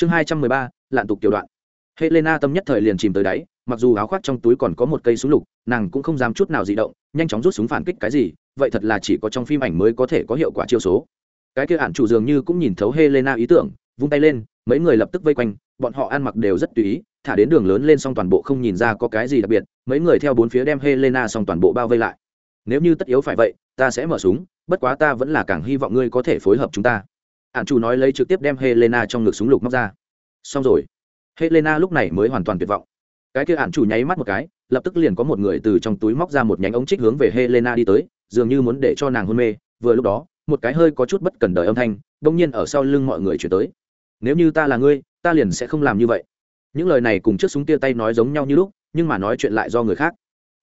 chương hai trăm mười ba, lạn tục tiểu đoạn. Helena tâm nhất thời liền chìm tới đáy, mặc dù áo khoác trong túi còn có một cây súng lục, nàng cũng không dám chút nào di động, nhanh chóng rút súng phản kích cái gì, vậy thật là chỉ có trong phim ảnh mới có thể có hiệu quả chiêu số. Cái kia ạn chủ dường như cũng nhìn thấu helena ý tưởng, vung tay lên, mấy người lập tức vây quanh, bọn họ ăn mặc đều rất tùy ý, thả đến đường lớn lên xong toàn bộ không nhìn ra có cái gì đặc biệt, mấy người theo bốn phía đem helena xong toàn bộ bao vây lại. Nếu như tất yếu phải vậy, ta sẽ mở súng, bất quá ta vẫn là càng hy vọng ngươi có thể phối hợp chúng ta ạn chủ nói lấy trực tiếp đem helena trong ngực súng lục móc ra. Xong rồi. Helena lúc này mới hoàn toàn tuyệt vọng. Cái kia ạn chủ nháy mắt một cái, lập tức liền có một người từ trong túi móc ra một nhánh ống trích hướng về helena đi tới, dường như muốn để cho nàng hôn mê. Vừa lúc đó, một cái hơi có chút bất cần đời âm thanh đông nhiên ở sau lưng mọi người chuyển tới. Nếu như ta là ngươi, ta liền sẽ không làm như vậy. Những lời này cùng chiếc súng tia tay nói giống nhau như lúc, nhưng mà nói chuyện lại do người khác.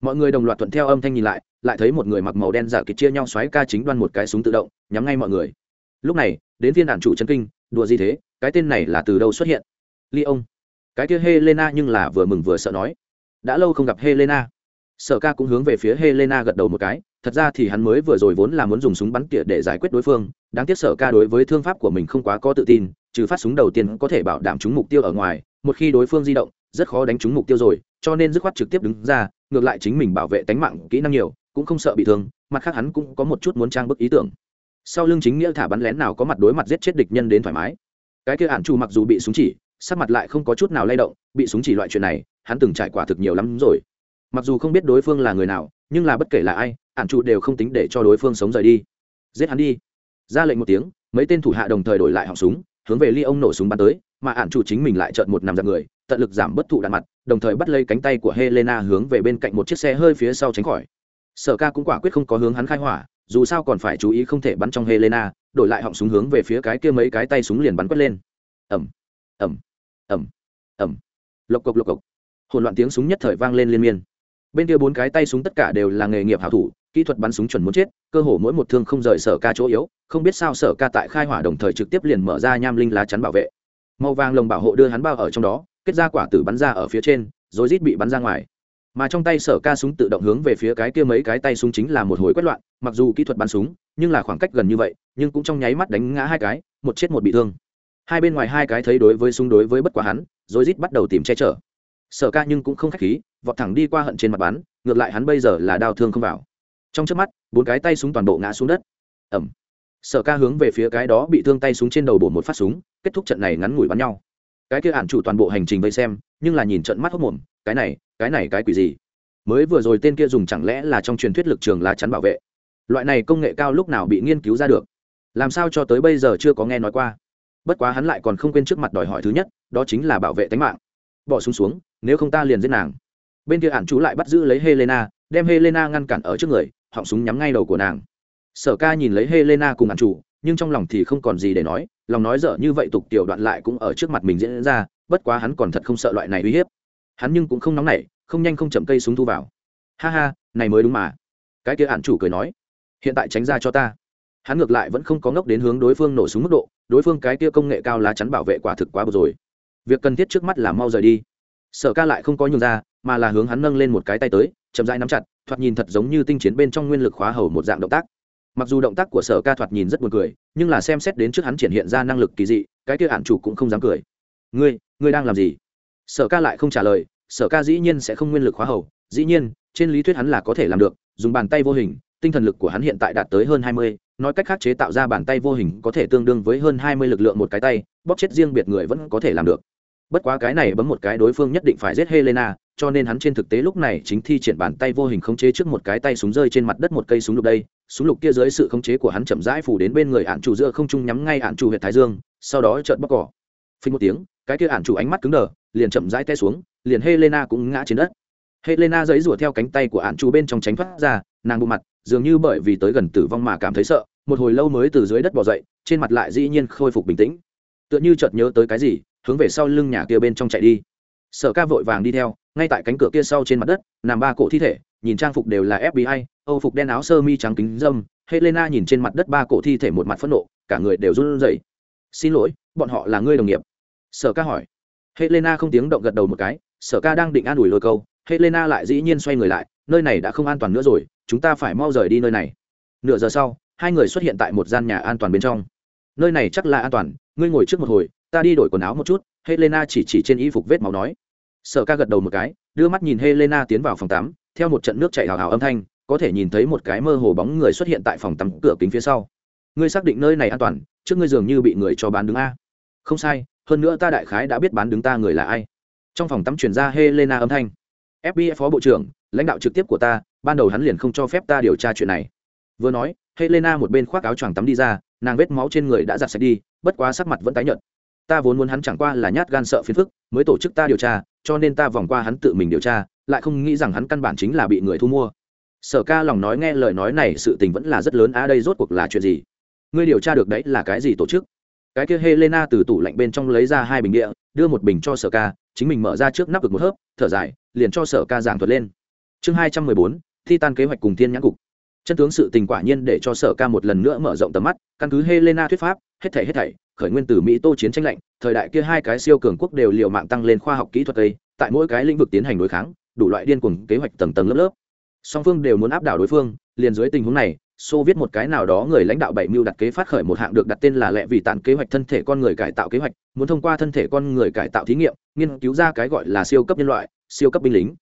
Mọi người đồng loạt thuận theo âm thanh nhìn lại lại thấy một người mặc màu đen giả kịch chia nhau xoáy ca chính đoan một cái súng tự động, nhắm ngay mọi người lúc này, đến viên đạn chủ chân kinh, đùa gì thế, cái tên này là từ đâu xuất hiện? Ly ông. Cái kia helena nhưng là vừa mừng vừa sợ nói. Đã lâu không gặp helena. Sở ca cũng hướng về phía helena gật đầu một cái, thật ra thì hắn mới vừa rồi vốn là muốn dùng súng bắn tỉa để giải quyết đối phương, đáng tiếc sở ca đối với thương pháp của mình không quá có tự tin, trừ phát súng đầu tiên có thể bảo đảm trúng mục tiêu ở ngoài, một khi đối phương di động, rất khó đánh trúng mục tiêu rồi, cho nên dứt khoát trực tiếp đứng ra, ngược lại chính mình bảo vệ tánh mạng kỹ năng nhiều, cũng không sợ bị thương, mặt khác hắn cũng có một chút muốn trang bức ý tưởng sau lưng chính nghĩa thả bắn lén nào có mặt đối mặt giết chết địch nhân đến thoải mái. Cái kia ạn chủ mặc dù bị súng chỉ, sắc mặt lại không có chút nào lay động, bị súng chỉ loại chuyện này, hắn từng trải qua thực nhiều lắm rồi. Mặc dù không biết đối phương là người nào, nhưng là bất kể là ai ạn Chu đều không tính để cho đối phương sống rời đi. Giết hắn đi. Ra lệnh một tiếng, mấy tên thủ hạ đồng thời đổi lại họng súng, hướng về ly ông nổ súng bắn tới, mà ạn Chu chính mình lại trợn một nằm giặc người, tận lực giảm bất thụ đạn mặt, đồng thời bắt lấy cánh tay của helena hướng về bên cạnh một chiếc xe hơi phía sau tránh khỏi. Sở ca cũng quả quyết không có hướng hắn khai hỏa dù sao còn phải chú ý không thể bắn trong helena, đổi lại họng súng hướng về phía cái kia mấy cái tay súng liền bắn quất lên. Ẩm ẩm ẩm ẩm lộc cộc lộc cộc. Hỗn loạn tiếng súng nhất thời vang lên liên miên. Bên kia bốn cái tay súng tất cả đều là nghề nghiệp hảo thủ, kỹ thuật bắn súng chuẩn muốn chết, cơ hồ mỗi một thương không rời sở ca chỗ yếu, không biết sao sở ca tại khai hỏa đồng thời trực tiếp liền mở ra nham linh lá chắn bảo vệ. Màu vàng lồng bảo hộ đưa hắn bao ở trong đó, kết ra quả tử bắn ra ở phía trên rồi rít bị bắn ra ngoài mà trong tay sở ca súng tự động hướng về phía cái kia mấy cái tay súng chính là một hồi quét loạn, mặc dù kỹ thuật bắn súng, nhưng là khoảng cách gần như vậy, nhưng cũng trong nháy mắt đánh ngã hai cái, một chết một bị thương. Hai bên ngoài hai cái thấy đối với súng đối với bất quá hắn, rồi rít bắt đầu tìm che chở. Sở ca nhưng cũng không khách khí, vọt thẳng đi qua hận trên mặt bắn, ngược lại hắn bây giờ là đau thương không vào. Trong trước mắt, bốn cái tay súng toàn bộ ngã xuống đất. Ẩm. Sở ca hướng về phía cái đó bị thương tay súng trên đầu bổ một phát súng, kết thúc trận này ngắn ngủi bắn nhau. Cái kia ản chủ toàn bộ hành trình vây xem, nhưng là nhìn trận mắt hốc mồm cái này cái này cái quỷ gì? Mới vừa rồi tên kia dùng chẳng lẽ là trong truyền thuyết lực trường lá chắn bảo vệ? Loại này công nghệ cao lúc nào bị nghiên cứu ra được? Làm sao cho tới bây giờ chưa có nghe nói qua? Bất quá hắn lại còn không quên trước mặt đòi hỏi thứ nhất đó chính là bảo vệ tính mạng. Bỏ súng xuống, xuống nếu không ta liền giết nàng. Bên kia ản chú lại bắt giữ lấy helena đem helena ngăn cản ở trước người họng súng nhắm ngay đầu của nàng. Sở ca nhìn lấy helena cùng ản chủ nhưng trong lòng thì không còn gì để nói lòng nói dở như vậy tục tiểu đoạn lại cũng ở trước mặt mình diễn ra bất quá hắn còn thật không sợ loại này uy hiếp hắn nhưng cũng không nóng nảy, không nhanh không chậm cây súng thu vào. Ha ha, này mới đúng mà. Cái kia hạn chủ cười nói, hiện tại tránh ra cho ta. Hắn ngược lại vẫn không có ngốc đến hướng đối phương nổ súng mức độ, đối phương cái kia công nghệ cao lá chắn bảo vệ quả thực quá bột rồi. Việc cần thiết trước mắt là mau rời đi. Sở ca lại không có nhường ra, mà là hướng hắn nâng lên một cái tay tới, chậm rãi nắm chặt, thoạt nhìn thật giống như tinh chiến bên trong nguyên lực khóa hầu một dạng động tác. Mặc dù động tác của sở ca thoạt nhìn rất buồn cười, nhưng là xem xét đến trước hắn triển hiện ra năng lực kỳ dị, cái kia hạn chủ cũng không dám cười. Ngươi ngươi đang làm gì? Sở ca lại không trả lời, sở ca dĩ nhiên sẽ không nguyên lực khóa hầu, dĩ nhiên, trên lý thuyết hắn là có thể làm được, dùng bàn tay vô hình, tinh thần lực của hắn hiện tại đạt tới hơn hai mươi, nói cách khác chế tạo ra bàn tay vô hình có thể tương đương với hơn hai mươi lực lượng một cái tay, bóp chết riêng biệt người vẫn có thể làm được. Bất quá cái này bấm một cái đối phương nhất định phải giết helena, cho nên hắn trên thực tế lúc này chính thi triển bàn tay vô hình khống chế trước một cái tay súng rơi trên mặt đất một cây súng lục đây, súng lục kia dưới sự khống chế của hắn chậm rãi phủ đến bên người hạn chủ giữa không trung nhắm ngay hạn chủ huyện thái dương, sau đó trợn bóc cỏ. Phình một tiếng cái kia ản chủ ánh mắt cứng đờ, liền chậm rãi té xuống, liền helena cũng ngã trên đất. Helena giấy rủa theo cánh tay của ản chủ bên trong tránh thoát ra, nàng bộ mặt, dường như bởi vì tới gần tử vong mà cảm thấy sợ, một hồi lâu mới từ dưới đất bỏ dậy, trên mặt lại dĩ nhiên khôi phục bình tĩnh. Tựa như chợt nhớ tới cái gì, hướng về sau lưng nhà kia bên trong chạy đi. Sở ca vội vàng đi theo, ngay tại cánh cửa kia sau trên mặt đất, nằm ba cổ thi thể, nhìn trang phục đều là fbi âu phục đen áo sơ mi trắng kính dâm. Helena nhìn trên mặt đất ba cổ thi thể một mặt phẫn nộ, cả người đều run rẩy. Xin lỗi, bọn họ là ngươi đồng nghiệp sở ca hỏi. Helena không tiếng động gật đầu một cái, sở ca đang định an ủi lôi câu, helena lại dĩ nhiên xoay người lại, nơi này đã không an toàn nữa rồi, chúng ta phải mau rời đi nơi này. Nửa giờ sau, hai người xuất hiện tại một gian nhà an toàn bên trong. Nơi này chắc là an toàn, ngươi ngồi trước một hồi, ta đi đổi quần áo một chút, helena chỉ chỉ trên y phục vết máu nói. Sở ca gật đầu một cái, đưa mắt nhìn helena tiến vào phòng tắm, theo một trận nước chảy hào hào âm thanh, có thể nhìn thấy một cái mơ hồ bóng người xuất hiện tại phòng tắm cửa kính phía sau. Ngươi xác định nơi này an toàn, trước ngươi dường như bị người cho bán đứng a. Không sai hơn nữa ta đại khái đã biết bán đứng ta người là ai. Trong phòng tắm chuyển ra helena âm thanh. Fbi phó bộ trưởng, lãnh đạo trực tiếp của ta, ban đầu hắn liền không cho phép ta điều tra chuyện này. Vừa nói, helena một bên khoác áo choàng tắm đi ra, nàng vết máu trên người đã giặt sạch đi, bất quá sắc mặt vẫn tái nhợt. Ta vốn muốn hắn chẳng qua là nhát gan sợ phiền phức, mới tổ chức ta điều tra, cho nên ta vòng qua hắn tự mình điều tra, lại không nghĩ rằng hắn căn bản chính là bị người thu mua. Sở ca lòng nói nghe lời nói này, sự tình vẫn là rất lớn, a, đây rốt cuộc là chuyện gì? Ngươi điều tra được đấy là cái gì tổ chức? Cái kia helena từ tủ lạnh bên trong lấy ra hai bình địa, đưa một bình cho sở ca, chính mình mở ra trước nắp được một hớp, thở dài, liền cho sở ca giảng thuật lên. Chương hai trăm mười bốn, thi tan kế hoạch cùng thiên nhãn cục. Chân tướng sự tình quả nhiên để cho sở ca một lần nữa mở rộng tầm mắt, căn cứ helena thuyết pháp, hết thảy hết thảy, khởi nguyên từ mỹ tô chiến tranh lạnh, thời đại kia hai cái siêu cường quốc đều liều mạng tăng lên khoa học kỹ thuật tây tại mỗi cái lĩnh vực tiến hành đối kháng, đủ loại điên cuồng kế hoạch tầng tầng lớp lớp. Song phương đều muốn áp đảo đối phương, liền dưới tình huống này xô viết một cái nào đó người lãnh đạo bảy mưu đặt kế phát khởi một hạng được đặt tên là lệ vì tàn kế hoạch thân thể con người cải tạo kế hoạch, muốn thông qua thân thể con người cải tạo thí nghiệm, nghiên cứu ra cái gọi là siêu cấp nhân loại, siêu cấp binh lính.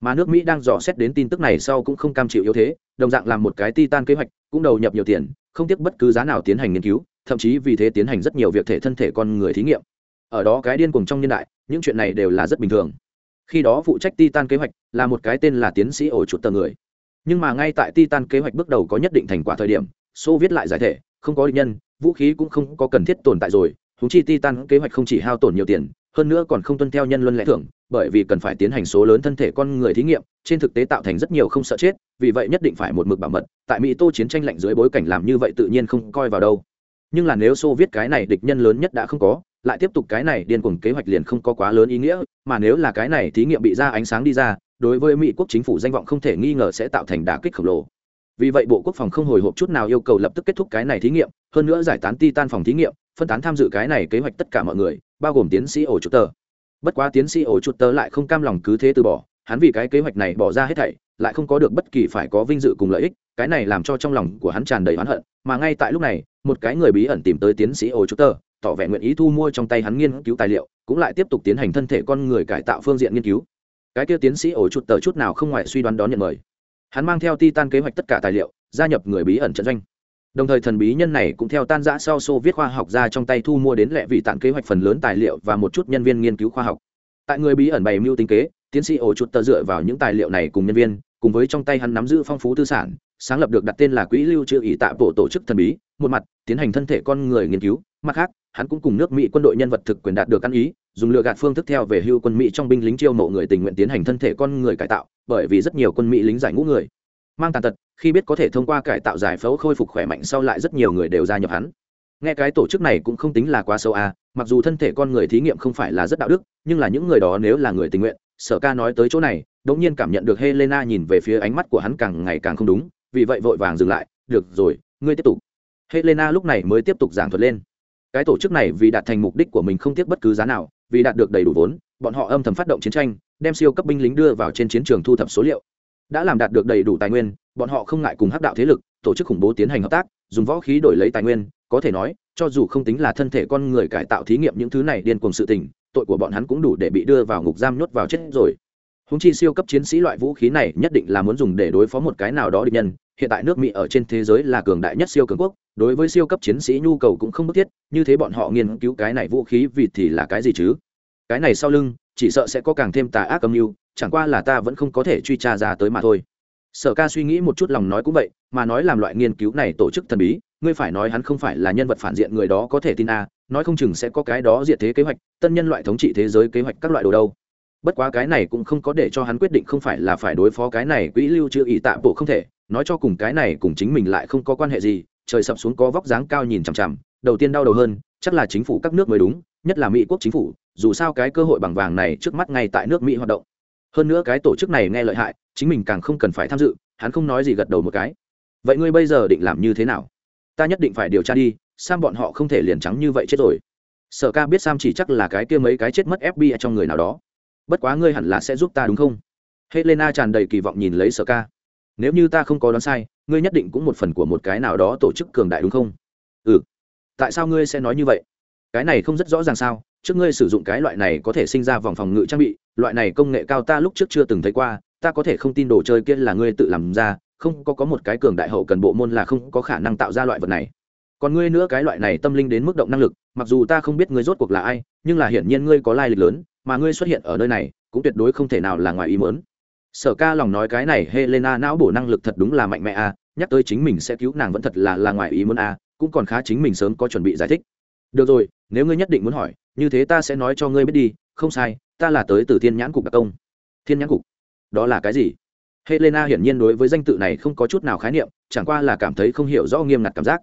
Mà nước mỹ đang dò xét đến tin tức này sau cũng không cam chịu yếu thế, đồng dạng làm một cái titan kế hoạch, cũng đầu nhập nhiều tiền, không tiếc bất cứ giá nào tiến hành nghiên cứu, thậm chí vì thế tiến hành rất nhiều việc thể thân thể con người thí nghiệm. Ở đó cái điên cùng trong nhân đại, những chuyện này đều là rất bình thường. Khi đó phụ trách titan kế hoạch là một cái tên là tiến sĩ ổ chuột tờ người nhưng mà ngay tại titan kế hoạch bước đầu có nhất định thành quả thời điểm, xô viết lại giải thể, không có định nhân, vũ khí cũng không có cần thiết tồn tại rồi húng chi titan kế hoạch không chỉ hao tổn nhiều tiền, hơn nữa còn không tuân theo nhân luân lẽ thưởng, bởi vì cần phải tiến hành số lớn thân thể con người thí nghiệm, trên thực tế tạo thành rất nhiều không sợ chết, vì vậy nhất định phải một mực bảo mật, tại mỹ tô chiến tranh lạnh dưới bối cảnh làm như vậy tự nhiên không coi vào đâu. Nhưng là nếu xô viết cái này địch nhân lớn nhất đã không có, lại tiếp tục cái này điên cuồng kế hoạch liền không có quá lớn ý nghĩa, mà nếu là cái này thí nghiệm bị ra ánh sáng đi ra đối với mỹ quốc chính phủ danh vọng không thể nghi ngờ sẽ tạo thành đả kích khổng lồ. Vì vậy, bộ quốc phòng không hồi hộp chút nào yêu cầu lập tức kết thúc cái này thí nghiệm, hơn nữa giải tán ti tan phòng thí nghiệm, phân tán tham dự cái này kế hoạch tất cả mọi người, bao gồm tiến sĩ ổ chút tờ. Bất quá tiến sĩ ổ chút tờ lại không cam lòng cứ thế từ bỏ, hắn vì cái kế hoạch này bỏ ra hết thảy, lại không có được bất kỳ phải có vinh dự cùng lợi ích, cái này làm cho trong lòng của hắn tràn đầy oán hận, mà ngay tại lúc này, một cái người bí ẩn tìm tới tiến sĩ ổ chút tờ, tỏ vẻ nguyện ý thu mua trong tay hắn nghiên cứu tài liệu, cũng lại tiếp tục tiến hành thân thể con người cải tạo phương diện nghiên cứu cái kia tiến sĩ ổ chút tờ chút nào không ngoại suy đoán đón nhận mời. Hắn mang theo titan kế hoạch tất cả tài liệu, gia nhập người bí ẩn trận doanh. Đồng thời thần bí nhân này cũng theo tan giã sau xô viết khoa học ra trong tay thu mua đến lệ vị tặng kế hoạch phần lớn tài liệu và một chút nhân viên nghiên cứu khoa học. Tại người bí ẩn bày mưu tính kế, tiến sĩ ổ chuột tờ dựa vào những tài liệu này cùng nhân viên, cùng với trong tay hắn nắm giữ phong phú tư sản, sáng lập được đặt tên là quỹ lưu trữ ỷ tạ bộ tổ chức thần bí một mặt, tiến hành thân thể con người nghiên cứu, mặt khác, hắn cũng cùng nước mỹ quân đội nhân vật thực quyền đạt được ăn ý, dùng lựa gạt phương thức theo về hưu quân mỹ trong binh lính chiêu mộ người tình nguyện tiến hành thân thể con người cải tạo, bởi vì rất nhiều quân mỹ lính giải ngũ người. Mang tàn tật, khi biết có thể thông qua cải tạo giải phẫu khôi phục khỏe mạnh sau lại rất nhiều người đều gia nhập hắn. Nghe cái tổ chức này cũng không tính là quá sâu à mặc dù thân thể con người thí nghiệm không phải là rất đạo đức, nhưng là những người đó nếu là người tình nguyện, sở ca nói tới chỗ này đ ỗ n g nhiên cảm nhận được helena nhìn về phía ánh mắt của hắn càng ngày càng không đúng, vì vậy vội vàng dừng lại, được rồi, ngươi tiếp tục helena lúc này mới tiếp tục giảng thuật lên. Cái tổ chức này vì đạt thành mục đích của mình không tiếc bất cứ giá nào, vì đạt được đầy đủ vốn, bọn họ âm thầm phát động chiến tranh, đem siêu cấp binh lính đưa vào trên chiến trường thu thập số liệu. Đã làm đạt được đầy đủ tài nguyên, bọn họ không ngại cùng hắc đạo thế lực, tổ chức khủng bố tiến hành hợp tác, dùng võ khí đổi lấy tài nguyên, có thể nói, cho dù không tính là thân thể con người cải tạo thí nghiệm những thứ này điên cuồng sự tình, tội của bọn hắn cũng đủ để bị đưa vào ngục giam nhốt vào chết rồi. Húng chi siêu cấp chiến sĩ loại vũ khí này nhất định là muốn dùng để đối phó một cái nào đó địch nhân hiện tại nước mỹ ở trên thế giới là cường đại nhất siêu cường quốc đối với siêu cấp chiến sĩ nhu cầu cũng không bức thiết như thế bọn họ nghiên cứu cái này vũ khí vì thì là cái gì chứ? Cái này sau lưng chỉ sợ sẽ có càng thêm tà ác âm mưu chẳng qua là ta vẫn không có thể truy tra ra tới mà thôi. Sở ca suy nghĩ một chút lòng nói cũng vậy mà nói làm loại nghiên cứu này tổ chức thần bí ngươi phải nói hắn không phải là nhân vật phản diện người đó có thể tin a à, nói không chừng sẽ có cái đó diệt thế kế hoạch tân nhân loại thống trị thế giới kế hoạch các loại đồ đâu. Bất quá cái này cũng không có để cho hắn quyết định không phải là phải đối phó cái này quỹ lưu trữ ỷ tạ bộ không thể nói cho cùng cái này cùng chính mình lại không có quan hệ gì, trời sập xuống có vóc dáng cao nhìn chằm chằm, đầu tiên đau đầu hơn, chắc là chính phủ các nước mới đúng, nhất là mỹ quốc chính phủ, dù sao cái cơ hội bằng vàng này trước mắt ngay tại nước mỹ hoạt động. Hơn nữa cái tổ chức này nghe lợi hại, chính mình càng không cần phải tham dự, hắn không nói gì gật đầu một cái. Vậy ngươi bây giờ định làm như thế nào? Ta nhất định phải điều tra đi, sam bọn họ không thể liền trắng như vậy chết rồi. Sở ca biết sam chỉ chắc là cái kia mấy cái chết mất fbi trong người nào đó. Bất quá ngươi hẳn là sẽ giúp ta đúng không? Helena tràn đầy kỳ vọng nhìn lấy sở ca nếu như ta không có đoán sai, ngươi nhất định cũng một phần của một cái nào đó tổ chức cường đại đúng không? Ừ. Tại sao ngươi sẽ nói như vậy? Cái này không rất rõ ràng sao? Trước ngươi sử dụng cái loại này có thể sinh ra vòng phòng ngự trang bị, loại này công nghệ cao ta lúc trước chưa từng thấy qua, ta có thể không tin đồ chơi kia là ngươi tự làm ra, không có có một cái cường đại hậu cần bộ môn là không có khả năng tạo ra loại vật này. Còn ngươi nữa cái loại này tâm linh đến mức động năng lực, mặc dù ta không biết ngươi rốt cuộc là ai, nhưng là hiển nhiên ngươi có lai lịch lớn, mà ngươi xuất hiện ở nơi này, cũng tuyệt đối không thể nào là ngoài ý mớn sở ca lòng nói cái này helena não bổ năng lực thật đúng là mạnh mẽ à nhắc tới chính mình sẽ cứu nàng vẫn thật là là ngoài ý muốn à cũng còn khá chính mình sớm có chuẩn bị giải thích. Được rồi, nếu ngươi nhất định muốn hỏi, như thế ta sẽ nói cho ngươi biết đi, không sai, ta là tới từ thiên nhãn cục đặc công. Thiên nhãn cục? Đó là cái gì? Helena hiển nhiên đối với danh tự này không có chút nào khái niệm, chẳng qua là cảm thấy không hiểu rõ nghiêm ngặt cảm giác.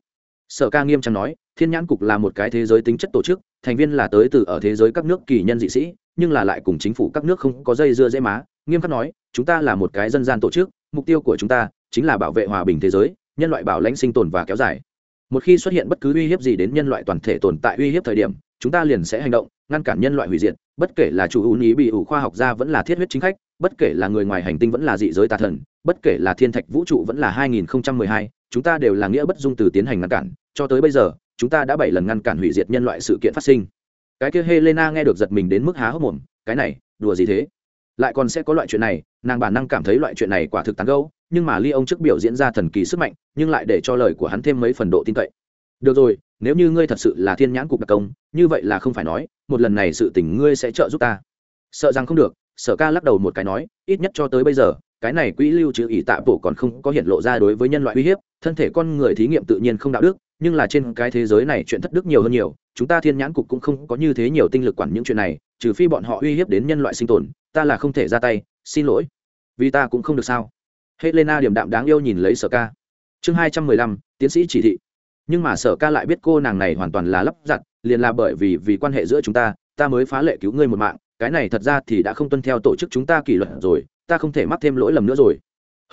Sở ca nghiêm trang nói, thiên nhãn cục là một cái thế giới tính chất tổ chức, thành viên là tới từ ở thế giới các nước kỳ nhân dị sĩ, nhưng là lại cùng chính phủ các nước không có dây dưa dễ má nghiêm khắc nói chúng ta là một cái dân gian tổ chức mục tiêu của chúng ta chính là bảo vệ hòa bình thế giới nhân loại bảo lãnh sinh tồn và kéo dài. Một khi xuất hiện bất cứ uy hiếp gì đến nhân loại toàn thể tồn tại uy hiếp thời điểm chúng ta liền sẽ hành động ngăn cản nhân loại hủy diệt. Bất kể là chủ ưu ý bị ủ khoa học gia vẫn là thiết huyết chính khách bất kể là người ngoài hành tinh vẫn là dị giới tà thần bất kể là thiên thạch vũ trụ vẫn là 2012, chúng ta đều là nghĩa bất dung từ tiến hành ngăn cản. Cho tới bây giờ chúng ta đã bảy lần ngăn cản hủy diệt nhân loại sự kiện phát sinh. Cái kia helena nghe được giật mình đến mức há hốc mồm cái này đùa gì thế? Lại còn sẽ có loại chuyện này, nàng bản năng cảm thấy loại chuyện này quả thực tán gâu nhưng mà ly ông trước biểu diễn ra thần kỳ sức mạnh, nhưng lại để cho lời của hắn thêm mấy phần độ tin cậy. Được rồi, nếu như ngươi thật sự là thiên nhãn cục đặc công, như vậy là không phải nói, một lần này sự tình ngươi sẽ trợ giúp ta. Sợ rằng không được, sở ca lắc đầu một cái nói, ít nhất cho tới bây giờ, cái này quỹ lưu trữ ỷ tạ bổ còn không có hiện lộ ra đối với nhân loại uy hiếp, thân thể con người thí nghiệm tự nhiên không đạo đức, nhưng là trên cái thế giới này chuyện thất đức nhiều hơn nhiều, chúng ta thiên nhãn cục cũng không có như thế nhiều tinh lực quản những chuyện này, trừ phi bọn họ uy hiếp đến nhân loại sinh tồn ta là không thể ra tay, xin lỗi. Vì ta cũng không được sao. Helena điểm đạm đáng yêu nhìn lấy sở ca. Chương hai trăm mười lăm, tiến sĩ chỉ thị. Nhưng mà sở ca lại biết cô nàng này hoàn toàn là lắp giặt liền là bởi vì vì quan hệ giữa chúng ta ta mới phá lệ cứu ngươi một mạng. Cái này thật ra thì đã không tuân theo tổ chức chúng ta kỷ luật rồi, ta không thể mắc thêm lỗi lầm nữa rồi.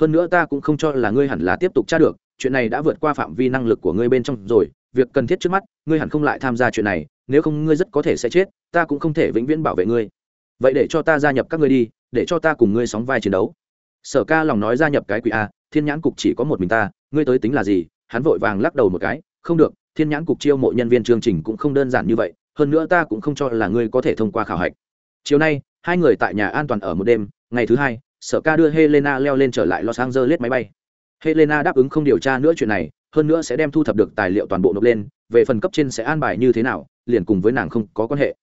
Hơn nữa ta cũng không cho là ngươi hẳn là tiếp tục tra được, chuyện này đã vượt qua phạm vi năng lực của ngươi bên trong rồi, việc cần thiết trước mắt, ngươi hẳn không lại tham gia chuyện này, nếu không ngươi rất có thể sẽ chết, ta cũng không thể vĩnh viễn bảo vệ ngươi vậy để cho ta gia nhập các ngươi đi, để cho ta cùng ngươi sóng vai chiến đấu. Sở ca lòng nói gia nhập cái quỷ a, thiên nhãn cục chỉ có một mình ta, ngươi tới tính là gì? Hắn vội vàng lắc đầu một cái, không được, thiên nhãn cục chiêu mộ nhân viên chương trình cũng không đơn giản như vậy, hơn nữa ta cũng không cho là ngươi có thể thông qua khảo hạch. Chiều nay, hai người tại nhà an toàn ở một đêm, ngày thứ hai, sở ca đưa helena leo lên trở lại los angeles máy bay. Helena đáp ứng không điều tra nữa chuyện này, hơn nữa sẽ đem thu thập được tài liệu toàn bộ nộp lên, về phần cấp trên sẽ an bài như thế nào, liền cùng với nàng không có quan hệ.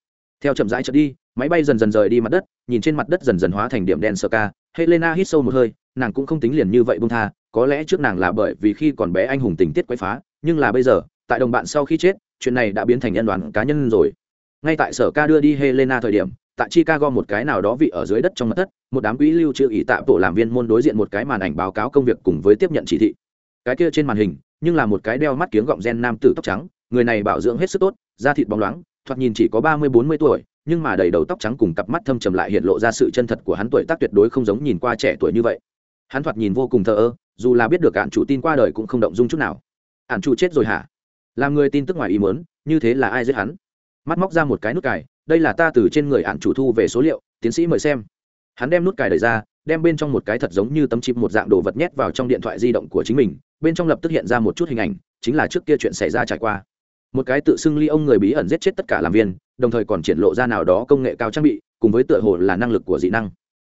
Theo chậm rãi trở đi máy bay dần dần rời đi mặt đất, nhìn trên mặt đất dần dần hóa thành điểm đen sơ ca. Helena hít sâu một hơi, nàng cũng không tính liền như vậy bông tha, có lẽ trước nàng là bởi vì khi còn bé anh hùng tình tiết quấy phá, nhưng là bây giờ, tại đồng bạn sau khi chết, chuyện này đã biến thành nhân đoàn cá nhân rồi. Ngay tại sở ca đưa đi helena thời điểm, tại chicago một cái nào đó vị ở dưới đất trong mặt đất, một đám quỹ lưu trữ ý tạ tổ làm viên môn đối diện một cái màn ảnh báo cáo công việc cùng với tiếp nhận chỉ thị. Cái kia trên màn hình, nhưng là một cái đeo mắt kiếng gọng gen nam tử tóc trắng, người này bảo dưỡng hết sức tốt, da thịt bóng loáng, thoạt nhìn chỉ có ba mươi bốn mươi tuổi nhưng mà đầy đầu tóc trắng cùng cặp mắt thâm trầm lại hiện lộ ra sự chân thật của hắn tuổi tác tuyệt đối không giống nhìn qua trẻ tuổi như vậy. Hắn thoạt nhìn vô cùng thờ ơ, dù là biết được ạn chủ tin qua đời cũng không động dung chút nào. Ạn chủ chết rồi hả? Làm người tin tức ngoài ý mớn như thế là ai giết hắn? Mắt móc ra một cái nút cài, đây là ta từ trên người ạn chủ thu về số liệu, tiến sĩ mời xem. Hắn đem nút cài đẩy ra, đem bên trong một cái thật giống như tấm chip một dạng đồ vật nhét vào trong điện thoại di động của chính mình, bên trong lập tức hiện ra một chút hình ảnh, chính là trước kia chuyện xảy ra trải qua. Một cái tự xưng ly ông người bí ẩn giết chết tất cả làm viên đồng thời còn triển lộ ra nào đó công nghệ cao trang bị, cùng với tựa hồ là năng lực của dị năng.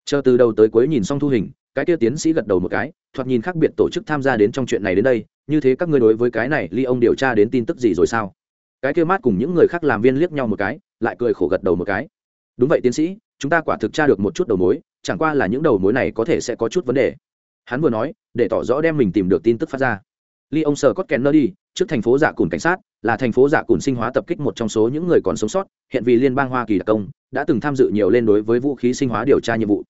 Chờ từ đầu tới cuối nhìn xong thu hình, cái kia tiến sĩ gật đầu một cái, thoạt nhìn khác biệt tổ chức tham gia đến trong chuyện này đến đây, như thế các ngươi đối với cái này, ly ông điều tra đến tin tức gì rồi sao? Cái kia mát cùng những người khác làm viên liếc nhau một cái, lại cười khổ gật đầu một cái. Đúng vậy tiến sĩ, chúng ta quả thực tra được một chút đầu mối, chẳng qua là những đầu mối này có thể sẽ có chút vấn đề. Hắn vừa nói, để tỏ rõ đem mình tìm được tin tức phát ra ly ông sờ cốt kèn đi, trước thành phố giả cùn cảnh sát, là thành phố giả cùn sinh hóa tập kích một trong số những người còn sống sót, hiện vì liên bang hoa kỳ đặc công, đã từng tham dự nhiều lên đối với vũ khí sinh hóa điều tra nhiệm vụ.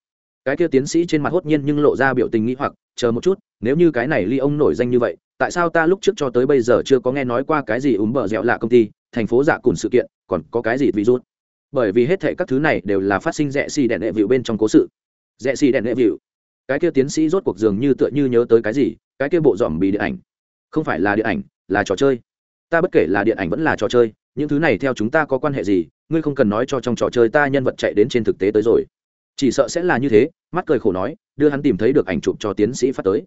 Cái kia tiến sĩ trên mặt hốt nhiên nhưng lộ ra biểu tình nghĩ hoặc, chờ một chút, nếu như cái này ly ông nổi danh như vậy, tại sao ta lúc trước cho tới bây giờ chưa có nghe nói qua cái gì úm bờ dẻo lạ công ty, thành phố giả cùn sự kiện, còn có cái gì virus? Bởi vì hết thệ các thứ này đều là phát sinh rẽ xì đèn đệ vịu bên trong cố sự. Rẽ xì đèn đệ vịu. Cái kia tiến sĩ rốt cuộc dường như tựa như nhớ tới cái gì, cái kia bộ dòm bị điện ảnh không phải là điện ảnh, là trò chơi. Ta bất kể là điện ảnh vẫn là trò chơi, những thứ này theo chúng ta có quan hệ gì, ngươi không cần nói cho trong trò chơi ta nhân vật chạy đến trên thực tế tới rồi. Chỉ sợ sẽ là như thế, mắt cười khổ nói, đưa hắn tìm thấy được ảnh chụp cho tiến sĩ phát tới.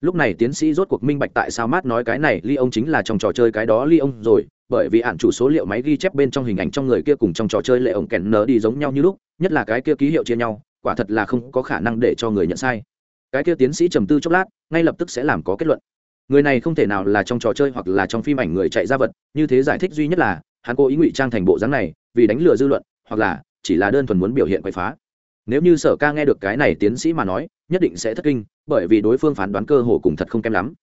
Lúc này tiến sĩ rốt cuộc minh bạch tại sao mát nói cái này ly ông chính là trong trò chơi cái đó ly ông rồi, bởi vì ạn chủ số liệu máy ghi chép bên trong hình ảnh trong người kia cùng trong trò chơi lệ ổng kèn nở đi giống nhau như lúc, nhất là cái kia ký hiệu chia nhau, quả thật là không có khả năng để cho người nhận sai. Cái kia tiến sĩ trầm tư chốc lát, ngay lập tức sẽ làm có kết luận người này không thể nào là trong trò chơi hoặc là trong phim ảnh người chạy ra vật, như thế giải thích duy nhất là, hắn cố ý ngụy trang thành bộ dáng này, vì đánh lừa dư luận, hoặc là, chỉ là đơn thuần muốn biểu hiện quậy phá. Nếu như sở ca nghe được cái này tiến sĩ mà nói, nhất định sẽ thất kinh, bởi vì đối phương phán đoán cơ hồ cùng thật không kém lắm.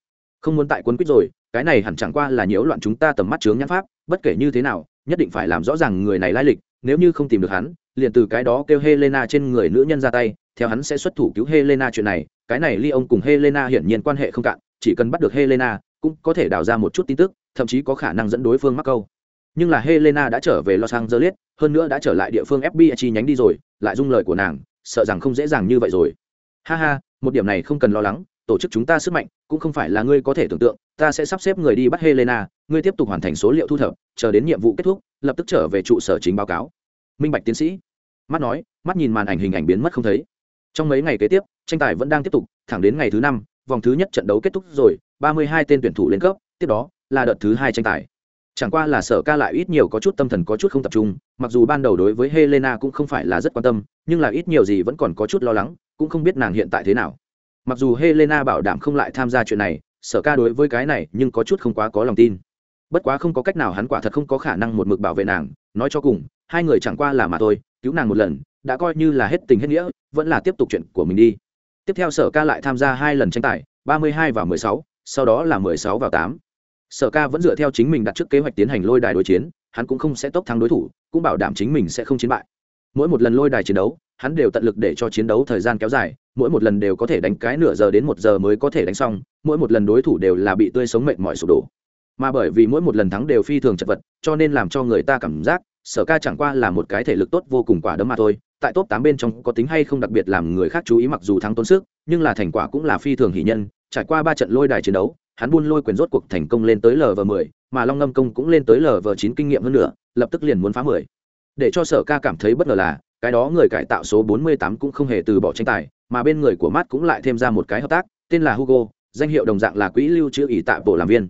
Không muốn tại quân quyết rồi, cái này hẳn chẳng qua là nhiễu loạn chúng ta tầm mắt chướng nhãn pháp, bất kể như thế nào, nhất định phải làm rõ ràng người này lai lịch, nếu như không tìm được hắn, liền từ cái đó kêu helena trên người nữ nhân ra tay, theo hắn sẽ xuất thủ cứu helena chuyện này, cái này ly ông cùng helena hiển nhiên quan hệ không cạn chỉ cần bắt được helena, cũng có thể đào ra một chút tin tức, thậm chí có khả năng dẫn đối phương mắc câu. Nhưng là helena đã trở về los angeles, hơn nữa đã trở lại địa phương fbi chi nhánh đi rồi, lại dung lời của nàng, sợ rằng không dễ dàng như vậy rồi. Ha ha, một điểm này không cần lo lắng, tổ chức chúng ta sức mạnh, cũng không phải là ngươi có thể tưởng tượng, ta sẽ sắp xếp người đi bắt helena, ngươi tiếp tục hoàn thành số liệu thu thập, chờ đến nhiệm vụ kết thúc, lập tức trở về trụ sở chính báo cáo. Minh bạch tiến sĩ. Mắt nói, mắt nhìn màn ảnh hình ảnh biến mất không thấy. Trong mấy ngày kế tiếp, tranh tài vẫn đang tiếp tục, thẳng đến ngày thứ năm vòng thứ nhất trận đấu kết thúc rồi, ba mươi hai tên tuyển thủ lên cấp, tiếp đó là đợt thứ hai tranh tài. Chẳng qua là sở ca lại ít nhiều có chút tâm thần có chút không tập trung, mặc dù ban đầu đối với helena cũng không phải là rất quan tâm, nhưng là ít nhiều gì vẫn còn có chút lo lắng, cũng không biết nàng hiện tại thế nào. Mặc dù helena bảo đảm không lại tham gia chuyện này, sở ca đối với cái này nhưng có chút không quá có lòng tin. Bất quá không có cách nào hắn quả thật không có khả năng một mực bảo vệ nàng, nói cho cùng, hai người chẳng qua là mà thôi, cứu nàng một lần, đã coi như là hết tình hết nghĩa, vẫn là tiếp tục chuyện của mình đi tiếp theo sở ca lại tham gia hai lần tranh tài, ba mươi hai và mười sáu, sau đó là mười sáu vào tám. Sở ca vẫn dựa theo chính mình đặt trước kế hoạch tiến hành lôi đài đối chiến, hắn cũng không sẽ tốc thắng đối thủ, cũng bảo đảm chính mình sẽ không chiến bại. Mỗi một lần lôi đài chiến đấu, hắn đều tận lực để cho chiến đấu thời gian kéo dài, mỗi một lần đều có thể đánh cái nửa giờ đến một giờ mới có thể đánh xong, mỗi một lần đối thủ đều là bị tươi sống mệt mỏi sụp đổ. Mà bởi vì mỗi một lần thắng đều phi thường chật vật, cho nên làm cho người ta cảm giác, sở ca chẳng qua là một cái thể lực tốt vô cùng quả đấm mà thôi tại top tám bên trong có tính hay không đặc biệt làm người khác chú ý mặc dù thắng tốn sức, nhưng là thành quả cũng là phi thường hỷ nhân. Trải qua ba trận lôi đài chiến đấu, hắn buôn lôi quyền rốt cuộc thành công lên tới lv mười, mà long ngâm công cũng lên tới lv chín kinh nghiệm hơn nữa, lập tức liền muốn phá mười. Để cho sở ca cảm thấy bất ngờ là, cái đó người cải tạo số bốn mươi tám cũng không hề từ bỏ tranh tài, mà bên người của Matt cũng lại thêm ra một cái hợp tác, tên là hugo, danh hiệu đồng dạng là quỹ lưu trữ ỷ tạ bộ làm viên.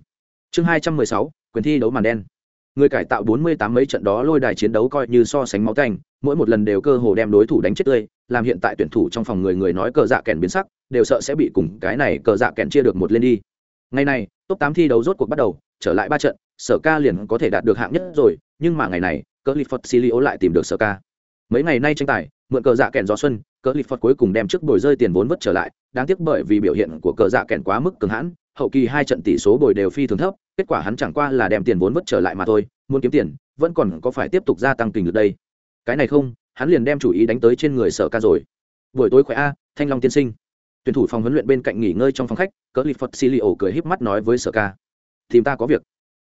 Chương hai trăm mười sáu, quyền thi đấu màn đen. Người cải tạo bốn mươi tám mấy trận đó lôi đài chiến đấu coi như so sánh máu tanh mỗi một lần đều cơ hồ đem đối thủ đánh chết tươi, làm hiện tại tuyển thủ trong phòng người người nói cờ dạ kèn biến sắc, đều sợ sẽ bị cùng cái này cờ dạ kèn chia được một lên đi. Ngày này, top tám thi đấu rốt cuộc bắt đầu, trở lại ba trận, sở ca liền có thể đạt được hạng nhất rồi, nhưng mà ngày này cờ liford silio lại tìm được sở ca. Mấy ngày nay tranh tài, mượn cờ dạ kèn gió xuân cờ liford cuối cùng đem trước bồi rơi tiền vốn vất trở lại, đáng tiếc bởi vì biểu hiện của cờ dạ kèn quá mức cường hãn, hậu kỳ hai trận tỷ số bồi đều phi thường thấp, kết quả hắn chẳng qua là đem tiền vốn vất trở lại mà thôi, muốn kiếm tiền, vẫn còn có phải tiếp tục gia tăng tình được đây cái này không, hắn liền đem chủ ý đánh tới trên người sở ca rồi. Buổi tối khỏe a, thanh long tiên sinh. Tuyển thủ phòng huấn luyện bên cạnh nghỉ ngơi trong phòng khách cỡ lip phật silio cười híp mắt nói với sở ca. Tìm ta có việc.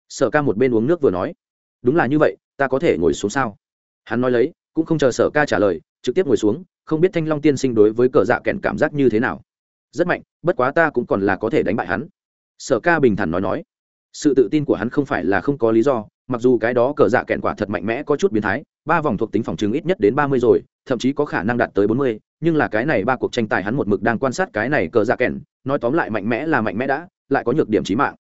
Sở ca một bên uống nước vừa nói. Đúng là như vậy, ta có thể ngồi xuống sao? Hắn nói lấy, cũng không chờ sở ca trả lời, trực tiếp ngồi xuống, không biết thanh long tiên sinh đối với cờ dạ kẹn cảm giác như thế nào. Rất mạnh, bất quá ta cũng còn là có thể đánh bại hắn. Sở ca bình thản nói nói. Sự tự tin của hắn không phải là không có lý do, mặc dù cái đó cờ dạ kẹn quả thật mạnh mẽ có chút biến thái ba vòng thuộc tính phòng chứng ít nhất đến ba mươi rồi, thậm chí có khả năng đạt tới bốn mươi, nhưng là cái này ba cuộc tranh tài hắn một mực đang quan sát cái này cờ dạ kẹn nói tóm lại mạnh mẽ là mạnh mẽ đã, lại có nhược điểm trí mạng.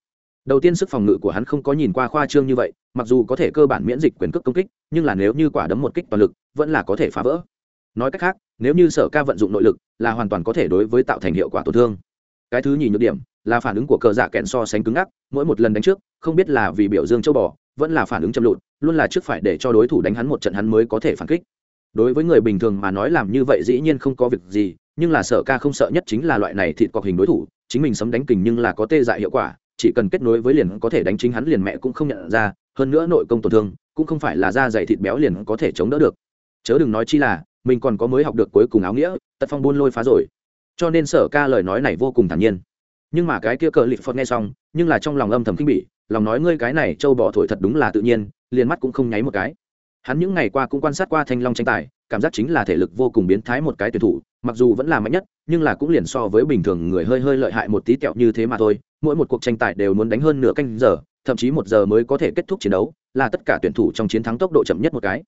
Đầu tiên sức phòng ngự của hắn không có nhìn qua khoa trương như vậy, mặc dù có thể cơ bản miễn dịch quyền cước công kích, nhưng là nếu như quả đấm một kích toàn lực, vẫn là có thể phá vỡ. Nói cách khác, nếu như sở ca vận dụng nội lực, là hoàn toàn có thể đối với tạo thành hiệu quả tổn thương. Cái thứ nhì nhược điểm, là phản ứng của cờ dạ kẹn so sánh cứng ngắc, mỗi một lần đánh trước, không biết là vì biểu dương châu bò, vẫn là phản ứng chậm lụt luôn là trước phải để cho đối thủ đánh hắn một trận hắn mới có thể phản kích. Đối với người bình thường mà nói làm như vậy dĩ nhiên không có việc gì, nhưng là sở ca không sợ nhất chính là loại này thịt cọc hình đối thủ, chính mình sấm đánh kình nhưng là có tê dại hiệu quả, chỉ cần kết nối với liền có thể đánh chính hắn liền mẹ cũng không nhận ra, hơn nữa nội công tổn thương, cũng không phải là da dày thịt béo liền có thể chống đỡ được. Chớ đừng nói chi là, mình còn có mới học được cuối cùng áo nghĩa, tật phong buôn lôi phá rồi. Cho nên sở ca lời nói này vô cùng thản nhiên. Nhưng mà cái kia cờ lịp phật nghe xong, nhưng là trong lòng âm thầm kinh bỉ, lòng nói ngươi cái này châu bò thổi thật đúng là tự nhiên liền mắt cũng không nháy một cái. Hắn những ngày qua cũng quan sát qua thanh long tranh tài, cảm giác chính là thể lực vô cùng biến thái một cái tuyển thủ, mặc dù vẫn là mạnh nhất, nhưng là cũng liền so với bình thường người hơi hơi lợi hại một tí tẹo như thế mà thôi. Mỗi một cuộc tranh tài đều muốn đánh hơn nửa canh giờ, thậm chí một giờ mới có thể kết thúc chiến đấu, là tất cả tuyển thủ trong chiến thắng tốc độ chậm nhất một cái.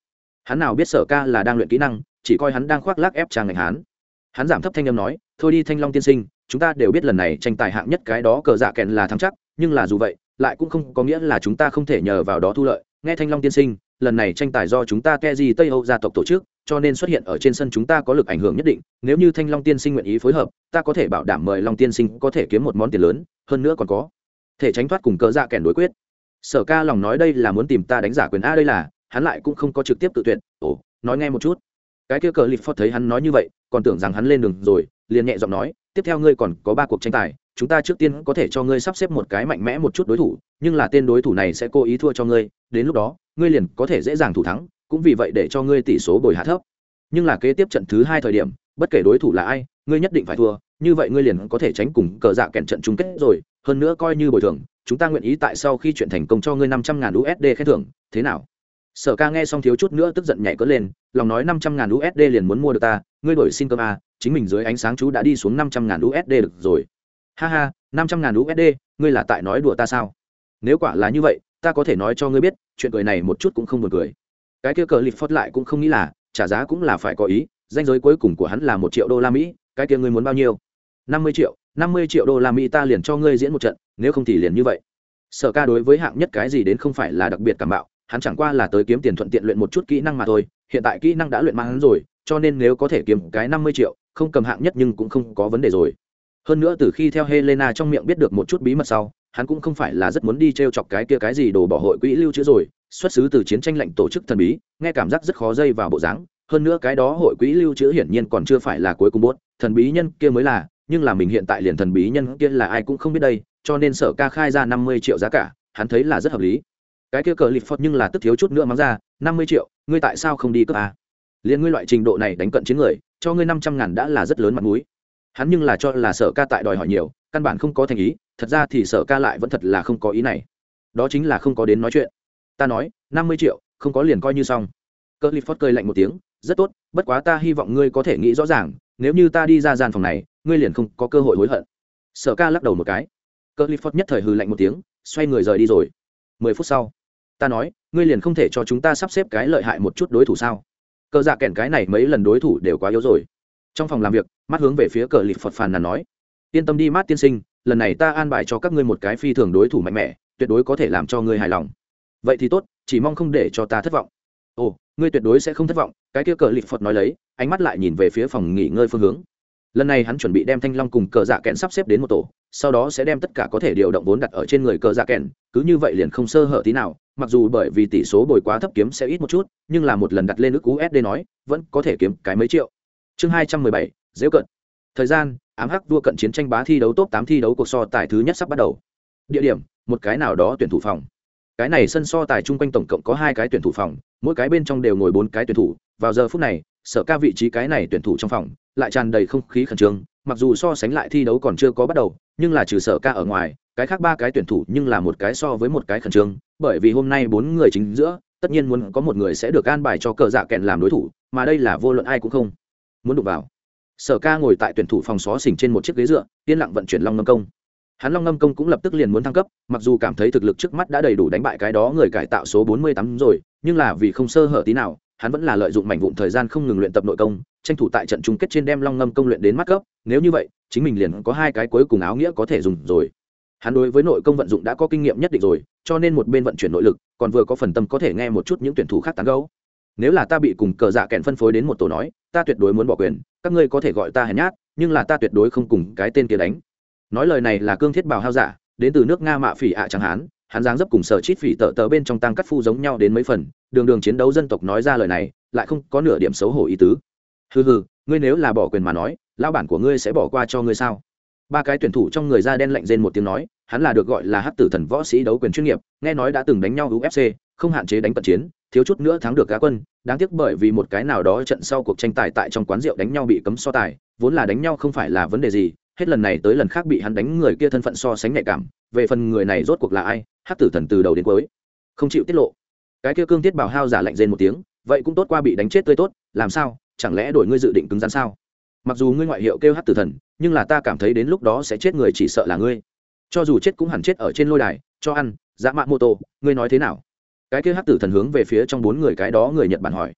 Hắn nào biết sở ca là đang luyện kỹ năng, chỉ coi hắn đang khoác lác ép trang ngành hán. Hắn giảm thấp thanh âm nói, thôi đi thanh long tiên sinh, chúng ta đều biết lần này tranh tài hạng nhất cái đó cờ dạ kèn là thắng chắc, nhưng là dù vậy, lại cũng không có nghĩa là chúng ta không thể nhờ vào đó thu lợi nghe thanh long tiên sinh, lần này tranh tài do chúng ta ke di tây âu gia tộc tổ chức, cho nên xuất hiện ở trên sân chúng ta có lực ảnh hưởng nhất định. Nếu như thanh long tiên sinh nguyện ý phối hợp, ta có thể bảo đảm mời long tiên sinh có thể kiếm một món tiền lớn, hơn nữa còn có thể tránh thoát cùng cớ dạ kèn đối quyết. Sở ca lòng nói đây là muốn tìm ta đánh giả quyền a đây là, hắn lại cũng không có trực tiếp tự tuyệt. Ồ, nói nghe một chút. Cái kia cờ lip phót thấy hắn nói như vậy, còn tưởng rằng hắn lên đường rồi, liền nhẹ giọng nói, tiếp theo ngươi còn có ba cuộc tranh tài chúng ta trước tiên có thể cho ngươi sắp xếp một cái mạnh mẽ một chút đối thủ nhưng là tên đối thủ này sẽ cố ý thua cho ngươi đến lúc đó ngươi liền có thể dễ dàng thủ thắng cũng vì vậy để cho ngươi tỷ số bồi hạ thấp. Nhưng là kế tiếp trận thứ hai thời điểm bất kể đối thủ là ai ngươi nhất định phải thua như vậy ngươi liền có thể tránh cùng cờ dạ kèn trận chung kết rồi hơn nữa coi như bồi thường chúng ta nguyện ý tại sau khi chuyện thành công cho ngươi năm trăm ngàn usd khen thưởng thế nào? Sở ca nghe xong thiếu chút nữa tức giận nhảy cỡ lên lòng nói năm trăm ngàn usd liền muốn mua được ta ngươi đổi xin cơm à, chính mình dưới ánh sáng chú đã đi xuống năm trăm ngàn usd được rồi ha ha, năm trăm ngàn usd ngươi là tại nói đùa ta sao? Nếu quả là như vậy, ta có thể nói cho ngươi biết, chuyện cười này một chút cũng không buồn cười. Cái kia cờ lip phớt lại cũng không nghĩ là, trả giá cũng là phải có ý, danh giới cuối cùng của hắn là một triệu đô la mỹ, cái kia ngươi muốn bao nhiêu? Năm mươi triệu, năm mươi triệu đô la mỹ ta liền cho ngươi diễn một trận, nếu không thì liền như vậy. Sở ca đối với hạng nhất cái gì đến không phải là đặc biệt cảm bạo, hắn chẳng qua là tới kiếm tiền thuận tiện luyện một chút kỹ năng mà thôi, hiện tại kỹ năng đã luyện mang hắn rồi, cho nên nếu có thể kiếm cái năm mươi triệu, không cầm hạng nhất nhưng cũng không có vấn đề rồi hơn nữa từ khi theo helena trong miệng biết được một chút bí mật sau, hắn cũng không phải là rất muốn đi t r e o chọc cái kia cái gì đồ bỏ hội quỹ lưu trữ rồi, xuất xứ từ chiến tranh lệnh tổ chức thần bí, nghe cảm giác rất khó dây vào bộ dáng. Hơn nữa cái đó hội quỹ lưu trữ hiển nhiên còn chưa phải là cuối cùng bốt thần bí nhân kia mới là, nhưng là mình hiện tại liền thần bí nhân kia là ai cũng không biết đây, cho nên sở ca khai ra năm mươi triệu giá cả, hắn thấy là rất hợp lý. Cái kia cờ lip phật nhưng là tức thiếu chút nữa mắng ra, năm mươi triệu, ngươi tại sao không đi cướp à? liền ngươi loại trình độ này đánh cận chiến người, cho ngươi năm trăm ngàn đã là rất lớn mặt mũi hắn nhưng là cho là sở ca tại đòi hỏi nhiều, căn bản không có thành ý, thật ra thì sở ca lại vẫn thật là không có ý này. Đó chính là không có đến nói chuyện. Ta nói, năm mươi triệu, không có liền coi như xong. Cờ lip phật cười lạnh một tiếng, rất tốt, bất quá ta hy vọng ngươi có thể nghĩ rõ ràng, nếu như ta đi ra gian phòng này, ngươi liền không có cơ hội hối hận. Sở ca lắc đầu một cái. Cờ lip phật nhất thời hừ lạnh một tiếng, xoay người rời đi rồi. Mười phút sau, ta nói, ngươi liền không thể cho chúng ta sắp xếp cái lợi hại một chút đối thủ sao? Cờ dạ kèn cái này mấy lần đối thủ đều quá yếu rồi trong phòng làm việc mắt hướng về phía cờ lịp phật phàn là nói, yên tâm đi mát tiên sinh, lần này ta an bài cho các ngươi một cái phi thường đối thủ mạnh mẽ, tuyệt đối có thể làm cho ngươi hài lòng. Vậy thì tốt, chỉ mong không để cho ta thất vọng. Ồ, ngươi tuyệt đối sẽ không thất vọng, cái kia cờ lịp phật nói lấy, ánh mắt lại nhìn về phía phòng nghỉ ngơi phương hướng. Lần này hắn chuẩn bị đem thanh long cùng cờ dạ kẹn sắp xếp đến một tổ, sau đó sẽ đem tất cả có thể điều động vốn đặt ở trên người cờ dạ kẹn, cứ như vậy liền không sơ hở tí nào, mặc dù bởi vì tỷ số bồi quá thấp kiếm sẽ ít một chút, nhưng là một lần đặt lên ước usd nói, vẫn có thể kiếm cái mấy triệu chương hai trăm mười bảy, dễ cận. Thời gian, ám hắc vua cận chiến tranh bá thi đấu top tám thi đấu cuộc so tài thứ nhất sắp bắt đầu. Địa điểm, một cái nào đó tuyển thủ phòng. Cái này sân so tài chung quanh tổng cộng có hai cái tuyển thủ phòng, mỗi cái bên trong đều ngồi bốn cái tuyển thủ. Vào giờ phút này, sở ca vị trí cái này tuyển thủ trong phòng, lại tràn đầy không khí khẩn trương, mặc dù so sánh lại thi đấu còn chưa có bắt đầu, nhưng là trừ sở ca ở ngoài, cái khác ba cái tuyển thủ nhưng là một cái so với một cái khẩn trương, bởi vì hôm nay bốn người chính giữa, tất nhiên muốn có một người sẽ được an bài cho cờ dạ kẹn làm đối thủ, mà đây là vô luận ai cũng không muốn đụng vào. Sở ca ngồi tại tuyển thủ phòng xó xỉnh trên một chiếc ghế dựa, yên lặng vận chuyển long ngâm công. Hắn long ngâm công cũng lập tức liền muốn thăng cấp, mặc dù cảm thấy thực lực trước mắt đã đầy đủ đánh bại cái đó người cải tạo số bốn mươi tám rồi, nhưng là vì không sơ hở tí nào, hắn vẫn là lợi dụng mảnh vụn thời gian không ngừng luyện tập nội công, tranh thủ tại trận chung kết trên đem long ngâm công luyện đến mắt cấp, nếu như vậy, chính mình liền có hai cái cuối cùng áo nghĩa có thể dùng rồi. Hắn đối với nội công vận dụng đã có kinh nghiệm nhất định rồi, cho nên một bên vận chuyển nội lực, còn vừa có phần tâm có thể nghe một chút những tuyển thủ khác tán gấu nếu là ta bị cùng cờ dạ kẹn phân phối đến một tổ nói, ta tuyệt đối muốn bỏ quyền, các ngươi có thể gọi ta hèn nhát, nhưng là ta tuyệt đối không cùng cái tên kia đánh. Nói lời này là cương thiết bào hao giả đến từ nước nga mạ phỉ ạ chẳng hán hắn dáng dấp cùng sở chít phỉ tợ tờ bên trong tăng cắt phu giống nhau đến mấy phần, đường đường chiến đấu dân tộc nói ra lời này, lại không có nửa điểm xấu hổ ý tứ. Hừ hừ, ngươi nếu là bỏ quyền mà nói lao bản của ngươi sẽ bỏ qua cho ngươi sao? Ba cái tuyển thủ trong người da đen lạnh rên một tiếng nói, hắn là được gọi là hát tử thần võ sĩ đấu quyền chuyên nghiệp, nghe nói đã từng đánh nhau ufc không hạn chế đánh cận chiến thiếu chút nữa thắng được cá quân, đáng tiếc bởi vì một cái nào đó trận sau cuộc tranh tài tại trong quán rượu đánh nhau bị cấm so tài, vốn là đánh nhau không phải là vấn đề gì, hết lần này tới lần khác bị hắn đánh người kia thân phận so sánh nhạy cảm, về phần người này rốt cuộc là ai hát tử thần từ đầu đến cuối, không chịu tiết lộ. Cái kia cương tiết bảo hao giả lạnh rên một tiếng, vậy cũng tốt qua bị đánh chết tươi tốt, làm sao, chẳng lẽ đổi ngươi dự định cứng rắn sao? Mặc dù ngươi ngoại hiệu kêu hát tử thần, nhưng là ta cảm thấy đến lúc đó sẽ chết người chỉ sợ là ngươi. Cho dù chết cũng hẳn chết ở trên lôi đài, cho ăn, dã mạ mô tô, ngươi nói thế nào? Cái kia hắc tử thần hướng về phía trong bốn người cái đó người nhật bản hỏi.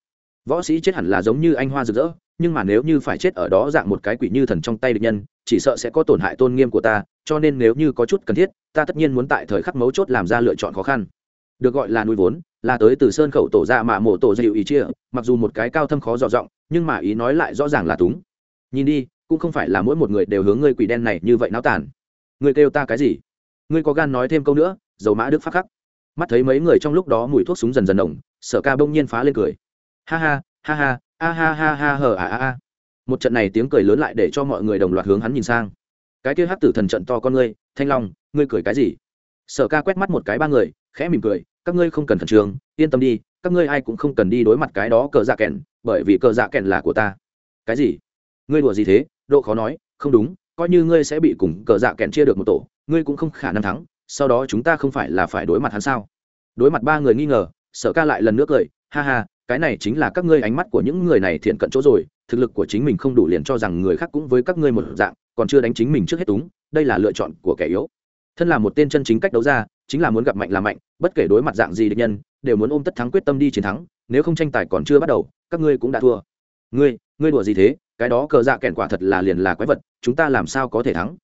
Võ sĩ chết hẳn là giống như anh hoa rực rỡ, nhưng mà nếu như phải chết ở đó dạng một cái quỷ như thần trong tay địch nhân, chỉ sợ sẽ có tổn hại tôn nghiêm của ta, cho nên nếu như có chút cần thiết, ta tất nhiên muốn tại thời khắc mấu chốt làm ra lựa chọn khó khăn. Được gọi là nuôi vốn, là tới từ sơn khẩu tổ ra mà mổ tổ dịu ý chia, mặc dù một cái cao thâm khó dò dọng nhưng mà ý nói lại rõ ràng là túng. Nhìn đi, cũng không phải là mỗi một người đều hướng ngươi quỷ đen này như vậy náo tàn. Người kêu ta cái gì? Ngươi có gan nói thêm câu nữa, dầu mã đức phát khắc mắt thấy mấy người trong lúc đó mùi thuốc súng dần dần nồng sở ca bỗng nhiên phá lên cười. Ha ha ha ha, a ha ha ha hờ à a a. Một trận này tiếng cười lớn lại để cho mọi người đồng loạt hướng hắn nhìn sang. Cái kia hát tử thần trận to con ngươi, thanh long, ngươi cười cái gì? Sở ca quét mắt một cái ba người, khẽ mỉm cười, các ngươi không cần thần trương, yên tâm đi, các ngươi ai cũng không cần đi đối mặt cái đó cờ dạ kèn, bởi vì cờ dạ kèn là của ta. Cái gì? Ngươi đùa gì thế? Độ khó nói, không đúng, coi như ngươi sẽ bị cùng cờ dạ kèn chia được một tổ, ngươi cũng không khả năng thắng sau đó chúng ta không phải là phải đối mặt hắn sao? Đối mặt ba người nghi ngờ, sở ca lại lần nữa cười, ha ha, cái này chính là các ngươi ánh mắt của những người này thiện cận chỗ rồi, thực lực của chính mình không đủ liền cho rằng người khác cũng với các ngươi một dạng, còn chưa đánh chính mình trước hết túng, đây là lựa chọn của kẻ yếu. Thân là một tên chân chính cách đấu ra, chính là muốn gặp mạnh là mạnh, bất kể đối mặt dạng gì địch nhân, đều muốn ôm tất thắng quyết tâm đi chiến thắng, nếu không tranh tài còn chưa bắt đầu, các ngươi cũng đã thua. Ngươi ngươi đùa gì thế? Cái đó cờ dạ kẹn quả thật là liền là quái vật, chúng ta làm sao có thể thắng?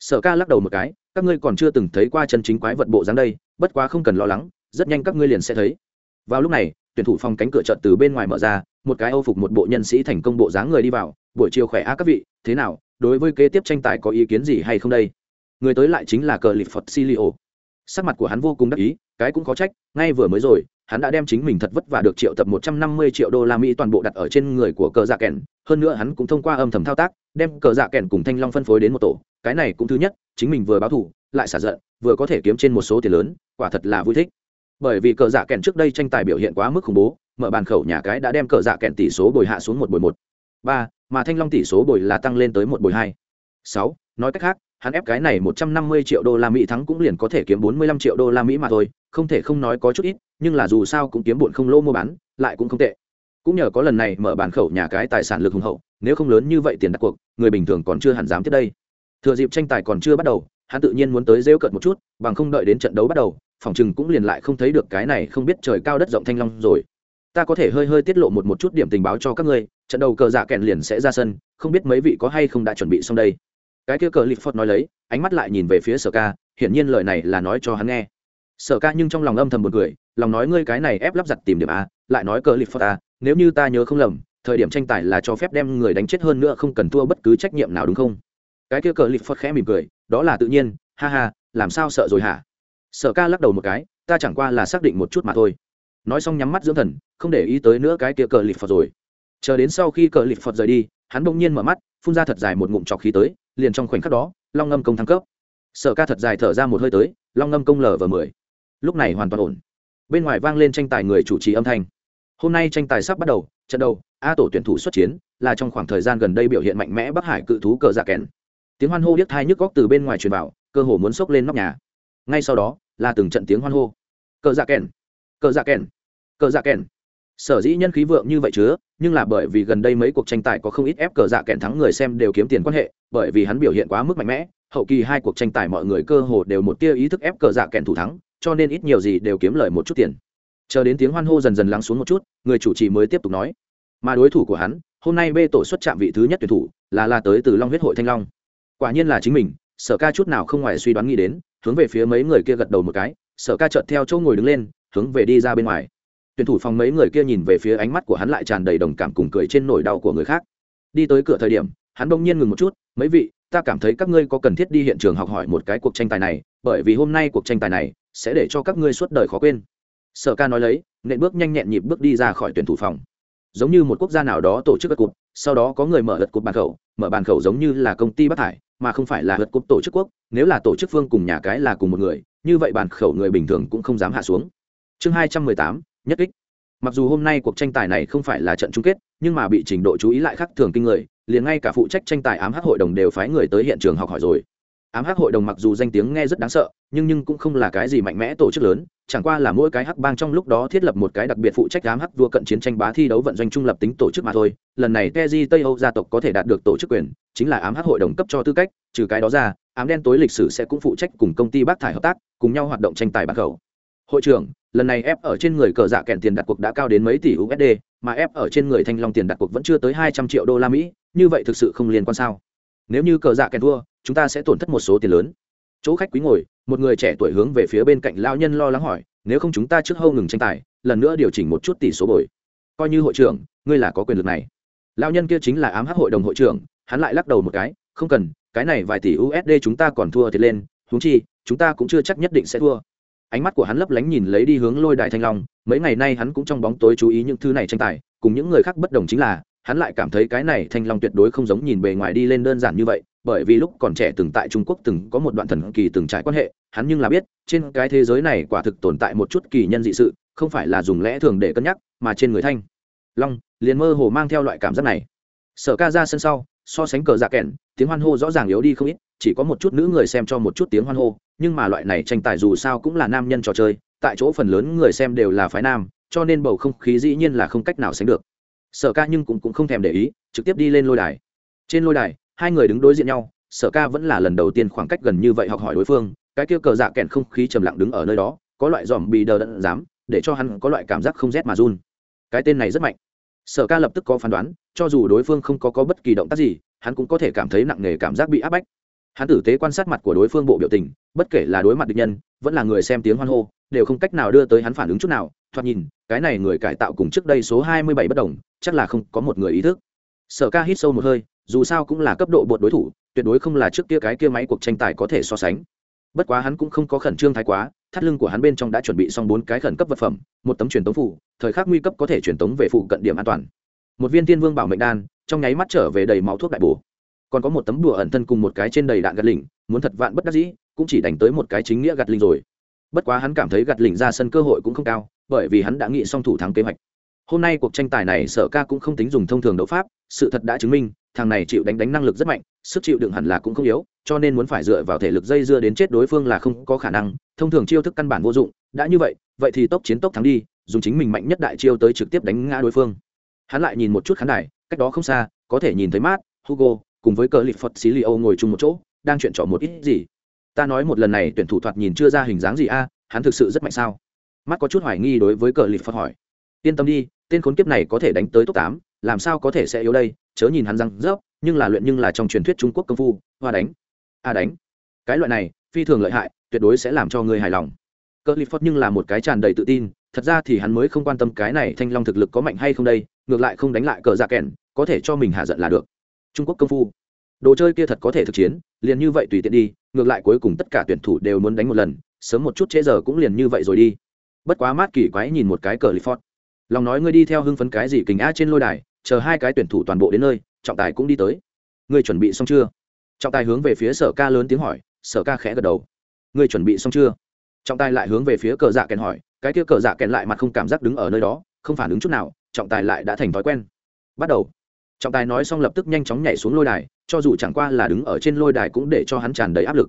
Sở ca lắc đầu một cái, các ngươi còn chưa từng thấy qua chân chính quái vật bộ dáng đây, bất quá không cần lo lắng, rất nhanh các ngươi liền sẽ thấy. Vào lúc này, tuyển thủ phòng cánh cửa trận từ bên ngoài mở ra, một cái âu phục một bộ nhân sĩ thành công bộ dáng người đi vào, buổi chiều khỏe a các vị, thế nào, đối với kế tiếp tranh tài có ý kiến gì hay không đây? Người tới lại chính là cờ lip phật silio. Sắc mặt của hắn vô cùng đắc ý, cái cũng có trách, ngay vừa mới rồi, hắn đã đem chính mình thật vất vả được triệu tập một trăm năm mươi triệu đô la mỹ toàn bộ đặt ở trên người của cờ dạ kèn. Hơn nữa hắn cũng thông qua âm thầm thao tác, đem cờ dạ kèn cùng thanh long phân phối đến một tổ cái này cũng thứ nhất, chính mình vừa báo thủ lại xả giận, vừa có thể kiếm trên một số tiền lớn, quả thật là vui thích. Bởi vì cờ dạ giả kèn trước đây tranh tài biểu hiện quá mức khủng bố, mở bàn khẩu nhà cái đã đem cờ dạ giả kèn tỷ số bồi hạ xuống một bồi một. Ba, mà thanh long tỷ số bồi là tăng lên tới một bồi hai. Sáu, nói cách khác, hắn ép cái này một trăm năm mươi triệu đô la mỹ thắng cũng liền có thể kiếm bốn mươi lăm triệu đô la mỹ mà thôi, không thể không nói có chút ít, nhưng là dù sao cũng kiếm bụn không lỗ mua bán, lại cũng không tệ. Cũng nhờ có lần này mở bàn khẩu nhà cái tài sản lực hùng hậu, nếu không lớn như vậy tiền đặt cuộc, người bình thường còn chưa hẳn dám tiếp đây thừa dịp tranh tài còn chưa bắt đầu, hắn tự nhiên muốn tới rêu cợt một chút, bằng không đợi đến trận đấu bắt đầu, phòng chừng cũng liền lại không thấy được cái này không biết trời cao đất rộng thanh long rồi. Ta có thể hơi hơi tiết lộ một một chút điểm tình báo cho các ngươi, trận đầu cờ dạ kèn liền sẽ ra sân, không biết mấy vị có hay không đã chuẩn bị xong đây. Cái kia cờ lip phật nói lấy, ánh mắt lại nhìn về phía sở ca, hiển nhiên lời này là nói cho hắn nghe. Sở ca nhưng trong lòng âm thầm một cười, lòng nói ngươi cái này ép lắp giặt tìm điểm a, lại nói cờ lip phật a, nếu như ta nhớ không lầm, thời điểm tranh tài là cho phép đem người đánh chết hơn nữa không cần thua bất cứ trách nhiệm nào đúng không? Cái kia cờ lip phật khẽ mỉm cười, đó là tự nhiên, ha ha, làm sao sợ rồi hả? Sở ca lắc đầu một cái, ta chẳng qua là xác định một chút mà thôi. Nói xong nhắm mắt dưỡng thần, không để ý tới nữa cái kia cờ lip phật rồi. Chờ đến sau khi cờ lip phật rời đi, hắn bỗng nhiên mở mắt, phun ra thật dài một ngụm trọc khí tới, liền trong khoảnh khắc đó, long ngâm công thăng cấp. Sở ca thật dài thở ra một hơi tới, long ngâm công lờ vờ mười. Lúc này hoàn toàn ổn. Bên ngoài vang lên tranh tài người chủ trì âm thanh. Hôm nay tranh tài sắp bắt đầu, trận đầu, a tổ tuyển thủ xuất chiến, là trong khoảng thời gian gần đây biểu hiện mạnh mẽ bắc hải cự thú cờ giả kèn tiếng hoan hô điếc thai nhức góc từ bên ngoài truyền vào, cơ hồ muốn xốc lên nóc nhà. Ngay sau đó, là từng trận tiếng hoan hô. Cờ dạ kèn, cờ dạ kèn, cờ dạ kèn. Sở dĩ nhân khí vượng như vậy chứa, nhưng là bởi vì gần đây mấy cuộc tranh tài có không ít ép cờ dạ kèn thắng người xem đều kiếm tiền quan hệ, bởi vì hắn biểu hiện quá mức mạnh mẽ, hậu kỳ hai cuộc tranh tài mọi người cơ hồ đều một tia ý thức ép cờ dạ kèn thủ thắng, cho nên ít nhiều gì đều kiếm lời một chút tiền. Chờ đến tiếng hoan hô dần dần lắng xuống một chút, người chủ trì mới tiếp tục nói. Mà đối thủ của hắn, hôm nay bê tổ xuất chạm vị thứ nhất tuyển thủ, là la tới từ long huyết hội thanh long quả nhiên là chính mình, sở ca chút nào không ngoài suy đoán nghĩ đến, hướng về phía mấy người kia gật đầu một cái, sở ca chợt theo chỗ ngồi đứng lên, hướng về đi ra bên ngoài. Tuyển thủ phòng mấy người kia nhìn về phía ánh mắt của hắn lại tràn đầy đồng cảm cùng cười trên nỗi đau của người khác. Đi tới cửa thời điểm, hắn bỗng nhiên ngừng một chút, mấy vị, ta cảm thấy các ngươi có cần thiết đi hiện trường học hỏi một cái cuộc tranh tài này, bởi vì hôm nay cuộc tranh tài này sẽ để cho các ngươi suốt đời khó quên. Sở ca nói lấy, nện bước nhanh nhẹn nhịp bước đi ra khỏi tuyển thủ phòng. Giống như một quốc gia nào đó tổ chức các cụt, sau đó có người mở đợt cụt bàn khẩu, mở bàn khẩu giống như là công ty bắt thải mà không phải là gật cụt tổ chức quốc, nếu là tổ chức phương cùng nhà cái là cùng một người, như vậy bàn khẩu người bình thường cũng không dám hạ xuống. Chương hai trăm mười tám, nhất kích. Mặc dù hôm nay cuộc tranh tài này không phải là trận chung kết, nhưng mà bị trình độ chú ý lại khác thường kinh người, liền ngay cả phụ trách tranh tài ám hắc hội đồng đều phái người tới hiện trường học hỏi rồi ám hắc hội đồng mặc dù danh tiếng nghe rất đáng sợ, nhưng nhưng cũng không là cái gì mạnh mẽ tổ chức lớn, chẳng qua là mỗi cái hắc bang trong lúc đó thiết lập một cái đặc biệt phụ trách ám hắc vua cận chiến tranh bá thi đấu vận doanh trung lập tính tổ chức mà thôi. Lần này keji tây âu gia tộc có thể đạt được tổ chức quyền, chính là ám hắc hội đồng cấp cho tư cách, trừ cái đó ra, ám đen tối lịch sử sẽ cũng phụ trách cùng công ty bác thải hợp tác, cùng nhau hoạt động tranh tài bạc khẩu. Hội trưởng, lần này ép ở trên người cờ dạ kèn tiền đặt cuộc đã cao đến mấy tỷ usd mà ép ở trên người thanh long tiền đặt cuộc vẫn chưa tới hai trăm triệu đô la mỹ, như vậy thực sự không liên quan sao? Nếu như cờ dạ kèn thua chúng ta sẽ tổn thất một số tiền lớn. Chỗ khách quý ngồi, một người trẻ tuổi hướng về phía bên cạnh lao nhân lo lắng hỏi, nếu không chúng ta trước hâu ngừng tranh tài, lần nữa điều chỉnh một chút tỷ số bồi. Coi như hội trưởng, ngươi là có quyền lực này. Lao nhân kia chính là ám hắc hội đồng hội trưởng, hắn lại lắc đầu một cái, không cần, cái này vài tỷ usd chúng ta còn thua thiệt lên, huống chi, chúng ta cũng chưa chắc nhất định sẽ thua. Ánh mắt của hắn lấp lánh nhìn lấy đi hướng lôi đài thanh long, mấy ngày nay hắn cũng trong bóng tối chú ý những thứ này tranh tài, cùng những người khác bất đồng chính là, hắn lại cảm thấy cái này thanh long tuyệt đối không giống nhìn bề ngoài đi lên đơn giản như vậy bởi vì lúc còn trẻ từng tại trung quốc từng có một đoạn thần kỳ từng trải quan hệ hắn nhưng là biết trên cái thế giới này quả thực tồn tại một chút kỳ nhân dị sự không phải là dùng lẽ thường để cân nhắc mà trên người thanh. Long liền mơ hồ mang theo loại cảm giác này. Sở ca ra sân sau so sánh cờ dạ kèn tiếng hoan hô rõ ràng yếu đi không ít chỉ có một chút nữ người xem cho một chút tiếng hoan hô nhưng mà loại này tranh tài dù sao cũng là nam nhân trò chơi tại chỗ phần lớn người xem đều là phái nam cho nên bầu không khí dĩ nhiên là không cách nào sánh được. Sở ca nhưng cũng, cũng không thèm để ý trực tiếp đi lên lôi đài. Trên lôi đài hai người đứng đối diện nhau sở ca vẫn là lần đầu tiên khoảng cách gần như vậy học hỏi đối phương cái kia cờ dạ kèn không khí trầm lặng đứng ở nơi đó có loại dòm bị đờ đẫn dám để cho hắn có loại cảm giác không rét mà run. Cái tên này rất mạnh. Sở ca lập tức có phán đoán cho dù đối phương không có, có bất kỳ động tác gì hắn cũng có thể cảm thấy nặng nề cảm giác bị áp bách. Hắn tử tế quan sát mặt của đối phương bộ biểu tình bất kể là đối mặt địch nhân vẫn là người xem tiếng hoan hô đều không cách nào đưa tới hắn phản ứng chút nào thoạt nhìn cái này người cải tạo cùng trước đây số hai mươi bảy bất đồng chắc là không có một người ý thức. Sở ca hít sâu một hơi dù sao cũng là cấp độ bột đối thủ, tuyệt đối không là trước kia cái kia máy cuộc tranh tài có thể so sánh. Bất quá hắn cũng không có khẩn trương thái quá, thắt lưng của hắn bên trong đã chuẩn bị xong bốn cái khẩn cấp vật phẩm, một tấm truyền tống phủ, thời khắc nguy cấp có thể truyền tống về phụ cận điểm an toàn. Một viên tiên vương bảo mệnh đan, trong nháy mắt trở về đầy máu thuốc đại bổ. Còn có một tấm đùa ẩn thân cùng một cái trên đầy đạn gạt lỉnh, muốn thật vạn bất đắc dĩ, cũng chỉ đánh tới một cái chính nghĩa gạt lỉnh rồi. Bất quá hắn cảm thấy gạt lỉnh ra sân cơ hội cũng không cao, bởi vì hắn đã nghĩ xong thủ thắng kế hoạch. Hôm nay cuộc tranh tài này sở ca cũng không tính dùng thông thường đấu pháp, sự thật đã chứng minh thằng này chịu đánh đánh năng lực rất mạnh, sức chịu đựng hẳn là cũng không yếu, cho nên muốn phải dựa vào thể lực dây dưa đến chết đối phương là không có khả năng, thông thường chiêu thức căn bản vô dụng, đã như vậy vậy thì tốc chiến tốc thắng đi, dùng chính mình mạnh nhất đại chiêu tới trực tiếp đánh ngã đối phương. Hắn lại nhìn một chút khán đài, cách đó không xa, có thể nhìn thấy mát hugo, cùng với cờ lip phật xí li âu ngồi chung một chỗ, đang chuyện trò một ít gì. Ta nói một lần này, tuyển thủ thoạt nhìn chưa ra hình dáng gì a, hắn thực sự rất mạnh sao? Mắt có chút hoài nghi đối với cờ lip phật hỏi. Yên tâm đi, tên khốn kiếp này có thể đánh tới top tám làm sao có thể sẽ yếu đây, chớ nhìn hắn răng rớp, nhưng là luyện nhưng là trong truyền thuyết trung quốc công phu, hoa đánh, a đánh. Cái loại này, phi thường lợi hại, tuyệt đối sẽ làm cho người hài lòng. Cờ lip phật nhưng là một cái tràn đầy tự tin, thật ra thì hắn mới không quan tâm cái này thanh long thực lực có mạnh hay không đây, ngược lại không đánh lại cờ dạ kèn, có thể cho mình hạ giận là được. Trung quốc công phu, đồ chơi kia thật có thể thực chiến, liền như vậy tùy tiện đi, ngược lại cuối cùng tất cả tuyển thủ đều muốn đánh một lần, sớm một chút trễ giờ cũng liền như vậy rồi đi. Bất quá mát kỳ quái nhìn một cái cờ lip phật lòng nói ngươi đi theo hưng phấn cái gì kình a trên lôi đài chờ hai cái tuyển thủ toàn bộ đến nơi, trọng tài cũng đi tới. Ngươi chuẩn bị xong chưa? Trọng tài hướng về phía sở ca lớn tiếng hỏi, sở ca khẽ gật đầu. Ngươi chuẩn bị xong chưa? Trọng tài lại hướng về phía cờ dạ kèn hỏi, cái kia cờ dạ kèn lại mặt không cảm giác đứng ở nơi đó, không phản ứng chút nào, trọng tài lại đã thành thói quen. Bắt đầu. Trọng tài nói xong lập tức nhanh chóng nhảy xuống lôi đài, cho dù chẳng qua là đứng ở trên lôi đài cũng để cho hắn tràn đầy áp lực.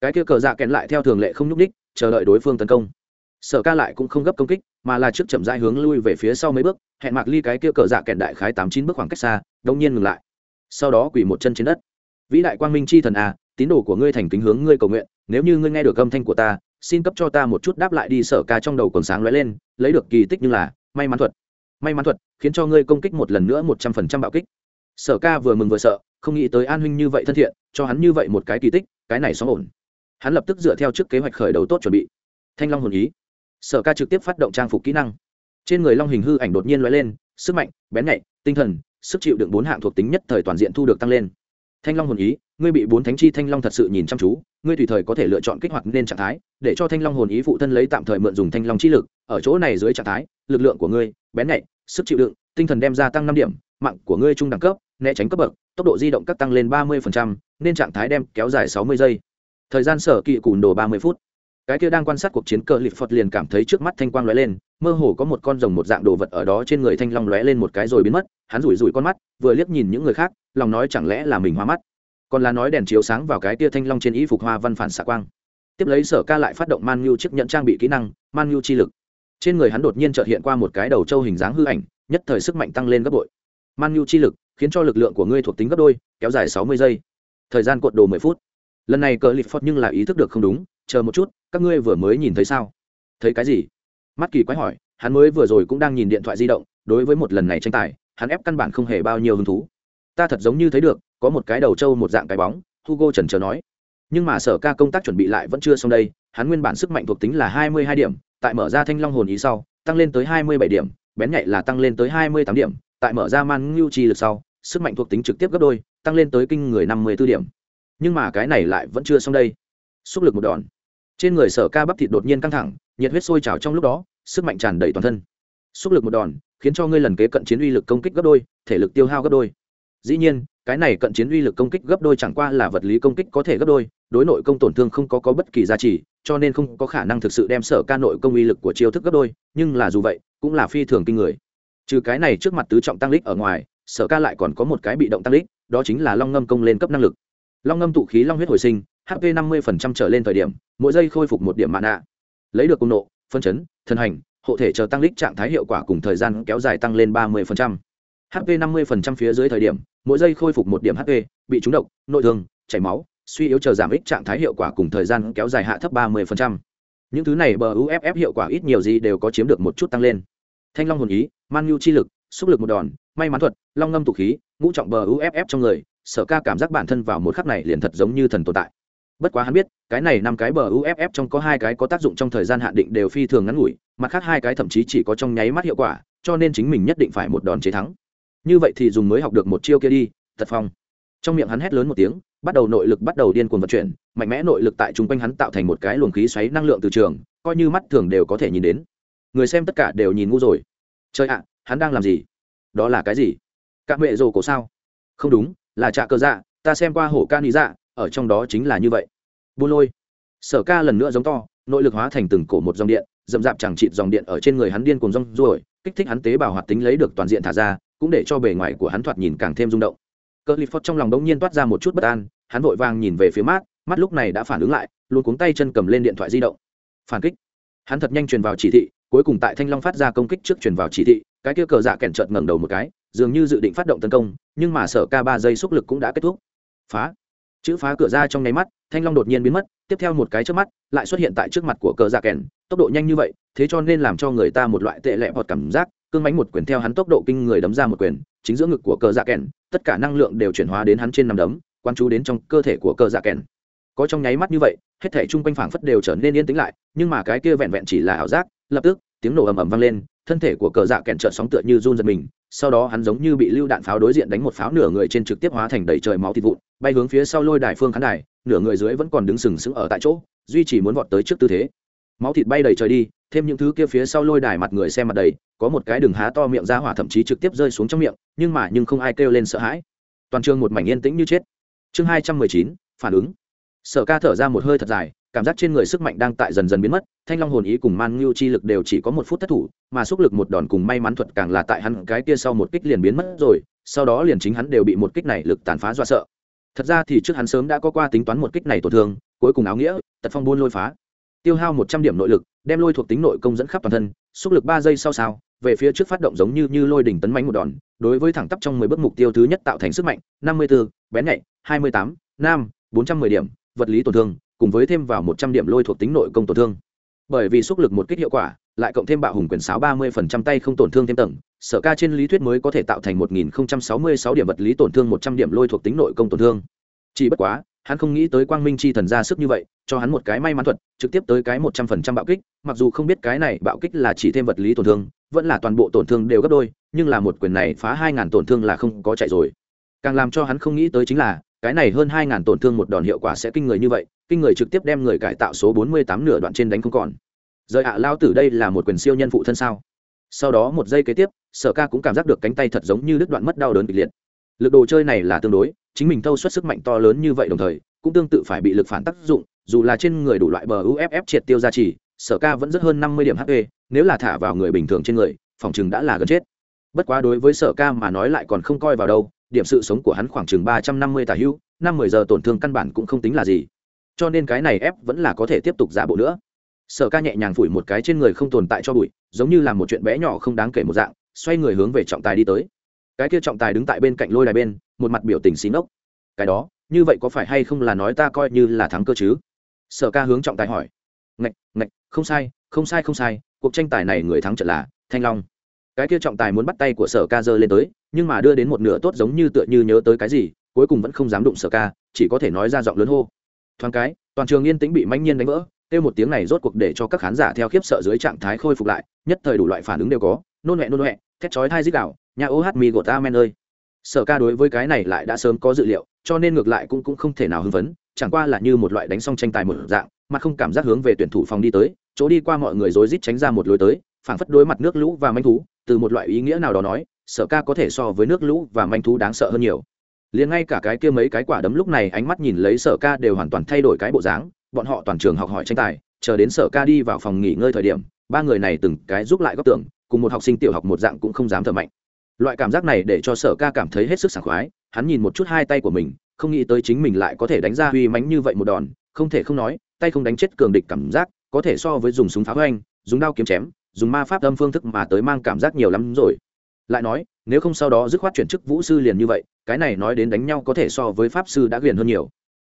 Cái kia cờ dạ kèn lại theo thường lệ không nhúc ních chờ đợi đối phương tấn công sở ca lại cũng không gấp công kích, mà là trước chậm rãi hướng lui về phía sau mấy bước, hẹn mạc ly cái kia cờ dạ kẹn đại khái tám chín bước khoảng cách xa đông nhiên ngừng lại. Sau đó quỳ một chân trên đất. Vĩ đại quang minh c h i thần à tín đồ của ngươi thành kính hướng ngươi cầu nguyện, nếu như ngươi nghe được âm thanh của ta, xin cấp cho ta một chút đáp lại đi. Sở ca trong đầu còn sáng lóe lên, lấy được kỳ tích như là, may mắn thuật, may mắn thuật, khiến cho ngươi công kích một lần nữa một trăm phần trăm bạo kích. Sở ca vừa mừng vừa sợ, không nghĩ tới an huynh như vậy thân thiện, cho hắn như vậy một cái kỳ tích, cái này xóm ổn. Hắn lập tức dựa theo trước kế hoạch khởi đầu tốt chuẩn bị. Thanh long hồn ý sở ca trực tiếp phát động trang phục kỹ năng. Trên người long hình hư ảnh đột nhiên loại lên, sức mạnh, bén nhạy, tinh thần, sức chịu đựng bốn hạng thuộc tính nhất thời toàn diện thu được tăng lên. Thanh long hồn ý, ngươi bị bốn thánh chi thanh long thật sự nhìn chăm chú, ngươi tùy thời có thể lựa chọn kích hoạt nên trạng thái, để cho thanh long hồn ý phụ thân lấy tạm thời mượn dùng thanh long chi lực, ở chỗ này dưới trạng thái, lực lượng của ngươi, bén nhạy, sức chịu đựng, tinh thần đem ra tăng năm điểm, mạng của ngươi trung đẳng cấp, né tránh cấp bậc, tốc độ di động các tăng lên ba mươi nên trạng thái đem kéo dài sáu mươi giây. Thời gian sở kỵ cùn đồ ba mươi phút cái kia đang quan sát cuộc chiến cờ lịp phật liền cảm thấy trước mắt thanh quang lóe lên, mơ hồ có một con rồng một dạng đồ vật ở đó trên người thanh long lóe lên một cái rồi biến mất, hắn rủi rủi con mắt, vừa liếc nhìn những người khác, lòng nói chẳng lẽ là mình hoa mắt? Còn là nói đèn chiếu sáng vào cái kia thanh long trên y phục hoa văn phản xạ quang. Tiếp lấy sở ca lại phát động man nhu chiếc nhận trang bị kỹ năng, man nhu chi lực. Trên người hắn đột nhiên trợt hiện qua một cái đầu trâu hình dáng hư ảnh, nhất thời sức mạnh tăng lên gấp bội. Man nhu chi lực khiến cho lực lượng của ngươi thuộc tính gấp đôi, kéo dài sáu mươi giây. Thời gian cuộn đồ mười phút lần này cờ lip phật nhưng là ý thức được không đúng, chờ một chút, các ngươi vừa mới nhìn thấy sao? Thấy cái gì? Mắt kỳ quái hỏi, hắn mới vừa rồi cũng đang nhìn điện thoại di động, đối với một lần này tranh tài, hắn ép căn bản không hề bao nhiêu hứng thú. Ta thật giống như thấy được, có một cái đầu trâu một dạng cái bóng, hugo trần trờ nói. Nhưng mà sở ca công tác chuẩn bị lại vẫn chưa xong đây, hắn nguyên bản sức mạnh thuộc tính là hai mươi hai điểm, tại mở ra thanh long hồn ý sau, tăng lên tới hai mươi bảy điểm, bén nhạy là tăng lên tới hai mươi tám điểm, tại mở ra man ngưu chi lực sau, sức mạnh thuộc tính trực tiếp gấp đôi, tăng lên tới kinh người năm mươi b ố điểm nhưng mà cái này lại vẫn chưa xong đây. Xúc lực một đòn. Trên người sở ca bắp thịt đột nhiên căng thẳng nhiệt huyết sôi trào trong lúc đó sức mạnh tràn đầy toàn thân. Xúc lực một đòn khiến cho ngươi lần kế cận chiến uy lực công kích gấp đôi thể lực tiêu hao gấp đôi. Dĩ nhiên cái này cận chiến uy lực công kích gấp đôi chẳng qua là vật lý công kích có thể gấp đôi đối nội công tổn thương không có, có bất kỳ giá trị cho nên không có khả năng thực sự đem sở ca nội công uy lực của chiêu thức gấp đôi nhưng là dù vậy cũng là phi thường kinh người. Trừ cái này trước mặt tứ trọng tăng lích ở ngoài sở ca lại còn có một cái bị động tăng lích đó chính là long ngâm công lên cấp năng lực long ngâm tụ khí long huyết hồi sinh hp năm mươi trở lên thời điểm, mỗi giây khôi phục một điểm mạ nạ lấy được công nộ, phân chấn, thần hành, hộ thể chờ tăng lít trạng thái hiệu quả cùng thời gian kéo dài tăng lên ba mươi hp năm mươi phía dưới thời điểm, mỗi giây khôi phục một điểm hp bị trúng độc, nội thương, chảy máu, suy yếu chờ giảm ích trạng thái hiệu quả cùng thời gian kéo dài hạ thấp ba mươi những thứ này bờ uff hiệu quả ít nhiều gì đều có chiếm được một chút tăng lên. Thanh long hồn ý, man nhu chi lực, xúc lực một đòn, may mắn thuật, long ngâm tụ khí, ngũ trọng bờ uff trong người sở ca cảm giác bản thân vào một khắc này liền thật giống như thần tồn tại. Bất quá hắn biết, cái này năm cái bờ uff trong có hai cái có tác dụng trong thời gian hạn định đều phi thường ngắn ngủi, mặt khác hai cái thậm chí chỉ có trong nháy mắt hiệu quả, cho nên chính mình nhất định phải một đòn chế thắng. Như vậy thì dùng mới học được một chiêu kia đi tật phong. Trong miệng hắn hét lớn một tiếng, bắt đầu nội lực bắt đầu điên cuồng vận chuyển, mạnh mẽ nội lực tại chung quanh hắn tạo thành một cái luồng khí xoáy năng lượng từ trường, coi như mắt thường đều có thể nhìn đến. Người xem tất cả đều nhìn ngu rồi. Chơi ạ, hắn đang làm gì? Đó là cái gì? Các mẹ rồ cổ sao? Không đúng là trạ cơ dạ ta xem qua hổ ca lý dạ ở trong đó chính là như vậy. Buôn lôi. Sở ca lần nữa giống to, nội lực hóa thành từng cổ một dòng điện, dậm dạp chẳng chịt dòng điện ở trên người hắn điên cùng rong ruổi, kích thích hắn tế bào hoạt tính lấy được toàn diện thả ra, cũng để cho bề ngoài của hắn thoạt nhìn càng thêm rung động. Cờ lip phật trong lòng đống nhiên toát ra một chút bất an, hắn vội vàng nhìn về phía mát mắt lúc này đã phản ứng lại, luôn cuống tay chân cầm lên điện thoại di động. Phản kích. Hắn thật nhanh truyền vào chỉ thị, cuối cùng tại thanh long phát ra công kích trước truyền vào chỉ thị, cái kia cờ dạ kẹn trợt ngẩng đầu một cái dường như dự định phát động tấn công, nhưng mà sở ca ba giây xúc lực cũng đã kết thúc. Phá. Chữ phá cửa ra trong nháy mắt, thanh long đột nhiên biến mất, tiếp theo một cái trước mắt, lại xuất hiện tại trước mặt của cờ dạ kèn, tốc độ nhanh như vậy, thế cho nên làm cho người ta một loại tệ lẹ hoặc cảm giác, cương bánh một quyền theo hắn tốc độ kinh người đấm ra một quyền, chính giữa ngực của cờ dạ kèn, tất cả năng lượng đều chuyển hóa đến hắn trên nằm đấm, quan chú đến trong cơ thể của cờ dạ kèn. Có trong nháy mắt như vậy, hết thể chung quanh phảng phất đều trở nên yên tĩnh lại, nhưng mà cái kia vẹn vẹn chỉ là ảo giác, lập tức, tiếng nổ ầm ầm vang lên, thân thể của cờ dạ kèn trợn sóng tựa như run giật mình sau đó hắn giống như bị lưu đạn pháo đối diện đánh một pháo nửa người trên trực tiếp hóa thành đầy trời máu thịt vụn, bay hướng phía sau lôi đài phương khán đài, nửa người dưới vẫn còn đứng sừng sững ở tại chỗ, duy chỉ muốn vọt tới trước tư thế. Máu thịt bay đầy trời đi, thêm những thứ kia phía sau lôi đài mặt người xem mặt đầy, có một cái đường há to miệng ra hỏa thậm chí trực tiếp rơi xuống trong miệng, nhưng mà nhưng không ai kêu lên sợ hãi. Toàn trường một mảnh yên tĩnh như chết. Chương hai trăm mười chín, phản ứng. Sở ca thở ra một hơi thật dài cảm giác trên người sức mạnh đang tại dần dần biến mất thanh long hồn ý cùng man ngưu chi lực đều chỉ có một phút thất thủ mà xúc lực một đòn cùng may mắn thuật càng là tại hắn cái kia sau một kích liền biến mất rồi sau đó liền chính hắn đều bị một kích này lực tàn phá do sợ. Thật ra thì trước hắn sớm đã có qua tính toán một kích này tổn thương cuối cùng áo nghĩa tật phong buôn lôi phá. Tiêu hao một trăm điểm nội lực đem lôi thuộc tính nội công dẫn khắp toàn thân xúc lực ba giây sau sao về phía trước phát động giống như như lôi đỉnh tấn mánh một đòn đối với thẳng tắp trong mười bước mục tiêu thứ nhất tạo thành sức mạnh năm mươi 54, bén nhạy hai mươi tám nam bốn trăm mười điểm vật lý tổn thương cùng với thêm vào một trăm điểm lôi thuộc tính nội công tổn thương. Bởi vì xúc lực một kích hiệu quả, lại cộng thêm bạo hùng quyền sáo ba mươi phần trăm tay không tổn thương thêm tầng, sở ca trên lý thuyết mới có thể tạo thành một nghìn sáu mươi sáu điểm vật lý tổn thương một trăm điểm lôi thuộc tính nội công tổn thương. Chỉ bất quá, hắn không nghĩ tới quang minh chi thần ra sức như vậy, cho hắn một cái may mắn thuật, trực tiếp tới cái một trăm phần trăm bạo kích, mặc dù không biết cái này bạo kích là chỉ thêm vật lý tổn thương, vẫn là toàn bộ tổn thương đều gấp đôi, nhưng là một quyền này phá hai ngàn tổn thương là không có chạy rồi. Càng làm cho hắn không nghĩ tới chính là cái này hơn hai ngàn tổn thương một đòn hiệu quả sẽ kinh người như vậy, kinh người trực tiếp đem người cải tạo số bốn mươi tám nửa đoạn trên đánh không còn. Rời ạ, lao tử đây là một quyền siêu nhân phụ thân sao? Sau đó một giây kế tiếp, sở ca cũng cảm giác được cánh tay thật giống như đứt đoạn mất đau đớn kịch liệt. Lực đồ chơi này là tương đối, chính mình thâu suất sức mạnh to lớn như vậy đồng thời, cũng tương tự phải bị lực phản tác dụng, dù là trên người đủ loại bờ uff triệt tiêu ra chỉ sở ca vẫn rất hơn năm mươi điểm hp nếu là thả vào người bình thường trên người, phòng chừng đã là gần chết. Bất quá đối với sở ca mà nói lại còn không coi vào đâu điểm sự sống của hắn khoảng chừng ba trăm năm mươi tả hữu năm mười giờ tổn thương căn bản cũng không tính là gì. Cho nên cái này ép vẫn là có thể tiếp tục giả bộ nữa. Sở ca nhẹ nhàng phủi một cái trên người không tồn tại cho bụi, giống như là một chuyện bé nhỏ không đáng kể một dạng, xoay người hướng về trọng tài đi tới. Cái kia trọng tài đứng tại bên cạnh lôi đài bên, một mặt biểu tình xí ngốc. Cái đó, như vậy có phải hay không là nói ta coi như là thắng cơ chứ? Sở ca hướng trọng tài hỏi. Ngạch ngạch, không sai không sai không sai, cuộc tranh tài này người thắng trận là thanh long. Cái kia trọng tài muốn bắt tay của sở ca giơ lên tới nhưng mà đưa đến một nửa tốt giống như tựa như nhớ tới cái gì, cuối cùng vẫn không dám đụng sở ca, chỉ có thể nói ra giọng lớn hô. Thoáng cái, toàn trường yên tĩnh bị manh nhiên đánh vỡ, kêu một tiếng này rốt cuộc để cho các khán giả theo khiếp sợ dưới trạng thái khôi phục lại, nhất thời đủ loại phản ứng đều có, nôn huệ nôn huệ, thét chói thai dích đạo nhà ô hát mi gột ta men ơi. Sở ca đối với cái này lại đã sớm có dự liệu, cho nên ngược lại cũng cũng không thể nào hưng vấn chẳng qua là như một loại đánh xong tranh tài một dạng, mà không cảm giác hướng về tuyển thủ phòng đi tới, chỗ đi qua mọi người rối rít tránh ra một lối tới, phảng phất đối mặt nước lũ và manh thú, từ một loại ý nghĩa nào đó nói sở ca có thể so với nước lũ và manh thú đáng sợ hơn nhiều. Liền ngay cả cái kia mấy cái quả đấm lúc này ánh mắt nhìn lấy sở ca đều hoàn toàn thay đổi cái bộ dáng, bọn họ toàn trường học hỏi tranh tài, chờ đến sở ca đi vào phòng nghỉ ngơi thời điểm, ba người này từng cái giúp lại góc tưởng cùng một học sinh tiểu học một dạng cũng không dám thở mạnh. Loại cảm giác này để cho sở ca cảm thấy hết sức sảng khoái, hắn nhìn một chút hai tay của mình, không nghĩ tới chính mình lại có thể đánh ra uy mánh như vậy một đòn, không thể không nói, tay không đánh chết cường địch cảm giác, có thể so với dùng súng phá hoanh dùng đao kiếm chém, dùng ma pháp âm phương thức mà tới mang cảm giác nhiều lắm rồi lại nói, nếu không sau đó dứt khoát chuyển chức vũ sư liền như vậy, cái này nói đến đánh nhau có thể so với pháp sư đã ghiền hơn nhiều.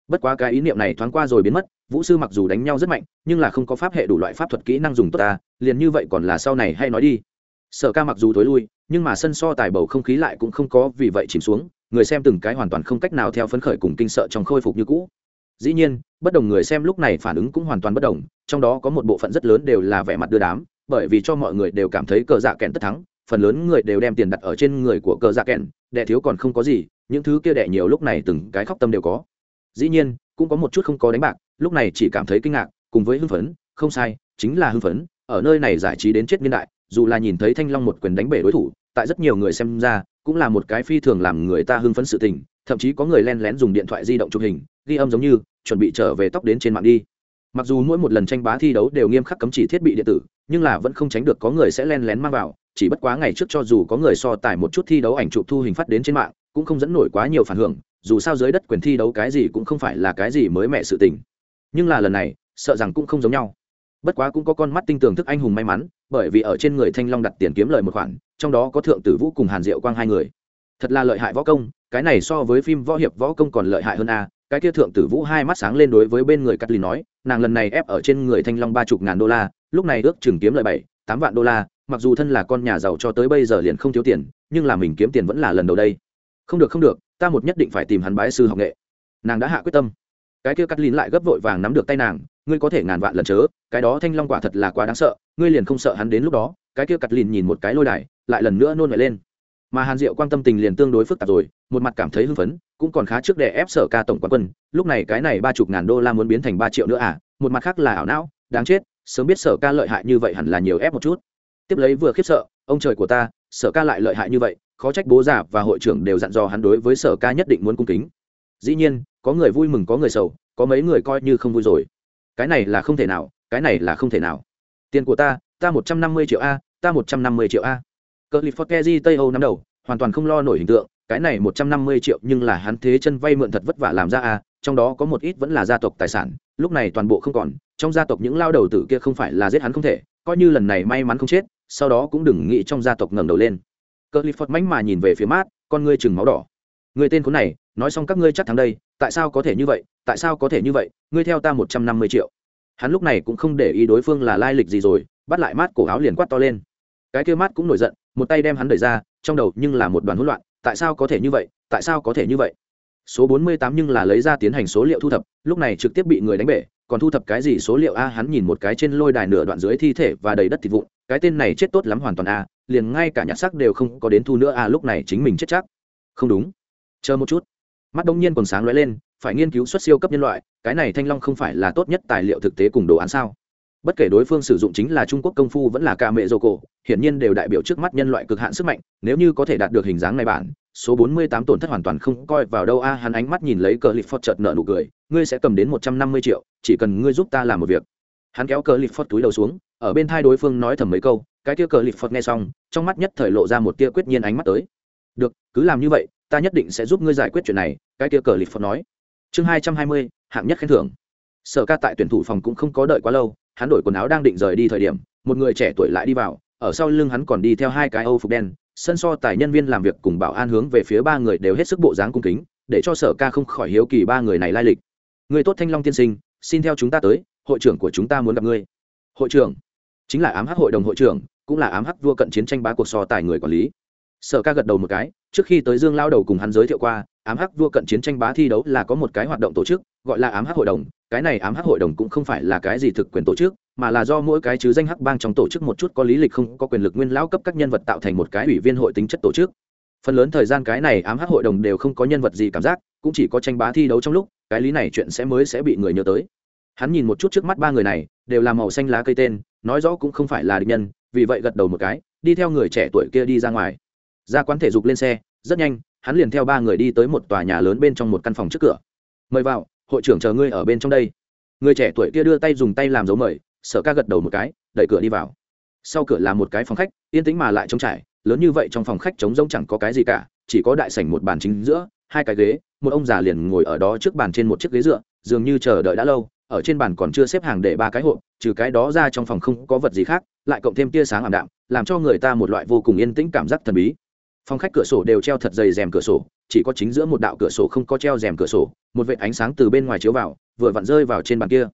Bất quá cái ý niệm này thoáng qua rồi biến mất, vũ sư mặc dù đánh nhau rất mạnh, nhưng là không có pháp hệ đủ loại pháp thuật kỹ năng dùng tốt ta, liền như vậy còn là sau này hay nói đi. Sở ca mặc dù thối lui, nhưng mà sân so tài bầu không khí lại cũng không có vì vậy chìm xuống, người xem từng cái hoàn toàn không cách nào theo phấn khởi cùng kinh sợ trong khôi phục như cũ. Dĩ nhiên, bất đồng người xem lúc này phản ứng cũng hoàn toàn bất đồng, trong đó có một bộ phận rất lớn đều là vẻ mặt đưa đám, bởi vì cho mọi người đều cảm thấy cờ dạ kèn tất thắng phần lớn người đều đem tiền đặt ở trên người của cờ dạ kèn đẻ thiếu còn không có gì, những thứ kia đẻ nhiều lúc này từng cái khóc tâm đều có. Dĩ nhiên, cũng có một chút không có đánh bạc, lúc này chỉ cảm thấy kinh ngạc, cùng với hưng phấn, không sai, chính là hưng phấn, ở nơi này giải trí đến chết niên đại, dù là nhìn thấy thanh long một quyền đánh bể đối thủ, tại rất nhiều người xem ra, cũng là một cái phi thường làm người ta hưng phấn sự tình, thậm chí có người len lén dùng điện thoại di động chụp hình, ghi âm giống như, chuẩn bị trở về tóc đến trên mạng đi. Mặc dù mỗi một lần tranh bá thi đấu đều nghiêm khắc cấm chỉ thiết bị điện tử nhưng là vẫn không tránh được có người sẽ len lén mang vào, chỉ bất quá ngày trước cho dù có người so tải một chút thi đấu ảnh chụp thu hình phát đến trên mạng, cũng không dẫn nổi quá nhiều phản hưởng, dù sao dưới đất quyền thi đấu cái gì cũng không phải là cái gì mới mẹ sự tình. Nhưng là lần này, sợ rằng cũng không giống nhau. Bất quá cũng có con mắt tinh tường thức anh hùng may mắn, bởi vì ở trên người thanh long đặt tiền kiếm lời một khoản, trong đó có thượng tử vũ cùng hàn diệu quang hai người. Thật là lợi hại võ công, cái này so với phim võ hiệp võ công còn lợi hại hơn a, cái kia thượng tử vũ hai mắt sáng lên đối với bên người cắt lì nói, nàng lần này ép ở trên người thanh long ba chục ngàn đô la lúc này ước chừng kiếm lợi bảy, tám vạn đô la, mặc dù thân là con nhà giàu cho tới bây giờ liền không thiếu tiền, nhưng là mình kiếm tiền vẫn là lần đầu đây. Không được không được, ta một nhất định phải tìm hắn bái sư học nghệ. Nàng đã hạ quyết tâm. Cái kia cắt lín lại gấp vội vàng nắm được tay nàng, ngươi có thể ngàn vạn lần chớ, cái đó thanh long quả thật là quá đáng sợ, ngươi liền không sợ hắn đến lúc đó, cái kia cắt lín nhìn một cái lôi đài, lại lần nữa nôn lại lên. Mà hàn diệu quan tâm tình liền tương đối phức tạp rồi, một mặt cảm thấy hưng phấn, cũng còn khá trước để ép sở ca tổng quán quân, lúc này cái này ba chục ngàn đô la muốn biến thành ba triệu nữa à một mặt khác là ảo não, đáng chết sớm biết sở ca lợi hại như vậy hẳn là nhiều ép một chút. Tiếp lấy vừa khiếp sợ, ông trời của ta, sở ca lại lợi hại như vậy, khó trách bố già và hội trưởng đều dặn dò hắn đối với sở ca nhất định muốn cung kính. Dĩ nhiên, có người vui mừng, có người sầu, có mấy người coi như không vui rồi. Cái này là không thể nào, cái này là không thể nào. Tiền của ta ta một trăm năm mươi triệu a, ta một trăm năm mươi triệu a. Cờ lip fortezi tây âu năm đầu, hoàn toàn không lo nổi hình tượng, cái này một trăm năm mươi triệu nhưng là hắn thế chân vay mượn thật vất vả làm ra a, trong đó có một ít vẫn là gia tộc tài sản lúc này toàn bộ không còn, trong gia tộc những lao đầu tử kia không phải là giết hắn không thể, coi như lần này may mắn không chết, sau đó cũng đừng nghĩ trong gia tộc ngẩng đầu lên. Cờ li phật mánh mà nhìn về phía mát con ngươi chừng máu đỏ. Người tên khốn này, nói xong các ngươi chắc thắng đây, tại sao có thể như vậy, tại sao có thể như vậy, ngươi theo ta một trăm năm mươi triệu. Hắn lúc này cũng không để ý đối phương là lai lịch gì rồi, bắt lại mát cổ áo liền quát to lên. Cái kia mát cũng nổi giận, một tay đem hắn đẩy ra, trong đầu nhưng là một đoàn hỗn loạn, tại sao có thể như vậy, tại sao có thể như vậy? Số bốn mươi tám nhưng là lấy ra tiến hành số liệu thu thập, lúc này trực tiếp bị người đánh bể, còn thu thập cái gì số liệu? A, hắn nhìn một cái trên lôi đài nửa đoạn dưới thi thể và đầy đất thịt vụn, cái tên này chết tốt lắm hoàn toàn a, liền ngay cả nhặt xác đều không có đến thu nữa a, lúc này chính mình chết chắc. Không đúng. Chờ một chút. Mắt đông nhiên còn sáng lóe lên, phải nghiên cứu xuất siêu cấp nhân loại, cái này thanh long không phải là tốt nhất tài liệu thực tế cùng đồ án sao? Bất kể đối phương sử dụng chính là trung quốc công phu vẫn là ca mẹ dô cổ hiển nhiên đều đại biểu trước mắt nhân loại cực hạn sức mạnh, nếu như có thể đạt được hình dáng này bản số 48 tổn thất hoàn toàn không coi vào đâu. A hắn ánh mắt nhìn lấy cờ lịp phật chợt nở nụ cười. Ngươi sẽ cầm đến 150 triệu chỉ cần ngươi giúp ta làm một việc. Hắn kéo cờ lịp phật túi đầu xuống ở bên thai đối phương nói thầm mấy câu. Cái kia cờ lịp phật nghe xong trong mắt nhất thời lộ ra một tia quyết nhiên ánh mắt tới. Được cứ làm như vậy ta nhất định sẽ giúp ngươi giải quyết chuyện này cái kia cờ lịp phật nói chương 220, hạng nhất khen thưởng. Sở ca tại tuyển thủ phòng cũng không có đợi quá lâu hắn đổi quần áo đang định rời đi thời điểm một người trẻ tuổi lại đi vào ở sau lưng hắn còn đi theo hai cái âu phục đen sân so tài nhân viên làm việc cùng bảo an hướng về phía ba người đều hết sức bộ dáng cung kính, để cho sở ca không khỏi hiếu kỳ ba người này lai lịch. Người tốt thanh long tiên sinh, xin theo chúng ta tới, hội trưởng của chúng ta muốn gặp ngươi. Hội trưởng? Chính là ám hắc hội đồng hội trưởng, cũng là ám hắc vua cận chiến tranh bá cuộc so tài người quản lý. Sở ca gật đầu một cái, trước khi tới dương lao đầu cùng hắn giới thiệu qua, ám hắc vua cận chiến tranh bá thi đấu là có một cái hoạt động tổ chức gọi là ám hắc hội đồng, cái này ám hắc hội đồng cũng không phải là cái gì thực quyền tổ chức, mà là do mỗi cái chứ danh hắc bang trong tổ chức một chút có lý lịch không, có quyền lực nguyên lão cấp các nhân vật tạo thành một cái ủy viên hội tính chất tổ chức. Phần lớn thời gian cái này ám hắc hội đồng đều không có nhân vật gì cảm giác, cũng chỉ có tranh bá thi đấu trong lúc, cái lý này chuyện sẽ mới sẽ bị người nhớ tới. Hắn nhìn một chút trước mắt ba người này, đều là màu xanh lá cây tên, nói rõ cũng không phải là địch nhân, vì vậy gật đầu một cái, đi theo người trẻ tuổi kia đi ra ngoài. Ra quán thể dục lên xe, rất nhanh, hắn liền theo ba người đi tới một tòa nhà lớn bên trong một căn phòng trước cửa. Mời vào hội trưởng chờ ngươi ở bên trong đây. Người trẻ tuổi kia đưa tay dùng tay làm dấu mời, sở ca gật đầu một cái, đẩy cửa đi vào. Sau cửa là một cái phòng khách, yên tĩnh mà lại trống trải, lớn như vậy trong phòng khách trống rỗng chẳng có cái gì cả, chỉ có đại sảnh một bàn chính giữa, hai cái ghế, một ông già liền ngồi ở đó trước bàn trên một chiếc ghế dựa, dường như chờ đợi đã lâu, ở trên bàn còn chưa xếp hàng để ba cái hộp, trừ cái đó ra trong phòng không có vật gì khác, lại cộng thêm tia sáng ảm đạm, làm cho người ta một loại vô cùng yên tĩnh cảm giác thần bí. Phòng khách cửa sổ đều treo thật dày rèm cửa sổ chỉ có chính giữa một đạo cửa sổ không có treo rèm cửa sổ, một vệt ánh sáng từ bên ngoài chiếu vào, vừa vặn rơi vào trên bàn kia.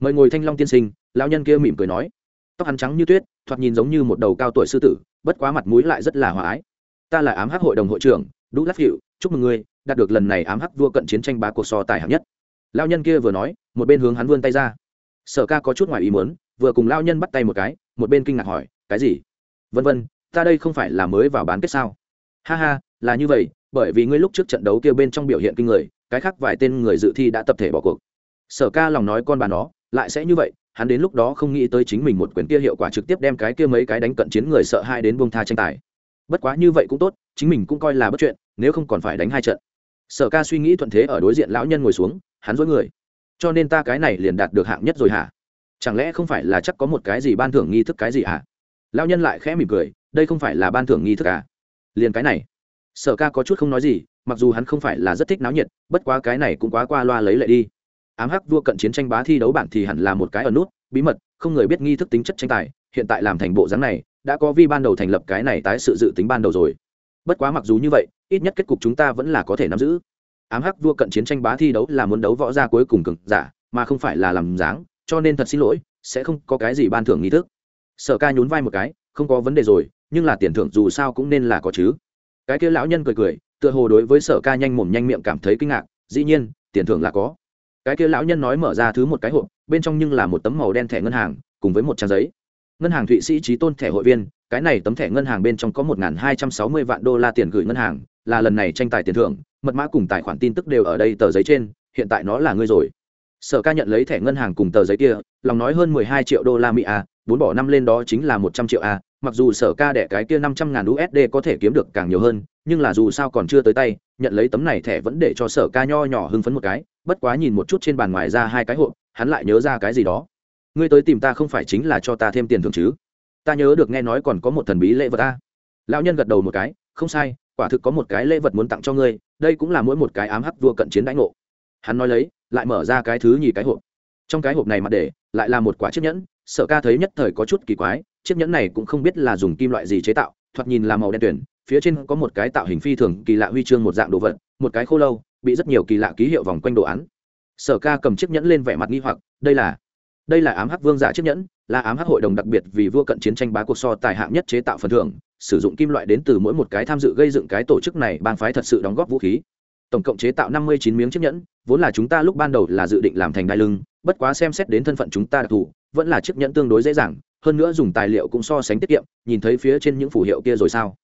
Mời ngồi thanh long tiên sinh, lão nhân kia mỉm cười nói. Tóc hắn trắng như tuyết, thoạt nhìn giống như một đầu cao tuổi sư tử, bất quá mặt mũi lại rất là hòa ái. Ta là ám hắc hội đồng hội trưởng đu lắc hiệu chúc mừng ngươi, đạt được lần này ám hắc vua cận chiến tranh bá cuộc so tài hạng nhất. Lao nhân kia vừa nói, một bên hướng hắn vươn tay ra. Sở ca có chút ngoài ý muốn, vừa cùng lao nhân bắt tay một cái, một bên kinh ngạc hỏi, cái gì? Vân vân, ta đây không phải là mới vào bán kết sao? Ha ha, là như vậy bởi vì ngươi lúc trước trận đấu kia bên trong biểu hiện kinh người, cái khác vài tên người dự thi đã tập thể bỏ cuộc. Sở ca lòng nói con bà nó, lại sẽ như vậy, hắn đến lúc đó không nghĩ tới chính mình một quyền kia hiệu quả trực tiếp đem cái kia mấy cái đánh cận chiến người sợ hai đến buông tha tranh tài. Bất quá như vậy cũng tốt, chính mình cũng coi là bất chuyện, nếu không còn phải đánh hai trận. Sở ca suy nghĩ thuận thế ở đối diện lão nhân ngồi xuống, hắn dối người. Cho nên ta cái này liền đạt được hạng nhất rồi hả? Chẳng lẽ không phải là chắc có một cái gì ban thưởng nghi thức cái gì hả? Lão nhân lại khẽ mỉm cười, đây không phải là ban thưởng nghi thức à? Liền cái này sở ca có chút không nói gì, mặc dù hắn không phải là rất thích náo nhiệt, bất quá cái này cũng quá qua loa lấy lệ đi. Ám hắc vua cận chiến tranh bá thi đấu bản thì hẳn là một cái ở nút, bí mật, không người biết nghi thức tính chất tranh tài, hiện tại làm thành bộ dáng này, đã có vi ban đầu thành lập cái này tái sự dự tính ban đầu rồi. Bất quá mặc dù như vậy, ít nhất kết cục chúng ta vẫn là có thể nắm giữ. Ám hắc vua cận chiến tranh bá thi đấu là muốn đấu võ ra cuối cùng cực giả, mà không phải là làm dáng, cho nên thật xin lỗi, sẽ không có cái gì ban thưởng nghi thức. Sở ca nhún vai một cái, không có vấn đề rồi, nhưng là tiền thưởng dù sao cũng nên là có chứ cái kia lão nhân cười cười, tựa hồ đối với sở ca nhanh mồm nhanh miệng cảm thấy kinh ngạc, dĩ nhiên, tiền thưởng là có. Cái kia lão nhân nói mở ra thứ một cái hộp, bên trong nhưng là một tấm màu đen thẻ ngân hàng, cùng với một trang giấy. Ngân hàng thụy sĩ trí tôn thẻ hội viên, cái này tấm thẻ ngân hàng bên trong có một hai trăm sáu mươi vạn đô la tiền gửi ngân hàng, là lần này tranh tài tiền thưởng, mật mã cùng tài khoản tin tức đều ở đây tờ giấy trên, hiện tại nó là ngươi rồi sở ca nhận lấy thẻ ngân hàng cùng tờ giấy kia, lòng nói hơn mười hai triệu đô la mỹ a bốn bỏ năm lên đó chính là một trăm triệu a mặc dù sở ca đẻ cái kia năm trăm ngàn usd có thể kiếm được càng nhiều hơn, nhưng là dù sao còn chưa tới tay, nhận lấy tấm này thẻ vẫn để cho sở ca nho nhỏ hưng phấn một cái, bất quá nhìn một chút trên bàn ngoài ra hai cái hộp, hắn lại nhớ ra cái gì đó. Ngươi tới tìm ta không phải chính là cho ta thêm tiền thưởng chứ? Ta nhớ được nghe nói còn có một thần bí lễ vật ta lão nhân gật đầu một cái, không sai, quả thực có một cái lễ vật muốn tặng cho ngươi, đây cũng là mỗi một cái ám hắc vua cận chiến đánh ngộ hắn nói lấy, lại mở ra cái thứ nhì cái hộp. Trong cái hộp này mặt để, lại là một quả chiếc nhẫn. Sở ca thấy nhất thời có chút kỳ quái, chiếc nhẫn này cũng không biết là dùng kim loại gì chế tạo, thoạt nhìn là màu đen tuyển, phía trên có một cái tạo hình phi thường kỳ lạ huy chương một dạng đồ vật, một cái khô lâu, bị rất nhiều kỳ lạ ký hiệu vòng quanh đồ án. Sở ca cầm chiếc nhẫn lên vẻ mặt nghi hoặc, đây là đây là ám hắc vương giả chiếc nhẫn, là ám hắc hội đồng đặc biệt vì vua cận chiến tranh bá cuộc so tài hạng nhất chế tạo phần thưởng, sử dụng kim loại đến từ mỗi một cái tham dự gây dựng cái tổ chức này bang phái thật sự đóng góp vũ khí tổng cộng chế tạo năm mươi chín miếng chiếc nhẫn, vốn là chúng ta lúc ban đầu là dự định làm thành đai lưng, bất quá xem xét đến thân phận chúng ta đặc thù, vẫn là chiếc nhẫn tương đối dễ dàng, hơn nữa dùng tài liệu cũng so sánh tiết kiệm, nhìn thấy phía trên những phù hiệu kia rồi sao?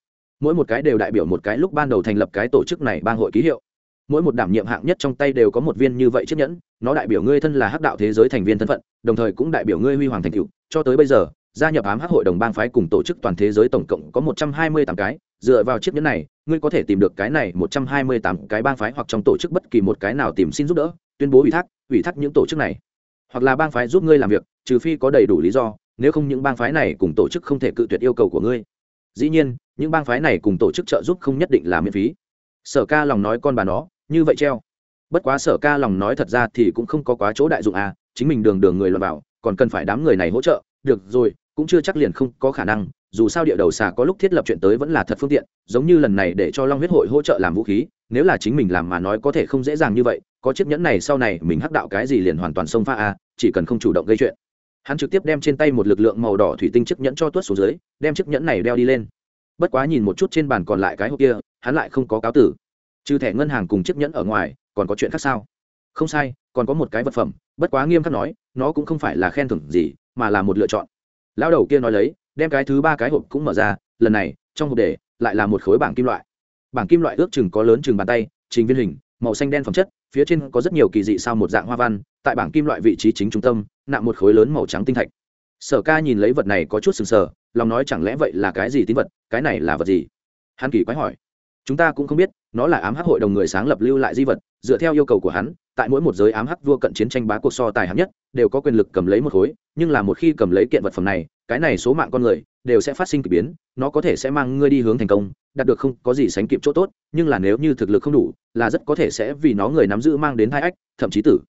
Mỗi một cái đều đại biểu một cái lúc ban đầu thành lập cái tổ chức này bang hội ký hiệu. Mỗi một đảm nhiệm hạng nhất trong tay đều có một viên như vậy chiếc nhẫn, nó đại biểu ngươi thân là hắc đạo thế giới thành viên thân phận, đồng thời cũng đại biểu ngươi huy hoàng thành cựu cho tới bây giờ gia nhập ám hắc hội đồng bang phái cùng tổ chức toàn thế giới tổng cộng có một trăm hai mươi tám cái. Dựa vào chiếc nhẫn này, ngươi có thể tìm được cái này một trăm hai mươi tám cái bang phái hoặc trong tổ chức bất kỳ một cái nào tìm xin giúp đỡ, tuyên bố ủy thác ủy thác những tổ chức này. Hoặc là bang phái giúp ngươi làm việc, trừ phi có đầy đủ lý do, nếu không những bang phái này cùng tổ chức không thể cự tuyệt yêu cầu của ngươi. Dĩ nhiên, những bang phái này cùng tổ chức trợ giúp không nhất định là miễn phí. Sở ca lòng nói con bà nó, như vậy treo. Bất quá sở ca lòng nói thật ra thì cũng không có quá chỗ đại dụng à chính mình đường đường người luận bảo còn cần phải đám người này hỗ trợ. Được rồi cũng chưa chắc liền không có khả năng, dù sao địa đầu xà có lúc thiết lập chuyện tới vẫn là thật phương tiện, giống như lần này để cho long huyết hội hỗ trợ làm vũ khí, nếu là chính mình làm mà nói có thể không dễ dàng như vậy, có chiếc nhẫn này sau này mình hắc đạo cái gì liền hoàn toàn xông pha à chỉ cần không chủ động gây chuyện. Hắn trực tiếp đem trên tay một lực lượng màu đỏ thủy tinh chiếc nhẫn cho tuốt xuống dưới, đem chiếc nhẫn này đeo đi lên. Bất quá nhìn một chút trên bàn còn lại cái hộp kia, hắn lại không có cáo tử. Trừ thẻ ngân hàng cùng chiếc nhẫn ở ngoài, còn có chuyện khác sao? Không sai, còn có một cái vật phẩm, bất quá nghiêm khắc nói, nó cũng không phải là khen thưởng gì, mà là một lựa chọn lão đầu kia nói lấy, đem cái thứ ba cái hộp cũng mở ra, lần này, trong hộp để, lại là một khối bảng kim loại. Bảng kim loại ước chừng có lớn chừng bàn tay, trình viên hình, màu xanh đen phẩm chất, phía trên có rất nhiều kỳ dị sao một dạng hoa văn, tại bảng kim loại vị trí chính trung tâm, nặng một khối lớn màu trắng tinh thạch. Sở ca nhìn lấy vật này có chút sừng sờ, lòng nói chẳng lẽ vậy là cái gì tín vật, cái này là vật gì? Hắn kỳ quái hỏi. Chúng ta cũng không biết, nó là ám hắc hội đồng người sáng lập lưu lại di vật, dựa theo yêu cầu của hắn tại mỗi một giới ám hắc vua cận chiến tranh bá cuộc so tài hạng nhất, đều có quyền lực cầm lấy một khối, nhưng là một khi cầm lấy kiện vật phẩm này, cái này số mạng con người đều sẽ phát sinh k ỳ biến, nó có thể sẽ mang ngươi đi hướng thành công, đạt được không có gì sánh kịp chỗ tốt, nhưng là nếu như thực lực không đủ, là rất có thể sẽ vì nó người nắm giữ mang đến hai ách, thậm chí tử.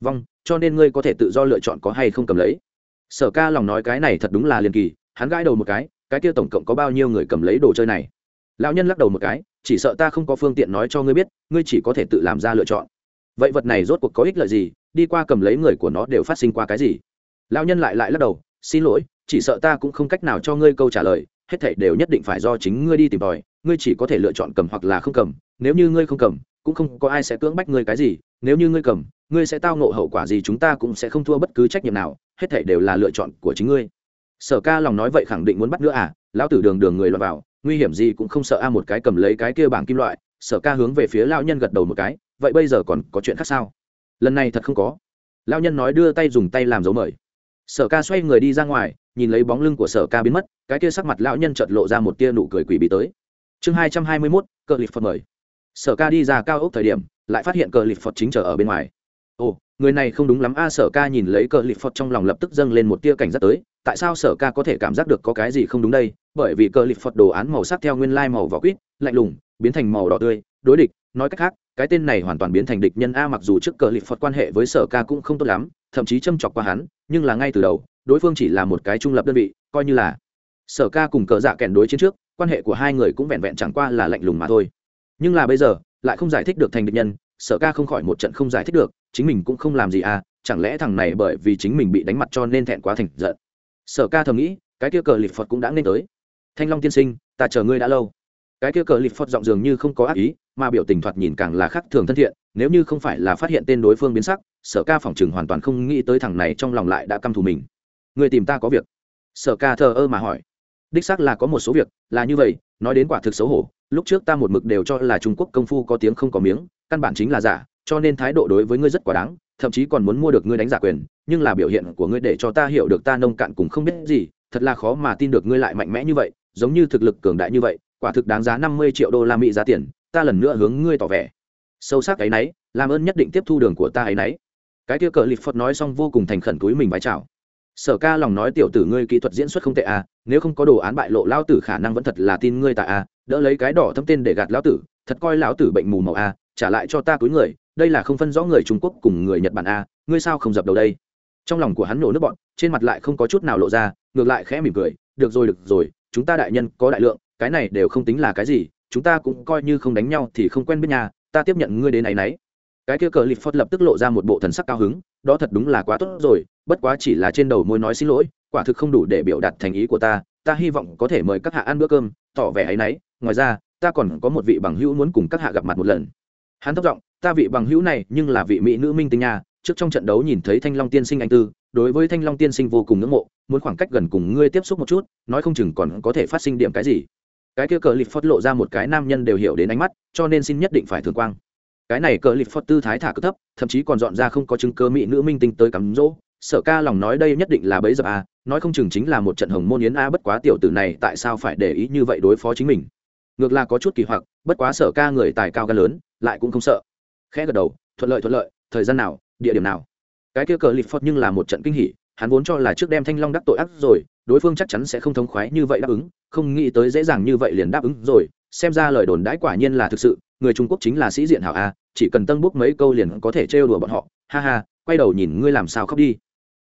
Vong, cho nên ngươi có thể tự do lựa chọn có hay không cầm lấy. Sở ca lòng nói cái này thật đúng là liền kỳ, hắn gãi đầu một cái cái kia tổng cộng có bao nhiêu người cầm lấy đồ chơi này? Lão nhân lắc đầu một cái, chỉ sợ ta không có phương tiện nói cho ngươi biết, ngươi chỉ có thể tự làm ra lựa chọn vậy vật này rốt cuộc có ích lợi gì? Đi qua cầm lấy người của nó đều phát sinh qua cái gì? Lão nhân lại lại lắc đầu, xin lỗi, chỉ sợ ta cũng không cách nào cho ngươi câu trả lời, hết thảy đều nhất định phải do chính ngươi đi tìm tòi, ngươi chỉ có thể lựa chọn cầm hoặc là không cầm, nếu như ngươi không cầm, cũng không có ai sẽ cưỡng bách ngươi cái gì, nếu như ngươi cầm, ngươi sẽ tao nộ hậu quả gì chúng ta cũng sẽ không thua bất cứ trách nhiệm nào, hết thảy đều là lựa chọn của chính ngươi. Sở ca lòng nói vậy khẳng định muốn bắt nữa à? Lão tử đường đường người lọt vào, nguy hiểm gì cũng không sợ a, một cái cầm lấy cái kia bảng kim loại sở ca hướng về phía lao nhân gật đầu một cái, vậy bây giờ còn có chuyện khác sao? Lần này thật không có. Lao nhân nói đưa tay dùng tay làm dấu mời. Sở ca xoay người đi ra ngoài, nhìn lấy bóng lưng của sở ca biến mất, cái kia sắc mặt lão nhân chợt lộ ra một tia nụ cười quỷ bị tới. Chương hai trăm hai mươi mốt, cờ lịp phật mời. Sở ca đi ra cao ốc thời điểm, lại phát hiện cờ lịp phật chính chờ ở bên ngoài. Ồ, người này không đúng lắm a, sở ca nhìn lấy cờ lịp phật trong lòng lập tức dâng lên một tia cảnh giác tới tại sao sở ca có thể cảm giác được có cái gì không đúng đây? Bởi vì cờ lịp phật đồ án màu sắc theo nguyên lai màu vỏ quýt, lạnh lùng, biến thành màu đỏ tươi, đối địch. Nói cách khác, cái tên này hoàn toàn biến thành địch nhân a, mặc dù trước cờ lịp phật quan hệ với sở ca cũng không tốt lắm, thậm chí châm chọc qua hắn, nhưng là ngay từ đầu, đối phương chỉ là một cái trung lập đơn vị, coi như là sở ca cùng cờ dạ kèn đối chiến trước, quan hệ của hai người cũng vẹn vẹn chẳng qua là lạnh lùng mà thôi. Nhưng là bây giờ, lại không giải thích được thành địch nhân, sở ca không khỏi một trận không giải thích được, chính mình cũng không làm gì à chẳng lẽ thằng này bởi vì chính mình bị đánh mặt cho nên thẹn quá thành giận sở ca thầm nghĩ, cái kia cờ lịp phật cũng đã nên tới. Thanh long tiên sinh, ta chờ ngươi đã lâu. Cái kia cờ lịp phật giọng dường như không có ác ý, mà biểu tình thoạt nhìn càng là khác thường thân thiện, nếu như không phải là phát hiện tên đối phương biến sắc, sở ca phỏng chừng hoàn toàn không nghĩ tới thằng này trong lòng lại đã căm thù mình. Người tìm ta có việc? Sở ca thờ ơ mà hỏi. Đích xác là có một số việc, là như vậy, nói đến quả thực xấu hổ, lúc trước ta một mực đều cho là trung quốc công phu có tiếng không có miếng, căn bản chính là giả, cho nên thái độ đối với ngươi rất quá đáng thậm chí còn muốn mua được ngươi đánh giả quyền, nhưng là biểu hiện của ngươi để cho ta hiểu được ta nông cạn cùng không biết gì, thật là khó mà tin được ngươi lại mạnh mẽ như vậy, giống như thực lực cường đại như vậy, quả thực đáng giá năm mươi triệu đô la mỹ giá tiền, ta lần nữa hướng ngươi tỏ vẻ. Sâu sắc ấy nấy, làm ơn nhất định tiếp thu đường của ta ấy nấy. Cái kia cờ lịp phật nói xong vô cùng thành khẩn túi mình vái chào. Sở ca lòng nói tiểu tử ngươi kỹ thuật diễn xuất không tệ à nếu không có đồ án bại lộ lao tử khả năng vẫn thật là tin ngươi tại à đỡ lấy cái đỏ thâm tên để gạt lão tử, thật coi lão tử bệnh mù màu à trả lại cho ta túi người đây là không phân rõ người trung quốc cùng người nhật bản à ngươi sao không dập đầu đây? Trong lòng của hắn nổ nước bọn, trên mặt lại không có chút nào lộ ra, ngược lại khẽ mỉm cười, được rồi được rồi, chúng ta đại nhân có đại lượng, cái này đều không tính là cái gì, chúng ta cũng coi như không đánh nhau thì không quen biết nhà, ta tiếp nhận ngươi đến ấy nấy. Cái kia cờ lip phật lập tức lộ ra một bộ thần sắc cao hứng, đó thật đúng là quá tốt rồi, bất quá chỉ là trên đầu môi nói xin lỗi, quả thực không đủ để biểu đạt thành ý của ta ta hy vọng có thể mời các hạ ăn bữa cơm, tỏ vẻ ấy nấy. Ngoài ra, ta còn có một vị bằng hữu muốn cùng các hạ gặp mặt một lần. Hắn thất giọng ta vị bằng hữu này nhưng là vị mỹ nữ minh tinh nha, trước trong trận đấu nhìn thấy thanh long tiên sinh anh tư, đối với thanh long tiên sinh vô cùng ngưỡng mộ, muốn khoảng cách gần cùng ngươi tiếp xúc một chút, nói không chừng còn có thể phát sinh điểm cái gì. Cái kia cờ lip phất lộ ra một cái nam nhân đều hiểu đến ánh mắt, cho nên xin nhất định phải thường quang. Cái này cờ lip phất tư thái thả cực thấp, thậm chí còn dọn ra không có chứng cơ mỹ nữ minh tinh tới cắm rỗ. Sở ca lòng nói đây nhất định là bấy giờ a nói không chừng chính là một trận hồng môn yến a, bất quá tiểu tử này tại sao phải để ý như vậy đối phó chính mình? Ngược là có chút kỳ hoặc, bất quá sở ca người tài cao ca lớn, lại cũng không sợ khẽ gật đầu, thuận lợi thuận lợi, thời gian nào, địa điểm nào. Cái kia cờ lip phật nhưng là một trận kinh hỉ, hắn vốn cho là trước đem thanh long đắc tội ác rồi, đối phương chắc chắn sẽ không thống khoái như vậy đáp ứng, không nghĩ tới dễ dàng như vậy liền đáp ứng rồi, xem ra lời đồn đãi quả nhiên là thực sự, người trung quốc chính là sĩ diện hảo a, chỉ cần tân bút mấy câu liền có thể trêu đùa bọn họ, ha ha, quay đầu nhìn ngươi làm sao khóc đi.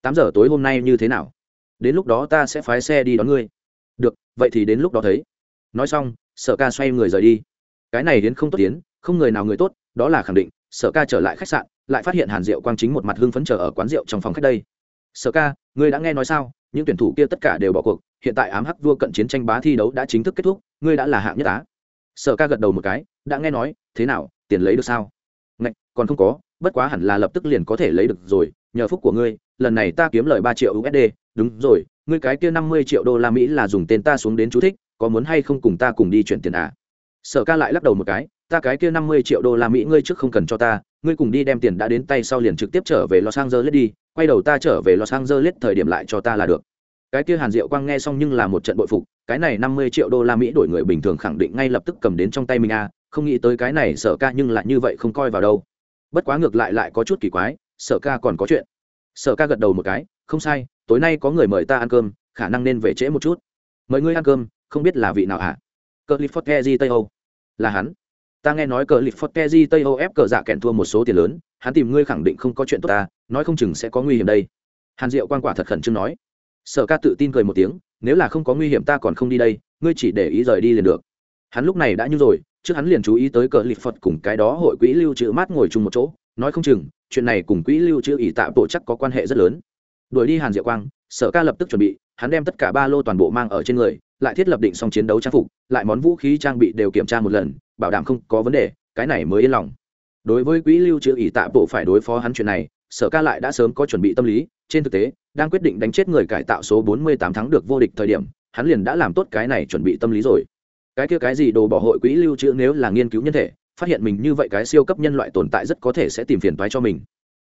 Tám giờ tối hôm nay như thế nào? Đến lúc đó ta sẽ phái xe đi đón ngươi. Được, vậy thì đến lúc đó thấy. Nói xong, sở ca xoay người rời đi. Cái này đến không tốt tiến không người nào người tốt, đó là khẳng định sở ca trở lại khách sạn, lại phát hiện hàn diệu quang chính một mặt hưng phấn chờ ở quán rượu trong phòng khách đây. Sở ca, ngươi đã nghe nói sao? Những tuyển thủ kia tất cả đều bỏ cuộc, hiện tại ám hắc vua cận chiến tranh bá thi đấu đã chính thức kết thúc, ngươi đã là hạng nhất á. Sở ca gật đầu một cái, đã nghe nói, thế nào, tiền lấy được sao? Ngạch, còn không có, bất quá hẳn là lập tức liền có thể lấy được rồi, nhờ phúc của ngươi, lần này ta kiếm lời ba triệu usd đúng rồi, ngươi cái kia năm mươi triệu đô la mỹ là dùng tên ta xuống đến chú thích, có muốn hay không cùng ta cùng đi chuyển tiền à? Sở ca lại lắc đầu một cái ta cái kia năm mươi triệu đô la mỹ ngươi trước không cần cho ta, ngươi cùng đi đem tiền đã đến tay sau liền trực tiếp trở về los angeles đi, quay đầu ta trở về los angeles thời điểm lại cho ta là được. Cái kia hàn diệu quang nghe xong nhưng là một trận bội phục, cái này năm mươi triệu đô la mỹ đổi người bình thường khẳng định ngay lập tức cầm đến trong tay mình à không nghĩ tới cái này sở ca nhưng lại như vậy không coi vào đâu. Bất quá ngược lại lại có chút kỳ quái, sở ca còn có chuyện. Sở ca gật đầu một cái, không sai, tối nay có người mời ta ăn cơm, khả năng nên về trễ một chút. Mời ngươi ăn cơm, không biết là vị nào hả? À? cờ lip tây âu là hắn ta nghe nói cờ lip tây âu ép cờ dạ kèn thua một số tiền lớn, hắn tìm ngươi khẳng định không có chuyện tốt ta, nói không chừng sẽ có nguy hiểm đây. Hàn diệu quan quả thật khẩn trương nói. Sở ca tự tin cười một tiếng, nếu là không có nguy hiểm ta còn không đi đây, ngươi chỉ để ý rời đi liền được. Hắn lúc này đã như rồi, trước hắn liền chú ý tới cờ lip phật cùng cái đó hội quỹ lưu trữ mát ngồi chung một chỗ, nói không chừng, chuyện này cùng quỹ lưu trữ ỷ tạ bộ chắc có quan hệ rất lớn. Đuổi đi hàn diệu quang, sở ca lập tức chuẩn bị, hắn đem tất cả ba lô toàn bộ mang ở trên người, lại thiết lập định xong chiến đấu trang phục, lại món vũ khí trang bị đều kiểm tra một lần bảo đảm không có vấn đề, cái này mới yên lòng. Đối với quỹ lưu trữ ỷ tạ bộ phải đối phó hắn chuyện này, sở ca lại đã sớm có chuẩn bị tâm lý, trên thực tế, đang quyết định đánh chết người cải tạo số 48 tháng được vô địch thời điểm, hắn liền đã làm tốt cái này chuẩn bị tâm lý rồi. Cái kia cái gì đồ bỏ hội quỹ lưu trữ nếu là nghiên cứu nhân thể, phát hiện mình như vậy cái siêu cấp nhân loại tồn tại rất có thể sẽ tìm phiền toái cho mình.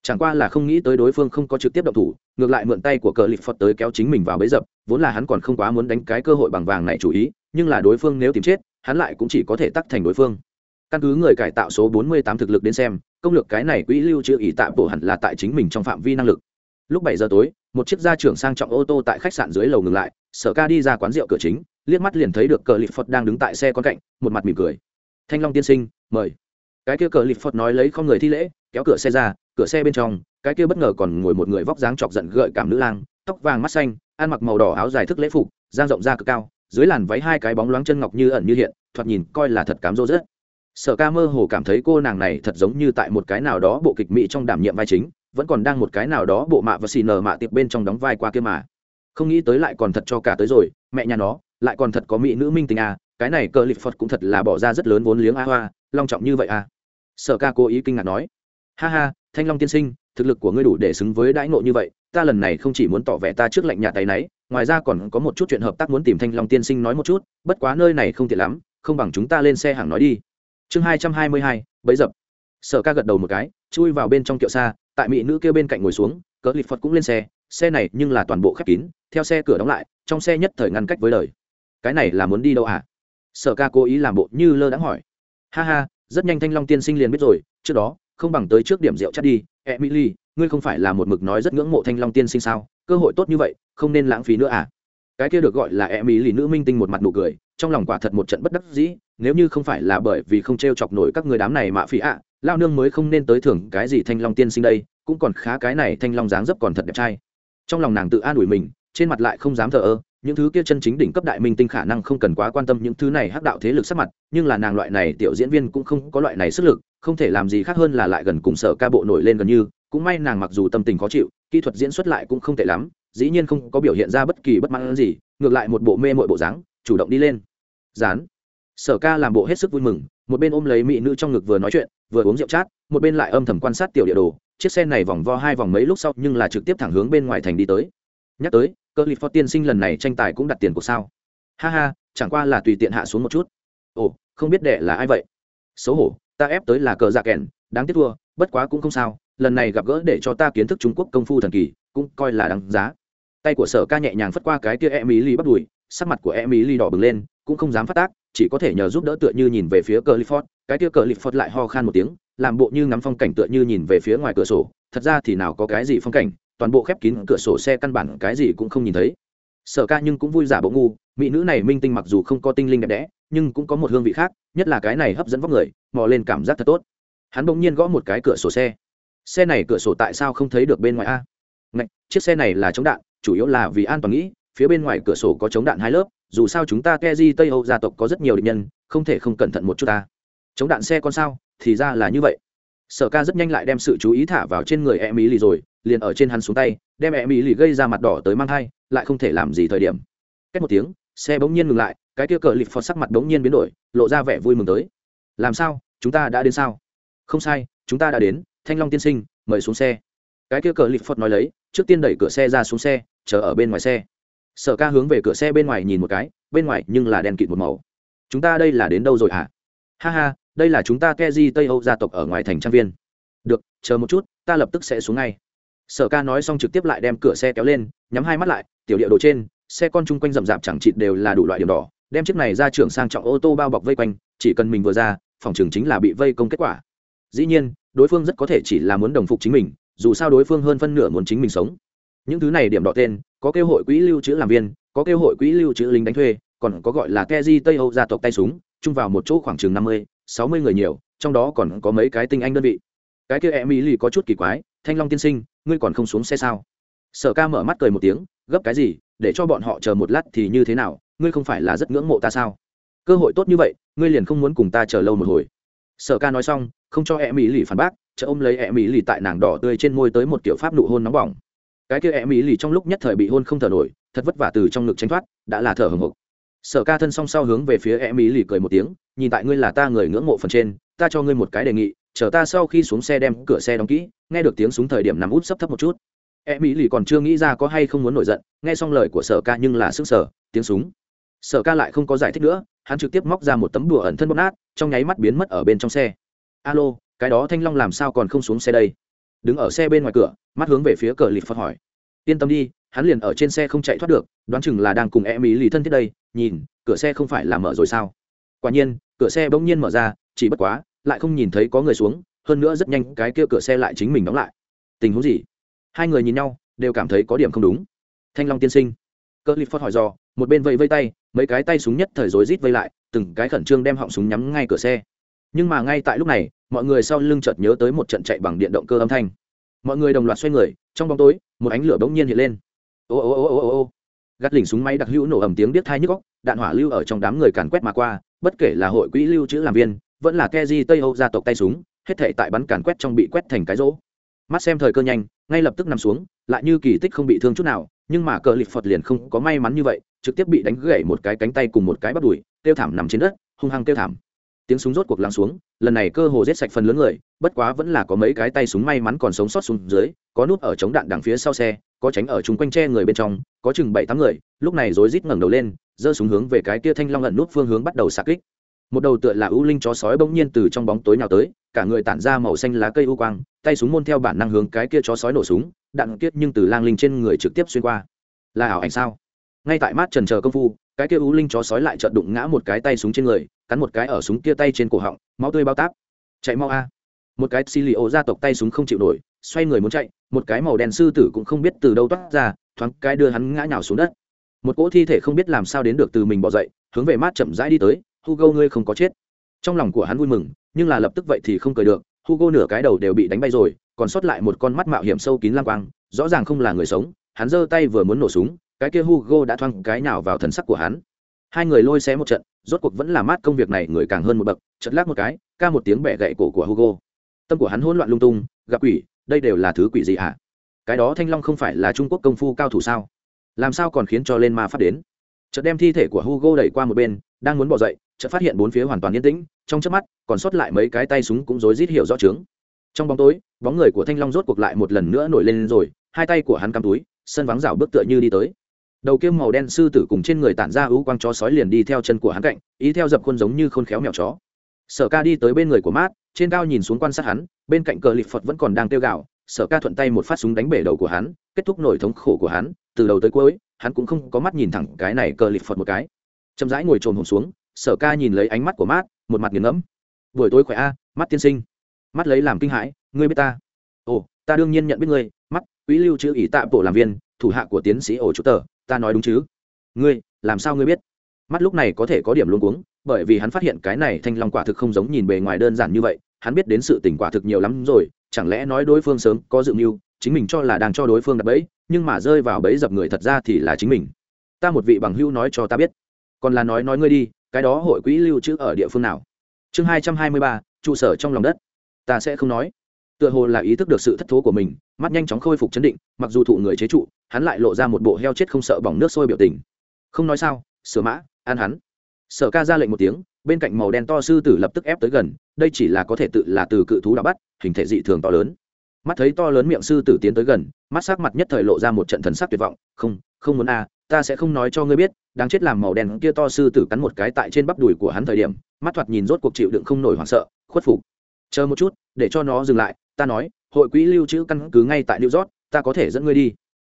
Chẳng qua là không nghĩ tới đối phương không có trực tiếp động thủ, ngược lại mượn tay của cờ lịch phật tới kéo chính mình vào bấy dập, vốn là hắn còn không quá muốn đánh cái cơ hội bằng vàng này chủ ý, nhưng là đối phương nếu tìm chết hắn lại cũng chỉ có thể tắc thành đối phương. Căn cứ người cải tạo số 48 thực lực đến xem, công lược cái này quỹ lưu trữ ý tạm bổ hẳn là tại chính mình trong phạm vi năng lực. Lúc bảy giờ tối, một chiếc gia trưởng sang trọng ô tô tại khách sạn dưới lầu ngừng lại, sở ca đi ra quán rượu cửa chính, liếc mắt liền thấy được cờ lip phật đang đứng tại xe con cạnh, một mặt mỉm cười. Thanh long tiên sinh, mời. Cái kia cờ lip phật nói lấy không người thi lễ, kéo cửa xe ra, cửa xe bên trong, cái kia bất ngờ còn ngồi một người vóc dáng chọc giận gợi cảm nữ lang, tóc vàng mắt xanh, ăn mặc màu đỏ áo dài thức lễ phục, giang rộng ra cực cao, dưới làn váy hai cái bóng loáng chân ngọc như ẩn như hiện thoạt nhìn coi là thật cám dỗ rất. Sở ca mơ hồ cảm thấy cô nàng này thật giống như tại một cái nào đó bộ kịch mỹ trong đảm nhiệm vai chính, vẫn còn đang một cái nào đó bộ mạ và xì nở mạ tiệp bên trong đóng vai qua kia mà. Không nghĩ tới lại còn thật cho cả tới rồi, mẹ nhà nó, lại còn thật có mỹ nữ minh tình à cái này cờ lịch phật cũng thật là bỏ ra rất lớn vốn liếng a hoa, long trọng như vậy à. Sở ca cố ý kinh ngạc nói, ha ha, thanh long tiên sinh, thực lực của ngươi đủ để xứng với đãi ngộ như vậy, ta lần này không chỉ muốn tỏ vẻ ta trước lạnh nhà tay náy, ngoài ra còn có một chút chuyện hợp tác muốn tìm thanh long tiên sinh nói một chút, bất quá nơi này không tiện lắm không bằng chúng ta lên xe hàng nói đi. Chương hai trăm hai mươi hai, bấy dập. Sở ca gật đầu một cái, chui vào bên trong kiệu xa, tại mỹ nữ kêu bên cạnh ngồi xuống, cỡ lịp phật cũng lên xe. Xe này nhưng là toàn bộ khép kín, theo xe cửa đóng lại, trong xe nhất thời ngăn cách với lời cái này là muốn đi đâu à? Sở ca cố ý làm bộ như lơ đãng hỏi. Ha ha, rất nhanh thanh long tiên sinh liền biết rồi, trước đó, không bằng tới trước điểm rượu chắc đi. E, emily, ngươi không phải là một mực nói rất ngưỡng mộ thanh long tiên sinh sao? Cơ hội tốt như vậy, không nên lãng phí nữa à? Cái kia được gọi là emily nữ minh tinh một mặt nụ cười trong lòng quả thật một trận bất đắc dĩ nếu như không phải là bởi vì không t r e o chọc nổi các người đám này mạ phí ạ à, lao nương mới không nên tới thưởng cái gì thanh long tiên sinh đây cũng còn khá cái này thanh long dáng dấp còn thật đẹp trai. Trong lòng nàng tự an ủi mình trên mặt lại không dám thờ ơ những thứ kia chân chính đỉnh cấp đại minh tinh khả năng không cần quá quan tâm những thứ này hắc đạo thế lực sắc mặt nhưng là nàng loại này tiểu diễn viên cũng không có loại này sức lực không thể làm gì khác hơn là lại gần cùng sở ca bộ nổi lên gần như cũng may nàng mặc dù tâm tình khó chịu kỹ thuật diễn xuất lại cũng không tệ lắm dĩ nhiên không có biểu hiện ra bất kỳ bất mãn gì ngược lại một bộ mê mội bộ dáng chủ động đi lên. Dán. Sở ca làm bộ hết sức vui mừng, một bên ôm lấy mỹ nữ trong ngực vừa nói chuyện, vừa uống rượu chát, một bên lại âm thầm quan sát tiểu địa đồ. Chiếc xe này vòng vo hai vòng mấy lúc sau, nhưng là trực tiếp thẳng hướng bên ngoài thành đi tới. Nhắc tới cơ lip phó tiên sinh lần này tranh tài cũng đặt tiền của sao. Ha ha, chẳng qua là tùy tiện hạ xuống một chút. Ồ, không biết đệ là ai vậy? Xấu hổ, ta ép tới là cờ dạ kèn, đáng tiếc thua, bất quá cũng không sao. Lần này gặp gỡ để cho ta kiến thức trung quốc công phu thần kỳ, cũng coi là đáng giá. Tay của sở ca nhẹ nhàng phất qua cái kia e mỹ ly bắt đùi sắc mặt của em ý ly đỏ bừng lên cũng không dám phát tác chỉ có thể nhờ giúp đỡ tựa như nhìn về phía cờ cái kia cờ lại ho khan một tiếng làm bộ như ngắm phong cảnh tựa như nhìn về phía ngoài cửa sổ. Thật ra thì nào có cái gì phong cảnh toàn bộ khép kín cửa sổ xe căn bản cái gì cũng không nhìn thấy. Sở ca nhưng cũng vui giả bộ ngu mỹ nữ này minh tinh mặc dù không có tinh linh đẹp đẽ nhưng cũng có một hương vị khác nhất là cái này hấp dẫn vóc người mò lên cảm giác thật tốt. Hắn bỗng nhiên gõ một cái cửa sổ xe. Xe này cửa sổ tại sao không thấy được bên ngoài a? Ngạch, chiếc xe này là chống đạn chủ yếu là vì an toàn nghĩ phía bên ngoài cửa sổ có chống đạn hai lớp, dù sao chúng ta keji tây âu gia tộc có rất nhiều địch nhân, không thể không cẩn thận một chút ta. Chống đạn xe con sao? Thì ra là như vậy. Sở ca rất nhanh lại đem sự chú ý thả vào trên người em ý lì rồi, liền ở trên hắn xuống tay, đem em ý lì gây ra mặt đỏ tới mang thai, lại không thể làm gì thời điểm. Cách một tiếng, xe bỗng nhiên ngừng lại, cái kia cờ lịp phọt sắc mặt bỗng nhiên biến đổi, lộ ra vẻ vui mừng tới. Làm sao? Chúng ta đã đến sao? Không sai, chúng ta đã đến, thanh long tiên sinh, mời xuống xe. Cái kia cờ lịp phọt nói lấy, trước tiên đẩy cửa xe ra xuống xe, chờ ở bên ngoài xe sở ca hướng về cửa xe bên ngoài nhìn một cái, bên ngoài nhưng là đèn kịt một màu. Chúng ta đây là đến đâu rồi hả? À? ha ha, đây là chúng ta ke di tây âu gia tộc ở ngoài thành trang viên. Được, chờ một chút, ta lập tức sẽ xuống ngay. Sở ca nói xong trực tiếp lại đem cửa xe kéo lên, nhắm hai mắt lại, tiểu địa đồ trên, xe con chung quanh rậm rạp chẳng chịt đều là đủ loại điểm đỏ. Đem chiếc này ra trưởng sang trọng ô tô bao bọc vây quanh, chỉ cần mình vừa ra, phòng trường chính là bị vây công kết quả. Dĩ nhiên, đối phương rất có thể chỉ là muốn đồng phục chính mình, dù sao đối phương hơn phân nửa muốn chính mình sống những thứ này điểm đỏ tên, có kêu hội quỹ lưu trữ làm viên, có kêu hội quỹ lưu trữ lính đánh thuê, còn có gọi là keji tây âu gia tộc tay súng, chung vào một chỗ khoảng chừng năm mươi, sáu mươi người nhiều, trong đó còn có mấy cái tinh anh đơn vị. Cái kia em mỹ lì có chút kỳ quái, thanh long tiên sinh, ngươi còn không xuống xe sao? Sở ca mở mắt cười một tiếng, gấp cái gì, để cho bọn họ chờ một lát thì như thế nào, ngươi không phải là rất ngưỡng mộ ta sao? Cơ hội tốt như vậy, ngươi liền không muốn cùng ta chờ lâu một hồi. Sở ca nói xong, không cho em mỹ lì phản bác, chợ ôm lấy em mỹ lì tại nàng đỏ tươi trên môi tới một kiểu pháp nụ hôn nóng bỏng cái kia em ý lì trong lúc nhất thời bị hôn không thở nổi, thật vất vả từ trong ngực tranh thoát, đã là thở hồng hộc. Sở ca thân song sau hướng về phía em ý lì cười một tiếng, nhìn tại ngươi là ta người ngưỡng mộ phần trên, ta cho ngươi một cái đề nghị, chờ ta sau khi xuống xe đem cửa xe đóng kỹ, nghe được tiếng súng thời điểm nằm út sấp thấp một chút. Em ý lì còn chưa nghĩ ra có hay không muốn nổi giận, nghe xong lời của sở ca nhưng là sức sở tiếng súng. Sở ca lại không có giải thích nữa, hắn trực tiếp móc ra một tấm đùa ẩn thân bóp nát, trong nháy mắt biến mất ở bên trong xe. Alo, cái đó thanh long làm sao còn không xuống xe đây? Đứng ở xe bên ngoài cửa, mắt hướng về phía cờ lịp phật hỏi. Yên tâm đi, hắn liền ở trên xe không chạy thoát được, đoán chừng là đang cùng em ý lì thân thiết đây, nhìn, cửa xe không phải là mở rồi sao? Quả nhiên, cửa xe bỗng nhiên mở ra, chỉ bất quá, lại không nhìn thấy có người xuống, hơn nữa rất nhanh cái kia cửa xe lại chính mình đóng lại. Tình huống gì? Hai người nhìn nhau, đều cảm thấy có điểm không đúng. Thanh long tiên sinh. Cờ lịp phật hỏi dò, một bên vẫy vây tay, mấy cái tay súng nhất thời rối rít vây lại, từng cái khẩn trương đem họng súng nhắm ngay cửa xe. Nhưng mà ngay tại lúc này mọi người sau lưng chợt nhớ tới một trận chạy bằng điện động cơ âm thanh. Mọi người đồng loạt xoay người, trong bóng tối, một ánh lửa bỗng nhiên hiện lên. Ô ô ô ô ô ô. Gắt lỉnh súng máy đặc hữu nổ ầm tiếng biết thai nhức góc đạn hỏa lưu ở trong đám người càn quét mà qua, bất kể là hội quỹ lưu trữ làm viên, vẫn là ke di tây âu gia tộc tay súng, hết thể tại bắn càn quét trong bị quét thành cái rỗ. Mắt xem thời cơ nhanh, ngay lập tức nằm xuống, lại như kỳ tích không bị thương chút nào, nhưng mà cờ lịp phật liền không có may mắn như vậy, trực tiếp bị đánh gãy một cái cánh tay cùng một cái bắt đùi tiêu thảm nằm trên đất, hung hăng tiêu thảm tiếng súng rốt cuộc lắng xuống, lần này cơ hồ giết sạch phần lớn người, bất quá vẫn là có mấy cái tay súng may mắn còn sống sót xuống dưới, có nút ở chống đạn đằng phía sau xe, có tránh ở chúng quanh tre người bên trong, có chừng bảy tám người, lúc này rối rít ngẩng đầu lên, giơ súng hướng về cái kia thanh long ẩn nút phương hướng bắt đầu xạ kích. Một đầu tựa là ưu linh chó sói bỗng nhiên từ trong bóng tối nào tới, cả người tản ra màu xanh lá cây u quang, tay súng môn theo bản năng hướng cái kia chó sói nổ súng, đạn kiết nhưng từ lang linh trên người trực tiếp xuyên qua. Là ảo ảnh sao? Ngay tại mát trần chờ công phu cái kia ú linh chó sói lại chợt đụng ngã một cái tay súng trên người, cắn một cái ở súng kia tay trên cổ họng, máu tươi bao táp. Chạy mau a. Một cái xì lì ô gia tộc tay súng không chịu nổi, xoay người muốn chạy, một cái màu đen sư tử cũng không biết từ đâu toát ra, thoáng cái đưa hắn ngã nhào xuống đất. Một cỗ thi thể không biết làm sao đến được từ mình bỏ dậy, hướng về mát chậm rãi đi tới, hugo ngươi không có chết. Trong lòng của hắn vui mừng, nhưng là lập tức vậy thì không cười được, hugo nửa cái đầu đều bị đánh bay rồi, còn sót lại một con mắt mạo hiểm sâu kín lang quang, rõ ràng không là người sống, hắn giơ tay vừa muốn nổ súng cái kia hugo đã thoang cái nào vào thần sắc của hắn. Hai người lôi xé một trận, rốt cuộc vẫn là mát công việc này người càng hơn một bậc chật lắc một cái, ca một tiếng bẻ gậy cổ của hugo. Tâm của hắn hỗn loạn lung tung, gặp quỷ, đây đều là thứ quỷ gì hả? Cái đó thanh long không phải là trung quốc công phu cao thủ sao? Làm sao còn khiến cho lên ma phát đến? Chợt đem thi thể của hugo đẩy qua một bên, đang muốn bỏ dậy, chợt phát hiện bốn phía hoàn toàn yên tĩnh, trong chớp mắt, còn sót lại mấy cái tay súng cũng rối rít hiểu rõ trướng trong bóng tối, bóng người của thanh long rốt cuộc lại một lần nữa nổi lên rồi, hai tay của hắn cắm túi, sân vắng rảo bước tựa như đi tới đầu kiếm màu đen sư tử cùng trên người tản ra ưu quang chó sói liền đi theo chân của hắn cạnh ý theo dập khuôn giống như khôn khéo mèo chó. Sở ca đi tới bên người của mát, trên cao nhìn xuống quan sát hắn, bên cạnh cờ lịp phật vẫn còn đang tiêu gạo. Sở ca thuận tay một phát súng đánh bể đầu của hắn, kết thúc nổi thống khổ của hắn. Từ đầu tới cuối, hắn cũng không có mắt nhìn thẳng cái này cờ lịp phật một cái. Chậm rãi ngồi trồn hồn xuống, sở ca nhìn lấy ánh mắt của mát, một mặt nghiền ngẫm. Buổi tối khỏe a mắt tiên sinh. Mắt lấy làm kinh hãi, ngươi biết ta? Ồ, ta đương nhiên nhận biết ngươi mắt quỹ lưu chữ ỷ tạ bộ làm viên, thủ hạ của tiến sĩ ổ chủ tờ ta nói đúng chứ? Ngươi, làm sao ngươi biết? Mắt lúc này có thể có điểm luôn cuống, bởi vì hắn phát hiện cái này thanh long quả thực không giống nhìn bề ngoài đơn giản như vậy, hắn biết đến sự tình quả thực nhiều lắm rồi, chẳng lẽ nói đối phương sớm có dự mưu, chính mình cho là đang cho đối phương đặt bẫy, nhưng mà rơi vào bẫy dập người thật ra thì là chính mình. Ta một vị bằng hữu nói cho ta biết. Còn là nói nói ngươi đi, cái đó hội quỹ lưu trữ ở địa phương nào? Chương hai trăm hai mươi ba, trụ sở trong lòng đất. Ta sẽ không nói tựa hồ là ý thức được sự thất thố của mình, mắt nhanh chóng khôi phục chấn định, mặc dù thụ người chế trụ, hắn lại lộ ra một bộ heo chết không sợ bỏng nước sôi biểu tình. Không nói sao sửa mã, an hắn. Sở ca ra lệnh một tiếng, bên cạnh màu đen to sư tử lập tức ép tới gần, đây chỉ là có thể tự là từ cự thú đã bắt, hình thể dị thường to lớn. Mắt thấy to lớn miệng sư tử tiến tới gần, mắt sắc mặt nhất thời lộ ra một trận thần sắc tuyệt vọng, không không muốn a, ta sẽ không nói cho ngươi biết, đáng chết làm màu đen kia to sư tử cắn một cái tại trên bắp đùi của hắn thời điểm, mắt thoạt nhìn rốt cuộc chịu đựng không nổi hoảng sợ, khuất phục. Chờ một chút, để cho nó dừng lại ta nói, hội quỹ lưu trữ căn cứ ngay tại new york, ta có thể dẫn ngươi đi.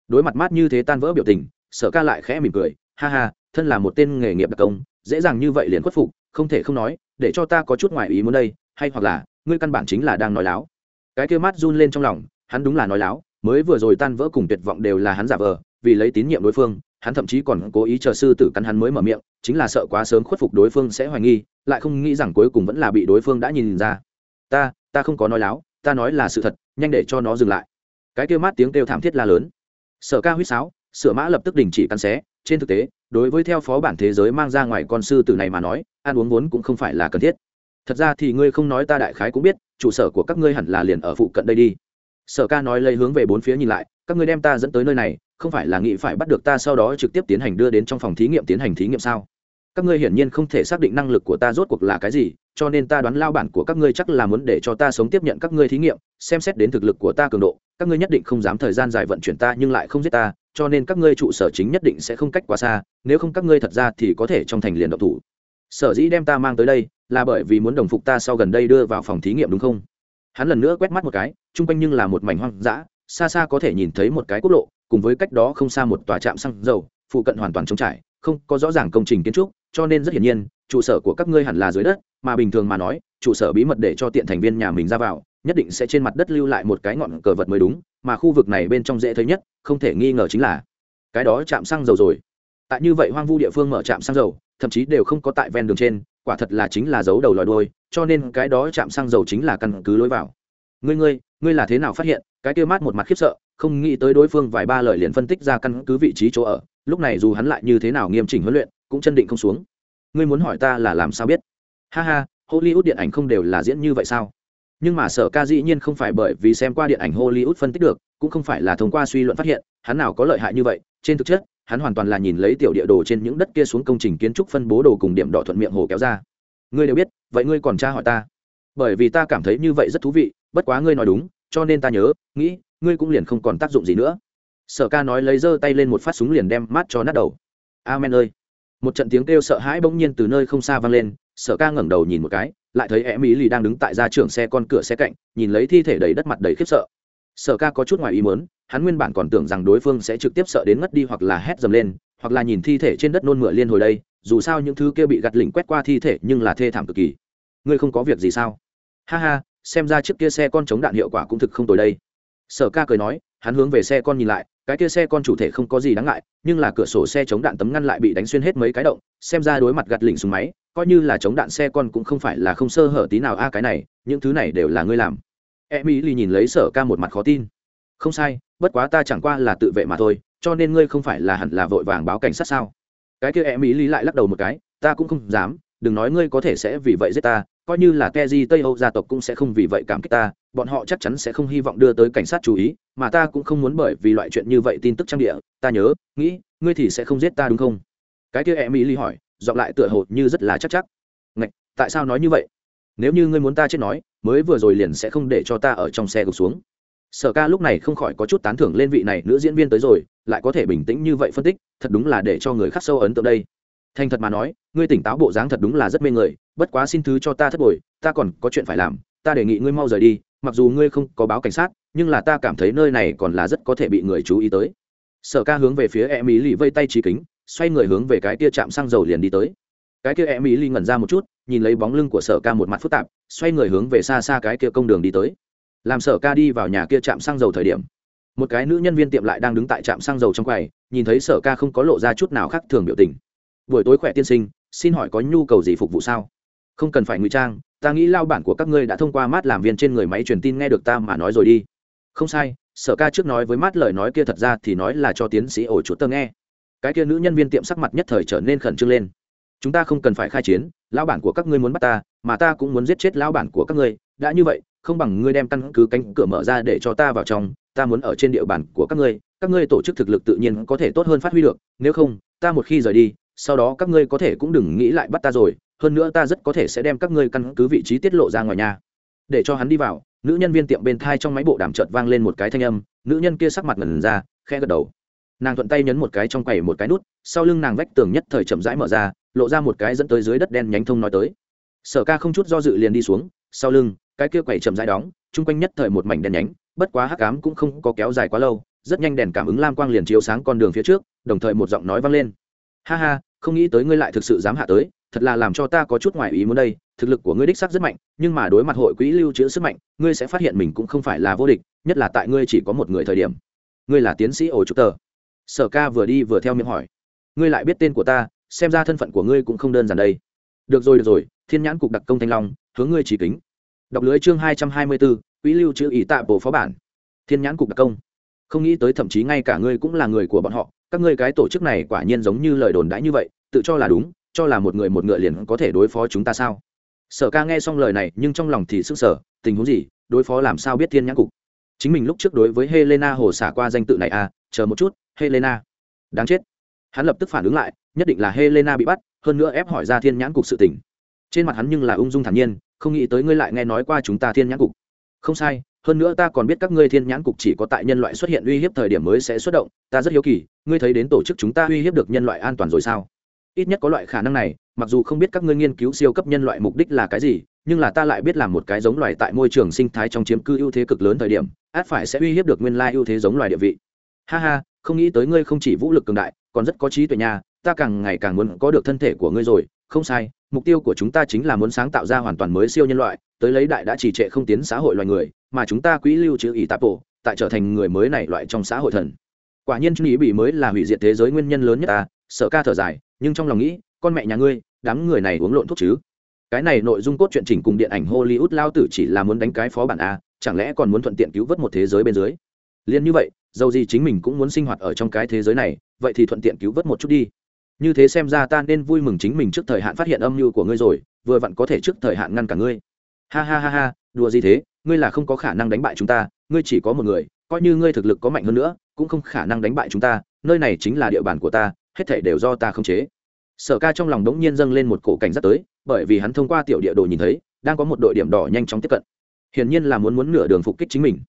Đối mặt mát như thế tan vỡ biểu tình, sở ca lại khẽ mỉm cười, ha ha, thân là một tên nghề nghiệp đặc công, dễ dàng như vậy liền khuất phục, không thể không nói, để cho ta có chút ngoài ý muốn đây, hay hoặc là, ngươi căn bản chính là đang nói láo. Cái kia mát run lên trong lòng, hắn đúng là nói láo, mới vừa rồi tan vỡ cùng tuyệt vọng đều là hắn giả vờ, vì lấy tín nhiệm đối phương, hắn thậm chí còn cố ý chờ sư tử cắn hắn mới mở miệng, chính là sợ quá sớm khuất phục đối phương sẽ hoài nghi, lại không nghĩ rằng cuối cùng vẫn là bị đối phương đã nhìn ra. Ta ta không có nói láo ta nói là sự thật, nhanh để cho nó dừng lại. Cái kêu mát tiếng kêu thảm thiết la lớn. Sở ca huýt sáo, sửa mã lập tức đình chỉ cắn xé, trên thực tế, đối với theo phó bản thế giới mang ra ngoài con sư tử này mà nói, ăn uống vốn cũng không phải là cần thiết. Thật ra thì ngươi không nói ta đại khái cũng biết trụ sở của các ngươi hẳn là liền ở phụ cận đây đi. Sở ca nói lấy hướng về bốn phía nhìn lại, các ngươi đem ta dẫn tới nơi này, không phải là nghĩ phải bắt được ta sau đó trực tiếp tiến hành đưa đến trong phòng thí nghiệm tiến hành thí nghiệm sao? Các ngươi hiển nhiên không thể xác định năng lực của ta rốt cuộc là cái gì, cho nên ta đoán lao bản của các ngươi chắc là muốn để cho ta sống tiếp nhận các ngươi thí nghiệm, xem xét đến thực lực của ta cường độ, các ngươi nhất định không dám thời gian dài vận chuyển ta nhưng lại không giết ta, cho nên các ngươi trụ sở chính nhất định sẽ không cách quá xa, nếu không các ngươi thật ra thì có thể trong thành liền độc thủ. Sở dĩ đem ta mang tới đây, là bởi vì muốn đồng phục ta sau gần đây đưa vào phòng thí nghiệm đúng không? Hắn lần nữa quét mắt một cái, chung quanh nhưng là một mảnh hoang dã, xa xa có thể nhìn thấy một cái quốc lộ, cùng với cách đó không xa một tòa trạm xăng dầu, phụ cận hoàn toàn trống trải, không có rõ ràng công trình kiến trúc cho nên rất hiển nhiên, trụ sở của các ngươi hẳn là dưới đất, mà bình thường mà nói, trụ sở bí mật để cho tiện thành viên nhà mình ra vào, nhất định sẽ trên mặt đất lưu lại một cái ngọn cờ vật mới đúng, mà khu vực này bên trong dễ thấy nhất, không thể nghi ngờ chính là cái đó chạm xăng dầu rồi. Tại như vậy hoang vu địa phương mở trạm xăng dầu, thậm chí đều không có tại ven đường trên, quả thật là chính là dấu đầu lòi đôi cho nên cái đó chạm xăng dầu chính là căn cứ lối vào. Ngươi ngươi ngươi là thế nào phát hiện, cái kia mát một mặt khiếp sợ, không nghĩ tới đối phương vài ba lời liền phân tích ra căn cứ vị trí chỗ ở, lúc này dù hắn lại như thế nào nghiêm chỉnh huấn luyện cũng chân định không xuống. Ngươi muốn hỏi ta là làm sao biết? Ha ha, hollywood điện ảnh không đều là diễn như vậy sao? Nhưng mà sở ca dĩ nhiên không phải bởi vì xem qua điện ảnh hollywood phân tích được, cũng không phải là thông qua suy luận phát hiện, hắn nào có lợi hại như vậy. Trên thực chất, hắn hoàn toàn là nhìn lấy tiểu địa đồ trên những đất kia xuống công trình kiến trúc phân bố đồ cùng điểm đỏ thuận miệng hồ kéo ra. Ngươi đều biết, vậy ngươi còn tra hỏi ta? Bởi vì ta cảm thấy như vậy rất thú vị, bất quá ngươi nói đúng, cho nên ta nhớ, nghĩ, ngươi cũng liền không còn tác dụng gì nữa. Sở ca nói lấy giơ tay lên một phát súng liền đem mát cho nát đầu. Amen ơi một trận tiếng kêu sợ hãi bỗng nhiên từ nơi không xa vang lên, sở ca ngẩng đầu nhìn một cái, lại thấy em mỹ lì đang đứng tại ra trưởng xe con cửa xe cạnh, nhìn lấy thi thể đầy đất mặt đầy khiếp sợ. Sở ca có chút ngoài ý muốn, hắn nguyên bản còn tưởng rằng đối phương sẽ trực tiếp sợ đến ngất đi hoặc là hét dầm lên, hoặc là nhìn thi thể trên đất nôn mửa liên hồi đây, dù sao những thứ kia bị gặt lỉnh quét qua thi thể nhưng là thê thảm cực kỳ. Ngươi không có việc gì sao? Ha ha, xem ra chiếc kia xe con chống đạn hiệu quả cũng thực không tồi đây. Sở ca cười nói, hắn hướng về xe con nhìn lại cái kia xe con chủ thể không có gì đáng ngại, nhưng là cửa sổ xe chống đạn tấm ngăn lại bị đánh xuyên hết mấy cái động, xem ra đối mặt gặt lỉnh súng máy, coi như là chống đạn xe con cũng không phải là không sơ hở tí nào. A, cái này, những thứ này đều là ngươi làm. E mỹ lì nhìn lấy sở ca một mặt khó tin. Không sai, bất quá ta chẳng qua là tự vệ mà thôi, cho nên ngươi không phải là hẳn là vội vàng báo cảnh sát sao? Cái kia e mỹ lì lại lắc đầu một cái, ta cũng không dám, đừng nói ngươi có thể sẽ vì vậy giết ta coi như là keji tây âu gia tộc cũng sẽ không vì vậy cảm kích ta, bọn họ chắc chắn sẽ không hy vọng đưa tới cảnh sát chú ý, mà ta cũng không muốn bởi vì loại chuyện như vậy tin tức trang địa, ta nhớ, nghĩ, ngươi thì sẽ không giết ta đúng không? Cái kia em mỹ ly hỏi dọn lại tựa hồ như rất là chắc chắc. Ngạch, tại sao nói như vậy? Nếu như ngươi muốn ta chết nói, mới vừa rồi liền sẽ không để cho ta ở trong xe gục xuống. Sở ca lúc này không khỏi có chút tán thưởng lên vị này nữ diễn viên tới rồi, lại có thể bình tĩnh như vậy phân tích, thật đúng là để cho người khác sâu ấn tượng đây thành thật mà nói, ngươi tỉnh táo bộ dáng thật đúng là rất mê người, bất quá xin thứ cho ta thất bồi, ta còn có chuyện phải làm, ta đề nghị ngươi mau rời đi, mặc dù ngươi không có báo cảnh sát, nhưng là ta cảm thấy nơi này còn là rất có thể bị người chú ý tới. Sở ca hướng về phía e mỹ lì vây tay trí kính, xoay người hướng về cái tia chạm xăng dầu liền đi tới. Cái kia e mỹ lì ngẩn ra một chút, nhìn lấy bóng lưng của sở ca một mặt phức tạp, xoay người hướng về xa xa cái kia công đường đi tới. Làm sở ca đi vào nhà kia chạm xăng dầu thời điểm, một cái nữ nhân viên tiệm lại đang đứng tại trạm xăng dầu trong quầy, nhìn thấy sở ca không có lộ ra chút nào khác thường biểu tình buổi tối khỏe tiên sinh, xin hỏi có nhu cầu gì phục vụ sao? Không cần phải ngụy trang, ta nghĩ lao bản của các ngươi đã thông qua mát làm viên trên người máy truyền tin nghe được ta mà nói rồi đi. Không sai, sở ca trước nói với mát lời nói kia thật ra thì nói là cho tiến sĩ ổ chuột tơ nghe. Cái kia nữ nhân viên tiệm sắc mặt nhất thời trở nên khẩn trương lên. Chúng ta không cần phải khai chiến, lão bản của các ngươi muốn bắt ta, mà ta cũng muốn giết chết lão bản của các ngươi. Đã như vậy, không bằng ngươi đem căn cứ cánh cửa mở ra để cho ta vào trong, ta muốn ở trên địa bàn của các ngươi các ngươi tổ chức thực lực tự nhiên có thể tốt hơn phát huy được, nếu không, ta một khi rời đi sau đó các ngươi có thể cũng đừng nghĩ lại bắt ta rồi, hơn nữa ta rất có thể sẽ đem các ngươi căn cứ vị trí tiết lộ ra ngoài nhà. Để cho hắn đi vào, nữ nhân viên tiệm bên thai trong máy bộ đàm chợt vang lên một cái thanh âm, nữ nhân kia sắc mặt ngần ra khe gật đầu. Nàng thuận tay nhấn một cái trong quầy một cái nút, sau lưng nàng vách tường nhất thời chậm rãi mở ra, lộ ra một cái dẫn tới dưới đất đen nhánh thông nói tới. Sở ca không chút do dự liền đi xuống, sau lưng, cái kia quầy chậm rãi đóng, chung quanh nhất thời một mảnh đen nhánh, bất quá hắc ám cũng không có kéo dài quá lâu, rất nhanh đèn cảm ứng lam quang liền chiếu sáng con đường phía trước, đồng thời một giọng nói vang lên. Ha ha không nghĩ tới ngươi lại thực sự dám hạ tới, thật là làm cho ta có chút ngoài ý muốn đây, thực lực của ngươi đích sắc rất mạnh, nhưng mà đối mặt hội quỹ lưu trữ sức mạnh, ngươi sẽ phát hiện mình cũng không phải là vô địch, nhất là tại ngươi chỉ có một người thời điểm. Ngươi là tiến sĩ ổ trục tờ. Sở ca vừa đi vừa theo miệng hỏi. Ngươi lại biết tên của ta, xem ra thân phận của ngươi cũng không đơn giản đây. Được rồi được rồi, thiên nhãn cục đặc công thanh long, hướng ngươi chỉ kính. Đọc lưới chương hai trăm hai mươi bốn quỹ lưu trữ ý tạ bộ phó bản. Thiên nhãn cục đặc công. Không nghĩ tới thậm chí ngay cả ngươi cũng là người của bọn họ các ngươi cái tổ chức này quả nhiên giống như lời đồn đãi như vậy, tự cho là đúng, cho là một người một ngựa liền có thể đối phó chúng ta sao? Sở ca nghe xong lời này, nhưng trong lòng thì sức sở tình huống gì, đối phó làm sao biết thiên nhãn cục? Chính mình lúc trước đối với helena hồ xả qua danh tự này à chờ một chút, helena. Đáng chết. Hắn lập tức phản ứng lại, nhất định là helena bị bắt, hơn nữa ép hỏi ra thiên nhãn cục sự tình. Trên mặt hắn nhưng là ung dung thản nhiên, không nghĩ tới ngươi lại nghe nói qua chúng ta thiên nhãn cục. Không sai hơn nữa ta còn biết các ngươi thiên nhãn cục chỉ có tại nhân loại xuất hiện uy hiếp thời điểm mới sẽ xuất động, ta rất hiếu kỳ, ngươi thấy đến tổ chức chúng ta uy hiếp được nhân loại an toàn rồi sao? Ít nhất có loại khả năng này, mặc dù không biết các ngươi nghiên cứu siêu cấp nhân loại mục đích là cái gì, nhưng là ta lại biết làm một cái giống loài tại môi trường sinh thái trong chiếm cư ưu thế cực lớn thời điểm, át phải sẽ uy hiếp được nguyên lai ưu thế giống loài địa vị. Ha ha, không nghĩ tới ngươi không chỉ vũ lực cường đại, còn rất có trí tuệ nha, ta càng ngày càng muốn có được thân thể của ngươi rồi, không sai mục tiêu của chúng ta chính là muốn sáng tạo ra hoàn toàn mới siêu nhân loại, tới lấy đại đã trì trệ không tiến xã hội loài người, mà chúng ta quỹ lưu trữ ý tạp bộ tại trở thành người mới này loại trong xã hội thần. Quả nhiên chú ý bị mới là hủy diệt thế giới nguyên nhân lớn nhất ta sợ ca thở dài, nhưng trong lòng nghĩ, con mẹ nhà ngươi, đám người này uống lộn thuốc chứ. Cái này nội dung cốt truyện chỉnh cùng điện ảnh hollywood lao tử chỉ là muốn đánh cái phó bản a, chẳng lẽ còn muốn thuận tiện cứu vớt một thế giới bên dưới? Liền như vậy, dầu gì chính mình cũng muốn sinh hoạt ở trong cái thế giới này, vậy thì thuận tiện cứu vớt một chút đi như thế xem ra ta nên vui mừng chính mình trước thời hạn phát hiện âm mưu của ngươi rồi, vừa vặn có thể trước thời hạn ngăn cả ngươi. Ha ha ha ha, đùa gì thế, ngươi là không có khả năng đánh bại chúng ta, ngươi chỉ có một người, coi như ngươi thực lực có mạnh hơn nữa, cũng không khả năng đánh bại chúng ta, nơi này chính là địa bàn của ta, hết thể đều do ta không chế. Sở ca trong lòng đống nhiên dâng lên một cổ cảnh giác tới, bởi vì hắn thông qua tiểu địa đồ nhìn thấy, đang có một đội điểm đỏ nhanh chóng tiếp cận. Hiển nhiên là muốn muốn nửa đường phục kích chính mình.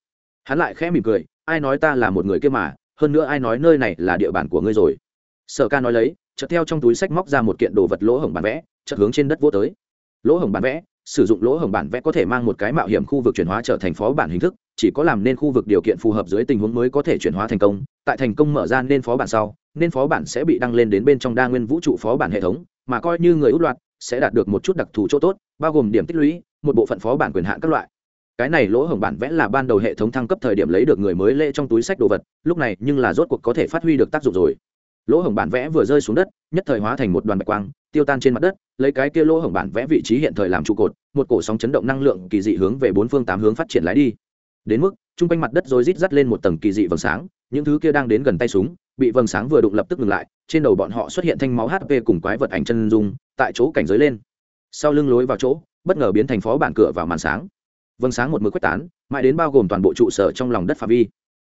Hắn lại khẽ mỉm cười, ai nói ta là một người kia mà, hơn nữa ai nói nơi này là địa bàn của ngươi rồi sở ca nói lấy, chợt theo trong túi sách móc ra một kiện đồ vật lỗ hổng bản vẽ, chợt hướng trên đất vô tới. Lỗ hổng bản vẽ, sử dụng lỗ hổng bản vẽ có thể mang một cái mạo hiểm khu vực chuyển hóa trở thành phó bản hình thức, chỉ có làm nên khu vực điều kiện phù hợp dưới tình huống mới có thể chuyển hóa thành công. Tại thành công mở ra nên phó bản sau, nên phó bản sẽ bị đăng lên đến bên trong đa nguyên vũ trụ phó bản hệ thống, mà coi như người út loạt sẽ đạt được một chút đặc thù chỗ tốt, bao gồm điểm tích lũy, một bộ phận phó bản quyền hạn các loại. Cái này lỗ hổng bản vẽ là ban đầu hệ thống thăng cấp thời điểm lấy được người mới lễ trong túi sách đồ vật, lúc này nhưng là rốt cuộc có thể phát huy được tác dụng rồi lỗ hổng bản vẽ vừa rơi xuống đất, nhất thời hóa thành một đoàn bạch quang, tiêu tan trên mặt đất, lấy cái kia lỗ hổng bản vẽ vị trí hiện thời làm trụ cột, một cổ sóng chấn động năng lượng kỳ dị hướng về bốn phương tám hướng phát triển lái đi. Đến mức chung quanh mặt đất rồi rít dắt lên một tầng kỳ dị vầng sáng, những thứ kia đang đến gần tay súng, bị vầng sáng vừa đụng lập tức ngừng lại, trên đầu bọn họ xuất hiện thanh máu hp cùng quái vật ảnh chân dung, tại chỗ cảnh giới lên. Sau lưng lối vào chỗ, bất ngờ biến thành phó bản cửa vào màn sáng. Vầng sáng một mực quyết tán, mãi đến bao gồm toàn bộ trụ sở trong lòng đất phạm vi.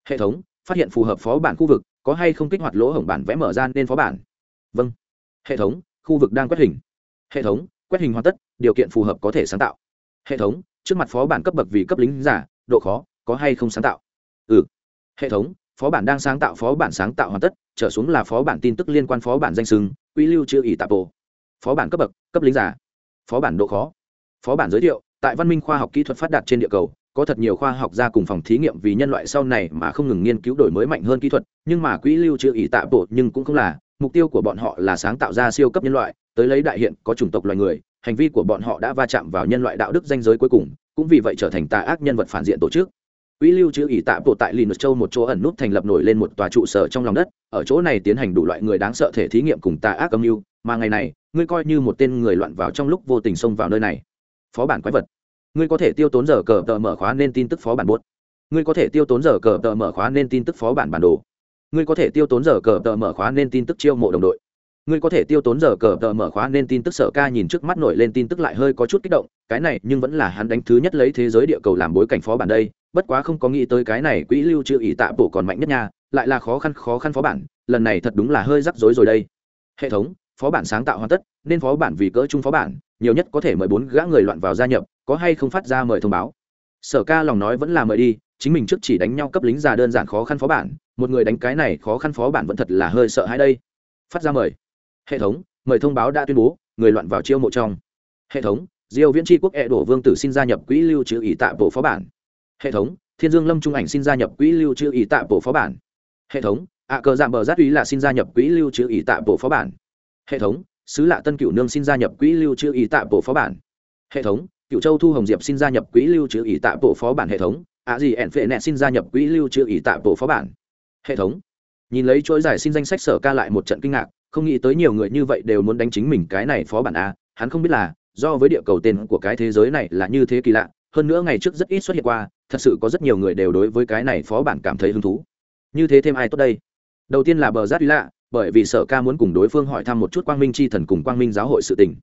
Hệ thống, phát hiện phù hợp phó bản khu vực có hay không kích hoạt lỗ hổng bản vẽ mở ra nên phó bản? Vâng. Hệ thống, khu vực đang quét hình. Hệ thống, quét hình hoàn tất, điều kiện phù hợp có thể sáng tạo. Hệ thống, trước mặt phó bản cấp bậc vì cấp lính giả, độ khó, có hay không sáng tạo? Ừ. Hệ thống, phó bản đang sáng tạo, phó bản sáng tạo hoàn tất, trở xuống là phó bản tin tức liên quan phó bản danh sưng, quỹ lưu chưa ỷ tạp bộ. Phó bản cấp bậc, cấp lính giả. Phó bản độ khó. Phó bản giới thiệu, tại văn minh khoa học kỹ thuật phát đạt trên địa cầu có thật nhiều khoa học gia cùng phòng thí nghiệm vì nhân loại sau này mà không ngừng nghiên cứu đổi mới mạnh hơn kỹ thuật, nhưng mà quỹ lưu trữ ý tạ bộ nhưng cũng không là. Mục tiêu của bọn họ là sáng tạo ra siêu cấp nhân loại, tới lấy đại hiện có chủng tộc loài người, hành vi của bọn họ đã va chạm vào nhân loại đạo đức danh giới cuối cùng, cũng vì vậy trở thành tà ác nhân vật phản diện tổ chức. Quỹ lưu trữ ý tạ bộ tại linus châu một chỗ ẩn nút thành lập nổi lên một tòa trụ sở trong lòng đất, ở chỗ này tiến hành đủ loại người đáng sợ thể thí nghiệm cùng tà ác âm mưu, mà ngày này, ngươi coi như một tên người loạn vào trong lúc vô tình xông vào nơi này. Phó bản quái vật ngươi có thể tiêu tốn giờ cờ tờ mở khóa nên tin tức phó bản buốt ngươi có thể tiêu tốn giờ cờ tờ mở khóa nên tin tức phó bản bản đồ. Ngươi có thể tiêu tốn giờ cờ tờ mở khóa nên tin tức chiêu mộ đồng đội. Ngươi có thể tiêu tốn giờ cờ tờ mở khóa nên tin tức sở ca nhìn trước mắt nổi lên tin tức lại hơi có chút kích động, cái này nhưng vẫn là hắn đánh thứ nhất lấy thế giới địa cầu làm bối cảnh phó bản đây, bất quá không có nghĩ tới cái này quỹ lưu trữ ỷ tạ bổ còn mạnh nhất nha, lại là khó khăn khó khăn phó bản, lần này thật đúng là hơi rắc rối rồi đây. Hệ thống, phó bản sáng tạo hoàn tất, nên phó bản vì cỡ chung phó bản, nhiều nhất có thể mời bốn gã người loạn vào gia nhập có hay không phát ra mời thông báo? Sở ca lòng nói vẫn là mời đi, chính mình trước chỉ đánh nhau cấp lính già đơn giản khó khăn phó bản, một người đánh cái này khó khăn phó bản vẫn thật là hơi sợ hãi đây. Phát ra mời. Hệ thống, mời thông báo đã tuyên bố, người loạn vào chiêu mộ trong. Hệ thống, diêu viễn tri quốc e đổ vương tử xin gia nhập quỹ lưu trữ ý tạ bộ phó bản. Hệ thống, thiên dương lâm trung ảnh xin gia nhập quỹ lưu trữ ý tạ bộ phó bản. Hệ thống ạ cờ giảm bờ giáp ý là xin gia nhập quỹ lưu trữ ý tạ bộ phó bản. Hệ thống, sứ lạ tân cửu nương xin gia nhập quỹ lưu trữ ý tạ bộ phó bản. Hệ thống cựu châu thu hồng diệp xin gia nhập quỹ lưu trữ ỷ tạ bộ phó bản hệ thống. Ạ gì ẻn phệ nẹ xin gia nhập quỹ lưu trữ ỷ tạ bộ phó bản hệ thống. Nhìn lấy chuỗi giải xin danh sách sở ca lại một trận kinh ngạc, không nghĩ tới nhiều người như vậy đều muốn đánh chính mình cái này phó bản a, hắn không biết là do với địa cầu tên của cái thế giới này là như thế kỳ lạ, hơn nữa ngày trước rất ít xuất hiện qua, thật sự có rất nhiều người đều đối với cái này phó bản cảm thấy hứng thú. Như thế thêm ai tốt đây? Đầu tiên là bờ giác lạ bởi vì sở ca muốn cùng đối phương hỏi thăm một chút quang minh c h i thần cùng quang minh giáo hội sự tình.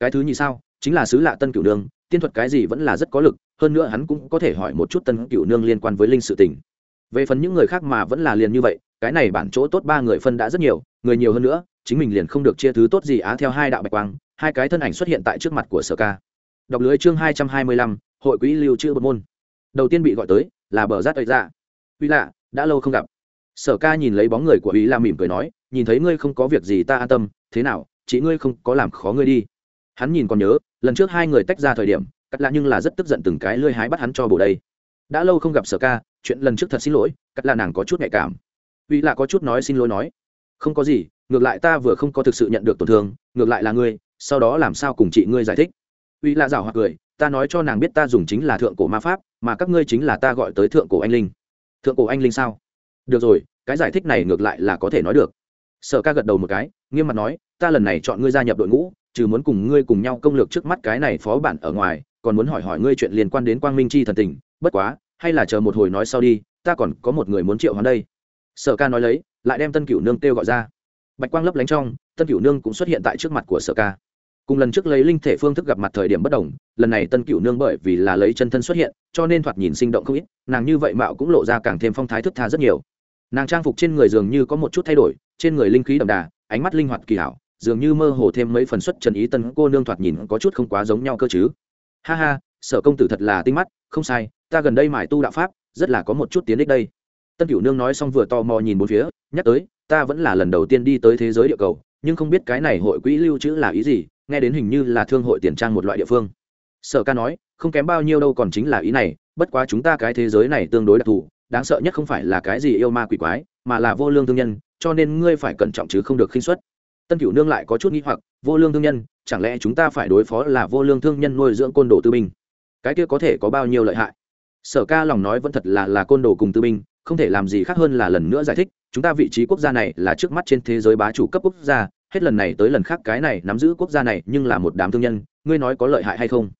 Cái thứ như sao? Chính là sứ lạ tân cửu Đường tiên thuật cái gì vẫn là rất có lực, hơn nữa hắn cũng có thể hỏi một chút tân cửu nương liên quan với linh sự tình. Về phần những người khác mà vẫn là liền như vậy, cái này bản chỗ tốt ba người phân đã rất nhiều, người nhiều hơn nữa, chính mình liền không được chia thứ tốt gì á theo hai đạo bạch quang, hai cái thân ảnh xuất hiện tại trước mặt của sở ca. Đọc lưới chương hai trăm hai mươi lăm, hội quỹ lưu trữ bộ môn. Đầu tiên bị gọi tới, là bờ rát ấy ra. Uy lạ, đã lâu không gặp. Sở ca nhìn lấy bóng người của uy la mỉm cười nói, nhìn thấy ngươi không có việc gì ta an tâm, thế nào, chị ngươi không có làm khó ngươi đi. Hắn nhìn còn nhớ lần trước hai người tách ra thời điểm, cắt lạ nhưng là rất tức giận từng cái lơi hái bắt hắn cho bổ đây. Đã lâu không gặp sở ca, chuyện lần trước thật xin lỗi, cắt lạ nàng có chút nhạy cảm. Uy lạ có chút nói xin lỗi nói. Không có gì, ngược lại ta vừa không có thực sự nhận được tổn thương, ngược lại là ngươi, sau đó làm sao cùng chị ngươi giải thích? Uy lạ rào hoặc cười, ta nói cho nàng biết ta dùng chính là thượng cổ ma pháp, mà các ngươi chính là ta gọi tới thượng cổ anh linh. Thượng cổ anh linh sao? Được rồi, cái giải thích này ngược lại là có thể nói được. Sở ca gật đầu một cái, nghiêm mặt nói, ta lần này chọn ngươi gia nhập đội ngũ trừ muốn cùng ngươi cùng nhau công lược trước mắt cái này phó bản ở ngoài, còn muốn hỏi hỏi ngươi chuyện liên quan đến quang minh chi thần tình, bất quá, hay là chờ một hồi nói sau đi, ta còn có một người muốn triệu hắn đây. Sở ca nói lấy, lại đem tân cửu nương kêu gọi ra. Bạch quang lấp lánh trong, tân cửu nương cũng xuất hiện tại trước mặt của sở ca. Cùng lần trước lấy linh thể phương thức gặp mặt thời điểm bất đồng, lần này tân cửu nương bởi vì là lấy chân thân xuất hiện, cho nên thoạt nhìn sinh động không ít, nàng như vậy mạo cũng lộ ra càng thêm phong thái thức tha rất nhiều. Nàng trang phục trên người dường như có một chút thay đổi, trên người linh khí đậm đà, ánh mắt linh hoạt kỳ hảo dường như mơ hồ thêm mấy phần xuất trần ý tân cô nương thoạt nhìn có chút không quá giống nhau cơ chứ. Ha ha, sở công tử thật là tinh mắt, không sai, ta gần đây mải tu đạo pháp, rất là có một chút tiến ích đây. Tân cửu nương nói xong vừa tò mò nhìn bốn phía, nhắc tới, ta vẫn là lần đầu tiên đi tới thế giới địa cầu, nhưng không biết cái này hội quỹ lưu trữ là ý gì, nghe đến hình như là thương hội tiền trang một loại địa phương. Sở ca nói, không kém bao nhiêu đâu còn chính là ý này, bất quá chúng ta cái thế giới này tương đối đặc thù, đáng sợ nhất không phải là cái gì yêu ma quỷ quái, mà là vô lương thương nhân, cho nên ngươi phải cẩn trọng chứ không được khinh suất tân cửu nương lại có chút nghi hoặc, vô lương thương nhân, chẳng lẽ chúng ta phải đối phó là vô lương thương nhân nuôi dưỡng côn đồ tư binh? Cái kia có thể có bao nhiêu lợi hại? Sở ca lòng nói vẫn thật là là côn đồ cùng tư binh, không thể làm gì khác hơn là lần nữa giải thích, chúng ta vị trí quốc gia này là trước mắt trên thế giới bá chủ cấp quốc gia, hết lần này tới lần khác cái này nắm giữ quốc gia này nhưng là một đám thương nhân, ngươi nói có lợi hại hay không?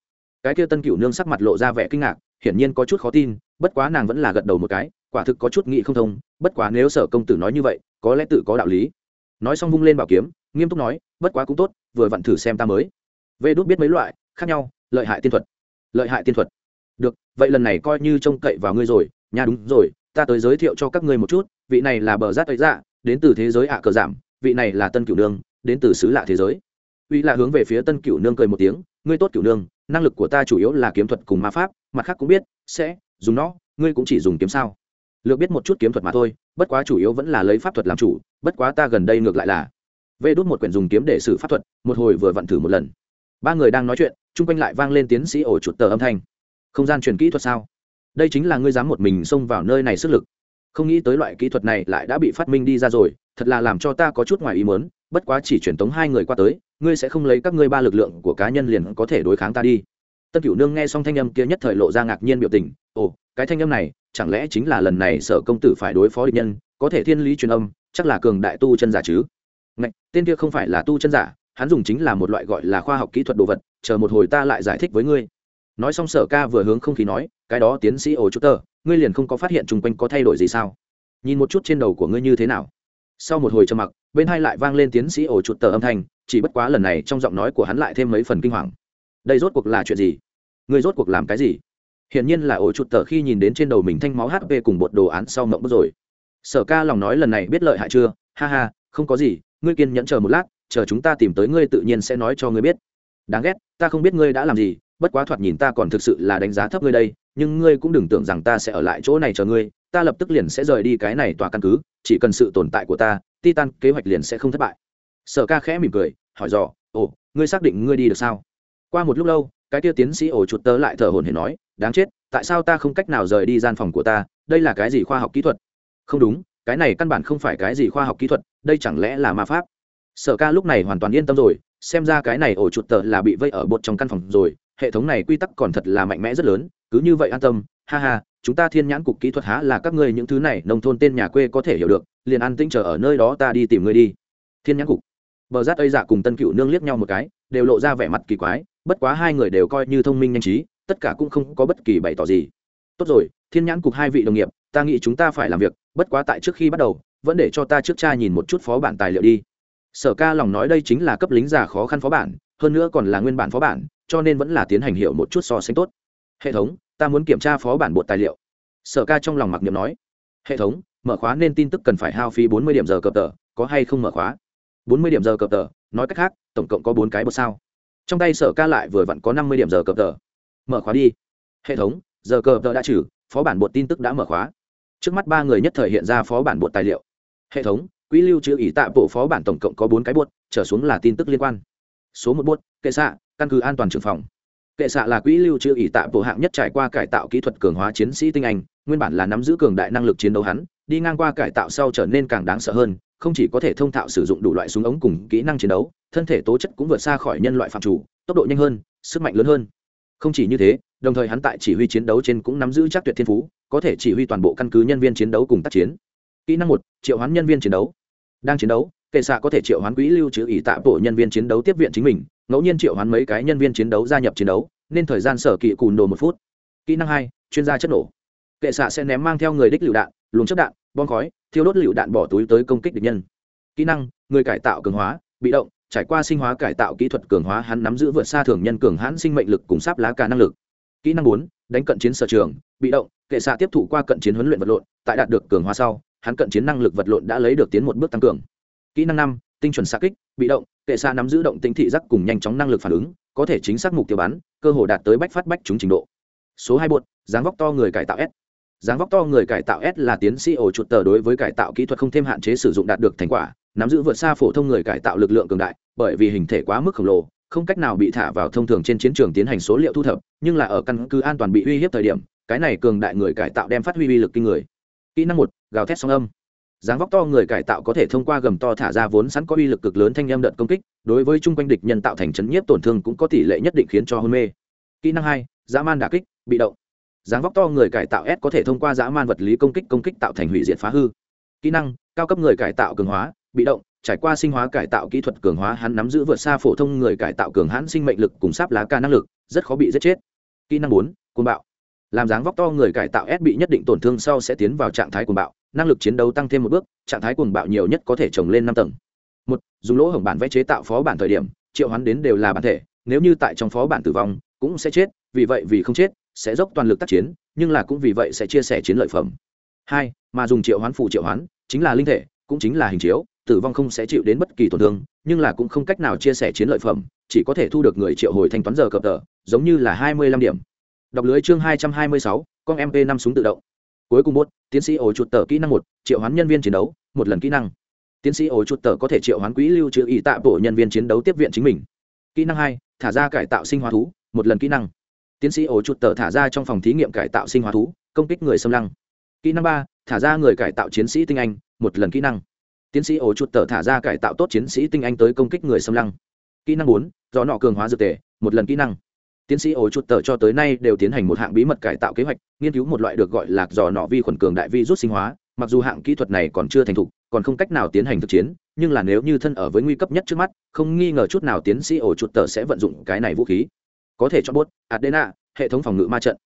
Cái kia tân cửu nương sắc mặt lộ ra vẻ kinh ngạc, hiển nhiên có chút khó tin, bất quá nàng vẫn là gật đầu một cái, quả thực có chút nghị không thông, bất quá nếu sở công tử nói như vậy, có lẽ tự có đạo lý. Nói xong vung lên bảo kiếm nghiêm túc nói, bất quá cũng tốt, vừa vặn thử xem ta mới. Vê đốt biết mấy loại, khác nhau, lợi hại tiên thuật. Lợi hại tiên thuật. Được, vậy lần này coi như trông cậy vào ngươi rồi. Nha đúng rồi, ta tới giới thiệu cho các ngươi một chút, vị này là bờ rát ấy dạ đến từ thế giới ạ cờ giảm, vị này là tân cửu nương, đến từ xứ lạ thế giới. Uy là hướng về phía tân cửu nương cười một tiếng, ngươi tốt cửu nương, năng lực của ta chủ yếu là kiếm thuật cùng ma pháp, mặt khác cũng biết, sẽ dùng nó, ngươi cũng chỉ dùng kiếm sao? Lược biết một chút kiếm thuật mà thôi, bất quá chủ yếu vẫn là lấy pháp thuật làm chủ, bất quá ta gần đây ngược lại là vê đốt một quyển dùng kiếm để xử pháp thuật, một hồi vừa vặn thử một lần. Ba người đang nói chuyện, chung quanh lại vang lên tiến sĩ ổ chuột tờ âm thanh. Không gian truyền kỹ thuật sao? Đây chính là ngươi dám một mình xông vào nơi này sức lực. Không nghĩ tới loại kỹ thuật này lại đã bị phát minh đi ra rồi, thật là làm cho ta có chút ngoài ý mớn bất quá chỉ truyền tống hai người qua tới, ngươi sẽ không lấy các ngươi ba lực lượng của cá nhân liền có thể đối kháng ta đi. Tân cửu nương nghe xong thanh âm kia nhất thời lộ ra ngạc nhiên biểu tình, ồ, cái thanh âm này, chẳng lẽ chính là lần này sở công tử phải đối phó địch nhân, có thể thiên lý truyền âm, chắc là cường đại tu chân giả chứ? Ngạch, tên kia không phải là tu chân giả hắn dùng chính là một loại gọi là khoa học kỹ thuật đồ vật chờ một hồi ta lại giải thích với ngươi. Nói xong sở ca vừa hướng không khí nói cái đó tiến sĩ ổ chút tờ ngươi liền không có phát hiện xung quanh có thay đổi gì sao? Nhìn một chút trên đầu của ngươi như thế nào. Sau một hồi trầm mặc bên hai lại vang lên tiến sĩ ổ chuột tờ âm thanh chỉ bất quá lần này trong giọng nói của hắn lại thêm mấy phần kinh hoàng. Đây rốt cuộc là chuyện gì? Ngươi rốt cuộc làm cái gì? Hiển nhiên là ổ chuột tờ khi nhìn đến trên đầu mình thanh máu hp cùng bột đồ án sau mộng bước rồi. Sở ca lòng nói lần này biết lợi hại chưa? Ha ha không có gì ngươi kiên nhẫn chờ một lát, chờ chúng ta tìm tới ngươi tự nhiên sẽ nói cho ngươi biết. Đáng ghét, ta không biết ngươi đã làm gì, bất quá thoạt nhìn ta còn thực sự là đánh giá thấp ngươi đây, nhưng ngươi cũng đừng tưởng rằng ta sẽ ở lại chỗ này chờ ngươi, ta lập tức liền sẽ rời đi cái này tòa căn cứ, chỉ cần sự tồn tại của ta, titan kế hoạch liền sẽ không thất bại. Sở ca khẽ mỉm cười, hỏi dò, ồ, ngươi xác định ngươi đi được sao? Qua một lúc lâu, cái tiêu tiến sĩ ổ chuột tớ lại thở hồn hển nói, đáng chết, tại sao ta không cách nào rời đi gian phòng của ta, đây là cái gì khoa học kỹ thuật? Không đúng cái này căn bản không phải cái gì khoa học kỹ thuật, đây chẳng lẽ là ma pháp? Sở ca lúc này hoàn toàn yên tâm rồi, xem ra cái này ổ chuột tờ là bị vây ở bột trong căn phòng rồi, hệ thống này quy tắc còn thật là mạnh mẽ rất lớn, cứ như vậy an tâm, ha ha, chúng ta thiên nhãn cục kỹ thuật há là các ngươi những thứ này, nông thôn tên nhà quê có thể hiểu được, liền an tĩnh chờ ở nơi đó ta đi tìm ngươi đi. Thiên nhãn cục. Bờ rát ây dạ cùng tân cựu nương liếc nhau một cái, đều lộ ra vẻ mặt kỳ quái, bất quá hai người đều coi như thông minh nhanh trí, tất cả cũng không có bất kỳ bày tỏ gì. Tốt rồi, thiên nhãn cục hai vị đồng nghiệp ta nghĩ chúng ta phải làm việc, bất quá tại trước khi bắt đầu, vẫn để cho ta trước cha nhìn một chút phó bản tài liệu đi. Sở ca lòng nói đây chính là cấp lính già khó khăn phó bản, hơn nữa còn là nguyên bản phó bản, cho nên vẫn là tiến hành hiệu một chút so sánh tốt. Hệ thống, ta muốn kiểm tra phó bản bột tài liệu. Sở ca trong lòng mặc niệm nói. Hệ thống, mở khóa nên tin tức cần phải hao phí bốn mươi điểm giờ cập tờ, có hay không mở khóa? Bốn mươi điểm giờ cập tờ, nói cách khác, tổng cộng có bốn cái bột sao. Trong tay sở ca lại vừa vặn có năm mươi điểm giờ cập tờ. Mở khóa đi. Hệ thống, giờ cờ tờ đã trừ, phó bản bột tin tức đã mở khóa trước mắt ba người nhất thời hiện ra phó bản bột tài liệu. Hệ thống, quỹ lưu trữ ý tạ bộ phó bản tổng cộng có bốn cái bột, trở xuống là tin tức liên quan. Số một bột, kệ xạ, căn cứ an toàn trường phòng. Kệ xạ là quỹ lưu trữ ý tạ bộ hạng nhất trải qua cải tạo kỹ thuật cường hóa chiến sĩ tinh anh, nguyên bản là nắm giữ cường đại năng lực chiến đấu hắn, đi ngang qua cải tạo sau trở nên càng đáng sợ hơn, không chỉ có thể thông thạo sử dụng đủ loại súng ống cùng kỹ năng chiến đấu, thân thể tố chất cũng vượt xa khỏi nhân loại phạm chủ, tốc độ nhanh hơn, sức mạnh lớn hơn. Không chỉ như thế đồng thời hắn tại chỉ huy chiến đấu trên cũng nắm giữ chắc tuyệt thiên phú, có thể chỉ huy toàn bộ căn cứ nhân viên chiến đấu cùng tác chiến. Kỹ năng một, triệu hoán nhân viên chiến đấu. Đang chiến đấu, kệ xạ có thể triệu hoán quỹ lưu trữ ỷ tạ bộ nhân viên chiến đấu tiếp viện chính mình, ngẫu nhiên triệu hoán mấy cái nhân viên chiến đấu gia nhập chiến đấu, nên thời gian sở kỵ cùn đồ một phút. Kỹ năng hai, chuyên gia chất nổ. Kệ xạ sẽ ném mang theo người đích lựu đạn, luồng chất đạn, bom khói, thiêu đốt lựu đạn bỏ túi tới công kích địch nhân. Kỹ năng, người cải tạo cường hóa, bị động, trải qua sinh hóa cải tạo kỹ thuật cường hóa, hắn nắm giữ vượt xa thường nhân cường hãn sinh mệnh lực cùng sáp lá cả năng lực kỹ năng bốn, đánh cận chiến sở trường, bị động, kệ xạ tiếp thủ qua cận chiến huấn luyện vật lộn, tại đạt được cường hóa sau, hắn cận chiến năng lực vật lộn đã lấy được tiến một bước tăng cường. Kỹ năng năm, tinh chuẩn xạ kích, bị động, kệ xạ nắm giữ động tinh thị giác cùng nhanh chóng năng lực phản ứng, có thể chính xác mục tiêu bắn, cơ hồ đạt tới bách phát bách trúng trình độ. Số hai bột dáng vóc to người cải tạo s. Dáng vóc to người cải tạo s là tiến sĩ ổ chuột tờ đối với cải tạo kỹ thuật không thêm hạn chế sử dụng đạt được thành quả, nắm giữ vượt xa phổ thông người cải tạo lực lượng cường đại, bởi vì hình thể quá mức khổng lồ không cách nào bị thả vào thông thường trên chiến trường tiến hành số liệu thu thập, nhưng là ở căn cứ an toàn bị uy hiếp thời điểm, cái này cường đại người cải tạo đem phát huy uy lực kinh người. Kỹ năng một, gào thét song âm. Dáng vóc to người cải tạo có thể thông qua gầm to thả ra vốn sẵn có uy lực cực lớn thanh âm đợt công kích, đối với chung quanh địch nhân tạo thành chấn nhiếp tổn thương cũng có tỷ lệ nhất định khiến cho hôn mê. Kỹ năng hai, dã man đà kích, bị động. Dáng vóc to người cải tạo s có thể thông qua dã man vật lý công kích công kích tạo thành hủy diệt phá hư. Kỹ năng, cao cấp người cải tạo cường hóa, bị động trải qua sinh hóa cải tạo kỹ thuật cường hóa, hắn nắm giữ vượt xa phổ thông người cải tạo cường hãn sinh mệnh lực cùng sáp lá ca năng lực, rất khó bị giết chết. Kỹ năng bốn côn bạo. Làm dáng vóc to người cải tạo s bị nhất định tổn thương sau sẽ tiến vào trạng thái cuồng bạo, năng lực chiến đấu tăng thêm một bước, trạng thái cuồng bạo nhiều nhất có thể trồng lên năm tầng. Một, dùng lỗ hổng bản vẽ chế tạo phó bản thời điểm, triệu hoán đến đều là bản thể, nếu như tại trong phó bản tử vong, cũng sẽ chết, vì vậy vì không chết, sẽ dốc toàn lực tác chiến, nhưng là cũng vì vậy sẽ chia sẻ chiến lợi phẩm. Hai, mà dùng triệu hoán phụ triệu hoán, chính là linh thể, cũng chính là hình chiếu tử vong không sẽ chịu đến bất kỳ tổn thương, nhưng là cũng không cách nào chia sẻ chiến lợi phẩm, chỉ có thể thu được người triệu hồi thanh toán giờ cập tờ, giống như là hai mươi lăm điểm. Đọc lưới chương hai trăm hai mươi sáu, con mp năm súng tự động. Cuối cùng bốt tiến sĩ ổ chuột tờ kỹ năng một, triệu hoán nhân viên chiến đấu, một lần kỹ năng. Tiến sĩ ổ chuột tờ có thể triệu hoán quỹ lưu trữ ý tạ bộ nhân viên chiến đấu tiếp viện chính mình. Kỹ năng hai, thả ra cải tạo sinh hóa thú, một lần kỹ năng. Tiến sĩ ổ chuột tờ thả ra trong phòng thí nghiệm cải tạo sinh hóa thú, công kích người xâm lăng. Kỹ năng ba, thả ra người cải tạo chiến sĩ tinh anh, một lần kỹ năng tiến sĩ ổ chuột tờ thả ra cải tạo tốt chiến sĩ tinh anh tới công kích người xâm lăng. Kỹ năng bốn do nọ cường hóa dược tề, một lần kỹ năng. Tiến sĩ ổ chuột tờ cho tới nay đều tiến hành một hạng bí mật cải tạo kế hoạch, nghiên cứu một loại được gọi là dò nọ vi khuẩn cường đại vi rút sinh hóa, mặc dù hạng kỹ thuật này còn chưa thành thục, còn không cách nào tiến hành thực chiến, nhưng là nếu như thân ở với nguy cấp nhất trước mắt, không nghi ngờ chút nào tiến sĩ ổ chuột tờ sẽ vận dụng cái này vũ khí. Có thể cho bốt, adena, hệ thống phòng ngự ma trận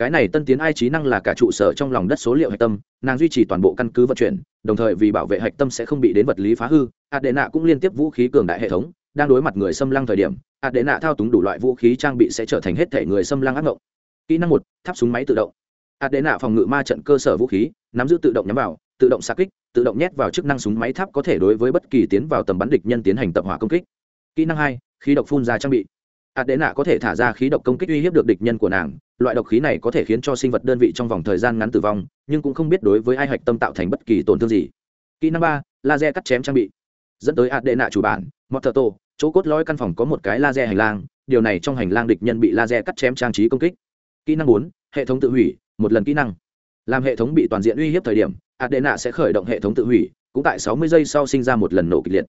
cái này tân tiến ai trí năng là cả trụ sở trong lòng đất số liệu hạch tâm, nàng duy trì toàn bộ căn cứ vận chuyển, đồng thời vì bảo vệ hạch tâm sẽ không bị đến vật lý phá hư. Adena cũng liên tiếp vũ khí cường đại hệ thống, đang đối mặt người xâm lăng thời điểm, adena thao túng đủ loại vũ khí trang bị sẽ trở thành hết thể người xâm lăng ác mộng kỹ năng một, tháp súng máy tự động. Adena phòng ngự ma trận cơ sở vũ khí, nắm giữ tự động nhắm vào, tự động xa kích, tự động nhét vào chức năng súng máy tháp có thể đối với bất kỳ tiến vào tầm bắn địch nhân tiến hành tập hỏa công kích. Kỹ năng hai, khí độc phun ra trang bị ạt đệ nạ có thể thả ra khí độc công kích uy hiếp được địch nhân của nàng. Loại độc khí này có thể khiến cho sinh vật đơn vị trong vòng thời gian ngắn tử vong, nhưng cũng không biết đối với ai hạch tâm tạo thành bất kỳ tổn thương gì. Kỹ năng ba, laser cắt chém trang bị. Dẫn tới ạt đệ nạ chủ bản, motorto, chỗ cốt lõi căn phòng có một cái laser hành lang. Điều này trong hành lang địch nhân bị laser cắt chém trang trí công kích. Kỹ năng bốn, hệ thống tự hủy, một lần kỹ năng. Làm hệ thống bị toàn diện uy hiếp thời điểm, adena sẽ khởi động hệ thống tự hủy, cũng tại sáu mươi giây sau sinh ra một lần nổ kịch liệt.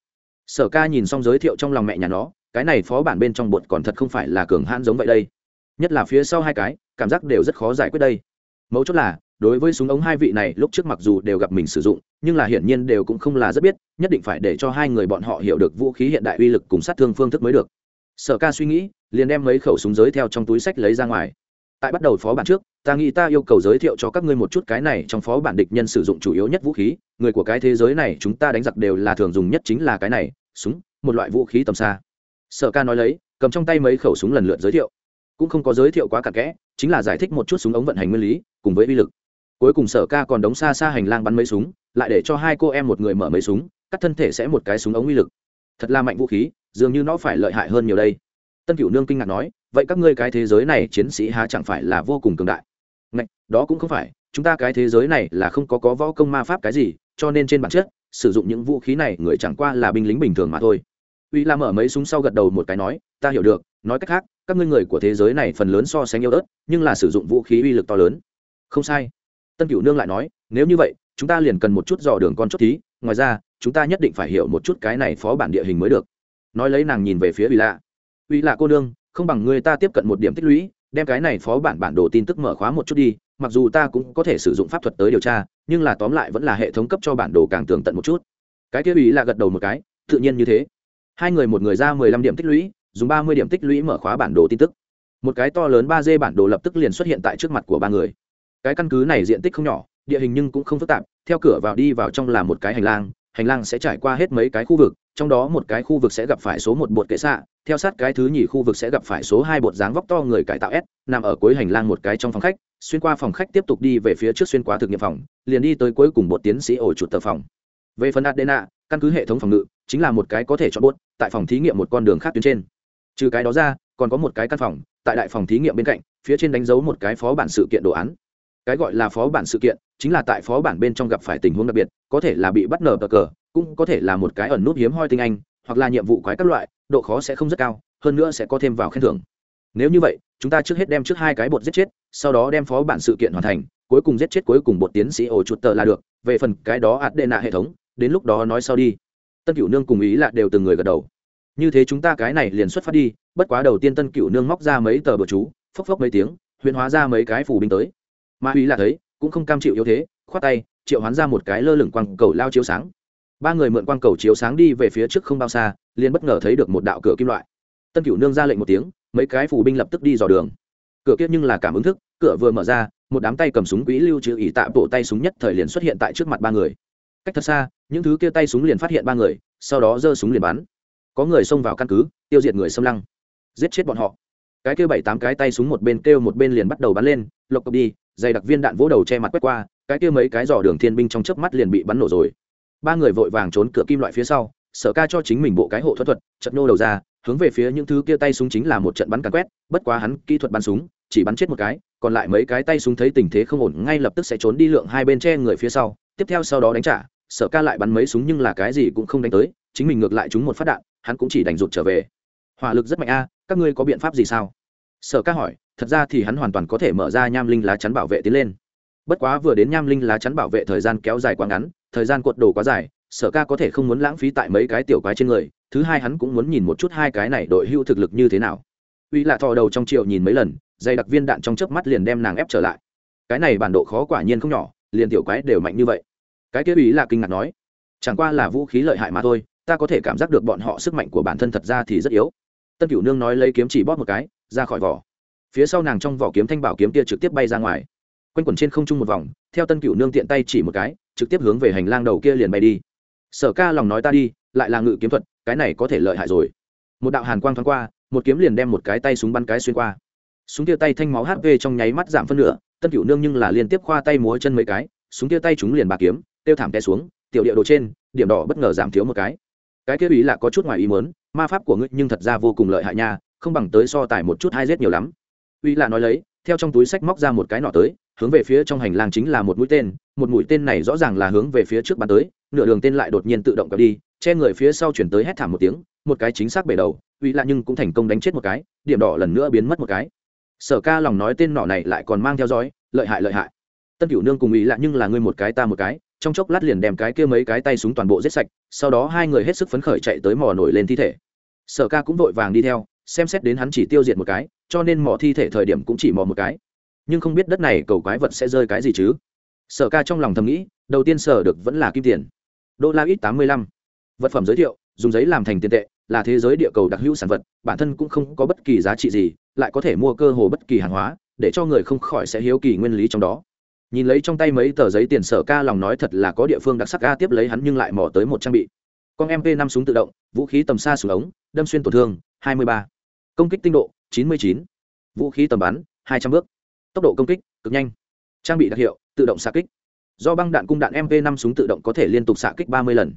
Sở ca nhìn xong giới thiệu trong lòng mẹ nhà nó cái này phó bản bên trong bột còn thật không phải là cường hãn giống vậy đây. Nhất là phía sau hai cái, cảm giác đều rất khó giải quyết đây. Mấu chốt là, đối với súng ống hai vị này, lúc trước mặc dù đều gặp mình sử dụng, nhưng là hiển nhiên đều cũng không là rất biết, nhất định phải để cho hai người bọn họ hiểu được vũ khí hiện đại uy lực cùng sát thương phương thức mới được. Sở ca suy nghĩ, liền đem mấy khẩu súng giới theo trong túi sách lấy ra ngoài. Tại bắt đầu phó bản trước, ta nghĩ ta yêu cầu giới thiệu cho các ngươi một chút cái này trong phó bản địch nhân sử dụng chủ yếu nhất vũ khí, người của cái thế giới này chúng ta đánh giặc đều là thường dùng nhất chính là cái này, súng, một loại vũ khí tầm xa sở ca nói lấy cầm trong tay mấy khẩu súng lần lượt giới thiệu. Cũng không có giới thiệu quá cặn kẽ chính là giải thích một chút súng ống vận hành nguyên lý cùng với uy lực. Cuối cùng sở ca còn đóng xa xa hành lang bắn mấy súng lại để cho hai cô em một người mở mấy súng cắt thân thể sẽ một cái súng ống uy lực. Thật là mạnh vũ khí dường như nó phải lợi hại hơn nhiều đây. Tân cửu nương kinh ngạc nói vậy các ngươi cái thế giới này chiến sĩ há chẳng phải là vô cùng cường đại? Ngạch, đó cũng không phải chúng ta cái thế giới này là không có có võ công ma pháp cái gì cho nên trên bản chất sử dụng những vũ khí này người chẳng qua là binh lính bình thường mà thôi uy la mở mấy súng sau gật đầu một cái nói, ta hiểu được, nói cách khác, các ngươi người của thế giới này phần lớn so sánh yếu ớt, nhưng là sử dụng vũ khí uy lực to lớn. Không sai. Tân cửu nương lại nói, nếu như vậy, chúng ta liền cần một chút dò đường con chốt thí, ngoài ra, chúng ta nhất định phải hiểu một chút cái này phó bản địa hình mới được. Nói lấy nàng nhìn về phía uy lạ. Uy lạ cô nương, không bằng người ta tiếp cận một điểm tích lũy, đem cái này phó bản bản đồ tin tức mở khóa một chút đi, mặc dù ta cũng có thể sử dụng pháp thuật tới điều tra, nhưng là tóm lại vẫn là hệ thống cấp cho bản đồ càng tường tận một chút. Cái kia uy lạ gật đầu một cái, tự nhiên như thế hai người một người ra mười lăm điểm tích lũy, dùng ba mươi điểm tích lũy mở khóa bản đồ tin tức. Một cái to lớn ba d bản đồ lập tức liền xuất hiện tại trước mặt của ba người. Cái căn cứ này diện tích không nhỏ, địa hình nhưng cũng không phức tạp, theo cửa vào đi vào trong là một cái hành lang hành lang sẽ trải qua hết mấy cái khu vực, trong đó một cái khu vực sẽ gặp phải số một bột kệ xạ, theo sát cái thứ nhì khu vực sẽ gặp phải số hai bột dáng vóc to người cải tạo s, nằm ở cuối hành lang một cái trong phòng khách, xuyên qua phòng khách tiếp tục đi về phía trước xuyên qua thực nghiệm phòng, liền đi tới cuối cùng bột tiến sĩ ổ chuột tờ phòng. Về phần adena căn cứ hệ thống phòng ngự, chính là một cái có thể chọn bốt tại phòng thí nghiệm một con đường khác tuyến trên. Trừ cái đó ra, còn có một cái căn phòng, tại đại phòng thí nghiệm bên cạnh, phía trên đánh dấu một cái phó bản sự kiện đồ án. Cái gọi là phó bản sự kiện, chính là tại phó bản bên trong gặp phải tình huống đặc biệt, có thể là bị bắt nở bờ cờ, cũng có thể là một cái ẩn nút hiếm hoi tinh anh, hoặc là nhiệm vụ quái các loại, độ khó sẽ không rất cao, hơn nữa sẽ có thêm vào khen thưởng. Nếu như vậy, chúng ta trước hết đem trước hai cái bột giết chết, sau đó đem phó bản sự kiện hoàn thành, cuối cùng giết chết cuối cùng bột tiến sĩ ổ chuột tờ là được, về phần cái đó ạt đệ nạ hệ thống đến lúc đó nói sau đi. Tân cửu nương cùng ý là đều từng người gật đầu. Như thế chúng ta cái này liền xuất phát đi, bất quá đầu tiên tân cửu nương móc ra mấy tờ bờ chú, phốc phốc mấy tiếng, huyền hóa ra mấy cái phủ binh tới. Mà ý là thấy, cũng không cam chịu yếu thế, khoát tay, triệu hoán ra một cái lơ lửng quang cầu lao chiếu sáng. Ba người mượn quang cầu chiếu sáng đi về phía trước không bao xa, liền bất ngờ thấy được một đạo cửa kim loại. Tân cửu nương ra lệnh một tiếng, mấy cái phù binh lập tức đi dò đường. Cửa kia nhưng là cảm ứng thức, cửa vừa mở ra, một đám tay cầm súng quỹ lưu trữ ỷ tạ bộ tay súng nhất thời liền xuất hiện tại trước mặt ba người cách thật xa, những thứ kia tay súng liền phát hiện ba người, sau đó giơ súng liền bắn. Có người xông vào căn cứ, tiêu diệt người xâm lăng. Giết chết bọn họ. Cái kêu bảy tám cái tay súng một bên kêu một bên liền bắt đầu bắn lên, lộc cộc đi, dày đặc viên đạn vỗ đầu che mặt quét qua, cái kia mấy cái dò đường thiên binh trong chớp mắt liền bị bắn nổ rồi. Ba người vội vàng trốn cửa kim loại phía sau, sở ca cho chính mình bộ cái hộ thuật thuật, chật nô đầu ra, hướng về phía những thứ kia tay súng chính là một trận bắn càn quét, bất quá hắn kỹ thuật bắn súng, chỉ bắn chết một cái, còn lại mấy cái tay súng thấy tình thế không ổn, ngay lập tức sẽ trốn đi lượng hai bên che người phía sau tiếp theo sau đó đánh trả, sở ca lại bắn mấy súng nhưng là cái gì cũng không đánh tới, chính mình ngược lại chúng một phát đạn, hắn cũng chỉ đành rụt trở về. Hỏa lực rất mạnh a, các ngươi có biện pháp gì sao? Sở ca hỏi, thật ra thì hắn hoàn toàn có thể mở ra nham linh lá chắn bảo vệ tiến lên. Bất quá vừa đến nham linh lá chắn bảo vệ thời gian kéo dài quá ngắn, thời gian cuộn đồ quá dài, sở ca có thể không muốn lãng phí tại mấy cái tiểu quái trên người, thứ hai hắn cũng muốn nhìn một chút hai cái này đội hưu thực lực như thế nào. Uy lạ thò đầu trong triệu nhìn mấy lần dày đặc viên đạn trong chớp mắt liền đem nàng ép trở lại. Cái này bản độ khó quả nhiên không nhỏ liền tiểu quái đều mạnh như vậy. Cái kia ý là kinh ngạc nói, chẳng qua là vũ khí lợi hại mà thôi, ta có thể cảm giác được bọn họ sức mạnh của bản thân thật ra thì rất yếu. Tân cửu nương nói lấy kiếm chỉ bóp một cái, ra khỏi vỏ. Phía sau nàng trong vỏ kiếm thanh bảo kiếm kia trực tiếp bay ra ngoài. Quanh quẩn trên không trung một vòng, theo tân cửu nương tiện tay chỉ một cái, trực tiếp hướng về hành lang đầu kia liền bay đi. Sở ca lòng nói ta đi, lại là ngự kiếm thuật, cái này có thể lợi hại rồi. Một đạo hàn quang thoáng qua, một kiếm liền đem một cái tay súng bắn cái xuyên qua. Súng tia tay thanh máu hp trong nháy mắt giảm phân nửa tân cửu nương nhưng là liên tiếp khoa tay múa chân mấy cái, súng tia tay chúng liền bà kiếm, tiêu thảm té xuống, tiểu địa đồ trên, điểm đỏ bất ngờ giảm thiếu một cái. Cái kia ý là có chút ngoài ý muốn, ma pháp của ngươi nhưng thật ra vô cùng lợi hại nha, không bằng tới so tài một chút hai rét nhiều lắm. Uy là nói lấy, theo trong túi sách móc ra một cái nọ tới, hướng về phía trong hành lang chính là một mũi tên, một mũi tên này rõ ràng là hướng về phía trước bắn tới, nửa đường tên lại đột nhiên tự động kéo đi, che người phía sau chuyển tới hét thảm một tiếng, một cái chính xác bể đầu uy lạ nhưng cũng thành công đánh chết một cái, điểm đỏ lần nữa biến mất một cái sở ca lòng nói tên nọ này lại còn mang theo dõi, lợi hại lợi hại. Tân cửu nương cùng ý lạ nhưng là ngươi một cái ta một cái, trong chốc lát liền đem cái kia mấy cái tay súng toàn bộ giết sạch, sau đó hai người hết sức phấn khởi chạy tới mò nổi lên thi thể. Sở ca cũng vội vàng đi theo, xem xét đến hắn chỉ tiêu diệt một cái, cho nên mò thi thể thời điểm cũng chỉ mò một cái. Nhưng không biết đất này cầu quái vật sẽ rơi cái gì chứ? Sở ca trong lòng thầm nghĩ, đầu tiên sở được vẫn là kim tiền. Đô la ít tám mươi lăm. Vật phẩm giới thiệu, dùng giấy làm thành tiền tệ là thế giới địa cầu đặc hữu sản vật, bản thân cũng không có bất kỳ giá trị gì, lại có thể mua cơ hồ bất kỳ hàng hóa, để cho người không khỏi sẽ hiếu kỳ nguyên lý trong đó. Nhìn lấy trong tay mấy tờ giấy tiền sở ca lòng nói thật là có địa phương đặc sắc ca tiếp lấy hắn nhưng lại mò tới một trang bị. Con mp năm súng tự động, vũ khí tầm xa súng ống, đâm xuyên tổn thương 23. công kích tinh độ 99. vũ khí tầm bắn 200 bước. Tốc độ công kích, cực nhanh. Trang bị đặc hiệu, tự động xạ kích. Do băng đạn cung đạn mp 5 súng tự động có thể liên tục xạ kích 30 lần.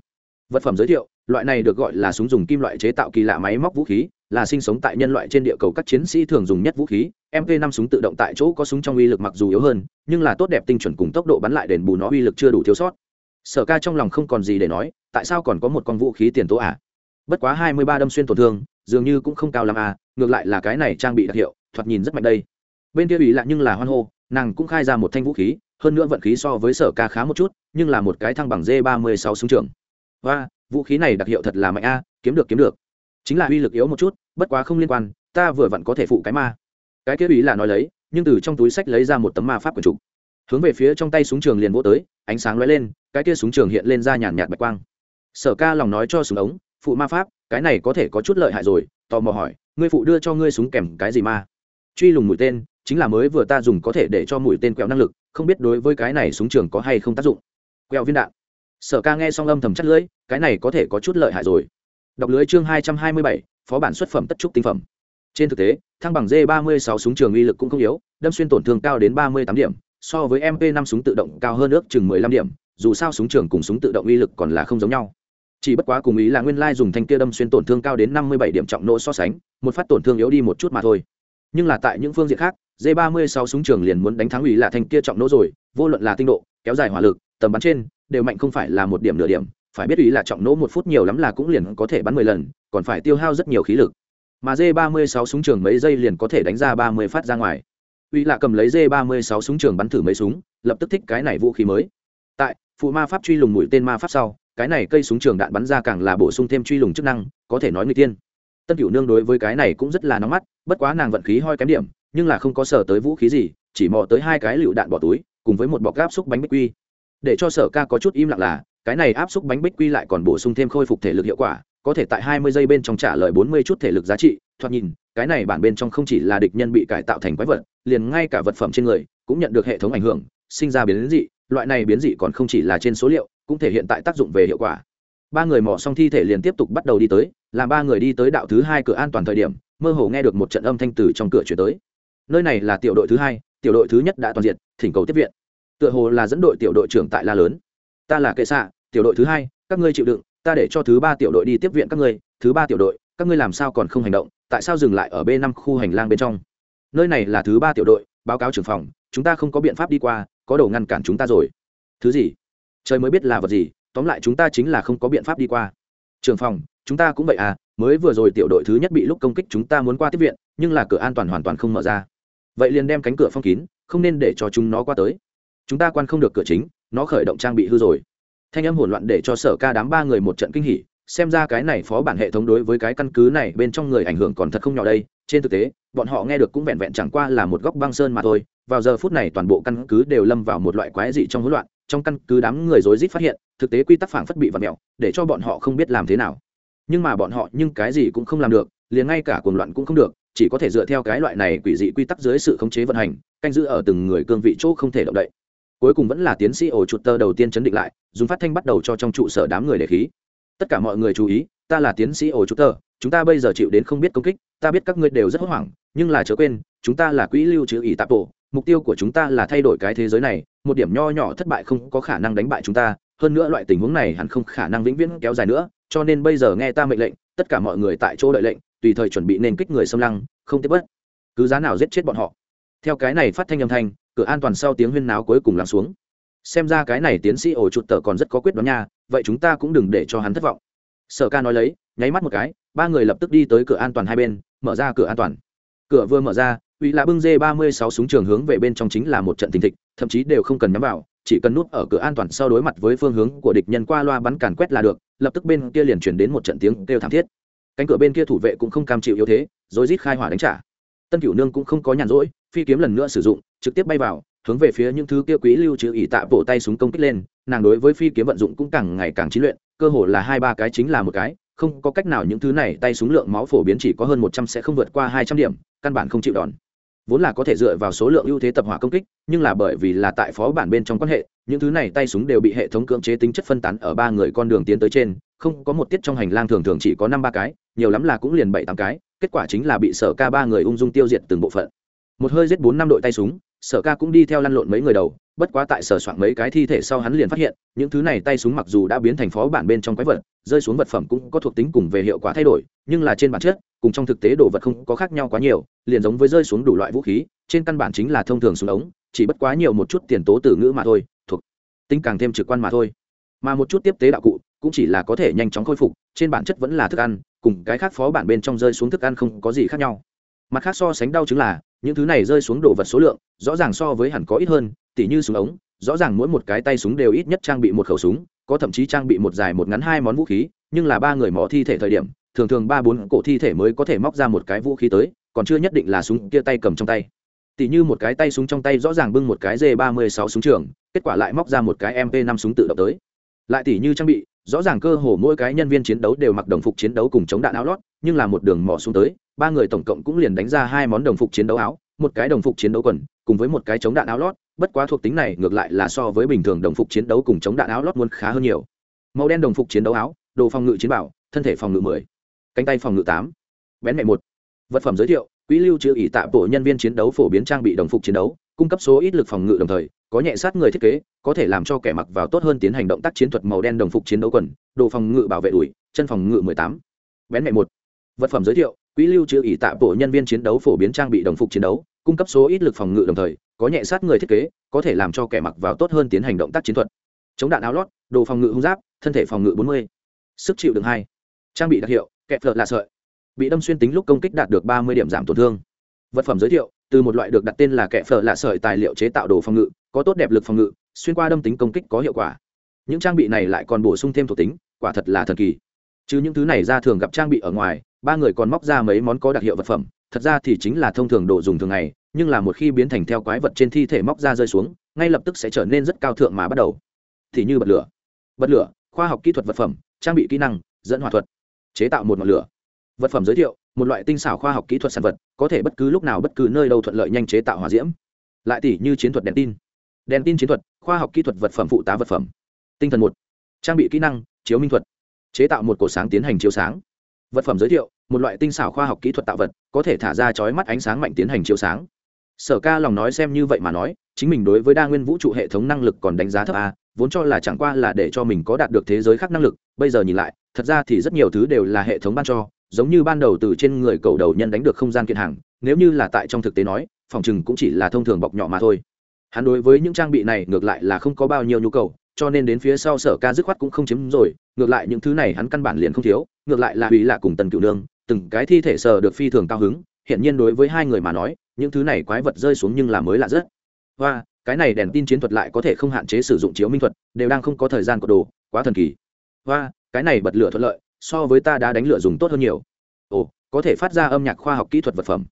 Vật phẩm giới thiệu loại này được gọi là súng dùng kim loại chế tạo kỳ lạ máy móc vũ khí, là sinh sống tại nhân loại trên địa cầu các chiến sĩ thường dùng nhất vũ khí. Mp 5 súng tự động tại chỗ có súng trong uy lực mặc dù yếu hơn, nhưng là tốt đẹp tinh chuẩn cùng tốc độ bắn lại đền bù nó uy lực chưa đủ thiếu sót. Sở ca trong lòng không còn gì để nói, tại sao còn có một con vũ khí tiền tố à? bất quá hai mươi ba đâm xuyên tổn thương, dường như cũng không cao lắm à ngược lại là cái này trang bị đặc hiệu, thoạt nhìn rất mạnh đây. Bên kia ủy lạ nhưng là hoan hô, nàng cũng khai ra một thanh vũ khí, hơn nữa vận khí so với sở ca khá một chút, nhưng là một cái thăng bằng d ba mươi sáu súng trường. Và vũ khí này đặc hiệu thật là mạnh a, kiếm được kiếm được. Chính là uy lực yếu một chút, bất quá không liên quan, ta vừa vặn có thể phụ cái ma. Cái kia ý là nói lấy, nhưng từ trong túi sách lấy ra một tấm ma pháp quần trục. Hướng về phía trong tay súng trường liền vỗ tới, ánh sáng lóe lên, cái kia súng trường hiện lên ra nhàn nhạt bạch quang. Sở ca lòng nói cho súng ống, phụ ma pháp, cái này có thể có chút lợi hại rồi. Tò mò hỏi, ngươi phụ đưa cho ngươi súng kèm cái gì ma? Truy lùng mũi tên, chính là mới vừa ta dùng có thể để cho mũi tên quẹo năng lực, không biết đối với cái này súng trường có hay không tác dụng. Quẹo viên đạn sở ca nghe xong âm thầm chắt lưỡi, cái này có thể có chút lợi hại rồi. Đọc lưới chương hai trăm hai mươi bảy, phó bản xuất phẩm tất trúc tinh phẩm. Trên thực tế, thăng bằng d ba mươi sáu súng trường uy lực cũng không yếu, đâm xuyên tổn thương cao đến ba mươi tám điểm, so với mp năm súng tự động cao hơn ước chừng mười lăm điểm, dù sao súng trường cùng súng tự động uy lực còn là không giống nhau. Chỉ bất quá cùng ý là nguyên lai dùng thanh kia đâm xuyên tổn thương cao đến năm mươi bảy điểm trọng nỗ so sánh, một phát tổn thương yếu đi một chút mà thôi. Nhưng là tại những phương diện khác d ba mươi sáu súng trường liền muốn đánh thắng ủy là thanh kia trọng nỗ rồi, vô luận là tinh độ, kéo dài hỏa lực, tầm bắn trên đều mạnh không phải là một điểm nửa điểm, phải biết ý là trọng nỗ một phút nhiều lắm là cũng liền có thể bắn mười lần, còn phải tiêu hao rất nhiều khí lực. Mà d ba mươi sáu súng trường mấy giây liền có thể đánh ra ba mươi phát ra ngoài. Ý lạ cầm lấy d ba mươi sáu súng trường bắn thử mấy súng, lập tức thích cái này vũ khí mới. Tại, phụ ma pháp truy lùng mũi tên ma pháp sau, cái này cây súng trường đạn bắn ra càng là bổ sung thêm truy lùng chức năng, có thể nói người tiên. Tân cửu nương đối với cái này cũng rất là nóng mắt, bất quá nàng vận khí hoi kém điểm, nhưng là không có sở tới vũ khí gì, chỉ mò tới hai cái lựu đạn bỏ túi, cùng với một bọc gáp xúc bánh bích quy để cho sở ca có chút im lặng là, cái này áp xúc bánh bích quy lại còn bổ sung thêm khôi phục thể lực hiệu quả, có thể tại hai mươi giây bên trong trả lời bốn mươi chút thể lực giá trị. Thoạt nhìn, cái này bản bên trong không chỉ là địch nhân bị cải tạo thành quái vật, liền ngay cả vật phẩm trên người cũng nhận được hệ thống ảnh hưởng, sinh ra biến dị, loại này biến dị còn không chỉ là trên số liệu, cũng thể hiện tại tác dụng về hiệu quả. Ba người mỏ xong thi thể liền tiếp tục bắt đầu đi tới, làm ba người đi tới đạo thứ hai cửa an toàn thời điểm, mơ hồ nghe được một trận âm thanh từ trong cửa chuyển tới. Nơi này là tiểu đội thứ hai, tiểu đội thứ nhất đã toàn diện, thỉnh cầu tiếp viện tựa hồ là dẫn đội tiểu đội trưởng tại la lớn. Ta là kệ xạ tiểu đội thứ hai, các ngươi chịu đựng, ta để cho thứ ba tiểu đội đi tiếp viện các ngươi, thứ ba tiểu đội, các ngươi làm sao còn không hành động, tại sao dừng lại ở b năm khu hành lang bên trong? Nơi này là thứ ba tiểu đội, báo cáo trưởng phòng, chúng ta không có biện pháp đi qua, có đồ ngăn cản chúng ta rồi. Thứ gì? Trời mới biết là vật gì, tóm lại chúng ta chính là không có biện pháp đi qua. Trưởng phòng, chúng ta cũng vậy à mới vừa rồi tiểu đội thứ nhất bị lúc công kích chúng ta muốn qua tiếp viện, nhưng là cửa an toàn hoàn toàn không mở ra. Vậy liền đem cánh cửa phong kín, không nên để cho chúng nó qua tới chúng ta quan không được cửa chính, nó khởi động trang bị hư rồi. Thanh âm hỗn loạn để cho sở ca đám ba người một trận kinh hỉ, xem ra cái này phó bản hệ thống đối với cái căn cứ này bên trong người ảnh hưởng còn thật không nhỏ đây. Trên thực tế, bọn họ nghe được cũng vẹn vẹn chẳng qua là một góc băng sơn mà thôi. Vào giờ phút này toàn bộ căn cứ đều lâm vào một loại quái dị trong hỗn loạn, trong căn cứ đám người rối rít phát hiện, thực tế quy tắc phản phất bị vặt mẹo để cho bọn họ không biết làm thế nào. Nhưng mà bọn họ nhưng cái gì cũng không làm được, liền ngay cả cuồng loạn cũng không được, chỉ có thể dựa theo cái loại này quỷ dị quy tắc dưới sự khống chế vận hành, canh giữ ở từng người cương vị chỗ không thể động đậy cuối cùng vẫn là tiến sĩ ổ chuột tơ đầu tiên chấn định lại, dùng phát thanh bắt đầu cho trong trụ sở đám người để khí. Tất cả mọi người chú ý, ta là tiến sĩ ổ chuột tơ, chúng ta bây giờ chịu đến không biết công kích, ta biết các ngươi đều rất hốt hoảng, nhưng là chớ quên, chúng ta là quỹ lưu trữ ỷ tạp bộ, mục tiêu của chúng ta là thay đổi cái thế giới này, một điểm nho nhỏ thất bại không có khả năng đánh bại chúng ta, hơn nữa loại tình huống này hẳn không khả năng vĩnh viễn kéo dài nữa, cho nên bây giờ nghe ta mệnh lệnh, tất cả mọi người tại chỗ đợi lệnh, tùy thời chuẩn bị nên kích người xâm lăng, không tiếp bất. Cứ giá nào giết chết bọn họ. Theo cái này phát thanh âm thanh cửa an toàn sau tiếng huyên náo cuối cùng lắng xuống. Xem ra cái này tiến sĩ ổ chuột tờ còn rất có quyết đoán nha, vậy chúng ta cũng đừng để cho hắn thất vọng. Sở ca nói lấy, nháy mắt một cái, ba người lập tức đi tới cửa an toàn hai bên, mở ra cửa an toàn. Cửa vừa mở ra, uy lạ bưng dê ba mươi sáu súng trường hướng về bên trong chính là một trận tình thịch, thậm chí đều không cần nhắm vào, chỉ cần nút ở cửa an toàn sau đối mặt với phương hướng của địch nhân qua loa bắn càn quét là được, lập tức bên kia liền chuyển đến một trận tiếng kêu thảm thiết. Cánh cửa bên kia thủ vệ cũng không cam chịu yếu thế rồi rít khai hỏa đánh trả. Tân cửu nương cũng không có nhàn rỗi phi kiếm lần nữa sử dụng trực tiếp bay vào hướng về phía những thứ kia quý lưu trữ, ỉ tạ bộ tay súng công kích lên nàng đối với phi kiếm vận dụng cũng càng ngày càng trí luyện cơ hồ là hai ba cái chính là một cái không có cách nào những thứ này tay súng lượng máu phổ biến chỉ có hơn một trăm sẽ không vượt qua hai trăm điểm căn bản không chịu đòn. Vốn là có thể dựa vào số lượng ưu thế tập hỏa công kích nhưng là bởi vì là tại phó bản bên trong quan hệ những thứ này tay súng đều bị hệ thống cưỡng chế tính chất phân tán ở ba người con đường tiến tới trên không có một tiết trong hành lang thường thường chỉ có năm ba cái nhiều lắm là cũng liền bảy tám cái kết quả chính là bị sở ca ba người ung dung tiêu diệt từng bộ phận một hơi giết bốn năm đội tay súng, sở ca cũng đi theo lăn lộn mấy người đầu, bất quá tại sở soạn mấy cái thi thể sau hắn liền phát hiện, những thứ này tay súng mặc dù đã biến thành phó bản bên trong quái vật, rơi xuống vật phẩm cũng có thuộc tính cùng về hiệu quả thay đổi, nhưng là trên bản chất, cùng trong thực tế đồ vật không có khác nhau quá nhiều, liền giống với rơi xuống đủ loại vũ khí, trên căn bản chính là thông thường súng ống, chỉ bất quá nhiều một chút tiền tố từ ngữ mà thôi, thuộc tính càng thêm trực quan mà thôi. Mà một chút tiếp tế đạo cụ, cũng chỉ là có thể nhanh chóng khôi phục, trên bản chất vẫn là thức ăn, cùng cái khác phó bản bên trong rơi xuống thức ăn không có gì khác nhau. Mặt khác so sánh đau chứng là những thứ này rơi xuống đồ vật số lượng, rõ ràng so với hẳn có ít hơn, tỉ như súng ống, rõ ràng mỗi một cái tay súng đều ít nhất trang bị một khẩu súng, có thậm chí trang bị một dài một ngắn hai món vũ khí, nhưng là ba người mỏ thi thể thời điểm, thường thường ba bốn cổ thi thể mới có thể móc ra một cái vũ khí tới, còn chưa nhất định là súng kia tay cầm trong tay. Tỉ như một cái tay súng trong tay rõ ràng bưng một cái g ba mươi sáu súng trường, kết quả lại móc ra một cái mp năm súng tự động tới lại tỉ như trang bị, rõ ràng cơ hồ mỗi cái nhân viên chiến đấu đều mặc đồng phục chiến đấu cùng chống đạn áo lót, nhưng là một đường mỏ xuống tới, ba người tổng cộng cũng liền đánh ra hai món đồng phục chiến đấu áo, một cái đồng phục chiến đấu quần, cùng với một cái chống đạn áo lót, bất quá thuộc tính này ngược lại là so với bình thường đồng phục chiến đấu cùng chống đạn áo lót luôn khá hơn nhiều. Màu đen đồng phục chiến đấu áo, đồ phòng ngự chiến bảo, thân thể phòng ngự mười, cánh tay phòng ngự tám, bén mẹ một. Vật phẩm giới thiệu quỹ lưu trữ ỷ tạ bộ nhân viên chiến đấu phổ biến trang bị đồng phục chiến đấu cung cấp số ít lực phòng ngự đồng thời, có nhẹ sát người thiết kế, có thể làm cho kẻ mặc vào tốt hơn tiến hành động tác chiến thuật màu đen đồng phục chiến đấu quần, đồ phòng ngự bảo vệ đùi chân phòng ngự mười tám. Bén mẹ một. Vật phẩm giới thiệu, quỹ lưu trữ ỷ tạ bộ nhân viên chiến đấu phổ biến trang bị đồng phục chiến đấu, cung cấp số ít lực phòng ngự đồng thời, có nhẹ sát người thiết kế, có thể làm cho kẻ mặc vào tốt hơn tiến hành động tác chiến thuật. Chống đạn áo lót, đồ phòng ngự hung giáp, thân thể phòng ngự bốn mươi. Sức chịu đựng hai. Trang bị đặc hiệu, kẹp lợn là sợi. Bị đâm xuyên tính lúc công kích đạt được ba mươi điểm giảm tổn thương vật phẩm giới thiệu, từ một loại được đặt tên là kẻ phở lạ sợi tài liệu chế tạo đồ phòng ngự, có tốt đẹp lực phòng ngự, xuyên qua đâm tính công kích có hiệu quả. Những trang bị này lại còn bổ sung thêm thuộc tính, quả thật là thần kỳ. Chứ những thứ này ra thường gặp trang bị ở ngoài, ba người còn móc ra mấy món có đặc hiệu vật phẩm, thật ra thì chính là thông thường đồ dùng thường ngày, nhưng là một khi biến thành theo quái vật trên thi thể móc ra rơi xuống, ngay lập tức sẽ trở nên rất cao thượng mà bắt đầu. Thì như bật lửa. Bật lửa, khoa học kỹ thuật vật phẩm, trang bị kỹ năng, dẫn hỏa thuật, chế tạo một ngọn lửa vật phẩm giới thiệu, một loại tinh xảo khoa học kỹ thuật sản vật, có thể bất cứ lúc nào bất cứ nơi đâu thuận lợi nhanh chế tạo hỏa diễm. Lại tỷ như chiến thuật đèn tin. Đèn tin chiến thuật, khoa học kỹ thuật vật phẩm phụ tá vật phẩm. Tinh thần một, trang bị kỹ năng, chiếu minh thuật. Chế tạo một cổ sáng tiến hành chiếu sáng. Vật phẩm giới thiệu, một loại tinh xảo khoa học kỹ thuật tạo vật, có thể thả ra chói mắt ánh sáng mạnh tiến hành chiếu sáng. Sở ca lòng nói xem như vậy mà nói, chính mình đối với đa nguyên vũ trụ hệ thống năng lực còn đánh giá thấp a, vốn cho là chẳng qua là để cho mình có đạt được thế giới khác năng lực, bây giờ nhìn lại, thật ra thì rất nhiều thứ đều là hệ thống ban cho giống như ban đầu từ trên người cầu đầu nhân đánh được không gian kiện hàng, nếu như là tại trong thực tế nói, phòng chừng cũng chỉ là thông thường bọc nhỏ mà thôi. Hắn đối với những trang bị này ngược lại là không có bao nhiêu nhu cầu, cho nên đến phía sau sở ca dứt khoát cũng không chiếm rồi, ngược lại những thứ này hắn căn bản liền không thiếu, ngược lại là hủy lạ cùng tần cựu nương, từng cái thi thể sờ được phi thường cao hứng hiện nhiên đối với hai người mà nói, những thứ này quái vật rơi xuống nhưng là mới lạ rất. Và cái này đèn tin chiến thuật lại có thể không hạn chế sử dụng chiếu minh thuật, đều đang không có thời gian của đồ, quá thần kỳ. Và cái này bật lửa thuận lợi so với ta đã đánh lửa dùng tốt hơn nhiều. Ồ, có thể phát ra âm nhạc khoa học kỹ thuật vật phẩm.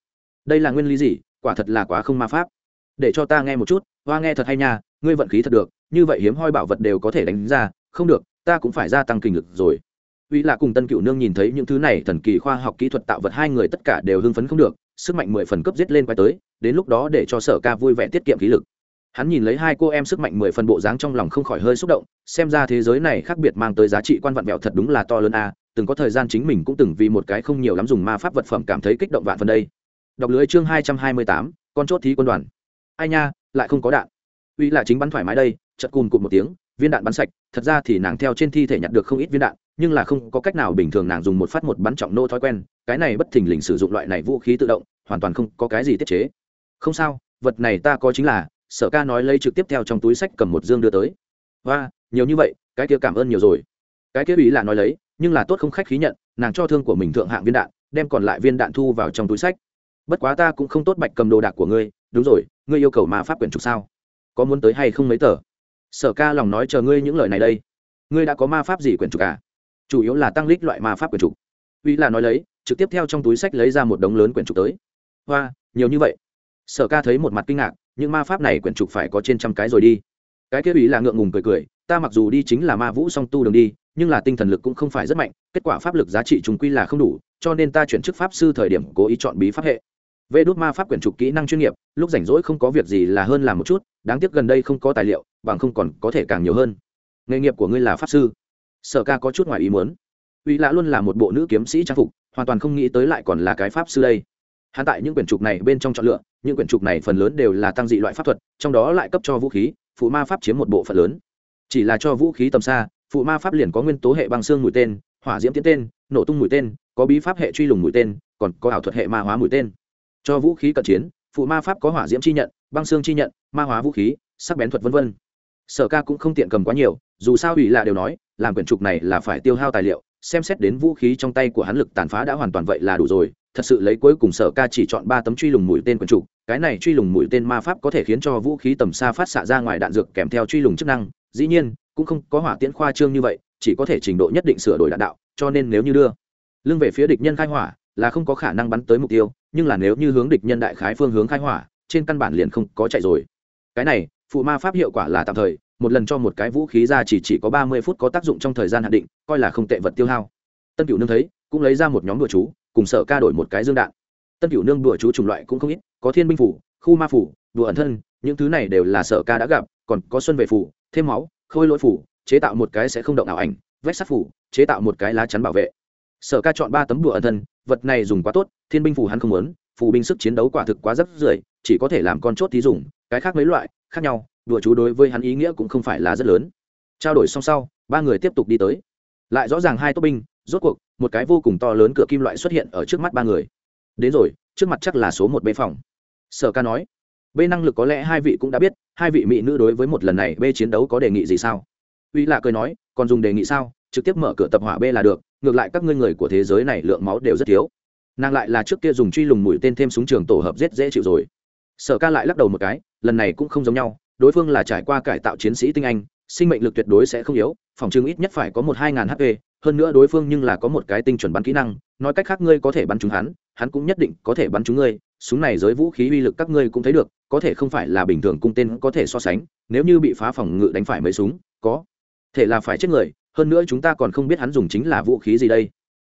Đây là nguyên lý gì? Quả thật là quá không ma pháp. Để cho ta nghe một chút, hoa nghe thật hay nha, ngươi vận khí thật được, như vậy hiếm hoi bảo vật đều có thể đánh ra. Không được, ta cũng phải gia tăng kinh lực rồi. Uy là cùng tân cựu nương nhìn thấy những thứ này, thần kỳ khoa học kỹ thuật tạo vật hai người tất cả đều hưng phấn không được, sức mạnh mười phần cấp giết lên quay tới, đến lúc đó để cho sở ca vui vẻ tiết kiệm khí lực. Hắn nhìn lấy hai cô em sức mạnh mười phần bộ dáng trong lòng không khỏi hơi xúc động, xem ra thế giới này khác biệt mang tới giá trị quan vạn vẹo thật đúng là to lớn a từng có thời gian chính mình cũng từng vì một cái không nhiều lắm dùng ma pháp vật phẩm cảm thấy kích động vạn phần đây. Đọc lưới chương hai trăm hai mươi tám, con chốt thí quân đoàn. Ai nha, lại không có đạn. Uy là chính bắn thoải mái đây chật cùn cụt một tiếng, viên đạn bắn sạch, thật ra thì nàng theo trên thi thể nhặt được không ít viên đạn, nhưng là không có cách nào bình thường nàng dùng một phát một bắn trọng nô thói quen, cái này bất thình lình sử dụng loại này vũ khí tự động, hoàn toàn không có cái gì tiết chế. Không sao, vật này ta có chính là, sở ca nói lấy trực tiếp theo trong túi sách cầm một dương đưa tới. Và nhiều như vậy, cái kia cảm ơn nhiều rồi. Cái kia ý là nói lấy nhưng là tốt không khách khí nhận, nàng cho thương của mình thượng hạng viên đạn, đem còn lại viên đạn thu vào trong túi sách. Bất quá ta cũng không tốt bạch cầm đồ đạc của ngươi, đúng rồi, ngươi yêu cầu ma pháp quyển trục sao? Có muốn tới hay không mấy tờ? Sở ca lòng nói chờ ngươi những lời này đây. Ngươi đã có ma pháp gì quyển trục à? Chủ yếu là tăng lích loại ma pháp quyển trục. Uy là nói lấy, trực tiếp theo trong túi sách lấy ra một đống lớn quyển trục tới. Hoa, nhiều như vậy. Sở ca thấy một mặt kinh ngạc, những ma pháp này quyển trục phải có trên trăm cái rồi đi. Cái kia ý là ngượng ngùng cười cười, ta mặc dù đi chính là ma vũ song tu đường đi nhưng là tinh thần lực cũng không phải rất mạnh, kết quả pháp lực giá trị chúng quy là không đủ, cho nên ta chuyển chức pháp sư thời điểm cố ý chọn bí pháp hệ. Vê đốt ma pháp quyển trục kỹ năng chuyên nghiệp, lúc rảnh rỗi không có việc gì là hơn làm một chút, đáng tiếc gần đây không có tài liệu, bằng không còn có thể càng nhiều hơn. Nghề nghiệp của ngươi là pháp sư. Sở ca có chút ngoài ý muốn. Uy lạ luôn là một bộ nữ kiếm sĩ trang phục, hoàn toàn không nghĩ tới lại còn là cái pháp sư đây. Hắn tại những quyển trục này bên trong chọn lựa, những quyển trục này phần lớn đều là tăng dị loại pháp thuật, trong đó lại cấp cho vũ khí, phụ ma pháp chiếm một bộ phận lớn. Chỉ là cho vũ khí tầm xa phụ ma pháp liền có nguyên tố hệ băng xương mũi tên, hỏa diễm tiến tên, nổ tung mũi tên, có bí pháp hệ truy lùng mũi tên, còn có ảo thuật hệ ma hóa mũi tên. Cho vũ khí cận chiến, phụ ma pháp có hỏa diễm chi nhận, băng xương chi nhận, ma hóa vũ khí, sắc bén thuật v v sở ca cũng không tiện cầm quá nhiều, dù sao ủy lạ đều nói, làm quyển trục này là phải tiêu hao tài liệu, xem xét đến vũ khí trong tay của hắn lực tàn phá đã hoàn toàn vậy là đủ rồi, thật sự lấy cuối cùng sở ca chỉ chọn ba tấm truy lùng mũi tên quyển trục, cái này truy lùng mũi tên ma pháp có thể khiến cho vũ khí tầm xa phát xạ ra ngoài đạn dược kèm theo truy lùng chức năng, dĩ nhiên cũng không có hỏa tiễn khoa trương như vậy, chỉ có thể trình độ nhất định sửa đổi đạn đạo, cho nên nếu như đưa lưng về phía địch nhân khai hỏa là không có khả năng bắn tới mục tiêu, nhưng là nếu như hướng địch nhân đại khái phương hướng khai hỏa, trên căn bản liền không có chạy rồi. Cái này, phụ ma pháp hiệu quả là tạm thời, một lần cho một cái vũ khí ra chỉ chỉ có ba mươi phút có tác dụng trong thời gian hạn định, coi là không tệ vật tiêu hao. Tân cửu nương thấy, cũng lấy ra một nhóm đùa chú, cùng sợ ca đổi một cái dương đạn. Tân cửu nương đùa chú chủng loại cũng không ít, có thiên binh phủ, khu ma phủ, đùa ẩn thân, những thứ này đều là sợ ca đã gặp, còn có xuân về phủ, thêm máu khôi lỗi phủ, chế tạo một cái sẽ không động ảo ảnh, vách sắt phủ, chế tạo một cái lá chắn bảo vệ. Sở ca chọn ba tấm đùa ẩn thân, vật này dùng quá tốt, thiên binh phủ hắn không muốn, phù binh sức chiến đấu quả thực quá rất rưởi, chỉ có thể làm con chốt thí dùng cái khác mấy loại, khác nhau, đùa chú đối với hắn ý nghĩa cũng không phải là rất lớn. Trao đổi xong sau, ba người tiếp tục đi tới. Lại rõ ràng hai tốt binh, rốt cuộc, một cái vô cùng to lớn cửa kim loại xuất hiện ở trước mắt ba người. Đến rồi, trước mặt chắc là số một bệ phòng. Sở ca nói b năng lực có lẽ hai vị cũng đã biết, hai vị mỹ nữ đối với một lần này b chiến đấu có đề nghị gì sao? Uy lạ cười nói, còn dùng đề nghị sao? Trực tiếp mở cửa tập hỏa b là được, ngược lại các ngươi người của thế giới này lượng máu đều rất thiếu. Nàng lại là trước kia dùng truy lùng mũi tên thêm súng trường tổ hợp rất dễ chịu rồi. Sở ca lại lắc đầu một cái, lần này cũng không giống nhau, đối phương là trải qua cải tạo chiến sĩ tinh anh, sinh mệnh lực tuyệt đối sẽ không yếu phòng chứng ít nhất phải có một hai ngàn hp hơn nữa đối phương nhưng là có một cái tinh chuẩn bắn kỹ năng, nói cách khác ngươi có thể bắn trúng hắn hắn cũng nhất định có thể bắn trúng ngươi, súng này giới vũ khí uy lực các ngươi cũng thấy được, có thể không phải là bình thường cung tên có thể so sánh, nếu như bị phá phòng ngự đánh phải mấy súng, có thể là phải chết người, hơn nữa chúng ta còn không biết hắn dùng chính là vũ khí gì đây.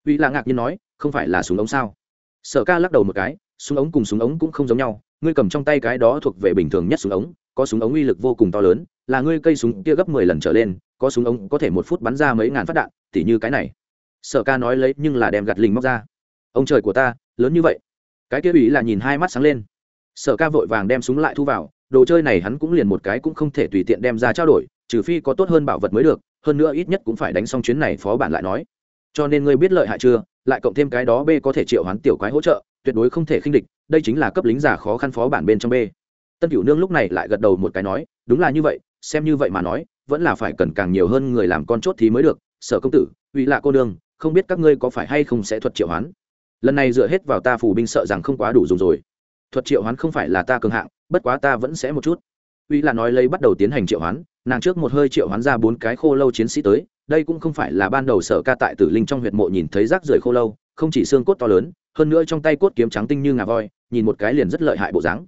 Uy là ngạc nhiên nói, không phải là súng ống sao? Sở ca lắc đầu một cái, súng ống cùng súng ống cũng không giống nhau, ngươi cầm trong tay cái đó thuộc về bình thường nhất súng ống, có súng ống uy lực vô cùng to lớn, là ngươi cây súng kia gấp mười lần trở lên có súng ống có thể một phút bắn ra mấy ngàn phát đạn, tỉ như cái này. Sở ca nói lấy nhưng là đem gạt lình móc ra. Ông trời của ta, lớn như vậy. Cái kia ủy là nhìn hai mắt sáng lên. Sở ca vội vàng đem súng lại thu vào, đồ chơi này hắn cũng liền một cái cũng không thể tùy tiện đem ra trao đổi, trừ phi có tốt hơn bảo vật mới được, hơn nữa ít nhất cũng phải đánh xong chuyến này phó bản lại nói. Cho nên ngươi biết lợi hại chưa, lại cộng thêm cái đó b có thể triệu hoán tiểu quái hỗ trợ, tuyệt đối không thể khinh địch, đây chính là cấp lính giả khó khăn phó bản bên trong b. Tân cửu nương lúc này lại gật đầu một cái nói, đúng là như vậy xem như vậy mà nói, vẫn là phải cần càng nhiều hơn người làm con chốt thì mới được, sở công tử uy lạ cô đương không biết các ngươi có phải hay không sẽ thuật triệu hoán. Lần này dựa hết vào ta phủ binh sợ rằng không quá đủ dùng rồi. Thuật triệu hoán không phải là ta cường hạng, bất quá ta vẫn sẽ một chút. Uy là nói lấy bắt đầu tiến hành triệu hoán, nàng trước một hơi triệu hoán ra bốn cái khô lâu chiến sĩ tới, đây cũng không phải là ban đầu sở ca tại tử linh trong huyệt mộ nhìn thấy rác rưởi khô lâu, không chỉ xương cốt to lớn, hơn nữa trong tay cốt kiếm trắng tinh như ngà voi, nhìn một cái liền rất lợi hại bộ dáng.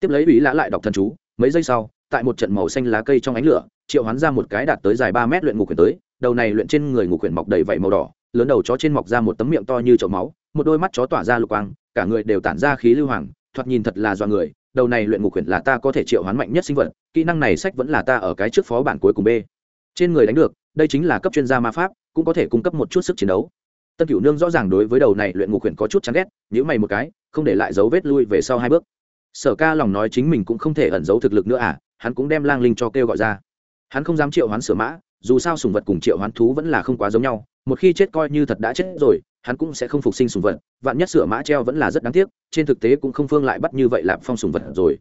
Tiếp lấy ủy lã lại đọc thần chú, mấy giây sau tại một trận màu xanh lá cây trong ánh lửa, triệu hoán ra một cái đạt tới dài ba mét luyện ngục quyển tới, đầu này luyện trên người ngục quyển mọc đầy vảy màu đỏ, lớn đầu chó trên mọc ra một tấm miệng to như chậu máu, một đôi mắt chó tỏa ra lục quang, cả người đều tản ra khí lưu hoàng, thoạt nhìn thật là do người, đầu này luyện ngục quyển là ta có thể triệu hoán mạnh nhất sinh vật, kỹ năng này sách vẫn là ta ở cái trước phó bản cuối cùng b. Trên người đánh được, đây chính là cấp chuyên gia ma pháp, cũng có thể cung cấp một chút sức chiến đấu. Tân cửu nương rõ ràng đối với đầu này luyện ngục quyển có chút chán ghét nhữ mày một cái, không để lại dấu vết lui về sau hai bước. Sở ca lòng nói chính mình cũng không thể ẩn giấu thực lực nữa à hắn cũng đem lang linh cho kêu gọi ra. Hắn không dám triệu hoán sửa mã, dù sao sùng vật cùng triệu hoán thú vẫn là không quá giống nhau, một khi chết coi như thật đã chết rồi, hắn cũng sẽ không phục sinh sùng vật, vạn nhất sửa mã treo vẫn là rất đáng tiếc, trên thực tế cũng không phương lại bắt như vậy lạp phong sùng vật rồi.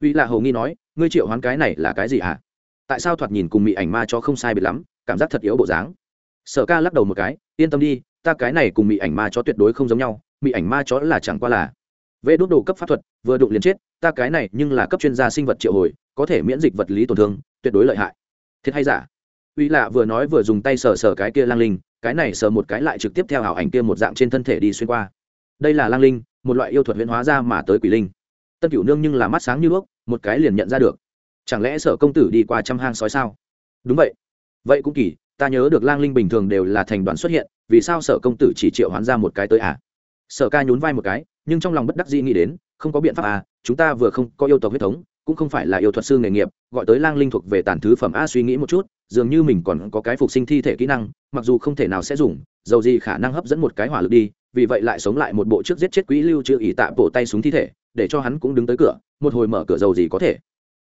Uy là hầu nghi nói, ngươi triệu hoán cái này là cái gì hả? À? tại sao thoạt nhìn cùng mị ảnh ma cho không sai biệt lắm, cảm giác thật yếu bộ dáng? Sở ca lắc đầu một cái, yên tâm đi, ta cái này cùng mị ảnh ma chó tuyệt đối không giống nhau, mị ảnh ma chó là chẳng qua là vệ đốt đồ cấp pháp thuật, vừa đụng liền chết, ta cái này nhưng là cấp chuyên gia sinh vật triệu hồi có thể miễn dịch vật lý tổn thương, tuyệt đối lợi hại. Thiệt hay giả? Uy lạ vừa nói vừa dùng tay sờ sờ cái kia lang linh, cái này sờ một cái lại trực tiếp theo hảo ảnh kia một dạng trên thân thể đi xuyên qua. Đây là lang linh, một loại yêu thuật huyễn hóa ra mà tới quỷ linh. Tân cửu nương nhưng là mắt sáng như đuốc, một cái liền nhận ra được. Chẳng lẽ sở công tử đi qua trăm hang sói sao? Đúng vậy. Vậy cũng kỳ, ta nhớ được lang linh bình thường đều là thành đoàn xuất hiện, vì sao sở công tử chỉ triệu hoán ra một cái tới à? Sở ca nhún vai một cái, nhưng trong lòng bất đắc dĩ nghĩ đến, không có biện pháp à chúng ta vừa không có yêu tộc huyết thống cũng không phải là yêu thuật sư nghề nghiệp, gọi tới lang linh thuộc về tàn thứ phẩm a suy nghĩ một chút, dường như mình còn có cái phục sinh thi thể kỹ năng, mặc dù không thể nào sẽ dùng, dầu gì khả năng hấp dẫn một cái hỏa lực đi, vì vậy lại sống lại một bộ trước giết chết quỹ lưu trữ ỉ tạ bộ tay súng thi thể, để cho hắn cũng đứng tới cửa, một hồi mở cửa dầu gì có thể.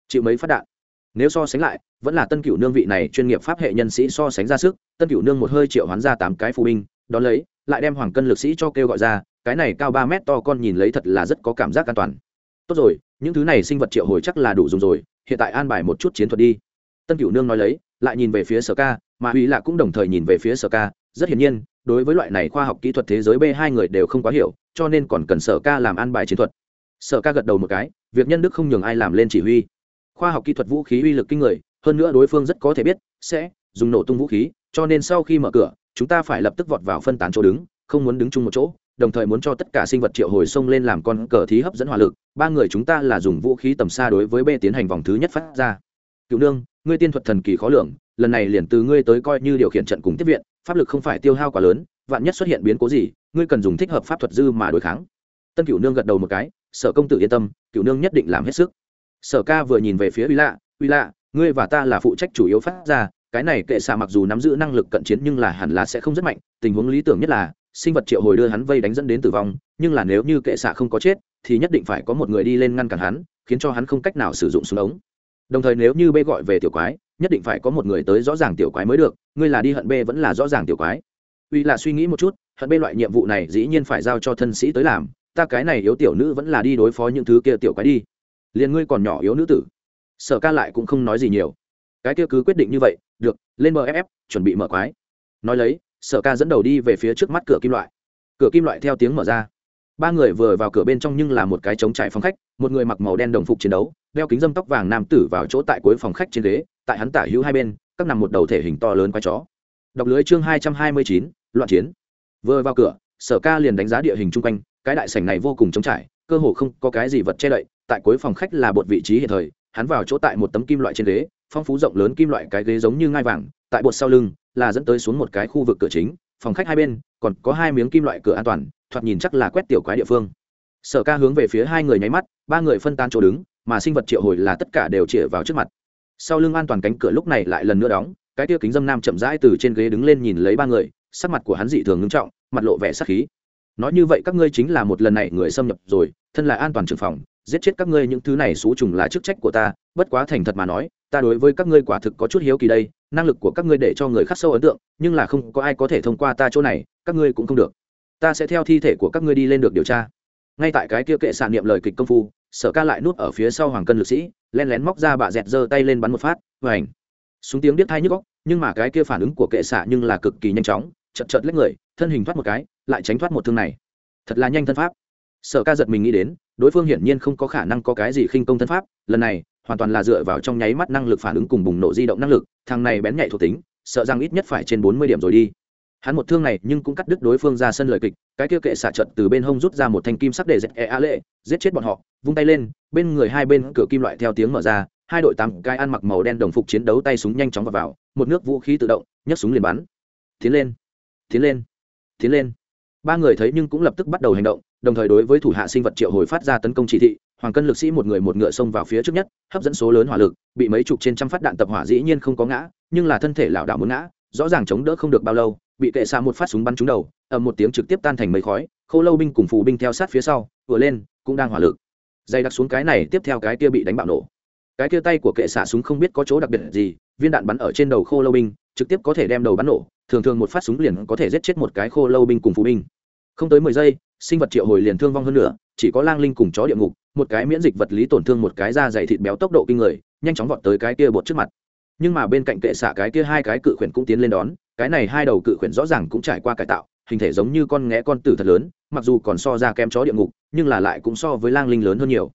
Chịu mấy phát đạn. Nếu so sánh lại, vẫn là tân cửu nương vị này chuyên nghiệp pháp hệ nhân sĩ so sánh ra sức, tân cửu nương một hơi triệu hoán ra tám cái phù binh, đón lấy, lại đem hoàng cân lực sĩ cho kêu gọi ra, cái này cao ba mét to con nhìn lấy thật là rất có cảm giác an toàn. Tốt rồi những thứ này sinh vật triệu hồi chắc là đủ dùng rồi, hiện tại an bài một chút chiến thuật đi. Tân cửu nương nói lấy, lại nhìn về phía sở ca, mà uy lạ cũng đồng thời nhìn về phía sở ca. Rất hiển nhiên, đối với loại này khoa học kỹ thuật thế giới b hai người đều không quá hiểu, cho nên còn cần sở ca làm an bài chiến thuật. Sở ca gật đầu một cái, việc nhân đức không nhường ai làm lên chỉ huy. Khoa học kỹ thuật vũ khí uy lực kinh người, hơn nữa đối phương rất có thể biết, sẽ dùng nổ tung vũ khí, cho nên sau khi mở cửa, chúng ta phải lập tức vọt vào phân tán chỗ đứng, không muốn đứng chung một chỗ đồng thời muốn cho tất cả sinh vật triệu hồi xông lên làm con cờ thí hấp dẫn hỏa lực, ba người chúng ta là dùng vũ khí tầm xa đối với b tiến hành vòng thứ nhất phát ra. Cựu nương, ngươi tiên thuật thần kỳ khó lường, lần này liền từ ngươi tới coi như điều khiển trận cùng tiếp viện, pháp lực không phải tiêu hao quá lớn, vạn nhất xuất hiện biến cố gì, ngươi cần dùng thích hợp pháp thuật dư mà đối kháng. Tân cựu nương gật đầu một cái, sở công tử yên tâm, cựu nương nhất định làm hết sức. Sở ca vừa nhìn về phía uy lạ uy lạ, ngươi và ta là phụ trách chủ yếu phát ra, cái này kệ xạ mặc dù nắm giữ năng lực cận chiến nhưng là hẳn là sẽ không rất mạnh, tình huống lý tưởng nhất là sinh vật triệu hồi đưa hắn vây đánh dẫn đến tử vong, nhưng là nếu như kệ xạ không có chết, thì nhất định phải có một người đi lên ngăn cản hắn, khiến cho hắn không cách nào sử dụng súng ống. Đồng thời nếu như b gọi về tiểu quái, nhất định phải có một người tới rõ ràng tiểu quái mới được, ngươi là đi hận b vẫn là rõ ràng tiểu quái. Uy là suy nghĩ một chút, hận b loại nhiệm vụ này dĩ nhiên phải giao cho thân sĩ tới làm, ta cái này yếu tiểu nữ vẫn là đi đối phó những thứ kia tiểu quái đi. Liền ngươi còn nhỏ yếu nữ tử. Sở ca lại cũng không nói gì nhiều. Cái kia cứ quyết định như vậy, được, lên mff chuẩn bị mở quái. Nói lấy sở ca dẫn đầu đi về phía trước mắt cửa kim loại. Cửa kim loại theo tiếng mở ra. Ba người vừa vào cửa bên trong nhưng là một cái trống trải phòng khách, một người mặc màu đen đồng phục chiến đấu, đeo kính dâm tóc vàng nam tử vào chỗ tại cuối phòng khách trên ghế, tại hắn tả hữu hai bên, các nằm một đầu thể hình to lớn quái chó. Đọc lưới chương hai trăm hai mươi chín, loạn chiến. Vừa vào cửa, sở ca liền đánh giá địa hình chung quanh, cái đại sảnh này vô cùng trống trải, cơ hồ không có cái gì vật che đậy, tại cuối phòng khách là một vị trí hiện thời, hắn vào chỗ tại một tấm kim loại trên ghế, phong phú rộng lớn kim loại cái ghế giống như ngai vàng, tại bột sau lưng là dẫn tới xuống một cái khu vực cửa chính, phòng khách hai bên, còn có hai miếng kim loại cửa an toàn, thoạt nhìn chắc là quét tiểu quái địa phương. Sở ca hướng về phía hai người nháy mắt, ba người phân tan chỗ đứng, mà sinh vật triệu hồi là tất cả đều chĩa vào trước mặt. Sau lưng an toàn cánh cửa lúc này lại lần nữa đóng, cái tia kính dâm nam chậm rãi từ trên ghế đứng lên nhìn lấy ba người, sắc mặt của hắn dị thường ngưng trọng, mặt lộ vẻ sắc khí. Nói như vậy các ngươi chính là một lần này người xâm nhập rồi, thân là an toàn trưởng phòng, giết chết các ngươi những thứ này xú trùng là chức trách của ta, bất quá thành thật mà nói, ta đối với các ngươi quả thực có chút hiếu kỳ đây năng lực của các ngươi để cho người khác sâu ấn tượng, nhưng là không có ai có thể thông qua ta chỗ này, các ngươi cũng không được. Ta sẽ theo thi thể của các ngươi đi lên được điều tra. Ngay tại cái kia kệ xạ niệm lời kịch công phu, sở ca lại nuốt ở phía sau hoàng cân lực sĩ, len lén móc ra bà dẹt giơ tay lên bắn một phát và ảnh súng tiếng biết thai nhức góc nhưng mà cái kia phản ứng của kệ xạ nhưng là cực kỳ nhanh chóng chật chật lấy người, thân hình thoát một cái, lại tránh thoát một thương này. Thật là nhanh thân pháp. Sở ca giật mình nghĩ đến, đối phương hiển nhiên không có khả năng có cái gì khinh công thân pháp, lần này hoàn toàn là dựa vào trong nháy mắt năng lực phản ứng cùng bùng nổ di động năng lực thằng này bén nhạy thuộc tính sợ rằng ít nhất phải trên bốn mươi điểm rồi đi. Hắn một thương này nhưng cũng cắt đứt đối phương ra sân lời kịch cái kia kệ xả trận từ bên hông rút ra một thanh kim sắc để dẹp e a lệ giết chết bọn họ vung tay lên bên người hai bên cửa kim loại theo tiếng mở ra hai đội tám cái ăn mặc màu đen đồng phục chiến đấu tay súng nhanh chóng vào, vào một nước vũ khí tự động nhấc súng liền bắn. Tiến lên tiến lên tiến lên. Ba người thấy nhưng cũng lập tức bắt đầu hành động đồng thời đối với thủ hạ sinh vật triệu hồi phát ra tấn công chỉ thị, hoàng cân lực sĩ một người một ngựa xông vào phía trước nhất, hấp dẫn số lớn hỏa lực, bị mấy chục trên trăm phát đạn tập hỏa dĩ nhiên không có ngã, nhưng là thân thể lảo đảo muốn ngã, rõ ràng chống đỡ không được bao lâu, bị kệ xa một phát súng bắn trúng đầu, ầm một tiếng trực tiếp tan thành mấy khói, khô lâu binh cùng phù binh theo sát phía sau, vừa lên, cũng đang hỏa lực. Dày đặc xuống cái này, tiếp theo cái kia bị đánh bạo nổ. Cái kia tay của kệ xả súng không biết có chỗ đặc biệt gì, viên đạn bắn ở trên đầu khô lâu binh, trực tiếp có thể đem đầu bắn nổ, thường thường một phát súng liền có thể giết chết một cái khô lâu binh cùng phù binh không tới mười giây, sinh vật triệu hồi liền thương vong hơn nữa chỉ có lang linh cùng chó địa ngục, một cái miễn dịch vật lý tổn thương một cái da dày thịt béo tốc độ kinh người, nhanh chóng vọt tới cái kia bột trước mặt. Nhưng mà bên cạnh kệ xạ cái kia hai cái cự khuyển cũng tiến lên đón, cái này hai đầu cự khuyển rõ ràng cũng trải qua cải tạo, hình thể giống như con nghé con tử thật lớn, mặc dù còn so ra kém chó địa ngục, nhưng là lại cũng so với lang linh lớn hơn nhiều.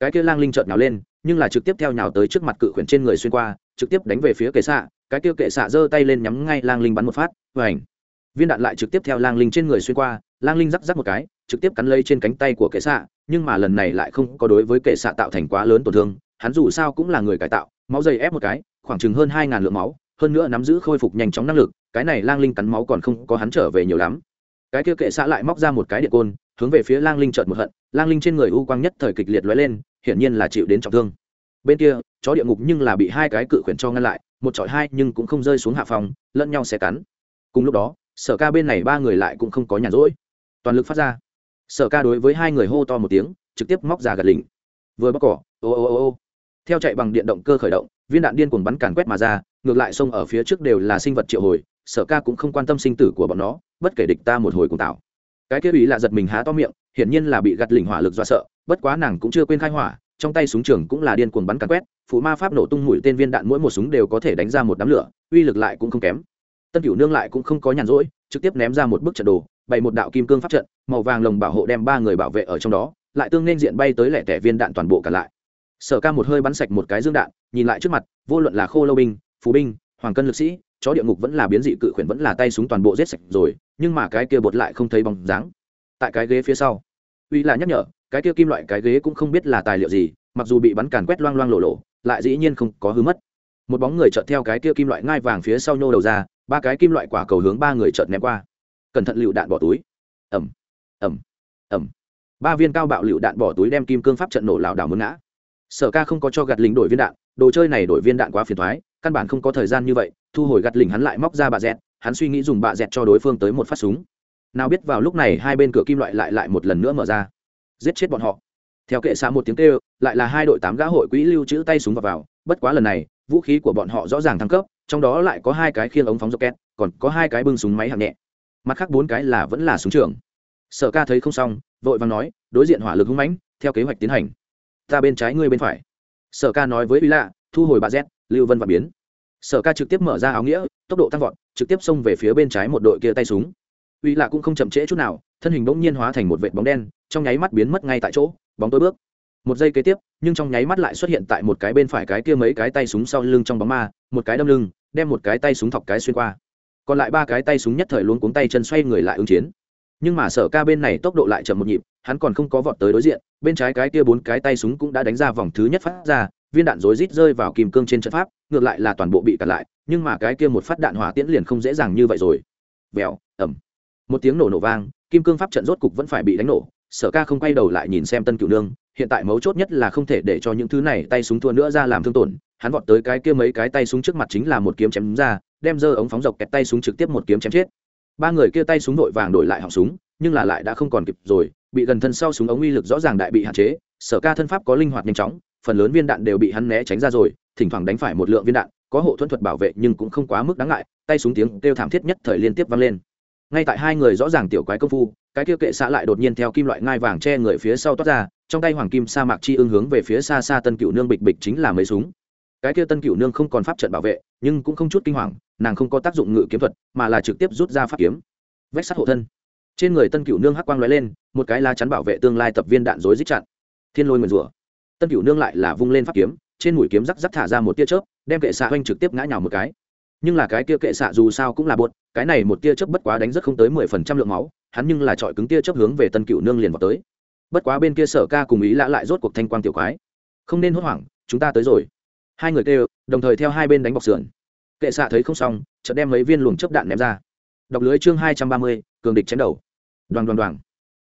Cái kia lang linh chợt nhào lên, nhưng là trực tiếp theo nhào tới trước mặt cự khuyển trên người xuyên qua, trực tiếp đánh về phía kệ xạ, cái kia kệ xạ giơ tay lên nhắm ngay lang linh bắn một phát và ảnh viên đạn lại trực tiếp theo lang linh trên người xuyên qua lang linh rắc rắc một cái, trực tiếp cắn lấy trên cánh tay của kệ xạ, nhưng mà lần này lại không có đối với kệ xạ tạo thành quá lớn tổn thương, hắn dù sao cũng là người cải tạo, máu dày ép một cái, khoảng chừng hơn hai ngàn lượng máu, hơn nữa nắm giữ khôi phục nhanh chóng năng lực, cái này lang linh cắn máu còn không có hắn trở về nhiều lắm. Cái kia kệ xạ lại móc ra một cái điện côn, hướng về phía lang linh trợt một hận, lang linh trên người u quang nhất thời kịch liệt lóe lên, hiển nhiên là chịu đến trọng thương. Bên kia, chó địa ngục nhưng là bị hai cái cự khuyển cho ngăn lại, một chọi hai nhưng cũng không rơi xuống hạ phòng, lẫn nhau sẽ cắn. Cùng lúc đó, sở ca bên này ba người lại cũng không có nhàn rỗi toàn lực phát ra. Sở ca đối với hai người hô to một tiếng, trực tiếp móc ra gật lình vừa bóc cỏ, ô ô ô ô. Theo chạy bằng điện động cơ khởi động, viên đạn điên cuồng bắn càn quét mà ra, ngược lại sông ở phía trước đều là sinh vật triệu hồi, sở ca cũng không quan tâm sinh tử của bọn nó, bất kể địch ta một hồi cùng tạo. Cái kia ý là giật mình há to miệng, hiển nhiên là bị gặt lỉnh hỏa lực do sợ, bất quá nàng cũng chưa quên khai hỏa, trong tay súng trường cũng là điên cuồng bắn càn quét phụ ma pháp nổ tung mũi tên viên đạn mỗi một súng đều có thể đánh ra một đám lửa, uy lực lại cũng không kém. Tân cửu nương lại cũng không có nhàn rỗi, trực tiếp ném ra một bức trận đồ bày một đạo kim cương pháp trận, màu vàng lồng bảo hộ đem ba người bảo vệ ở trong đó, lại tương nên diện bay tới lẻ tẻ viên đạn toàn bộ cả lại. Sở ca một hơi bắn sạch một cái dương đạn, nhìn lại trước mặt, vô luận là khô lâu binh phú binh, hoàng cân lực sĩ, chó địa ngục vẫn là biến dị cự khuyển vẫn là tay súng toàn bộ giết sạch rồi, nhưng mà cái kia bột lại không thấy bóng dáng. Tại cái ghế phía sau, uy là nhắc nhở, cái kia kim loại cái ghế cũng không biết là tài liệu gì, mặc dù bị bắn càn quét loang loang lộ lộ, lại dĩ nhiên không có hư mất. Một bóng người chợt theo cái kia kim loại ngai vàng phía sau nhô đầu ra, ba cái kim loại quả cầu hướng ba người chợt ném qua cẩn thận lựu đạn bỏ túi. Ẩm ẩm ẩm ba viên cao bạo lựu đạn bỏ túi đem kim cương pháp trận nổ lảo đảo muốn ngã. Sở ca không có cho gạt lính đổi viên đạn đồ chơi này đổi viên đạn quá phiền thoái căn bản không có thời gian như vậy thu hồi gạt lính hắn lại móc ra bà dẹt hắn suy nghĩ dùng bà dẹt cho đối phương tới một phát súng. Nào biết vào lúc này hai bên cửa kim loại lại lại một lần nữa mở ra. Giết chết bọn họ. Theo kệ xa một tiếng kêu lại là hai đội tám gã hội quỹ lưu trữ tay súng vào, vào bất quá lần này vũ khí của bọn họ rõ ràng thăng cấp trong đó lại có hai cái khiêng ống phóng rocket còn có hai cái bưng súng máy hạng nhẹ mặt khác bốn cái là vẫn là súng trường. Sở ca thấy không xong, vội vàng nói, đối diện hỏa lực hung mãnh, theo kế hoạch tiến hành. Ta bên trái, ngươi bên phải. Sở ca nói với uy lạ, thu hồi bà z, lưu vân và biến. Sở ca trực tiếp mở ra áo nghĩa, tốc độ tăng vọt, trực tiếp xông về phía bên trái một đội kia tay súng. Uy lạ cũng không chậm trễ chút nào, thân hình bỗng nhiên hóa thành một vệt bóng đen, trong nháy mắt biến mất ngay tại chỗ, bóng tối bước. Một giây kế tiếp, nhưng trong nháy mắt lại xuất hiện tại một cái bên phải cái kia mấy cái tay súng sau lưng trong bóng ma, một cái đâm lưng, đem một cái tay súng thọc cái xuyên qua còn lại ba cái tay súng nhất thời luôn cuống tay chân xoay người lại ứng chiến. Nhưng mà sở ca bên này tốc độ lại chậm một nhịp, hắn còn không có vọt tới đối diện, bên trái cái kia bốn cái tay súng cũng đã đánh ra vòng thứ nhất phát ra, viên đạn rối rít rơi vào kìm cương trên trận pháp, ngược lại là toàn bộ bị cản lại, nhưng mà cái kia một phát đạn hỏa tiễn liền không dễ dàng như vậy rồi. Vèo ẩm một tiếng nổ nổ vang, kim cương pháp trận rốt cục vẫn phải bị đánh nổ, sở ca không quay đầu lại nhìn xem tân cựu nương, hiện tại mấu chốt nhất là không thể để cho những thứ này tay súng thua nữa ra làm thương tổn, hắn vọt tới cái kia mấy cái tay súng trước mặt chính là một kiếm chém ra đem dơ ống phóng dọc kẹt tay súng trực tiếp một kiếm chém chết. Ba người kia tay súng vội vàng đổi lại họng súng, nhưng là lại đã không còn kịp rồi, bị gần thân sau súng ống uy lực rõ ràng đại bị hạn chế, sở ca thân pháp có linh hoạt nhanh chóng, phần lớn viên đạn đều bị hắn né tránh ra rồi, thỉnh thoảng đánh phải một lượng viên đạn, có hộ thuẫn thuật bảo vệ nhưng cũng không quá mức đáng ngại, tay súng tiếng kêu thảm thiết nhất thời liên tiếp vang lên. Ngay tại hai người rõ ràng tiểu quái công phu, cái kia kệ xã lại đột nhiên theo kim loại ngai vàng che người phía sau toát ra, trong tay hoàng kim sa mạc chi ưng hướng về phía xa xa tân cựu nương bịch bịch chính là mấy súng cái kia tân cửu nương không còn pháp trận bảo vệ, nhưng cũng không chút kinh hoàng, nàng không có tác dụng ngự kiếm thuật, mà là trực tiếp rút ra pháp kiếm, vách sắt hộ thân. Trên người tân cửu nương hắc quang lóe lên, một cái lá chắn bảo vệ tương lai tập viên đạn dối dích chặn. Thiên lôi nguyền rủa. Tân cửu nương lại là vung lên pháp kiếm, trên mũi kiếm rắc rắc thả ra một tia chớp, đem kệ xạ oanh trực tiếp ngã nhào một cái. Nhưng là cái tia kệ xạ dù sao cũng là buột cái này một tia chớp bất quá đánh rất không tới mười phần trăm lượng máu, hắn nhưng là trọi cứng tia chớp hướng về tân cửu nương liền vào tới. Bất quá bên kia sở ca cùng ý lã lại rốt cuộc thanh quang tiểu quái. Không nên hốt hoảng, chúng ta tới rồi hai người kêu, đồng thời theo hai bên đánh bọc sườn. Kệ xạ thấy không xong, chợt đem mấy viên luồng chớp đạn ném ra. Đọc lưới chương hai trăm ba mươi, cường địch chém đầu. Đoàn đoàn đoàn.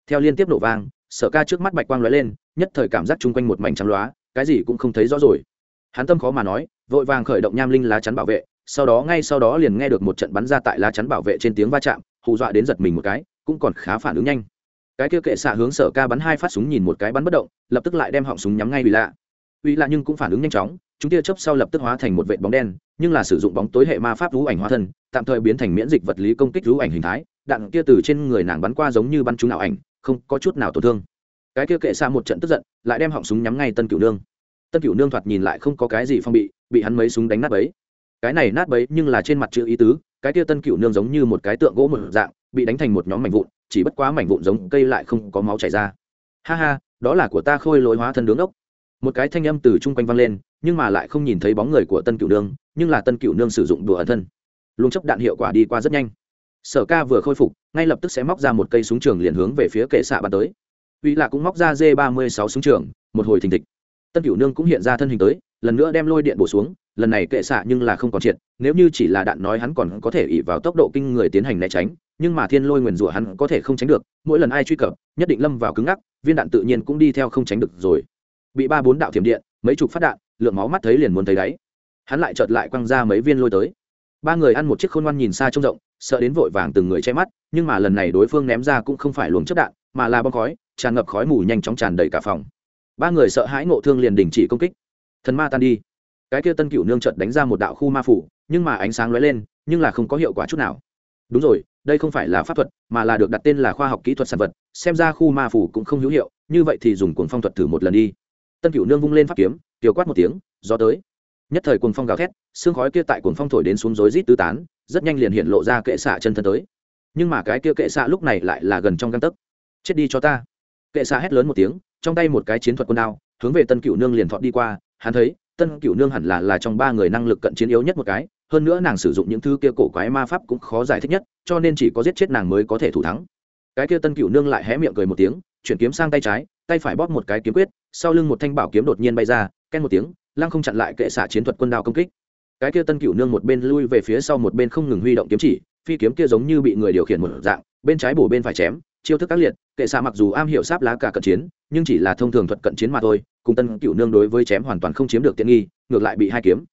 Theo liên tiếp nổ vang, sở ca trước mắt bạch quang lóe lên, nhất thời cảm giác chung quanh một mảnh trắng loá, cái gì cũng không thấy rõ rồi. Hắn tâm khó mà nói, vội vàng khởi động nham linh lá chắn bảo vệ, sau đó ngay sau đó liền nghe được một trận bắn ra tại lá chắn bảo vệ trên tiếng va chạm, hù dọa đến giật mình một cái, cũng còn khá phản ứng nhanh. Cái kia kệ xạ hướng sở ca bắn hai phát súng nhìn một cái bắn bất động, lập tức lại đem họng súng nhắm ngay vì lạ. Uy lạ nhưng cũng phản ứng nhanh chóng chúng tia chớp sau lập tức hóa thành một vệt bóng đen, nhưng là sử dụng bóng tối hệ ma pháp rú ảnh hóa thân, tạm thời biến thành miễn dịch vật lý công kích rú ảnh hình thái, đạn kia từ trên người nàng bắn qua giống như bắn trúng ảo ảnh, không có chút nào tổn thương. Cái kia kệ xa một trận tức giận, lại đem họng súng nhắm ngay tân cửu nương. Tân cửu nương thoạt nhìn lại không có cái gì phong bị bị hắn mấy súng đánh nát bấy. Cái này nát bấy nhưng là trên mặt chữ ý tứ, cái kia tân cửu nương giống như một cái tượng gỗ một dạng, bị đánh thành một nhóm mảnh vụn, chỉ bất quá mảnh vụn giống cây lại không có máu chảy ra. Ha ha, đó là của ta khôi lỗi hóa thân đứng ốc. Một cái thanh âm từ chung quanh vang lên nhưng mà lại không nhìn thấy bóng người của tân Cựu nương, nhưng là tân Cựu nương sử dụng đùa ẩn thân. Luôn chấp đạn hiệu quả đi qua rất nhanh. Sở ca vừa khôi phục, ngay lập tức sẽ móc ra một cây súng trường liền hướng về phía kệ xạ bắn tới. Uy lạ cũng móc ra d ba mươi sáu súng trường, một hồi thình thịch. Tân cửu nương cũng hiện ra thân hình tới, lần nữa đem lôi điện bổ xuống, lần này kệ xạ nhưng là không còn triệt, nếu như chỉ là đạn nói hắn còn có thể ỉ vào tốc độ kinh người tiến hành né tránh, nhưng mà thiên lôi nguyền rủa hắn có thể không tránh được, mỗi lần ai truy cập, nhất định lâm vào cứng ngắc, viên đạn tự nhiên cũng đi theo không tránh được rồi. Bị ba bốn đạo thiểm điện, mấy chục phát đạn lượng máu mắt thấy liền muốn thấy đáy. Hắn lại chợt lại quăng ra mấy viên lôi tới. Ba người ăn một chiếc khôn ngoan nhìn xa trông rộng, sợ đến vội vàng từng người che mắt, nhưng mà lần này đối phương ném ra cũng không phải luồng chất đạn, mà là bom khói, tràn ngập khói mù nhanh chóng tràn đầy cả phòng. Ba người sợ hãi ngộ thương liền đình chỉ công kích. Thần ma tan đi. Cái kia tân cựu nương trợt đánh ra một đạo khu ma phủ, nhưng mà ánh sáng lóe lên, nhưng là không có hiệu quả chút nào. Đúng rồi, đây không phải là pháp thuật, mà là được đặt tên là khoa học kỹ thuật sản vật, xem ra khu ma phủ cũng không hữu hiệu, như vậy thì dùng cuồng phong thuật thử một lần đi. Tân cựu nương vung lên pháp kiếm kiều quát một tiếng, gió tới. Nhất thời cuồng phong gào thét xương khói kia tại cuồng phong thổi đến xuống rối rít tứ tán, rất nhanh liền hiện lộ ra kệ xạ chân thân tới. Nhưng mà cái kia kệ xạ lúc này lại là gần trong găng tấc. Chết đi cho ta. Kệ xạ hét lớn một tiếng, trong tay một cái chiến thuật quân đao, hướng về tân cựu nương liền thọt đi qua. Hắn thấy, tân cựu nương hẳn là là trong ba người năng lực cận chiến yếu nhất một cái, hơn nữa nàng sử dụng những thứ kia cổ quái ma pháp cũng khó giải thích nhất, cho nên chỉ có giết chết nàng mới có thể thủ thắng. Cái kia tân cựu nương lại hé miệng cười một tiếng, chuyển kiếm sang tay trái, tay phải bóp một cái kiếm quyết, sau lưng một thanh bảo kiếm đột nhiên bay ra ken một tiếng, lăng không chặn lại kệ xạ chiến thuật quân đao công kích. Cái kia tân cựu nương một bên lui về phía sau một bên không ngừng huy động kiếm chỉ, phi kiếm kia giống như bị người điều khiển một dạng, bên trái bổ bên phải chém, chiêu thức các liệt, kệ xạ mặc dù am hiểu sáp lá cả cận chiến, nhưng chỉ là thông thường thuật cận chiến mà thôi, cùng tân cựu nương đối với chém hoàn toàn không chiếm được tiện nghi, ngược lại bị hai kiếm.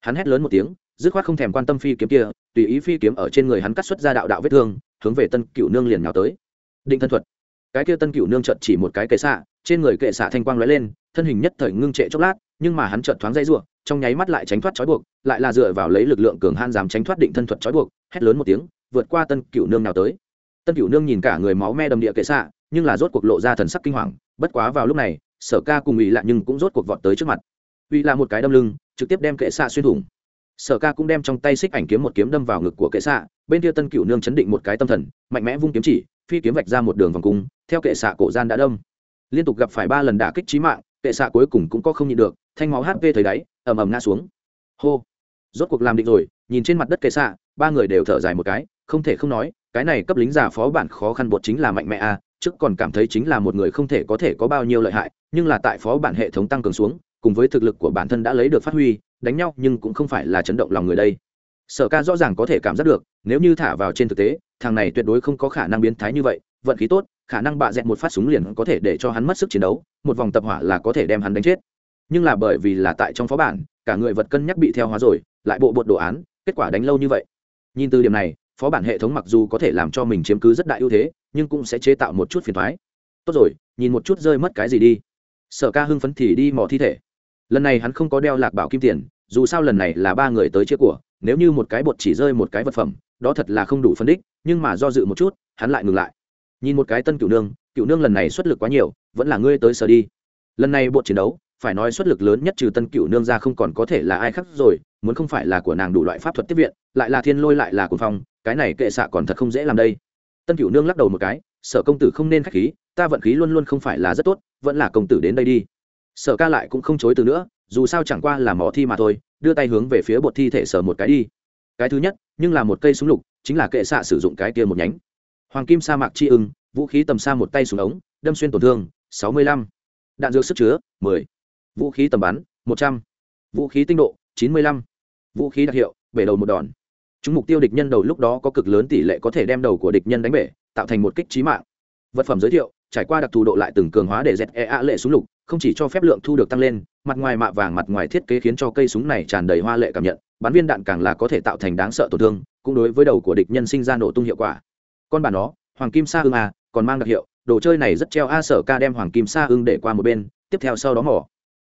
Hắn hét lớn một tiếng, dứt khoát không thèm quan tâm phi kiếm kia, tùy ý phi kiếm ở trên người hắn cắt xuất ra đạo đạo vết thương, hướng về tân cựu nương liền nhào tới. Định thân thuật. Cái kia tân cựu nương chợt chỉ một cái kệ xạ, trên người kệ xạ thanh quang lóe lên, thân hình nhất thời ngưng trệ chốc lát nhưng mà hắn chợt thoáng dây rủa, trong nháy mắt lại tránh thoát trói buộc lại là dựa vào lấy lực lượng cường han dám tránh thoát định thân thuật trói buộc hét lớn một tiếng vượt qua tân cựu nương nào tới. Tân cựu nương nhìn cả người máu me đầm địa kệ xạ nhưng là rốt cuộc lộ ra thần sắc kinh hoàng bất quá vào lúc này sở ca cùng ủy lạ nhưng cũng rốt cuộc vọt tới trước mặt. Ủy là một cái đâm lưng trực tiếp đem kệ xạ xuyên thủng. Sở ca cũng đem trong tay xích ảnh kiếm một kiếm đâm vào ngực của kệ xạ bên kia tân cựu nương chấn định một cái tâm thần mạnh mẽ vung kiếm chỉ phi kiếm vạch ra một đường vòng cung theo kệ xạ cổ gian đã đâm. Liên tục gặp phải ba lần đả kích chí mạng kệ xạ cuối cùng cũng có không nhịn được thanh máu hp thời đáy ầm ầm ngã xuống. Hô. Rốt cuộc làm định rồi nhìn trên mặt đất kệ xạ ba người đều thở dài một cái không thể không nói cái này cấp lính giả phó bản khó khăn bột chính là mạnh mẽ a à, trước còn cảm thấy chính là một người không thể có thể có bao nhiêu lợi hại nhưng là tại phó bản hệ thống tăng cường xuống cùng với thực lực của bản thân đã lấy được phát huy đánh nhau nhưng cũng không phải là chấn động lòng người đây. Sở ca rõ ràng có thể cảm giác được nếu như thả vào trên thực tế thằng này tuyệt đối không có khả năng biến thái như vậy vận khí tốt khả năng bạ dẹt một phát súng liền có thể để cho hắn mất sức chiến đấu một vòng tập hỏa là có thể đem hắn đánh chết nhưng là bởi vì là tại trong phó bản, cả người vật cân nhắc bị theo hóa rồi, lại bộ bột đồ án, kết quả đánh lâu như vậy. Nhìn từ điểm này, phó bản hệ thống mặc dù có thể làm cho mình chiếm cứ rất đại ưu thế, nhưng cũng sẽ chế tạo một chút phiền thoái. Tốt rồi, nhìn một chút rơi mất cái gì đi. Sở ca hưng phấn thì đi mò thi thể. Lần này hắn không có đeo lạc bảo kim tiền, dù sao lần này là ba người tới chia của, nếu như một cái bột chỉ rơi một cái vật phẩm, đó thật là không đủ phân đích, nhưng mà do dự một chút, hắn lại ngừng lại. Nhìn một cái tân cựu nương cựu nương lần này xuất lực quá nhiều, vẫn là ngươi tới sở đi. Lần này bột chiến đấu phải nói xuất lực lớn nhất trừ tân cựu nương ra không còn có thể là ai khác rồi, muốn không phải là của nàng đủ loại pháp thuật tiếp viện, lại là thiên lôi lại là cuồng phong, cái này kệ xạ còn thật không dễ làm đây. Tân cựu nương lắc đầu một cái, sở công tử không nên k h á c h khí, ta vận khí luôn luôn không phải là rất tốt, vẫn là công tử đến đây đi. Sở ca lại cũng không chối từ nữa, dù sao chẳng qua là mỏ thi mà thôi, đưa tay hướng về phía bột thi thể sở một cái đi. Cái thứ nhất, nhưng là một cây súng lục, chính là kệ xạ sử dụng cái kia một nhánh. Hoàng kim sa mạc chi ưng, vũ khí tầm xa một tay súng ống, đâm xuyên tổn thương, sáu mươi lăm. Đạn dược sức chứa, mười vũ khí tầm bắn, một trăm. Vũ khí tinh độ, chín mươi lăm. Vũ khí đặc hiệu, bể đầu một đòn. Chúng mục tiêu địch nhân đầu lúc đó có cực lớn tỷ lệ có thể đem đầu của địch nhân đánh bể, tạo thành một kích trí mạng. Vật phẩm giới thiệu, trải qua đặc thù độ lại từng cường hóa để dẹt e a lệ súng lục, không chỉ cho phép lượng thu được tăng lên, mặt ngoài mạ vàng mặt ngoài thiết kế khiến cho cây súng này tràn đầy hoa lệ cảm nhận, bắn viên đạn càng là có thể tạo thành đáng sợ tổn thương, cũng đối với đầu của địch nhân sinh ra nổ tung hiệu quả. Con bản đó hoàng kim sa ưng a à, còn mang đặc hiệu, đồ chơi này rất treo a sở ca đem hoàng kim sa ưng để qua một bên, tiếp theo sau đó mỏ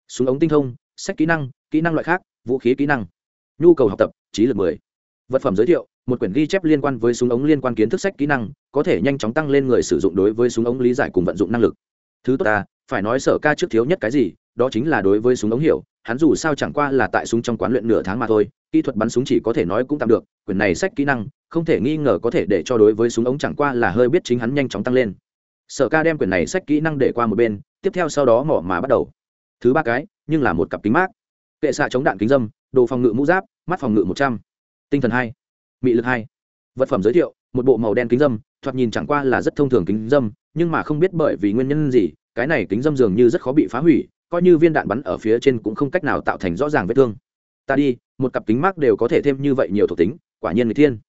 súng ống tinh thông, sách kỹ năng kỹ năng loại khác, vũ khí kỹ năng. Nhu cầu học tập, trí lực mười. Vật phẩm giới thiệu, một quyển ghi chép liên quan với súng ống liên quan kiến thức sách kỹ năng, có thể nhanh chóng tăng lên người sử dụng đối với súng ống lý giải cùng vận dụng năng lực. Thứ tốt ta phải nói sở ca trước thiếu nhất cái gì, đó chính là đối với súng ống hiểu, hắn dù sao chẳng qua là tại súng trong quán luyện nửa tháng mà thôi, kỹ thuật bắn súng chỉ có thể nói cũng tạm được, quyển này sách kỹ năng, không thể nghi ngờ có thể để cho đối với súng ống chẳng qua là hơi biết chính hắn nhanh chóng tăng lên. Sở ca đem quyển này sách kỹ năng để qua một bên, tiếp theo sau đó mỏ mà bắt đầu thứ ba cái, nhưng là một cặp kính mát. Kệ xạ chống đạn kính dâm, đồ phòng ngự mũ giáp, mắt phòng ngự một trăm, tinh thần hai, mị lực hai. Vật phẩm giới thiệu, một bộ màu đen kính dâm, thoạt nhìn chẳng qua là rất thông thường kính dâm, nhưng mà không biết bởi vì nguyên nhân gì, cái này kính dâm dường như rất khó bị phá hủy, coi như viên đạn bắn ở phía trên cũng không cách nào tạo thành rõ ràng vết thương. Ta đi, một cặp kính mát đều có thể thêm như vậy nhiều thuộc tính, quả nhiên người thiên.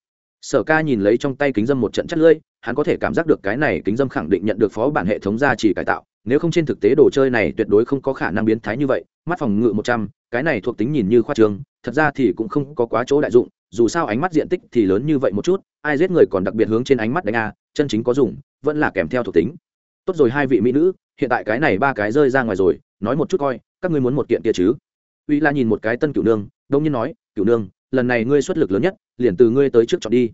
Sở ca nhìn lấy trong tay kính dâm một trận chất lưỡi, hắn có thể cảm giác được cái này kính dâm khẳng định nhận được phó bản hệ thống gia trì cải tạo nếu không trên thực tế đồ chơi này tuyệt đối không có khả năng biến thái như vậy, mắt phòng ngự một trăm, cái này thuộc tính nhìn như khoa trường thật ra thì cũng không có quá chỗ đại dụng, dù sao ánh mắt diện tích thì lớn như vậy một chút, ai giết người còn đặc biệt hướng trên ánh mắt đánh a, chân chính có dùng, vẫn là kèm theo thuộc tính. Tốt rồi hai vị mỹ nữ, hiện tại cái này ba cái rơi ra ngoài rồi, nói một chút coi, các ngươi muốn một kiện kia chứ? Uy la nhìn một cái tân cửu nương, đông nhiên nói, cửu nương, lần này ngươi xuất lực lớn nhất, liền từ ngươi tới trước chọn đi.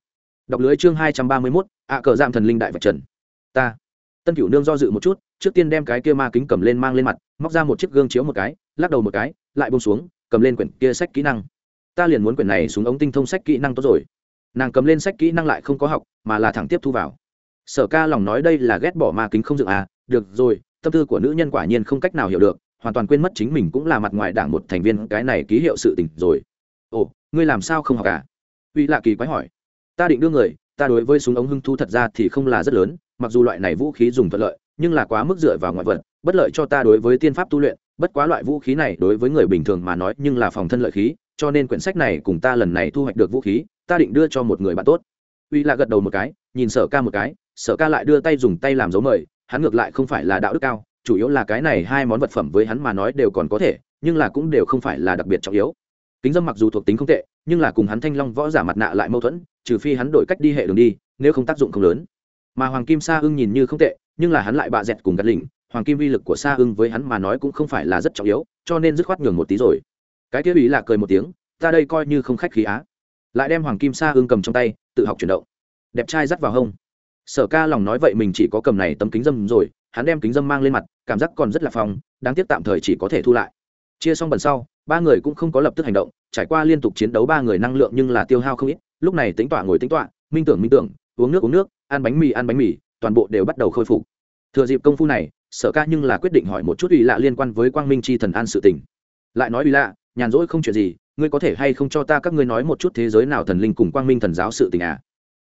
Đọc lưới chương hai trăm ba mươi mốt, ạ cờ giảm thần linh đại vật trần. Ta tân cửu nương do dự một chút, trước tiên đem cái kia ma kính cầm lên mang lên mặt, móc ra một chiếc gương chiếu một cái, lắc đầu một cái, lại bông xuống, cầm lên quyển kia sách kỹ năng. Ta liền muốn quyển này xuống ống tinh thông sách kỹ năng tốt rồi. Nàng cầm lên sách kỹ năng lại không có học, mà là thẳng tiếp thu vào. Sở ca lòng nói đây là ghét bỏ ma kính không dựng à được rồi, tâm tư của nữ nhân quả nhiên không cách nào hiểu được, hoàn toàn quên mất chính mình cũng là mặt ngoài đảng một thành viên, cái này ký hiệu sự tình rồi. Ồ, ngươi làm sao không học cả à? uy lạ kỳ quái hỏi. Ta định đưa người, ta đối với súng ống hưng thu thật ra thì không là rất lớn mặc dù loại này vũ khí dùng thuận lợi, nhưng là quá mức dựa vào ngoại vật, bất lợi cho ta đối với tiên pháp tu luyện. Bất quá loại vũ khí này đối với người bình thường mà nói nhưng là phòng thân lợi khí, cho nên quyển sách này cùng ta lần này thu hoạch được vũ khí, ta định đưa cho một người bạn tốt. Uy là gật đầu một cái, nhìn sở ca một cái, sở ca lại đưa tay dùng tay làm dấu mời, hắn ngược lại không phải là đạo đức cao, chủ yếu là cái này hai món vật phẩm với hắn mà nói đều còn có thể, nhưng là cũng đều không phải là đặc biệt trọng yếu. Kính dâm mặc dù thuộc tính không tệ, nhưng là cùng hắn thanh long võ giả mặt nạ lại mâu thuẫn, trừ phi hắn đổi cách đi hệ đường đi, nếu không tác dụng không lớn mà hoàng kim sa ưng nhìn như không tệ, nhưng là hắn lại bạ dẹt cùng gắt lỉnh hoàng kim vi lực của sa ưng với hắn mà nói cũng không phải là rất trọng yếu, cho nên dứt khoát nhường một tí rồi. Cái kia ý là cười một tiếng, ta đây coi như không khách khí á. Lại đem hoàng kim sa ưng cầm trong tay, tự học chuyển động. Đẹp trai dắt vào hông. Sở ca lòng nói vậy mình chỉ có cầm này tấm kính dâm rồi, hắn đem kính dâm mang lên mặt, cảm giác còn rất là phòng đáng tiếc tạm thời chỉ có thể thu lại. Chia xong bần sau, ba người cũng không có lập tức hành động, trải qua liên tục chiến đấu ba người năng lượng nhưng là tiêu hao không ít, lúc này tính tọa ngồi tính tọa minh tưởng minh tưởng, uống nước uống nước ăn bánh mì, ăn bánh mì, toàn bộ đều bắt đầu khôi phục. Thừa dịp công phu này, sở ca nhưng là quyết định hỏi một chút ủy lạ liên quan với quang minh c h i thần an sự tình. Lại nói ủy lạ, nhàn rỗi không chuyện gì, ngươi có thể hay không cho ta các ngươi nói một chút thế giới nào thần linh cùng quang minh thần giáo sự tình à?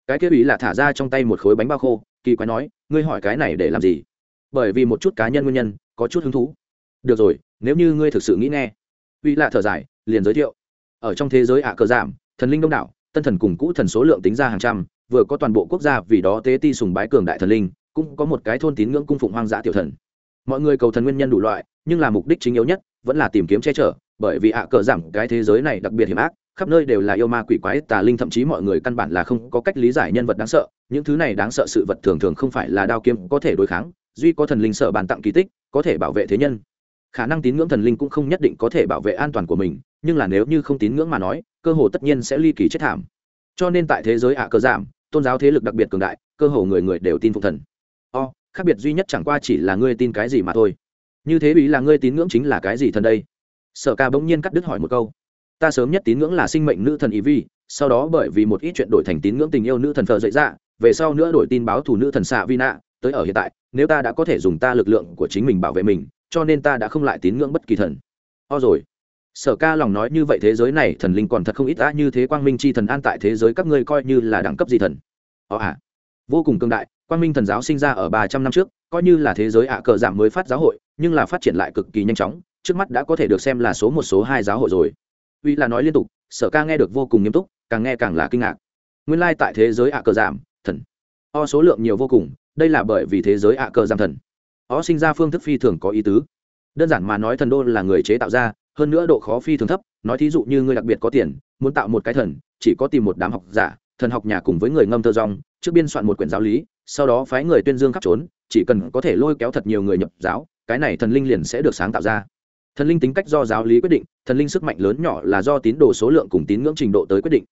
Cái kia ủy lạ thả ra trong tay một khối bánh bao khô, kỳ quái nói, ngươi hỏi cái này để làm gì? Bởi vì một chút cá nhân nguyên nhân, có chút hứng thú. Được rồi, nếu như ngươi thực sự nghĩ nghe. Ủy lạ thở dài, liền giới thiệu. Ở trong thế giới ạ cờ giảm, thần linh đông đảo, tân thần cùng cũ thần số lượng tính ra hàng trăm vừa có toàn bộ quốc gia vì đó tế ti sùng bái cường đại thần linh, cũng có một cái thôn tín ngưỡng cung phụng hoang dã tiểu thần. Mọi người cầu thần nguyên nhân đủ loại, nhưng là mục đích chính yếu nhất vẫn là tìm kiếm che chở, bởi vì ạ cờ giảm cái thế giới này đặc biệt hiểm ác, khắp nơi đều là yêu ma quỷ quái, tà linh thậm chí mọi người căn bản là không có cách lý giải nhân vật đáng sợ, những thứ này đáng sợ sự vật thường thường không phải là đao kiếm có thể đối kháng, duy có thần linh sợ bàn tặng kỳ tích, có thể bảo vệ thế nhân. Khả năng tín ngưỡng thần linh cũng không nhất định có thể bảo vệ an toàn của mình, nhưng là nếu như không tín ngưỡng mà nói, cơ hồ tất nhiên sẽ ly kỳ chết thảm. Cho nên tại thế giới ạ cờ giảm tôn giáo thế lực đặc biệt cường đại, cơ hồ người người đều tin phục thần. O, khác biệt duy nhất chẳng qua chỉ là ngươi tin cái gì mà thôi. Như thế ý là ngươi tín ngưỡng chính là cái gì thần đây? Sở ca bỗng nhiên cắt đứt hỏi một câu. Ta sớm nhất tín ngưỡng là sinh mệnh nữ thần ý vi, sau đó bởi vì một ít chuyện đổi thành tín ngưỡng tình yêu nữ thần thờ dậy ra về sau nữa đổi tin báo thủ nữ thần xạ vi nạ tới ở hiện tại, nếu ta đã có thể dùng ta lực lượng của chính mình bảo vệ mình, cho nên ta đã không lại tín ngưỡng bất kỳ thần. O rồi sở ca lòng nói như vậy thế giới này thần linh còn thật không ít đã như thế quang minh c h i thần an tại thế giới các ngươi coi như là đẳng cấp gì thần. Ồ à vô cùng cương đại, quang minh thần giáo sinh ra ở ba trăm năm trước, coi như là thế giới ạ cờ giảm mới phát giáo hội, nhưng là phát triển lại cực kỳ nhanh chóng, trước mắt đã có thể được xem là số một, số hai giáo hội rồi. Uy là nói liên tục, sở ca nghe được vô cùng nghiêm túc, càng nghe càng là kinh ngạc. Nguyên lai tại thế giới ạ cờ giảm, thần. O số lượng nhiều vô cùng, đây là bởi vì thế giới ạ cờ giảm thần. O sinh ra phương thức phi thường có ý tứ. Đơn giản mà nói thần đô là người chế tạo ra hơn nữa độ khó phi thường thấp, nói thí dụ như ngươi đặc biệt có tiền, muốn tạo một cái thần, chỉ có tìm một đám học giả, thần học nhà cùng với người ngâm thơ rong, trước biên soạn một quyển giáo lý, sau đó phái người tuyên dương khắp trốn chỉ cần có thể lôi kéo thật nhiều người nhập giáo, cái này thần linh liền sẽ được sáng tạo ra. Thần linh tính cách do giáo lý quyết định, thần linh sức mạnh lớn nhỏ là do tín đồ số lượng cùng tín ngưỡng trình độ tới quyết định.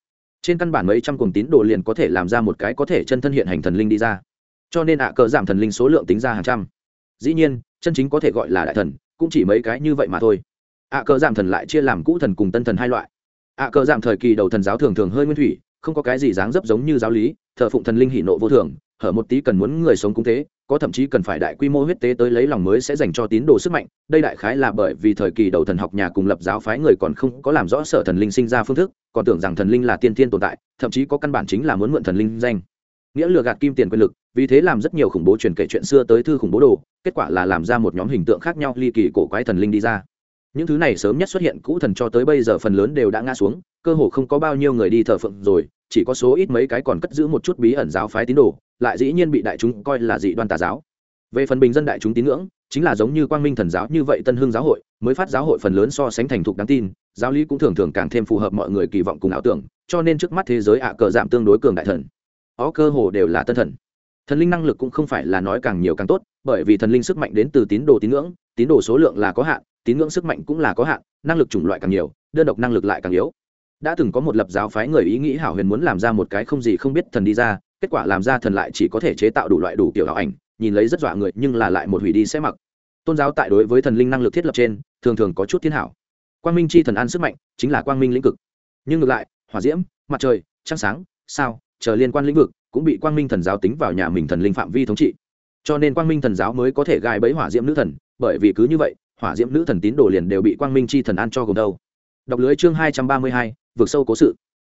Trên căn bản mấy trăm cùng tín đồ liền có thể làm ra một cái có thể chân thân hiện hành thần linh đi ra. Cho nên ạ, cờ giảm thần linh số lượng tính ra hàng trăm. Dĩ nhiên, chân chính có thể gọi là đại thần, cũng chỉ mấy cái như vậy mà thôi ạ cờ giảm thần lại chia làm cũ thần cùng tân thần hai loại. ạ cờ giảm thời kỳ đầu thần giáo thường thường hơi nguyên thủy, không có cái gì dáng dấp giống như giáo lý, thờ phụng thần linh hỷ nộ vô thường, hở một tí cần muốn người sống cũng tế, có thậm chí cần phải đại quy mô huyết tế tới lấy lòng mới sẽ dành cho tín đồ sức mạnh. Đây đại khái là bởi vì thời kỳ đầu thần học nhà cùng lập giáo phái người còn không có làm rõ sở thần linh sinh ra phương thức, còn tưởng rằng thần linh là tiên thiên tồn tại, thậm chí có căn bản chính là muốn mượn thần linh danh. Nghĩa lừa gạt kim tiền quyền lực, vì thế làm rất nhiều khủng bố truyền kể chuyện xưa tới thư khủng bố đồ, kết quả là làm ra một nhóm hình tượng khác nhau ly kỳ cổ quái thần linh đi ra những thứ này sớm nhất xuất hiện cũ thần cho tới bây giờ phần lớn đều đã ngã xuống, cơ hồ không có bao nhiêu người đi thờ phượng rồi, chỉ có số ít mấy cái còn cất giữ một chút bí ẩn giáo phái tín đồ, lại dĩ nhiên bị đại chúng coi là dị đoan tà giáo. Về phần bình dân đại chúng tín ngưỡng, chính là giống như quang minh thần giáo như vậy tân hương giáo hội, mới phát giáo hội phần lớn so sánh thành thục đáng tin, giáo lý cũng thường thường càng thêm phù hợp mọi người kỳ vọng cùng ảo tưởng, cho nên trước mắt thế giới ạ cờ giảm tương đối cường đại thần. Ó cơ hồ đều là tân thần. Thần linh năng lực cũng không phải là nói càng nhiều càng tốt, bởi vì thần linh sức mạnh đến từ tín đồ tín ngưỡng, tín đồ số lượng là có hạn tín ngưỡng sức mạnh cũng là có hạn, năng lực chủng loại càng nhiều, đơn độc năng lực lại càng yếu. Đã từng có một lập giáo phái người ý nghĩ hảo huyền muốn làm ra một cái không gì không biết thần đi ra, kết quả làm ra thần lại chỉ có thể chế tạo đủ loại đủ kiểu ảo ảnh, nhìn lấy rất dọa người nhưng là lại một hủy đi sẽ mặc. Tôn giáo tại đối với thần linh năng lực thiết lập trên, thường thường có chút thiên hảo. Quang minh chi thần an sức mạnh, chính là quang minh lĩnh cực. Nhưng ngược lại, hỏa diễm, mặt trời, trăng sáng, sao, chờ liên quan lĩnh vực, cũng bị quang minh thần giáo tính vào nhà mình thần linh phạm vi thống trị. Cho nên quang minh thần giáo mới có thể gai bẫy hỏa diễm nữ thần, bởi vì cứ như vậy hỏa diễm nữ thần tín đồ liền đều bị quang minh chi thần an cho gồm đâu. Đọc lưới chương hai trăm ba mươi hai, vượt sâu cố sự.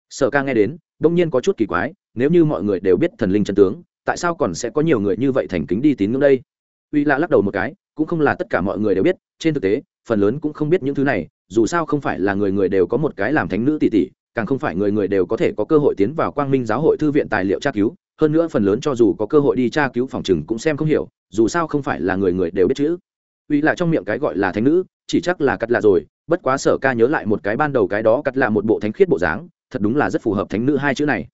Sở ca nghe đến, đông nhiên có chút kỳ quái, nếu như mọi người đều biết thần linh chân tướng, tại sao còn sẽ có nhiều người như vậy thành kính đi tín ngưỡng đây? Uy lạ lắc đầu một cái, cũng không là tất cả mọi người đều biết, trên thực tế, phần lớn cũng không biết những thứ này, dù sao không phải là người người đều có một cái làm thánh nữ tỷ tỷ, càng không phải người người đều có thể có cơ hội tiến vào quang minh giáo hội thư viện tài liệu tra cứu. Hơn nữa phần lớn cho dù có cơ hội đi tra cứu phòng chừng cũng xem không hiểu, dù sao không phải là người người đều biết chữ uy là trong miệng cái gọi là thánh nữ, chỉ chắc là cắt lạ rồi, bất quá sở ca nhớ lại một cái ban đầu cái đó cắt lạ một bộ thánh khiết bộ dáng, thật đúng là rất phù hợp thánh nữ hai chữ này.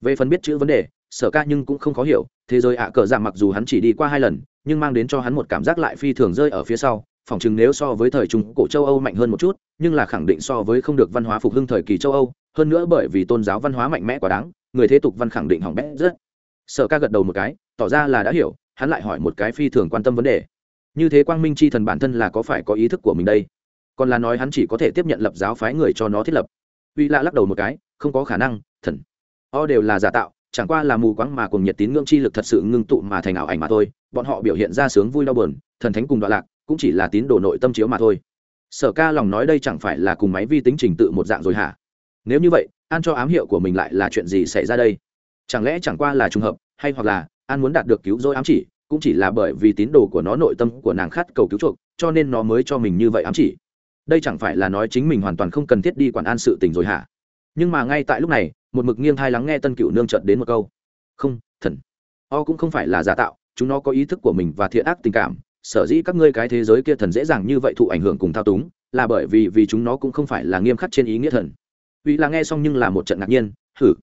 Về phần biết chữ vấn đề, sở ca nhưng cũng không khó hiểu, thế giới ạ cờ giảm mặc dù hắn chỉ đi qua hai lần, nhưng mang đến cho hắn một cảm giác lại phi thường rơi ở phía sau, phỏng chừng nếu so với thời trung cổ châu âu mạnh hơn một chút, nhưng là khẳng định so với không được văn hóa phục hưng thời kỳ châu âu, hơn nữa bởi vì tôn giáo văn hóa mạnh mẽ quá đáng, người thế tục văn khẳng định hỏng bét rất. Sở ca gật đầu một cái, tỏ ra là đã hiểu, hắn lại hỏi một cái phi thường quan tâm vấn đề như thế quang minh c h i thần bản thân là có phải có ý thức của mình đây? Còn là nói hắn chỉ có thể tiếp nhận lập giáo phái người cho nó thiết lập. Uy lạ lắc đầu một cái, không có khả năng, thần. O đều là giả tạo, chẳng qua là mù quáng mà cùng nhiệt tín ngưỡng chi lực thật sự ngưng tụ mà thành ảo ảnh mà thôi. Bọn họ biểu hiện ra sướng vui đau buồn, thần thánh cùng đoạn lạc, cũng chỉ là tín đồ nội tâm chiếu mà thôi. Sở ca lòng nói đây chẳng phải là cùng máy vi tính trình tự một dạng rồi hả? Nếu như vậy, an cho ám hiệu của mình lại là chuyện gì xảy ra đây? Chẳng lẽ chẳng qua là trùng hợp, hay hoặc là an muốn đạt được cứu rỗi ám chỉ cũng chỉ là bởi vì tín đồ của nó nội tâm của nàng khát cầu cứu chuộc, cho nên nó mới cho mình như vậy ám chỉ. Đây chẳng phải là nói chính mình hoàn toàn không cần thiết đi quản an sự tình rồi hả? Nhưng mà ngay tại lúc này, một mực nghiêng thai lắng nghe tân cựu nương trợt đến một câu. Không, thần. O cũng không phải là giả tạo, chúng nó có ý thức của mình và thiện ác tình cảm, sở dĩ các ngươi cái thế giới kia thần dễ dàng như vậy thụ ảnh hưởng cùng thao túng, là bởi vì vì chúng nó cũng không phải là nghiêm khắc trên ý nghĩa thần. Vì là nghe xong nhưng là một trận ngạc nhiên thử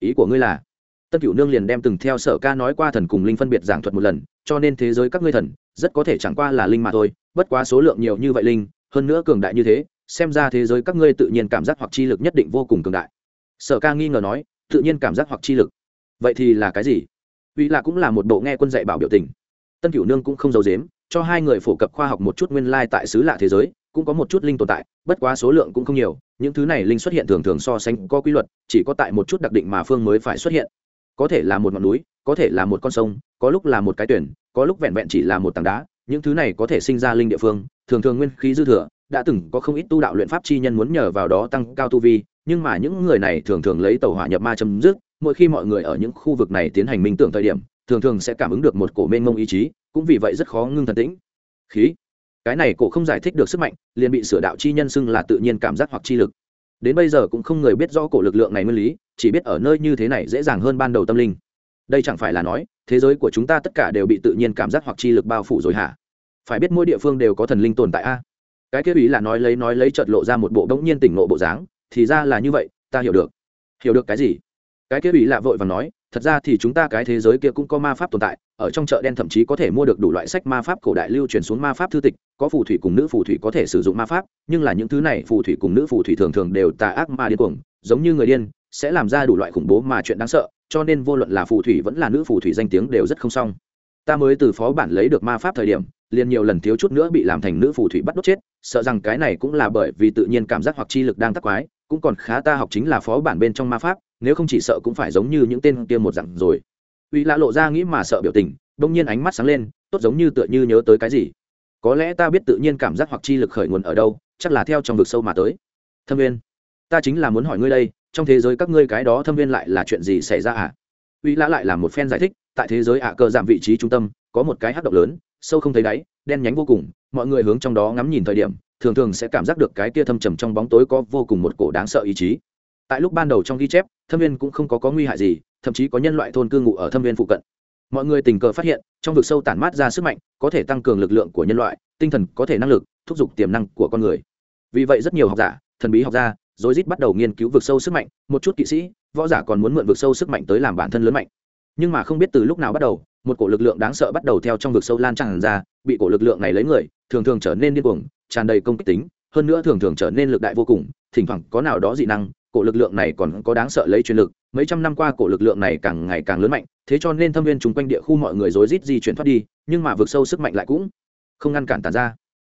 ý của ngươi là? Tân Cửu nương liền đem từng theo sở ca nói qua thần cùng linh phân biệt giảng thuật một lần, cho nên thế giới các ngươi thần, rất có thể chẳng qua là linh mà thôi, bất quá số lượng nhiều như vậy linh, hơn nữa cường đại như thế, xem ra thế giới các ngươi tự nhiên cảm giác hoặc chi lực nhất định vô cùng cường đại. Sở ca nghi ngờ nói, tự nhiên cảm giác hoặc chi lực. Vậy thì là cái gì? Uy là cũng là một bộ nghe quân dạy bảo biểu tình. Tân cửu nương cũng không giấu dếm cho hai người phổ cập khoa học một chút nguyên lai tại xứ lạ thế giới, cũng có một chút linh tồn tại, bất quá số lượng cũng không nhiều, những thứ này linh xuất hiện thường thường so sánh có quy luật, chỉ có tại một chút đặc định mà phương mới phải xuất hiện có thể là một ngọn núi, có thể là một con sông, có lúc là một cái tuyển, có lúc vẹn vẹn chỉ là một tảng đá, những thứ này có thể sinh ra linh địa phương, thường thường nguyên khí dư thừa, đã từng có không ít tu đạo luyện pháp chi nhân muốn nhờ vào đó tăng cao tu vi, nhưng mà những người này thường thường lấy tàu hỏa nhập ma chấm dứt, mỗi khi mọi người ở những khu vực này tiến hành minh tưởng thời điểm, thường thường sẽ cảm ứng được một cổ mênh mông ý chí, cũng vì vậy rất khó ngưng thần tĩnh. Khí. Cái này cổ không giải thích được sức mạnh, liền bị sửa đạo chi nhân xưng là tự nhiên cảm giác hoặc chi lực đến bây giờ cũng không người biết rõ cổ lực lượng này nguyên lý, chỉ biết ở nơi như thế này dễ dàng hơn ban đầu tâm linh. Đây chẳng phải là nói, thế giới của chúng ta tất cả đều bị tự nhiên cảm giác hoặc chi lực bao phủ rồi hả? Phải biết mỗi địa phương đều có thần linh tồn tại a. Cái kia ý là nói lấy nói lấy chợt lộ ra một bộ bỗng nhiên tỉnh nộ bộ dáng, thì ra là như vậy, ta hiểu được. Hiểu được cái gì? Cái kia ý là vội và nói, thật ra thì chúng ta cái thế giới kia cũng có ma pháp tồn tại ở trong chợ đen thậm chí có thể mua được đủ loại sách ma pháp cổ đại lưu truyền xuống ma pháp thư tịch, có phù thủy cùng nữ phù thủy có thể sử dụng ma pháp, nhưng là những thứ này phù thủy cùng nữ phù thủy thường thường đều tà ác ma điên cuồng, giống như người điên, sẽ làm ra đủ loại khủng bố mà chuyện đáng sợ, cho nên vô luận là phù thủy vẫn là nữ phù thủy danh tiếng đều rất không xong. Ta mới từ phó bản lấy được ma pháp thời điểm, liền nhiều lần thiếu chút nữa bị làm thành nữ phù thủy bắt đốt chết, sợ rằng cái này cũng là bởi vì tự nhiên cảm giác hoặc chi lực đang tắc quái, cũng còn khá ta học chính là phó bản bên trong ma pháp, nếu không chỉ sợ cũng phải giống như những tên kia một dặn rồi uy lạ lộ ra nghĩ mà sợ biểu tình đông nhiên ánh mắt sáng lên, tốt giống như tựa như nhớ tới cái gì. Có lẽ ta biết tự nhiên cảm giác hoặc chi lực khởi nguồn ở đâu, chắc là theo trong vực sâu mà tới. Thâm viên, ta chính là muốn hỏi ngươi đây, trong thế giới các ngươi cái đó thâm viên lại là chuyện gì xảy ra à? Uy lạ lại là một phen giải thích, tại thế giới ạ cơ giảm vị trí trung tâm, có một cái hát động lớn, sâu không thấy đáy, đen nhánh vô cùng, mọi người hướng trong đó ngắm nhìn thời điểm, thường thường sẽ cảm giác được cái kia thâm trầm trong bóng tối có vô cùng một cổ đáng sợ ý chí tại lúc ban đầu trong ghi chép, thâm viên cũng không có có nguy hại gì, thậm chí có nhân loại thôn cư ngụ ở thâm viên phụ cận. Mọi người tình cờ phát hiện, trong vực sâu tản mát ra sức mạnh, có thể tăng cường lực lượng của nhân loại, tinh thần có thể năng lực, thúc giục tiềm năng của con người. Vì vậy rất nhiều học giả, thần bí học gia, rối rít bắt đầu nghiên cứu vực sâu sức mạnh, một chút kỵ sĩ, võ giả còn muốn mượn vực sâu sức mạnh tới làm bản thân lớn mạnh. Nhưng mà không biết từ lúc nào bắt đầu, một cổ lực lượng đáng sợ bắt đầu theo trong vực sâu lan tràn ra, bị cổ lực lượng này lấy người, thường thường trở nên điên cuồng, tràn đầy công kích tính, hơn nữa thường thường trở nên lực đại vô cùng, thỉnh thoảng có nào đó dị năng cổ lực lượng này còn có đáng sợ lấy truyền lực, mấy trăm năm qua cổ lực lượng này càng ngày càng lớn mạnh, thế cho nên thâm viên chung quanh địa khu mọi người rối rít di chuyển thoát đi, nhưng mà vượt sâu sức mạnh lại cũng không ngăn cản tàn ra.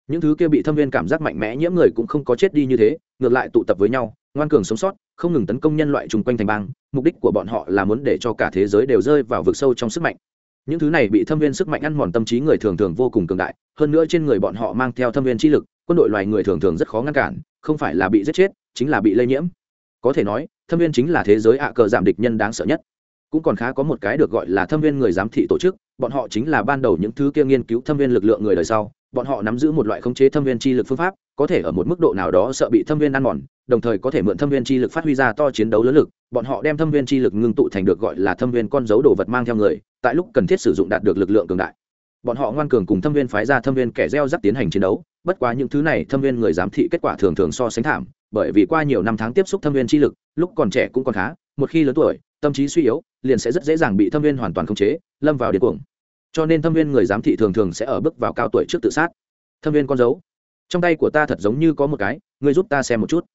Những thứ kia bị thâm viên cảm giác mạnh mẽ nhiễm người cũng không có chết đi như thế, ngược lại tụ tập với nhau, ngoan cường sống sót, không ngừng tấn công nhân loại chung quanh thành bang, mục đích của bọn họ là muốn để cho cả thế giới đều rơi vào vực sâu trong sức mạnh. Những thứ này bị thâm viên sức mạnh ăn mòn tâm trí người thường thường vô cùng cường đại, hơn nữa trên người bọn họ mang theo thâm viên chi lực, quân đội loài người thường thường rất khó ngăn cản, không phải là bị giết chết, chính là bị lây nhiễm có thể nói thâm viên chính là thế giới ạ cờ giảm địch nhân đáng sợ nhất cũng còn khá có một cái được gọi là thâm viên người giám thị tổ chức bọn họ chính là ban đầu những thứ kia nghiên cứu thâm viên lực lượng người đời sau bọn họ nắm giữ một loại khống chế thâm viên chi lực phương pháp có thể ở một mức độ nào đó sợ bị thâm viên ăn mòn đồng thời có thể mượn thâm viên chi lực phát huy ra to chiến đấu lớn lực bọn họ đem thâm viên chi lực ngưng tụ thành được gọi là thâm viên con dấu đồ vật mang theo người tại lúc cần thiết sử dụng đạt được lực lượng cường đại bọn họ ngoan cường cùng thâm viên phái ra thâm viên kẻ gieo rắc tiến hành chiến đấu bất quá những thứ này thâm viên người giám thị kết quả thường thường so sánh thảm bởi vì qua nhiều năm tháng tiếp xúc thâm viên chi lực, lúc còn trẻ cũng còn khá, một khi lớn tuổi, tâm trí suy yếu, liền sẽ rất dễ dàng bị thâm viên hoàn toàn khống chế, lâm vào điên cuồng. Cho nên thâm viên người giám thị thường thường sẽ ở bước vào cao tuổi trước tự sát. Thâm viên con dấu. Trong tay của ta thật giống như có một cái, ngươi giúp ta xem một chút.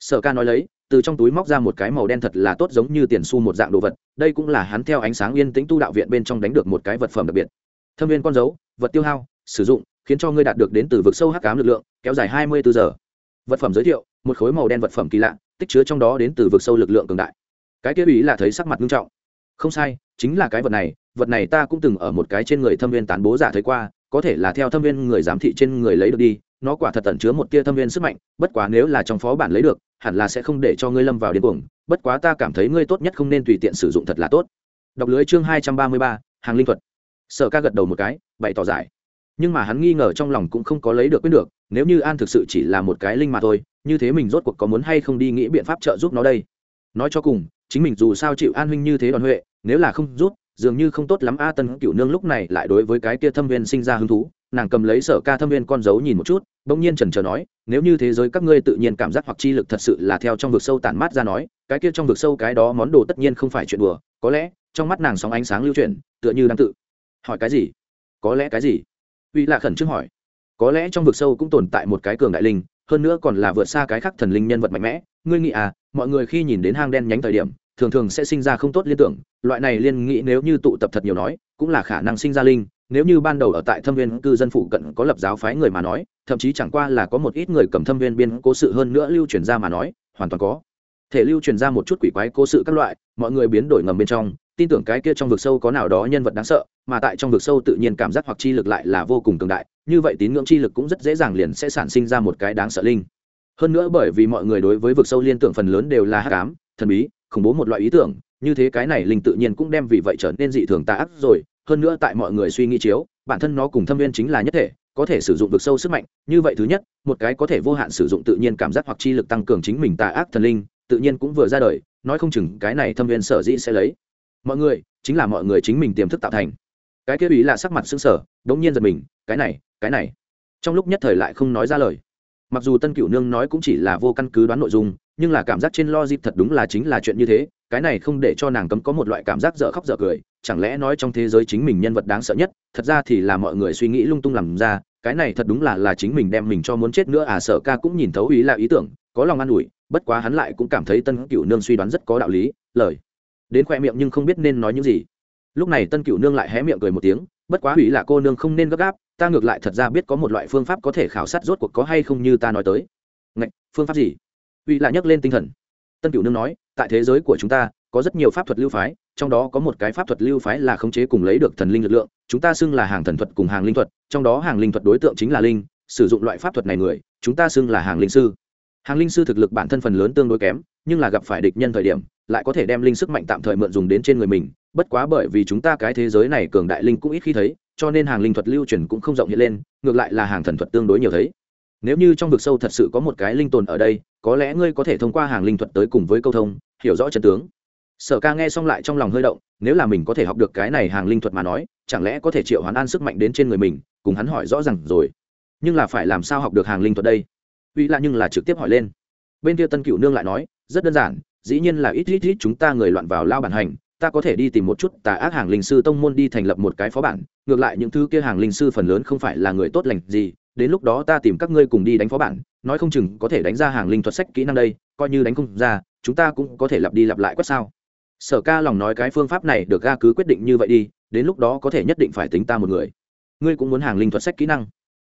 Sở ca nói lấy, từ trong túi móc ra một cái màu đen thật là tốt giống như tiền xu một dạng đồ vật, đây cũng là hắn theo ánh sáng yên tĩnh tu đạo viện bên trong đánh được một cái vật phẩm đặc biệt. Thâm viên con dấu, vật tiêu hao, sử dụng, khiến cho ngươi đạt được đến từ vực sâu hắc cám lực lượng, kéo dài hai mươi bốn giờ. Vật phẩm giới thiệu một khối màu đen vật phẩm kỳ lạ, tích chứa trong đó đến từ vực sâu lực lượng cường đại. Cái kia ý là thấy sắc mặt nghiêm trọng. Không sai, chính là cái vật này vật này ta cũng từng ở một cái trên người thâm viên tán bố giả thấy qua, có thể là theo thâm viên người giám thị trên người lấy được đi, nó quả thật tẩn chứa một tia thâm viên sức mạnh, bất quá nếu là trong phó bản lấy được, hẳn là sẽ không để cho ngươi lâm vào điên cuồng, bất quá ta cảm thấy ngươi tốt nhất không nên tùy tiện sử dụng thật là tốt. Đọc lưới chương hai trăm ba mươi ba, hàng linh thuật. Sở ca gật đầu một cái, bày tỏ giải nhưng mà hắn nghi ngờ trong lòng cũng không có lấy được quyết được, nếu như an thực sự chỉ là một cái linh mà thôi, như thế mình rốt cuộc có muốn hay không đi nghĩ biện pháp trợ giúp nó đây? Nói cho cùng, chính mình dù sao chịu an huynh như thế đoàn huệ, nếu là không rút dường như không tốt lắm. A tân cựu nương lúc này lại đối với cái kia thâm viên sinh ra hứng thú, nàng cầm lấy sở ca thâm viên con dấu nhìn một chút, bỗng nhiên trần trờ nói, nếu như thế giới các ngươi tự nhiên cảm giác hoặc chi lực thật sự là theo trong vực sâu tản mát ra nói, cái kia trong vực sâu cái đó món đồ tất nhiên không phải chuyện đùa, có lẽ trong mắt nàng sóng ánh sáng lưu chuyển, tựa như đang tự. Hỏi cái gì? Có lẽ cái gì? Uy lạ khẩn trương hỏi. Có lẽ trong vực sâu cũng tồn tại một cái cường đại linh, hơn nữa còn là vượt xa cái khác thần linh nhân vật mạnh mẽ. Ngươi nghĩ à mọi người khi nhìn đến hang đen nhánh thời điểm, thường thường sẽ sinh ra không tốt liên tưởng. Loại này liên nghĩ nếu như tụ tập thật nhiều nói, cũng là khả năng sinh ra linh. Nếu như ban đầu ở tại thâm viên cư dân phụ cận có lập giáo phái người mà nói, thậm chí chẳng qua là có một ít người cầm thâm viên biên cố sự hơn nữa lưu truyền ra mà nói, hoàn toàn có. Thể lưu truyền ra một chút quỷ quái cố sự các loại, mọi người biến đổi ngầm bên trong tin tưởng cái kia trong vực sâu có nào đó nhân vật đáng sợ, mà tại trong vực sâu tự nhiên cảm giác hoặc chi lực lại là vô cùng cường đại, như vậy tín ngưỡng chi lực cũng rất dễ dàng liền sẽ sản sinh ra một cái đáng sợ linh. Hơn nữa bởi vì mọi người đối với vực sâu liên tưởng phần lớn đều là hắc ám, thần bí, khủng bố một loại ý tưởng, như thế cái này linh tự nhiên cũng đem vì vậy trở nên dị thường tà ác rồi. Hơn nữa tại mọi người suy nghĩ chiếu, bản thân nó cùng thâm viên chính là nhất thể, có thể sử dụng vực sâu sức mạnh, như vậy thứ nhất, một cái có thể vô hạn sử dụng tự nhiên cảm giác hoặc chi lực tăng cường chính mình tà ác thần linh, tự nhiên cũng vừa ra đời, nói không chừng cái này thâm viên sở dĩ sẽ lấy mọi người, chính là mọi người chính mình tiềm thức tạo thành. Cái kia ý là sắc mặt xương sở đống nhiên giật mình, cái này cái này. Trong lúc nhất thời lại không nói ra lời. Mặc dù tân cửu nương nói cũng chỉ là vô căn cứ đoán nội dung, nhưng là cảm giác trên lo dịp thật đúng là chính là chuyện như thế, cái này không để cho nàng cấm có một loại cảm giác dở khóc dở cười, chẳng lẽ nói trong thế giới chính mình nhân vật đáng sợ nhất, thật ra thì là mọi người suy nghĩ lung tung làm ra, cái này thật đúng là là chính mình đem mình cho muốn chết nữa à sở ca cũng nhìn thấu ý là ý tưởng, có lòng an ủi, bất quá hắn lại cũng cảm thấy tân cựu nương suy đoán rất có đạo lý, lời đến khoe miệng nhưng không biết nên nói những gì. Lúc này tân cựu nương lại hé miệng cười một tiếng bất quá hủy là cô nương không nên gấp gáp ta ngược lại thật ra biết có một loại phương pháp có thể khảo sát rốt cuộc có hay không như ta nói tới. Ngạch, phương pháp gì? Hủy lại nhắc lên tinh thần. Tân cựu nương nói tại thế giới của chúng ta có rất nhiều pháp thuật lưu phái trong đó có một cái pháp thuật lưu phái là khống chế cùng lấy được thần linh lực lượng chúng ta xưng là hàng thần thuật cùng hàng linh thuật trong đó hàng linh thuật đối tượng chính là linh sử dụng loại pháp thuật này người chúng ta xưng là hàng linh sư. Hàng linh sư thực lực bản thân phần lớn tương đối kém nhưng là gặp phải địch nhân thời điểm, lại có thể đem linh sức mạnh tạm thời mượn dùng đến trên người mình. Bất quá bởi vì chúng ta cái thế giới này cường đại linh cũng ít khi thấy, cho nên hàng linh thuật lưu truyền cũng không rộng hiện lên, ngược lại là hàng thần thuật tương đối nhiều thấy. Nếu như trong vực sâu thật sự có một cái linh tồn ở đây, có lẽ ngươi có thể thông qua hàng linh thuật tới cùng với câu thông, hiểu rõ chân tướng. Sở ca nghe xong lại trong lòng hơi động, nếu là mình có thể học được cái này hàng linh thuật mà nói, chẳng lẽ có thể triệu hoán an sức mạnh đến trên người mình, cùng hắn hỏi rõ r à n g rồi. Nhưng là phải làm sao học được hàng linh thuật đây? Uy lạ nhưng là trực tiếp hỏi lên. Bên kia tân cựu nương lại nói rất đơn giản dĩ nhiên là ít ít ít chúng ta người loạn vào lao bản hành ta có thể đi tìm một chút tà ác hàng linh sư tông môn đi thành lập một cái phó bản ngược lại những thứ kia hàng linh sư phần lớn không phải là người tốt lành gì đến lúc đó ta tìm các ngươi cùng đi đánh phó bản nói không chừng có thể đánh ra hàng linh thuật sách kỹ năng đây coi như đánh không ra chúng ta cũng có thể lặp đi lặp lại quét sao. Sở ca lòng nói cái phương pháp này được ga cứ quyết định như vậy đi đến lúc đó có thể nhất định phải tính ta một người. Ngươi cũng muốn hàng linh thuật sách kỹ năng.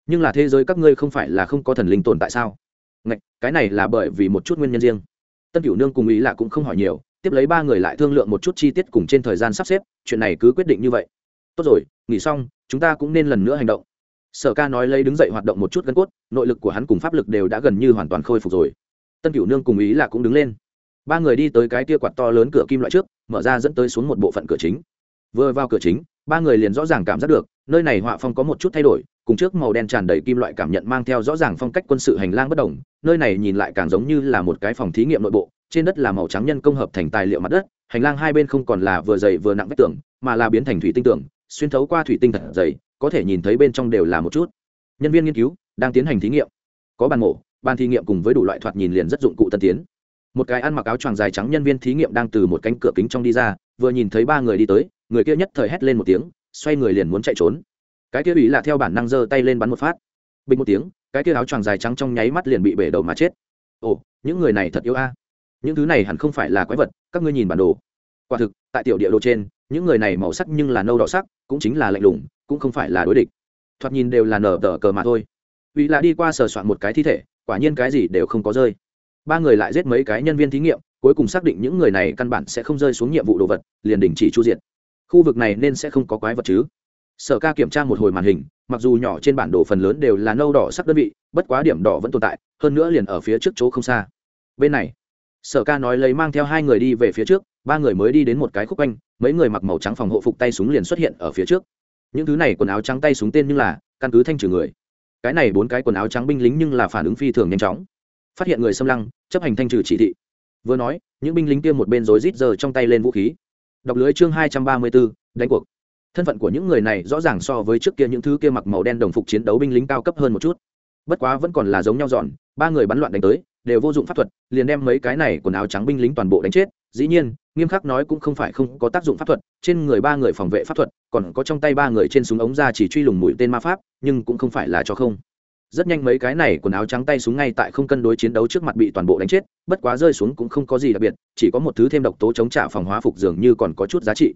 Nhưng là thế giới các ngươi không phải là không có thần linh tồn tại sao? Ngạch, cái này là bởi vì một chút nguyên nhân riêng tân cửu nương cùng ý là cũng không hỏi nhiều, tiếp lấy ba người lại thương lượng một chút chi tiết cùng trên thời gian sắp xếp, chuyện này cứ quyết định như vậy. Tốt rồi, nghỉ xong, chúng ta cũng nên lần nữa hành động. Sở ca nói lấy đứng dậy hoạt động một chút gân cốt, nội lực của hắn cùng pháp lực đều đã gần như hoàn toàn khôi phục rồi. Tân cửu nương cùng ý là cũng đứng lên. Ba người đi tới cái tia quạt to lớn cửa kim loại trước, mở ra dẫn tới xuống một bộ phận cửa chính. Vừa vào cửa chính, ba người liền rõ ràng cảm giác được, nơi này họa phong có một chút thay đổi cùng trước màu đen tràn đầy kim loại cảm nhận mang theo rõ ràng phong cách quân sự hành lang bất đồng, nơi này nhìn lại càng giống như là một cái phòng thí nghiệm nội bộ, trên đất là màu trắng nhân công hợp thành tài liệu mặt đất, hành lang hai bên không còn là vừa dày vừa nặng vách tường, mà là biến thành thủy tinh tường, xuyên thấu qua thủy tinh thật dày, có thể nhìn thấy bên trong đều là một chút. Nhân viên nghiên cứu đang tiến hành thí nghiệm. Có bàn mổ, bàn thí nghiệm cùng với đủ loại thoạt nhìn liền rất dụng cụ tân tiến. Một cái ăn mặc áo choàng dài trắng nhân viên thí nghiệm đang từ một cánh cửa kính trong đi ra, vừa nhìn thấy ba người đi tới, người kia nhất thời hét lên một tiếng, xoay người liền muốn chạy trốn cái kia ủy là theo bản năng giơ tay lên bắn một phát. Bình một tiếng, cái kia áo choàng dài trắng trong nháy mắt liền bị bể đầu mà chết. Ồ, những người này thật yếu a. Những thứ này hẳn không phải là quái vật, các ngươi nhìn bản đồ. Quả thực, tại tiểu địa đồ trên, những người này màu sắc nhưng là nâu đỏ sắc, cũng chính là lạnh lùng, cũng không phải là đối địch. Thoạt nhìn đều là nở tờ cờ mà thôi. Vì là đi qua sờ soạn một cái thi thể, quả nhiên cái gì đều không có rơi. Ba người lại giết mấy cái nhân viên thí nghiệm, cuối cùng xác định những người này căn bản sẽ không rơi xuống nhiệm vụ đồ vật, liền đình chỉ chu diện khu vực này nên sẽ không có quái vật chứ sở ca kiểm tra một hồi màn hình, mặc dù nhỏ trên bản đồ phần lớn đều là nâu đỏ sắc đơn vị, bất quá điểm đỏ vẫn tồn tại, hơn nữa liền ở phía trước chỗ không xa. Bên này, sở ca nói lấy mang theo hai người đi về phía trước, ba người mới đi đến một cái khúc quanh, mấy người mặc màu trắng phòng hộ phục tay súng liền xuất hiện ở phía trước. Những thứ này quần áo trắng tay súng tên nhưng là căn cứ thanh trừ người. Cái này bốn cái quần áo trắng binh lính nhưng là phản ứng phi thường nhanh chóng. Phát hiện người xâm lăng, chấp hành thanh trừ chỉ thị. Vừa nói, những binh lính kia một bên rối rít giờ trong tay lên vũ khí. Đọc lưới chương hai trăm ba mươi bốn đánh cuộc thân phận của những người này rõ ràng so với trước kia những thứ kia mặc màu đen đồng phục chiến đấu binh lính cao cấp hơn một chút. Bất quá vẫn còn là giống nhau dọn, ba người bắn loạn đánh tới, đều vô dụng pháp thuật, liền đem mấy cái này quần áo trắng binh lính toàn bộ đánh chết. Dĩ nhiên, nghiêm khắc nói cũng không phải không có tác dụng pháp thuật, trên người ba người phòng vệ pháp thuật, còn có trong tay ba người trên súng ống ra chỉ truy lùng mũi tên ma pháp, nhưng cũng không phải là cho không. Rất nhanh mấy cái này quần áo trắng tay súng ngay tại không cân đối chiến đấu trước mặt bị toàn bộ đánh chết, bất quá rơi xuống cũng không có gì đặc biệt, chỉ có một thứ thêm độc tố chống trả phòng hóa phục dường như còn có chút giá trị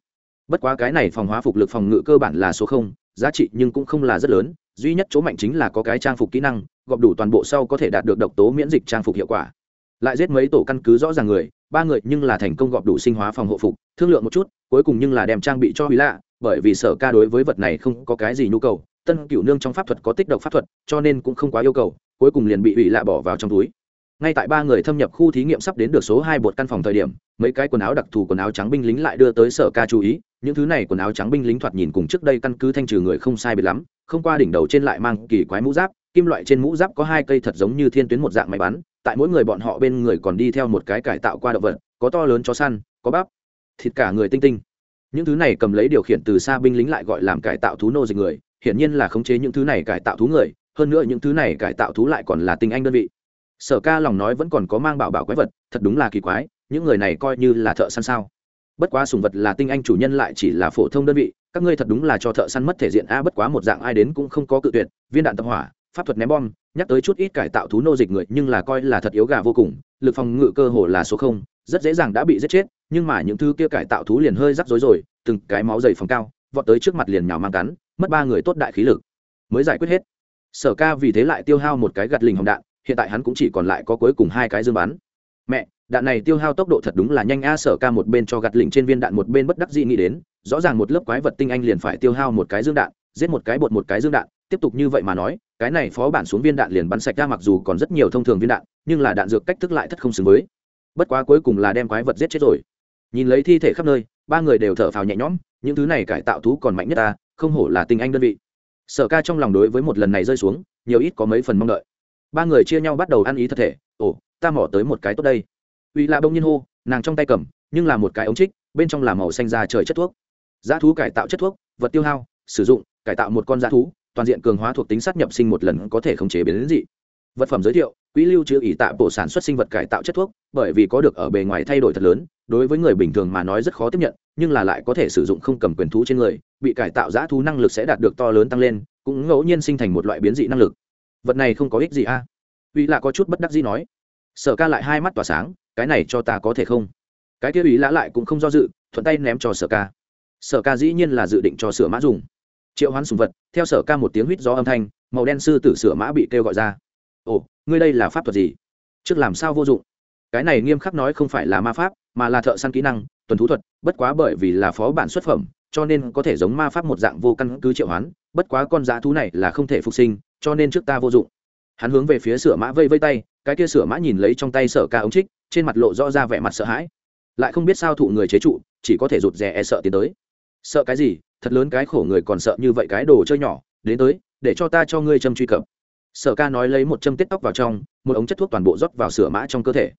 bất quá cái này phòng hóa phục lực phòng ngự cơ bản là số không, giá trị nhưng cũng không là rất lớn, duy nhất chỗ mạnh chính là có cái trang phục kỹ năng, gọp đủ toàn bộ sau có thể đạt được độc tố miễn dịch trang phục hiệu quả. Lại giết mấy tổ căn cứ rõ ràng người, ba người nhưng là thành công gọp đủ sinh hóa phòng hộ phục, thương lượng một chút, cuối cùng nhưng là đem trang bị cho hủy lạ, bởi vì sở ca đối với vật này không có cái gì nhu cầu, tân cửu nương trong pháp thuật có tích độc pháp thuật, cho nên cũng không quá yêu cầu, cuối cùng liền bị hủy lạ bỏ vào trong túi ngay tại ba người thâm nhập khu thí nghiệm sắp đến được số hai bột căn phòng thời điểm, mấy cái quần áo đặc thù quần áo trắng binh lính lại đưa tới sở ca chú ý. Những thứ này quần áo trắng binh lính thoạt nhìn cùng trước đây căn cứ thanh trừ người không sai biệt lắm, không qua đỉnh đầu trên lại mang kỳ quái mũ giáp, kim loại trên mũ giáp có hai cây thật giống như thiên tuyến một dạng máy bắn, tại mỗi người bọn họ bên người còn đi theo một cái cải tạo qua động vật, có to lớn chó săn, có bắp, thịt cả người tinh tinh. Những thứ này cầm lấy điều khiển từ xa binh lính lại gọi làm cải tạo thú nô dịch người, hiển nhiên là khống chế những thứ này cải tạo thú người, hơn nữa những thứ này cải tạo thú lại còn là tinh anh đơn vị sở ca lòng nói vẫn còn có mang bảo bảo quái vật, thật đúng là kỳ quái, những người này coi như là thợ săn sao. Bất quá sùng vật là tinh anh chủ nhân lại chỉ là phổ thông đơn vị, các ngươi thật đúng là cho thợ săn mất thể diện a, bất quá một dạng ai đến cũng không có cự tuyệt, viên đạn tập hỏa, pháp thuật ném bom, nhắc tới chút ít cải tạo thú nô dịch người, nhưng là coi là thật yếu gà vô cùng, lực phòng ngự cơ hồ là số không, rất dễ dàng đã bị giết chết, nhưng mà những thứ kia cải tạo thú liền hơi rắc rối rồi, từng cái máu dày phòng cao, vọt tới trước mặt liền nhào mang cắn, mất ba người tốt đại khí lực. Mới giải quyết hết. Sở ca vì thế lại tiêu hao một cái gạt lình hồng đạn hiện tại hắn cũng chỉ còn lại có cuối cùng hai cái dương bắn. Mẹ, đạn này tiêu hao tốc độ thật đúng là nhanh a, sở ca một bên cho gạt lỉnh trên viên đạn, một bên bất đắc dĩ nghĩ đến, rõ ràng một lớp quái vật tinh anh liền phải tiêu hao một cái dương đạn, giết một cái bột một cái dương đạn, tiếp tục như vậy mà nói, cái này phó bản xuống viên đạn liền bắn sạch ra mặc dù còn rất nhiều thông thường viên đạn, nhưng là đạn dược cách thức lại thất không xứng với. Bất quá cuối cùng là đem quái vật giết chết rồi. Nhìn lấy thi thể khắp nơi, ba người đều thở phào nhẹ nhõm, những thứ này cải tạo thú còn mạnh nhất ta, không hổ là tinh anh đơn vị. Sở ca trong lòng đối với một lần này rơi xuống, nhiều ít có mấy phần mong đợi ba người chia nhau bắt đầu ăn ý thật thể. Ồ, ta mỏ tới một cái tốt đây. Uy lạ bông nhiên hô, nàng trong tay cầm, nhưng là một cái ống trích, bên trong là màu xanh ra trời chất thuốc. Giá thú cải tạo chất thuốc, vật tiêu hao, sử dụng, cải tạo một con giá thú, toàn diện cường hóa thuộc tính sát nhập sinh một lần có thể khống chế biến đến dị. Vật phẩm giới thiệu, quỹ lưu trữ ỷ tạ bộ sản xuất sinh vật cải tạo chất thuốc, bởi vì có được ở bề ngoài thay đổi thật lớn, đối với người bình thường mà nói rất khó tiếp nhận, nhưng là lại có thể sử dụng không cầm quyền thú trên người, bị cải tạo giã thú năng lực sẽ đạt được to lớn tăng lên, cũng ngẫu nhiên sinh thành một loại biến dị năng lực vật này không có ích gì a. À? uy lạ có chút bất đắc dĩ nói. Sở ca lại hai mắt tỏa sáng, cái này cho ta có thể không? Cái kia uy lã lại cũng không do dự, thuận tay ném cho sở ca. Sở ca dĩ nhiên là dự định cho sửa mã dùng. Triệu hoán sùng vật, theo sở ca một tiếng huýt gió âm thanh, màu đen sư tử sửa mã bị kêu gọi ra. Ồ, ngươi đây là pháp thuật gì? Trước làm sao vô dụng? Cái này nghiêm khắc nói không phải là ma pháp, mà là thợ săn kỹ năng, tuần thú thuật, bất quá bởi vì là phó bản xuất phẩm, cho nên có thể giống ma pháp một dạng vô căn cứ triệu hoán, bất quá con dã thú này là không thể phục sinh cho nên trước ta vô dụng. Hắn hướng về phía sửa mã vây vây tay, cái kia sửa mã nhìn lấy trong tay sở ca ống trích, trên mặt lộ rõ ra vẻ mặt sợ hãi. Lại không biết sao thụ người chế trụ, chỉ có thể rụt rè e sợ tiến tới. Sợ cái gì? Thật lớn cái khổ người còn sợ như vậy cái đồ chơi nhỏ, đến tới, để cho ta cho ngươi châm truy cập. Sở ca nói lấy một châm tết tóc vào trong, một ống chất thuốc toàn bộ rót vào sửa mã trong cơ thể.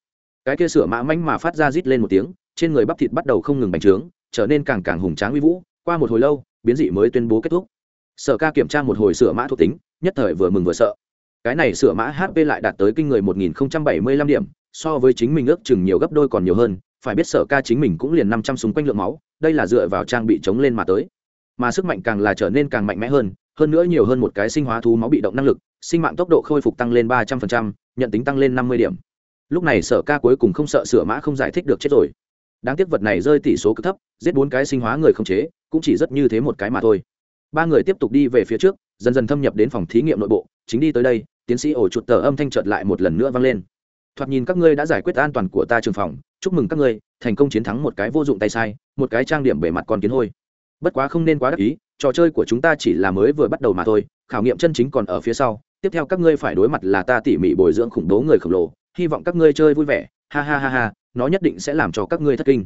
Cái kia sửa mã manh mà phát ra rít lên một tiếng, trên người bắp thịt bắt đầu không ngừng bành trướng, trở nên càng càng hùng tráng uy vũ. Qua một hồi lâu, biến dị mới tuyên bố kết thúc. Sở ca kiểm tra một hồi sửa mã thuộc tính nhất thời vừa mừng vừa sợ. Cái này sửa mã hp lại đạt tới kinh người một nghìn bảy mươi lăm điểm, so với chính mình ước chừng nhiều gấp đôi còn nhiều hơn, phải biết sở ca chính mình cũng liền năm trăm súng quanh lượng máu, đây là dựa vào trang bị chống lên mà tới. Mà sức mạnh càng là trở nên càng mạnh mẽ hơn hơn nữa nhiều hơn một cái sinh hóa thú máu bị động năng lực, sinh mạng tốc độ khôi phục tăng lên ba trăm linh nhận tính tăng lên năm mươi điểm. Lúc này sở ca cuối cùng không sợ sửa mã không giải thích được chết rồi. Đáng tiếc vật này rơi tỷ số cực thấp, giết bốn cái sinh hóa người không chế, cũng chỉ rất như thế một cái mà thôi. Ba người tiếp tục đi về phía trước dần dần thâm nhập đến phòng thí nghiệm nội bộ, chính đi tới đây, tiến sĩ ổ chuột tờ âm thanh trợt lại một lần nữa vang lên. Thoạt nhìn các ngươi đã giải quyết an toàn của ta trường phòng, chúc mừng các ngươi, thành công chiến thắng một cái vô dụng tay sai, một cái trang điểm bề mặt con kiến hôi. Bất quá không nên quá đắc ý, trò chơi của chúng ta chỉ là mới vừa bắt đầu mà thôi, khảo nghiệm chân chính còn ở phía sau, tiếp theo các ngươi phải đối mặt là ta tỉ mỉ bồi dưỡng khủng bố người khổng lồ, hy vọng các ngươi chơi vui vẻ, ha ha ha ha, nó nhất định sẽ làm cho các ngươi thất kinh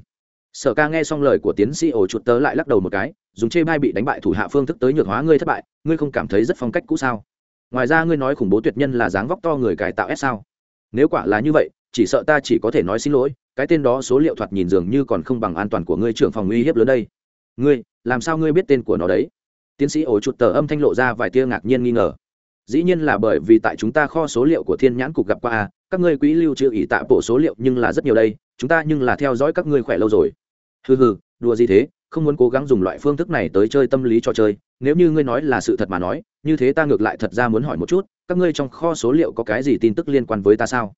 sở ca nghe xong lời của tiến sĩ ổ chuột tớ lại lắc đầu một cái, dùng chê bai bị đánh bại thủ hạ phương thức tới nhược hóa ngươi thất bại, ngươi không cảm thấy rất phong cách cũ sao? Ngoài ra ngươi nói khủng bố tuyệt nhân là dáng vóc to người cải tạo s sao? Nếu quả là như vậy, chỉ sợ ta chỉ có thể nói xin lỗi, cái tên đó số liệu thoạt nhìn dường như còn không bằng an toàn của ngươi trưởng phòng uy hiếp lớn đây. Ngươi, làm sao ngươi biết tên của nó đấy? Tiến sĩ ổ chuột tờ âm thanh lộ ra vài tia ngạc nhiên nghi ngờ. Dĩ nhiên là bởi vì tại chúng ta kho số liệu của thiên nhãn cục gặp qua các ngươi quỹ lưu trữ ỷ tạ bộ số liệu nhưng là rất nhiều đây, chúng ta nhưng là theo dõi các ngươi khỏe lâu rồi hừ hừ, đùa gì thế, không muốn cố gắng dùng loại phương thức này tới chơi tâm lý trò chơi, nếu như ngươi nói là sự thật mà nói, như thế ta ngược lại thật ra muốn hỏi một chút, các ngươi trong kho số liệu có cái gì tin tức liên quan với ta sao?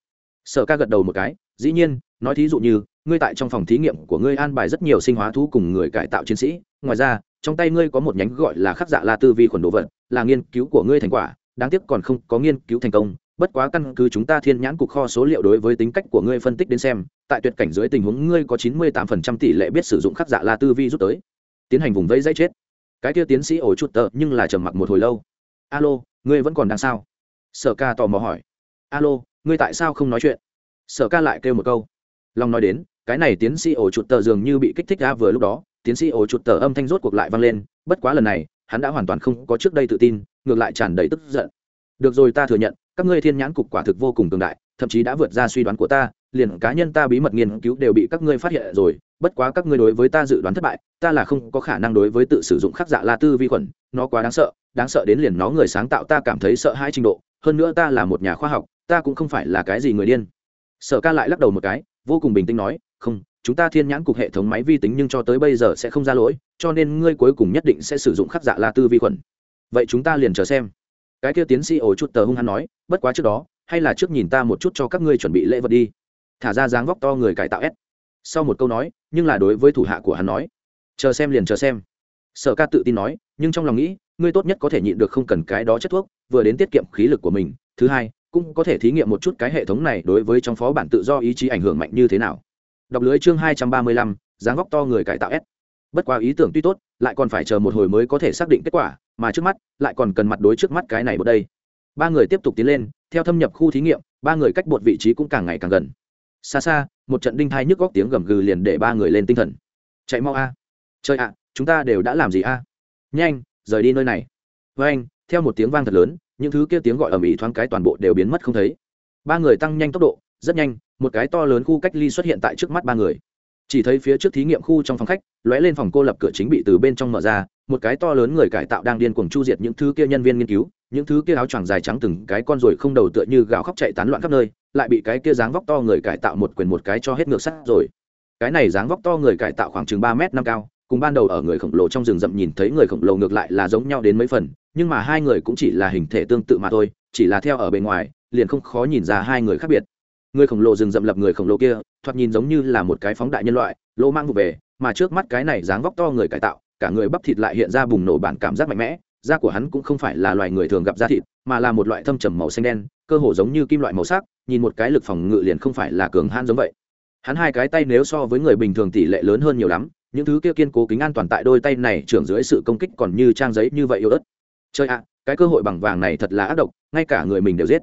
Sở ca gật đầu một cái, dĩ nhiên, nói thí dụ như, ngươi tại trong phòng thí nghiệm của ngươi an bài rất nhiều sinh hóa thú cùng người cải tạo chiến sĩ, ngoài ra, trong tay ngươi có một nhánh gọi là khắc dạ la tư vi khuẩn đồ vật, là nghiên cứu của ngươi thành quả, đáng tiếc còn không có nghiên cứu thành công bất quá căn cứ chúng ta thiên nhãn cục kho số liệu đối với tính cách của ngươi phân tích đến xem, tại tuyệt cảnh dưới tình huống ngươi có chín mươi tám phần trăm tỷ lệ biết sử dụng khắc dạ la tư vi rút tới. Tiến hành vùng vẫy dãy chết. Cái kia tiến sĩ ổ chút tợ, nhưng là trầm mặc một hồi lâu. Alo, ngươi vẫn còn đang sao? Sở ca tò mò hỏi. Alo, ngươi tại sao không nói chuyện? Sở ca lại kêu một câu. Long nói đến, cái này tiến sĩ ổ chuột tờ dường như bị kích thích ra vừa lúc đó. Tiến sĩ ổ chuột tờ âm thanh rốt cuộc lại vang lên, bất quá lần này, hắn đã hoàn toàn không có trước đây tự tin, ngược lại tràn đầy tức giận được rồi ta thừa nhận, các ngươi thiên nhãn cục quả thực vô cùng cường đại, thậm chí đã vượt ra suy đoán của ta, liền cá nhân ta bí mật nghiên cứu đều bị các ngươi phát hiện rồi, bất quá các ngươi đối với ta dự đoán thất bại, ta là không có khả năng đối với tự sử dụng khắc dạ la tư vi khuẩn, nó quá đáng sợ đáng sợ đến liền nó người sáng tạo ta cảm thấy sợ hai trình độ, hơn nữa ta là một nhà khoa học, ta cũng không phải là cái gì người điên. Sở ca lại lắc đầu một cái, vô cùng bình tĩnh nói, không, chúng ta thiên nhãn cục hệ thống máy vi tính nhưng cho tới bây giờ sẽ không ra lỗi, cho nên ngươi cuối cùng nhất định sẽ sử dụng khắc dạ la tư vi khuẩn. Vậy chúng ta liền chờ xem cái kia tiến sĩ ổ chút tờ hung hắn nói, bất quá trước đó, hay là trước nhìn ta một chút cho các ngươi chuẩn bị lễ vật đi. Thả ra dáng vóc to người cải tạo s. Sau một câu nói, nhưng là đối với thủ hạ của hắn nói, chờ xem liền chờ xem. Sở ca tự tin nói, nhưng trong lòng nghĩ, ngươi tốt nhất có thể nhịn được không cần cái đó chất thuốc, vừa đến tiết kiệm khí lực của mình. Thứ hai, cũng có thể thí nghiệm một chút cái hệ thống này đối với trong phó bản tự do ý chí ảnh hưởng mạnh như thế nào. Đọc lưới chương hai trăm ba mươi lăm, dáng vóc to người cải tạo s. Bất quá ý tưởng tuy tốt, lại còn phải chờ một hồi mới có thể xác định kết quả mà trước mắt, lại còn cần mặt đối trước mắt cái này bột đây. Ba người tiếp tục tiến lên, theo thâm nhập khu thí nghiệm, ba người cách bột vị trí cũng càng ngày càng gần. Xa xa, một trận đinh thai nhức góc tiếng gầm gừ liền để ba người lên tinh thần. Chạy mau a. Chơi ạ, chúng ta đều đã làm gì a? Nhanh, rời đi nơi này. Với anh, theo một tiếng vang thật lớn, những thứ kia tiếng gọi ầm ĩ thoáng cái toàn bộ đều biến mất không thấy. Ba người tăng nhanh tốc độ, rất nhanh, một cái to lớn khu cách ly xuất hiện tại trước mắt ba người. Chỉ thấy phía trước thí nghiệm khu trong phòng khách, lóe lên phòng cô lập cửa chính bị từ bên trong mở ra một cái to lớn người cải tạo đang điên cuồng chu diệt những thứ kia nhân viên nghiên cứu, những thứ kia áo choàng dài trắng từng cái con rồi không đầu tựa như gào khóc chạy tán loạn khắp nơi, lại bị cái kia dáng vóc to người cải tạo một quyền một cái cho hết ngược sắt rồi. Cái này dáng vóc to người cải tạo khoảng chừng ba m năm cao, cùng ban đầu ở người khổng lồ trong rừng rậm nhìn thấy người khổng lồ ngược lại là giống nhau đến mấy phần, nhưng mà hai người cũng chỉ là hình thể tương tự mà thôi, chỉ là theo ở bề ngoài, liền không khó nhìn ra hai người khác biệt. Người khổng lồ rừng rậm lập người khổng lồ kia, thoạt nhìn giống như là một cái phóng đại nhân loại, lỗ mang vụ về, mà trước mắt cái này dáng vóc to người cải tạo cả người bắp thịt lại hiện ra bùng nổ bản cảm giác mạnh mẽ, da của hắn cũng không phải là loài người thường gặp da thịt, mà là một loại thâm trầm màu xanh đen, cơ hồ giống như kim loại màu sắc, nhìn một cái lực phòng ngự liền không phải là cường han giống vậy. Hắn hai cái tay nếu so với người bình thường tỷ lệ lớn hơn nhiều lắm, những thứ kia kiên cố kính an toàn tại đôi tay này trưởng dưới sự công kích còn như trang giấy như vậy yếu ớt. Chơi ạ, cái cơ hội bằng vàng này thật là ác độc, ngay cả người mình đều giết.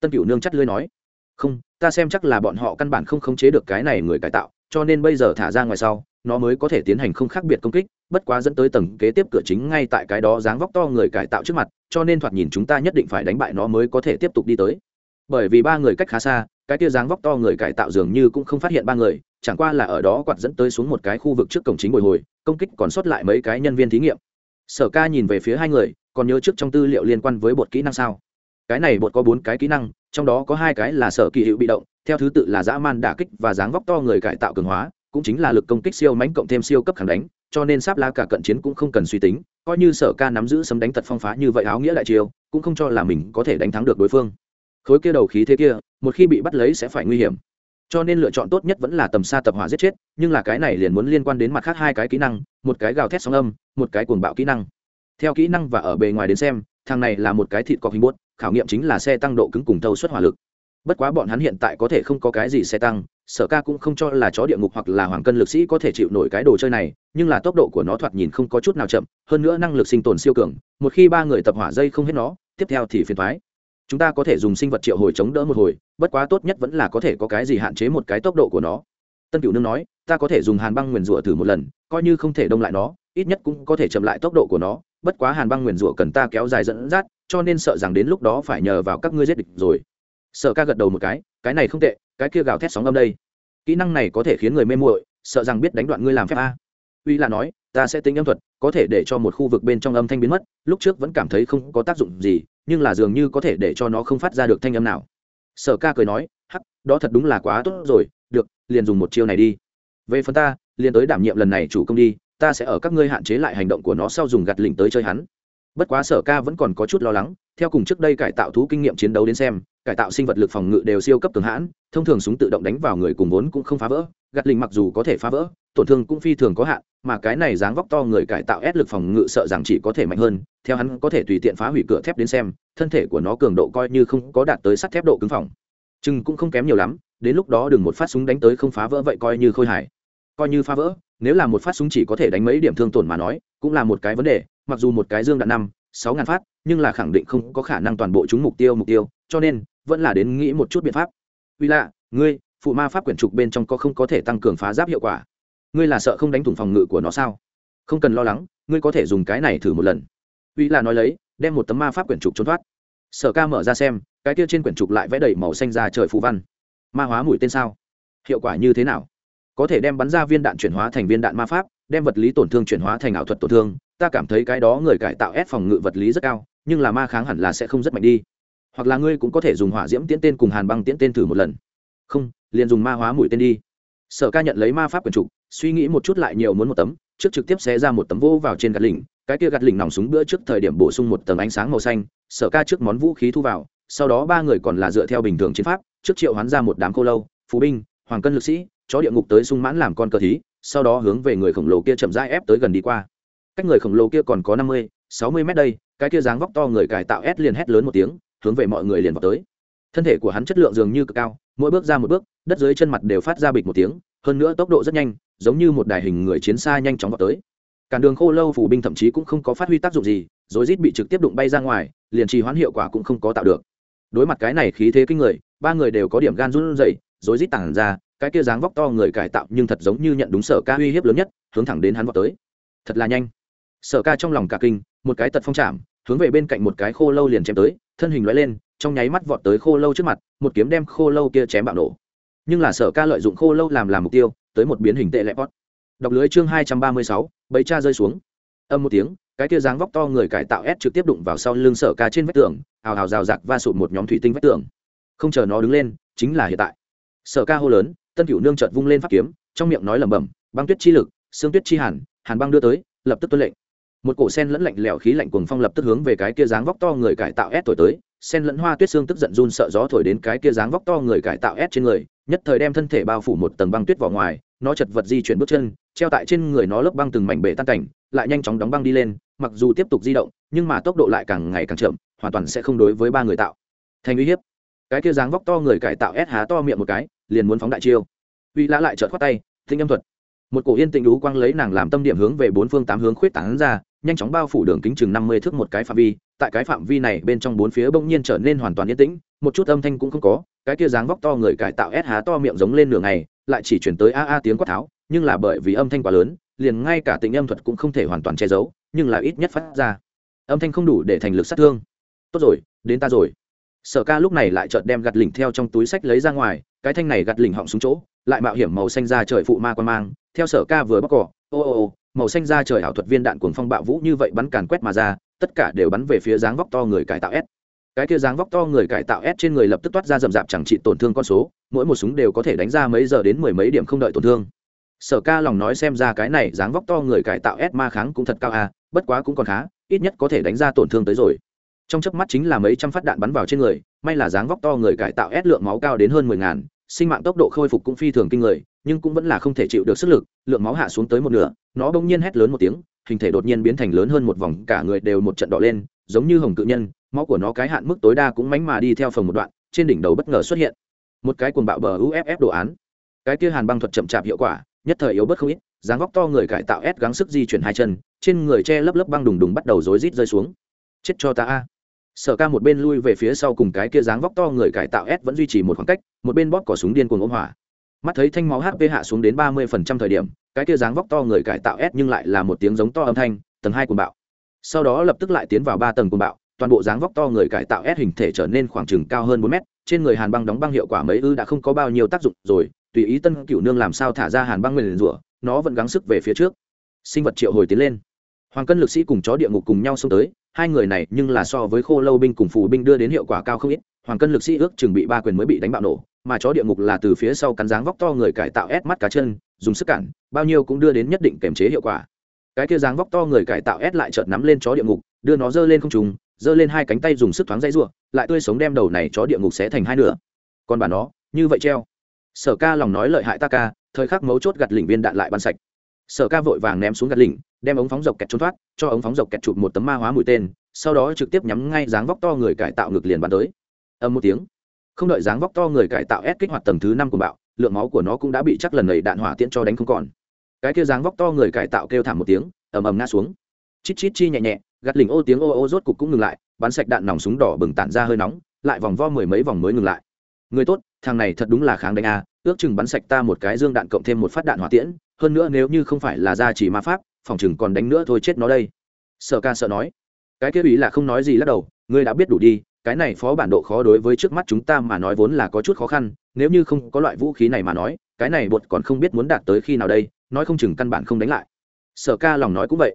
Tân cửu nương chắt lưới nói, không, ta xem chắc là bọn họ căn bản không khống chế được cái này người cải tạo, cho nên bây giờ thả ra ngoài sau nó mới có thể tiến hành không khác biệt công kích, bất quá dẫn tới tầng kế tiếp cửa chính ngay tại cái đó dáng vóc to người cải tạo trước mặt, cho nên thoạt nhìn chúng ta nhất định phải đánh bại nó mới có thể tiếp tục đi tới. Bởi vì ba người cách khá xa, cái kia dáng vóc to người cải tạo dường như cũng không phát hiện ba người, chẳng qua là ở đó quạt dẫn tới xuống một cái khu vực trước cổng chính bồi hồi, công kích còn sót lại mấy cái nhân viên thí nghiệm. Sở ca nhìn về phía hai người, còn nhớ trước trong tư liệu liên quan với bột kỹ năng sao? Cái này bột có bốn cái kỹ năng, trong đó có hai cái là sở kỳ hiệu bị động, theo thứ tự là dã man đả kích và dáng vóc to người cải tạo cường hóa cũng chính là lực công kích siêu mãnh cộng thêm siêu cấp khẳng đánh, cho nên sáp la cả cận chiến cũng không cần suy tính, coi như sở ca nắm giữ sấm đánh tật phong phá như vậy áo nghĩa đại chiều cũng không cho là mình có thể đánh thắng được đối phương. Khối kia đầu khí thế kia, một khi bị bắt lấy sẽ phải nguy hiểm. Cho nên lựa chọn tốt nhất vẫn là tầm xa tập hỏa giết chết, nhưng là cái này liền muốn liên quan đến mặt khác hai cái kỹ năng, một cái gào thét sóng âm, một cái cuồng bạo kỹ năng. Theo kỹ năng và ở bề ngoài đến xem, thằng này là một cái thịt có hình bút, khảo nghiệm chính là xe tăng độ cứng cùng thâu suất hỏa lực bất quá bọn hắn hiện tại có thể không có cái gì xe tăng, sở ca cũng không cho là chó địa ngục hoặc là hoàng cân lực sĩ có thể chịu nổi cái đồ chơi này, nhưng là tốc độ của nó thoạt nhìn không có chút nào chậm, hơn nữa năng lực sinh tồn siêu cường, một khi ba người tập hỏa dây không hết nó, tiếp theo thì phiền thoái chúng ta có thể dùng sinh vật triệu hồi chống đỡ một hồi, bất quá tốt nhất vẫn là có thể có cái gì hạn chế một cái tốc độ của nó. Tân cửu nương nói, ta có thể dùng hàn băng nguyền rủa thử một lần, coi như không thể đông lại nó, ít nhất cũng có thể chậm lại tốc độ của nó, bất quá hàn băng nguyền rủa cần ta kéo dài dẫn dắt, cho nên sợ rằng đến lúc đó phải nhờ vào các ngươi giết địch rồi. Sở ca gật đầu một cái cái này không tệ, cái kia gào thét sóng âm đây. Kỹ năng này có thể khiến người mê muội, sợ rằng biết đánh đoạn ngươi làm phép a. Uy là nói, ta sẽ tính âm thuật, có thể để cho một khu vực bên trong âm thanh biến mất, lúc trước vẫn cảm thấy không có tác dụng gì, nhưng là dường như có thể để cho nó không phát ra được thanh âm nào. Sở ca cười nói, hắc, đó thật đúng là quá tốt rồi, được, liền dùng một chiêu này đi. Về phần ta, liền tới đảm nhiệm lần này chủ công đi, ta sẽ ở các ngươi hạn chế lại hành động của nó sau dùng gạt lỉnh tới chơi hắn bất quá sở ca vẫn còn có chút lo lắng, theo cùng trước đây cải tạo thú kinh nghiệm chiến đấu đến xem, cải tạo sinh vật lực phòng ngự đều siêu cấp cường hãn, thông thường súng tự động đánh vào người cùng vốn cũng không phá vỡ, gạt lình mặc dù có thể phá vỡ, tổn thương cũng phi thường có hạn, mà cái này dáng vóc to người cải tạo ép lực phòng ngự sợ rằng chỉ có thể mạnh hơn, theo hắn có thể tùy tiện phá hủy cửa thép đến xem, thân thể của nó cường độ coi như không có đạt tới sắt thép độ cứng phòng. Chừng cũng không kém nhiều lắm, đến lúc đó đừng một phát súng đánh tới không phá vỡ vậy coi như khôi hài. Coi như phá vỡ, nếu là một phát súng chỉ có thể đánh mấy điểm thương tổn mà nói, cũng là một cái vấn đề mặc dù một cái dương đạn năm, sáu ngàn phát, nhưng là khẳng định không có khả năng toàn bộ chúng mục tiêu mục tiêu, cho nên, vẫn là đến nghĩ một chút biện pháp. Vì lạ, ngươi, phụ ma pháp quyển trục bên trong có không có thể tăng cường phá giáp hiệu quả? Ngươi là sợ không đánh thủng phòng ngự của nó sao? Không cần lo lắng, ngươi có thể dùng cái này thử một lần. Vì là nói lấy, đem một tấm ma pháp quyển trục trốn thoát. Sở ca mở ra xem, cái kia trên quyển trục lại vẽ đầy màu xanh ra trời phú văn. Ma hóa mũi tên sao? Hiệu quả như thế nào? Có thể đem bắn ra viên đạn chuyển hóa thành viên đạn ma pháp, đem vật lý tổn thương chuyển hóa thành ảo thuật tổn thương ta cảm thấy cái đó người cải tạo ép phòng ngự vật lý rất cao, nhưng là ma kháng hẳn là sẽ không rất mạnh đi. Hoặc là ngươi cũng có thể dùng hỏa diễm tiễn tên cùng hàn băng tiễn tên thử một lần. Không, liền dùng ma hóa mũi tên đi. Sở ca nhận lấy ma pháp quần trục, suy nghĩ một chút lại nhiều muốn một tấm, trước trực tiếp xé ra một tấm vô vào trên gạt lỉnh, cái kia gạt lỉnh nòng súng bữa trước thời điểm bổ sung một tầng ánh sáng màu xanh, sở ca trước món vũ khí thu vào, sau đó ba người còn là dựa theo bình thường chiến pháp, trước triệu hoán ra một đám cô lâu phú binh, hoàng cân lực sĩ, chó địa ngục tới sung mãn làm con cờ thí, sau đó hướng về người khổng lồ kia chậm rãi ép tới gần đi qua cách người khổng lồ kia còn có năm mươi, sáu mươi mét đây, cái kia dáng vóc to người cải tạo s liền hét lớn một tiếng, hướng về mọi người liền vào tới. Thân thể của hắn chất lượng dường như cực cao, mỗi bước ra một bước, đất dưới chân mặt đều phát ra bịch một tiếng, hơn nữa tốc độ rất nhanh, giống như một đài hình người chiến xa nhanh chóng vào tới. Cản đường khô lâu phủ binh thậm chí cũng không có phát huy tác dụng gì rồi rít bị trực tiếp đụng bay ra ngoài, liền trì hoãn hiệu quả cũng không có tạo được. Đối mặt cái này khí thế kinh người, ba người đều có điểm gan run rẩy rồi rít tản ra, cái kia dáng vóc to người cải tạo nhưng thật giống như nhận đúng sở ca uy hiếp lớn nhất, hướng thẳng đến hắn vào tới. Thật là nhanh sở ca trong lòng cả kinh, một cái tật phong chạm, hướng về bên cạnh một cái khô lâu liền chém tới, thân hình loại lên, trong nháy mắt vọt tới khô lâu trước mặt, một kiếm đem khô lâu kia chém bạo nổ. Nhưng là sở ca lợi dụng khô lâu làm làm mục tiêu, tới một biến hình tệ lẹp pot đọc lưới chương hai trăm ba mươi sáu, bẫy cha rơi xuống. Âm một tiếng, cái kia dáng vóc to người cải tạo ép trực tiếp đụng vào sau lưng sở ca trên vách tường, hào hào rào rạc va sụp một nhóm thủy tinh vách tường. Không chờ nó đứng lên, chính là hiện tại. Sở ca hô lớn, tân cửu nương chợt vung lên pháp kiếm, trong miệng nói lẩm bẩm, băng tuyết chi lực, xương tuyết chi hàn hàn băng đưa tới, lập tức tuân lệnh một cổ sen lẫn lạnh lẽo khí lạnh cuồng phong lập tức hướng về cái kia dáng vóc to người cải tạo ép thổi tới, sen lẫn hoa tuyết xương tức giận run sợ gió thổi đến cái kia dáng vóc to người cải tạo ép trên người, nhất thời đem thân thể bao phủ một tầng băng tuyết vào ngoài, nó chật vật di chuyển bước chân, treo tại trên người nó lớp băng từng mảnh bể tan cảnh, lại nhanh chóng đóng băng đi lên, mặc dù tiếp tục di động, nhưng mà tốc độ lại càng ngày càng chậm, hoàn toàn sẽ không đối với ba người tạo thành uy hiếp. Cái kia dáng vóc to người cải tạo ép há to miệng một cái, liền muốn phóng đại chiêu. Uy lã lại trợt khoát tay, thinh âm thuật. Một cổ yên tĩnh đú quang lấy nàng làm tâm điểm hướng về bốn phương tám hướng khuyết tán ra nhanh chóng bao phủ đường kính chừng năm mươi thước một cái phạm vi, tại cái phạm vi này bên trong bốn phía bỗng nhiên trở nên hoàn toàn yên tĩnh, một chút âm thanh cũng không có, cái kia dáng vóc to người cải tạo ép há to miệng giống lên nửa ngày, lại chỉ chuyển tới a a tiếng quát tháo, nhưng là bởi vì âm thanh quá lớn, liền ngay cả tình âm thuật cũng không thể hoàn toàn che giấu, nhưng là ít nhất phát ra. Âm thanh không đủ để thành lực sát thương. Tốt rồi, đến ta rồi. Sở ca lúc này lại chợt đem gạt lỉnh theo trong túi sách lấy ra ngoài, cái thanh này gạt lỉnh họng xuống chỗ, lại mạo hiểm màu xanh ra trời phụ ma quan mang, theo sở ca vừa bóc cỏ, ô ô ô màu xanh ra trời ảo thuật viên đạn cuồng phong bạo vũ như vậy bắn càn quét mà ra, tất cả đều bắn về phía dáng vóc to người cải tạo s. Cái kia dáng vóc to người cải tạo s trên người lập tức toát ra rầm rạp chẳng trị tổn thương con số, mỗi một súng đều có thể đánh ra mấy giờ đến mười mấy điểm không đợi tổn thương. Sở ca lòng nói xem ra cái này dáng vóc to người cải tạo s ma kháng cũng thật cao à bất quá cũng còn khá, ít nhất có thể đánh ra tổn thương tới rồi. Trong chớp mắt chính là mấy trăm phát đạn bắn vào trên người, may là dáng vóc to người cải tạo s lượng máu cao đến hơn mười ngàn sinh mạng tốc độ khôi phục cũng phi thường kinh người, nhưng cũng vẫn là không thể chịu được sức lực, lượng máu hạ xuống tới một nửa, nó bỗng nhiên hét lớn một tiếng, hình thể đột nhiên biến thành lớn hơn một vòng, cả người đều một trận đỏ lên, giống như hồng cự nhân, máu của nó cái hạn mức tối đa cũng mánh mà đi theo phần một đoạn, trên đỉnh đầu bất ngờ xuất hiện một cái cuồng bạo bờ uff đồ án. Cái kia hàn băng thuật chậm chạp hiệu quả, nhất thời yếu bất không ít, dáng vóc to người cải tạo ép gắng sức di chuyển hai chân, trên người che lấp lớp băng đùng đùng bắt đầu rối rít rơi xuống. Chết cho ta a sở ca một bên lui về phía sau cùng cái kia dáng vóc to người cải tạo s vẫn duy trì một khoảng cách, một bên bóp cỏ súng điên cuồng ôm hỏa mắt thấy thanh máu hp hạ xuống đến ba mươi phần trăm thời điểm, cái kia dáng vóc to người cải tạo s nhưng lại là một tiếng giống to âm thanh, tầng hai cuồng bạo. Sau đó lập tức lại tiến vào ba tầng cuồng bạo, toàn bộ dáng vóc to người cải tạo s hình thể trở nên khoảng chừng cao hơn bốn mét, trên người hàn băng đóng băng hiệu quả mấy ư đã không có bao nhiêu tác dụng rồi, tùy ý tân cựu nương làm sao thả ra hàn băng nguyền rủa, nó vẫn gắng sức về phía trước. Sinh vật triệu hồi tiến lên hoàng cân lực sĩ cùng chó địa ngục cùng nhau xông tới, hai người này nhưng là so với khô lâu binh cùng phù binh đưa đến hiệu quả cao không ít, hoàng cân lực sĩ ước chừng bị ba quyền mới bị đánh bạo nổ, mà chó địa ngục là từ phía sau cắn dáng vóc to người cải tạo ép mắt cá chân, dùng sức cản, bao nhiêu cũng đưa đến nhất định kềm chế hiệu quả. Cái kia dáng vóc to người cải tạo ép lại chợt nắm lên chó địa ngục, đưa nó giơ lên không trùng giơ lên hai cánh tay dùng sức thoáng dây ruộng lại tươi sống đem đầu này chó địa ngục xé thành hai nửa. Còn bà nó, như vậy treo. Sở ca lòng nói lợi hại ta ca, thời khắc mấu chốt gặt lỉnh viên đạn lại bắn sạch. Sở ca vội vàng ném xuống gạt lỉnh đem ống phóng dọc kẹt trốn thoát, cho ống phóng dọc kẹt chụp một tấm ma hóa mũi tên, sau đó trực tiếp nhắm ngay dáng vóc to người cải tạo ngực liền bắn tới. Âm một tiếng. Không đợi dáng vóc to người cải tạo ép kích hoạt tầng thứ năm của bạo, lượng máu của nó cũng đã bị chắc lần này đạn hỏa tiễn cho đánh không còn. Cái kia dáng vóc to người cải tạo kêu thảm một tiếng, ầm ầm ngã xuống. Chít chít chi nhẹ nhẹ, gạt lình ô tiếng ô ô rốt cục cũng ngừng lại, bắn sạch đạn nòng súng đỏ bừng tản ra hơi nóng, lại vòng vo mười mấy vòng mới ngừng lại. Người tốt, thằng này thật đúng là kháng đánh a, ước chừng bắn sạch ta một cái dương đạn cộng thêm một phát đạn hỏa tiễn, hơn nữa nếu như không phải là gia chỉ ma pháp phòng chừng còn đánh nữa thôi chết nó đây. Sợ ca sợ nói. Cái kia ý là không nói gì lắc đầu, ngươi đã biết đủ đi, cái này phó bản độ khó đối với trước mắt chúng ta mà nói vốn là có chút khó khăn, nếu như không có loại vũ khí này mà nói, cái này bột còn không biết muốn đạt tới khi nào đây, nói không chừng căn bản không đánh lại. Sở ca lòng nói cũng vậy.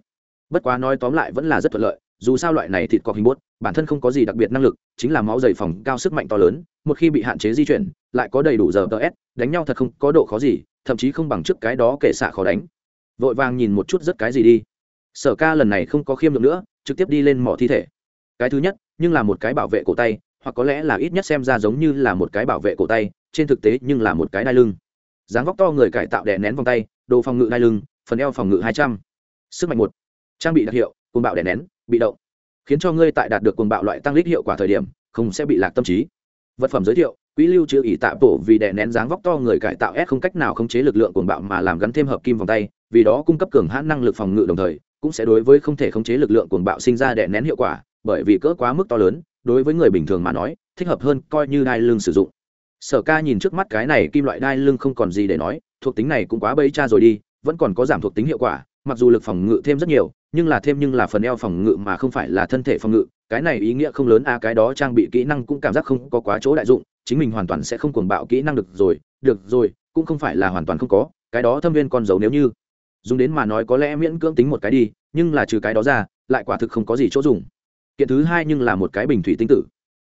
Bất quá nói tóm lại vẫn là rất thuận lợi, dù sao loại này thịt cọc hình bốt bản thân không có gì đặc biệt năng lực, chính là máu dày phòng cao sức mạnh to lớn, một khi bị hạn chế di chuyển, lại có đầy đủ giờ ts đánh nhau thật không có độ khó gì, thậm chí không bằng trước cái đó kệ xạ khó đánh vội vàng nhìn một chút rất cái gì đi. Sở ca lần này không có khiêm lượng nữa, trực tiếp đi lên mỏ thi thể. Cái thứ nhất, nhưng là một cái bảo vệ cổ tay, hoặc có lẽ là ít nhất xem ra giống như là một cái bảo vệ cổ tay, trên thực tế nhưng là một cái đai lưng. Dáng vóc to người cải tạo đè nén vòng tay, đồ phòng ngự đai lưng, phần eo phòng ngự hai trăm. Sức mạnh một. Trang bị đặc hiệu, cuồng bạo đè nén, bị động. Khiến cho ngươi tại đạt được cuồng bạo loại tăng lít hiệu quả thời điểm, không sẽ bị lạc tâm trí. Vật phẩm giới thiệu Quý lưu chứa ỷ tạ tổ vì đè nén dáng vóc to người cải tạo s không cách nào khống chế lực lượng cuồng bạo mà làm gắn thêm hợp kim vòng tay, vì đó cung cấp cường hãn năng lực phòng ngự đồng thời, cũng sẽ đối với không thể khống chế lực lượng cuồng bạo sinh ra đè nén hiệu quả, bởi vì cỡ quá mức to lớn, đối với người bình thường mà nói, thích hợp hơn coi như đai lưng sử dụng. Sở ca nhìn trước mắt cái này kim loại đai lưng không còn gì để nói, thuộc tính này cũng quá bấy cha rồi đi, vẫn còn có giảm thuộc tính hiệu quả, mặc dù lực phòng ngự thêm rất nhiều, nhưng là thêm nhưng là phần eo phòng ngự mà không phải là thân thể phòng ngự, cái này ý nghĩa không lớn a cái đó trang bị kỹ năng cũng cảm giác không có quá chỗ đại dụng chính mình hoàn toàn sẽ không cuồng bạo kỹ năng được rồi được rồi, cũng không phải là hoàn toàn không có, cái đó thâm viên con dấu nếu như. Dùng đến mà nói có lẽ miễn cưỡng tính một cái đi, nhưng là trừ cái đó ra, lại quả thực không có gì chỗ dùng. Kiện thứ hai nhưng là một cái bình thủy tinh tử.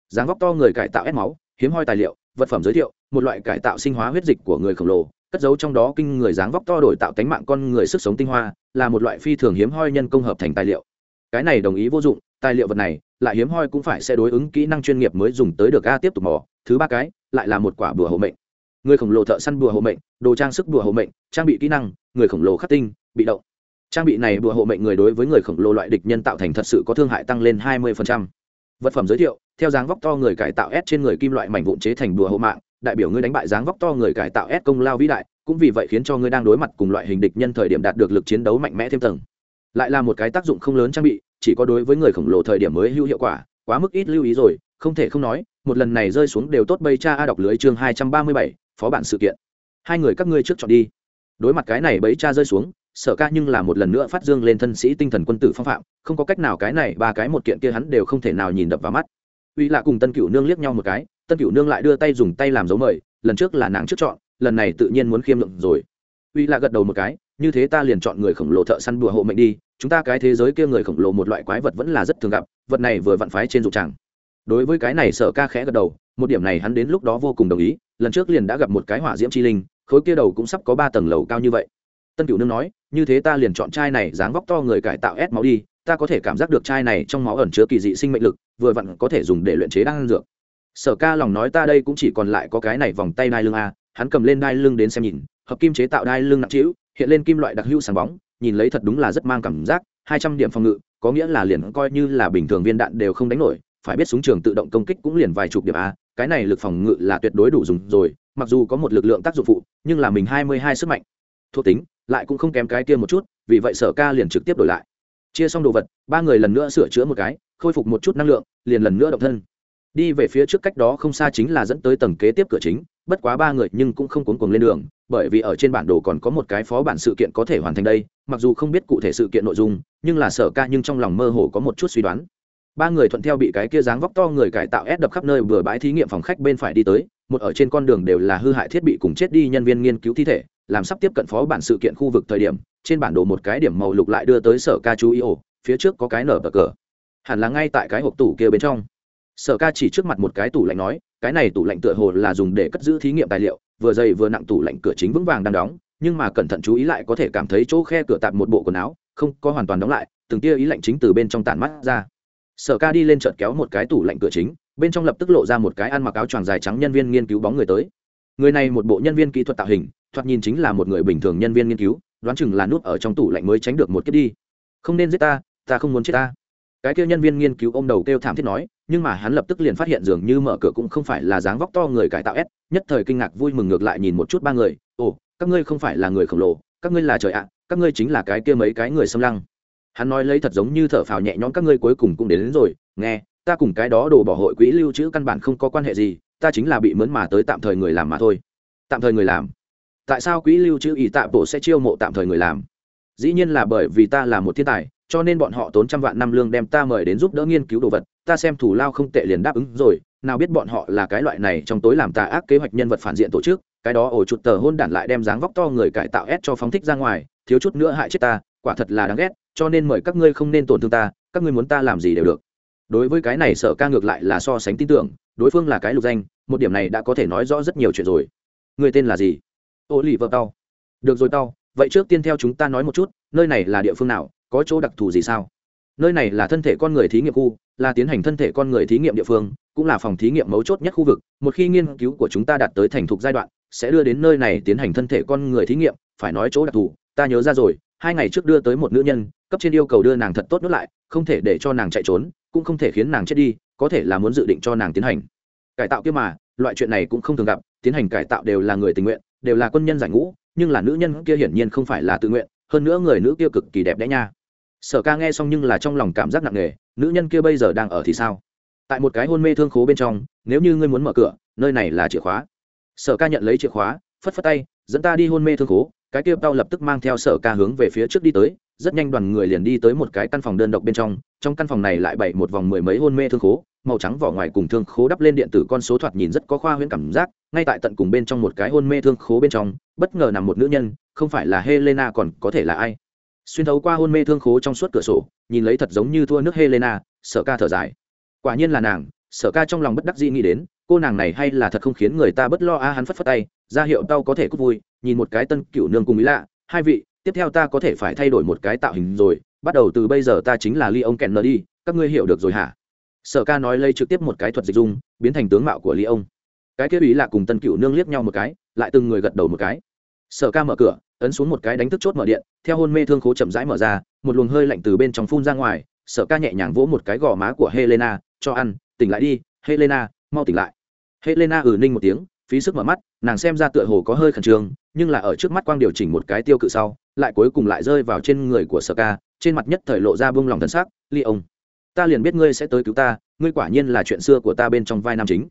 Dáng vóc to người cải tạo ép máu, hiếm hoi tài liệu, vật phẩm giới thiệu, một loại cải tạo sinh hóa huyết dịch của người khổng lồ, cất giấu trong đó kinh người dáng vóc to đổi tạo tánh mạng con người sức sống tinh hoa, là một loại phi thường hiếm hoi nhân công hợp thành tài liệu. Cái này đồng ý vô dụng, tài liệu vật này, lại hiếm hoi cũng phải sẽ đối ứng kỹ năng chuyên nghiệp mới dùng tới được a tiếp tục mò thứ ba cái, lại là một quả bùa hộ mệnh. Người khổng lồ thợ săn bùa hộ mệnh, đồ trang sức bùa hộ mệnh, trang bị kỹ năng, người khổng lồ khắc tinh, bị động. Trang bị này bùa hộ mệnh người đối với người khổng lồ loại địch nhân tạo thành thật sự có thương hại tăng lên 20%. vật phẩm giới thiệu, theo dáng vóc to người cải tạo s trên người kim loại mảnh vụn chế thành bùa hộ mạng, đại biểu ngươi đánh bại dáng vóc to người cải tạo s công lao vĩ đại, cũng vì vậy khiến cho ngươi đang đối mặt cùng loại hình địch nhân thời điểm đạt được lực chiến đấu mạnh mẽ thêm tầng. Lại là một cái tác dụng không lớn trang bị, chỉ có đối với người khổng lồ thời điểm mới hữu hiệu quả, quá mức ít lưu ý rồi, không thể không nói một lần này rơi xuống đều tốt bây cha a đọc lưới chương hai trăm ba mươi bảy, phó bản sự kiện. Hai người các ngươi trước chọn đi. Đối mặt cái này bấy cha rơi xuống, sở ca nhưng là một lần nữa phát dương lên thân sĩ tinh thần quân tử phong phạm, không có cách nào cái này, ba cái một kiện kia hắn đều không thể nào nhìn đập vào mắt. Uy lạ cùng tân cửu nương liếc nhau một cái, tân cửu nương lại đưa tay dùng tay làm dấu mời, lần trước là nàng trước chọn, lần này tự nhiên muốn khiêm lượng rồi. Uy lạ gật đầu một cái, như thế ta liền chọn người khổng lồ thợ săn đùa hộ mệnh đi, chúng ta cái thế giới kia người khổng lồ một loại quái vật vẫn là rất thường gặp, vật này vừa vặn phái trên dụng tràng đối với cái này sở ca khẽ gật đầu, một điểm này hắn đến lúc đó vô cùng đồng ý, lần trước liền đã gặp một cái hỏa diễm chi linh, khối kia đầu cũng sắp có ba tầng lầu cao như vậy. Tân cửu nương nói, như thế ta liền chọn chai này dáng vóc to người cải tạo ép máu đi, ta có thể cảm giác được chai này trong máu ẩn chứa kỳ dị sinh mệnh lực, vừa vặn có thể dùng để luyện chế đan dược. Sở ca lòng nói, ta đây cũng chỉ còn lại có cái này vòng tay đai lưng a. Hắn cầm lên đai lưng đến xem nhìn, hợp kim chế tạo đai lưng nặng trĩu, hiện lên kim loại đặc hữu sáng bóng, nhìn lấy thật đúng là rất mang cảm giác, hai trăm điểm phòng ngự, có nghĩa là liền coi như là bình thường viên đạn đều không đánh nổi phải biết súng trường tự động công kích cũng liền vài chục điểm a, cái này lực phòng ngự là tuyệt đối đủ dùng rồi, mặc dù có một lực lượng tác dụng phụ, nhưng là mình hai mươi hai sức mạnh. Thuộc tính, lại cũng không kém cái kia một chút, vì vậy sở ca liền trực tiếp đổi lại. Chia xong đồ vật, ba người lần nữa sửa chữa một cái, khôi phục một chút năng lượng, liền lần nữa động thân. Đi về phía trước cách đó không xa chính là dẫn tới tầng kế tiếp cửa chính, bất quá ba người nhưng cũng không cuốn cuồng lên đường, bởi vì ở trên bản đồ còn có một cái phó bản sự kiện có thể hoàn thành đây, mặc dù không biết cụ thể sự kiện nội dung, nhưng là sở ca nhưng trong lòng mơ hồ có một chút suy đoán ba người thuận theo bị cái kia dáng vóc to người cải tạo ép đập khắp nơi vừa bãi thí nghiệm phòng khách bên phải đi tới, một ở trên con đường đều là hư hại thiết bị cùng chết đi nhân viên nghiên cứu thi thể, làm sắp tiếp cận phó bản sự kiện khu vực thời điểm, trên bản đồ một cái điểm màu lục lại đưa tới sở ca chú ý ổ, phía trước có cái nở bờ cờ. Hẳn là ngay tại cái hộp tủ kia bên trong. Sở ca chỉ trước mặt một cái tủ lạnh nói, cái này tủ lạnh tựa hồ là dùng để cất giữ thí nghiệm tài liệu, vừa dày vừa nặng tủ lạnh cửa chính vững vàng đang đóng, nhưng mà cẩn thận chú ý lại có thể cảm thấy chỗ khe cửa tạp một bộ quần áo, không có hoàn toàn đóng lại, từng tia ý lạnh chính từ bên trong tàn mắt ra sở ca đi lên chợt kéo một cái tủ lạnh cửa chính, bên trong lập tức lộ ra một cái ăn mặc áo choàng dài trắng nhân viên nghiên cứu bóng người tới. Người này một bộ nhân viên kỹ thuật tạo hình, thoạt nhìn chính là một người bình thường nhân viên nghiên cứu, đoán chừng là nút ở trong tủ lạnh mới tránh được một kiếp đi. Không nên giết ta ta không muốn chết ta. Cái kia nhân viên nghiên cứu ôm đầu kêu thảm thiết nói, nhưng mà hắn lập tức liền phát hiện dường như mở cửa cũng không phải là dáng vóc to người cải tạo s, nhất thời kinh ngạc vui mừng ngược lại nhìn một chút ba người. Ồ, các ngươi không phải là người khổng lồ, các ngươi là trời ạ, các ngươi chính là cái kia mấy cái người xâm lăng hắn nói lấy thật giống như thở phào nhẹ nhõm các ngươi cuối cùng cũng đến, đến rồi nghe ta cùng cái đó đồ bỏ hội quỹ lưu trữ căn bản không có quan hệ gì ta chính là bị mướn mà tới tạm thời người làm mà thôi. Tạm thời người làm. Tại sao quỹ lưu trữ ý tạ bộ sẽ chiêu mộ tạm thời người làm? Dĩ nhiên là bởi vì ta là một thiên tài cho nên bọn họ tốn trăm vạn năm lương đem ta mời đến giúp đỡ nghiên cứu đồ vật ta xem thủ lao không tệ liền đáp ứng rồi nào biết bọn họ là cái loại này trong tối làm tà ác kế hoạch nhân vật phản diện tổ chức cái đó ổ chuột tờ hôn đản lại đem dáng vóc to người cải tạo ép cho phóng thích ra ngoài thiếu chút nữa hại chết ta quả thật là đáng ghét cho nên mời các ngươi không nên tổn thương ta, các ngươi muốn ta làm gì đều được. Đối với cái này sở ca ngược lại là so sánh tin tưởng, đối phương là cái lục danh, một điểm này đã có thể nói rõ rất nhiều chuyện rồi. Người tên là gì? Ô lì vợ tao được rồi tao vậy trước tiên theo chúng ta nói một chút, nơi này là địa phương nào, có chỗ đặc thù gì sao? Nơi này là thân thể con người thí nghiệm khu, là tiến hành thân thể con người thí nghiệm địa phương, cũng là phòng thí nghiệm mấu chốt nhất khu vực. Một khi nghiên cứu của chúng ta đạt tới thành thục giai đoạn, sẽ đưa đến nơi này tiến hành thân thể con người thí nghiệm, phải nói chỗ đặc thù, ta nhớ ra rồi, hai ngày trước đưa tới một nữ nhân cấp trên yêu cầu đưa nàng thật tốt nuốt lại, không thể để cho nàng chạy trốn, cũng không thể khiến nàng chết đi, có thể là muốn dự định cho nàng tiến hành. Cải tạo kia mà, loại chuyện này cũng không thường gặp, tiến hành cải tạo đều là người tình nguyện, đều là quân nhân giải ngũ, nhưng là nữ nhân kia hiển nhiên không phải là tự nguyện, hơn nữa người nữ kia cực kỳ đẹp đẽ nha. Sở ca nghe xong nhưng là trong lòng cảm giác nặng nề, nữ nhân kia bây giờ đang ở thì sao? Tại một cái hôn mê thương khố bên trong, nếu như ngươi muốn mở cửa, nơi này là chìa khóa. Sở ca nhận lấy chìa khóa, phất phất tay, dẫn ta đi hôn mê thương khố. Cái kia tao lập tức mang theo sở ca hướng về phía trước đi tới rất nhanh đoàn người liền đi tới một cái căn phòng đơn độc bên trong trong căn phòng này lại bày một vòng mười mấy hôn mê thương khố, màu trắng vỏ ngoài cùng thương khố đắp lên điện tử con số thoạt nhìn rất có khoa huyễn cảm giác, ngay tại tận cùng bên trong một cái hôn mê thương khố bên trong, bất ngờ nằm một nữ nhân, không phải là helena còn có thể là ai? Xuyên thấu qua hôn mê thương khố trong suốt cửa sổ, nhìn lấy thật giống như thua nước helena, sở ca thở dài. Quả nhiên là nàng, sở ca trong lòng bất đắc dĩ nghĩ đến, cô nàng này hay là thật không khiến người ta bất lo a, hắn phất phất tay, ra hiệu tao có thể cút vui, nhìn một cái tân cựu nương cùng ý lạ, hai vị tiếp theo ta có thể phải thay đổi một cái tạo hình rồi, bắt đầu từ bây giờ ta chính là ly ông kèn nờ đi, các ngươi hiểu được rồi hả? Sở ca nói lây trực tiếp một cái thuật dịch dung, biến thành tướng mạo của ly ông cái kia ý là cùng tân cựu nương liếc nhau một cái, lại từng người gật đầu một cái. Sở ca mở cửa, ấn xuống một cái đánh thức chốt mở điện, theo hôn mê thương khố chậm rãi mở ra, một luồng hơi lạnh từ bên trong phun ra ngoài, sở ca nhẹ nhàng vỗ một cái gò má của helena, cho ăn, tỉnh lại đi, helena, mau tỉnh lại. Helena ừ ninh một tiếng, phí sức mở mắt, nàng xem ra tựa hồ có hơi khẩn trương, nhưng là ở trước mắt quang điều chỉnh một cái tiêu cự sau lại cuối cùng lại rơi vào trên người của sở ca trên mặt nhất thời lộ ra bông lòng thân xác ly ông, ta liền biết ngươi sẽ tới cứu ta, ngươi quả nhiên là chuyện xưa của ta bên trong vai nam chính.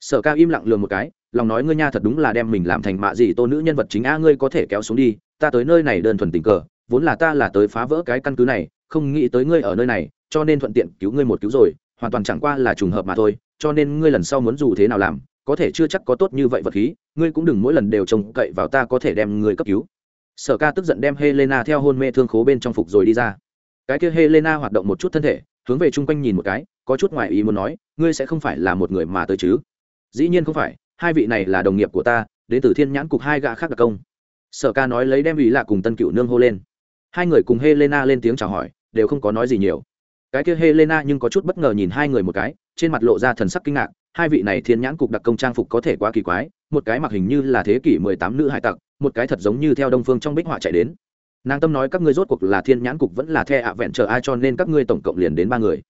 Sở ca im lặng lường một cái, lòng nói ngươi nha thật đúng là đem mình làm thành mạ gì tô nữ nhân vật chính a, ngươi có thể kéo xuống đi, ta tới nơi này đơn thuần tình cờ, vốn là ta là tới phá vỡ cái căn cứ này, không nghĩ tới ngươi ở nơi này, cho nên thuận tiện cứu ngươi một cứu rồi, hoàn toàn chẳng qua là trùng hợp mà thôi, cho nên ngươi lần sau muốn dù thế nào làm, có thể chưa chắc có tốt như vậy vật khí, ngươi cũng đừng mỗi lần đều trông cậy vào ta có thể đem ngươi cấp cứu sở ca tức giận đem helena theo hôn mê thương khố bên trong phục rồi đi ra. Cái kia helena hoạt động một chút thân thể, hướng về chung quanh nhìn một cái, có chút ngoại ý muốn nói, ngươi sẽ không phải là một người mà tới chứ? Dĩ nhiên không phải, hai vị này là đồng nghiệp của ta, đến từ thiên nhãn cục hai gã khác đặc công. Sở ca nói lấy đem ý lạ cùng tân cựu nương hô lên. Hai người cùng helena lên tiếng chào hỏi, đều không có nói gì nhiều. Cái kia helena nhưng có chút bất ngờ nhìn hai người một cái, trên mặt lộ ra thần sắc kinh ngạc, hai vị này thiên nhãn cục đặc công trang phục có thể quá kỳ quái, một cái mặc hình như là thế kỷ mười tám nữ hải tặc một cái thật giống như theo đông phương trong bích họa chạy đến. Nàng tâm nói các ngươi rốt cuộc là thiên nhãn cục vẫn là the ạ vẹn chờ ai cho nên các ngươi tổng cộng liền đến ba người.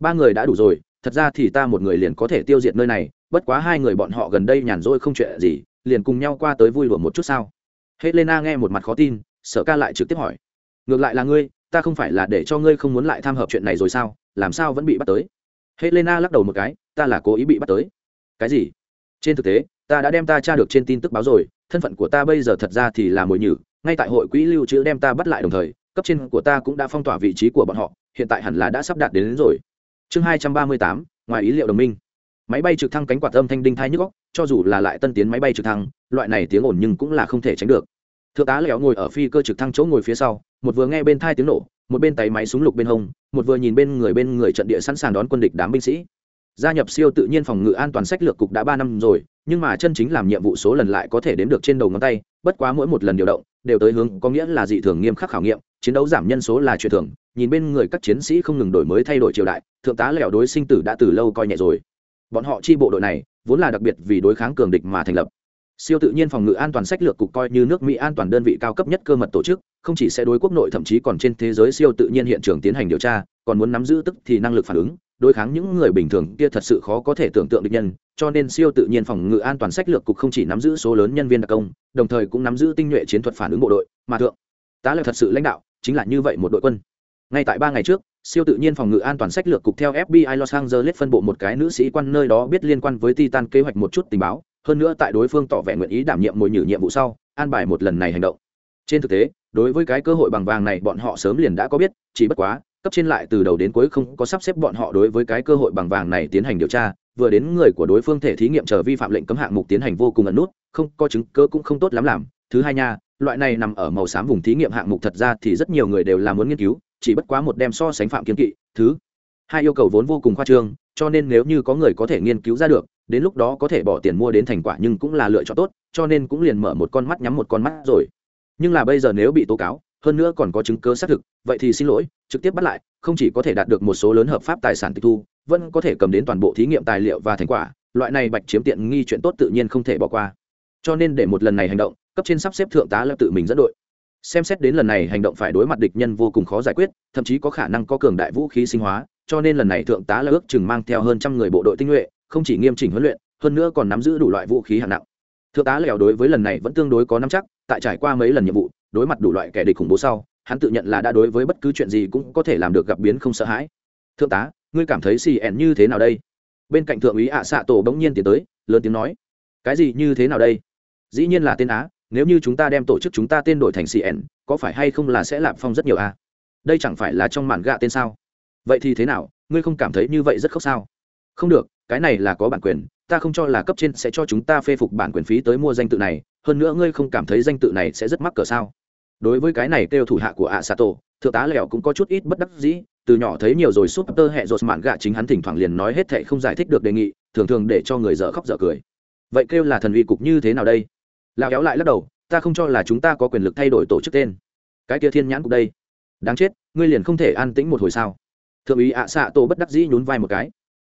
Ba người đã đủ rồi, thật ra thì ta một người liền có thể tiêu diệt nơi này, bất quá hai người bọn họ gần đây nhàn rỗi không chuyện gì, liền cùng nhau qua tới vui đùa một chút sao? Helena nghe một mặt khó tin sợ ca lại trực tiếp hỏi. Ngược lại là ngươi, ta không phải là để cho ngươi không muốn lại tham hợp chuyện này rồi sao? Làm sao vẫn bị bắt tới? Helena lắc đầu một cái, ta là cố ý bị bắt tới. Cái gì? Trên thực tế, ta đã đem ta tra được trên tin tức báo rồi thân phận của ta bây giờ thật ra thì là mồi nhử ngay tại hội quỹ lưu trữ đem ta bắt lại đồng thời cấp trên của ta cũng đã phong tỏa vị trí của bọn họ hiện tại hẳn là đã sắp đạt đến, đến rồi. Chương hai trăm ba mươi tám ngoài ý liệu đồng minh. Máy bay trực thăng cánh quạt âm thanh đinh thai nhức góc cho dù là lại tân tiến máy bay trực thăng loại này tiếng ồn nhưng cũng là không thể tránh được. Thượng tá lẻo ngồi ở phi cơ trực thăng chỗ ngồi phía sau một vừa nghe bên thai tiếng nổ một bên tay máy súng lục bên hông một vừa nhìn bên người bên người trận địa sẵn sàng đón quân địch đám binh sĩ gia nhập siêu tự nhiên phòng ngự an toàn sách lược cục đã ba năm rồi, nhưng mà chân chính làm nhiệm vụ số lần lại có thể đếm được trên đầu ngón tay, bất quá mỗi một lần điều động, đều tới hướng có nghĩa là dị thường nghiêm khắc khảo nghiệm, chiến đấu giảm nhân số là chuyện thường, nhìn bên người các chiến sĩ không ngừng đổi mới thay đổi triều đại, thượng tá lẻo đối sinh tử đã từ lâu coi nhẹ rồi. Bọn họ chi bộ đội này, vốn là đặc biệt vì đối kháng cường địch mà thành lập. Siêu tự nhiên phòng ngự an toàn sách lược cục coi như nước mỹ an toàn đơn vị cao cấp nhất cơ mật tổ chức, không chỉ sẽ đối quốc nội thậm chí còn trên thế giới siêu tự nhiên hiện trường tiến hành điều tra, còn muốn nắm giữ tức thì năng lực phản ứng đối kháng những người bình thường kia thật sự khó có thể tưởng tượng được nhân, cho nên siêu tự nhiên phòng ngự an toàn sách lược cục không chỉ nắm giữ số lớn nhân viên đặc công, đồng thời cũng nắm giữ tinh nhuệ chiến thuật phản ứng bộ đội, mà thượng, tá là thật sự lãnh đạo, chính là như vậy một đội quân. Ngay tại ba ngày trước, siêu tự nhiên phòng ngự an toàn sách lược cục theo fbi los angeles phân bộ một cái nữ sĩ quan nơi đó biết liên quan với titan kế hoạch một chút tình báo, hơn nữa tại đối phương tỏ vẻ nguyện ý đảm nhiệm mồi nhử nhiệm vụ sau, an bài một lần này hành động. Trên thực tế, đối với cái cơ hội bằng vàng này bọn họ sớm liền đã có biết, chỉ bất quá cấp trên lại từ đầu đến cuối không có sắp xếp bọn họ đối với cái cơ hội bằng vàng này tiến hành điều tra, vừa đến người của đối phương thể thí nghiệm chờ vi phạm lệnh cấm hạng mục tiến hành vô cùng ẩn nút, không có chứng cơ cũng không tốt lắm làm. Thứ hai nha, loại này nằm ở màu xám vùng thí nghiệm hạng mục thật ra thì rất nhiều người đều là muốn nghiên cứu, chỉ bất quá một đem so sánh phạm kiến kỵ. Thứ hai yêu cầu vốn vô cùng khoa trương, cho nên nếu như có người có thể nghiên cứu ra được, đến lúc đó có thể bỏ tiền mua đến thành quả nhưng cũng là lựa chọn tốt, cho nên cũng liền mở một con mắt nhắm một con mắt rồi. Nhưng là bây giờ nếu bị tố cáo hơn nữa còn có chứng cứ xác thực, vậy thì xin lỗi, trực tiếp bắt lại, không chỉ có thể đạt được một số lớn hợp pháp tài sản tịch thu, vẫn có thể cầm đến toàn bộ thí nghiệm tài liệu và thành quả, loại này bạch chiếm tiện nghi chuyện tốt tự nhiên không thể bỏ qua. Cho nên để một lần này hành động, cấp trên sắp xếp thượng tá lập tự mình dẫn đội. Xem xét đến lần này hành động phải đối mặt địch nhân vô cùng khó giải quyết, thậm chí có khả năng có cường đại vũ khí sinh hóa, cho nên lần này thượng tá là ước chừng mang theo hơn trăm người bộ đội tinh nhuệ, không chỉ nghiêm chỉnh huấn luyện, hơn nữa còn nắm giữ đủ loại vũ khí hạng nặng. Thượng tá lèo đối với lần này vẫn tương đối có nắm chắc, tại trải qua mấy lần nhiệm vụ đối mặt đủ loại kẻ địch khủng bố sau, hắn tự nhận là đã đối với bất cứ chuyện gì cũng có thể làm được gặp biến không sợ hãi. Thượng tá, ngươi cảm thấy xì ẻn như thế nào đây? Bên cạnh thượng úy ạ xạ tổ bỗng nhiên tiến tới, lớn tiếng nói. Cái gì như thế nào đây? Dĩ nhiên là tên á, nếu như chúng ta đem tổ chức chúng ta tên đổi thành cn có phải hay không là sẽ lạp phong rất nhiều a đây chẳng phải là trong màn gạ tên sao? Vậy thì thế nào? Ngươi không cảm thấy như vậy rất khóc sao? Không được cái này là có bản quyền, ta không cho là cấp trên sẽ cho chúng ta phê phục bản quyền phí tới mua danh tự này, hơn nữa ngươi không cảm thấy danh tự này sẽ rất mắc cỡ sao? Đối với cái này kêu thủ hạ của ạ xạ tổ thượng tá lẹo cũng có chút ít bất đắc dĩ, từ nhỏ thấy nhiều rồi súp tơ hẹ rột mạn gạ chính hắn thỉnh thoảng liền nói hết thệ không giải thích được đề nghị, thường thường để cho người dở khóc dở cười. Vậy kêu là thần uy cục như thế nào đây? Lão kéo lại lắc đầu, ta không cho là chúng ta có quyền lực thay đổi tổ chức tên. Cái kia thiên nhãn cục đây. Đáng chết, ngươi liền không thể an tĩnh một hồi sao? Thượng úy ạ xạ tổ bất đắc dĩ nhún vai một cái.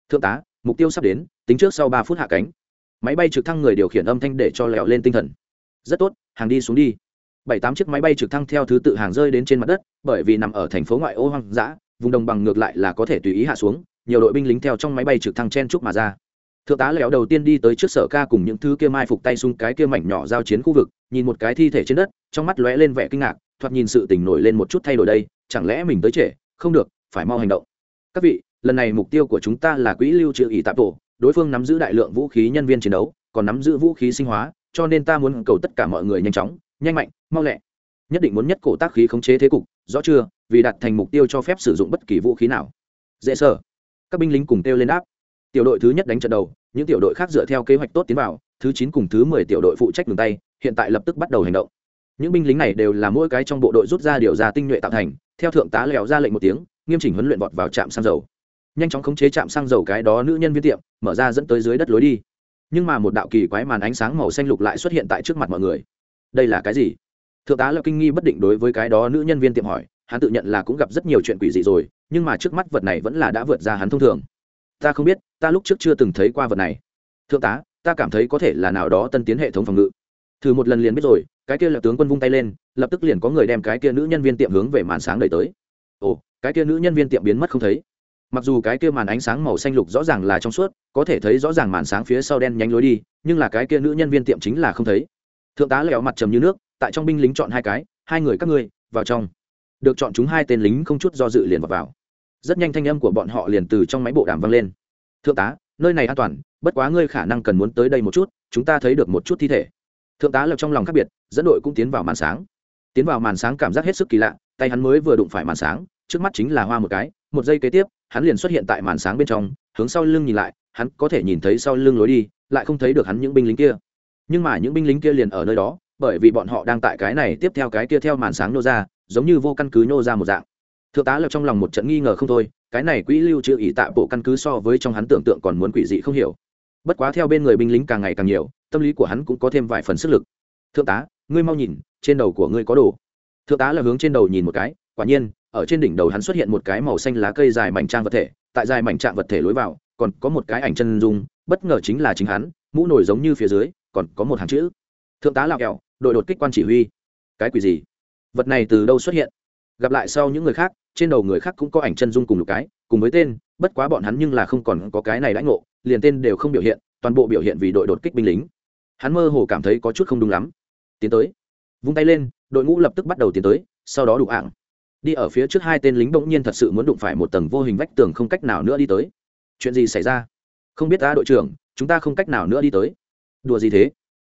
Thượng tá mục tiêu sắp đến, tính trước sau ba phút hạ cánh. Máy bay trực thăng người điều khiển âm thanh để cho lẹo lên tinh thần. Rất tốt, hàng đi xuống đi. Bảy tám chiếc máy bay trực thăng theo thứ tự hàng rơi đến trên mặt đất, bởi vì nằm ở thành phố ngoại ô hoang dã, vùng đồng bằng ngược lại là có thể tùy ý hạ xuống, nhiều đội binh lính theo trong máy bay trực thăng chen chúc mà ra. Thượng tá lẹo đầu tiên đi tới trước sở ca cùng những thứ kia mai phục tay xung cái kia mảnh nhỏ giao chiến khu vực, nhìn một cái thi thể trên đất, trong mắt lóe lên vẻ kinh ngạc, thoạt nhìn sự tình nổi lên một chút thay đổi đây, chẳng lẽ mình tới trễ? Không được, phải mau hành động. Các vị lần này mục tiêu của chúng ta là quỹ lưu trữ ỷ tạp tổ, đối phương nắm giữ đại lượng vũ khí nhân viên chiến đấu, còn nắm giữ vũ khí sinh hóa, cho nên ta muốn cầu tất cả mọi người nhanh chóng, nhanh mạnh, mau lẹ. Nhất định muốn nhất cổ tác khí khống chế thế cục, rõ chưa? Vì đạt thành mục tiêu cho phép sử dụng bất kỳ vũ khí nào. Dễ sở các binh lính cùng kêu lên áp tiểu đội thứ nhất đánh trận đầu, những tiểu đội khác dựa theo kế hoạch tốt tiến vào, thứ chín cùng thứ mười tiểu đội phụ trách đường tay, hiện tại lập tức bắt đầu hành động. Những binh lính này đều là mỗi cái trong bộ đội rút ra điều ra tinh nhuệ tạo thành, theo thượng tá lèo ra lệnh một tiếng, nghiêm chỉnh huấn luyện vọt vào trạm xăng dầu nhanh chóng khống chế chạm xăng dầu cái đó nữ nhân viên tiệm, mở ra dẫn tới dưới đất lối đi. Nhưng mà một đạo kỳ quái màn ánh sáng màu xanh lục lại xuất hiện tại trước mặt mọi người. Đây là cái gì? Thượng tá là kinh nghi bất định đối với cái đó nữ nhân viên tiệm hỏi, hắn tự nhận là cũng gặp rất nhiều chuyện quỷ dị rồi, nhưng mà trước mắt vật này vẫn là đã vượt ra hắn thông thường. Ta không biết, ta lúc trước chưa từng thấy qua vật này. Thượng tá, ta cảm thấy có thể là nào đó tân tiến hệ thống phòng ngự. Thử một lần liền biết rồi, cái kia là tướng quân vung tay lên, lập tức liền có người đem cái kia nữ nhân viên tiệm hướng về màn sáng đẩy tới. Ồ, cái kia nữ nhân viên tiệm biến mất không thấy mặc dù cái kia màn ánh sáng màu xanh lục rõ ràng là trong suốt có thể thấy rõ ràng màn sáng phía sau đen nhánh lối đi nhưng là cái kia nữ nhân viên tiệm chính là không thấy. Thượng tá lẹo mặt trầm như nước tại trong binh lính chọn hai cái hai người các ngươi vào trong. Được chọn chúng hai tên lính không chút do dự liền vào, vào. rất nhanh thanh âm của bọn họ liền từ trong máy bộ đàm vang lên. Thượng tá nơi này an toàn bất quá ngươi khả năng cần muốn tới đây một chút chúng ta thấy được một chút thi thể. Thượng tá lập trong lòng khác biệt dẫn đội cũng tiến vào màn sáng. Tiến vào màn sáng cảm giác hết sức kỳ lạ tay hắn mới vừa đụng phải màn sáng trước mắt chính là hoa một cái một giây kế tiếp hắn liền xuất hiện tại màn sáng bên trong, hướng sau lưng nhìn lại, hắn có thể nhìn thấy sau lưng lối đi, lại không thấy được hắn những binh lính kia. Nhưng mà những binh lính kia liền ở nơi đó, bởi vì bọn họ đang tại cái này, tiếp theo cái kia theo màn sáng nô ra, giống như vô căn cứ nô ra một dạng. Thượng tá lập trong lòng một trận nghi ngờ không thôi, cái này quỹ lưu trữ ỷ tạ bộ căn cứ so với trong hắn tưởng tượng còn muốn quỷ dị không hiểu. Bất quá theo bên người binh lính càng ngày càng nhiều, tâm lý của hắn cũng có thêm vài phần sức lực. Thượng tá, ngươi mau nhìn, trên đầu của ngươi có đồ. Thượng tá là hướng trên đầu nhìn một cái, quả nhiên ở trên đỉnh đầu hắn xuất hiện một cái màu xanh lá cây dài mảnh trang vật thể, tại dài mảnh trạng vật thể lối vào, còn có một cái ảnh chân dung, bất ngờ chính là chính hắn, mũ nổi giống như phía dưới, còn có một hàng chữ. Thượng tá lạo kẹo, đội đột kích quan chỉ huy. Cái quỷ gì? Vật này từ đâu xuất hiện? Gặp lại sau những người khác, trên đầu người khác cũng có ảnh chân dung cùng một cái, cùng với tên, bất quá bọn hắn nhưng là không còn có cái này lãnh ngộ, liền tên đều không biểu hiện, toàn bộ biểu hiện vì đội đột kích binh lính. Hắn mơ hồ cảm thấy có chút không đúng lắm. Tiến tới. Vung tay lên, đội ngũ lập tức bắt đầu tiến tới, sau đó đủ ạng đi ở phía trước hai tên lính bỗng nhiên thật sự muốn đụng phải một tầng vô hình vách tường không cách nào nữa đi tới. Chuyện gì xảy ra? Không biết ta đội trưởng, chúng ta không cách nào nữa đi tới. Đùa gì thế?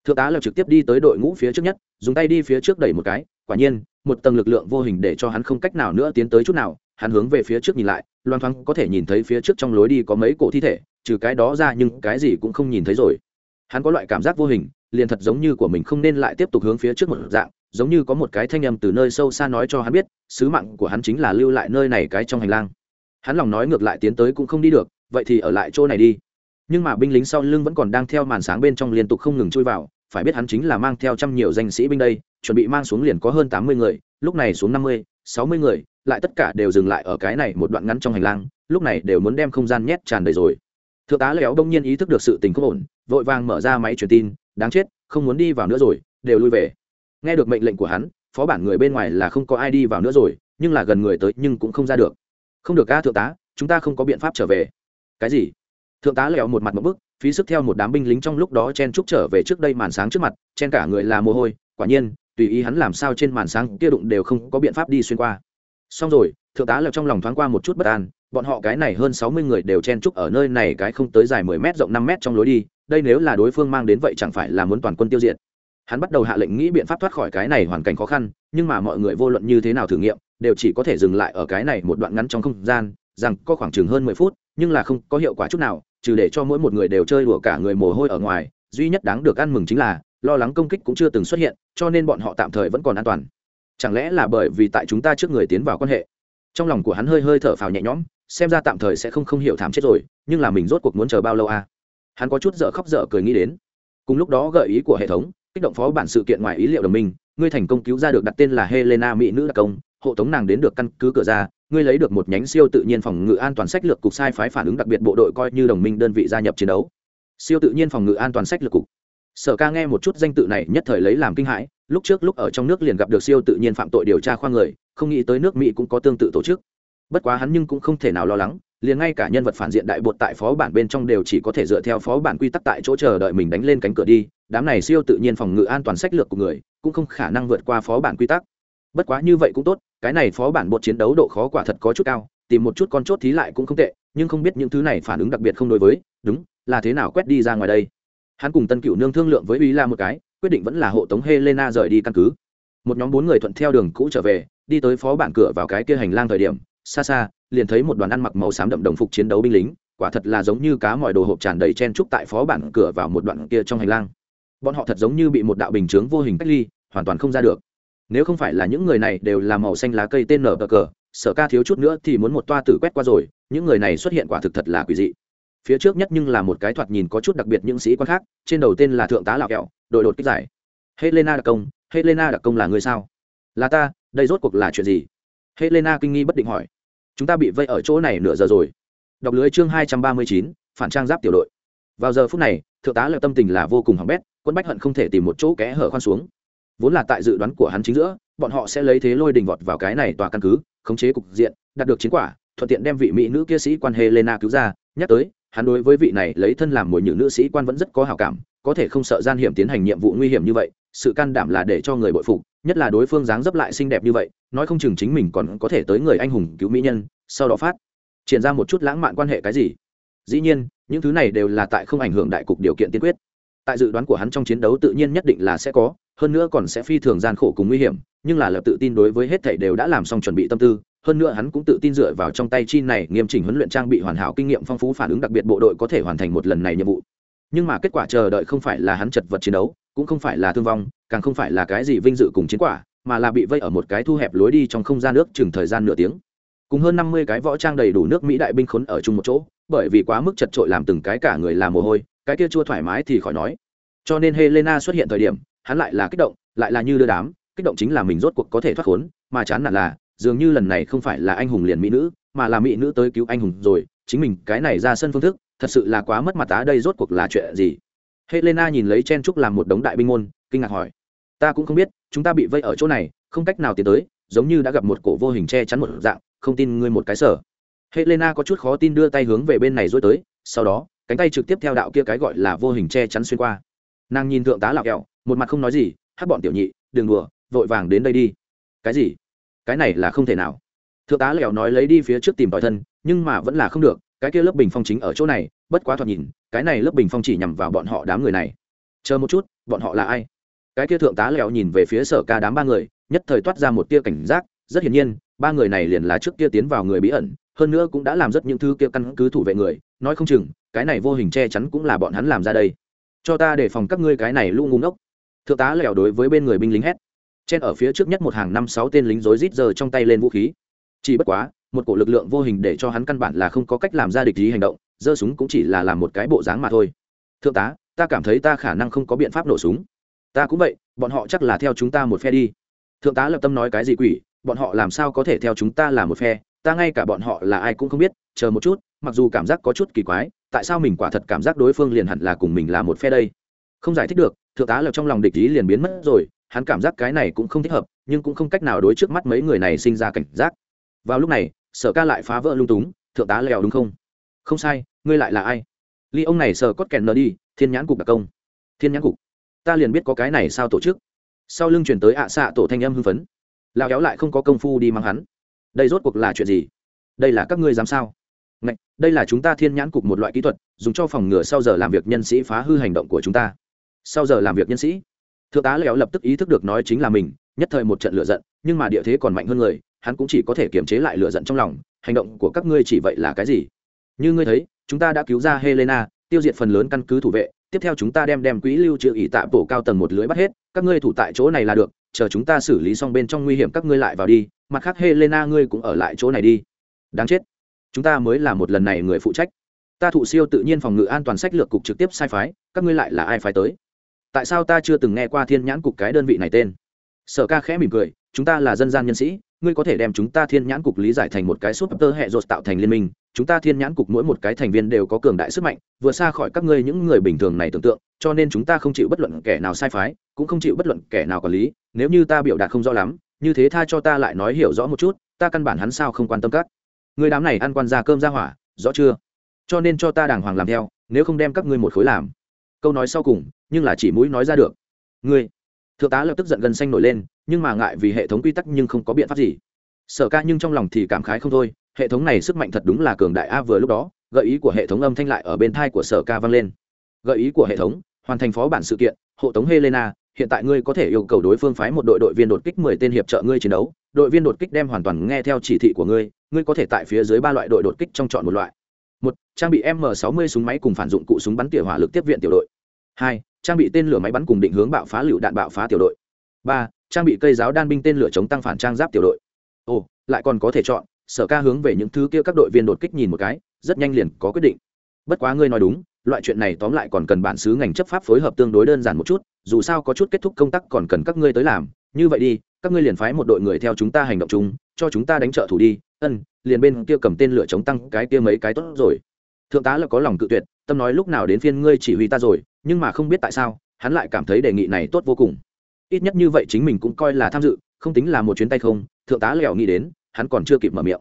Thượng tá lập trực tiếp đi tới đội ngũ phía trước nhất, dùng tay đi phía trước đẩy một cái, quả nhiên, một tầng lực lượng vô hình để cho hắn không cách nào nữa tiến tới chút nào. Hắn hướng về phía trước nhìn lại loan thoáng có thể nhìn thấy phía trước trong lối đi có mấy cổ thi thể, trừ cái đó ra nhưng cái gì cũng không nhìn thấy rồi. Hắn có loại cảm giác vô hình, liền thật giống như của mình không nên lại tiếp tục hướng phía trước một dạng giống như có một cái thanh âm từ nơi sâu xa nói cho hắn biết, sứ mạng của hắn chính là lưu lại nơi này cái trong hành lang. Hắn lòng nói ngược lại tiến tới cũng không đi được, vậy thì ở lại chỗ này đi. Nhưng mà binh lính sau lưng vẫn còn đang theo màn sáng bên trong liên tục không ngừng chui vào, phải biết hắn chính là mang theo trăm nhiều danh sĩ binh đây, chuẩn bị mang xuống liền có hơn tám mươi người, lúc này xuống năm mươi, sáu mươi người, lại tất cả đều dừng lại ở cái này một đoạn ngắn trong hành lang, lúc này đều muốn đem không gian nhét tràn đầy rồi. Thượng tá léo đông nhiên ý thức được sự tình không ổn, vội vàng mở ra máy truyền tin, đáng chết, không muốn đi vào nữa rồi, đều lui về nghe được mệnh lệnh của hắn, phó bản người bên ngoài là không có ai đi vào nữa rồi, nhưng là gần người tới nhưng cũng không ra được. Không được ca thượng tá, chúng ta không có biện pháp trở về. Cái gì? Thượng tá lẹo một mặt một bức, phí sức theo một đám binh lính trong lúc đó chen trúc trở về trước đây màn sáng trước mặt, chen cả người là mồ hôi, quả nhiên, tùy ý hắn làm sao trên màn sáng kia đụng đều không có biện pháp đi xuyên qua. Xong rồi, thượng tá lẹo trong lòng thoáng qua một chút bất an, bọn họ cái này hơn sáu mươi người đều chen trúc ở nơi này cái không tới dài mười m rộng năm m trong lối đi, đây nếu là đối phương mang đến vậy chẳng phải là muốn toàn quân tiêu diệt hắn bắt đầu hạ lệnh nghĩ biện pháp thoát khỏi cái này hoàn cảnh khó khăn, nhưng mà mọi người vô luận như thế nào thử nghiệm, đều chỉ có thể dừng lại ở cái này một đoạn ngắn trong không gian, rằng có khoảng chừng hơn mười phút, nhưng là không có hiệu quả chút nào, trừ để cho mỗi một người đều chơi đùa cả người mồ hôi ở ngoài, duy nhất đáng được ăn mừng chính là, lo lắng công kích cũng chưa từng xuất hiện, cho nên bọn họ tạm thời vẫn còn an toàn. Chẳng lẽ là bởi vì tại chúng ta trước người tiến vào quan hệ? Trong lòng của hắn hơi hơi thở phào nhẹ nhõm, xem ra tạm thời sẽ không không hiểu thảm chết rồi, nhưng là mình rốt cuộc muốn chờ bao lâu à? Hắn có chút dở khóc dở cười nghĩ đến. Cùng lúc đó gợi ý của hệ thống kích động phó bản sự kiện ngoài ý liệu đồng minh, ngươi thành công cứu ra được đặt tên là helena mỹ nữ đặc công, hộ tống nàng đến được căn cứ cửa ra, ngươi lấy được một nhánh siêu tự nhiên phòng ngự an toàn sách lược cục sai phái phản ứng đặc biệt bộ đội coi như đồng minh đơn vị gia nhập chiến đấu. Siêu tự nhiên phòng ngự an toàn sách lược cục. Sở ca nghe một chút danh tự này nhất thời lấy làm kinh hãi, lúc trước lúc ở trong nước liền gặp được siêu tự nhiên phạm tội điều tra khoa người, không nghĩ tới nước mỹ cũng có tương tự tổ chức. Bất quá hắn nhưng cũng không thể nào lo lắng liền ngay cả nhân vật phản diện đại bột tại phó bản bên trong đều chỉ có thể dựa theo phó bản quy tắc tại chỗ chờ đợi mình đánh lên cánh cửa đi. Đám này siêu tự nhiên phòng ngự an toàn sách lược của người, cũng không khả năng vượt qua phó bản quy tắc. Bất quá như vậy cũng tốt, cái này phó bản bột chiến đấu độ khó quả thật có chút cao, tìm một chút con chốt thí lại cũng không tệ, nhưng không biết những thứ này phản ứng đặc biệt không đối với, đúng, là thế nào quét đi ra ngoài đây. Hắn cùng tân cựu nương thương lượng với uy la một cái, quyết định vẫn là hộ tống helena rời đi căn cứ. Một nhóm bốn người thuận theo đường cũ trở về, đi tới phó bản cửa vào cái kia hành lang thời điểm xa xa, liền thấy một đoàn ăn mặc màu xám đậm đồng phục chiến đấu binh lính, quả thật là giống như cá mọi đồ hộp tràn đầy chen trúc tại phó bản cửa vào một đoạn kia trong hành lang. Bọn họ thật giống như bị một đạo bình chướng vô hình cách ly, hoàn toàn không ra được. Nếu không phải là những người này đều là màu xanh lá cây tên nở bờ cờ, sở ca thiếu chút nữa thì muốn một toa tử quét qua rồi, những người này xuất hiện quả thực thật là quỷ dị. Phía trước nhất nhưng là một cái thoạt nhìn có chút đặc biệt những sĩ quan khác, trên đầu tên là thượng tá lạc kẹo, đội đột kích giải. Helena đặc công, helena đặc công là người sao? Là ta, đây rốt cuộc là chuyện gì? Helena kinh nghi bất định hỏi chúng ta bị vây ở chỗ này nửa giờ rồi. Đọc lưới chương hai trăm ba mươi chín, phản trang giáp tiểu đội. Vào giờ phút này, thượng tá lợi tâm tình là vô cùng hỏng bét, quân bách hận không thể tìm một chỗ kẽ hở khoan xuống. Vốn là tại dự đoán của hắn chính giữa, bọn họ sẽ lấy thế lôi đình vọt vào cái này tòa căn cứ, khống chế cục diện, đạt được chiến quả, thuận tiện đem vị mỹ nữ kia sĩ quan helena cứu ra. Nhắc tới, hắn đối với vị này lấy thân làm mồi nhử nữ sĩ quan vẫn rất có hảo cảm, có thể không sợ gian hiểm tiến hành nhiệm vụ nguy hiểm như vậy sự can đảm là để cho người bội phục, nhất là đối phương dáng dấp lại xinh đẹp như vậy, nói không chừng chính mình còn có thể tới người anh hùng cứu mỹ nhân, sau đó phát triển ra một chút lãng mạn quan hệ cái gì. Dĩ nhiên, những thứ này đều là tại không ảnh hưởng đại cục điều kiện tiên quyết. Tại dự đoán của hắn trong chiến đấu tự nhiên nhất định là sẽ có, hơn nữa còn sẽ phi thường gian khổ cùng nguy hiểm, nhưng là lập tự tin đối với hết thảy đều đã làm xong chuẩn bị tâm tư, hơn nữa hắn cũng tự tin dựa vào trong tay chi này, nghiêm chỉnh huấn luyện trang bị hoàn hảo kinh nghiệm phong phú phản ứng, đặc biệt bộ đội có thể hoàn thành một lần này nhiệm vụ nhưng mà kết quả chờ đợi không phải là hắn chật vật chiến đấu, cũng không phải là thương vong, càng không phải là cái gì vinh dự cùng chiến quả, mà là bị vây ở một cái thu hẹp lối đi trong không gian nước chừng thời gian nửa tiếng. Cùng hơn năm mươi cái võ trang đầy đủ nước mỹ đại binh khốn ở chung một chỗ, bởi vì quá mức chật trội làm từng cái cả người làm mồ hôi, cái kia chua thoải mái thì khỏi nói. Cho nên helena xuất hiện thời điểm, hắn lại là kích động, lại là như đưa đám, kích động chính là mình rốt cuộc có thể thoát khốn, mà chán nản là, dường như lần này không phải là anh hùng liền mỹ nữ, mà là mỹ nữ tới cứu anh hùng rồi, chính mình cái này ra sân phương thức thật sự là quá mất mặt tá đây rốt cuộc là chuyện gì? Helena nhìn lấy chen trúc làm một đống đại binh môn, kinh ngạc hỏi. Ta cũng không biết, chúng ta bị vây ở chỗ này, không cách nào tiến tới, giống như đã gặp một cổ vô hình che chắn một dạng, không tin ngươi một cái sở. Helena có chút khó tin đưa tay hướng về bên này dối tới, sau đó, cánh tay trực tiếp theo đạo kia cái gọi là vô hình che chắn xuyên qua. Nàng nhìn thượng tá lạc kẹo, một mặt không nói gì, hát bọn tiểu nhị, đừng đùa, vội vàng đến đây đi. Cái gì? Cái này là không thể nào. Thượng tá lẹo nói lấy đi phía trước tìm tòi thân, nhưng mà vẫn là không được cái kia lớp bình phong chính ở chỗ này, bất quá thoạt nhìn, cái này lớp bình phong chỉ nhằm vào bọn họ đám người này. Chờ một chút, bọn họ là ai? Cái kia thượng tá lẹo nhìn về phía sở ca đám ba người, nhất thời toát ra một tia cảnh giác, rất hiển nhiên, ba người này liền là trước kia tiến vào người bí ẩn, hơn nữa cũng đã làm rất những thứ kia căn cứ thủ vệ người, nói không chừng, cái này vô hình che chắn cũng là bọn hắn làm ra đây. Cho ta để phòng các ngươi cái này lu ngu ngốc. Thượng tá lẻo đối với bên người binh lính hét. Chen ở phía trước nhất một hàng năm sáu tên lính rối rít giờ trong tay lên vũ khí. Chỉ bất quá một cổ lực lượng vô hình để cho hắn căn bản là không có cách làm ra địch ý hành động, giơ súng cũng chỉ là làm một cái bộ dáng mà thôi. Thượng tá, ta cảm thấy ta khả năng không có biện pháp nổ súng. Ta cũng vậy, bọn họ chắc là theo chúng ta một phe đi. Thượng tá lập tâm nói cái gì quỷ, bọn họ làm sao có thể theo chúng ta là một phe? Ta ngay cả bọn họ là ai cũng không biết, chờ một chút, mặc dù cảm giác có chút kỳ quái, tại sao mình quả thật cảm giác đối phương liền hẳn là cùng mình là một phe đây? Không giải thích được, thượng tá lập trong lòng địch ý liền biến mất rồi, hắn cảm giác cái này cũng không thích hợp, nhưng cũng không cách nào đối trước mắt mấy người này sinh ra cảnh giác. Vào lúc này sở ca lại phá vỡ lung túng thượng tá lèo đúng không? Không sai ngươi lại là ai? Ly ông này sở cốt kèn nờ đi thiên nhãn cục đặc công. Thiên nhãn cục? Ta liền biết có cái này sao tổ chức. Sau lưng chuyển tới ạ xạ tổ thanh âm hưng phấn. Lao kéo lại không có công phu đi mang hắn. Đây rốt cuộc là chuyện gì? Đây là các ngươi dám sao? Ngạch, đây là chúng ta thiên nhãn cục một loại kỹ thuật dùng cho phòng ngừa sau giờ làm việc nhân sĩ phá hư hành động của chúng ta. Sau giờ làm việc nhân sĩ. Thượng tá lèo lập tức ý thức được nói chính là mình nhất thời một trận lựa giận nhưng mà địa thế còn mạnh hơn người hắn cũng chỉ có thể kiềm chế lại lửa giận trong lòng, hành động của các ngươi chỉ vậy là cái gì? Như ngươi thấy, chúng ta đã cứu ra helena, tiêu diệt phần lớn căn cứ thủ vệ, tiếp theo chúng ta đem đem quỹ lưu trữ ỷ tạ bổ cao tầng một lưới bắt hết, các ngươi thủ tại chỗ này là được, chờ chúng ta xử lý xong bên trong nguy hiểm các ngươi lại vào đi, mặt khác helena ngươi cũng ở lại chỗ này đi. Đáng chết. Chúng ta mới là một lần này người phụ trách. Ta thụ siêu tự nhiên phòng ngự an toàn sách lược cục trực tiếp sai phái, các ngươi lại là ai phái tới? Tại sao ta chưa từng nghe qua thiên nhãn cục cái đơn vị này tên? Sở ca khẽ mỉm cười, chúng ta là dân gian nhân sĩ ngươi có thể đem chúng ta thiên nhãn cục lý giải thành một cái súp tơ hệ rột tạo thành liên minh, chúng ta thiên nhãn cục mỗi một cái thành viên đều có cường đại sức mạnh, vừa xa khỏi các ngươi những người bình thường này tưởng tượng, cho nên chúng ta không chịu bất luận kẻ nào sai phái, cũng không chịu bất luận kẻ nào quản lý, nếu như ta biểu đạt không rõ lắm, như thế tha cho ta lại nói hiểu rõ một chút, ta căn bản hắn sao không quan tâm các. Người đám này ăn quan ra cơm ra hỏa, rõ chưa? Cho nên cho ta đàng hoàng làm theo, nếu không đem các ngươi một khối làm. Câu nói sau cùng, nhưng là chỉ mũi nói ra được. Ngươi thượng tá lập tức giận gần xanh nổi lên, nhưng mà ngại vì hệ thống quy tắc nhưng không có biện pháp gì. Sở ca nhưng trong lòng thì cảm khái không thôi, hệ thống này sức mạnh thật đúng là cường đại a, vừa lúc đó, gợi ý của hệ thống âm thanh lại ở bên thai của sở ca vang lên. Gợi ý của hệ thống, hoàn thành phó bản sự kiện, hộ tống helena, hiện tại ngươi có thể yêu cầu đối phương phái một đội đội viên đột kích mười tên hiệp trợ ngươi chiến đấu, đội viên đột kích đem hoàn toàn nghe theo chỉ thị của ngươi ngươi có thể tại phía dưới ba loại đội đột kích trong chọn một loại. Một, trang bị m 60 súng máy cùng phản dụng cụ súng bắn tỉa hỏa lực tiếp viện tiểu đội. Hai trang bị tên lửa máy bắn cùng định hướng bạo phá lựu đạn bạo phá tiểu đội. Ba, trang bị cây giáo đan binh tên lửa chống tăng phản trang giáp tiểu đội. Ồ, lại còn có thể chọn, sở ca hướng về những thứ kia các đội viên đột kích nhìn một cái, rất nhanh liền có quyết định. Bất quá ngươi nói đúng, loại chuyện này tóm lại còn cần bản xứ ngành chấp pháp phối hợp tương đối đơn giản một chút, dù sao có chút kết thúc công tác còn cần các ngươi tới làm. Như vậy đi, các ngươi liền phái một đội người theo chúng ta hành động chung, cho chúng ta đánh trợ thủ đi. Ân, liền bên kia cầm tên lửa chống tăng cái kia mấy cái tốt rồi. Thượng tá là có lòng cự tuyệt, tâm nói lúc nào đến phiên ngươi chỉ huy ta rồi nhưng mà không biết tại sao, hắn lại cảm thấy đề nghị này tốt vô cùng. Ít nhất như vậy chính mình cũng coi là tham dự, không tính là một chuyến tay không, thượng tá lẻo nghĩ đến, hắn còn chưa kịp mở miệng.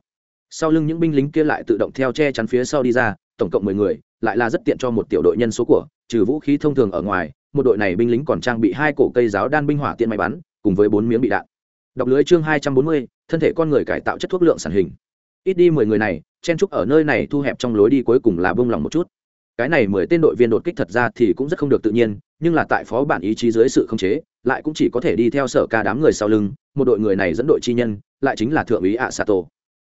Sau lưng những binh lính kia lại tự động theo che chắn phía sau đi ra, tổng cộng mười người, lại là rất tiện cho một tiểu đội nhân số của, trừ vũ khí thông thường ở ngoài, một đội này binh lính còn trang bị hai cổ cây giáo đan binh hỏa tiện máy bắn, cùng với bốn miếng bị đạn. Đọc lưới chương hai trăm bốn mươi, thân thể con người cải tạo chất thuốc lượng sản hình. Ít đi mười người này, chen trúc ở nơi này thu hẹp trong lối đi cuối cùng là bông lòng một chút cái này mười tên đội viên đột kích thật ra thì cũng rất không được tự nhiên, nhưng là tại phó bản ý chí dưới sự khống chế, lại cũng chỉ có thể đi theo sở ca đám người sau lưng, một đội người này dẫn đội chi nhân, lại chính là thượng úy ạ sato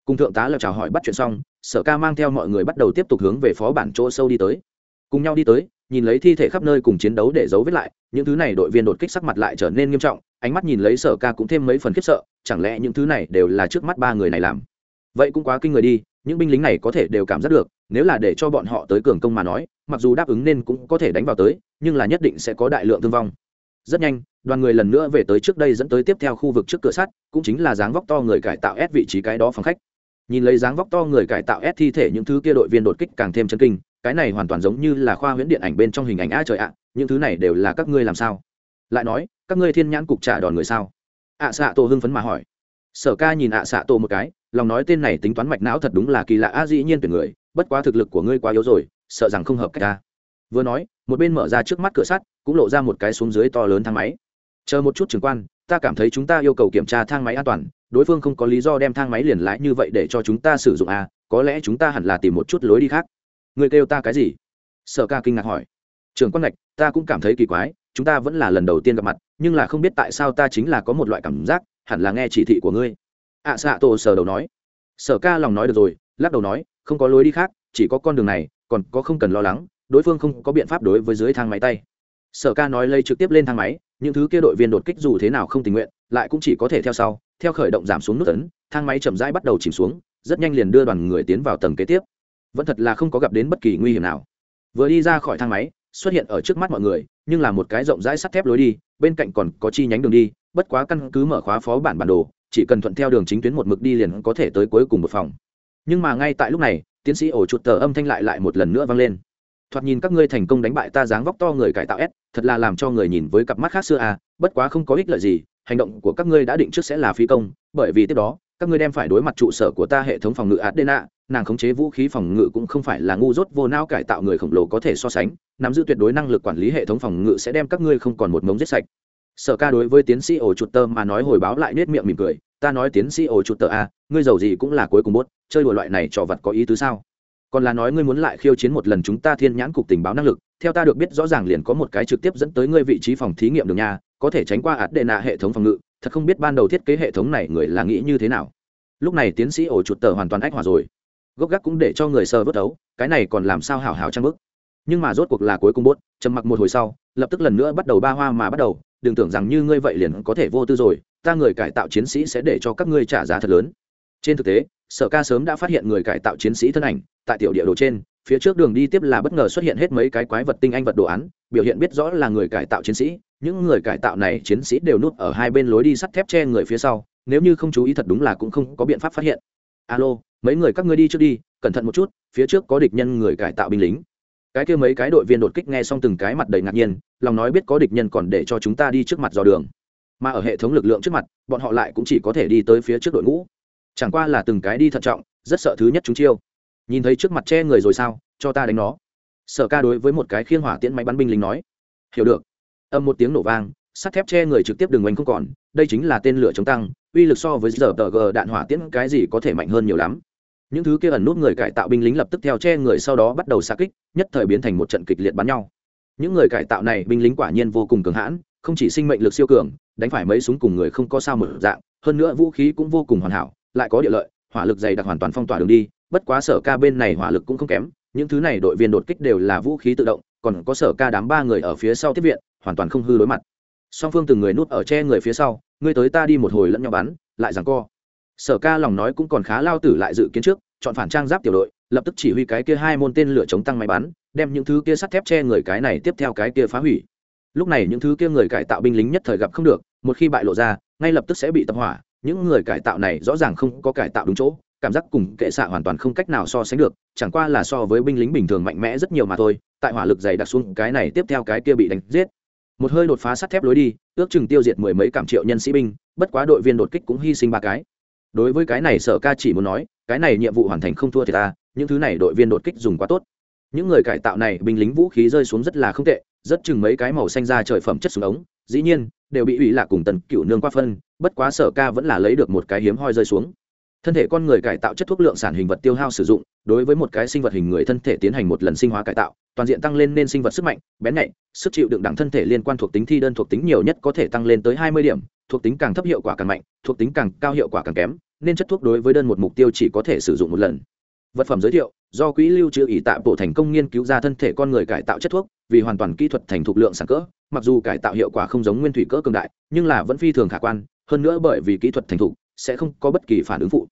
cùng thượng tá lập chào hỏi bắt chuyện xong, sở ca mang theo mọi người bắt đầu tiếp tục hướng về phó bản chỗ sâu đi tới. Cùng nhau đi tới, nhìn lấy thi thể khắp nơi cùng chiến đấu để giấu vết lại, những thứ này đội viên đột kích sắc mặt lại trở nên nghiêm trọng, ánh mắt nhìn lấy sở ca cũng thêm mấy phần khiếp sợ, chẳng lẽ những thứ này đều là trước mắt ba người này làm? Vậy cũng quá kinh người đi những binh lính này có thể đều cảm giác được, nếu là để cho bọn họ tới cường công mà nói, mặc dù đáp ứng nên cũng có thể đánh vào tới, nhưng là nhất định sẽ có đại lượng thương vong. Rất nhanh, đoàn người lần nữa về tới trước đây dẫn tới tiếp theo khu vực trước cửa sắt, cũng chính là dáng vóc to người cải tạo ép vị trí cái đó phòng khách. Nhìn lấy dáng vóc to người cải tạo ép thi thể những thứ kia đội viên đột kích càng thêm chân kinh, cái này hoàn toàn giống như là khoa huyễn điện ảnh bên trong hình ảnh a trời ạ, những thứ này đều là các ngươi làm sao? Lại nói, các ngươi thiên nhãn cục trả đòn người sao? Ạ xạ tổ hưng phấn mà hỏi. Sở ca nhìn ạ xạ tổ một cái lòng nói tên này tính toán mạch não thật đúng là kỳ lạ a dĩ nhiên tuyển người, bất quá thực lực của ngươi quá yếu rồi, sợ rằng không hợp cách ta. Vừa nói, một bên mở ra trước mắt cửa sắt, cũng lộ ra một cái xuống dưới to lớn thang máy. Chờ một chút trưởng quan, ta cảm thấy chúng ta yêu cầu kiểm tra thang máy an toàn, đối phương không có lý do đem thang máy liền lái như vậy để cho chúng ta sử dụng a có lẽ chúng ta hẳn là tìm một chút lối đi khác. Người kêu ta cái gì? Sở ca kinh ngạc hỏi. Trưởng quan ngạch, ta cũng cảm thấy kỳ quái, chúng ta vẫn là lần đầu tiên gặp mặt, nhưng là không biết tại sao ta chính là có một loại cảm giác, hẳn là nghe chỉ thị của ngươi ạ xạ tổ sờ đầu nói. Sở ca lòng nói được rồi, lắc đầu nói, không có lối đi khác, chỉ có con đường này, còn có không cần lo lắng, đối phương không có biện pháp đối với dưới thang máy tay. Sở ca nói lây trực tiếp lên thang máy, những thứ kia đội viên đột kích dù thế nào không tình nguyện, lại cũng chỉ có thể theo sau, theo khởi động giảm xuống nút ấn, thang máy chậm rãi bắt đầu chìm xuống, rất nhanh liền đưa đoàn người tiến vào tầng kế tiếp. Vẫn thật là không có gặp đến bất kỳ nguy hiểm nào. Vừa đi ra khỏi thang máy, xuất hiện ở trước mắt mọi người, nhưng là một cái rộng rãi sắt thép lối đi, bên cạnh còn có chi nhánh đường đi, bất quá căn cứ mở khóa phó bản bản đồ chỉ cần thuận theo đường chính tuyến một mực đi liền có thể tới cuối cùng một phòng. Nhưng mà ngay tại lúc này, tiến sĩ ổ chuột tờ âm thanh lại lại một lần nữa vang lên. Thoạt nhìn các ngươi thành công đánh bại ta dáng vóc to người cải tạo s, thật là làm cho người nhìn với cặp mắt khác xưa à bất quá không có ích lợi gì, hành động của các ngươi đã định trước sẽ là phi công, bởi vì tiếp đó, các ngươi đem phải đối mặt trụ sở của ta hệ thống phòng ngự adena, nàng khống chế vũ khí phòng ngự cũng không phải là ngu dốt vô não cải tạo người khổng lồ có thể so sánh, nắm giữ tuyệt đối năng lực quản lý hệ thống phòng ngự sẽ đem các ngươi không còn một mống giết sạch. Sở ca đối với tiến sĩ ổ chuột tơ mà nói hồi báo lại nết miệng mỉm cười ta nói tiến sĩ ổ chuột tờ a, ngươi giàu gì cũng là cuối cùng bốt, chơi đùa loại này trò vật có ý tứ sao? Còn là nói ngươi muốn lại khiêu chiến một lần chúng ta thiên nhãn cục tình báo năng lực, theo ta được biết rõ ràng liền có một cái trực tiếp dẫn tới ngươi vị trí phòng thí nghiệm đường nhà có thể tránh qua ạt đệ nạ hệ thống phòng ngự, thật không biết ban đầu thiết kế hệ thống này người là nghĩ như thế nào. Lúc này tiến sĩ ổ chuột tờ hoàn toàn ách hòa rồi. Gốc gác cũng để cho người sờ vớt ấu, cái này còn làm sao hảo hảo trang bức. Nhưng mà rốt cuộc là cuối cùng bốt, trầm mặc một hồi sau, lập tức lần nữa bắt đầu ba hoa mà bắt đầu, đừng tưởng rằng như ngươi vậy liền có thể vô tư rồi ta người cải tạo chiến sĩ sẽ để cho các ngươi trả giá thật lớn. Trên thực tế, sở ca sớm đã phát hiện người cải tạo chiến sĩ thân ảnh, tại tiểu địa đồ trên, phía trước đường đi tiếp là bất ngờ xuất hiện hết mấy cái quái vật tinh anh vật đồ án, biểu hiện biết rõ là người cải tạo chiến sĩ, những người cải tạo này chiến sĩ đều núp ở hai bên lối đi sắt thép che người phía sau, nếu như không chú ý thật đúng là cũng không có biện pháp phát hiện. Alo, mấy người các ngươi đi trước đi, cẩn thận một chút, phía trước có địch nhân người cải tạo binh lính. Cái kia mấy cái đội viên đột kích nghe xong từng cái mặt đầy ngạc nhiên, lòng nói biết có địch nhân còn để cho chúng ta đi trước mặt dò đường mà ở hệ thống lực lượng trước mặt, bọn họ lại cũng chỉ có thể đi tới phía trước đội ngũ. Chẳng qua là từng cái đi thận trọng, rất sợ thứ nhất chúng chiêu. Nhìn thấy trước mặt che người rồi sao, cho ta đánh nó. Sở ca đối với một cái khiên hỏa tiễn máy bắn binh lính nói. Hiểu được. Âm một tiếng nổ vang, sắt thép che người trực tiếp đường oanh không còn, đây chính là tên lửa chống tăng, uy lực so với giờ tờ g đạn hỏa tiễn cái gì có thể mạnh hơn nhiều lắm. Những thứ kia ẩn nút người cải tạo binh lính lập tức theo che người sau đó bắt đầu xa kích, nhất thời biến thành một trận kịch liệt bắn nhau. Những người cải tạo này binh lính quả nhiên vô cùng cường hãn không chỉ sinh mệnh lực siêu cường, đánh phải mấy súng cùng người không có sao mở dạng, hơn nữa vũ khí cũng vô cùng hoàn hảo, lại có địa lợi, hỏa lực dày đặc hoàn toàn phong tỏa đường đi, bất quá sở ca bên này hỏa lực cũng không kém, những thứ này đội viên đột kích đều là vũ khí tự động, còn có sở ca đám ba người ở phía sau tiếp viện, hoàn toàn không hư đối mặt. Song phương từng người nút ở che người phía sau, ngươi tới ta đi một hồi lẫn nhau bắn, lại rằng co. Sở ca lòng nói cũng còn khá lao tử lại dự kiến trước, chọn phản trang giáp tiểu đội, lập tức chỉ huy cái kia hai môn tên lửa chống tăng máy bắn, đem những thứ kia sắt thép che người cái này tiếp theo cái kia phá hủy lúc này những thứ kia người cải tạo binh lính nhất thời gặp không được, một khi bại lộ ra, ngay lập tức sẽ bị tập hỏa. Những người cải tạo này rõ ràng không có cải tạo đúng chỗ, cảm giác cùng kệ xạ hoàn toàn không cách nào so sánh được, chẳng qua là so với binh lính bình thường mạnh mẽ rất nhiều mà thôi, tại hỏa lực dày đặc xuống, cái này tiếp theo cái kia bị đánh giết. Một hơi đột phá sắt thép lối đi, ước chừng tiêu diệt mười mấy cảm triệu nhân sĩ binh, bất quá đội viên đột kích cũng hy sinh ba cái. Đối với cái này sở ca chỉ muốn nói, cái này nhiệm vụ hoàn thành không thua thì ta, những thứ này đội viên đột kích dùng quá tốt những người cải tạo này, binh lính vũ khí rơi xuống rất là không tệ, rất chừng mấy cái màu xanh ra trời phẩm chất súng ống, dĩ nhiên, đều bị ủy lạc cùng tần cựu nương qua phân, bất quá sở ca vẫn là lấy được một cái hiếm hoi rơi xuống. Thân thể con người cải tạo chất thuốc lượng sản hình vật tiêu hao sử dụng, đối với một cái sinh vật hình người thân thể tiến hành một lần sinh hóa cải tạo, toàn diện tăng lên nên sinh vật sức mạnh, bén nhạy, sức chịu đựng đẳng thân thể liên quan thuộc tính thi đơn thuộc tính nhiều nhất có thể tăng lên tới hai mươi điểm, thuộc tính càng thấp hiệu quả càng mạnh, thuộc tính càng cao hiệu quả càng kém, nên chất thuốc đối với đơn một mục tiêu chỉ có thể sử dụng một lần vật phẩm giới thiệu, do quỹ lưu trữ ỷ tạ bộ thành công nghiên cứu ra thân thể con người cải tạo chất thuốc, vì hoàn toàn kỹ thuật thành thục lượng sản cỡ. Mặc dù cải tạo hiệu quả không giống nguyên thủy cỡ cường đại, nhưng là vẫn phi thường khả quan, hơn nữa bởi vì kỹ thuật thành thục, sẽ không có bất kỳ phản ứng phụ.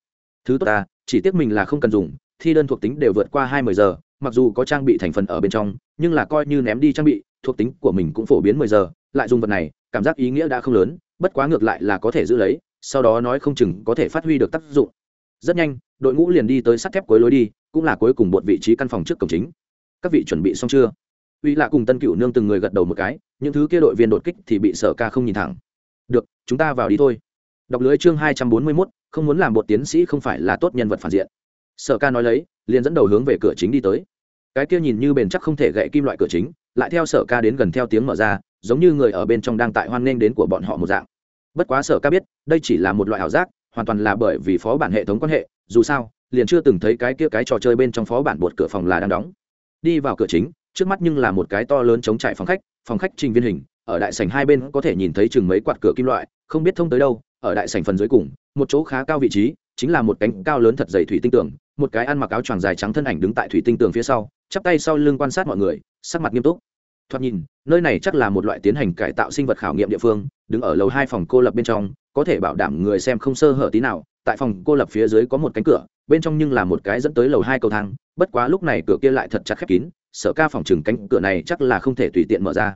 Thứ tốt ta, chỉ tiếc mình là không cần dùng, thi đơn thuộc tính đều vượt qua hai mươi giờ, mặc dù có trang bị thành phần ở bên trong, nhưng là coi như ném đi trang bị, thuộc tính của mình cũng phổ biến mười giờ, lại dùng vật này, cảm giác ý nghĩa đã không lớn, bất quá ngược lại là có thể giữ lấy, sau đó nói không chừng có thể phát huy được tác dụng rất nhanh, đội ngũ liền đi tới sắt thép cuối lối đi, cũng là cuối cùng một vị trí căn phòng trước cổng chính. Các vị chuẩn bị xong chưa? Uy lạ cùng tân cựu nương từng người gật đầu một cái, những thứ kia đội viên đột kích thì bị sở ca không nhìn thẳng. Được, chúng ta vào đi thôi. Đọc lưới chương hai trăm bốn mươi mốt, không muốn làm một tiến sĩ không phải là tốt nhân vật phản diện. Sở ca nói lấy, liền dẫn đầu hướng về cửa chính đi tới. Cái kia nhìn như bền chắc không thể gậy kim loại cửa chính, lại theo sở ca đến gần theo tiếng mở ra, giống như người ở bên trong đang tại hoan nghênh đến của bọn họ một dạng. Bất quá sở ca biết, đây chỉ là một loại ảo giác hoàn toàn là bởi vì phó bản hệ thống quan hệ, dù sao, liền chưa từng thấy cái kia cái trò chơi bên trong phó bản bột cửa phòng là đang đóng. Đi vào cửa chính, trước mắt nhưng là một cái to lớn chống trải phòng khách phòng khách trình viên hình, ở đại sảnh hai bên có thể nhìn thấy chừng mấy quạt cửa kim loại, không biết thông tới đâu, ở đại sảnh phần dưới cùng, một chỗ khá cao vị trí, chính là một cánh cao lớn thật dày thủy tinh tường, một cái ăn mặc áo choàng dài trắng thân ảnh đứng tại thủy tinh tường phía sau, chắp tay sau lưng quan sát mọi người, sắc mặt nghiêm túc. Thoạt nhìn, nơi này chắc là một loại tiến hành cải tạo sinh vật khảo nghiệm địa phương, đứng ở lầu hai phòng cô lập bên trong có thể bảo đảm người xem không sơ hở tí nào, tại phòng cô lập phía dưới có một cánh cửa, bên trong nhưng là một cái dẫn tới lầu hai cầu thang, bất quá lúc này cửa kia lại thật chặt khép kín, sở ca phòng chừng cánh cửa này chắc là không thể tùy tiện mở ra.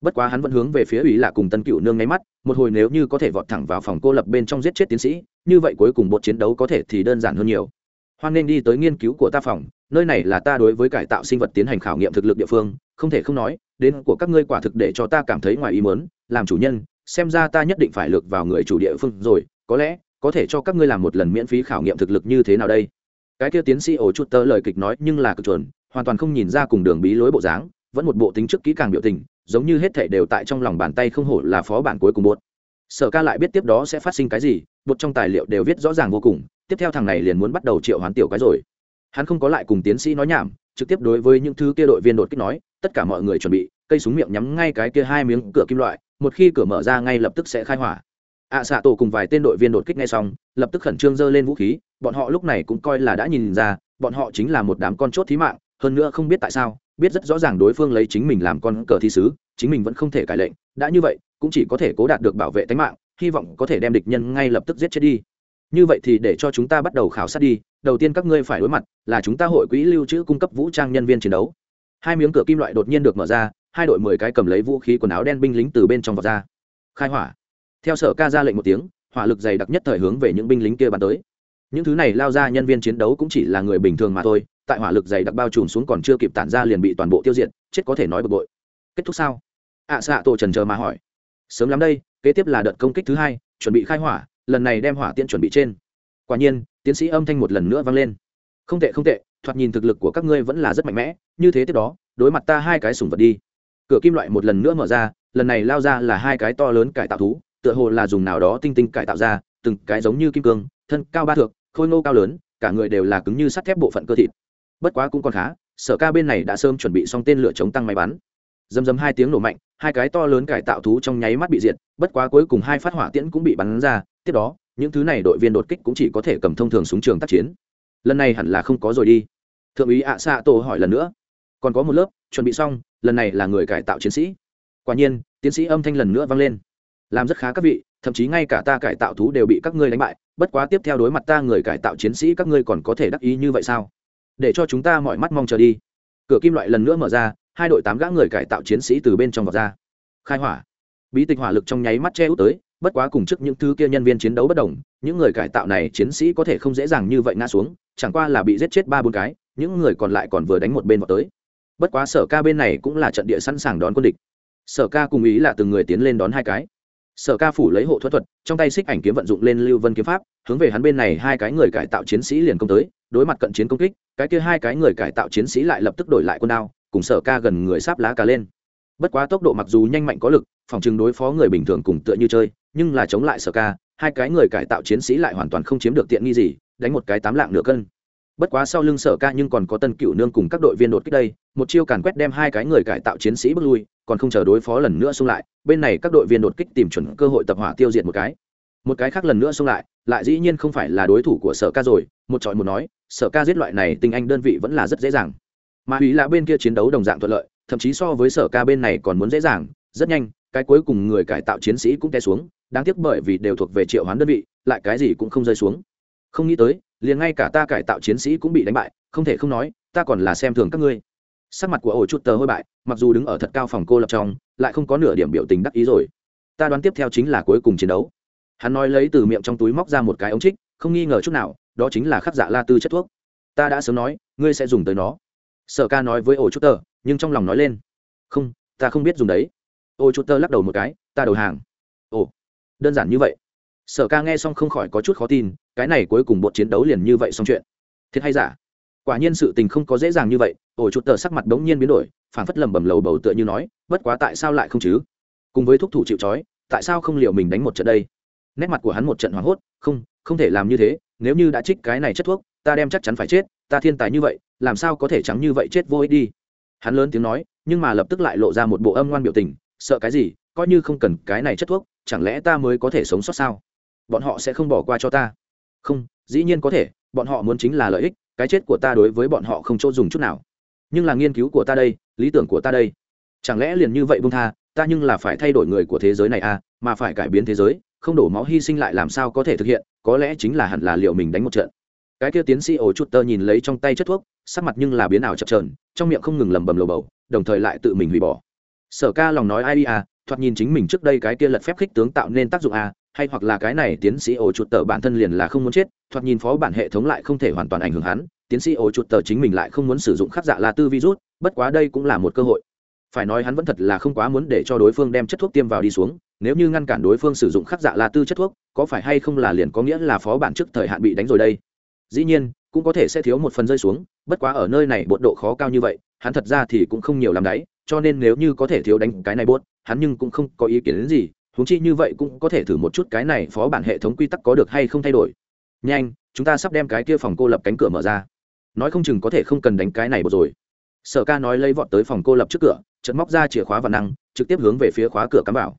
Bất quá hắn vẫn hướng về phía ủy là cùng tân cựu nương nháy mắt, một hồi nếu như có thể vọt thẳng vào phòng cô lập bên trong giết chết tiến sĩ, như vậy cuối cùng một chiến đấu có thể thì đơn giản hơn nhiều. Hoan nên đi tới nghiên cứu của ta phòng, nơi này là ta đối với cải tạo sinh vật tiến hành khảo nghiệm thực lực địa phương, không thể không nói, đến của các ngươi quả thực để cho ta cảm thấy ngoài ý mớn làm chủ nhân xem ra ta nhất định phải lược vào người chủ địa phương rồi, có lẽ, có thể cho các ngươi làm một lần miễn phí khảo nghiệm thực lực như thế nào đây. Cái kia tiến sĩ ổ chút tơ lời kịch nói nhưng là cực chuẩn, hoàn toàn không nhìn ra cùng đường bí lối bộ dáng, vẫn một bộ tính trước kỹ càng biểu tình, giống như hết thể đều tại trong lòng bàn tay không hổ là phó bản cuối cùng bột sở ca lại biết tiếp đó sẽ phát sinh cái gì bột trong tài liệu đều viết rõ ràng vô cùng, tiếp theo thằng này liền muốn bắt đầu triệu hoán tiểu cái rồi. Hắn không có lại cùng tiến sĩ nói nhảm, trực tiếp đối với những thứ kia đội viên đột kích nói tất cả mọi người chuẩn bị, cây súng miệng nhắm ngay cái kia hai miếng cửa kim loại, một khi cửa mở ra ngay lập tức sẽ khai hỏa. Ạ xạ tổ cùng vài tên đội viên đột kích ngay xong, lập tức khẩn trương giơ lên vũ khí, bọn họ lúc này cũng coi là đã nhìn ra, bọn họ chính là một đám con chốt thí mạng, hơn nữa không biết tại sao, biết rất rõ ràng đối phương lấy chính mình làm con cờ thi sứ, chính mình vẫn không thể cải lệnh, đã như vậy, cũng chỉ có thể cố đạt được bảo vệ tính mạng, hy vọng có thể đem địch nhân ngay lập tức giết chết đi. Như vậy thì để cho chúng ta bắt đầu khảo sát đi, đầu tiên các ngươi phải đối mặt là chúng ta hội quỹ lưu trữ cung cấp vũ trang nhân viên chiến đấu hai miếng cửa kim loại đột nhiên được mở ra hai đội mười cái cầm lấy vũ khí quần áo đen binh lính từ bên trong vọt ra. Khai hỏa. Theo sở ca ra lệnh một tiếng hỏa lực dày đặc nhất thời hướng về những binh lính kia bắn tới. Những thứ này lao ra nhân viên chiến đấu cũng chỉ là người bình thường mà thôi tại hỏa lực dày đặc bao trùm xuống còn chưa kịp tản ra liền bị toàn bộ tiêu diệt chết có thể nói bực bội. Kết thúc sao? Ạ à, xạ tổ trần chờ mà hỏi. Sớm lắm đây kế tiếp là đợt công kích thứ hai chuẩn bị khai hỏa lần này đem hỏa tiễn chuẩn bị trên. Quả nhiên tiến sĩ âm thanh một lần nữa vang lên. Không tệ không tệ thoạt nhìn thực lực của các ngươi vẫn là rất mạnh mẽ, như thế tiếp đó, đối mặt ta hai cái sùng vật đi. Cửa kim loại một lần nữa mở ra, lần này lao ra là hai cái to lớn cải tạo thú, tựa hồ là dùng nào đó tinh tinh cải tạo ra, từng cái giống như kim cương, thân cao ba thước, khôi ngô cao lớn, cả người đều là cứng như sắt thép bộ phận cơ thịt. Bất quá cũng còn khá, sở ca bên này đã sớm chuẩn bị xong tên lửa chống tăng máy bắn. Dầm dầm hai tiếng nổ mạnh, hai cái to lớn cải tạo thú trong nháy mắt bị diệt, bất quá cuối cùng hai phát hỏa tiễn cũng bị bắn ra, tiếp đó, những thứ này đội viên đột kích cũng chỉ có thể cầm thông thường súng trường tác chiến lần này hẳn là không có rồi đi. Thượng úy ạ xạ tổ hỏi lần nữa. Còn có một lớp, chuẩn bị xong, lần này là người cải tạo chiến sĩ. Quả nhiên, tiến sĩ âm thanh lần nữa vang lên. Làm rất khá các vị, thậm chí ngay cả ta cải tạo thú đều bị các ngươi đánh bại, bất quá tiếp theo đối mặt ta người cải tạo chiến sĩ các ngươi còn có thể đắc ý như vậy sao? Để cho chúng ta mọi mắt mong chờ đi. Cửa kim loại lần nữa mở ra, hai đội tám gã người cải tạo chiến sĩ từ bên trong vọt ra. Khai hỏa. Bí tịch hỏa lực trong nháy mắt che út tới bất quá cùng trước những thứ kia nhân viên chiến đấu bất đồng, những người cải tạo này chiến sĩ có thể không dễ dàng như vậy ngã xuống, chẳng qua là bị giết chết ba bốn cái, những người còn lại còn vừa đánh một bên vào tới. Bất quá sở ca bên này cũng là trận địa sẵn sàng đón quân địch. Sở ca cùng ý là từng người tiến lên đón hai cái. Sở ca phủ lấy hộ thuật thuật, trong tay xích ảnh kiếm vận dụng lên lưu vân kiếm pháp, hướng về hắn bên này hai cái người cải tạo chiến sĩ liền công tới, đối mặt cận chiến công kích, cái kia hai cái người cải tạo chiến sĩ lại lập tức đổi lại quân đao cùng sở ca gần người sáp lá cả lên. Bất quá tốc độ mặc dù nhanh mạnh có lực phòng chừng đối phó người bình thường cùng tựa như chơi, nhưng là chống lại sở ca, hai cái người cải tạo chiến sĩ lại hoàn toàn không chiếm được tiện nghi gì, đánh một cái tám lạng nửa cân. Bất quá sau lưng sở ca nhưng còn có tân cựu nương cùng các đội viên đột kích đây, một chiêu càn quét đem hai cái người cải tạo chiến sĩ bước lui, còn không chờ đối phó lần nữa xung lại, bên này các đội viên đột kích tìm chuẩn cơ hội tập hỏa tiêu diệt một cái. Một cái khác lần nữa xung lại lại dĩ nhiên không phải là đối thủ của sở ca rồi, một trọi một nói, sở ca giết loại này tinh anh đơn vị vẫn là rất dễ dàng. Mà ý là bên kia chiến đấu đồng dạng thuận lợi, thậm chí so với sở ca bên này còn muốn dễ dàng, rất nhanh cái cuối cùng người cải tạo chiến sĩ cũng té xuống, đáng tiếc bởi vì đều thuộc về triệu hoán đơn vị, lại cái gì cũng không rơi xuống. Không nghĩ tới, liền ngay cả ta cải tạo chiến sĩ cũng bị đánh bại, không thể không nói, ta còn là xem thường các ngươi. Sắc mặt của ổ chút tờ hôi bại, mặc dù đứng ở thật cao phòng cô lập trong, lại không có nửa điểm biểu tình đắc ý rồi. Ta đoán tiếp theo chính là cuối cùng chiến đấu. Hắn nói lấy từ miệng trong túi móc ra một cái ống trích, không nghi ngờ chút nào, đó chính là khắc dạ la tư chất thuốc. Ta đã sớm nói, ngươi sẽ dùng tới nó. Sở ca nói với ổ chút tờ, nhưng trong lòng nói lên. Không, ta không biết dùng đấy ô chút Tơ lắc đầu một cái, ta đầu hàng. Ồ, đơn giản như vậy? Sở ca nghe xong không khỏi có chút khó tin, cái này cuối cùng bột chiến đấu liền như vậy xong chuyện. Thiệt hay giả? Quả nhiên sự tình không có dễ dàng như vậy. Ổ chút tờ sắc mặt đống nhiên biến đổi phản phất lầm bầm lầu bầu tựa như nói, bất quá tại sao lại không chứ? Cùng với thúc thủ chịu trói, tại sao không liệu mình đánh một trận đây? Nét mặt của hắn một trận hoảng hốt, không không thể làm như thế, nếu như đã trích cái này chất thuốc, ta đem chắc chắn phải chết, ta thiên tài như vậy, làm sao có thể trắng như vậy chết vô ích đi? Hắn lớn tiếng nói, nhưng mà lập tức lại lộ ra một bộ âm ngoan biểu tình sợ cái gì, coi như không cần cái này chất thuốc, chẳng lẽ ta mới có thể sống sót sao? Bọn họ sẽ không bỏ qua cho ta. Không, dĩ nhiên có thể, bọn họ muốn chính là lợi ích, cái chết của ta đối với bọn họ không chỗ dùng chút nào. Nhưng là nghiên cứu của ta đây, lý tưởng của ta đây. Chẳng lẽ liền như vậy bung tha, ta nhưng là phải thay đổi người của thế giới này à mà phải cải biến thế giới, không đổ máu hy sinh lại làm sao có thể thực hiện, có lẽ chính là hẳn là liệu mình đánh một trận. Cái kia tiến sĩ ổ chút tơ nhìn lấy trong tay chất thuốc, sắc mặt nhưng là biến ảo chập trờn trong miệng không ngừng lầm bầm lầu bầu, đồng thời lại tự mình hủy bỏ sở ca lòng nói ai à thoạt nhìn chính mình trước đây cái kia lật phép khích tướng tạo nên tác dụng à hay hoặc là cái này tiến sĩ ổ chuột tờ bản thân liền là không muốn chết, thoạt nhìn phó bản hệ thống lại không thể hoàn toàn ảnh hưởng hắn, tiến sĩ ổ chuột tờ chính mình lại không muốn sử dụng khắc dạ la tư virus, bất quá đây cũng là một cơ hội. Phải nói hắn vẫn thật là không quá muốn để cho đối phương đem chất thuốc tiêm vào đi xuống, nếu như ngăn cản đối phương sử dụng khắc dạ la tư chất thuốc, có phải hay không là liền có nghĩa là phó bản trước thời hạn bị đánh rồi đây? Dĩ nhiên, cũng có thể sẽ thiếu một phần rơi xuống, bất quá ở nơi này bột độ khó cao như vậy, hắn thật ra thì cũng không nhiều làm đáy cho nên nếu như có thể thiếu đánh cái này bốt hắn nhưng cũng không có ý kiến đến gì, huống chi như vậy cũng có thể thử một chút cái này phó bản hệ thống quy tắc có được hay không thay đổi. Nhanh, chúng ta sắp đem cái kia phòng cô lập cánh cửa mở ra. Nói không chừng có thể không cần đánh cái này bột rồi. Sở ca nói lấy vọt tới phòng cô lập trước cửa chật móc ra chìa khóa và năng, trực tiếp hướng về phía khóa cửa cắm vào.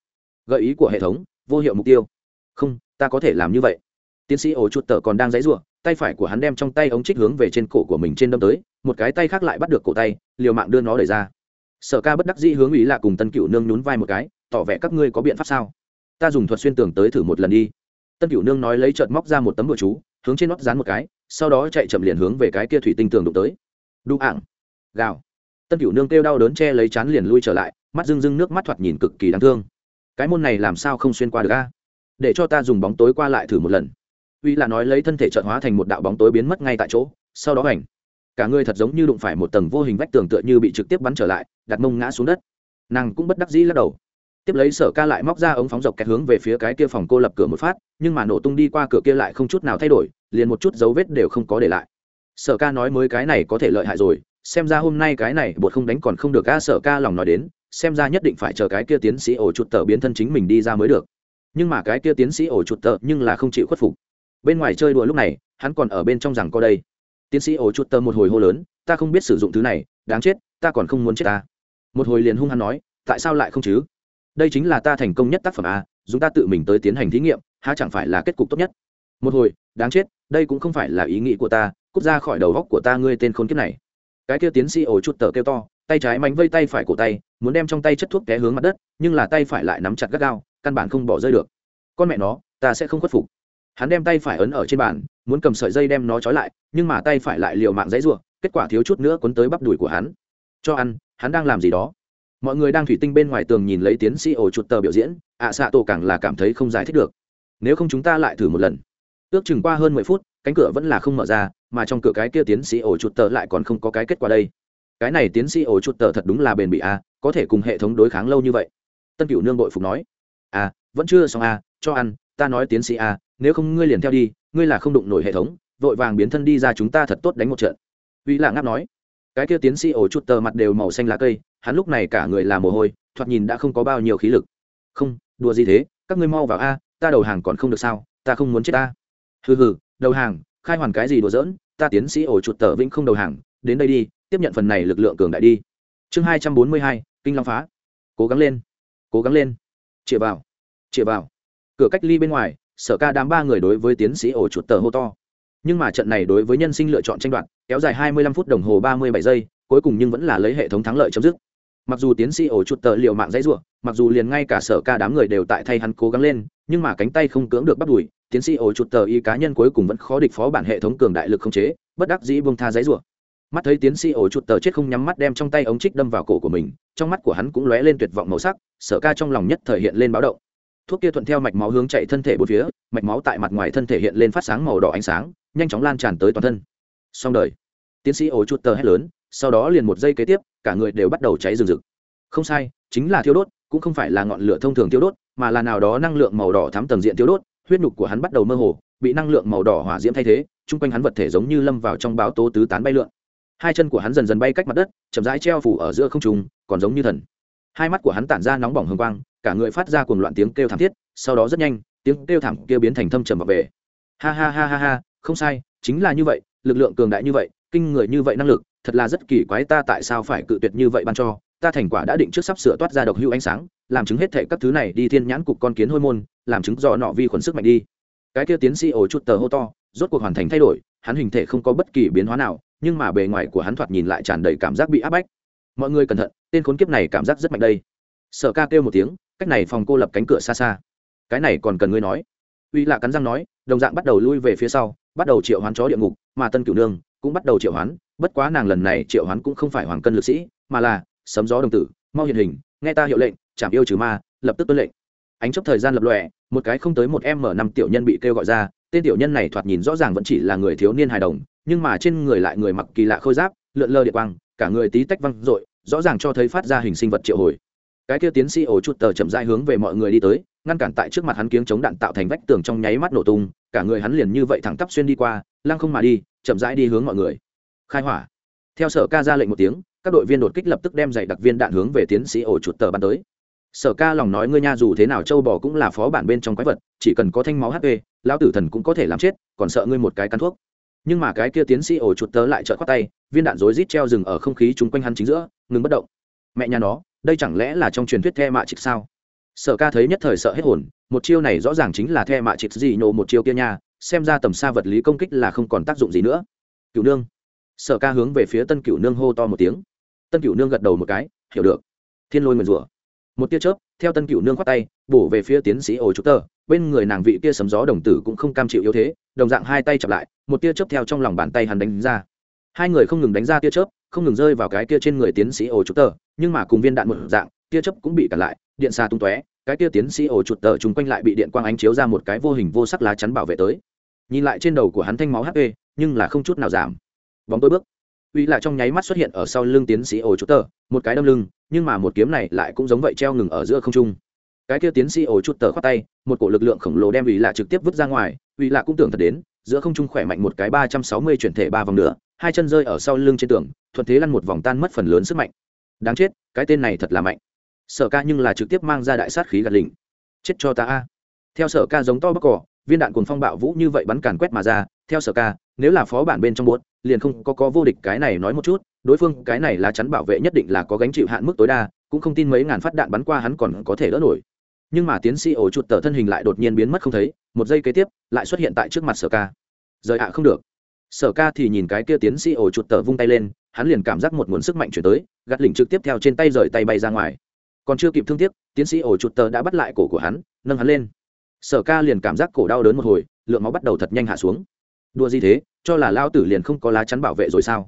Gợi ý của hệ thống, vô hiệu mục tiêu. Không, ta có thể làm như vậy. Tiến sĩ ổ chuột tờ còn đang dãy ruộng tay phải của hắn đem trong tay ống trích hướng về trên cổ của mình trên đâm tới, một cái tay khác lại bắt được cổ tay, liều mạng đưa nó đẩy ra sở ca bất đắc dĩ hướng ý là cùng tân cựu nương nhún vai một cái, tỏ vẻ các ngươi có biện pháp sao? Ta dùng thuật xuyên tường tới thử một lần đi. Tân cựu nương nói lấy trợt móc ra một tấm bụa chú, hướng trên nót dán một cái, sau đó chạy chậm liền hướng về cái kia thủy tinh tường đụng tới. Đụ ảng gào. Tân cựu nương kêu đau đớn che lấy chán liền lui trở lại, mắt rưng rưng nước mắt thoạt nhìn cực kỳ đáng thương. Cái môn này làm sao không xuyên qua được a? Để cho ta dùng bóng tối qua lại thử một lần. Uy là nói lấy thân thể trợt hóa thành một đạo bóng tối biến mất ngay tại chỗ, sau đó ảnh cả người thật giống như đụng phải một tầng vô hình vách tường tựa như bị trực tiếp bắn trở lại, đặt mông ngã xuống đất. Nàng cũng bất đắc dĩ lắc đầu. Tiếp lấy sở ca lại móc ra ống phóng dọc kẹt hướng về phía cái kia phòng cô lập cửa một phát, nhưng mà nổ tung đi qua cửa kia lại không chút nào thay đổi, liền một chút dấu vết đều không có để lại. Sở ca nói mới cái này có thể lợi hại rồi, xem ra hôm nay cái này bột không đánh còn không được ca sở ca lòng nói đến, xem ra nhất định phải chờ cái kia tiến sĩ ổ chuột tờ biến thân chính mình đi ra mới được. Nhưng mà cái kia tiến sĩ ổ chuột tờ nhưng là không chịu khuất phục. Bên ngoài chơi đùa lúc này, hắn còn ở bên trong rằng có đây tiến sĩ ổ chuột tờ một hồi hô lớn, ta không biết sử dụng thứ này, đáng chết, ta còn không muốn chết ta. Một hồi liền hung hắn nói, tại sao lại không chứ? Đây chính là ta thành công nhất tác phẩm a dùng ta tự mình tới tiến hành thí nghiệm, há chẳng phải là kết cục tốt nhất? Một hồi, đáng chết, đây cũng không phải là ý nghĩ của ta, cút ra khỏi đầu góc của ta ngươi tên khốn kiếp này. Cái kia tiến sĩ ổ chuột tờ kêu to, tay trái mánh vây tay phải cổ tay, muốn đem trong tay chất thuốc té hướng mặt đất, nhưng là tay phải lại nắm chặt gắt gao, căn bản không bỏ rơi được. Con mẹ nó, ta sẽ không khuất phục. Hắn đem tay phải ấn ở trên bàn muốn cầm sợi dây đem nó trói lại nhưng mà tay phải lại liều mạng dãy ruộng kết quả thiếu chút nữa cuốn tới bắp đùi của hắn. Cho ăn hắn đang làm gì đó? Mọi người đang thủy tinh bên ngoài tường nhìn lấy tiến sĩ ổ chuột tờ biểu diễn ạ xạ tổ càng là cảm thấy không giải thích được. Nếu không chúng ta lại thử một lần. Ước chừng qua hơn mười phút cánh cửa vẫn là không mở ra mà trong cửa cái kia tiến sĩ ổ chuột tờ lại còn không có cái kết quả đây. Cái này tiến sĩ ổ chuột tờ thật đúng là bền bị a à, có thể cùng hệ thống đối kháng lâu như vậy. Tân cựu nương đội phục nói à vẫn chưa xong a à, cho ăn ta nói tiến sĩ a à, nếu không ngươi liền theo đi, ngươi là không đụng nổi hệ thống, vội vàng biến thân đi ra chúng ta thật tốt đánh một trận. Uy lạ ngáp nói. Cái kia tiến sĩ ổ chuột tờ mặt đều màu xanh lá cây, hắn lúc này cả người là mồ hôi, thoạt nhìn đã không có bao nhiêu khí lực. Không, đùa gì thế, các ngươi mau vào a, ta đầu hàng còn không được sao, ta không muốn chết ta. Hừ hừ, đầu hàng, khai hoàn cái gì đùa giỡn, ta tiến sĩ ổ chuột tờ vĩnh không đầu hàng, đến đây đi, tiếp nhận phần này lực lượng cường đại đi. Chương hai trăm bốn mươi hai, kinh long phá. Cố gắng lên, cố gắng lên chĩa vào chĩa vào. Cửa cách ly bên ngoài sở ca đám ba người đối với tiến sĩ ổ chuột tờ hô to. Nhưng mà trận này đối với nhân sinh lựa chọn tranh đoạt, kéo dài hai mươi lăm phút đồng hồ ba mươi bảy giây, cuối cùng nhưng vẫn là lấy hệ thống thắng lợi chấm dứt. Mặc dù tiến sĩ ổ chuột tờ liệu mạng dãy ruộng mặc dù liền ngay cả sở ca đám người đều tại thay hắn cố gắng lên, nhưng mà cánh tay không cưỡng được bắt đùi, tiến sĩ ổ chuột tờ y cá nhân cuối cùng vẫn khó địch phó bản hệ thống cường đại lực không chế, bất đắc dĩ buông tha dãy ruộng mắt thấy tiến sĩ ổ chuột tờ chết không nhắm mắt đem trong tay ống trích đâm vào cổ của mình, trong mắt của hắn cũng lóe lên tuyệt vọng màu sắc, sở ca trong lòng nhất thời hiện lên báo động thuốc kia thuận theo mạch máu hướng chạy thân thể bốn phía, mạch máu tại mặt ngoài thân thể hiện lên phát sáng màu đỏ ánh sáng, nhanh chóng lan tràn tới toàn thân. Xong đời. Tiến sĩ ổ chuột tờ hét lớn, sau đó liền một giây kế tiếp, cả người đều bắt đầu cháy rừng rực. Không sai, chính là thiêu đốt, cũng không phải là ngọn lửa thông thường thiêu đốt, mà là nào đó năng lượng màu đỏ thắm tầng diện thiêu đốt, huyết nhục của hắn bắt đầu mơ hồ, bị năng lượng màu đỏ hỏa diễm thay thế, chung quanh hắn vật thể giống như lâm vào trong báo tố tứ tán bay lượn. Hai chân của hắn dần dần bay cách mặt đất, chậm rãi treo phủ ở giữa không trùng còn giống như thần. Hai mắt của hắn tản ra nóng bỏng hương quang cả người phát ra cuồng loạn tiếng kêu thảm thiết, sau đó rất nhanh, tiếng kêu thảm kia biến thành thâm trầm vào về. Ha ha ha ha ha, không sai, chính là như vậy, lực lượng cường đại như vậy, kinh người như vậy năng lực, thật là rất kỳ quái ta tại sao phải cự tuyệt như vậy ban cho. Ta thành quả đã định trước sắp sửa toát ra độc hữu ánh sáng, làm chứng hết thệ các thứ này đi thiên nhãn cục con kiến hôi môn, làm chứng do nọ vi khuẩn sức mạnh đi. Cái kia tiến sĩ ổ chút tờ hô to, rốt cuộc hoàn thành thay đổi, hắn hình thể không có bất kỳ biến hóa nào, nhưng mà bề ngoài của hắn thoạt nhìn lại tràn đầy cảm giác bị áp bách. Mọi người cẩn thận, tên khốn kiếp này cảm giác rất mạnh đây. Sở ca kêu một tiếng cách này phòng cô lập cánh cửa xa xa. Cái này còn cần ngươi nói. Uy lạ cắn răng nói, đồng dạng bắt đầu lui về phía sau, bắt đầu triệu hoán chó địa ngục, mà tân cửu nương cũng bắt đầu triệu hoán, bất quá nàng lần này triệu hoán cũng không phải hoàng cân lực sĩ, mà là sấm gió đồng tử, mau hiện hình, nghe ta hiệu lệnh chạm yêu trừ ma, lập tức tuân lệnh. Ánh chấp thời gian lập lòe, một cái không tới một m năm tiểu nhân bị kêu gọi ra, tên tiểu nhân này thoạt nhìn rõ ràng vẫn chỉ là người thiếu niên hài đồng, nhưng mà trên người lại người mặc kỳ lạ khôi giáp, lượn lơ địa quang, cả người tí tách văng r rõ ràng cho thấy phát ra hình sinh vật triệu hồi cái kia tiến sĩ ổ chút tờ chậm dai hướng về mọi người đi tới, ngăn cản tại trước mặt hắn kiếng chống đạn tạo thành vách tường trong nháy mắt nổ tung, cả người hắn liền như vậy thẳng tắp xuyên đi qua, lăng không mà đi, chậm rãi đi hướng mọi người. Khai hỏa. Theo sở ca ra lệnh một tiếng, các đội viên đột kích lập tức đem giày đặc viên đạn hướng về tiến sĩ ổ chuột tờ bắn tới. Sở ca lòng nói ngươi nha dù thế nào châu bò cũng là phó bản bên trong quái vật, chỉ cần có thanh máu hp lão tử thần cũng có thể làm chết, còn sợ ngươi một cái cắn thuốc. Nhưng mà cái kia tiến sĩ ổ chuột tớ lại trợt khoát tay, viên đạn rối rít treo rừng ở không khí chung quanh hắn chính giữa, ngừng bất động. Mẹ nhà nó đây chẳng lẽ là trong truyền thuyết the mạ trịch sao? Sở ca thấy nhất thời sợ hết hồn, một chiêu này rõ ràng chính là the mạ trịch gì nhổ một chiêu kia nha, xem ra tầm xa vật lý công kích là không còn tác dụng gì nữa. Cựu nương. Sở ca hướng về phía tân cựu nương hô to một tiếng. Tân cựu nương gật đầu một cái, hiểu được. Thiên lôi nguyền rủa. Một tia chớp, theo tân cựu nương khoát tay, bổ về phía tiến sĩ ổ trúc tờ. bên người nàng vị kia sấm gió đồng tử cũng không cam chịu yếu thế, đồng dạng hai tay chặp lại, một tia chớp theo trong lòng bàn tay hắn đánh ra hai người không ngừng đánh ra tia chớp, không ngừng rơi vào cái kia trên người tiến sĩ ổ trục tờ, nhưng mà cùng viên đạn một dạng, tia chớp cũng bị cản lại, điện xa tung tóe, cái kia tiến sĩ ổ chuột tờ chung quanh lại bị điện quang ánh chiếu ra một cái vô hình vô sắc lá chắn bảo vệ tới. Nhìn lại trên đầu của hắn thanh máu hp nhưng là không chút nào giảm. Bóng tôi bước. Uy lại trong nháy mắt xuất hiện ở sau lưng tiến sĩ ổ chuột tờ, một cái đâm lưng, nhưng mà một kiếm này lại cũng giống vậy treo ngừng ở giữa không trung. Cái kia tiến sĩ ổ chuột tờ khoát tay, một cổ lực lượng khổng lồ đem uy lạ trực tiếp vứt ra ngoài, uy lạ cũng tưởng thật đến, giữa không trung khỏe mạnh một cái ba trăm sáu mươi chuyển thể ba vòng nữa hai chân rơi ở sau lưng trên tường, thuận thế lăn một vòng tan mất phần lớn sức mạnh. Đáng chết, cái tên này thật là mạnh. Sở ca nhưng là trực tiếp mang ra đại sát khí gạt lình chết cho ta a. Theo sở ca giống to bắc cỏ, viên đạn cồn phong bạo vũ như vậy bắn càn quét mà ra, theo sở ca, nếu là phó bản bên trong buốt, liền không có có vô địch cái này nói một chút, đối phương cái này là chắn bảo vệ nhất định là có gánh chịu hạn mức tối đa, cũng không tin mấy ngàn phát đạn bắn qua hắn còn có thể đỡ nổi. Nhưng mà tiến sĩ ổ chuột tờ thân hình lại đột nhiên biến mất không thấy, một giây kế tiếp, lại xuất hiện tại trước mặt sở ca. Rời ạ không được sở ca thì nhìn cái kia tiến sĩ ổ chuột tờ vung tay lên, hắn liền cảm giác một nguồn sức mạnh chuyển tới, gạt lỉnh trực tiếp theo trên tay rời tay bay ra ngoài. Còn chưa kịp thương tiếc, tiến sĩ ổ chuột tờ đã bắt lại cổ của hắn, nâng hắn lên. Sở ca liền cảm giác cổ đau đớn một hồi, lượng máu bắt đầu thật nhanh hạ xuống. Đua gì thế, cho là lao tử liền không có lá chắn bảo vệ rồi sao?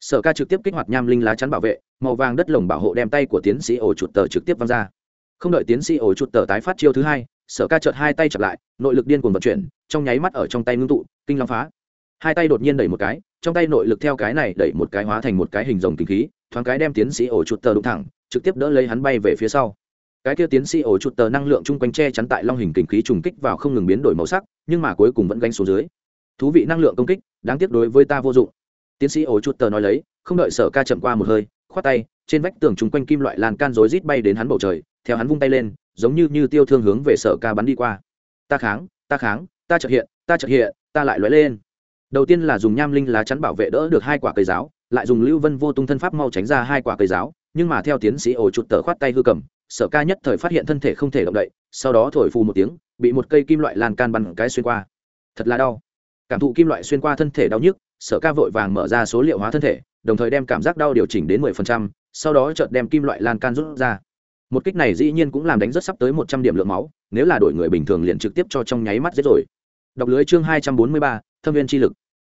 Sở ca trực tiếp kích hoạt nham linh lá chắn bảo vệ, màu vàng đất lồng bảo hộ đem tay của tiến sĩ ổ chuột tờ trực tiếp văng ra. Không đợi tiến sĩ ổ chuột tờ tái phát chiêu thứ hai, sở ca chợt hai tay chặt lại, nội lực điên cuồng vận chuyển, trong nháy mắt ở trong tay ngưng tụ, kinh long phá hai tay đột nhiên đẩy một cái, trong tay nội lực theo cái này đẩy một cái hóa thành một cái hình rồng kinh khí, thoáng cái đem tiến sĩ ổ chuột tờ đụng thẳng, trực tiếp đỡ lấy hắn bay về phía sau. Cái kia tiến sĩ ổ chuột tờ năng lượng chung quanh che chắn tại long hình kinh khí trùng kích vào không ngừng biến đổi màu sắc, nhưng mà cuối cùng vẫn gánh xuống dưới. Thú vị năng lượng công kích, đáng tiếc đối với ta vô dụng. Tiến sĩ ổ chuột tờ nói lấy, không đợi sở ca chậm qua một hơi, khoát tay, trên vách tường chung quanh kim loại lan can rối rít bay đến hắn bầu trời, theo hắn vung tay lên, giống như như tiêu thương hướng về sở ca bắn đi qua. Ta kháng ta kháng, ta trợ hiện, ta trợ hiện, ta lại lóe lên đầu tiên là dùng nham linh lá chắn bảo vệ đỡ được hai quả cây giáo lại dùng lưu vân vô tung thân pháp mau tránh ra hai quả cây giáo nhưng mà theo tiến sĩ ổ chụt tờ khoát tay hư cầm sở ca nhất thời phát hiện thân thể không thể động đậy sau đó thổi phù một tiếng bị một cây kim loại lan can bằng cái xuyên qua. Thật là đau. Cảm thụ kim loại xuyên qua thân thể đau nhức sở ca vội vàng mở ra số liệu hóa thân thể đồng thời đem cảm giác đau điều chỉnh đến 10%, sau đó chợt đem kim loại lan can rút ra. Một kích này dĩ nhiên cũng làm đánh rất sắp tới 100 điểm lượng máu nếu là đổi người bình thường liền trực tiếp cho trong nháy mắt dễ rồi. Đọc lưới chương 243, thâm viên chi lực.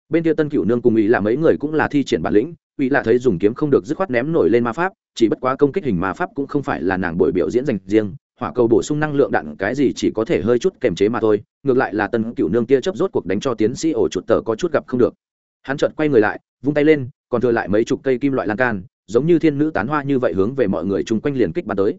Bên kia tân cửu nương cùng ý là mấy người cũng là thi triển bản lĩnh, ý là thấy dùng kiếm không được dứt khoát ném nổi lên ma pháp, chỉ bất quá công kích hình ma pháp cũng không phải là nàng buổi biểu diễn dành riêng, hỏa cầu bổ sung năng lượng đạn cái gì chỉ có thể hơi chút kềm chế mà thôi, ngược lại là tân cửu nương kia chấp rốt cuộc đánh cho tiến sĩ ổ chuột tờ có chút gặp không được. Hắn chợt quay người lại, vung tay lên, còn thừa lại mấy chục cây kim loại lan can, giống như thiên nữ tán hoa như vậy hướng về mọi người chung quanh liền kích bắn tới.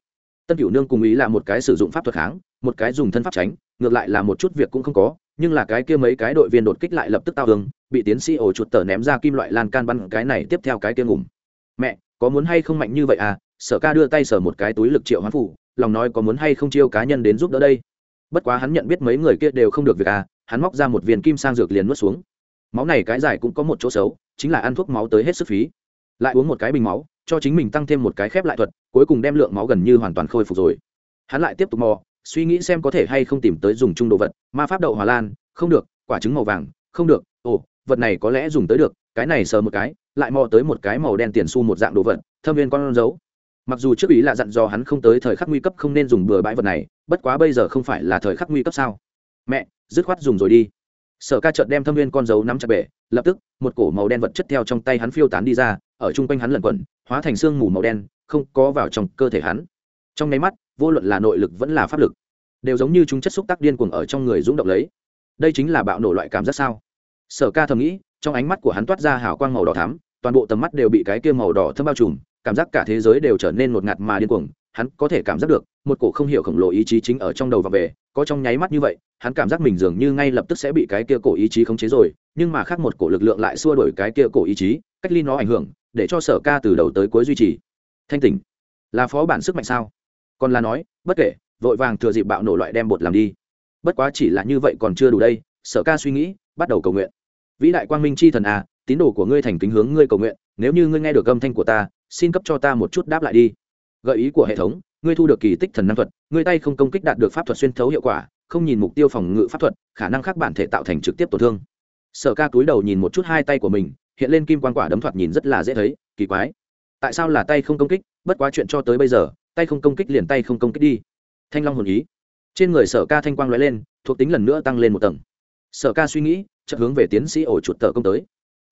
Tân cửu nương cùng ý là một cái sử dụng pháp thuật kháng, một cái dùng thân pháp tránh, ngược lại là một chút việc cũng không có nhưng là cái kia mấy cái đội viên đột kích lại lập tức tao hướng bị tiến sĩ ổ chuột tờ ném ra kim loại lan can bắn cái này tiếp theo cái kia ngủm. Mẹ, có muốn hay không mạnh như vậy à? Sở ca đưa tay sở một cái túi lực triệu hoán phủ, lòng nói có muốn hay không chiêu cá nhân đến giúp đỡ đây. Bất quá hắn nhận biết mấy người kia đều không được việc à hắn móc ra một viên kim sang dược liền nuốt xuống. Máu này cái giải cũng có một chỗ xấu, chính là ăn thuốc máu tới hết sức phí. Lại uống một cái bình máu, cho chính mình tăng thêm một cái khép lại thuật, cuối cùng đem lượng máu gần như hoàn toàn khôi phục rồi. Hắn lại tiếp tục mò suy nghĩ xem có thể hay không tìm tới dùng chung đồ vật, ma pháp đậu hòa lan, không được, quả trứng màu vàng, không được, ồ, vật này có lẽ dùng tới được, cái này sờ một cái, lại mò tới một cái màu đen tiền xu một dạng đồ vật, thâm viên con dấu. Mặc dù trước ý là dặn dò hắn không tới thời khắc nguy cấp không nên dùng bừa bãi vật này, bất quá bây giờ không phải là thời khắc nguy cấp sao. Mẹ, dứt khoát dùng rồi đi. Sở ca trợt đem thâm viên con dấu nắm chặt bể, lập tức, một cổ màu đen vật chất theo trong tay hắn phiêu tán đi ra, ở chung quanh hắn lẩn quẩn, hóa thành xương mù màu đen, không có vào trong cơ thể hắn. Trong nháy mắt vô luận là nội lực vẫn là pháp lực, đều giống như chúng chất xúc tác điên cuồng ở trong người rung động lấy. Đây chính là bạo nổ loại cảm giác sao? Sở ca thầm nghĩ, trong ánh mắt của hắn toát ra hào quang màu đỏ thắm, toàn bộ tầm mắt đều bị cái kia màu đỏ thâm bao trùm, cảm giác cả thế giới đều trở nên ngột ngạt mà điên cuồng. Hắn có thể cảm giác được, một cổ không hiểu khổng lồ ý chí chính ở trong đầu và về, có trong nháy mắt như vậy, hắn cảm giác mình dường như ngay lập tức sẽ bị cái kia cổ ý chí khống chế rồi, nhưng mà khác một cổ lực lượng lại xua đổi cái kia cổ ý chí, cách ly nó ảnh hưởng, để cho sở ca từ đầu tới cuối duy trì. Thanh tỉnh, là phó bản sức mạnh sao? Còn là nói, bất kể, vội vàng thừa dịp bạo nổ loại đem bột làm đi. Bất quá chỉ là như vậy còn chưa đủ đây, sở ca suy nghĩ, bắt đầu cầu nguyện. Vĩ đại quang minh c h i thần à tín đồ của ngươi thành kính hướng ngươi cầu nguyện, nếu như ngươi nghe được âm thanh của ta, xin cấp cho ta một chút đáp lại đi. Gợi ý của hệ thống, ngươi thu được kỳ tích thần năng thuật, ngươi tay không công kích đạt được pháp thuật xuyên thấu hiệu quả, không nhìn mục tiêu phòng ngự pháp thuật, khả năng khác bản thể tạo thành trực tiếp tổn thương. Sở ca túi đầu nhìn một chút hai tay của mình, hiện lên kim quan quả đấm thoạt nhìn rất là dễ thấy, kỳ quái. Tại sao là tay không công kích? Bất quá chuyện cho tới bây giờ tay không công kích liền tay không công kích đi. Thanh long hồn ý. Trên người sở ca thanh quang loại lên, thuộc tính lần nữa tăng lên một tầng. Sở ca suy nghĩ, chợt hướng về tiến sĩ ổ chuột tờ công tới.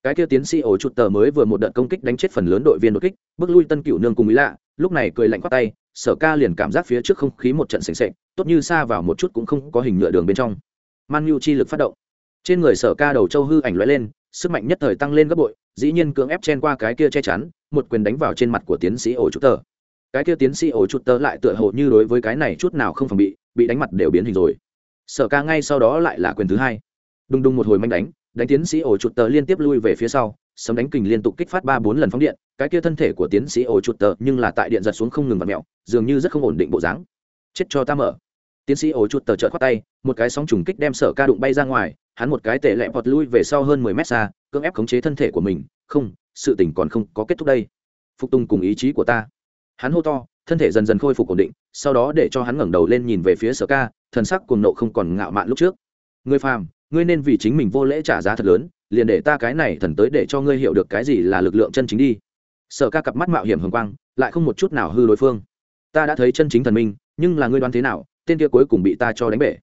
Cái kia tiến sĩ ổ chuột tờ mới vừa một đợt công kích đánh chết phần lớn đội viên đột kích, bước lui tân cựu nương cùng ý lạ, lúc này cười lạnh khoát tay, sở ca liền cảm giác phía trước không khí một trận sềnh sệch tốt như xa vào một chút cũng không có hình nhựa đường bên trong. Man nhu chi lực phát động. Trên người sở ca đầu châu hư ảnh loại lên, sức mạnh nhất thời tăng lên gấp bội, dĩ nhiên cưỡng ép chen qua cái kia che chắn, một quyền đánh vào trên mặt của tiến sĩ ổ chuột tờ cái kia tiến sĩ ổ chuột tờ lại tựa hồ như đối với cái này chút nào không phòng bị bị đánh mặt đều biến hình rồi. Sở ca ngay sau đó lại là quyền thứ hai. Đùng đùng một hồi manh đánh đánh tiến sĩ ổ chuột tờ liên tiếp lui về phía sau, sấm đánh kình liên tục kích phát ba bốn lần phóng điện, cái kia thân thể của tiến sĩ ổ chuột tờ nhưng là tại điện giật xuống không ngừng và mẹo dường như rất không ổn định bộ dáng. Chết cho ta mở. Tiến sĩ ổ chuột tờ trợt khoát tay, một cái sóng trùng kích đem sở ca đụng bay ra ngoài, hắn một cái tệ lẹ vọt lui về sau hơn mười mét xa, cưỡng ép khống chế thân thể của mình, không, sự tình còn không có kết thúc đây. Phục tùng cùng ý chí của ta hắn hô to, thân thể dần dần khôi phục ổn định, sau đó để cho hắn ngẩng đầu lên nhìn về phía sở ca, thần sắc cuồng nộ không còn ngạo mạn lúc trước. Ngươi phàm, ngươi nên vì chính mình vô lễ trả giá thật lớn, liền để ta cái này thần tới để cho ngươi hiểu được cái gì là lực lượng chân chính đi. Sở ca cặp mắt mạo hiểm hồng quang, lại không một chút nào hư đối phương. Ta đã thấy chân chính thần minh, nhưng là ngươi đoán thế nào, tên kia cuối cùng bị ta cho đánh bể.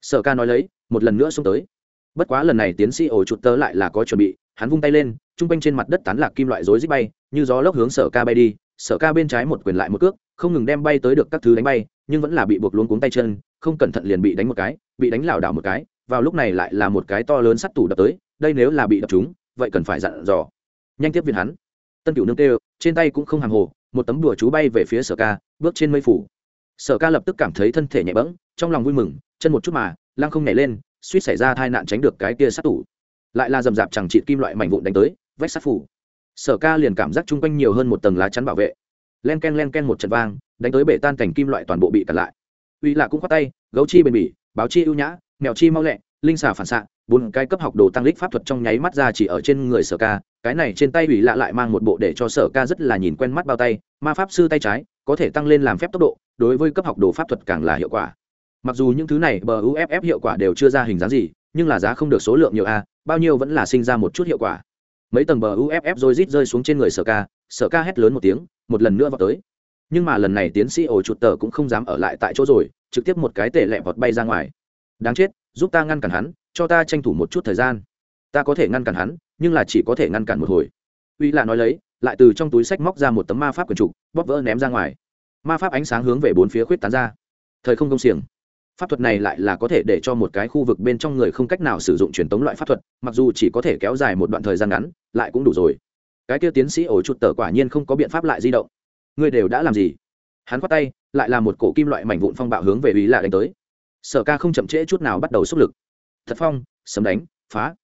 Sở ca nói lấy, một lần nữa xông tới. Bất quá lần này tiến sĩ ổ chuột tớ lại là có chuẩn bị, hắn vung tay lên t r u n g quanh trên mặt đất tán lạc kim loại rối rít bay, như gió lốc hướng sở ca bay đi sở ca bên trái một quyền lại một cước, không ngừng đem bay tới được các thứ đánh bay, nhưng vẫn là bị buộc luống cuống tay chân, không cẩn thận liền bị đánh một cái, bị đánh lảo đảo một cái, vào lúc này lại là một cái to lớn sắt tủ đập tới, đây nếu là bị đập chúng vậy cần phải dặn dò. Nhanh tiếp viện hắn. Tân cửu nương tê trên tay cũng không hàng hồ, một tấm đùa chú bay về phía sở ca, bước trên mây phủ. Sở ca lập tức cảm thấy thân thể nhẹ bẫng, trong lòng vui mừng, chân một chút mà, lăng không nhảy lên, suýt xảy ra tai nạn tránh được cái kia sát tủ. Lại là dầm dạp chẳng trị kim loại mảnh vụn đánh tới, vách sát phủ sở ca liền cảm giác chung quanh nhiều hơn một tầng lá chắn bảo vệ. Len ken len ken một trận vang, đánh tới bể tan cảnh kim loại toàn bộ bị cặn lại. Uy lạ cũng khoát tay, gấu chi bền bỉ, báo chi ưu nhã, mèo chi mau lẹ, linh xà phản xạ, bốn cái cấp học đồ tăng lích pháp thuật trong nháy mắt ra chỉ ở trên người sở ca, cái này trên tay ủy lạ lại mang một bộ để cho sở ca rất là nhìn quen mắt bao tay, ma pháp sư tay trái, có thể tăng lên làm phép tốc độ, đối với cấp học đồ pháp thuật càng là hiệu quả. Mặc dù những thứ này bờ uff hiệu quả đều chưa ra hình dáng gì, nhưng là giá không được số lượng nhiều a, bao nhiêu vẫn là sinh ra một chút hiệu quả mấy tầng bờ uff rồi rít rơi xuống trên người sở ca sở ca hét lớn một tiếng, một lần nữa vào tới. Nhưng mà lần này tiến sĩ ổ chuột tờ cũng không dám ở lại tại chỗ rồi, trực tiếp một cái tệ lẹ vọt bay ra ngoài. Đáng chết, giúp ta ngăn cản hắn, cho ta tranh thủ một chút thời gian. Ta có thể ngăn cản hắn, nhưng là chỉ có thể ngăn cản một hồi. Uy là nói lấy, lại từ trong túi sách móc ra một tấm ma pháp quần trục, bóp vỡ ném ra ngoài. Ma pháp ánh sáng hướng về bốn phía khuyết tán ra. Thời không công xiềng pháp thuật này lại là có thể để cho một cái khu vực bên trong người không cách nào sử dụng truyền tống loại pháp thuật, mặc dù chỉ có thể kéo dài một đoạn thời gian ngắn, lại cũng đủ rồi. Cái kia tiến sĩ ổ chuột tờ quả nhiên không có biện pháp lại di động. Ngươi đều đã làm gì? Hắn khoát tay, lại là một cổ kim loại mảnh vụn phong bạo hướng về ý lạ đánh tới. Sở ca không chậm trễ chút nào bắt đầu xúc lực. Thật phong, sấm đánh, phá.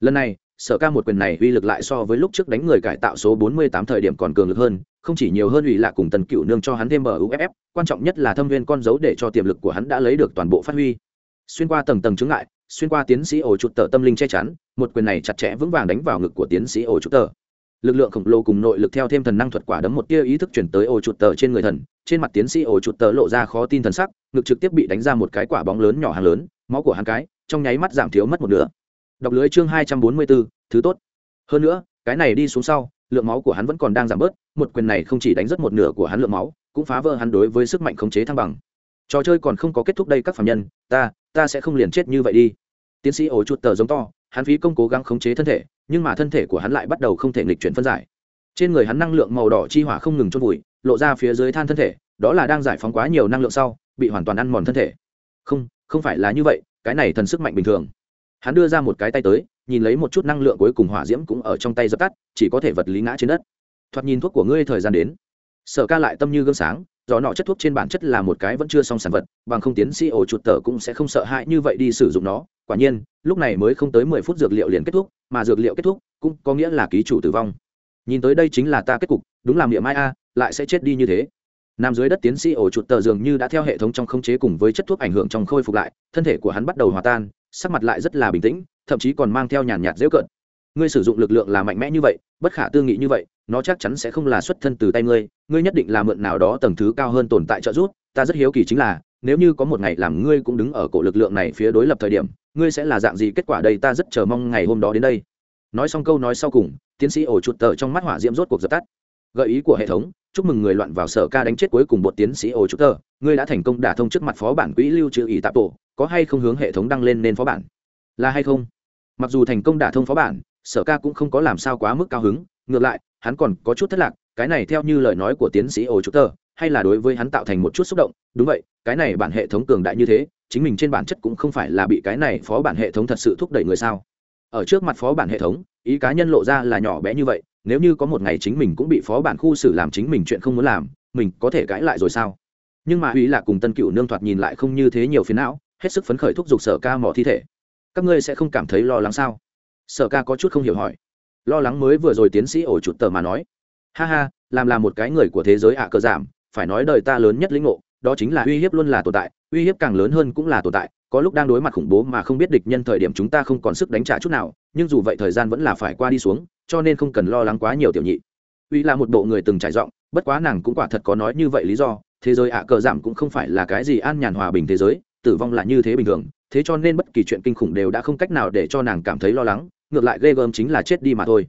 Lần này sở ca một quyền này uy lực lại so với lúc trước đánh người cải tạo số 48 thời điểm còn cường lực hơn, không chỉ nhiều hơn ủy lạ cùng tần cựu nương cho hắn thêm mở uff quan trọng nhất là thâm viên con dấu để cho tiềm lực của hắn đã lấy được toàn bộ phát huy. Xuyên qua tầng tầng chứng ngại, xuyên qua tiến sĩ ổ chuột tờ tâm linh che chắn, một quyền này chặt chẽ vững vàng đánh vào ngực của tiến sĩ ổ chuột tờ. Lực lượng khổng lồ cùng nội lực theo thêm thần năng thuật quả đấm một tia ý thức chuyển tới ổ chuột tờ trên người thần, trên mặt tiến sĩ ổ chuột tờ lộ ra khó tin thần sắc, ngực trực tiếp bị đánh ra một cái quả bóng lớn nhỏ hàng lớn, máu của hắn cái, trong nháy mắt giảm thiếu mất một nửa đọc lưới chương hai trăm bốn mươi bốn, thứ tốt. Hơn nữa, cái này đi xuống sau, lượng máu của hắn vẫn còn đang giảm bớt, một quyền này không chỉ đánh rất một nửa của hắn lượng máu, cũng phá vỡ hắn đối với sức mạnh khống chế thăng bằng. Trò chơi còn không có kết thúc đây các phạm nhân, ta ta sẽ không liền chết như vậy đi. Tiến sĩ ổ chuột tờ giống to, hắn phí công cố gắng khống chế thân thể, nhưng mà thân thể của hắn lại bắt đầu không thể nghịch chuyển phân giải. Trên người hắn năng lượng màu đỏ chi hỏa không ngừng chôn vùi, lộ ra phía dưới than thân thể, đó là đang giải phóng quá nhiều năng lượng sau, bị hoàn toàn ăn mòn thân thể. Không không phải là như vậy, cái này thần sức mạnh bình thường hắn đưa ra một cái tay tới, nhìn lấy một chút năng lượng cuối cùng hỏa diễm cũng ở trong tay dập tắt, chỉ có thể vật lý ngã trên đất. Thoạt nhìn thuốc của ngươi thời gian đến. Sở ca lại tâm như gương sáng do nọ chất thuốc trên bản chất là một cái vẫn chưa xong sản vật, bằng không tiến sĩ ổ chuột tờ cũng sẽ không sợ hãi như vậy đi sử dụng nó. Quả nhiên, lúc này mới không tới mười phút dược liệu liền kết thúc, mà dược liệu kết thúc cũng có nghĩa là ký chủ tử vong. Nhìn tới đây chính là ta kết cục, đúng làm miệng mai a, lại sẽ chết đi như thế. Nằm dưới đất tiến sĩ ổ chuột tờ dường như đã theo hệ thống trong khống chế cùng với chất thuốc ảnh hưởng trong khôi phục lại, thân thể của hắn bắt đầu hòa tan sắc mặt lại rất là bình tĩnh, thậm chí còn mang theo nhàn nhạt dễ cợt. Ngươi sử dụng lực lượng là mạnh mẽ như vậy, bất khả tư nghị như vậy, nó chắc chắn sẽ không là xuất thân từ tay ngươi ngươi nhất định là mượn nào đó tầng thứ cao hơn tồn tại trợ giúp, ta rất hiếu kỳ chính là, nếu như có một ngày làm ngươi cũng đứng ở cổ lực lượng này phía đối lập thời điểm, ngươi sẽ là dạng gì kết quả đây ta rất chờ mong ngày hôm đó đến đây. Nói xong câu nói sau cùng, tiến sĩ ổ chuột tờ trong mắt hỏa diễm rốt cuộc dập tắt. Gợi ý của hệ thống, chúc mừng người loạn vào sở ca đánh chết cuối cùng một tiến sĩ ổ chuột tờ, ngươi đã thành công đả thông trước mặt phó bản quỹ lưu trữ ỷ tạp tổ có hay không hướng hệ thống đăng lên nên phó bản? Là hay không? Mặc dù thành công đả thông phó bản, sở ca cũng không có làm sao quá mức cao hứng, ngược lại, hắn còn có chút thất lạc, cái này theo như lời nói của tiến sĩ ổ chuột tờ hay là đối với hắn tạo thành một chút xúc động, đúng vậy, cái này bản hệ thống cường đại như thế, chính mình trên bản chất cũng không phải là bị cái này phó bản hệ thống thật sự thúc đẩy người sao? Ở trước mặt phó bản hệ thống, ý cá nhân lộ ra là nhỏ bé như vậy, nếu như có một ngày chính mình cũng bị phó bản khu xử làm chính mình chuyện không muốn làm, mình có thể cãi lại rồi sao? Nhưng mà uy là cùng tân cựu nương thoạt nhìn lại không như thế nhiều phiến não hết sức phấn khởi thúc giục sở ca mỏ thi thể. Các ngươi sẽ không cảm thấy lo lắng sao? Sở ca có chút không hiểu hỏi. Lo lắng mới vừa rồi tiến sĩ ổ chuột tờ mà nói. Ha ha, làm là một cái người của thế giới ạ cờ giảm, phải nói đời ta lớn nhất lĩnh ngộ, đó chính là uy hiếp luôn là tồn tại, uy hiếp càng lớn hơn cũng là tồn tại, có lúc đang đối mặt khủng bố mà không biết địch nhân thời điểm chúng ta không còn sức đánh trả chút nào, nhưng dù vậy thời gian vẫn là phải qua đi xuống, cho nên không cần lo lắng quá nhiều tiểu nhị. Uy là một bộ người từng trải rộng bất quá nàng cũng quả thật có nói như vậy lý do, thế giới ạ cờ giảm cũng không phải là cái gì an nhàn hòa bình thế giới tử vong là như thế bình thường, thế cho nên bất kỳ chuyện kinh khủng đều đã không cách nào để cho nàng cảm thấy lo lắng, ngược lại ghê gớm chính là chết đi mà thôi.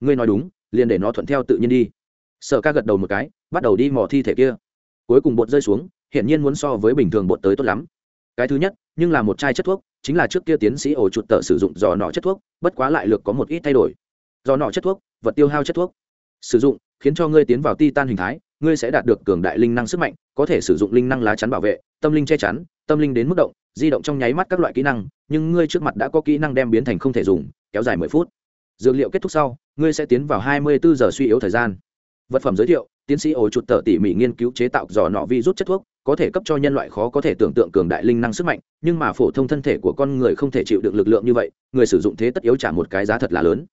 Ngươi nói đúng, liền để nó thuận theo tự nhiên đi. Sở ca gật đầu một cái, bắt đầu đi mò thi thể kia. Cuối cùng bột rơi xuống, hiển nhiên muốn so với bình thường bột tới tốt lắm. Cái thứ nhất, nhưng là một chai chất thuốc, chính là trước kia tiến sĩ ổ chuột tợ sử dụng giò nọ chất thuốc, bất quá lại lược có một ít thay đổi. Giò nọ chất thuốc, vật tiêu hao chất thuốc. Sử dụng, khiến cho ngươi tiến vào ti tan hình thái, ngươi sẽ đạt được cường đại linh năng sức mạnh, có thể sử dụng linh năng lá chắn bảo vệ, tâm linh che chắn tâm linh đến mức động, di động trong nháy mắt các loại kỹ năng, nhưng ngươi trước mặt đã có kỹ năng đem biến thành không thể dùng, kéo dài mười phút. Dược liệu kết thúc sau, ngươi sẽ tiến vào hai mươi bốn giờ suy yếu thời gian. Vật phẩm giới thiệu, tiến sĩ ổ chuột tờ tỉ mỉ nghiên cứu chế tạo dò nọ vi rút chất thuốc, có thể cấp cho nhân loại khó có thể tưởng tượng cường đại linh năng sức mạnh, nhưng mà phổ thông thân thể của con người không thể chịu được lực lượng như vậy, người sử dụng thế tất yếu trả một cái giá thật là lớn.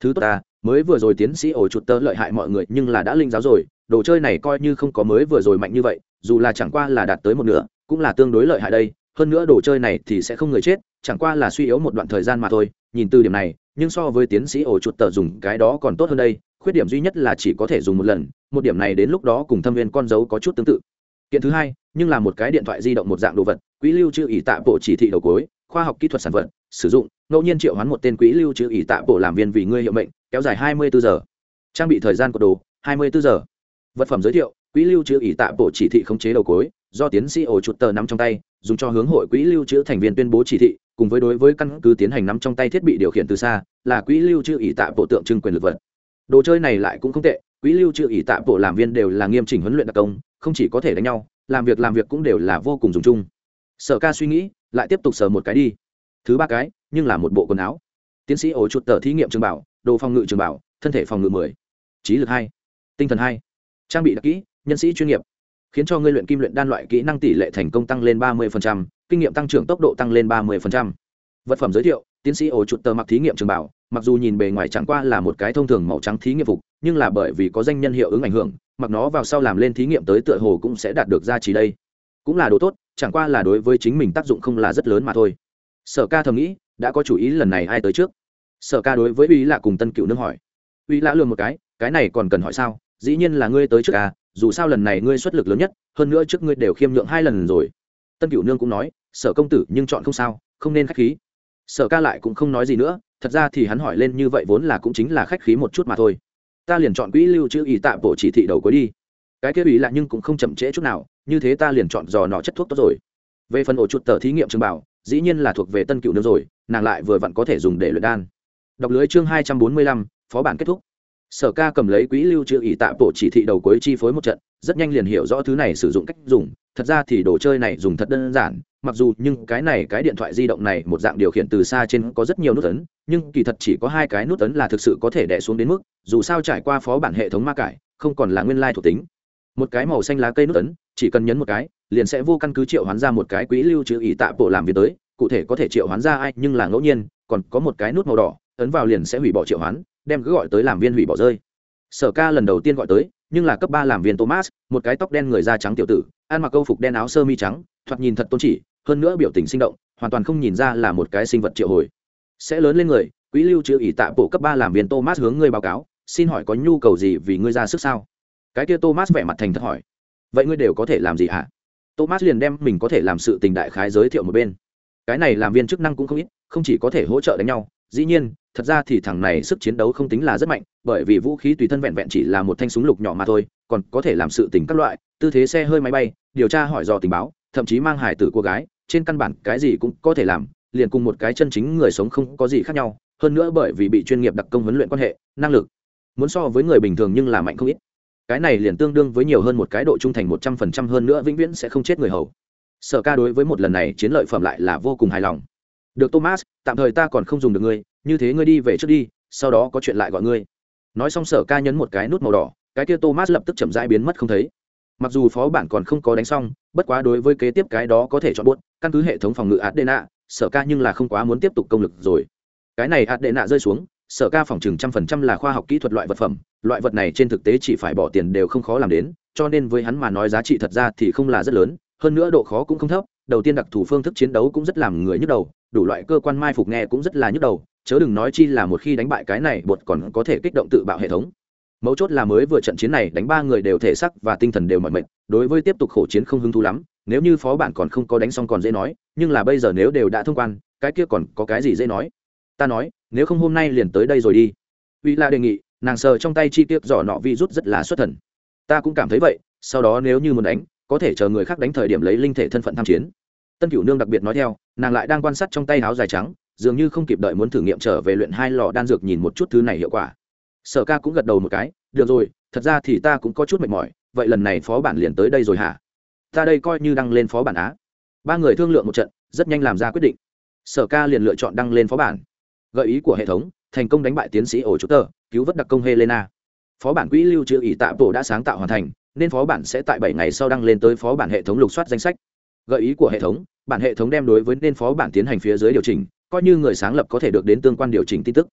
Thứ tốt ta, mới vừa rồi tiến sĩ ổ chuột tờ lợi hại mọi người, nhưng là đã linh giáo rồi, đồ chơi này coi như không có mới vừa rồi mạnh như vậy, dù là chẳng qua là đạt tới một nửa cũng là tương đối lợi hại đây, hơn nữa đồ chơi này thì sẽ không người chết, chẳng qua là suy yếu một đoạn thời gian mà thôi, nhìn từ điểm này, nhưng so với tiến sĩ ổ chuột tờ dùng cái đó còn tốt hơn đây, khuyết điểm duy nhất là chỉ có thể dùng một lần, một điểm này đến lúc đó cùng thâm viên con dấu có chút tương tự. Kiện thứ hai, nhưng là một cái điện thoại di động một dạng đồ vật, quỹ lưu trữ ỷ tạ bộ chỉ thị đầu cối khoa học kỹ thuật sản vật, sử dụng, ngẫu nhiên triệu hoán một tên quỹ lưu trữ ỷ tạ bộ làm viên vì ngươi hiệu mệnh, kéo dài hai mươi bốn giờ. Trang bị thời gian của đồ, hai mươi bốn giờ. Vật phẩm giới thiệu, quỹ lưu trữ ỷ tạ bộ chỉ thị khống chế đầu cối do tiến sĩ ổ chuột tờ nắm trong tay, dùng cho hướng hội quỹ lưu trữ thành viên tuyên bố chỉ thị, cùng với đối với căn cứ tiến hành nắm trong tay thiết bị điều khiển từ xa, là quỹ lưu trữ ỷ tạ bộ tượng trưng quyền lực vật. Đồ chơi này lại cũng không tệ, quỹ lưu trữ ỷ tạ bộ làm viên đều là nghiêm chỉnh huấn luyện đặc công, không chỉ có thể đánh nhau, làm việc làm việc cũng đều là vô cùng dùng chung. Sở ca suy nghĩ, lại tiếp tục sờ một cái đi. Thứ ba cái, nhưng là một bộ quần áo. Tiến sĩ ổ chuột tờ thí nghiệm trường bảo, đồ phòng ngự trường bảo, thân thể phòng ngự mười, trí lực hai, tinh thần hai. Trang bị đặc kỹ, nhân sĩ chuyên nghiệp khiến cho ngươi luyện kim luyện đan loại kỹ năng tỷ lệ thành công tăng lên ba mươi kinh nghiệm tăng trưởng tốc độ tăng lên ba mươi vật phẩm giới thiệu, tiến sĩ ổ chuột tờ mặc thí nghiệm trường bảo, mặc dù nhìn bề ngoài chẳng qua là một cái thông thường màu trắng thí nghiệm phục, nhưng là bởi vì có danh nhân hiệu ứng ảnh hưởng, mặc nó vào sau làm lên thí nghiệm tới tựa hồ cũng sẽ đạt được giá trị đây. Cũng là đồ tốt, chẳng qua là đối với chính mình tác dụng không là rất lớn mà thôi. Sở ca thầm nghĩ, đã có chủ ý lần này ai tới trước? Sở ca đối với uy lạ cùng tân cựu nương hỏi. Uy lạ lườm một cái cái này còn cần hỏi sao? Dĩ nhiên là ngươi tới trước à dù sao lần này ngươi xuất lực lớn nhất, hơn nữa trước ngươi đều khiêm nhượng hai lần rồi. Tân cựu nương cũng nói, sở công tử, nhưng chọn không sao, không nên khách khí. Sở ca lại cũng không nói gì nữa, thật ra thì hắn hỏi lên như vậy vốn là cũng chính là khách khí một chút mà thôi. Ta liền chọn quỹ lưu trữ ý tạ bộ chỉ thị đầu cuối đi. Cái kia ý lại nhưng cũng không chậm trễ chút nào, như thế ta liền chọn dò nọ chất thuốc tốt rồi. Về phần ổ chuột tờ thí nghiệm trường bảo, dĩ nhiên là thuộc về tân cựu nương rồi, nàng lại vừa vặn có thể dùng để luyện đan. Đọc lưới chương hai trăm bốn mươi lăm, phó bản kết thúc sở ca cầm lấy quỹ lưu trữ ỷ tạ bộ chỉ thị đầu cuối chi phối một trận, rất nhanh liền hiểu rõ thứ này sử dụng cách dùng. Thật ra thì đồ chơi này dùng thật đơn giản, mặc dù nhưng cái này cái điện thoại di động này một dạng điều khiển từ xa trên có rất nhiều nút ấn, nhưng kỳ thật chỉ có hai cái nút ấn là thực sự có thể đẻ xuống đến mức, dù sao trải qua phó bản hệ thống ma cải, không còn là nguyên lai thuộc tính. Một cái màu xanh lá cây nút ấn, chỉ cần nhấn một cái, liền sẽ vô căn cứ triệu hoán ra một cái quỹ lưu trữ ỷ tạ bộ làm việc tới, cụ thể có thể triệu hoán ra ai, nhưng là ngẫu nhiên, còn có một cái nút màu đỏ, ấn vào liền sẽ hủy bỏ triệu hoán đem cứ gọi tới làm viên hủy bỏ rơi. Sở ca lần đầu tiên gọi tới, nhưng là cấp ba làm viên thomas, một cái tóc đen người da trắng tiểu tử, ăn mặc câu phục đen áo sơ mi trắng, thoạt nhìn thật tôn chỉ, hơn nữa biểu tình sinh động, hoàn toàn không nhìn ra là một cái sinh vật triệu hồi. Sẽ lớn lên người quỹ lưu trữ ỷ tạ bộ cấp ba làm viên thomas hướng ngươi báo cáo, xin hỏi có nhu cầu gì vì ngươi ra sức sao? Cái kia thomas vẻ mặt thành thật hỏi. Vậy ngươi đều có thể làm gì hả? Thomas liền đem mình có thể làm sự tình đại khái giới thiệu một bên. Cái này làm viên chức năng cũng không ít, không chỉ có thể hỗ trợ đánh nhau, dĩ nhiên thật ra thì thằng này sức chiến đấu không tính là rất mạnh, bởi vì vũ khí tùy thân vẹn vẹn chỉ là một thanh súng lục nhỏ mà thôi, còn có thể làm sự tình các loại, tư thế xe hơi máy bay, điều tra hỏi dò tình báo, thậm chí mang hải tử cô gái, trên căn bản cái gì cũng có thể làm, liền cùng một cái chân chính người sống không có gì khác nhau, hơn nữa bởi vì bị chuyên nghiệp đặc công huấn luyện quan hệ, năng lực, muốn so với người bình thường nhưng là mạnh không ít. Cái này liền tương đương với nhiều hơn một cái độ trung thành một trăm phần trăm hơn nữa vĩnh viễn sẽ không chết người hầu. Sở ca đối với một lần này chiến lợi phẩm lại là vô cùng hài lòng. Được thomas, tạm thời ta còn không dùng được ngươi như thế ngươi đi về trước đi, sau đó có chuyện lại gọi ngươi. Nói xong sở ca nhấn một cái nút màu đỏ, cái kia thomas lập tức chậm rãi biến mất không thấy. Mặc dù phó bản còn không có đánh xong, bất quá đối với kế tiếp cái đó có thể chọn buốt căn cứ hệ thống phòng ngự adena, sở ca nhưng là không quá muốn tiếp tục công lực rồi. Cái này adena rơi xuống, sở ca phòng chừng trăm phần trăm là khoa học kỹ thuật loại vật phẩm, loại vật này trên thực tế chỉ phải bỏ tiền đều không khó làm đến, cho nên với hắn mà nói giá trị thật ra thì không là rất lớn, hơn nữa độ khó cũng không thấp, đầu tiên đặc thù phương thức chiến đấu cũng rất làm người nhức đầu, đủ loại cơ quan mai phục nghe cũng rất là nhức đầu chớ đừng nói chi là một khi đánh bại cái này, bột còn có thể kích động tự bạo hệ thống. Mấu chốt là mới vừa trận chiến này, đánh ba người đều thể sắc và tinh thần đều mọi mệt, đối với tiếp tục khổ chiến không hứng thú lắm, nếu như phó bản còn không có đánh xong còn dễ nói, nhưng là bây giờ nếu đều đã thông quan, cái kia còn có cái gì dễ nói? Ta nói, nếu không hôm nay liền tới đây rồi đi. Uy la đề nghị, nàng sờ trong tay chi tiết giỏ nọ vi rút rất là xuất thần. Ta cũng cảm thấy vậy, sau đó nếu như muốn đánh, có thể chờ người khác đánh thời điểm lấy linh thể thân phận tham chiến. Tân cửu nương đặc biệt nói theo, nàng lại đang quan sát trong tay áo dài trắng dường như không kịp đợi muốn thử nghiệm trở về luyện hai lò đan dược nhìn một chút thứ này hiệu quả. Sở ca cũng gật đầu một cái, được rồi, thật ra thì ta cũng có chút mệt mỏi, vậy lần này phó bản liền tới đây rồi hả? Ta đây coi như đăng lên phó bản á. Ba người thương lượng một trận, rất nhanh làm ra quyết định. Sở ca liền lựa chọn đăng lên phó bản. Gợi ý của hệ thống, thành công đánh bại tiến sĩ ổ chủ tờ, cứu vớt đặc công helena. Phó bản quỹ lưu trữ ỷ tạ tổ đã sáng tạo hoàn thành, nên phó bản sẽ tại bảy ngày sau đăng lên tới phó bản hệ thống lục soát danh sách. Gợi ý của hệ thống, bản hệ thống đem đối với nên phó bản tiến hành phía dưới điều chỉnh coi như người sáng lập có thể được đến tương quan điều chỉnh tin tức.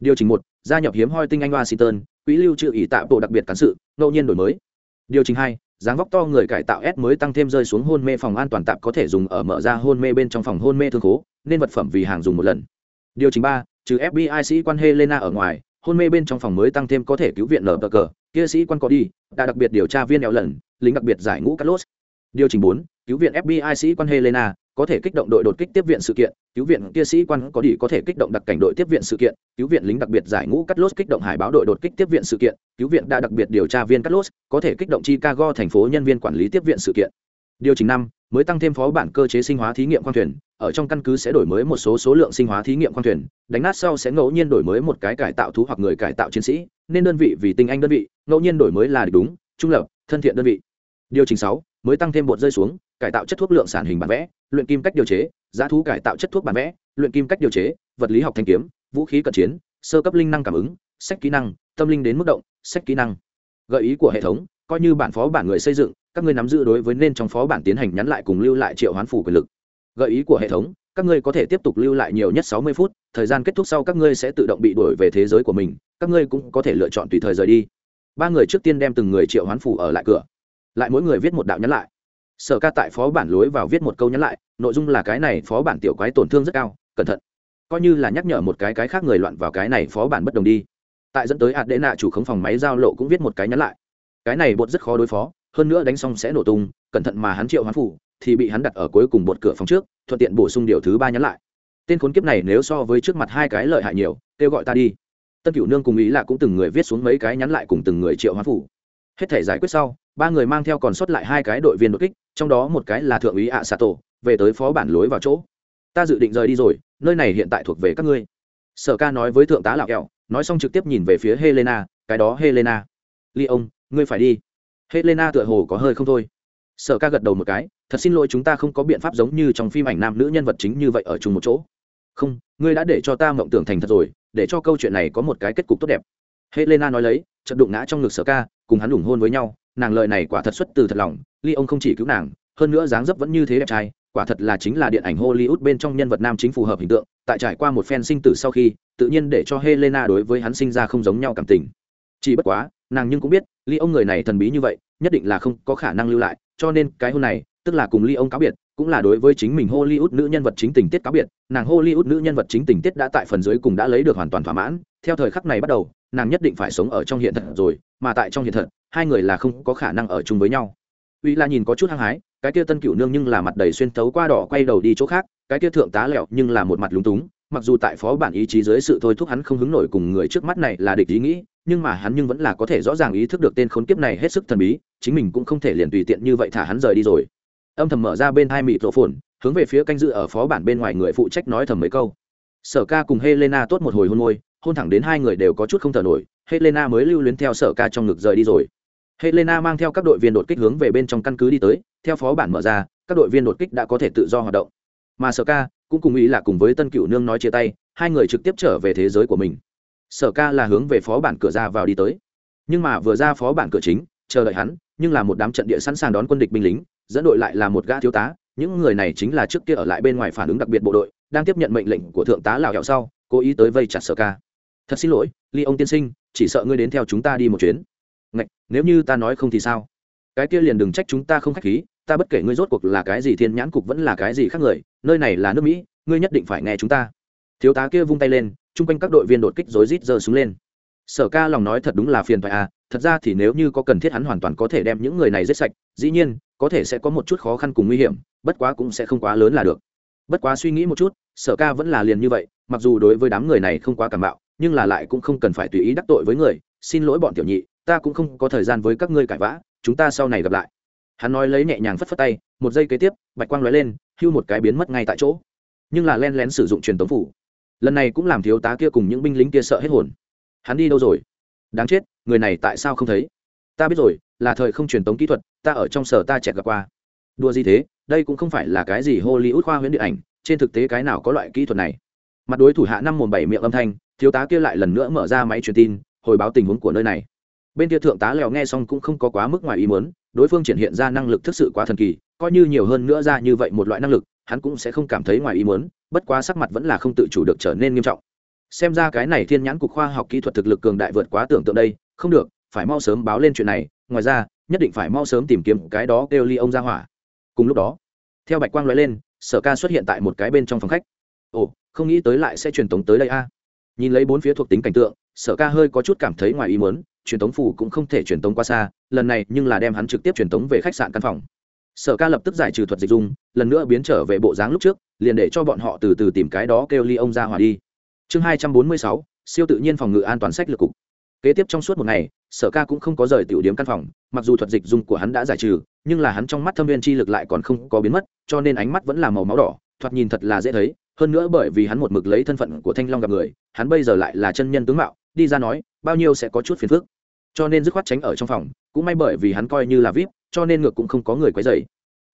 Điều chỉnh một, gia nhập hiếm hoi tinh anh washington, quỹ lưu trữ ỷ tạ bộ đặc biệt cán sự, ngẫu nhiên đổi mới. Điều chỉnh hai, dáng vóc to người cải tạo s mới tăng thêm rơi xuống hôn mê phòng an toàn tạm có thể dùng ở mở ra hôn mê bên trong phòng hôn mê thương khố, nên vật phẩm vì hàng dùng một lần. Điều chỉnh ba, trừ fbi sĩ quan helena ở ngoài, hôn mê bên trong phòng mới tăng thêm có thể cứu viện lờ bờ cờ, kia sĩ quan có đi, đã đặc biệt điều tra viên đeo lần lính đặc biệt giải ngũ Carlos. điều chỉnh bốn, cứu viện fbi sĩ quan helena có thể kích động đội đột kích tiếp viện sự kiện, cứu viện kia sĩ quan có đi có thể kích động đặc cảnh đội tiếp viện sự kiện, cứu viện lính đặc biệt giải ngũ cắt lốt kích động hải báo đội đột kích tiếp viện sự kiện, cứu viện đã đặc biệt điều tra viên cắt lốt, có thể kích động chicago thành phố nhân viên quản lý tiếp viện sự kiện. Điều chỉnh năm, mới tăng thêm phó bản cơ chế sinh hóa thí nghiệm khoang thuyền, ở trong căn cứ sẽ đổi mới một số số lượng sinh hóa thí nghiệm khoang thuyền, đánh nát sau sẽ ngẫu nhiên đổi mới một cái cải tạo thú hoặc người cải tạo chiến sĩ, nên đơn vị vì tinh anh đơn vị, ngẫu nhiên đổi mới là đúng, trung lập, thân thiện đơn vị. Điều chỉnh sáu mới tăng thêm bột rơi xuống, cải tạo chất thuốc lượng sản hình bản vẽ, luyện kim cách điều chế, giá thú cải tạo chất thuốc bản vẽ, luyện kim cách điều chế, vật lý học thanh kiếm, vũ khí cận chiến, sơ cấp linh năng cảm ứng, sách kỹ năng, tâm linh đến mức động, sách kỹ năng. Gợi ý của hệ thống, coi như bản phó bản người xây dựng, các ngươi nắm giữ đối với nên trong phó bản tiến hành nhắn lại cùng lưu lại triệu hoán phủ quyền lực. Gợi ý của hệ thống, các ngươi có thể tiếp tục lưu lại nhiều nhất sáu mươi phút, thời gian kết thúc sau các ngươi sẽ tự động bị đuổi về thế giới của mình, các ngươi cũng có thể lựa chọn tùy thời rời đi. Ba người trước tiên đem từng người triệu hoán phủ ở lại cửa lại mỗi người viết một đạo nhắn lại. Sở ca tại phó bản lối vào viết một câu nhắn lại, nội dung là cái này phó bản tiểu quái tổn thương rất cao, cẩn thận. Coi như là nhắc nhở một cái cái khác người loạn vào cái này phó bản bất đồng đi. Tại dẫn tới hạt đệ nạ chủ khống phòng máy giao lộ cũng viết một cái nhắn lại. Cái này bột rất khó đối phó, hơn nữa đánh xong sẽ nổ tung, cẩn thận mà hắn triệu hoán phủ, thì bị hắn đặt ở cuối cùng bột cửa phòng trước, thuận tiện bổ sung điều thứ ba nhắn lại. Tên khốn kiếp này nếu so với trước mặt hai cái lợi hại nhiều, kêu gọi ta đi. Tân cửu nương cùng ý là cũng từng người viết xuống mấy cái nhắn lại cùng từng người triệu hoán phủ. Hết thể giải quyết sau ba người mang theo còn sót lại hai cái đội viên đột kích, trong đó một cái là thượng úy ạ xạ tổ, về tới phó bản lối vào chỗ. Ta dự định rời đi rồi, nơi này hiện tại thuộc về các ngươi. Sở ca nói với thượng tá lạo kẹo, nói xong trực tiếp nhìn về phía helena, cái đó helena. Ly ông, ngươi phải đi. Helena tựa hồ có hơi không thôi. Sở ca gật đầu một cái, thật xin lỗi chúng ta không có biện pháp giống như trong phim ảnh nam nữ nhân vật chính như vậy ở chung một chỗ. Không, ngươi đã để cho ta mộng tưởng thành thật rồi, để cho câu chuyện này có một cái kết cục tốt đẹp. Helena nói lấy chật đụng ngã trong ngực sở ca, cùng hắn ủng hôn với nhau nàng lời này quả thật xuất từ thật lòng, ly ông không chỉ cứu nàng, hơn nữa dáng dấp vẫn như thế đẹp trai, quả thật là chính là điện ảnh hollywood bên trong nhân vật nam chính phù hợp hình tượng, tại trải qua một phen sinh tử sau khi, tự nhiên để cho helena đối với hắn sinh ra không giống nhau cảm tình. Chỉ bất quá, nàng nhưng cũng biết, ly ông người này thần bí như vậy, nhất định là không có khả năng lưu lại, cho nên cái hôn này, tức là cùng ly ông cáo biệt cũng là đối với chính mình hollywood nữ nhân vật chính tình tiết cáo biệt nàng hollywood nữ nhân vật chính tình tiết đã tại phần dưới cùng đã lấy được hoàn toàn thỏa mãn. Theo thời khắc này bắt đầu nàng nhất định phải sống ở trong hiện thực rồi mà tại trong hiện thực, hai người là không có khả năng ở chung với nhau. Uy la nhìn có chút hăng hái cái kia tân Cửu nương nhưng là mặt đầy xuyên thấu qua đỏ quay đầu đi chỗ khác cái kia thượng tá lẹo nhưng là một mặt lúng túng mặc dù tại phó bản ý chí dưới sự thôi thúc hắn không hứng nổi cùng người trước mắt này là địch ý nghĩ nhưng mà hắn nhưng vẫn là có thể rõ ràng ý thức được tên khốn kiếp này hết sức thần bí chính mình cũng không thể liền tùy tiện như vậy thả hắn rời đi rồi âm thầm mở ra bên hai mịt rộ phồn hướng về phía canh dự ở phó bản bên ngoài người phụ trách nói thầm mấy câu. Sở ca cùng helena tốt một hồi hôn môi, hôn thẳng đến hai người đều có chút không thở nổi, helena mới lưu luyến theo sở ca trong ngực rời đi rồi. Helena mang theo các đội viên đột kích hướng về bên trong căn cứ đi tới, theo phó bản mở ra, các đội viên đột kích đã có thể tự do hoạt động. Mà sở ca cũng cùng ý là cùng với tân cựu nương nói chia tay, hai người trực tiếp trở về thế giới của mình. Sở ca là hướng về phó bản cửa ra vào đi tới. Nhưng mà vừa ra phó bản cửa chính, chờ đợi hắn, nhưng là một đám trận địa sẵn sàng đón quân địch binh lính dẫn đội lại là một gã thiếu tá những người này chính là trước kia ở lại bên ngoài phản ứng đặc biệt bộ đội đang tiếp nhận mệnh lệnh của thượng tá lào hẹo sau cố ý tới vây chặt sở ca. Thật xin lỗi ly ông tiên sinh chỉ sợ ngươi đến theo chúng ta đi một chuyến. Ngạch, nếu như ta nói không thì sao? Cái kia liền đừng trách chúng ta không khách khí ta bất kể ngươi rốt cuộc là cái gì thiên nhãn cục vẫn là cái gì khác người nơi này là nước mỹ ngươi nhất định phải nghe chúng ta. Thiếu tá kia vung tay lên chung quanh các đội viên đột kích rối rít giơ súng lên. Sở ca lòng nói thật đúng là phiền thoại à thật ra thì nếu như có cần thiết hắn hoàn toàn có thể đem những người này giết sạch dĩ nhiên, có thể sẽ có một chút khó khăn cùng nguy hiểm, bất quá cũng sẽ không quá lớn là được. Bất quá suy nghĩ một chút, sở ca vẫn là liền như vậy, mặc dù đối với đám người này không quá cảm bạo, nhưng là lại cũng không cần phải tùy ý đắc tội với người. Xin lỗi bọn tiểu nhị, ta cũng không có thời gian với các ngươi cãi vã, chúng ta sau này gặp lại. Hắn nói lấy nhẹ nhàng phất phất tay, một giây kế tiếp, bạch quang lóe lên, hưu một cái biến mất ngay tại chỗ. Nhưng là len lén sử dụng truyền tống phủ. Lần này cũng làm thiếu tá kia cùng những binh lính kia sợ hết hồn. Hắn đi đâu rồi? Đáng chết, người này tại sao không thấy? Ta biết rồi là thời không truyền tống kỹ thuật, ta ở trong sở ta chẹt gặp qua. Đùa gì thế? Đây cũng không phải là cái gì hollywood khoa huyễn điện ảnh, trên thực tế cái nào có loại kỹ thuật này? Mặt đối thủ hạ năm mồm bảy miệng âm thanh, thiếu tá kia lại lần nữa mở ra máy truyền tin, hồi báo tình huống của nơi này. Bên kia thượng tá lèo nghe xong cũng không có quá mức ngoài ý muốn, đối phương triển hiện ra năng lực thực sự quá thần kỳ, coi như nhiều hơn nữa ra như vậy một loại năng lực, hắn cũng sẽ không cảm thấy ngoài ý muốn, bất quá sắc mặt vẫn là không tự chủ được trở nên nghiêm trọng. Xem ra cái này thiên nhãn cục khoa học kỹ thuật thực lực cường đại vượt quá tưởng tượng đây, không được, phải mau sớm báo lên chuyện này ngoài ra, nhất định phải mau sớm tìm kiếm cái đó kêu ly ông ra hỏa. Cùng lúc đó, theo bạch quang nói lên, sở ca xuất hiện tại một cái bên trong phòng khách. Ồ, không nghĩ tới lại sẽ truyền tống tới đây a. Nhìn lấy bốn phía thuộc tính cảnh tượng, sở ca hơi có chút cảm thấy ngoài ý muốn, truyền tống phủ cũng không thể truyền tống qua xa, lần này nhưng là đem hắn trực tiếp truyền tống về khách sạn căn phòng. Sở ca lập tức giải trừ thuật dịch dung, lần nữa biến trở về bộ dáng lúc trước, liền để cho bọn họ từ từ tìm cái đó kêu ly ông ra hỏa đi. Chương hai trăm bốn mươi sáu, siêu tự nhiên phòng ngự an toàn sách lược cục kế tiếp trong suốt một ngày, sở ca cũng không có rời tiểu điếm căn phòng, mặc dù thuật dịch dung của hắn đã giải trừ, nhưng là hắn trong mắt thâm viên chi lực lại còn không có biến mất, cho nên ánh mắt vẫn là màu máu đỏ, thoạt nhìn thật là dễ thấy, hơn nữa bởi vì hắn một mực lấy thân phận của thanh long gặp người, hắn bây giờ lại là chân nhân tướng mạo, đi ra nói, bao nhiêu sẽ có chút phiền phức. Cho nên dứt khoát tránh ở trong phòng, cũng may bởi vì hắn coi như là vip, cho nên ngược cũng không có người quấy dày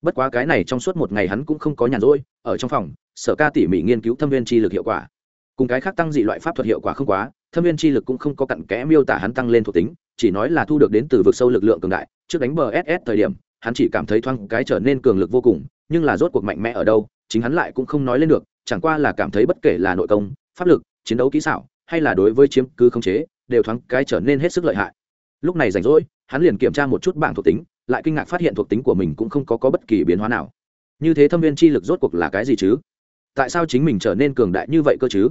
bất quá cái này trong suốt một ngày hắn cũng không có nhàn rỗi, ở trong phòng, sở ca tỉ mỉ nghiên cứu thâm viên chi lực hiệu quả. Cùng cái khác tăng dị loại pháp thuật hiệu quả không quá thâm viên chi lực cũng không có cặn kẽ miêu tả hắn tăng lên thuộc tính chỉ nói là thu được đến từ vực sâu lực lượng cường đại. Trước đánh bờ ss thời điểm hắn chỉ cảm thấy thoáng cái trở nên cường lực vô cùng nhưng là rốt cuộc mạnh mẽ ở đâu chính hắn lại cũng không nói lên được chẳng qua là cảm thấy bất kể là nội công pháp lực chiến đấu kỹ xảo hay là đối với chiếm cứ khống chế đều thoáng cái trở nên hết sức lợi hại. Lúc này rảnh rỗi hắn liền kiểm tra một chút bảng thuộc tính lại kinh ngạc phát hiện thuộc tính của mình cũng không có, có bất kỳ biến hóa nào. Như thế thâm viên chi lực rốt cuộc là cái gì chứ? Tại sao chính mình trở nên cường đại như vậy cơ chứ?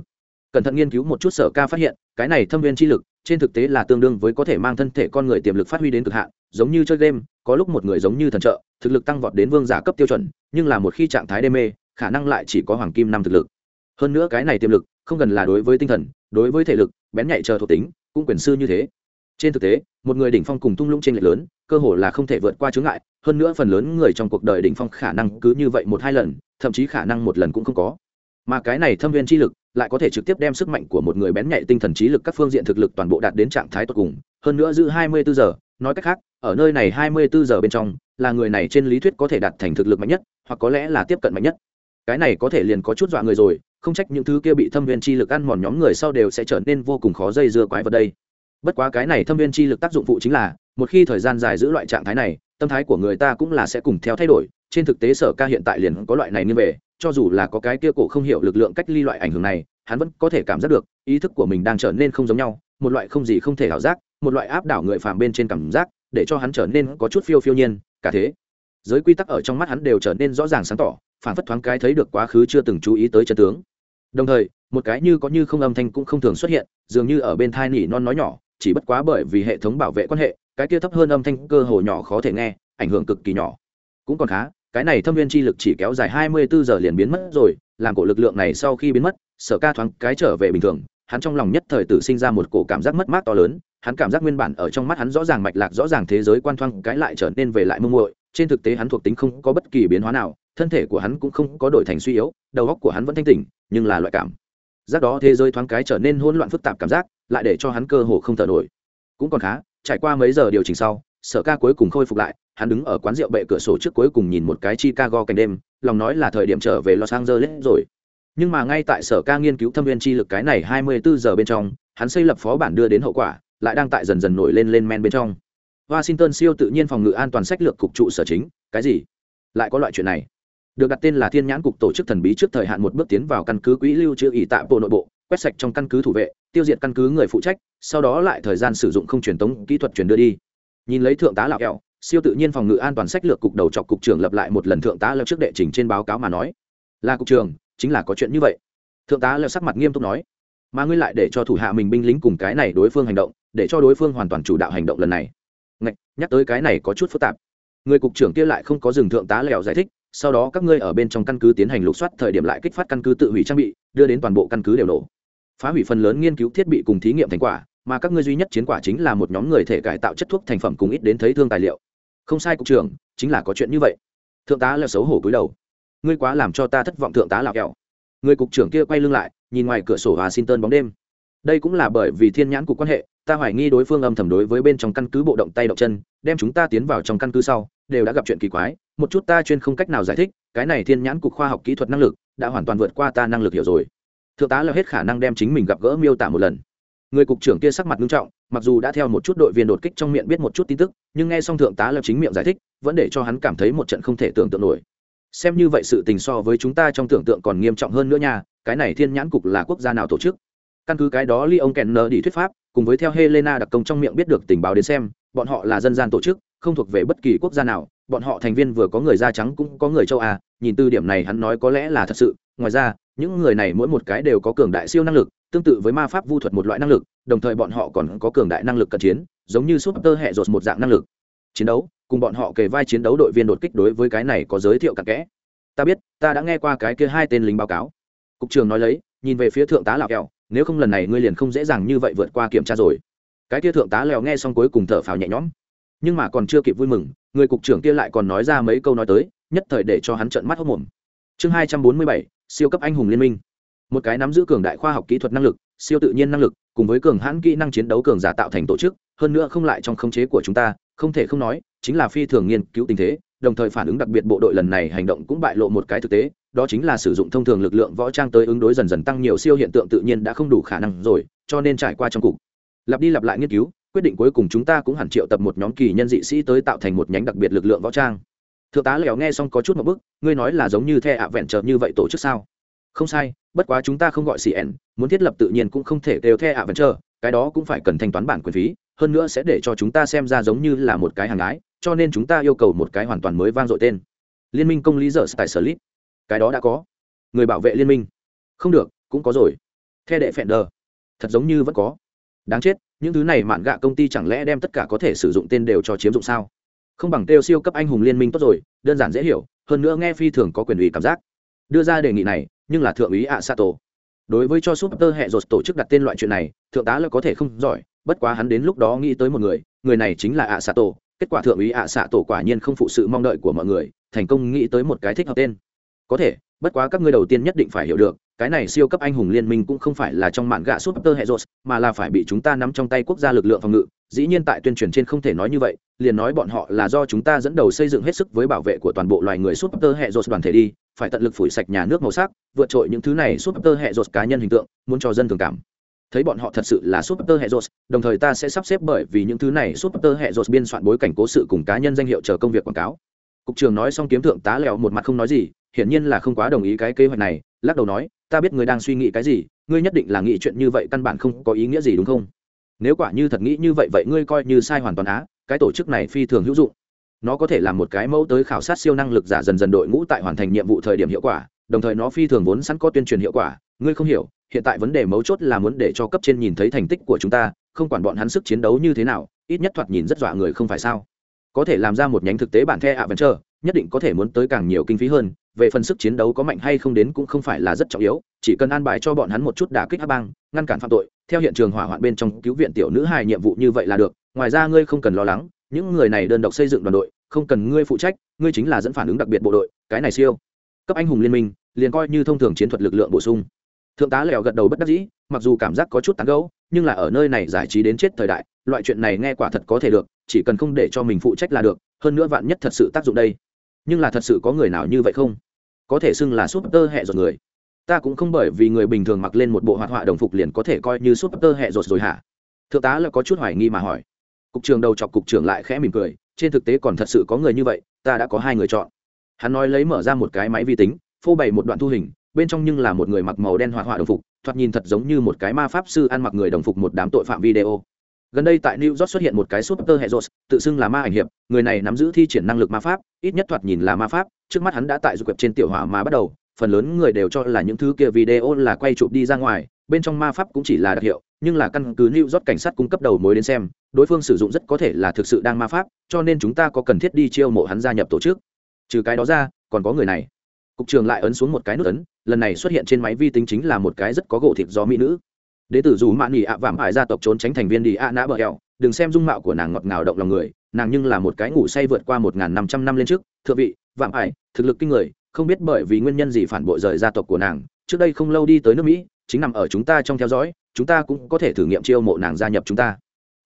Cẩn thận nghiên cứu một chút sở ca phát hiện cái này thâm viên chi lực, trên thực tế là tương đương với có thể mang thân thể con người tiềm lực phát huy đến cực hạn, giống như chơi game, có lúc một người giống như thần trợ, thực lực tăng vọt đến vương giả cấp tiêu chuẩn, nhưng là một khi trạng thái đê mê, khả năng lại chỉ có hoàng kim năm thực lực. Hơn nữa cái này tiềm lực, không gần là đối với tinh thần, đối với thể lực, bén nhạy chờ thuộc tính, cũng quyền sư như thế. Trên thực tế, một người đỉnh phong cùng tung lũng trên lệch lớn, cơ hồ là không thể vượt qua chướng ngại, hơn nữa phần lớn người trong cuộc đời đỉnh phong khả năng cứ như vậy một hai lần, thậm chí khả năng một lần cũng không có. Mà cái này thâm viên chi lực lại có thể trực tiếp đem sức mạnh của một người bén nhạy tinh thần trí lực các phương diện thực lực toàn bộ đạt đến trạng thái tột cùng, hơn nữa giữ hai mươi bốn giờ, nói cách khác, ở nơi này hai mươi bốn giờ bên trong, là người này trên lý thuyết có thể đạt thành thực lực mạnh nhất, hoặc có lẽ là tiếp cận mạnh nhất. Cái này có thể liền có chút dọa người rồi, không trách những thứ kia bị thâm viên chi lực ăn mòn nhóm người sau đều sẽ trở nên vô cùng khó dây dưa quái vật đây. Bất quá cái này thâm viên chi lực tác dụng phụ chính là, một khi thời gian dài giữ loại trạng thái này, tâm thái của người ta cũng là sẽ cùng theo thay đổi trên thực tế sở ca hiện tại liền có loại này như về, cho dù là có cái kia cổ không hiểu lực lượng cách ly loại ảnh hưởng này, hắn vẫn có thể cảm giác được, ý thức của mình đang trở nên không giống nhau, một loại không gì không thể ảo giác, một loại áp đảo người phàm bên trên cảm giác, để cho hắn trở nên có chút phiêu phiêu nhiên, cả thế. Giới quy tắc ở trong mắt hắn đều trở nên rõ ràng sáng tỏ, phản phất thoáng cái thấy được quá khứ chưa từng chú ý tới chân tướng. Đồng thời, một cái như có như không âm thanh cũng không thường xuất hiện, dường như ở bên thai nỉ non nói nhỏ, chỉ bất quá bởi vì hệ thống bảo vệ quan hệ, cái kia thấp hơn âm thanh cơ hồ nhỏ khó thể nghe, ảnh hưởng cực kỳ nhỏ. Cũng còn khá cái này thâm viên chi lực chỉ kéo dài hai mươi bốn giờ liền biến mất rồi, làm cổ lực lượng này sau khi biến mất, sở ca thoáng cái trở về bình thường, hắn trong lòng nhất thời tử sinh ra một cổ cảm giác mất mát to lớn, hắn cảm giác nguyên bản ở trong mắt hắn rõ ràng mạch lạc, rõ ràng thế giới quan thoang cái lại trở nên về lại mông muội, trên thực tế hắn thuộc tính không có bất kỳ biến hóa nào, thân thể của hắn cũng không có đổi thành suy yếu, đầu óc của hắn vẫn thanh tỉnh, nhưng là loại cảm giác đó thế giới thoáng cái trở nên hỗn loạn phức tạp cảm giác, lại để cho hắn cơ hồ không thở nổi. Cũng còn khá, trải qua mấy giờ điều chỉnh sau sở ca cuối cùng khôi phục lại, hắn đứng ở quán rượu bệ cửa sổ trước cuối cùng nhìn một cái chicago cảnh đêm, lòng nói là thời điểm trở về los angeles rồi. Nhưng mà ngay tại sở ca nghiên cứu thâm viên chi lực cái này hai mươi bốn giờ bên trong, hắn xây lập phó bản đưa đến hậu quả, lại đang tại dần dần nổi lên lên men bên trong. Washington siêu tự nhiên phòng ngự an toàn sách lược cục trụ sở chính, cái gì? Lại có loại chuyện này. Được đặt tên là thiên nhãn cục tổ chức thần bí trước thời hạn một bước tiến vào căn cứ quỹ lưu trữ ỷ tạ bộ nội bộ, quét sạch trong căn cứ thủ vệ, tiêu diệt căn cứ người phụ trách, sau đó lại thời gian sử dụng không truyền tống kỹ thuật truyền đưa đi nhìn lấy thượng tá lạo kẹo siêu tự nhiên phòng ngự an toàn sách lược cục đầu chọc cục trưởng lập lại một lần thượng tá lập trước đệ trình trên báo cáo mà nói. Là cục trưởng chính là có chuyện như vậy. Thượng tá lập sắc mặt nghiêm túc nói. Mà ngươi lại để cho thủ hạ mình binh lính cùng cái này đối phương hành động để cho đối phương hoàn toàn chủ đạo hành động lần này. Ngạch, nhắc tới cái này có chút phức tạp. Người cục trưởng kia lại không có dừng thượng tá lẹo giải thích sau đó các ngươi ở bên trong căn cứ tiến hành lục soát thời điểm lại kích phát căn cứ tự hủy trang bị đưa đến toàn bộ căn cứ đều nổ. Phá hủy phần lớn nghiên cứu thiết bị cùng thí nghiệm thành quả mà các ngươi duy nhất chiến quả chính là một nhóm người thể cải tạo chất thuốc thành phẩm cùng ít đến thấy thương tài liệu. Không sai cục trưởng, chính là có chuyện như vậy. Thượng tá là xấu hổ cúi đầu. Ngươi quá làm cho ta thất vọng, thượng tá lào kẹo. Người cục trưởng kia quay lưng lại, nhìn ngoài cửa sổ washington bóng đêm. Đây cũng là bởi vì thiên nhãn cục quan hệ, ta hoài nghi đối phương âm thầm đối với bên trong căn cứ bộ động tay động chân, đem chúng ta tiến vào trong căn cứ sau, đều đã gặp chuyện kỳ quái. Một chút ta chuyên không cách nào giải thích, cái này thiên nhãn cục khoa học kỹ thuật năng lực, đã hoàn toàn vượt qua ta năng lực hiểu rồi. Thượng tá là hết khả năng đem chính mình gặp gỡ miêu tả một lần người cục trưởng kia sắc mặt nghiêm trọng, mặc dù đã theo một chút đội viên đột kích trong miệng biết một chút tin tức, nhưng nghe xong thượng tá lập chính miệng giải thích, vẫn để cho hắn cảm thấy một trận không thể tưởng tượng nổi. Xem như vậy sự tình so với chúng ta trong tưởng tượng còn nghiêm trọng hơn nữa nha, cái này thiên nhãn cục là quốc gia nào tổ chức? Căn cứ cái đó ly ông kèn nợ đi thuyết pháp, cùng với theo helena đặc công trong miệng biết được tình báo đến xem, bọn họ là dân gian tổ chức, không thuộc về bất kỳ quốc gia nào, bọn họ thành viên vừa có người da trắng cũng có người châu á, nhìn từ điểm này hắn nói có lẽ là thật sự ngoài ra, những người này mỗi một cái đều có cường đại siêu năng lực, tương tự với ma pháp vu thuật một loại năng lực, đồng thời bọn họ còn có cường đại năng lực cận chiến, giống như súp tơ hệ rột một dạng năng lực. Chiến đấu, cùng bọn họ kề vai chiến đấu đội viên đột kích đối với cái này có giới thiệu cặn kẽ. Ta biết, ta đã nghe qua cái kia hai tên lính báo cáo. Cục trưởng nói lấy, nhìn về phía thượng tá lào kẹo, nếu không lần này ngươi liền không dễ dàng như vậy vượt qua kiểm tra rồi. Cái kia thượng tá lèo nghe xong cuối cùng thở phào nhẹ nhõm. Nhưng mà còn chưa kịp vui mừng, người cục trưởng kia lại còn nói ra mấy câu nói tới, nhất thời để cho hắn trợn mắt hốc mồm. Chương hai trăm bốn mươi bảy siêu cấp anh hùng liên minh. Một cái nắm giữ cường đại khoa học kỹ thuật năng lực, siêu tự nhiên năng lực, cùng với cường hãn kỹ năng chiến đấu cường giả tạo thành tổ chức, hơn nữa không lại trong khống chế của chúng ta, không thể không nói, chính là phi thường nghiên cứu tình thế, đồng thời phản ứng đặc biệt bộ đội lần này hành động cũng bại lộ một cái thực tế, đó chính là sử dụng thông thường lực lượng võ trang tới ứng đối dần dần tăng nhiều siêu hiện tượng tự nhiên đã không đủ khả năng rồi, cho nên trải qua trong cục. Lặp đi lặp lại nghiên cứu, quyết định cuối cùng chúng ta cũng hẳn triệu tập một nhóm kỳ nhân dị sĩ tới tạo thành một nhánh đặc biệt lực lượng võ trang thượng tá lèo nghe xong có chút một bức, ngươi nói là giống như the ạ vẹn trợ như vậy tổ chức sao? Không sai, bất quá chúng ta không gọi cn muốn thiết lập tự nhiên cũng không thể đều the ạ vẹn trợ cái đó cũng phải cần thanh toán bản quyền phí, hơn nữa sẽ để cho chúng ta xem ra giống như là một cái hàng ái cho nên chúng ta yêu cầu một cái hoàn toàn mới vang dội tên. Liên minh công lý dở tại sở lít. Cái đó đã có. Người bảo vệ liên minh. Không được, cũng có rồi. The đệ phẹn đờ. Thật giống như vẫn có. Đáng chết, những thứ này mạn gạ công ty chẳng lẽ đem tất cả có thể sử dụng tên đều cho chiếm dụng sao? Không bằng kêu siêu cấp anh hùng liên minh tốt rồi, đơn giản dễ hiểu, hơn nữa nghe phi thường có quyền ủy cảm giác. Đưa ra đề nghị này, nhưng là thượng úy ạ sato đối với cho súp tơ hệ rột tổ chức đặt tên loại chuyện này, thượng tá là có thể không giỏi, bất quá hắn đến lúc đó nghĩ tới một người người này chính là ạ sato kết quả thượng úy ạ xạ tổ quả nhiên không phụ sự mong đợi của mọi người, thành công nghĩ tới một cái thích hợp tên. Có thể, bất quá các ngươi đầu tiên nhất định phải hiểu được, cái này siêu cấp anh hùng liên minh cũng không phải là trong mạn gạ super heroes mà là phải bị chúng ta nắm trong tay quốc gia lực lượng phòng ngự dĩ nhiên tại tuyên truyền trên không thể nói như vậy, liền nói bọn họ là do chúng ta dẫn đầu xây dựng hết sức với bảo vệ của toàn bộ loài người super heroes đoàn thể đi, phải tận lực phủi sạch nhà nước màu sắc, vượt trội những thứ này super heroes cá nhân hình tượng, muốn cho dân thường cảm. Thấy bọn họ thật sự là super heroes đồng thời ta sẽ sắp xếp bởi vì những thứ này super heroes biên soạn bối cảnh cố sự cùng cá nhân danh hiệu chờ công việc quảng cáo. Cục trưởng nói xong kiếm thượng tá lẹo một mặt không nói gì, hiển nhiên là không quá đồng ý cái kế hoạch này, lắc đầu nói, ta biết người đang suy nghĩ cái gì, ngươi nhất định là nghĩ chuyện như vậy căn bản không có ý nghĩa gì, đúng không? Nếu quả như thật nghĩ như vậy vậy ngươi coi như sai hoàn toàn á, cái tổ chức này phi thường hữu dụng. Nó có thể là một cái mẫu tới khảo sát siêu năng lực giả dần dần đội ngũ tại hoàn thành nhiệm vụ thời điểm hiệu quả, đồng thời nó phi thường vốn sẵn có tuyên truyền hiệu quả. Ngươi không hiểu, hiện tại vấn đề mấu chốt là muốn để cho cấp trên nhìn thấy thành tích của chúng ta, không quản bọn hắn sức chiến đấu như thế nào, ít nhất thoạt nhìn rất dọa người không phải sao? Có thể làm ra một nhánh thực tế bản the ạ vẫn chờ nhất định có thể muốn tới càng nhiều kinh phí hơn. Về phần sức chiến đấu có mạnh hay không đến cũng không phải là rất trọng yếu, chỉ cần an bài cho bọn hắn một chút đả kích áp bang, ngăn cản phạm tội theo hiện trường hỏa hoạn bên trong cứu viện tiểu nữ hài nhiệm vụ như vậy là được, ngoài ra ngươi không cần lo lắng, những người này đơn độc xây dựng đoàn đội, không cần ngươi phụ trách, ngươi chính là dẫn phản ứng đặc biệt bộ đội, cái này siêu. Cấp anh hùng liên minh, liền coi như thông thường chiến thuật lực lượng bổ sung. Thượng tá lèo gật đầu bất đắc dĩ, mặc dù cảm giác có chút tán gẫu, nhưng là ở nơi này giải trí đến chết thời đại, loại chuyện này nghe quả thật có thể được, chỉ cần không để cho mình phụ trách là được, hơn nữa vạn nhất thật sự tác dụng đây. Nhưng là thật sự có người nào như vậy không? Có thể xưng là súp tơ hẹ rột người ta cũng không bởi vì người bình thường mặc lên một bộ hoạt họa đồng phục liền có thể coi như súp tơ hẹ rột rồi hả? Thượng tá là có chút hoài nghi mà hỏi. Cục trường đầu chọc cục trưởng lại khẽ mỉm cười, trên thực tế còn thật sự có người như vậy, ta đã có hai người chọn. Hắn nói lấy mở ra một cái máy vi tính, phô bày một đoạn thu hình, bên trong nhưng là một người mặc màu đen hoạt họa đồng phục, thoạt nhìn thật giống như một cái ma pháp sư ăn mặc người đồng phục một đám tội phạm video. Gần đây tại new york xuất hiện một cái super hệ rột, tự xưng là ma ảnh hiệp, người này nắm giữ thi triển năng lực ma pháp, ít nhất thoạt nhìn là ma pháp, trước mắt hắn đã tại du quẹp trên tiểu hỏa mà bắt đầu phần lớn người đều cho là những thứ kia video là quay chụp đi ra ngoài, bên trong ma pháp cũng chỉ là đặc hiệu, nhưng là căn cứ new york cảnh sát cung cấp đầu mối đến xem, đối phương sử dụng rất có thể là thực sự đang ma pháp, cho nên chúng ta có cần thiết đi chiêu mộ hắn gia nhập tổ chức. Trừ cái đó ra, còn có người này. Cục trường lại ấn xuống một cái nút ấn, lần này xuất hiện trên máy vi tính chính là một cái rất có gỗ thịt gió mỹ nữ. Đế tử dù mạn nghỉ ạ vảm ải gia tộc trốn tránh thành viên đi ạ nã bờ eo đừng xem dung mạo của nàng ngọt ngào động lòng người, nàng nhưng là một cái ngủ say vượt qua một n năm trăm năm lên trước. Thượng vị, vạm ải, thực lực kinh người không biết bởi vì nguyên nhân gì phản bội rời gia tộc của nàng, trước đây không lâu đi tới nước mỹ, chính nằm ở chúng ta trong theo dõi, chúng ta cũng có thể thử nghiệm chiêu mộ nàng gia nhập chúng ta.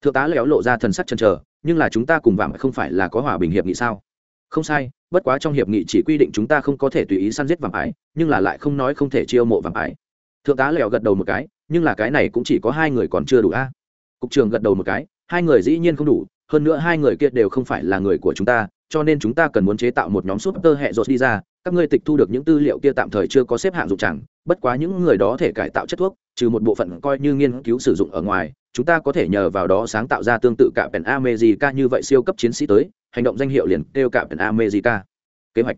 Thượng tá léo lộ ra thần sắc chân trờ nhưng là chúng ta cùng vàng không phải là có hòa bình hiệp nghị sao? Không sai, bất quá trong hiệp nghị chỉ quy định chúng ta không có thể tùy ý săn giết vàng ái, nhưng là lại không nói không thể chiêu mộ vàng ái. Thượng tá lèo gật đầu một cái, nhưng là cái này cũng chỉ có hai người còn chưa đủ a. Cục trường gật đầu một cái, hai người dĩ nhiên không đủ, hơn nữa hai người kia đều không phải là người của chúng ta, cho nên chúng ta cần muốn chế tạo một nhóm súp tơ hệ rột đi ra các ngươi tịch thu được những tư liệu kia tạm thời chưa có xếp hạng dụng chẳng, bất quá những người đó thể cải tạo chất thuốc, trừ một bộ phận coi như nghiên cứu sử dụng ở ngoài, chúng ta có thể nhờ vào đó sáng tạo ra tương tự cả pèn America như vậy siêu cấp chiến sĩ tới, hành động danh hiệu liền kêu cả pèn America. Kế hoạch.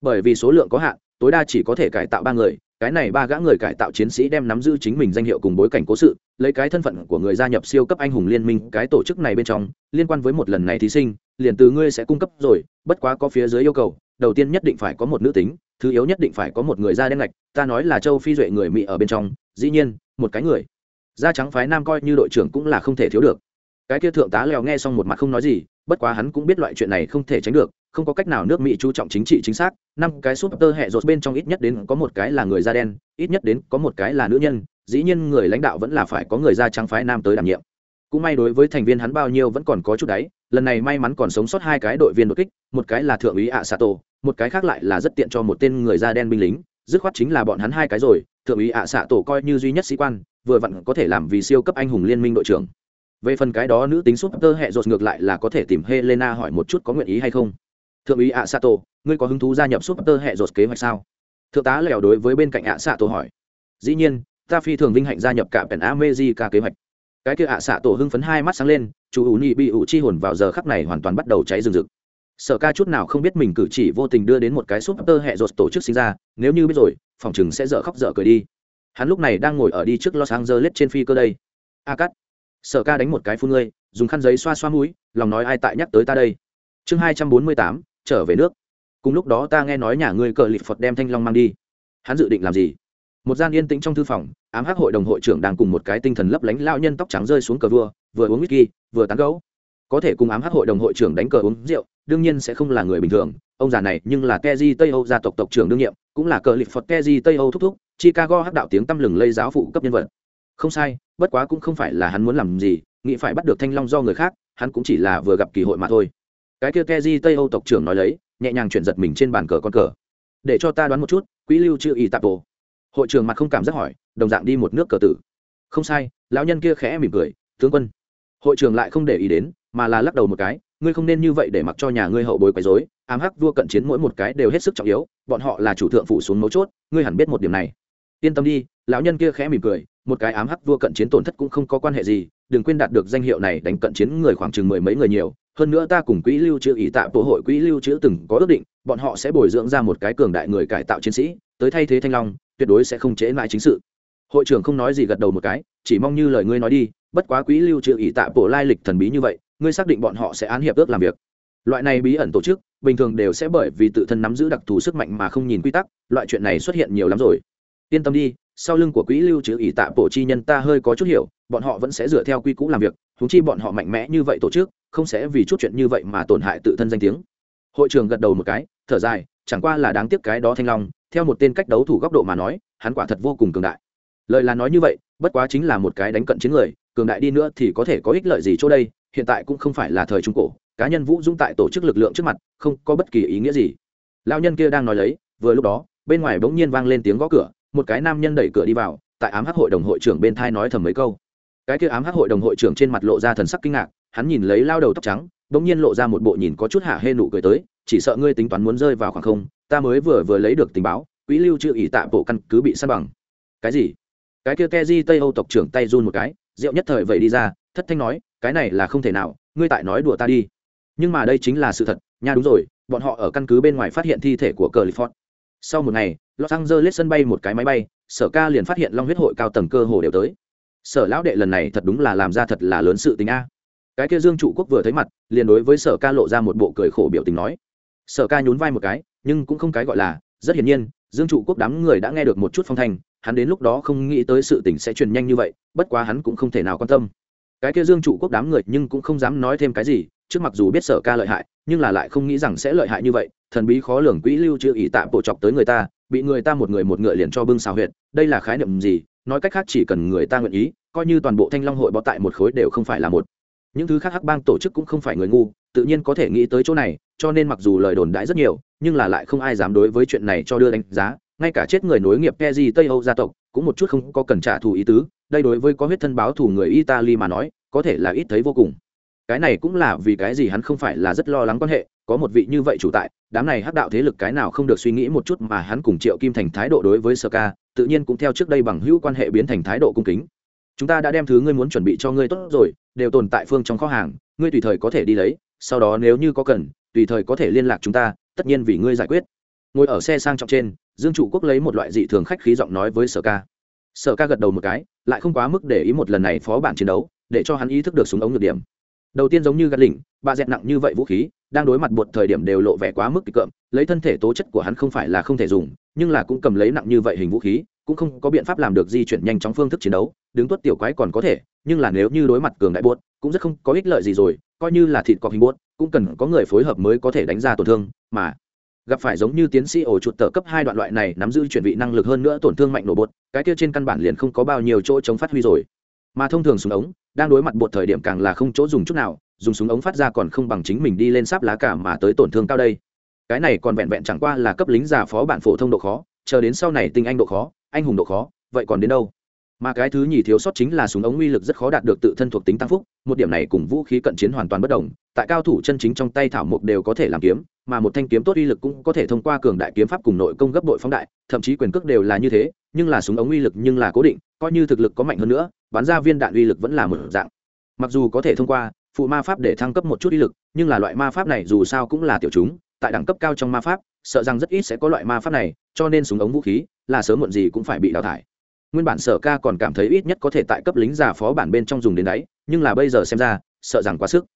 Bởi vì số lượng có hạn, tối đa chỉ có thể cải tạo ba người, cái này ba gã người cải tạo chiến sĩ đem nắm giữ chính mình danh hiệu cùng bối cảnh cố sự, lấy cái thân phận của người gia nhập siêu cấp anh hùng liên minh, cái tổ chức này bên trong, liên quan với một lần này thí sinh, liền từ ngươi sẽ cung cấp rồi, bất quá có phía dưới yêu cầu đầu tiên nhất định phải có một nữ tính, thứ yếu nhất định phải có một người da đen ngạch ta nói là châu phi duệ người mỹ ở bên trong, dĩ nhiên, một cái người. Da trắng phái nam coi như đội trưởng cũng là không thể thiếu được. Cái kia thượng tá lèo nghe xong một mặt không nói gì, bất quá hắn cũng biết loại chuyện này không thể tránh được, không có cách nào nước mỹ chú trọng chính trị chính xác, năm cái súp tơ hệ rột bên trong ít nhất đến có một cái là người da đen, ít nhất đến có một cái là nữ nhân, dĩ nhiên người lãnh đạo vẫn là phải có người da trắng phái nam tới đảm nhiệm cũng may đối với thành viên hắn bao nhiêu vẫn còn có chút đấy, lần này may mắn còn sống sót hai cái đội viên đột kích, một cái là thượng úy ạ sato một cái khác lại là rất tiện cho một tên người da đen binh lính, dứt khoát chính là bọn hắn hai cái rồi, thượng úy ạ xạ tổ coi như duy nhất sĩ quan, vừa vặn có thể làm vì siêu cấp anh hùng liên minh đội trưởng. Về phần cái đó nữ tính súp tơ hệ rột ngược lại là có thể tìm helena hỏi một chút có nguyện ý hay không. Thượng úy ạ xạ tổ ngươi có hứng thú gia nhập súp tơ hệ rột kế hoạch sao? Thượng tá lẻo đối với bên cạnh ạ xạ tổ hỏi. Dĩ nhiên, ta phi thường vinh hạnh gia nhập cả pèn amejica kế hoạch cái kia ạ xạ tổ hưng phấn hai mắt sáng lên, chú ủ nhị bị ủ chi hồn vào giờ khắc này hoàn toàn bắt đầu cháy rừng rực. Sở ca chút nào không biết mình cử chỉ vô tình đưa đến một cái súp tơ hệ rột tổ chức sinh ra, nếu như biết rồi, phòng chừng sẽ dở khóc dở cười đi. Hắn lúc này đang ngồi ở đi trước los angeles trên phi cơ đây. A cắt. Sở ca đánh một cái phun ngươi, dùng khăn giấy xoa xoa mũi, lòng nói ai tại nhắc tới ta đây. Chương hai trăm bốn mươi tám, trở về nước. Cùng lúc đó ta nghe nói nhà ngươi cờ lịp phật đem thanh long mang đi. Hắn dự định làm gì? Một gian yên tĩnh trong thư phòng, ám hắc hội đồng hội trưởng đang cùng một cái tinh thần lấp lánh lao nhân tóc trắng rơi xuống cờ vua, vừa uống whisky, vừa tán gấu có thể cùng ám hắc hội đồng hội trưởng đánh cờ uống rượu, đương nhiên sẽ không là người bình thường. Ông già này nhưng là keji tây âu gia tộc tộc trưởng đương nhiệm, cũng là cờ lịch phật keji tây âu thúc thúc, chicago hắc đạo tiếng tăm lừng lây giáo phụ cấp nhân vật. Không sai, bất quá cũng không phải là hắn muốn làm gì, nghĩ phải bắt được thanh long do người khác, hắn cũng chỉ là vừa gặp kỳ hội mà thôi. Cái kia keji tây âu tộc trưởng nói lấy, nhẹ nhàng chuyển giật mình trên bàn cờ con cờ. Để cho ta đoán một chút quỹ lưu chữ ý tạp bộ hội trưởng mặt không cảm giác hỏi, đồng dạng đi một nước cờ tử. Không sai, lão nhân kia khẽ mỉm cười, tướng quân. Hội trưởng lại không để ý đến, mà là lắc đầu một cái, ngươi không nên như vậy để mặc cho nhà ngươi hậu bối quấy rối, ám hắc vua cận chiến mỗi một cái đều hết sức trọng yếu, bọn họ là chủ thượng phủ xuống mấu chốt, ngươi hẳn biết một điểm này. Yên tâm đi, lão nhân kia khẽ mỉm cười, một cái ám hắc vua cận chiến tổn thất cũng không có quan hệ gì, đừng quên đạt được danh hiệu này đánh cận chiến người khoảng chừng mười mấy người nhiều, hơn nữa ta cùng quỹ lưu trữ ý tạ bộ hội quỹ lưu trữ từng có ước định, bọn họ sẽ bồi dưỡng ra một cái cường đại người cải tạo chiến sĩ, tới thay thế thanh long tuyệt đối sẽ không trễ mãi chính sự. Hội trưởng không nói gì gật đầu một cái, chỉ mong như lời ngươi nói đi, bất quá quỹ lưu trữ ỷ tạ bộ lai lịch thần bí như vậy, ngươi xác định bọn họ sẽ án hiệp ước làm việc. Loại này bí ẩn tổ chức, bình thường đều sẽ bởi vì tự thân nắm giữ đặc thù sức mạnh mà không nhìn quy tắc, loại chuyện này xuất hiện nhiều lắm rồi. Yên tâm đi, sau lưng của quỹ lưu trữ ỷ tạ bộ chi nhân ta hơi có chút hiểu, bọn họ vẫn sẽ dựa theo quy cũ làm việc húng chi bọn họ mạnh mẽ như vậy tổ chức, không sẽ vì chút chuyện như vậy mà tổn hại tự thân danh tiếng. Hội trường gật đầu một cái, thở dài, chẳng qua là đáng tiếc cái đó thanh long theo một tên cách đấu thủ góc độ mà nói, hắn quả thật vô cùng cường đại. Lời là nói như vậy, bất quá chính là một cái đánh cận chiến người, cường đại đi nữa thì có thể có ích lợi gì chỗ đây, hiện tại cũng không phải là thời trung cổ, cá nhân vũ dũng tại tổ chức lực lượng trước mặt, không có bất kỳ ý nghĩa gì. Lao nhân kia đang nói lấy, vừa lúc đó, bên ngoài bỗng nhiên vang lên tiếng gõ cửa, một cái nam nhân đẩy cửa đi vào, tại ám hắc hội đồng hội trưởng bên thai nói thầm mấy câu. Cái kia ám hắc hội đồng hội trưởng trên mặt lộ ra thần sắc kinh ngạc, hắn nhìn lấy lao đầu tóc trắng, bỗng nhiên lộ ra một bộ nhìn có chút hạ hê nụ cười tới chỉ sợ ngươi tính toán muốn rơi vào khoảng không, ta mới vừa vừa lấy được tình báo, quỹ lưu trữ ỷ tạ bộ căn cứ bị săn bằng. Cái gì? Cái kia keji tây âu tộc trưởng tay run một cái, rượu nhất thời vậy đi ra, thất thanh nói, cái này là không thể nào, ngươi tại nói đùa ta đi. Nhưng mà đây chính là sự thật, nha đúng rồi, bọn họ ở căn cứ bên ngoài phát hiện thi thể của cờ sau một ngày, los angeles sân bay một cái máy bay, sở ca liền phát hiện long huyết hội cao tầng cơ hồ đều tới. Sở lão đệ lần này thật đúng là làm ra thật là lớn sự tình a. Cái kia dương trụ quốc vừa thấy mặt, liền đối với sở ca lộ ra một bộ cười khổ biểu tình nói sở ca nhún vai một cái, nhưng cũng không cái gọi là, rất hiển nhiên, dương trụ quốc đám người đã nghe được một chút phong thanh, hắn đến lúc đó không nghĩ tới sự tình sẽ truyền nhanh như vậy, bất quá hắn cũng không thể nào quan tâm. Cái kia dương trụ quốc đám người nhưng cũng không dám nói thêm cái gì, trước mặc dù biết sở ca lợi hại, nhưng là lại không nghĩ rằng sẽ lợi hại như vậy, thần bí khó lường quỹ lưu trữ ỷ tạ bộ chọc tới người ta, bị người ta một người một ngựa liền cho bưng xào huyệt, đây là khái niệm gì? Nói cách khác chỉ cần người ta nguyện ý, coi như toàn bộ thanh long hội bọ tại một khối đều không phải là một. Những thứ khác hắc bang tổ chức cũng không phải người ngu, tự nhiên có thể nghĩ tới chỗ này cho nên mặc dù lời đồn đãi rất nhiều, nhưng là lại không ai dám đối với chuyện này cho đưa đánh giá, ngay cả chết người nối nghiệp keji tây âu gia tộc cũng một chút không có cần trả thù ý tứ, đây đối với có huyết thân báo thù người italy mà nói, có thể là ít thấy vô cùng. Cái này cũng là vì cái gì hắn không phải là rất lo lắng quan hệ, có một vị như vậy chủ tại, đám này hắc đạo thế lực cái nào không được suy nghĩ một chút mà hắn cùng triệu kim thành thái độ đối với sơ ca, tự nhiên cũng theo trước đây bằng hữu quan hệ biến thành thái độ cung kính. Chúng ta đã đem thứ ngươi muốn chuẩn bị cho ngươi tốt rồi, đều tồn tại phương trong kho hàng, ngươi tùy thời có thể đi lấy, sau đó nếu như có cần tùy thời có thể liên lạc chúng ta, tất nhiên vì ngươi giải quyết. Ngồi ở xe sang trọng trên, dương trụ quốc lấy một loại dị thường khách khí giọng nói với sở ca. Sở ca gật đầu một cái, lại không quá mức để ý một lần này phó bản chiến đấu, để cho hắn ý thức được súng ống nhược điểm. Đầu tiên giống như gạt lỉnh, bà dẹt nặng như vậy vũ khí, đang đối mặt một thời điểm đều lộ vẻ quá mức kịch cợm, lấy thân thể tố chất của hắn không phải là không thể dùng, nhưng là cũng cầm lấy nặng như vậy hình vũ khí, cũng không có biện pháp làm được di chuyển nhanh chóng phương thức chiến đấu, đứng tuất tiểu quái còn có thể nhưng là nếu như đối mặt cường đại buốt, cũng rất không có ích lợi gì rồi, coi như là thịt cọc hình buốt, cũng cần có người phối hợp mới có thể đánh ra tổn thương, mà gặp phải giống như tiến sĩ ổ chuột tờ cấp hai đoạn loại này nắm giữ chuyển vị năng lực hơn nữa tổn thương mạnh nổ bột cái kia trên căn bản liền không có bao nhiêu chỗ chống phát huy rồi. Mà thông thường súng ống, đang đối mặt bột thời điểm càng là không chỗ dùng chút nào, dùng súng ống phát ra còn không bằng chính mình đi lên sáp lá cả mà tới tổn thương cao đây. Cái này còn vẹn vẹn chẳng qua là cấp lính già phó bản phổ thông độ khó, chờ đến sau này tinh anh độ khó, anh hùng độ khó, vậy còn đến đâu? Mà cái thứ nhì thiếu sót chính là súng ống uy lực rất khó đạt được tự thân thuộc tính tăng phúc, một điểm này cùng vũ khí cận chiến hoàn toàn bất đồng, tại cao thủ chân chính trong tay thảo mộc đều có thể làm kiếm, mà một thanh kiếm tốt uy lực cũng có thể thông qua cường đại kiếm pháp cùng nội công gấp đội phóng đại, thậm chí quyền cước đều là như thế, nhưng là súng ống uy lực nhưng là cố định, coi như thực lực có mạnh hơn nữa bán ra viên đạn uy lực vẫn là một dạng. Mặc dù có thể thông qua phụ ma pháp để thăng cấp một chút uy lực, nhưng là loại ma pháp này dù sao cũng là tiểu chúng, tại đẳng cấp cao trong ma pháp, sợ rằng rất ít sẽ có loại ma pháp này, cho nên súng ống vũ khí là sớm muộn gì cũng phải bị đào thải nguyên bản sở ca còn cảm thấy ít nhất có thể tại cấp lính giả phó bản bên trong dùng đến đấy, nhưng là bây giờ xem ra, sợ rằng quá sức.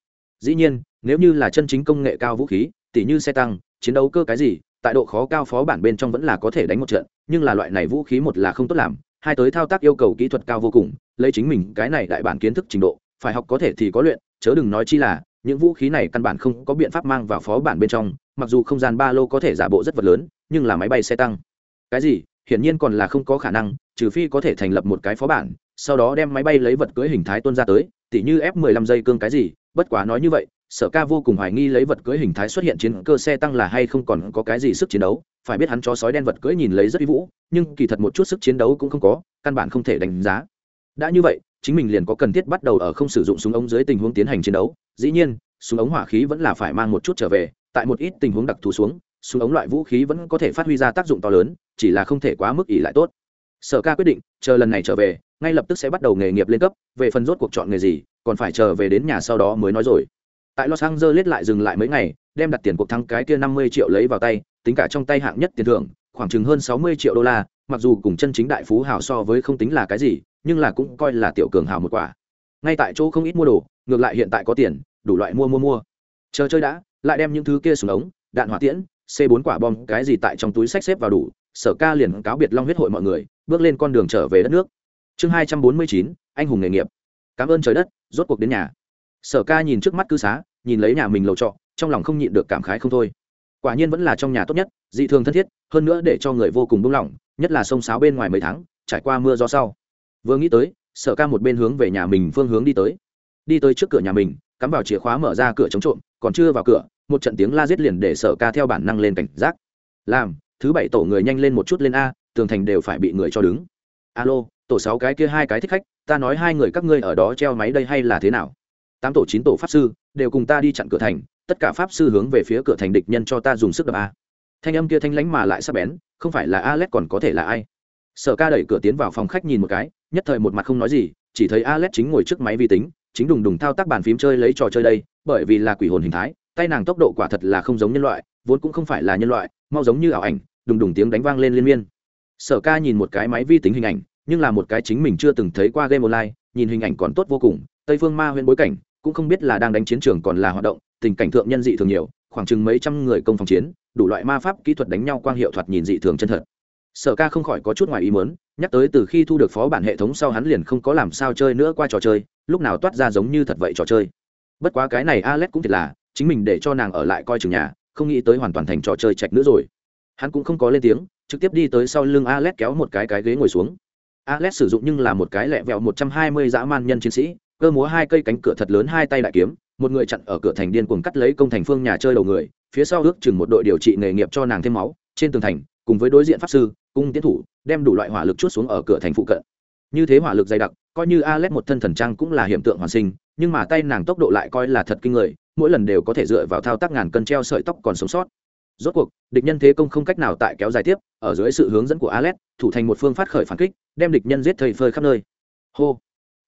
Dĩ nhiên, nếu như là chân chính công nghệ cao vũ khí, tỉ như xe tăng, chiến đấu cơ cái gì, tại độ khó cao phó bản bên trong vẫn là có thể đánh một trận, nhưng là loại này vũ khí một là không tốt làm, hai tới thao tác yêu cầu kỹ thuật cao vô cùng, lấy chính mình cái này đại bản kiến thức trình độ, phải học có thể thì có luyện, chớ đừng nói chi là, những vũ khí này căn bản không có biện pháp mang vào phó bản bên trong, mặc dù không gian ba lô có thể giả bộ rất vật lớn, nhưng là máy bay xe tăng. Cái gì? Hiển nhiên còn là không có khả năng, trừ phi có thể thành lập một cái phó bản, sau đó đem máy bay lấy vật cưỡi hình thái tuân ra tới, tỉ như f 15 giây cương cái gì, bất quá nói như vậy, sở ca vô cùng hoài nghi lấy vật cưỡi hình thái xuất hiện chiến cơ xe tăng là hay không còn có cái gì sức chiến đấu, phải biết hắn chó sói đen vật cưỡi nhìn lấy rất uy vũ, nhưng kỳ thật một chút sức chiến đấu cũng không có, căn bản không thể đánh giá. Đã như vậy, chính mình liền có cần thiết bắt đầu ở không sử dụng súng ống dưới tình huống tiến hành chiến đấu. Dĩ nhiên, súng ống hỏa khí vẫn là phải mang một chút trở về, tại một ít tình huống đặc thù xuống súng ống loại vũ khí vẫn có thể phát huy ra tác dụng to lớn, chỉ là không thể quá mức ỉ lại tốt. Sở ca quyết định, chờ lần này trở về, ngay lập tức sẽ bắt đầu nghề nghiệp lên cấp, về phần rốt cuộc chọn nghề gì, còn phải chờ về đến nhà sau đó mới nói rồi. Tại los angeles lại dừng lại mấy ngày, đem đặt tiền cuộc thắng cái kia năm mươi triệu lấy vào tay, tính cả trong tay hạng nhất tiền thưởng, khoảng chừng hơn sáu mươi triệu đô la, mặc dù cùng chân chính đại phú hào so với không tính là cái gì, nhưng là cũng coi là tiểu cường hào một quả. Ngay tại chỗ không ít mua đồ, ngược lại hiện tại có tiền, đủ loại mua mua mua. Chờ chơi đã, lại đem những thứ kia xuống ống, đạn hỏa tiễn c 4 quả bom, cái gì tại trong túi sách xếp vào đủ, sở ca liền cáo biệt long huyết hội mọi người, bước lên con đường trở về đất nước. Chương hai trăm bốn mươi chín, anh hùng nghề nghiệp. Cảm ơn trời đất, rốt cuộc đến nhà. Sở ca nhìn trước mắt cư xá, nhìn lấy nhà mình lầu trọ, trong lòng không nhịn được cảm khái không thôi. Quả nhiên vẫn là trong nhà tốt nhất, dị thường thân thiết, hơn nữa để cho người vô cùng buông lỏng, nhất là sông sáo bên ngoài mấy tháng, trải qua mưa gió sau. Vừa nghĩ tới, sở ca một bên hướng về nhà mình phương hướng đi tới. Đi tới trước cửa nhà mình, cắm vào chìa khóa mở ra cửa chống trộm, còn chưa vào cửa một trận tiếng la giết liền để sở ca theo bản năng lên cảnh giác. Làm, thứ bảy tổ người nhanh lên một chút lên a, tường thành đều phải bị người cho đứng. Alo, tổ sáu cái kia hai cái thích khách, ta nói hai người các ngươi ở đó treo máy đây hay là thế nào? Tám tổ chín tổ pháp sư, đều cùng ta đi chặn cửa thành, tất cả pháp sư hướng về phía cửa thành địch nhân cho ta dùng sức đập a. Thanh âm kia thanh lánh mà lại sắp bén, không phải là alex còn có thể là ai? Sở ca đẩy cửa tiến vào phòng khách nhìn một cái, nhất thời một mặt không nói gì, chỉ thấy alex chính ngồi trước máy vi tính, chính đùng đùng thao tác bàn phím chơi lấy trò chơi đây, bởi vì là quỷ hồn hình thái tay nàng tốc độ quả thật là không giống nhân loại, vốn cũng không phải là nhân loại, mau giống như ảo ảnh, đùng đùng tiếng đánh vang lên liên miên. Sở ca nhìn một cái máy vi tính hình ảnh, nhưng là một cái chính mình chưa từng thấy qua game online, nhìn hình ảnh còn tốt vô cùng, tây phương ma huyện bối cảnh, cũng không biết là đang đánh chiến trường còn là hoạt động, tình cảnh thượng nhân dị thường nhiều, khoảng chừng mấy trăm người công phòng chiến, đủ loại ma pháp kỹ thuật đánh nhau quang hiệu thoạt nhìn dị thường chân thật. Sở ca không khỏi có chút ngoài ý mớn nhắc tới từ khi thu được phó bản hệ thống sau hắn liền không có làm sao chơi nữa qua trò chơi, lúc nào toát ra giống như thật vậy trò chơi. Bất quá cái này alex cũng thiệt là chính mình để cho nàng ở lại coi chừng nhà, không nghĩ tới hoàn toàn thành trò chơi chạch nữa rồi. Hắn cũng không có lên tiếng, trực tiếp đi tới sau lưng alex kéo một cái cái ghế ngồi xuống. Alex sử dụng nhưng là một cái lẹ vẹo một trăm hai mươi dã man nhân chiến sĩ, cơ múa hai cây cánh cửa thật lớn hai tay đại kiếm, một người chặn ở cửa thành điên cuồng cắt lấy công thành phương nhà chơi đầu người, phía sau ước chừng một đội điều trị nghề nghiệp cho nàng thêm máu, trên tường thành, cùng với đối diện pháp sư, cung tiến thủ, đem đủ loại hỏa lực chút xuống ở cửa thành phụ cận. Như thế hỏa lực dày đặc, coi như alex một thân thần trang cũng là hiện tượng hoàn sinh, nhưng mà tay nàng tốc độ lại coi là thật kinh người mỗi lần đều có thể dựa vào thao tác ngàn cân treo sợi tóc còn sống sót. Rốt cuộc, địch nhân thế công không cách nào tại kéo dài tiếp, ở dưới sự hướng dẫn của alex, thủ thành một phương phát khởi phản kích, đem địch nhân giết thầy phơi khắp nơi. Hô!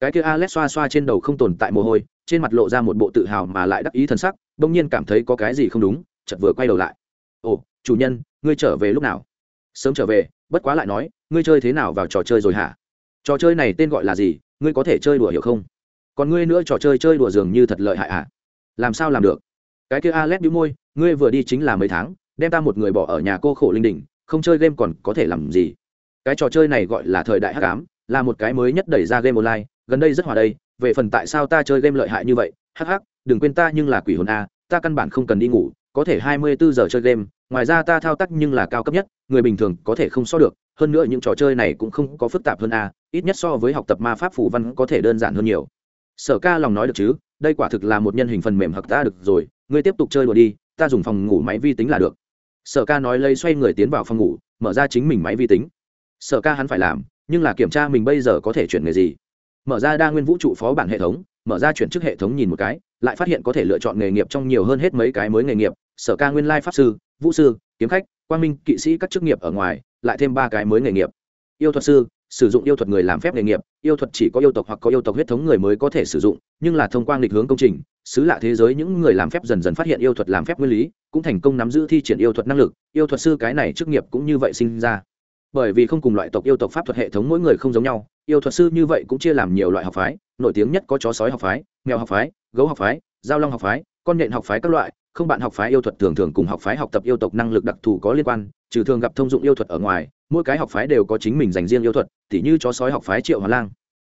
Cái kia alex xoa xoa trên đầu không tồn tại mồ hôi, trên mặt lộ ra một bộ tự hào mà lại đắc ý t sắc Đông nhiên cảm thấy có cái gì không đúng chật vừa quay đầu lại. Ồ, chủ nhân, ngươi trở về lúc nào? Sớm trở về, bất quá lại nói, ngươi chơi thế nào vào trò chơi rồi hả? Trò chơi này tên gọi là gì? Ngươi có thể chơi đùa hiểu không? Còn ngươi nữa trò chơi chơi đùa dường như thật lợi hại hả làm sao làm được? Cái kia alex đĩu môi, ngươi vừa đi chính là mấy tháng, đem ta một người bỏ ở nhà cô khổ linh đình, không chơi game còn có thể làm gì? Cái trò chơi này gọi là thời đại hắc ám, là một cái mới nhất đẩy ra game online, gần đây rất hòa đây, về phần tại sao ta chơi game lợi hại như vậy, hắc hắc, đừng quên ta nhưng là quỷ hồn a, ta căn bản không cần đi ngủ, có thể hai mươi bốn giờ chơi game, ngoài ra ta thao tác nhưng là cao cấp nhất, người bình thường có thể không so được, hơn nữa những trò chơi này cũng không có phức tạp hơn a, ít nhất so với học tập ma pháp phủ văn có thể đơn giản hơn nhiều sở ca lòng nói được chứ, đây quả thực là một nhân hình phần mềm hặc ta được rồi, ngươi tiếp tục chơi đùa đi, ta dùng phòng ngủ máy vi tính là được. Sở ca nói lấy xoay người tiến vào phòng ngủ, mở ra chính mình máy vi tính. Sở ca hắn phải làm, nhưng là kiểm tra mình bây giờ có thể chuyển nghề gì. Mở ra đa nguyên vũ trụ phó bản hệ thống, mở ra chuyển chức hệ thống nhìn một cái, lại phát hiện có thể lựa chọn nghề nghiệp trong nhiều hơn hết mấy cái mới nghề nghiệp. Sở ca nguyên lai pháp sư, vũ sư, kiếm khách, quang minh, kỵ sĩ các chức nghiệp ở ngoài, lại thêm ba cái mới nghề nghiệp. Yêu thuật sư sử dụng yêu thuật người làm phép nghề nghiệp, yêu thuật chỉ có yêu tộc hoặc có yêu tộc huyết thống người mới có thể sử dụng, nhưng là thông qua nghịch hướng công trình, xứ lạ thế giới những người làm phép dần dần phát hiện yêu thuật làm phép nguyên lý, cũng thành công nắm giữ thi triển yêu thuật năng lực, yêu thuật sư cái này chức nghiệp cũng như vậy sinh ra. Bởi vì không cùng loại tộc yêu tộc pháp thuật hệ thống mỗi người không giống nhau, yêu thuật sư như vậy cũng chia làm nhiều loại học phái, nổi tiếng nhất có chó sói học phái, mèo học phái, gấu học phái, giao long học phái, con nhện học phái các loại, không bạn học phái yêu thuật thường thường cùng học phái học tập yêu tộc năng lực đặc thù có liên quan trừ thường gặp thông dụng yêu thuật ở ngoài, mỗi cái học phái đều có chính mình dành riêng yêu thuật, tỉ như chó sói học phái triệu hòa lang,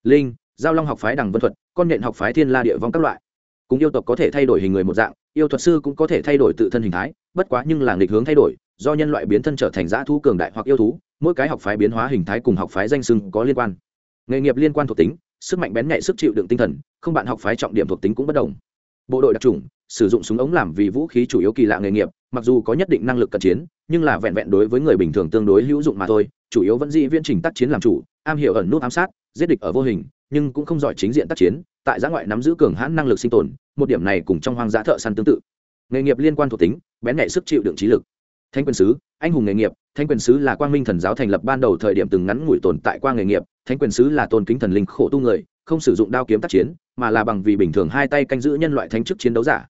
linh, giao long học phái đằng vân thuật, con nện học phái thiên la địa vong các loại. Cùng yêu tộc có thể thay đổi hình người một dạng, yêu thuật sư cũng có thể thay đổi tự thân hình thái, bất quá nhưng là nghịch hướng thay đổi, do nhân loại biến thân trở thành dã thú cường đại hoặc yêu thú, mỗi cái học phái biến hóa hình thái cùng học phái danh sưng có liên quan. Nghề nghiệp liên quan thuộc tính, sức mạnh bén nhạy sức chịu đựng tinh thần, không bạn học phái trọng điểm thuộc tính cũng bất đồng. Bộ đội đặc trùng sử dụng súng ống làm vì vũ khí chủ yếu kỳ lạ nghề nghiệp, mặc dù có nhất định năng lực cận chiến, nhưng là vẹn vẹn đối với người bình thường tương đối hữu dụng mà thôi, chủ yếu vẫn dĩ viễn trình tác chiến làm chủ, am hiểu ẩn nút ám sát, giết địch ở vô hình, nhưng cũng không giỏi chính diện tác chiến, tại giã ngoại nắm giữ cường hãn năng lực sinh tồn, một điểm này cùng trong hoang dã thợ săn tương tự. Nghề nghiệp liên quan thuộc tính, bén nhạy sức chịu đựng trí lực. Thanh quyền sứ, anh hùng nghề nghiệp, thanh quyền sứ là quang minh thần giáo thành lập ban đầu thời điểm từng ngắn ngủi tồn tại qua nghề nghiệp, thanh quyền sứ là tôn kính thần linh khổ tu người, không sử dụng đao kiếm tác chiến, mà là bằng vì bình thường hai tay canh giữ nhân loại thánh chức chiến đấu giả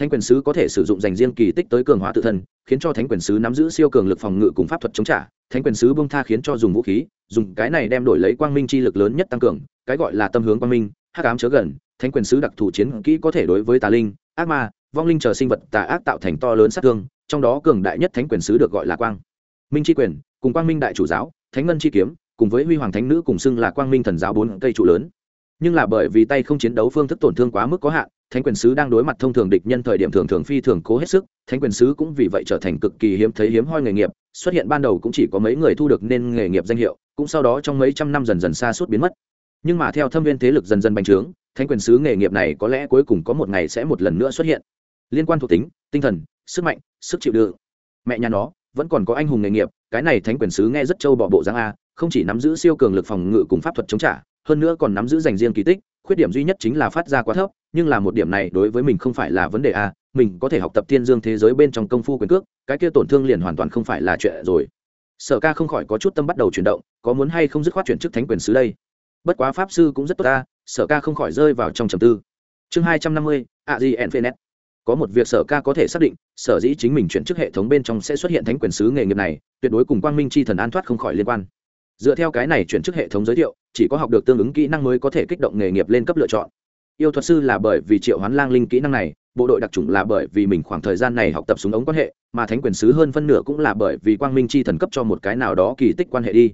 thánh quyền sứ có thể sử dụng dành riêng kỳ tích tới cường hóa tự thân, khiến cho thánh quyền sứ nắm giữ siêu cường lực phòng ngự cùng pháp thuật chống trả. Thánh quyền sứ bông tha khiến cho dùng vũ khí, dùng cái này đem đổi lấy quang minh chi lực lớn nhất tăng cường, cái gọi là tâm hướng quang minh, hắc ám chớ gần. Thánh quyền sứ đặc thù chiến kỹ có thể đối với tà linh, ác ma, vong linh chờ sinh vật tà ác tạo thành to lớn sát thương, trong đó cường đại nhất thánh quyền sứ được gọi là quang minh chi quyền, cùng quang minh đại chủ giáo, thánh ngân chi kiếm, cùng với huy hoàng thánh nữ cùng xưng là quang minh thần giáo bốn cây trụ lớn. Nhưng là bởi vì tay không chiến đấu phương thức tổn thương quá mức có hạn thánh quyền sứ đang đối mặt thông thường địch nhân thời điểm thường thường phi thường cố hết sức, thánh quyền sứ cũng vì vậy trở thành cực kỳ hiếm thấy hiếm hoi nghề nghiệp, xuất hiện ban đầu cũng chỉ có mấy người thu được nên nghề nghiệp danh hiệu, cũng sau đó trong mấy trăm năm dần dần xa suốt biến mất. Nhưng mà theo thâm viên thế lực dần dần bành trướng, thánh quyền sứ nghề nghiệp này có lẽ cuối cùng có một ngày sẽ một lần nữa xuất hiện. Liên quan thuộc tính, tinh thần, sức mạnh, sức chịu đựng. Mẹ nhà nó, vẫn còn có anh hùng nghề nghiệp, cái này thánh quyền sứ nghe rất trâu bỏ bộ giang a, không chỉ nắm giữ siêu cường lực phòng ngự cùng pháp thuật chống trả, hơn nữa còn nắm giữ dành riêng kỳ tích khuyết điểm duy nhất chính là phát ra quá thấp, nhưng là một điểm này đối với mình không phải là vấn đề a mình có thể học tập thiên dương thế giới bên trong công phu quyền cước, cái kia tổn thương liền hoàn toàn không phải là chuyện rồi. Sở ca không khỏi có chút tâm bắt đầu chuyển động, có muốn hay không dứt khoát chuyển chức thánh quyền sứ đây? Bất quá pháp sư cũng rất tốt ta sở ca không khỏi rơi vào trong trầm tư. Chương hai trăm năm mươi, a di có một việc sở ca có thể xác định, sở dĩ chính mình chuyển chức hệ thống bên trong sẽ xuất hiện thánh quyền sứ nghề nghiệp này, tuyệt đối cùng quang minh c h i thần an thoát không khỏi liên quan dựa theo cái này chuyển chức hệ thống giới thiệu, chỉ có học được tương ứng kỹ năng mới có thể kích động nghề nghiệp lên cấp lựa chọn. Yêu thuật sư là bởi vì triệu hoán lang linh kỹ năng này, bộ đội đặc trùng là bởi vì mình khoảng thời gian này học tập súng ống quan hệ, mà thánh quyền sứ hơn phân nửa cũng là bởi vì quang minh chi thần cấp cho một cái nào đó kỳ tích quan hệ đi.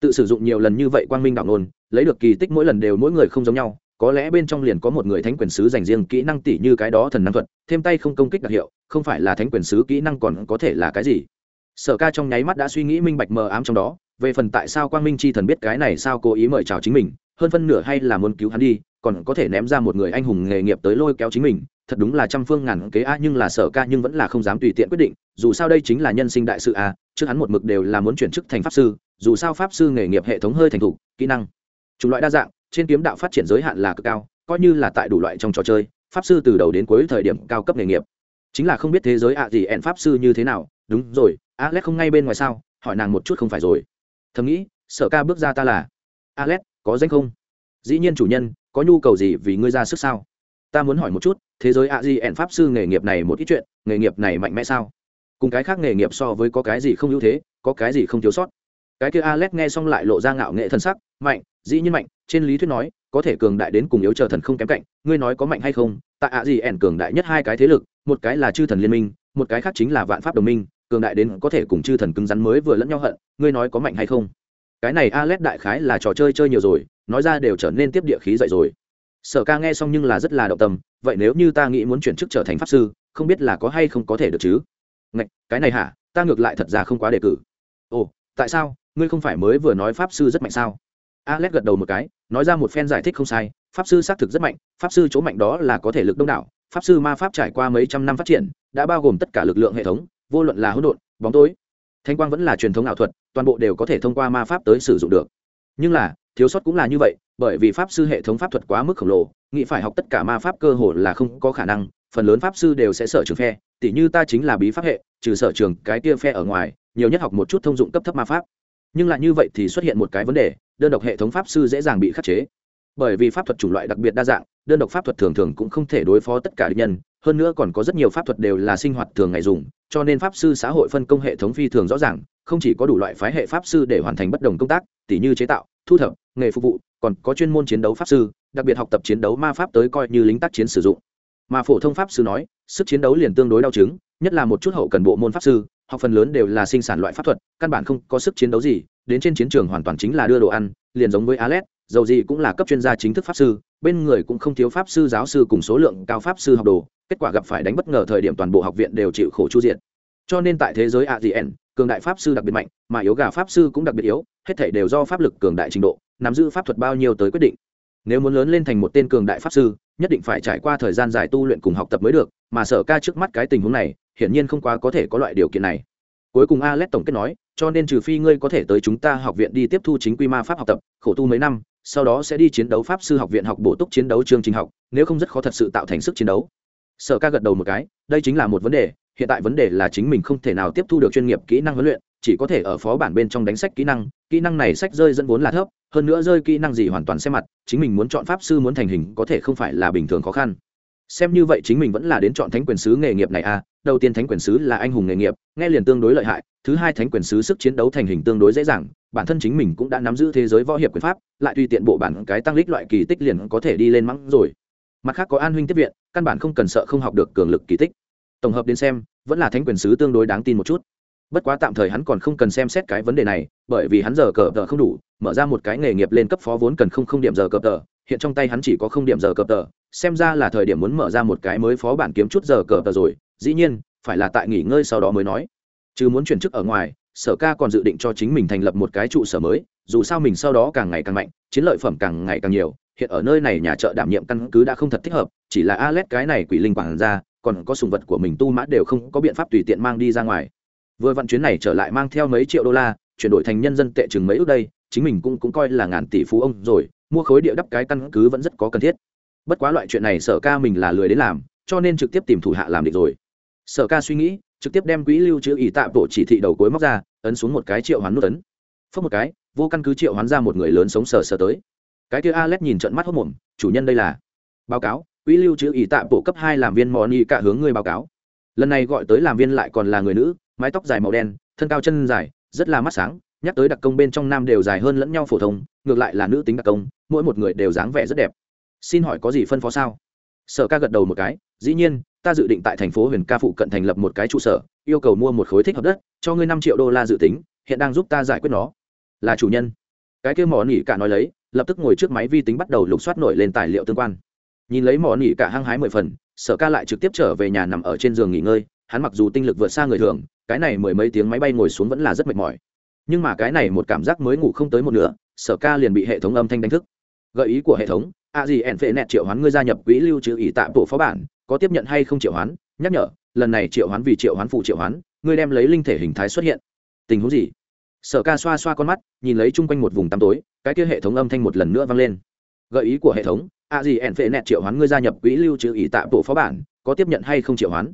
Tự sử dụng nhiều lần như vậy quang minh đạo nôn lấy được kỳ tích mỗi lần đều mỗi người không giống nhau, có lẽ bên trong liền có một người thánh quyền sứ dành riêng kỹ năng tỷ như cái đó thần năng thuật, thêm tay không công kích đặc hiệu, không phải là thánh quyền sứ kỹ năng còn có thể là cái gì? Sở ca trong nháy mắt đã suy nghĩ minh bạch mờ ám trong đó về phần tại sao quang minh chi thần biết cái này sao cố ý mời chào chính mình, hơn phân nửa hay là muốn cứu hắn đi, còn có thể ném ra một người anh hùng nghề nghiệp tới lôi kéo chính mình, thật đúng là trăm phương ngàn kế a nhưng là sở ca nhưng vẫn là không dám tùy tiện quyết định, dù sao đây chính là nhân sinh đại sự a trước hắn một mực đều là muốn chuyển chức thành pháp sư, dù sao pháp sư nghề nghiệp hệ thống hơi thành thục, kỹ năng, chủng loại đa dạng, trên kiếm đạo phát triển giới hạn là cực cao, coi như là tại đủ loại trong trò chơi, pháp sư từ đầu đến cuối thời điểm cao cấp nghề nghiệp. Chính là không biết thế giới ạ gì ẹn pháp sư như thế nào, đúng rồi a alex không ngay bên ngoài sao, hỏi nàng một chút không phải rồi thầm nghĩ, sở ca bước ra ta là. Alex, có danh không? Dĩ nhiên chủ nhân, có nhu cầu gì vì ngươi ra sức sao? Ta muốn hỏi một chút, thế giới a di ẹn pháp sư nghề nghiệp này một ít chuyện, nghề nghiệp này mạnh mẽ sao? Cùng cái khác nghề nghiệp so với có cái gì không ưu thế, có cái gì không thiếu sót? Cái kia alex nghe xong lại lộ ra ngạo nghệ thần sắc, mạnh, dĩ nhiên mạnh, trên lý thuyết nói, có thể cường đại đến cùng yếu chờ thần không kém cạnh, ngươi nói có mạnh hay không? Tại ạ gì ẻn cường đại nhất hai cái thế lực, một cái là chư thần liên minh, một cái khác chính là vạn pháp đồng minh cường đại đến có thể cùng chư thần cứng rắn mới vừa lẫn nhau hận ngươi nói có mạnh hay không? Cái này Alex đại khái là trò chơi chơi nhiều rồi nói ra đều trở nên tiếp địa khí dậy rồi. Sở ca nghe xong nhưng là rất là động tâm vậy nếu như ta nghĩ muốn chuyển chức trở thành pháp sư không biết là có hay không có thể được chứ? Ngạch, cái này hả? Ta ngược lại thật ra không quá đề cử. Ồ tại sao? Ngươi không phải mới vừa nói pháp sư rất mạnh sao? Alex gật đầu một cái nói ra một phen giải thích không sai pháp sư xác thực rất mạnh pháp sư chỗ mạnh đó là có thể lực đông đảo pháp sư ma pháp trải qua mấy trăm năm phát triển đã bao gồm tất cả lực lượng hệ thống vô luận là hỗn độn, bóng tối, thanh quang vẫn là truyền thống ảo thuật, toàn bộ đều có thể thông qua ma pháp tới sử dụng được. Nhưng là, thiếu sót cũng là như vậy, bởi vì pháp sư hệ thống pháp thuật quá mức khổng lồ, nghĩ phải học tất cả ma pháp cơ hồ là không có khả năng, phần lớn pháp sư đều sẽ sở trường phe, tỉ như ta chính là bí pháp hệ, trừ sở trường cái kia phe ở ngoài, nhiều nhất học một chút thông dụng cấp thấp ma pháp. Nhưng lại như vậy thì xuất hiện một cái vấn đề, đơn độc hệ thống pháp sư dễ dàng bị khắc chế bởi vì pháp thuật chủng loại đặc biệt đa dạng, đơn độc pháp thuật thường thường cũng không thể đối phó tất cả địch nhân, hơn nữa còn có rất nhiều pháp thuật đều là sinh hoạt thường ngày dùng, cho nên pháp sư xã hội phân công hệ thống phi thường rõ ràng, không chỉ có đủ loại phái hệ pháp sư để hoàn thành bất đồng công tác, tỉ như chế tạo, thu thập, nghề phục vụ, còn có chuyên môn chiến đấu pháp sư, đặc biệt học tập chiến đấu ma pháp tới coi như lính tác chiến sử dụng. Mà phổ thông pháp sư nói, sức chiến đấu liền tương đối đau chứng, nhất là một chút hậu cần bộ môn pháp sư, học phần lớn đều là sinh sản loại pháp thuật, căn bản không có sức chiến đấu gì, đến trên chiến trường hoàn toàn chính là đưa đồ ăn, liền giống với alet dầu gì cũng là cấp chuyên gia chính thức pháp sư, bên người cũng không thiếu pháp sư, giáo sư cùng số lượng cao pháp sư học đồ, kết quả gặp phải đánh bất ngờ thời điểm toàn bộ học viện đều chịu khổ chu diện cho nên tại thế giới adn cường đại pháp sư đặc biệt mạnh, mà yếu gà pháp sư cũng đặc biệt yếu, hết thể đều do pháp lực cường đại trình độ, nắm giữ pháp thuật bao nhiêu tới quyết định. Nếu muốn lớn lên thành một tên cường đại pháp sư, nhất định phải trải qua thời gian dài tu luyện cùng học tập mới được, mà sở ca trước mắt cái tình huống này, hiển nhiên không quá có thể có loại điều kiện này. Cuối cùng Alet tổng kết nói, cho nên trừ phi ngươi có thể tới chúng ta học viện đi tiếp thu chính quy ma pháp học tập, khổ tu mấy năm sau đó sẽ đi chiến đấu pháp sư học viện học bổ túc chiến đấu chương trình học, nếu không rất khó thật sự tạo thành sức chiến đấu. Sở ca gật đầu một cái, đây chính là một vấn đề, hiện tại vấn đề là chính mình không thể nào tiếp thu được chuyên nghiệp kỹ năng huấn luyện, chỉ có thể ở phó bản bên trong đánh sách kỹ năng kỹ năng này sách rơi dẫn vốn là thấp, hơn nữa rơi kỹ năng gì hoàn toàn xem mặt, chính mình muốn chọn pháp sư muốn thành hình có thể không phải là bình thường khó khăn. Xem như vậy chính mình vẫn là đến chọn thánh quyền sứ nghề nghiệp này à đầu tiên thánh quyền sứ là anh hùng nghề nghiệp, nghe liền tương đối lợi hại thứ hai thánh quyền sứ sức chiến đấu thành hình tương đối dễ dàng, bản thân chính mình cũng đã nắm giữ thế giới võ hiệp quyền pháp, lại tùy tiện bộ bản cái tăng lích loại kỳ tích liền có thể đi lên mắng rồi. Mặt khác có an huynh tiếp viện, căn bản không cần sợ không học được cường lực kỳ tích. Tổng hợp đến xem, vẫn là thánh quyền sứ tương đối đáng tin một chút. Bất quá tạm thời hắn còn không cần xem xét cái vấn đề này, bởi vì hắn giờ cờ tờ không đủ, mở ra một cái nghề nghiệp lên cấp phó vốn cần không không điểm giờ cờ tờ, hiện trong tay hắn chỉ có không điểm giờ cờ tờ, xem ra là thời điểm muốn mở ra một cái mới phó bản kiếm chút giờ cờ tờ rồi, dĩ nhiên, phải là tại nghỉ ngơi sau đó mới nói chứ muốn chuyển chức ở ngoài, sở ca còn dự định cho chính mình thành lập một cái trụ sở mới, dù sao mình sau đó càng ngày càng mạnh, chiến lợi phẩm càng ngày càng nhiều, hiện ở nơi này nhà chợ đảm nhiệm căn cứ đã không thật thích hợp, chỉ là Alex cái này quỷ linh quảng ra còn có sùng vật của mình tu mã đều không có biện pháp tùy tiện mang đi ra ngoài. Vừa vận chuyến này trở lại mang theo mấy triệu đô la, chuyển đổi thành nhân dân tệ chừng mấy ước đây, chính mình cũng cũng coi là ngàn tỷ phú ông rồi, mua khối địa đắp cái căn cứ vẫn rất có cần thiết. Bất quá loại chuyện này sở ca mình là lười đến làm, cho nên trực tiếp tìm thủ hạ làm định rồi sở ca suy nghĩ, trực tiếp đem quỹ lưu trữ ỷ tạm bộ chỉ thị đầu cuối móc ra, ấn xuống một cái triệu hoán nút ấn. Phớt một cái, vô căn cứ triệu hoán ra một người lớn sống sờ sờ tới. Cái kia alex nhìn trận mắt hốc mồm, chủ nhân đây là? Báo cáo, quỹ lưu trữ ỷ tạm bộ cấp hai làm viên mò ni cả hướng ngươi báo cáo. Lần này gọi tới làm viên lại còn là người nữ, mái tóc dài màu đen, thân cao chân dài, rất là mắt sáng, nhắc tới đặc công bên trong nam đều dài hơn lẫn nhau phổ thông, ngược lại là nữ tính đặc công, mỗi một người đều dáng vẻ rất đẹp. Xin hỏi có gì phân phó sao? Sở ca gật đầu một cái, dĩ nhiên ta dự định tại thành phố huyền ca phụ cận thành lập một cái trụ sở, yêu cầu mua một khối thích hợp đất, cho ngươi năm triệu đô la dự tính, hiện đang giúp ta giải quyết nó. Là chủ nhân. Cái kia mỏ nỉ cả nói lấy, lập tức ngồi trước máy vi tính bắt đầu lục soát nổi lên tài liệu tương quan. Nhìn lấy mỏ nỉ cả hăng hái mười phần, sở ca lại trực tiếp trở về nhà nằm ở trên giường nghỉ ngơi, hắn mặc dù tinh lực vượt xa người thường, cái này mười mấy tiếng máy bay ngồi xuống vẫn là rất mệt mỏi. Nhưng mà cái này một cảm giác mới ngủ không tới một nửa, sở ca liền bị hệ thống âm thanh đánh thức. Gợi ý của hệ thống, a gì ẻn phệ nẹt triệu hoán ngươi gia nhập quỹ lưu trữ ỷ tạ bộ phó bản có tiếp nhận hay không triệu hoán, nhắc nhở, lần này triệu hoán vì triệu hoán phụ triệu hoán, ngươi đem lấy linh thể hình thái xuất hiện. Tình huống gì? Sở ca xoa xoa con mắt, nhìn lấy chung quanh một vùng tăm tối, cái kia hệ thống âm thanh một lần nữa vang lên. Gợi ý của hệ thống, a gì ẻn phệ nẹt triệu hoán ngươi gia nhập quỹ lưu trữ ỷ tạ bộ phó bản, có tiếp nhận hay không triệu hoán?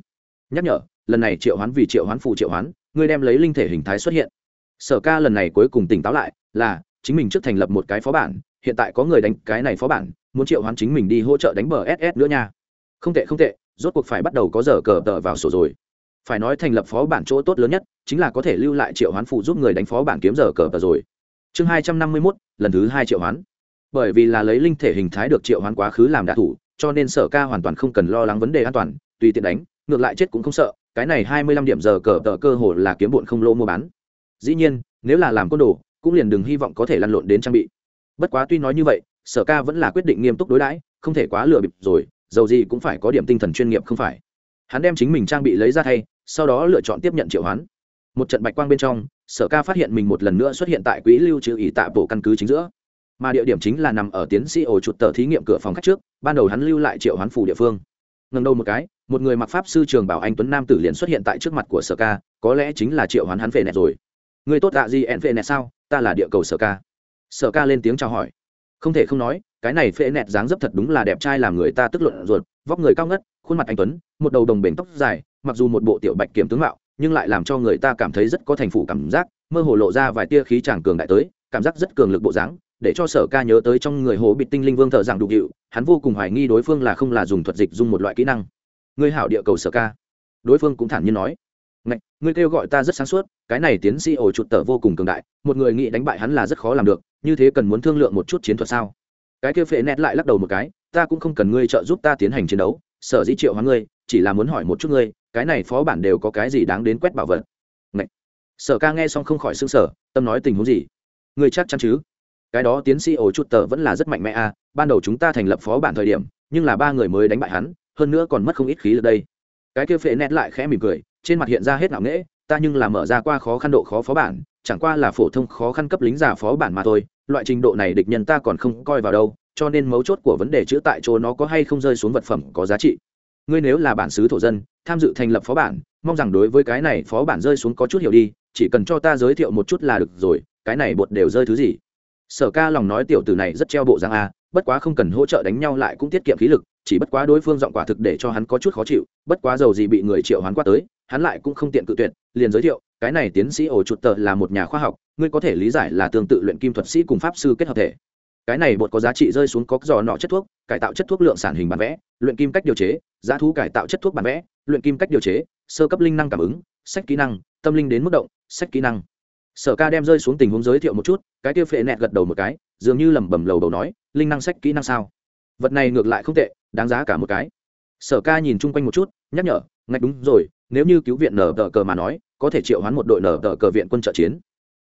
Nhắc nhở, lần này triệu hoán vì triệu hoán phụ triệu hoán, ngươi đem lấy linh thể hình thái xuất hiện. Sở ca lần này cuối cùng tỉnh táo lại, là, chính mình trước thành lập một cái phó bản, hiện tại có người đánh cái này phó bản, muốn triệu hoán chính mình đi hỗ trợ đánh bờ ss nữa nha không tệ không tệ, rốt cuộc phải bắt đầu có giờ cờ tờ vào sổ rồi. Phải nói thành lập phó bản chỗ tốt lớn nhất chính là có thể lưu lại triệu hoán phụ giúp người đánh phó bản kiếm giờ cờ tờ rồi. Chương hai trăm năm mươi mốt, lần thứ hai triệu hoán. Bởi vì là lấy linh thể hình thái được triệu hoán quá khứ làm đạ thủ, cho nên sở ca hoàn toàn không cần lo lắng vấn đề an toàn, tùy tiện đánh, ngược lại chết cũng không sợ, cái này hai mươi lăm điểm giờ cờ tờ cơ hồ là kiếm bụn không lỗ mua bán. Dĩ nhiên, nếu là làm côn đồ, cũng liền đừng hy vọng có thể lăn lộn đến trang bị. Bất quá tuy nói như vậy, sở ca vẫn là quyết định nghiêm túc đối đãi, không thể quá lừa bịp rồi dầu gì cũng phải có điểm tinh thần chuyên nghiệp không phải. Hắn đem chính mình trang bị lấy ra thay, sau đó lựa chọn tiếp nhận triệu hoán. Một trận bạch quang bên trong, sở ca phát hiện mình một lần nữa xuất hiện tại quỹ lưu trữ ỷ tạ bộ căn cứ chính giữa. Mà địa điểm chính là nằm ở tiến sĩ ổ chuột tờ thí nghiệm cửa phòng khách trước, ban đầu hắn lưu lại triệu hoán phủ địa phương. Ngần đầu một cái, một người mặc pháp sư trường bảo anh tuấn nam tử liền xuất hiện tại trước mặt của sở ca, có lẽ chính là triệu hoán hắn về nẹt rồi. Người tốt tạ gì ẹn về nẹt sao? Ta là địa cầu sở ca. Sở ca lên tiếng chào hỏi không thể không nói cái này phệ nẹt dáng dấp thật đúng là đẹp trai làm người ta tức luận ruột vóc người cao ngất khuôn mặt anh tuấn một đầu đồng bền tóc dài mặc dù một bộ tiểu bạch kiểm tướng mạo nhưng lại làm cho người ta cảm thấy rất có thành phủ cảm giác mơ hồ lộ ra vài tia khí tràng cường đại tới cảm giác rất cường lực bộ dáng để cho sở ca nhớ tới trong người hồ bị tinh linh vương thợ rằng đục hiệu hắn vô cùng hoài nghi đối phương là không là dùng thuật dịch dùng một loại kỹ năng. Ngươi hảo địa cầu sở ca. Đối phương cũng thản nhiên nói. Ngạch, ngươi kêu gọi ta rất sáng suốt, cái này tiến sĩ ổ chuột tở vô cùng cường đại, một người nghĩ đánh bại hắn là rất khó làm được, như thế cần muốn thương lượng một chút chiến thuật sao? Cái kia phệ nét lại lắc đầu một cái, ta cũng không cần ngươi trợ giúp ta tiến hành chiến đấu, sở dĩ triệu hóa ngươi, chỉ là muốn hỏi một chút ngươi, cái này phó bản đều có cái gì đáng đến quét bảo vật? Ngậy. Sở ca nghe xong không khỏi sững sờ, tâm nói tình huống gì? Ngươi chắc chắn chứ? Cái đó tiến sĩ ổ chút tờ vẫn là rất mạnh mẽ a, à, ban đầu chúng ta thành lập phó bản thời điểm, nhưng là ba người mới đánh bại hắn, hơn nữa còn mất không ít khí lực đây cái kia phệ nét lại khẽ mỉm cười trên mặt hiện ra hết ngạo nghễ ta nhưng là mở ra qua khó khăn độ khó phó bản chẳng qua là phổ thông khó khăn cấp lính giả phó bản mà thôi, loại trình độ này địch nhân ta còn không coi vào đâu, cho nên mấu chốt của vấn đề chữ tại chỗ nó có hay không rơi xuống vật phẩm có giá trị. Ngươi nếu là bản xứ thổ dân, tham dự thành lập phó bản, mong rằng đối với cái này phó bản rơi xuống có chút hiểu đi, chỉ cần cho ta giới thiệu một chút là được rồi, cái này bột đều rơi thứ gì? Sở ca lòng nói tiểu tử này rất treo bộ giang a, bất quá không cần hỗ trợ đánh nhau lại cũng tiết kiệm khí lực, chỉ bất quá đối phương giọng quả thực để cho hắn có chút khó chịu, bất quá dầu gì bị người triệu hoán qua tới, hắn lại cũng không tiện cự tuyệt, liền giới thiệu cái này tiến sĩ ổ chuột tờ là một nhà khoa học, ngươi có thể lý giải là tương tự luyện kim thuật sĩ cùng pháp sư kết hợp thể. Cái này bột có giá trị rơi xuống có giò nọ chất thuốc, cải tạo chất thuốc lượng sản hình bản vẽ, luyện kim cách điều chế, giá thú cải tạo chất thuốc bản vẽ, luyện kim cách điều chế, sơ cấp linh năng cảm ứng, sách kỹ năng, tâm linh đến mức động, sách kỹ năng. Sở ca đem rơi xuống tình huống giới thiệu một chút, cái tiêu phệ nẹt gật đầu một cái, dường như lẩm bẩm lầu đầu nói, linh năng sách kỹ năng sao? Vật này ngược lại không tệ, đáng giá cả một cái. Sở ca nhìn chung quanh một chút, nhắc nhở, ngạch đúng rồi, nếu như cứu viện nở tờ cờ mà nói có thể triệu hoán một đội nở tờ cờ viện quân trợ chiến.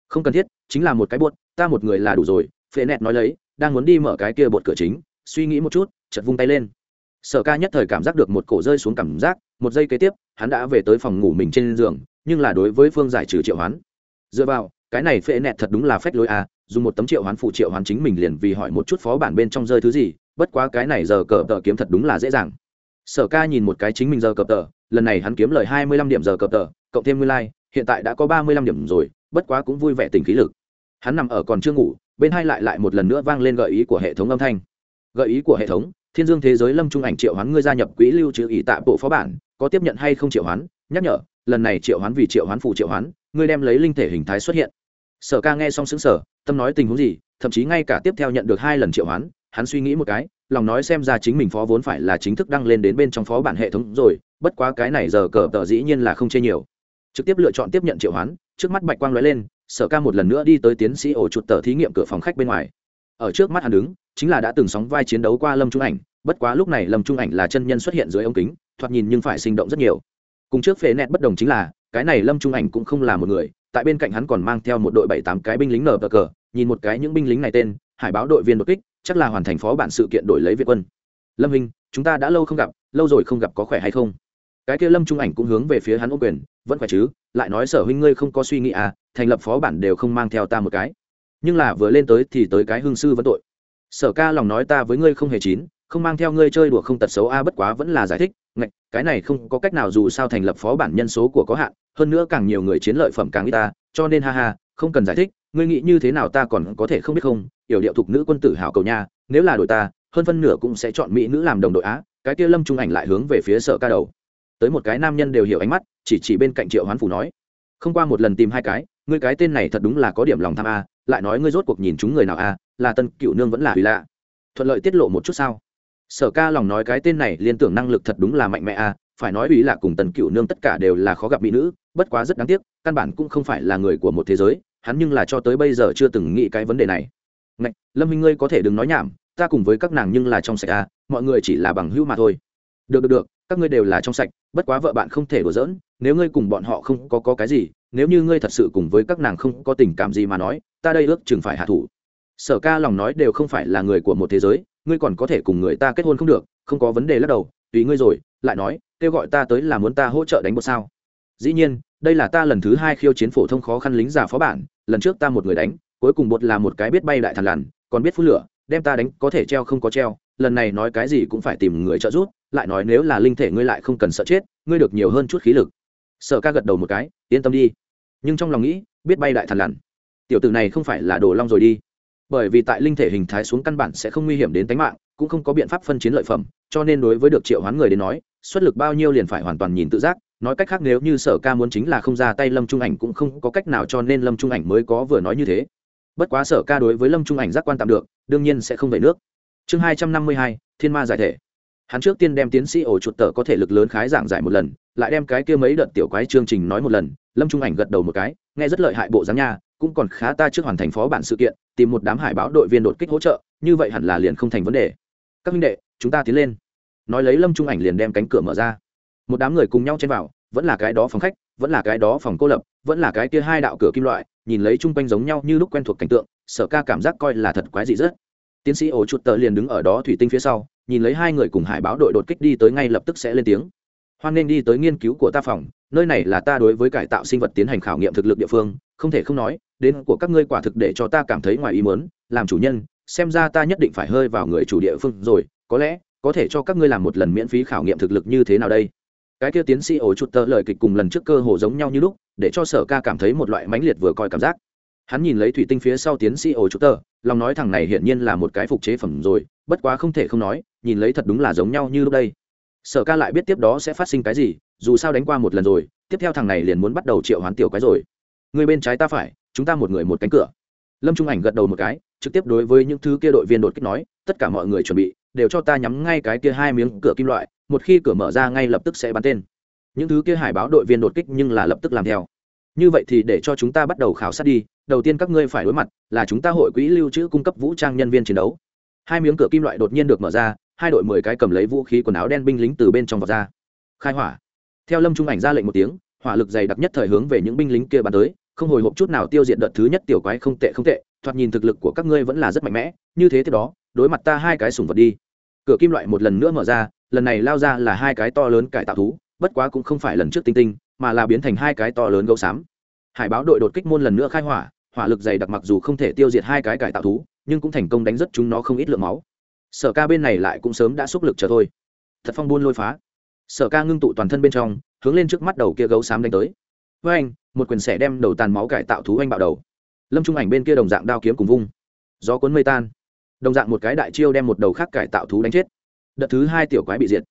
Không cần thiết, chính là một cái buốt ta một người là đủ rồi phệ nẹt nói lấy, đang muốn đi mở cái kia bột cửa chính, suy nghĩ một chút chật vung tay lên. Sở ca nhất thời cảm giác được một cổ rơi xuống cảm giác, một giây kế tiếp, hắn đã về tới phòng ngủ mình trên giường, nhưng là đối với phương giải trừ triệu hoán. Dựa vào, cái này phệ nẹt thật đúng là phách lối à dùng một tấm triệu hoán phụ triệu hoán chính mình liền vì hỏi một chút phó bản bên trong rơi thứ gì, bất quá cái này giờ cờ tờ kiếm thật đúng là dễ dàng. Sở ca nhìn một cái chính mình giờ cờ tờ lần này hắn kiếm lời hai mươi lăm điểm giờ cập tờ cộng thêm nguyên lai、like, hiện tại đã có ba mươi lăm điểm rồi bất quá cũng vui vẻ tình khí lực. Hắn nằm ở còn chưa ngủ bên hai lại lại một lần nữa vang lên gợi ý của hệ thống âm thanh. Gợi ý của hệ thống thiên dương thế giới lâm trung ảnh triệu hoán ngươi gia nhập quỹ lưu trữ ý tạ bộ phó bản có tiếp nhận hay không triệu hoán? Nhắc nhở lần này triệu hoán vì triệu hoán phụ triệu hoán ngươi đem lấy linh thể hình thái xuất hiện. Sở ca nghe xong xứng sở tâm nói tình huống gì thậm chí ngay cả tiếp theo nhận được hai lần triệu hoán hắn suy nghĩ một cái lòng nói xem ra chính mình phó vốn phải là chính thức đăng lên đến bên trong phó bản hệ thống rồi bất quá cái này giờ cờ tờ dĩ nhiên là không chê nhiều. Trực tiếp lựa chọn tiếp nhận triệu hoán, trước mắt bạch quang lóe lên, sở ca một lần nữa đi tới tiến sĩ ổ chuột tờ thí nghiệm cửa phòng khách bên ngoài. Ở trước mắt hắn đứng, chính là đã từng sóng vai chiến đấu qua lâm trung ảnh, bất quá lúc này lâm trung ảnh là chân nhân xuất hiện dưới ống kính, thoạt nhìn nhưng phải sinh động rất nhiều. Cùng trước phế nẹt bất đồng chính là, cái này lâm trung ảnh cũng không là một người, tại bên cạnh hắn còn mang theo một đội bảy tám cái binh lính nở cờ, nhìn một cái những binh lính này tên, hải báo đội viên đột kích, chắc là hoàn thành phó bản sự kiện đổi lấy việt quân. Lâm hình chúng ta đã lâu không gặp, lâu rồi không gặp có khỏe hay không? Cái kia lâm trung ảnh cũng hướng về phía hắn ô quyền, vẫn khỏe chứ? Lại nói sở huynh ngươi không có suy nghĩ à thành lập phó bản đều không mang theo ta một cái. Nhưng là vừa lên tới thì tới cái hương sư vẫn tội. Sở ca lòng nói ta với ngươi không hề chín, không mang theo ngươi chơi đùa không tật xấu a, bất quá vẫn là giải thích, ngạch, cái này không có cách nào dù sao thành lập phó bản nhân số của có hạn, hơn nữa càng nhiều người chiến lợi phẩm càng ít ta, cho nên ha ha, không cần giải thích, ngươi nghĩ như thế nào ta còn có thể không biết không, yểu điệu thục nữ quân tử hảo cầu nha, nếu là đội ta, hơn phân nửa cũng sẽ chọn mỹ nữ làm đồng đội á. Cái kia lâm trung ảnh lại hướng về phía sở ca đầu tới một cái nam nhân đều hiểu ánh mắt chỉ chỉ bên cạnh triệu hoán phủ nói không qua một lần tìm hai cái ngươi cái tên này thật đúng là có điểm lòng tham a lại nói ngươi rốt cuộc nhìn chúng người nào a là tân cựu nương vẫn là hủy lạ. Thuận lợi tiết lộ một chút sao? Sở ca lòng nói cái tên này liên tưởng năng lực thật đúng là mạnh mẽ a phải nói hủy lạ cùng tần cựu nương tất cả đều là khó gặp mỹ nữ bất quá rất đáng tiếc căn bản cũng không phải là người của một thế giới hắn nhưng là cho tới bây giờ chưa từng nghĩ cái vấn đề này. Ngạch, lâm minh ngươi có thể đừng nói nhảm ta cùng với các nàng nhưng là trong sạch a mọi người chỉ là bằng hữu mà thôi. Được được được các ngươi đều là trong sạch bất quá vợ bạn không thể đùa giỡn nếu ngươi cùng bọn họ không có, có cái gì nếu như ngươi thật sự cùng với các nàng không có tình cảm gì mà nói ta đây ước chừng phải hạ thủ. Sở ca lòng nói đều không phải là người của một thế giới ngươi còn có thể cùng người ta kết hôn không được không có vấn đề lắc đầu tùy ngươi rồi lại nói kêu gọi ta tới là muốn ta hỗ trợ đánh một sao. Dĩ nhiên đây là ta lần thứ hai khiêu chiến phổ thông khó khăn lính giả phó bản lần trước ta một người đánh cuối cùng bột là một cái biết bay đại thằn lằn còn biết phun lửa đem ta đánh có thể treo không có treo lần này nói cái gì cũng phải tìm người trợ giúp lại nói nếu là linh thể ngươi lại không cần sợ chết, ngươi được nhiều hơn chút khí lực. Sở ca gật đầu một cái, yên tâm đi. Nhưng trong lòng nghĩ, biết bay đại thằn lằn tiểu tử này không phải là đồ long rồi đi. Bởi vì tại linh thể hình thái xuống căn bản sẽ không nguy hiểm đến tính mạng, cũng không có biện pháp phân chiến lợi phẩm, cho nên đối với được triệu hoán người đến nói, xuất lực bao nhiêu liền phải hoàn toàn nhìn tự giác. Nói cách khác nếu như sở ca muốn chính là không ra tay lâm trung ảnh cũng không có cách nào cho nên lâm trung ảnh mới có vừa nói như thế. Bất quá sở ca đối với lâm trung ảnh giác quan tạm được, đương nhiên sẽ không về nước. Chương hai trăm năm mươi hai, thiên ma giải thể hắn trước tiên đem tiến sĩ ổ chuột tờ có thể lực lớn khái giảng giải một lần, lại đem cái kia mấy đợt tiểu quái chương trình nói một lần, lâm trung ảnh gật đầu một cái, nghe rất lợi hại bộ dáng nha, cũng còn khá ta trước hoàn thành phó bản sự kiện, tìm một đám hải báo đội viên đột kích hỗ trợ, như vậy hẳn là liền không thành vấn đề. Các minh đệ, chúng ta tiến lên. Nói lấy lâm trung ảnh liền đem cánh cửa mở ra. Một đám người cùng nhau chen vào, vẫn là cái đó phòng khách, vẫn là cái đó phòng cô lập, vẫn là cái kia hai đạo cửa kim loại, nhìn lấy chung quanh giống nhau như lúc quen thuộc cảnh tượng, sở ca cảm giác coi là thật quái dị rất. Tiến sĩ ổ chuột tờ liền đứng ở đó thủy tinh phía sau nhìn lấy hai người cùng hải báo đội đột kích đi tới ngay lập tức sẽ lên tiếng. Hoan nên đi tới nghiên cứu của ta phòng, nơi này là ta đối với cải tạo sinh vật tiến hành khảo nghiệm thực lực địa phương, không thể không nói, đến của các ngươi quả thực để cho ta cảm thấy ngoài ý muốn, làm chủ nhân, xem ra ta nhất định phải hơi vào người chủ địa phương rồi, có lẽ, có thể cho các ngươi làm một lần miễn phí khảo nghiệm thực lực như thế nào đây? Cái kia tiến sĩ ổ chuột tờ lời kịch cùng lần trước cơ hồ giống nhau như lúc, để cho sở ca cảm thấy một loại mãnh liệt vừa coi cảm giác. Hắn nhìn lấy thủy tinh phía sau tiến sĩ ổ chuột tờ, lòng nói thằng này hiển nhiên là một cái phục chế phẩm rồi, bất quá không thể không nói nhìn lấy thật đúng là giống nhau như lúc đây. Sở ca lại biết tiếp đó sẽ phát sinh cái gì, dù sao đánh qua một lần rồi, tiếp theo thằng này liền muốn bắt đầu triệu hoán tiểu quái rồi. Người bên trái ta phải, chúng ta một người một cánh cửa. Lâm trung ảnh gật đầu một cái, trực tiếp đối với những thứ kia đội viên đột kích nói, tất cả mọi người chuẩn bị, đều cho ta nhắm ngay cái kia hai miếng cửa kim loại, một khi cửa mở ra ngay lập tức sẽ bắn tên. Những thứ kia hải báo đội viên đột kích nhưng là lập tức làm theo. Như vậy thì để cho chúng ta bắt đầu khảo sát đi, đầu tiên các ngươi phải đối mặt là chúng ta hội quỹ lưu trữ cung cấp vũ trang nhân viên chiến đấu. Hai miếng cửa kim loại đột nhiên được mở ra hai đội mười cái cầm lấy vũ khí quần áo đen binh lính từ bên trong vào ra. Khai hỏa. Theo lâm trung ảnh ra lệnh một tiếng, hỏa lực dày đặc nhất thời hướng về những binh lính kia bắn tới, không hồi hộp chút nào tiêu diệt đợt thứ nhất tiểu quái không tệ không tệ, thoạt nhìn thực lực của các ngươi vẫn là rất mạnh mẽ, như thế thế đó, đối mặt ta hai cái sùng vật đi. Cửa kim loại một lần nữa mở ra, lần này lao ra là hai cái to lớn cải tạo thú, bất quá cũng không phải lần trước tinh tinh, mà là biến thành hai cái to lớn gấu xám. Hải báo đội đột kích môn lần nữa khai hỏa hỏa lực dày đặc mặc dù không thể tiêu diệt hai cái cải tạo thú, nhưng cũng thành công đánh rất chúng nó không ít lượng máu sở ca bên này lại cũng sớm đã xúc lực chờ thôi. Thật phong buôn lôi phá. Sở ca ngưng tụ toàn thân bên trong, hướng lên trước mắt đầu kia gấu xám đánh tới. Với anh, một quyền sẻ đem đầu tàn máu cải tạo thú anh bạo đầu. Lâm trung ảnh bên kia đồng dạng đao kiếm cùng vung. Gió cuốn mây tan. Đồng dạng một cái đại chiêu đem một đầu khác cải tạo thú đánh chết. Đợt thứ hai tiểu quái bị diệt.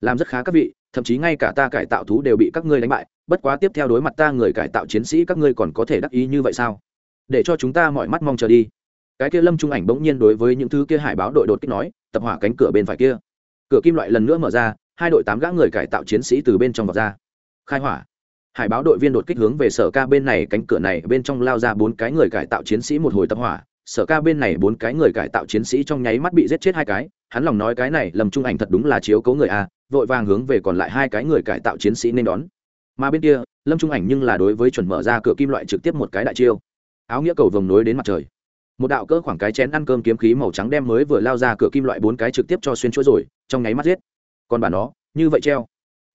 Làm rất khá các vị, thậm chí ngay cả ta cải tạo thú đều bị các ngươi đánh bại, bất quá tiếp theo đối mặt ta người cải tạo chiến sĩ các ngươi còn có thể đắc ý như vậy sao? Để cho chúng ta mọi mắt mong chờ đi cái kia lâm trung ảnh bỗng nhiên đối với những thứ kia hải báo đội đột kích nói, tập hỏa cánh cửa bên phải kia. Cửa kim loại lần nữa mở ra, hai đội tám gã người cải tạo chiến sĩ từ bên trong vào ra. Khai hỏa. Hải báo đội viên đột kích hướng về sở ca bên này, cánh cửa này bên trong lao ra bốn cái người cải tạo chiến sĩ một hồi tập hỏa. Sở ca bên này bốn cái người cải tạo chiến sĩ trong nháy mắt bị giết chết hai cái. Hắn lòng nói cái này lầm trung ảnh thật đúng là chiếu cấu người a, vội vàng hướng về còn lại hai cái người cải tạo chiến sĩ nên đón. Mà bên kia, lâm trung ảnh nhưng là đối với chuẩn mở ra cửa kim loại trực tiếp một cái đại chiêu. Áo nghĩa cầu vồng nối đến mặt trời một đạo cỡ khoảng cái chén ăn cơm kiếm khí màu trắng đem mới vừa lao ra cửa kim loại bốn cái trực tiếp cho xuyên chuỗi rồi, trong nháy mắt giết. Còn bà nó, như vậy treo.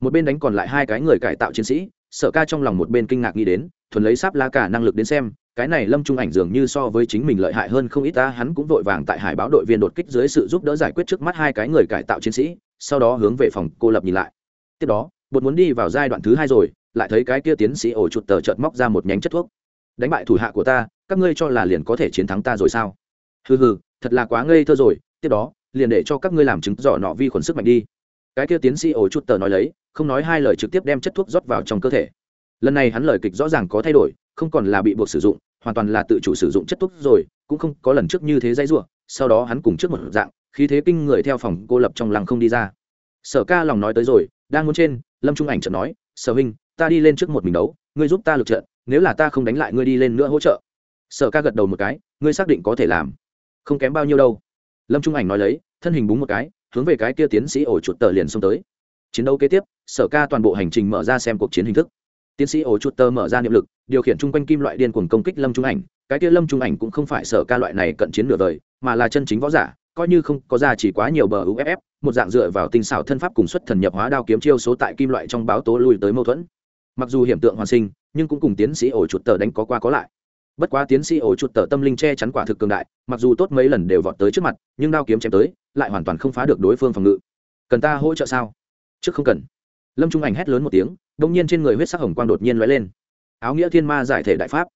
Một bên đánh còn lại hai cái người cải tạo chiến sĩ, sở ca trong lòng một bên kinh ngạc nghĩ đến, thuần lấy sáp la cả năng lực đến xem, cái này lâm trung ảnh dường như so với chính mình lợi hại hơn không ít ta, hắn cũng vội vàng tại hải báo đội viên đột kích dưới sự giúp đỡ giải quyết trước mắt hai cái người cải tạo chiến sĩ, sau đó hướng về phòng cô lập nhìn lại. Tiếp đó, bột muốn đi vào giai đoạn thứ hai rồi, lại thấy cái kia tiến sĩ ổ chuột tờ trợt móc ra một nhánh chất thuốc. Đánh bại thủ hạ của ta các ngươi cho là liền có thể chiến thắng ta rồi sao? Hừ hừ, thật là quá ngây thơ rồi, tiếp đó, liền để cho các ngươi làm chứng dò nọ vi khuẩn sức mạnh đi. Cái kia tiến sĩ ổ chút tờ nói lấy, không nói hai lời trực tiếp đem chất thuốc rót vào trong cơ thể. Lần này hắn lời kịch rõ ràng có thay đổi, không còn là bị buộc sử dụng, hoàn toàn là tự chủ sử dụng chất thuốc rồi, cũng không có lần trước như thế dãy ruộng, sau đó hắn cùng trước một dạng, khí thế kinh người theo phòng cô lập trong làng không đi ra. Sở ca lòng nói tới rồi, đang muốn trên, lâm trung ảnh chợt nói, sở huynh, ta đi lên trước một mình đấu, ngươi giúp ta lực trận, nếu là ta không đánh lại ngươi đi lên nữa hỗ trợ sở ca gật đầu một cái, ngươi xác định có thể làm. Không kém bao nhiêu đâu. Lâm trung ảnh nói lấy, thân hình búng một cái, hướng về cái kia tiến sĩ ổ chuột tờ liền xông tới. Chiến đấu kế tiếp, sở ca toàn bộ hành trình mở ra xem cuộc chiến hình thức. Tiến sĩ ổ chuột tờ mở ra niệm lực, điều khiển chung quanh kim loại điên cuồng công kích lâm trung ảnh. Cái kia lâm trung ảnh cũng không phải sở ca loại này cận chiến nửa đời, mà là chân chính võ giả, coi như không có ra chỉ quá nhiều bờ uff một dạng dựa vào tinh xảo thân pháp cùng xuất thần nhập hóa đao kiếm chiêu số tại kim loại trong báo tố lui tới mâu thuẫn. Mặc dù hiểm tượng hoàn sinh, nhưng cũng cùng tiến sĩ ổ chuột tờ đánh có qua có lại bất quá tiến sĩ ổ chuột tờ tâm linh che chắn quả thực cường đại, mặc dù tốt mấy lần đều vọt tới trước mặt, nhưng đao kiếm chém tới, lại hoàn toàn không phá được đối phương phòng ngự. Cần ta hỗ trợ sao? Trước không cần. Lâm trung ảnh hét lớn một tiếng, đông nhiên trên người huyết sắc hồng quang đột nhiên lóe lên. Áo nghĩa thiên ma giải thể đại pháp.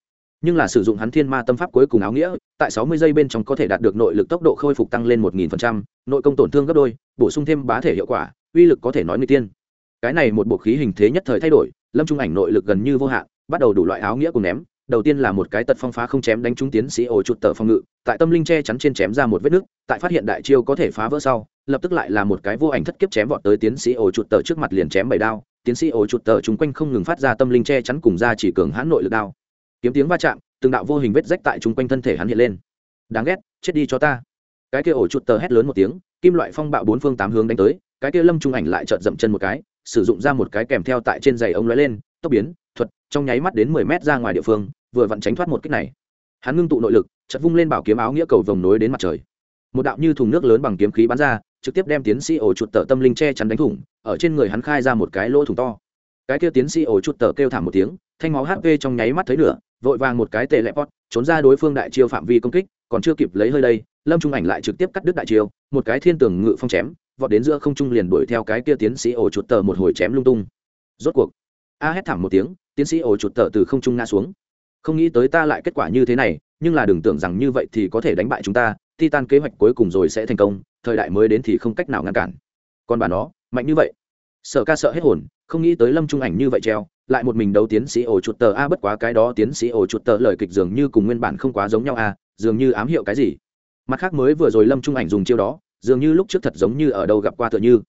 Nhưng là sử dụng hắn thiên ma tâm pháp cuối cùng áo nghĩa, tại sáu mươi giây bên trong có thể đạt được nội lực tốc độ khôi phục tăng lên một nghìn phần trăm, nội công tổn thương gấp đôi, bổ sung thêm bá thể hiệu quả, uy lực có thể nói người tiên. Cái này một bộ khí hình thế nhất thời thay đổi, lâm trung ảnh nội lực gần như vô hạn, bắt đầu đủ loại áo nghĩa cùng ném đầu tiên là một cái tật phong phá không chém đánh trúng tiến sĩ ổ chuột tờ phong ngự, tại tâm linh che chắn trên chém ra một vết nứt, tại phát hiện đại chiêu có thể phá vỡ sau, lập tức lại là một cái vô ảnh thất kiếp chém vọt tới tiến sĩ ổ chuột tờ trước mặt liền chém bảy đao, tiến sĩ ổ chuột tờ chung quanh không ngừng phát ra tâm linh che chắn cùng ra chỉ cường hãn nội lực đao. Kiếm tiếng va chạm, từng đạo vô hình vết rách tại chung quanh thân thể hắn hiện lên. Đáng ghét, chết đi cho ta. Cái kia ổ chuột tờ hét lớn một tiếng, kim loại phong bạo bốn phương tám hướng đánh tới, cái kia lâm trung ảnh lại trợn dậm chân một cái, sử dụng ra một cái kèm theo tại trên giày ông lóe lên, tốc biến, thuật, trong nháy mắt đến mười mét ra ngoài địa phương vừa vặn tránh thoát một kích này. Hắn ngưng tụ nội lực chật vung lên bảo kiếm áo nghĩa cầu vồng nối đến mặt trời. Một đạo như thùng nước lớn bằng kiếm khí bắn ra, trực tiếp đem tiến sĩ ổ chuột tờ tâm linh che chắn đánh thủng, ở trên người hắn khai ra một cái lỗ thủng to. Cái kia tiến sĩ ổ chuột tờ kêu thảm một tiếng, thanh máu hp trong nháy mắt thấy nửa, vội vàng một cái tệ lẹ pot, trốn ra đối phương đại chiêu phạm vi công kích, còn chưa kịp lấy hơi đây, lâm trung ảnh lại trực tiếp cắt đứt đại chiêu, một cái thiên tường ngự phong chém, vọt đến giữa không trung liền đuổi theo cái kia tiến sĩ ổ chuột tờ một hồi chém lung tung. Rốt cuộc, a hét thảm một tiếng, tiến sĩ ổ chuột tờ từ không trung ngã xuống không nghĩ tới ta lại kết quả như thế này, nhưng là đừng tưởng rằng như vậy thì có thể đánh bại chúng ta, titan kế hoạch cuối cùng rồi sẽ thành công, thời đại mới đến thì không cách nào ngăn cản. Còn bà nó, mạnh như vậy. Sở ca sợ hết hồn, không nghĩ tới lâm trung ảnh như vậy treo, lại một mình đấu tiến sĩ ổ chuột tờ. A, bất quá cái đó tiến sĩ ổ chuột tờ lời kịch dường như cùng nguyên bản không quá giống nhau a, dường như ám hiệu cái gì. Mặt khác mới vừa rồi lâm trung ảnh dùng chiêu đó, dường như lúc trước thật giống như ở đâu gặp qua tựa như.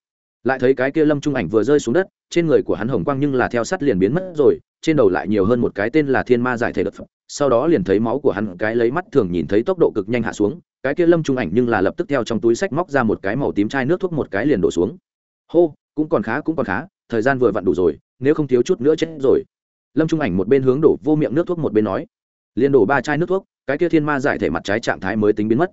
Lại thấy cái kia lâm trung ảnh vừa rơi xuống đất, trên người của hắn hồng quang nhưng là theo sắt liền biến mất rồi trên đầu lại nhiều hơn một cái tên là thiên ma giải thể đợt sau đó liền thấy máu của hắn, cái lấy mắt thường nhìn thấy tốc độ cực nhanh hạ xuống, cái kia lâm trung ảnh nhưng là lập tức theo trong túi sách móc ra một cái màu tím chai nước thuốc một cái liền đổ xuống. Hô, cũng còn khá, cũng còn khá, thời gian vừa vặn đủ rồi, nếu không thiếu chút nữa chết rồi. Lâm trung ảnh một bên hướng đổ vô miệng nước thuốc một bên nói. Liền đổ ba chai nước thuốc, cái kia thiên ma giải thể mặt trái trạng thái mới tính biến mất.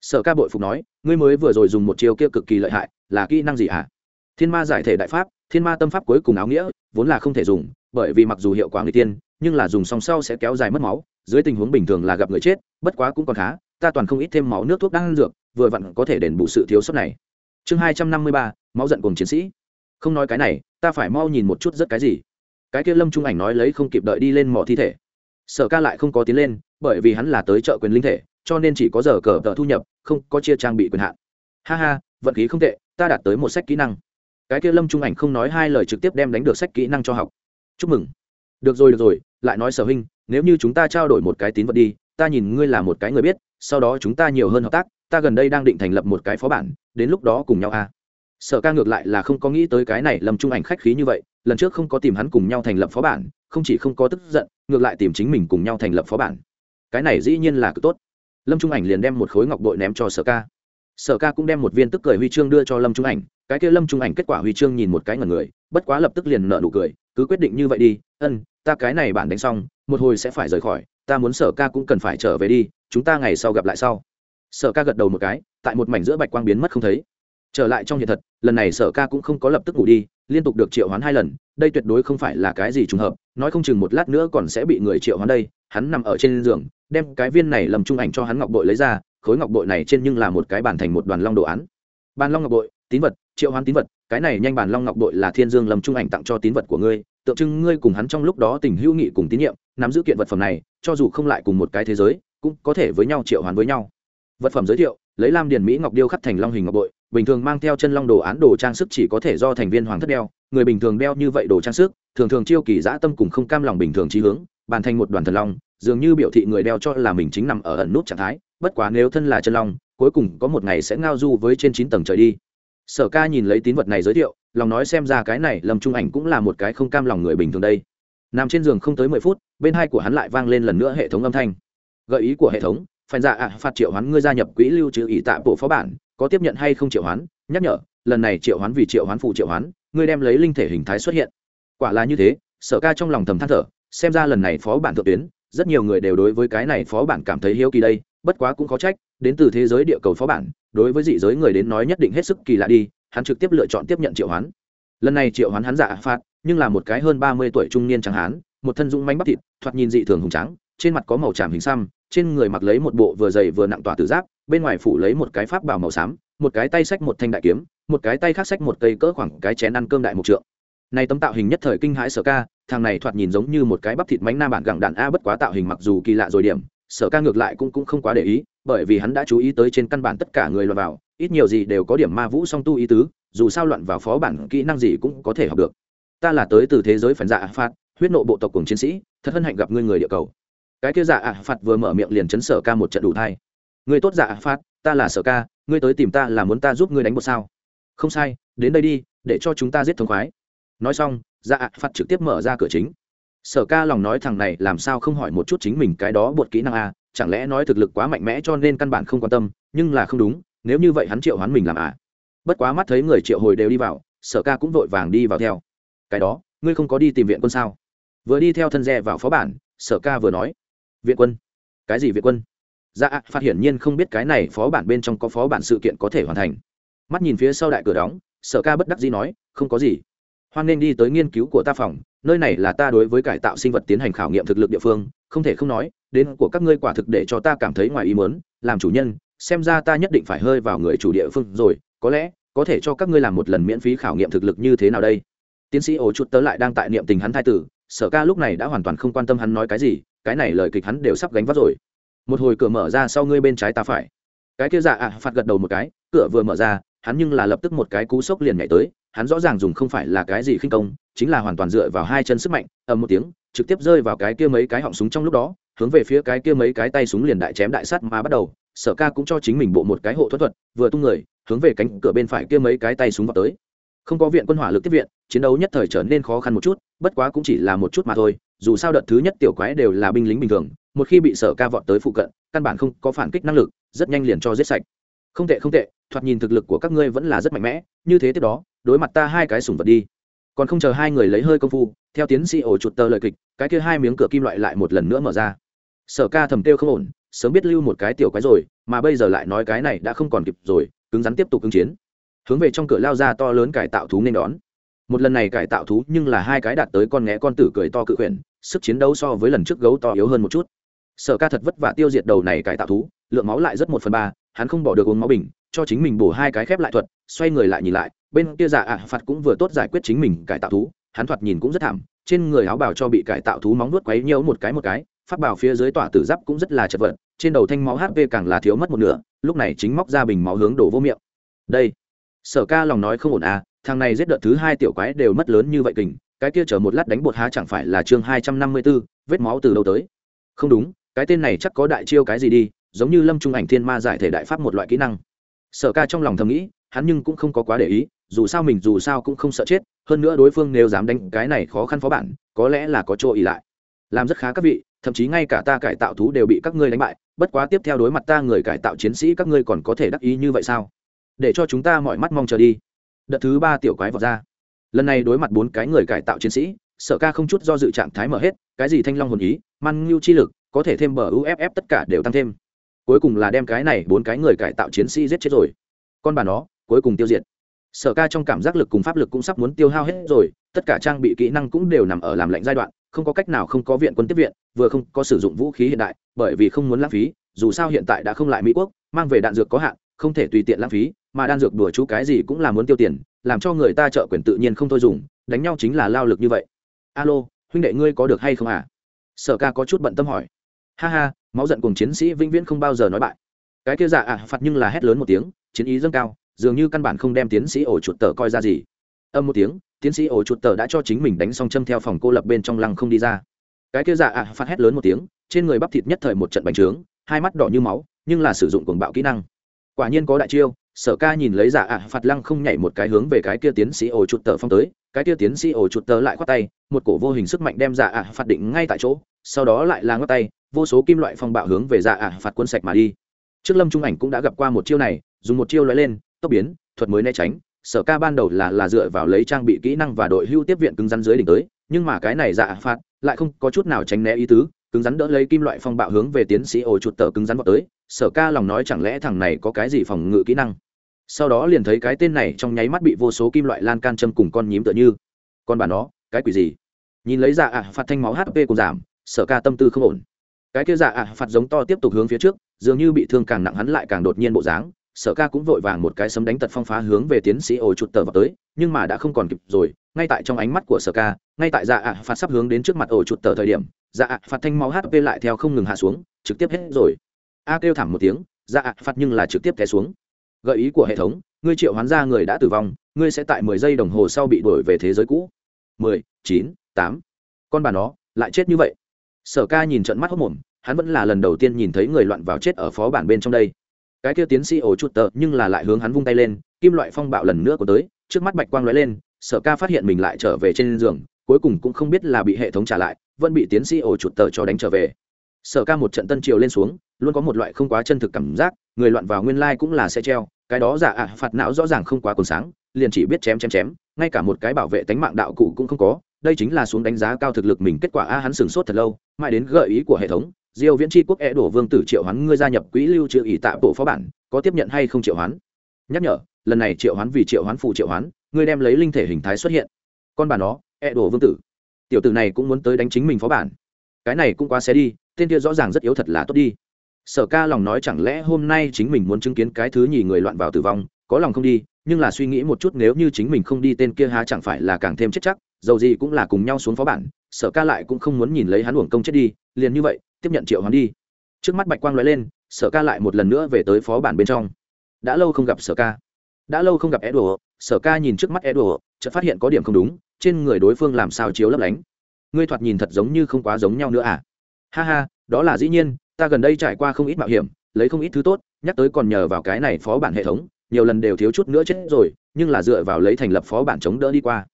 Sở ca bội phục nói, ngươi mới vừa rồi dùng một chiêu kia cực kỳ lợi hại, là kỹ năng gì hả? Thiên ma giải thể đại pháp, thiên ma tâm pháp cuối cùng áo nghĩa, vốn là không thể dùng bởi vì mặc dù hiệu quả người tiên, nhưng là dùng song sau sẽ kéo dài mất máu, dưới tình huống bình thường là gặp người chết, bất quá cũng còn khá, ta toàn không ít thêm máu nước thuốc đang ăn dược, vừa vặn có thể đền bù sự thiếu sót này. Chương hai trăm năm mươi ba, máu giận cùng chiến sĩ. Không nói cái này, ta phải mau nhìn một chút rất cái gì. Cái kia lâm trung ảnh nói lấy không kịp đợi đi lên mỏ thi thể. Sở ca lại không có tiến lên, bởi vì hắn là tới chợ quyền linh thể, cho nên chỉ có giờ cờ tờ thu nhập, không có chia trang bị quyền hạn. Ha ha, vận khí không tệ, ta đạt tới một sách kỹ năng. Cái kia lâm trung ảnh không nói hai lời trực tiếp đem đánh được sách kỹ năng cho học chúc mừng. Được rồi được rồi, lại nói sở huynh, nếu như chúng ta trao đổi một cái tín vật đi, ta nhìn ngươi là một cái người biết, sau đó chúng ta nhiều hơn hợp tác, ta gần đây đang định thành lập một cái phó bản, đến lúc đó cùng nhau a à. sở ca ngược lại là không có nghĩ tới cái này lâm trung ảnh khách khí như vậy, lần trước không có tìm hắn cùng nhau thành lập phó bản, không chỉ không có tức giận, ngược lại tìm chính mình cùng nhau thành lập phó bản. Cái này dĩ nhiên là cực tốt. Lâm trung ảnh liền đem một khối ngọc bội ném cho sở ca. Sở ca cũng đem một viên tức cười huy chương đưa cho lâm trung ảnh, cái kia lâm trung ảnh kết quả huy chương nhìn một cái ngần người, bất quá lập tức liền nợ nụ cười cứ quyết định như vậy đi, ân, ta cái này bản đánh xong, một hồi sẽ phải rời khỏi, ta muốn sở ca cũng cần phải trở về đi, chúng ta ngày sau gặp lại sau. Sở ca gật đầu một cái, tại một mảnh giữa bạch quang biến mất không thấy. Trở lại trong hiện thật, lần này sở ca cũng không có lập tức ngủ đi, liên tục được triệu hoán hai lần, đây tuyệt đối không phải là cái gì trùng hợp, nói không chừng một lát nữa còn sẽ bị người triệu hoán đây, hắn nằm ở trên giường, đem cái viên này lầm trung ảnh cho hắn ngọc bội lấy ra, khối ngọc bội này trên nhưng là một cái bàn thành một đoàn long đồ án. Bàn long ngọc bội, tín vật triệu hoán tín vật, cái này nhanh bàn long ngọc Đội là thiên dương Lâm trung ảnh tặng cho tín vật của ngươi, tượng trưng ngươi cùng hắn trong lúc đó tình hữu nghị cùng tín nhiệm, nắm giữ kiện vật phẩm này, cho dù không lại cùng một cái thế giới, cũng có thể với nhau triệu hoán với nhau. Vật phẩm giới thiệu, lấy lam điền mỹ ngọc điêu khắc thành long hình ngọc bội bình thường mang theo chân long đồ án đồ trang sức chỉ có thể do thành viên hoàng thất đeo, người bình thường đeo như vậy đồ trang sức, thường thường chiêu kỳ dã tâm cùng không cam lòng bình thường trí hướng, bàn thành một đoàn thần long, dường như biểu thị người đeo cho là mình chính nằm ở ẩn nút trạng thái, bất quá nếu thân là chân long, cuối cùng có một ngày sẽ ngao du với trên chín tầng trời đi sở ca nhìn lấy tín vật này giới thiệu, lòng nói xem ra cái này lâm trung ảnh cũng là một cái không cam lòng người bình thường đây. Nằm trên giường không tới mười phút, bên hai của hắn lại vang lên lần nữa hệ thống âm thanh. Gợi ý của hệ thống phản dạ ạ, phạt triệu hoán ngươi gia nhập quỹ lưu trữ ỷ tạ bộ phó bản, có tiếp nhận hay không triệu hoán? Nhắc nhở, lần này triệu hoán vì triệu hoán phụ triệu hoán, ngươi đem lấy linh thể hình thái xuất hiện. Quả là như thế, sở ca trong lòng thầm than thở, xem ra lần này phó bản thượng tuyến, rất nhiều người đều đối với cái này phó bản cảm thấy hiếu kỳ đây bất quá cũng có trách, đến từ thế giới địa cầu phó bản, đối với dị giới người đến nói nhất định hết sức kỳ lạ đi, hắn trực tiếp lựa chọn tiếp nhận triệu hoán. Lần này triệu hoán hắn giả phạt, nhưng là một cái hơn ba mươi tuổi trung niên trắng hán, một thân dũng mánh bắp thịt, thoạt nhìn dị thường hùng trắng trên mặt có màu tràm hình xăm, trên người mặc lấy một bộ vừa dày vừa nặng tỏa tử giáp, bên ngoài phủ lấy một cái pháp bào màu xám, một cái tay xách một thanh đại kiếm, một cái tay khác xách một cây cỡ khoảng cái chén ăn cơm đại một trượng. Này tấm tạo hình nhất thời kinh hãi sở ca, thằng này thoạt nhìn giống như một cái bắp thịt mánh nam bản gẳng đạn a, bất quá tạo hình mặc dù kỳ lạ rồi điểm sở ca ngược lại cũng cũng không quá để ý, bởi vì hắn đã chú ý tới trên căn bản tất cả người loạn vào, ít nhiều gì đều có điểm ma vũ song tu ý tứ, dù sao loạn vào phó bản kỹ năng gì cũng có thể học được. Ta là tới từ thế giới phản dạ phạt, huyết nộ bộ tộc cùng chiến sĩ, thật hân hạnh gặp ngươi người địa cầu. Cái kia dạ ạ phạt vừa mở miệng liền chấn sở ca một trận đủ thai. Người tốt dạ ạ phạt, ta là sở ca, ngươi tới tìm ta là muốn ta giúp ngươi đánh một sao? Không sai, đến đây đi, để cho chúng ta giết thống khoái. Nói xong dạ ạ phạt trực tiếp mở ra cửa chính sở ca lòng nói thằng này làm sao không hỏi một chút chính mình cái đó bột kỹ năng a chẳng lẽ nói thực lực quá mạnh mẽ cho nên căn bản không quan tâm, nhưng là không đúng, nếu như vậy hắn triệu hoán mình làm à. Bất quá mắt thấy người triệu hồi đều đi vào, sở ca cũng vội vàng đi vào theo. Cái đó, ngươi không có đi tìm viện quân sao? Vừa đi theo thân dè vào phó bản, sở ca vừa nói. Viện quân? Cái gì viện quân? Dạ ạ phát hiển nhiên không biết cái này phó bản bên trong có phó bản sự kiện có thể hoàn thành. Mắt nhìn phía sau đại cửa đóng, sở ca bất đắc dĩ nói, không có gì. Hoan nên đi tới nghiên cứu của ta phòng nơi này là ta đối với cải tạo sinh vật tiến hành khảo nghiệm thực lực địa phương, không thể không nói, đến của các ngươi quả thực để cho ta cảm thấy ngoài ý mớn làm chủ nhân, xem ra ta nhất định phải hơi vào người chủ địa phương rồi, có lẽ, có thể cho các ngươi làm một lần miễn phí khảo nghiệm thực lực như thế nào đây? Tiến sĩ ổ chút tớ lại đang tại niệm tình hắn thai tử, sở ca lúc này đã hoàn toàn không quan tâm hắn nói cái gì, cái này lời kịch hắn đều sắp gánh vác rồi. Một hồi cửa mở ra sau ngươi bên trái ta phải. Cái kia dạ ạ, phạt gật đầu một cái, cửa vừa mở ra, hắn nhưng là lập tức một cái cú sốc liền nhảy tới hắn rõ ràng dùng không phải là cái gì khinh công, chính là hoàn toàn dựa vào hai chân sức mạnh, ầm một tiếng, trực tiếp rơi vào cái kia mấy cái họng súng trong lúc đó, hướng về phía cái kia mấy cái tay súng liền đại chém đại sắt mà bắt đầu, sở ca cũng cho chính mình bộ một cái hộ thuật thuật, vừa tung người, hướng về cánh cửa bên phải kia mấy cái tay súng vào tới. Không có viện quân hỏa lực tiếp viện, chiến đấu nhất thời trở nên khó khăn một chút, bất quá cũng chỉ là một chút mà thôi, dù sao đợt thứ nhất tiểu quái đều là binh lính bình thường, một khi bị sở ca vọt tới phụ cận, căn bản không có phản kích năng lực, rất nhanh liền cho giết sạch. Không tệ không tệ, thoạt nhìn thực lực của các ngươi vẫn là rất mạnh mẽ, như thế tiếp đó đối mặt ta hai cái sủng vật đi. Còn không chờ hai người lấy hơi công phu, theo tiến sĩ ổ chuột tờ lời kịch, cái kia hai miếng cửa kim loại lại một lần nữa mở ra. Sở ca thầm kêu không ổn, sớm biết lưu một cái tiểu quái rồi, mà bây giờ lại nói cái này đã không còn kịp rồi, cứng rắn tiếp tục ứng chiến. Hướng về trong cửa lao ra to lớn cải tạo thú nên đón. Một lần này cải tạo thú nhưng là hai cái đạt tới con nghé con tử cười to cự khuyển, sức chiến đấu so với lần trước gấu to yếu hơn một chút. Sở ca thật vất vả tiêu diệt đầu này cải tạo thú, lượng máu lại rất một phần ba, hắn không bỏ được uống máu bình, cho chính mình bổ hai cái khép lại thuật, xoay người lại nhìn lại bên kia giả ạ phạt cũng vừa tốt giải quyết chính mình cải tạo thú, hắn thoạt nhìn cũng rất thảm, trên người áo bào cho bị cải tạo thú móng nuốt quấy nhiễu một cái một cái phát bảo phía dưới tỏa tử giáp cũng rất là chật vật, trên đầu thanh máu hp càng là thiếu mất một nửa, lúc này chính móc ra bình máu hướng đổ vô miệng. Đây, sở ca lòng nói không ổn à thằng này giết đợt thứ hai tiểu quái đều mất lớn như vậy kình, cái kia chờ một lát đánh bột há chẳng phải là chương hai trăm năm mươi b ố vết máu từ đâu tới? Không đúng, cái tên này chắc có đại chiêu cái gì đi, giống như lâm trung ảnh thiên ma giải thể đại pháp một loại kỹ năng. Sở ca trong lòng thầm nghĩ, hắn nhưng cũng không có quá để ý dù sao mình dù sao cũng không sợ chết, hơn nữa đối phương nếu dám đánh cái này khó khăn phó bản, có lẽ là có chỗ ỉ lại. Làm rất khá các vị, thậm chí ngay cả ta cải tạo thú đều bị các ngươi đánh bại, bất quá tiếp theo đối mặt ta người cải tạo chiến sĩ các ngươi còn có thể đắc ý như vậy sao? Để cho chúng ta mọi mắt mong chờ đi. Đợt thứ ba tiểu quái vọt ra. Lần này đối mặt bốn cái người cải tạo chiến sĩ, sở ca không chút do dự trạng thái mở hết, cái gì thanh long hồn ý, man ngưu chi lực, có thể thêm bờ uff tất cả đều tăng thêm. Cuối cùng là đem cái này bốn cái người cải tạo chiến sĩ giết chết rồi. Con bà nó, cuối cùng tiêu diệt sở ca trong cảm giác lực cùng pháp lực cũng sắp muốn tiêu hao hết rồi tất cả trang bị kỹ năng cũng đều nằm ở làm lạnh giai đoạn không có cách nào không có viện quân tiếp viện vừa không có sử dụng vũ khí hiện đại bởi vì không muốn lãng phí dù sao hiện tại đã không lại mỹ quốc mang về đạn dược có hạn không thể tùy tiện lãng phí mà đan dược đùa chú cái gì cũng là muốn tiêu tiền làm cho người ta trợ quyền tự nhiên không thôi dùng đánh nhau chính là lao lực như vậy. Alo huynh đệ ngươi có được hay không à? Sở ca có chút bận tâm hỏi. Ha ha máu giận cùng chiến sĩ vĩnh viễn không bao giờ nói bại. Cái kia dạ ạ à, phạt nhưng là hét lớn một tiếng chiến ý dâng cao dường như căn bản không đem tiến sĩ ổ chuột tờ coi ra gì. Âm một tiếng tiến sĩ ổ chuột tờ đã cho chính mình đánh xong châm theo phòng cô lập bên trong lăng không đi ra. Cái kia dạ ạ à, hét lớn một tiếng trên người bắp thịt nhất thời một trận bành trướng hai mắt đỏ như máu nhưng là sử dụng cuồng bạo kỹ năng. Quả nhiên có đại chiêu sở ca nhìn lấy dạ ạ à, phạt lăng không nhảy một cái hướng về cái kia tiến sĩ ổ chuột tờ phong tới cái kia tiến sĩ ổ chuột tờ lại khoát tay một cổ vô hình sức mạnh đem dạ ạ phạt định ngay tại chỗ sau đó lại là ngót tay vô số kim loại phong bạo hướng về dạ ạ phạt quân sạch mà đi. Trước lâm trung ảnh cũng đã gặp qua một chiêu này dùng một chiêu lóe lên tốc biến, thuật mới né tránh. Sở ca ban đầu là là dựa vào lấy trang bị kỹ năng và đội hưu tiếp viện cứng rắn dưới đỉnh tới, nhưng mà cái này dạ phạt lại không có chút nào tránh né ý tứ, cứng rắn đỡ lấy kim loại phong bạo hướng về tiến sĩ ổ chuột tờ cứng rắn vào tới. Sở ca lòng nói chẳng lẽ thằng này có cái gì phòng ngự kỹ năng? Sau đó liền thấy cái tên này trong nháy mắt bị vô số kim loại lan can châm cùng con nhím tựa như. Con bà nó, cái quỷ gì? Nhìn lấy dạ ạ phạt thanh máu hp cũng giảm, sở ca tâm tư không ổn. Cái kia dạ ạ phạt giống to tiếp tục hướng phía trước, dường như bị thương càng nặng hắn lại càng đột nhiên bộ dáng sở ca cũng vội vàng một cái sấm đánh tật phong phá hướng về tiến sĩ ổ chuột tờ vào tới, nhưng mà đã không còn kịp rồi, ngay tại trong ánh mắt của sở ca, ngay tại dạ ạ phạt sắp hướng đến trước mặt ổ chuột tờ thời điểm dạ ạ phạt thanh máu hp lại theo không ngừng hạ xuống, trực tiếp hết rồi. A kêu thảm một tiếng dạ ạ phạt nhưng là trực tiếp té xuống. Gợi ý của hệ thống, ngươi triệu hoán ra người đã tử vong, ngươi sẽ tại mười giây đồng hồ sau bị đổi về thế giới cũ. Mười, chín, tám. Con bà nó, lại chết như vậy. Sở ca nhìn trận mắt hốc mồm, hắn vẫn là lần đầu tiên nhìn thấy người loạn vào chết ở phó bản bên trong đây cái kia tiến sĩ ổ chuột tờ nhưng là lại hướng hắn vung tay lên, kim loại phong bạo lần nữa của tới, trước mắt bạch quang lóe lên, sở ca phát hiện mình lại trở về trên giường, cuối cùng cũng không biết là bị hệ thống trả lại, vẫn bị tiến sĩ ổ chuột tờ cho đánh trở về. Sở ca một trận tân triều lên xuống, luôn có một loại không quá chân thực cảm giác, người loạn vào nguyên lai cũng là xe treo, cái đó giả ạ, phạt não rõ ràng không quá còn sáng, liền chỉ biết chém chém chém, ngay cả một cái bảo vệ tánh mạng đạo cụ cũng không có, đây chính là xuống đánh giá cao thực lực mình, kết quả a, hắn sửng sốt thật lâu, mãi đến gợi ý của hệ thống diêu viễn tri quốc e đổ vương tử triệu hoán, ngươi gia nhập quỹ lưu trữ ỷ tạ bộ phó bản, có tiếp nhận hay không triệu hoán? Nhắc nhở, lần này triệu hoán vì triệu hoán phụ triệu hoán, ngươi đem lấy linh thể hình thái xuất hiện. Con bà nó e đổ vương tử. Tiểu tử này cũng muốn tới đánh chính mình phó bản. Cái này cũng quá xé đi, tên kia rõ ràng rất yếu thật là tốt đi. Sở ca lòng nói chẳng lẽ hôm nay chính mình muốn chứng kiến cái thứ nhì người loạn vào tử vong, có lòng không đi, nhưng là suy nghĩ một chút nếu như chính mình không đi tên kia há chẳng phải là càng thêm chết chắc, dầu gì cũng là cùng nhau xuống phó bản, sở ca lại cũng không muốn nhìn lấy hắn uổng công chết đi liền như vậy tiếp nhận triệu hắn đi. Trước mắt bạch quang l ó e lên sở ca lại một lần nữa về tới phó bản bên trong. Đã lâu không gặp sở ca. Đã lâu không gặp Edward. sở ca nhìn trước mắt Edward, chợt phát hiện có điểm không đúng trên người đối phương làm sao chiếu lấp lánh. Ngươi thoạt nhìn thật giống như không quá giống nhau nữa à? Ha ha đó là dĩ nhiên ta gần đây trải qua không ít mạo hiểm lấy không ít thứ tốt nhắc tới còn nhờ vào cái này phó bản hệ thống nhiều lần đều thiếu chút nữa chết rồi nhưng là dựa vào lấy thành lập phó bản chống đỡ đi qua.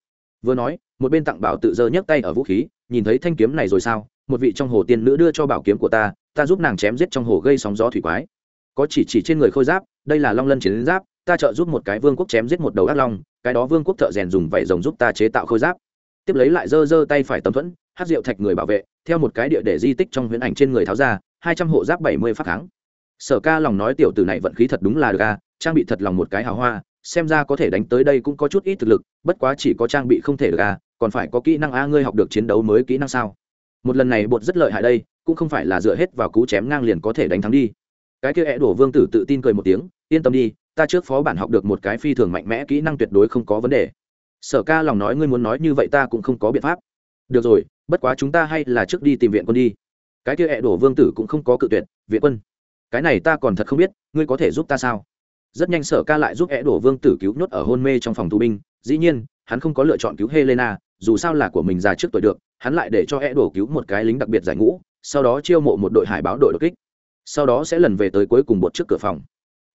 Vừa nói một bên tặng bảo tự dơ nhấc tay ở vũ khí nhìn thấy thanh kiếm này rồi sao? Một vị trong hồ tiên nữ đưa cho bảo kiếm của ta ta giúp nàng chém giết trong hồ gây sóng gió thủy quái. Có chỉ chỉ trên người khôi giáp, đây là long lân chiến giáp, ta trợ giúp một cái vương quốc chém giết một đầu ác long, cái đó vương quốc thợ rèn dùng vảy rồng giúp ta chế tạo khôi giáp. Tiếp lấy lại giơ giơ tay phải tấm thuẫn, hát rượu thạch người bảo vệ, theo một cái địa để di tích trong huyễn ảnh trên người tháo ra, hai trăm hộ giáp bảy mươi phát kháng. Sở ca lòng nói tiểu tử này vận khí thật đúng là được ca trang bị thật lòng một cái hào hoa xem ra có thể đánh tới đây cũng có chút ít thực lực, bất quá chỉ có trang bị không thể được à còn phải có kỹ năng a ngươi học được chiến đấu mới kỹ năng sao? Một lần này bột rất lợi hại đây, cũng không phải là dựa hết vào cú chém ngang liền có thể đánh thắng đi. Cái kia é đổ vương tử tự tin cười một tiếng, yên tâm đi, ta trước phó bản học được một cái phi thường mạnh mẽ kỹ năng tuyệt đối không có vấn đề. Sở ca lòng nói ngươi muốn nói như vậy ta cũng không có biện pháp. Được rồi, bất quá chúng ta hay là trước đi tìm viện quân đi. Cái kia ẹ đổ vương tử cũng không có cự tuyệt, viện quân, cái này ta còn thật không biết, ngươi có thể giúp ta sao? Rất nhanh sở ca lại giúp é đổ vương tử cứu nhốt ở hôn mê trong phòng tù binh. Dĩ nhiên, hắn không có lựa chọn cứu helena, dù sao là của mình già trước tuổi được, hắn lại để cho é đổ cứu một cái lính đặc biệt giải ngũ, sau đó chiêu mộ một đội hải báo đội đột kích. Sau đó sẽ lần về tới cuối cùng bột trước cửa phòng.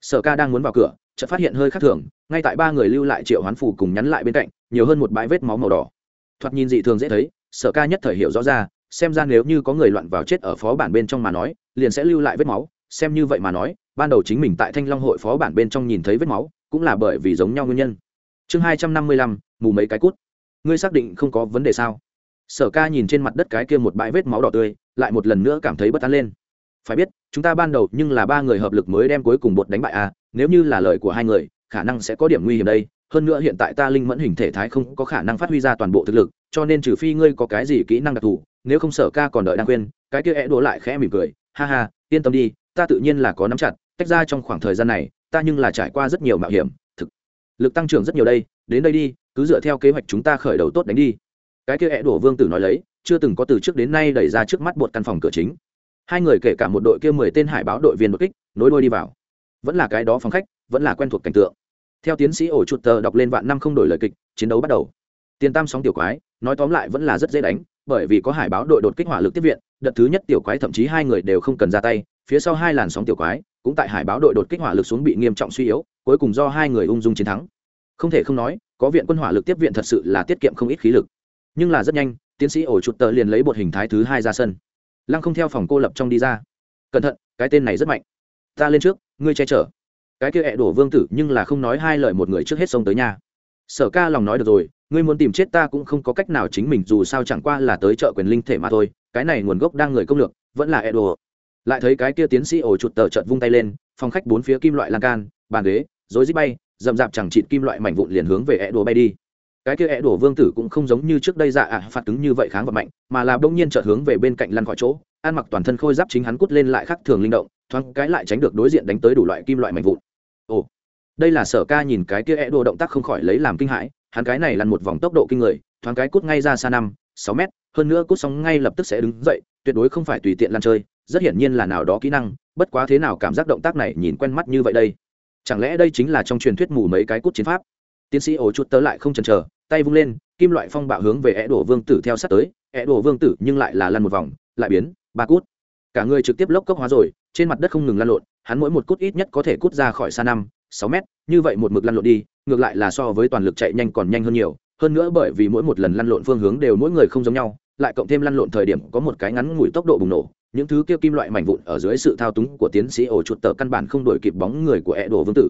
Sở ca đang muốn vào cửa, chợt phát hiện hơi khác thường, ngay tại ba người lưu lại triệu hoán phủ cùng nhắn lại bên cạnh, nhiều hơn một bãi vết máu màu đỏ. Thoạt nhìn dị thường dễ thấy, sở ca nhất thời hiểu rõ ra, xem ra nếu như có người loạn vào chết ở phó bản bên trong mà nói, liền sẽ lưu lại vết máu, xem như vậy mà nói ban đầu chính mình tại thanh long hội phó bản bên trong nhìn thấy vết máu, cũng là bởi vì giống nhau nguyên nhân. Chương hai trăm năm mươi lăm, mù mấy cái cút. Ngươi xác định không có vấn đề sao? Sở ca nhìn trên mặt đất cái kia một bãi vết máu đỏ tươi, lại một lần nữa cảm thấy bất an lên. Phải biết, chúng ta ban đầu nhưng là ba người hợp lực mới đem cuối cùng bột đánh bại à nếu như là lời của hai người, khả năng sẽ có điểm nguy hiểm đây. Hơn nữa hiện tại ta linh mẫn hình thể thái không có khả năng phát huy ra toàn bộ thực lực, cho nên trừ phi ngươi có cái gì kỹ năng đặc thù, nếu không sở ca còn đợi đang khuyên cái kia é đỗ lại khẽ mỉm cười, ha ha, yên tâm đi, ta tự nhiên là có nắm chặt tách ra trong khoảng thời gian này, ta nhưng là trải qua rất nhiều mạo hiểm, thực lực tăng trưởng rất nhiều đây, đến đây đi, cứ dựa theo kế hoạch chúng ta khởi đầu tốt đánh đi. Cái kia hẹ đổ vương tử nói lấy, chưa từng có từ trước đến nay đẩy ra trước mắt một căn phòng cửa chính. Hai người kể cả một đội kia mười tên hải báo đội viên đột kích, nối đuôi đi vào. Vẫn là cái đó phòng khách, vẫn là quen thuộc cảnh tượng. Theo tiến sĩ ổ chuột tờ đọc lên vạn năm không đổi lời kịch, chiến đấu bắt đầu. Tiền tam sóng tiểu quái, nói tóm lại vẫn là rất dễ đánh, bởi vì có hải báo đội đột kích hỏa lực tiếp viện, đợt thứ nhất tiểu quái thậm chí hai người đều không cần ra tay, phía sau hai làn sóng tiểu quái cũng tại hải báo đội đột kích hỏa lực xuống bị nghiêm trọng suy yếu, cuối cùng do hai người ung dung chiến thắng. Không thể không nói, có viện quân hỏa lực tiếp viện thật sự là tiết kiệm không ít khí lực. Nhưng là rất nhanh, tiến sĩ ổ chuột tờ liền lấy bột hình thái thứ hai ra sân. Lăng không theo phòng cô lập trong đi ra. Cẩn thận, cái tên này rất mạnh. Ta lên trước, ngươi che chở. Cái kia ẹ đổ vương tử nhưng là không nói hai lời một người trước hết xông tới nhà. Sở ca lòng nói được rồi, ngươi muốn tìm chết ta cũng không có cách nào chính mình, dù sao chẳng qua là tới chợ quyền linh thể mà thôi, cái này nguồn gốc đang người công lược, vẫn là ẹ đổ lại thấy cái kia tiến sĩ ổ chuột tờ trợt vung tay lên, phòng khách bốn phía kim loại lan can, bàn ghế, rối rít bay, rậm rạp chẳng chịt kim loại mảnh vụn liền hướng về ẹ đổ bay đi. Cái kia ẹ đổ vương tử cũng không giống như trước đây dạ ạ, phạt cứng như vậy kháng vật mạnh, mà là đông nhiên chợt hướng về bên cạnh lăn khỏi chỗ, ăn mặc toàn thân khôi giáp chính hắn cút lên lại khắc thường linh động, thoáng cái lại tránh được đối diện đánh tới đủ loại kim loại mảnh vụn. Ồ, đây là sở ca nhìn cái kia é đồ động tác không khỏi lấy làm kinh hãi, hắn cái này lăn một vòng tốc độ kinh người, thoáng cái cút ngay ra xa năm, sáu mét, hơn nữa cút xong ngay lập tức sẽ đứng dậy, tuyệt đối không phải tùy tiện lăn chơi rất hiển nhiên là nào đó kỹ năng, bất quá thế nào cảm giác động tác này nhìn quen mắt như vậy đây? Chẳng lẽ đây chính là trong truyền thuyết mù mấy cái cút chiến pháp? Tiến sĩ ổ chút tớ lại không chần chờ, tay vung lên, kim loại phong bạo hướng về é đổ vương tử theo sát tới. É đổ vương tử nhưng lại là lăn một vòng, lại biến, ba cút. Cả người trực tiếp lốc cốc hóa rồi, trên mặt đất không ngừng lăn lộn, hắn mỗi một cút ít nhất có thể cút ra khỏi xa năm, sáu mét, như vậy một mực lăn lộn đi, ngược lại là so với toàn lực chạy nhanh còn nhanh hơn nhiều. Hơn nữa bởi vì mỗi một lần lăn lộn phương hướng đều mỗi người không giống nhau, lại cộng thêm lăn lộn thời điểm có một cái ngắn ngủi tốc độ bùng nổ những thứ kia kim loại mảnh vụn ở dưới sự thao túng của tiến sĩ ổ chuột tờ căn bản không đổi kịp bóng người của ẹ đồ vương tử.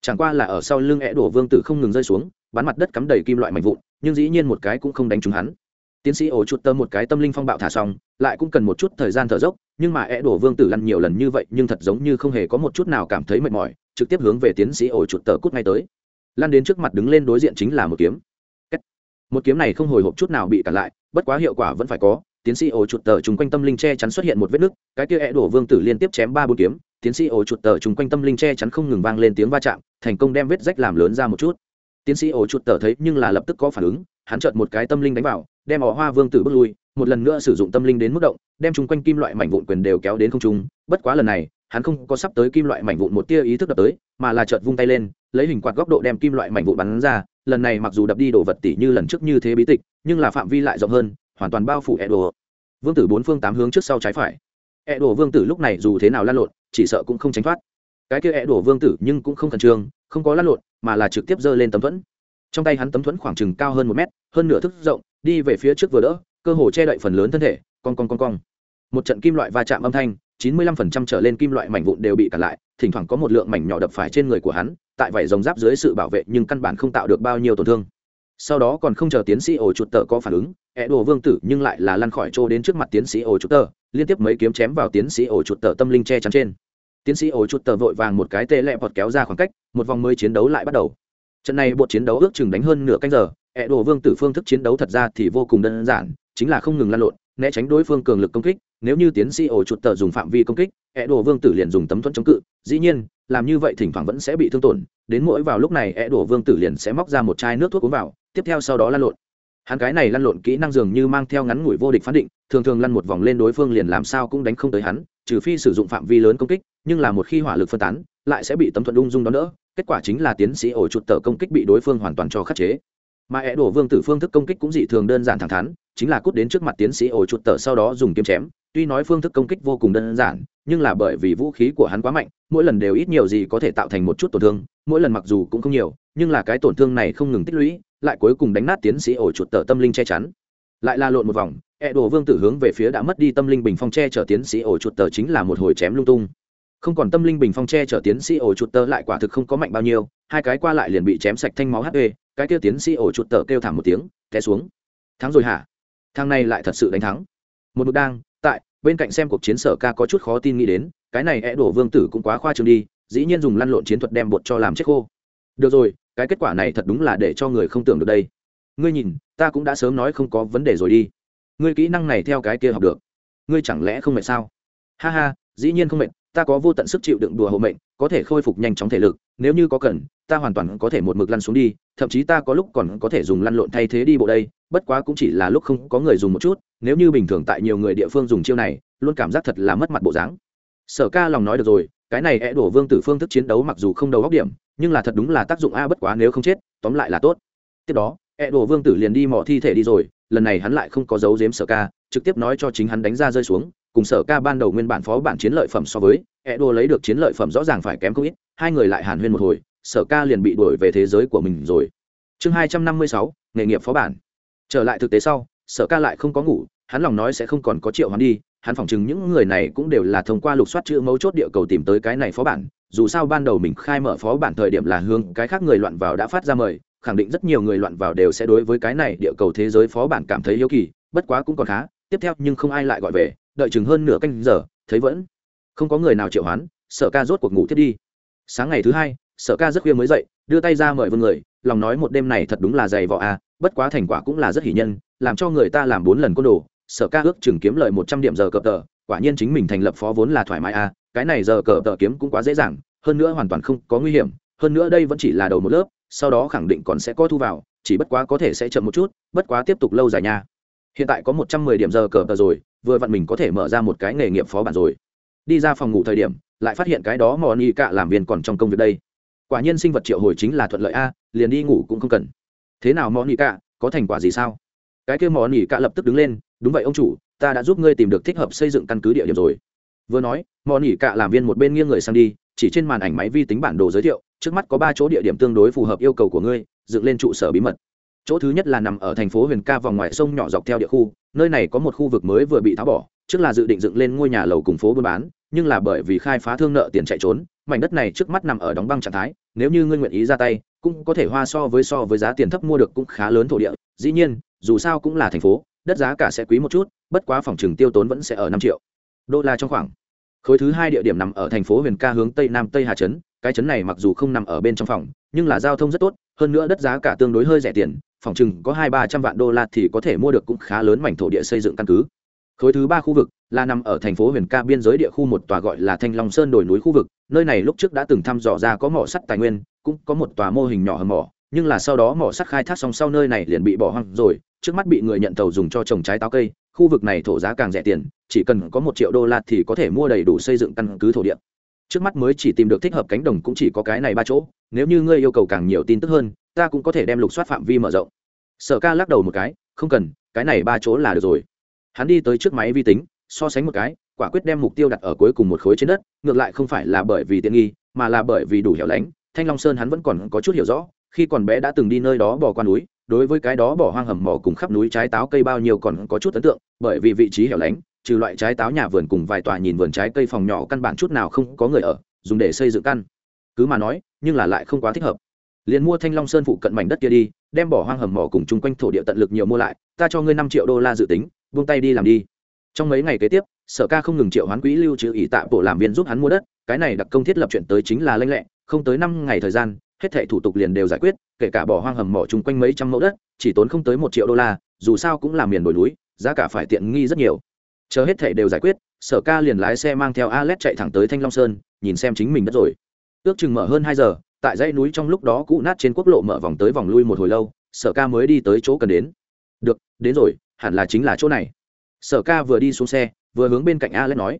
Chẳng qua là ở sau lưng ẹ đồ vương tử không ngừng rơi xuống, bắn mặt đất cắm đầy kim loại mảnh vụn, nhưng dĩ nhiên một cái cũng không đánh trúng hắn. Tiến sĩ ổ chuột tờ một cái tâm linh phong bạo thả xong, lại cũng cần một chút thời gian thở dốc, nhưng mà ẹ đổ vương tử lăn nhiều lần như vậy, nhưng thật giống như không hề có một chút nào cảm thấy mệt mỏi, trực tiếp hướng về tiến sĩ ổ chuột tờ cút ngay tới. Lăn đến trước mặt đứng lên đối diện chính là một kiếm. Một kiếm này không hồi hộp chút nào bị cản lại, bất quá hiệu quả vẫn phải có tiến sĩ ổ chuột tờ chung quanh tâm linh che chắn xuất hiện một vết nứt, cái kia é đổ vương tử liên tiếp chém ba bốn kiếm, tiến sĩ ổ chuột tờ chung quanh tâm linh che chắn không ngừng vang lên tiếng va chạm, thành công đem vết rách làm lớn ra một chút. Tiến sĩ ổ chuột tờ thấy nhưng là lập tức có phản ứng, hắn chợt một cái tâm linh đánh vào, đem ỏ hoa vương tử bước lui, một lần nữa sử dụng tâm linh đến mức động, đem chung quanh kim loại mảnh vụn quyền đều kéo đến không trung, bất quá lần này, hắn không có sắp tới kim loại mảnh vụn một tia ý thức đập tới, mà là chợt vung tay lên, lấy hình quạt góc độ đem kim loại mảnh vụn bắn ra, lần này mặc dù đập đi đồ vật tỷ như lần trước như thế bí tịch, nhưng là phạm vi lại rộng hơn hoàn toàn bao phủ edo. Vương tử bốn phương tám hướng trước sau trái phải. Edo vương tử lúc này dù thế nào lan lộn, chỉ sợ cũng không tránh thoát. Cái kia edo vương tử nhưng cũng không khẩn trương, không có lan lộn, mà là trực tiếp giơ lên tấm thuẫn. Trong tay hắn tấm thuẫn khoảng chừng cao hơn một mét, hơn nửa thức rộng, đi về phía trước vừa đỡ, cơ hồ che đậy phần lớn thân thể con con con con một trận kim loại va chạm âm thanh, chín mươi lăm phần trăm trở lên kim loại mảnh vụn đều bị cản lại, thỉnh thoảng có một lượng mảnh nhỏ đập phải trên người của hắn, tại vảy rồng giáp dưới sự bảo vệ nhưng căn bản không tạo được bao nhiêu tổn thương sau đó còn không chờ tiến sĩ ổ chuột tờ có phản ứng ẹ đồ vương tử nhưng lại là lăn khỏi chỗ đến trước mặt tiến sĩ ổ chuột tờ, liên tiếp mấy kiếm chém vào tiến sĩ ổ chuột tờ tâm linh che chắn trên. Tiến sĩ ổ chuột tờ vội vàng một cái tê lẹ bọt kéo ra khoảng cách, một vòng mới chiến đấu lại bắt đầu. Trận này bộ chiến đấu ước chừng đánh hơn nửa canh giờ ẹ đồ vương tử phương thức chiến đấu thật ra thì vô cùng đơn giản, chính là không ngừng lăn lộn né tránh đối phương cường lực công kích, nếu như tiến sĩ ổ chuột tờ dùng phạm vi công kích, ẹ đồ vương tử liền dùng tấm thuẫn chống cự, dĩ nhiên, làm như vậy thỉnh thoảng vẫn sẽ bị thương tổn, đến mỗi vào lúc này ẹ đồ vương tử liền sẽ móc ra một chai nước thuốc uống vào, tiếp theo sau đó lăn lộn. Hắn cái này lăn lộn kỹ năng dường như mang theo ngắn ngủi vô địch phán định, thường thường lăn một vòng lên đối phương liền làm sao cũng đánh không tới hắn, trừ phi sử dụng phạm vi lớn công kích, nhưng là một khi hỏa lực phân tán, lại sẽ bị tấm thuận ung dung đón đỡ, kết quả chính là tiến sĩ ổ chuột tờ công kích bị đối phương hoàn toàn cho khắc chế mà é đổ vương tử phương thức công kích cũng dị thường đơn giản thẳng thắn, chính là cút đến trước mặt tiến sĩ ổ chuột tờ sau đó dùng kiếm chém. Tuy nói phương thức công kích vô cùng đơn giản, nhưng là bởi vì vũ khí của hắn quá mạnh, mỗi lần đều ít nhiều gì có thể tạo thành một chút tổn thương, mỗi lần mặc dù cũng không nhiều, nhưng là cái tổn thương này không ngừng tích lũy, lại cuối cùng đánh nát tiến sĩ ổ chuột tờ tâm linh che chắn. Lại la lộn một vòng ẹ đồ vương tử hướng về phía đã mất đi tâm linh bình phong che chở tiến sĩ ổ chuột tờ chính là một hồi chém lung tung không còn tâm linh bình phong che chở tiến sĩ ổ chuột tơ lại quả thực không có mạnh bao nhiêu, hai cái qua lại liền bị chém sạch thanh máu hp cái kia tiến sĩ ổ chuột tơ kêu thảm một tiếng, té xuống. Thắng rồi hả? Thằng này lại thật sự đánh thắng. Một mực đang, tại, bên cạnh xem cuộc chiến sở ca có chút khó tin nghĩ đến, cái này é đổ vương tử cũng quá khoa trương đi, dĩ nhiên dùng lăn lộn chiến thuật đem bột cho làm chết khô. Được rồi, cái kết quả này thật đúng là để cho người không tưởng được đây. Ngươi nhìn, ta cũng đã sớm nói không có vấn đề rồi đi. Ngươi kỹ năng này theo cái kia học được. Ngươi chẳng lẽ không mệt sao? Ha ha, dĩ nhiên không mệt ta có vô tận sức chịu đựng đùa hộ mệnh, có thể khôi phục nhanh chóng thể lực, nếu như có cần, ta hoàn toàn có thể một mực lăn xuống đi, thậm chí ta có lúc còn có thể dùng lăn lộn thay thế đi bộ đây, bất quá cũng chỉ là lúc không có người dùng một chút, nếu như bình thường tại nhiều người địa phương dùng chiêu này, luôn cảm giác thật là mất mặt bộ dáng. Sở ca lòng nói được rồi, cái này é đổ vương tử phương thức chiến đấu mặc dù không đầu góc điểm, nhưng là thật đúng là tác dụng a, bất quá nếu không chết, tóm lại là tốt. Tiếp đó é đổ vương tử liền đi mò thi thể đi rồi, lần này hắn lại không có dấu giếm sở ca, trực tiếp nói cho chính hắn đánh ra rơi xuống cùng sở ca ban đầu nguyên bản phó bản chiến lợi phẩm so với e đua lấy được chiến lợi phẩm rõ ràng phải kém không ít, hai người lại hàn huyên một hồi, sở ca liền bị đuổi về thế giới của mình rồi. Chương hai trăm năm mươi sáu, nghề nghiệp phó bản. Trở lại thực tế sau, sở ca lại không có ngủ, hắn lòng nói sẽ không còn có triệu hắn đi, hắn phỏng chừng những người này cũng đều là thông qua lục soát chữ mấu chốt địa cầu tìm tới cái này phó bản, dù sao ban đầu mình khai mở phó bản thời điểm là hướng cái khác người loạn vào đã phát ra mời, khẳng định rất nhiều người loạn vào đều sẽ đối với cái này địa cầu thế giới phó bản cảm thấy yếu kỳ, bất quá cũng còn khá, tiếp theo nhưng không ai lại gọi về đợi chừng hơn nửa canh giờ, thấy vẫn. Không có người nào triệu hoán, sở ca rốt cuộc ngủ thiết đi. Sáng ngày thứ hai, sở ca rất khuya mới dậy, đưa tay ra mời vương người, lòng nói một đêm này thật đúng là dày vỏ a à, bất quá thành quả cũng là rất hỷ nhân, làm cho người ta làm bốn lần côn đồ, sở ca ước chừng kiếm lợi một trăm điểm giờ cờ tờ, quả nhiên chính mình thành lập phó vốn là thoải mái a cái này giờ cờ tờ kiếm cũng quá dễ dàng, hơn nữa hoàn toàn không có nguy hiểm, hơn nữa đây vẫn chỉ là đầu một lớp, sau đó khẳng định còn sẽ có thu vào, chỉ bất quá có thể sẽ chậm một chút, bất quá tiếp tục lâu dài nha. Hiện tại có một trăm mười điểm giờ cờ tờ rồi vừa vặn mình có thể mở ra một cái nghề nghiệp phó bản rồi. Đi ra phòng ngủ thời điểm, lại phát hiện cái đó mò ni cạ làm viên còn trong công việc đây. Quả nhiên sinh vật triệu hồi chính là thuận lợi a, liền đi ngủ cũng không cần. Thế nào mò ni cạ có thành quả gì sao? Cái kia mò ni cạ lập tức đứng lên, đúng vậy ông chủ, ta đã giúp ngươi tìm được thích hợp xây dựng căn cứ địa điểm rồi. Vừa nói mò ni cạ làm viên một bên nghiêng người sang đi, chỉ trên màn ảnh máy vi tính bản đồ giới thiệu, trước mắt có ba chỗ địa điểm tương đối phù hợp yêu cầu của ngươi, dựng lên trụ sở bí mật. Chỗ thứ nhất là nằm ở thành phố huyền ca vòng ngoài sông nhỏ dọc theo địa khu nơi này có một khu vực mới vừa bị tháo bỏ, trước là dự định dựng lên ngôi nhà lầu cùng phố buôn bán, nhưng là bởi vì khai phá thương nợ tiền chạy trốn, mảnh đất này trước mắt nằm ở đóng băng trạng thái, nếu như ngươi nguyện ý ra tay, cũng có thể hoa so với so với giá tiền thấp mua được cũng khá lớn thổ địa. Dĩ nhiên, dù sao cũng là thành phố, đất giá cả sẽ quý một chút, bất quá phòng trừng tiêu tốn vẫn sẽ ở năm triệu. Đô la trong khoảng, khối thứ hai địa điểm nằm ở thành phố huyền ca hướng tây nam tây hà trấn, cái trấn này mặc dù không nằm ở bên trong phòng, nhưng là giao thông rất tốt, hơn nữa đất giá cả tương đối hơi rẻ tiền phòng chừng có hai ba trăm vạn đô la thì có thể mua được cũng khá lớn mảnh thổ địa xây dựng căn cứ. Khối thứ ba khu vực là nằm ở thành phố huyền ca biên giới địa khu một tòa gọi là thanh long sơn đồi núi khu vực. Nơi này lúc trước đã từng thăm dò ra có mỏ sắt tài nguyên, cũng có một tòa mô hình nhỏ hầm mỏ, nhưng là sau đó mỏ sắt khai thác xong sau nơi này liền bị bỏ hoang rồi, trước mắt bị người nhận tàu dùng cho trồng trái táo cây. Khu vực này thổ giá càng rẻ tiền, chỉ cần có một triệu đô la thì có thể mua đầy đủ xây dựng căn cứ thổ địa. Trước mắt mới chỉ tìm được thích hợp cánh đồng cũng chỉ có cái này ba chỗ nếu như ngươi yêu cầu càng nhiều tin tức hơn, ta cũng có thể đem lục soát phạm vi mở rộng. Sở ca lắc đầu một cái, không cần, cái này ba chỗ là được rồi. Hắn đi tới trước máy vi tính, so sánh một cái, quả quyết đem mục tiêu đặt ở cuối cùng một khối trên đất, ngược lại không phải là bởi vì tiện nghi, mà là bởi vì đủ hẻo lánh. Thanh long sơn hắn vẫn còn có chút hiểu rõ, khi còn bé đã từng đi nơi đó bỏ qua núi, đối với cái đó bỏ hoang hầm mỏ cùng khắp núi trái táo cây bao nhiêu còn có chút ấn tượng, bởi vì vị trí hẻo lánh, trừ loại trái táo nhà vườn cùng vài tòa nhìn vườn trái cây phòng nhỏ căn bản chút nào không có người ở, dùng để xây dựng căn cứ mà nói, nhưng là lại không quá thích hợp. Liền mua thanh long sơn phụ cận mảnh đất kia đi, đem bỏ hoang hầm mỏ cùng chung quanh thổ địa tận lực nhiều mua lại, ta cho ngươi năm triệu đô la dự tính, buông tay đi làm đi. Trong mấy ngày kế tiếp, sở ca không ngừng triệu hoán quỹ lưu trữ ỷ tạ bộ làm viên giúp hắn mua đất, cái này đặc công thiết lập chuyện tới chính là lanh lẹ, không tới năm ngày thời gian, hết thảy thủ tục liền đều giải quyết, kể cả bỏ hoang hầm mỏ chung quanh mấy trăm mẫu đất, chỉ tốn không tới một triệu đô la, dù sao cũng là miền đồi núi, giá cả phải tiện nghi rất nhiều. Chờ hết thảy đều giải quyết, sở ca liền lái xe mang theo alex chạy thẳng tới thanh long sơn, nhìn xem chính mình đất rồi ước chừng mở hơn hai giờ, tại dãy núi trong lúc đó cụ nát trên quốc lộ mở vòng tới vòng lui một hồi lâu, sở ca mới đi tới chỗ cần đến. Được, đến rồi, hẳn là chính là chỗ này. Sở ca vừa đi xuống xe, vừa hướng bên cạnh A alex nói.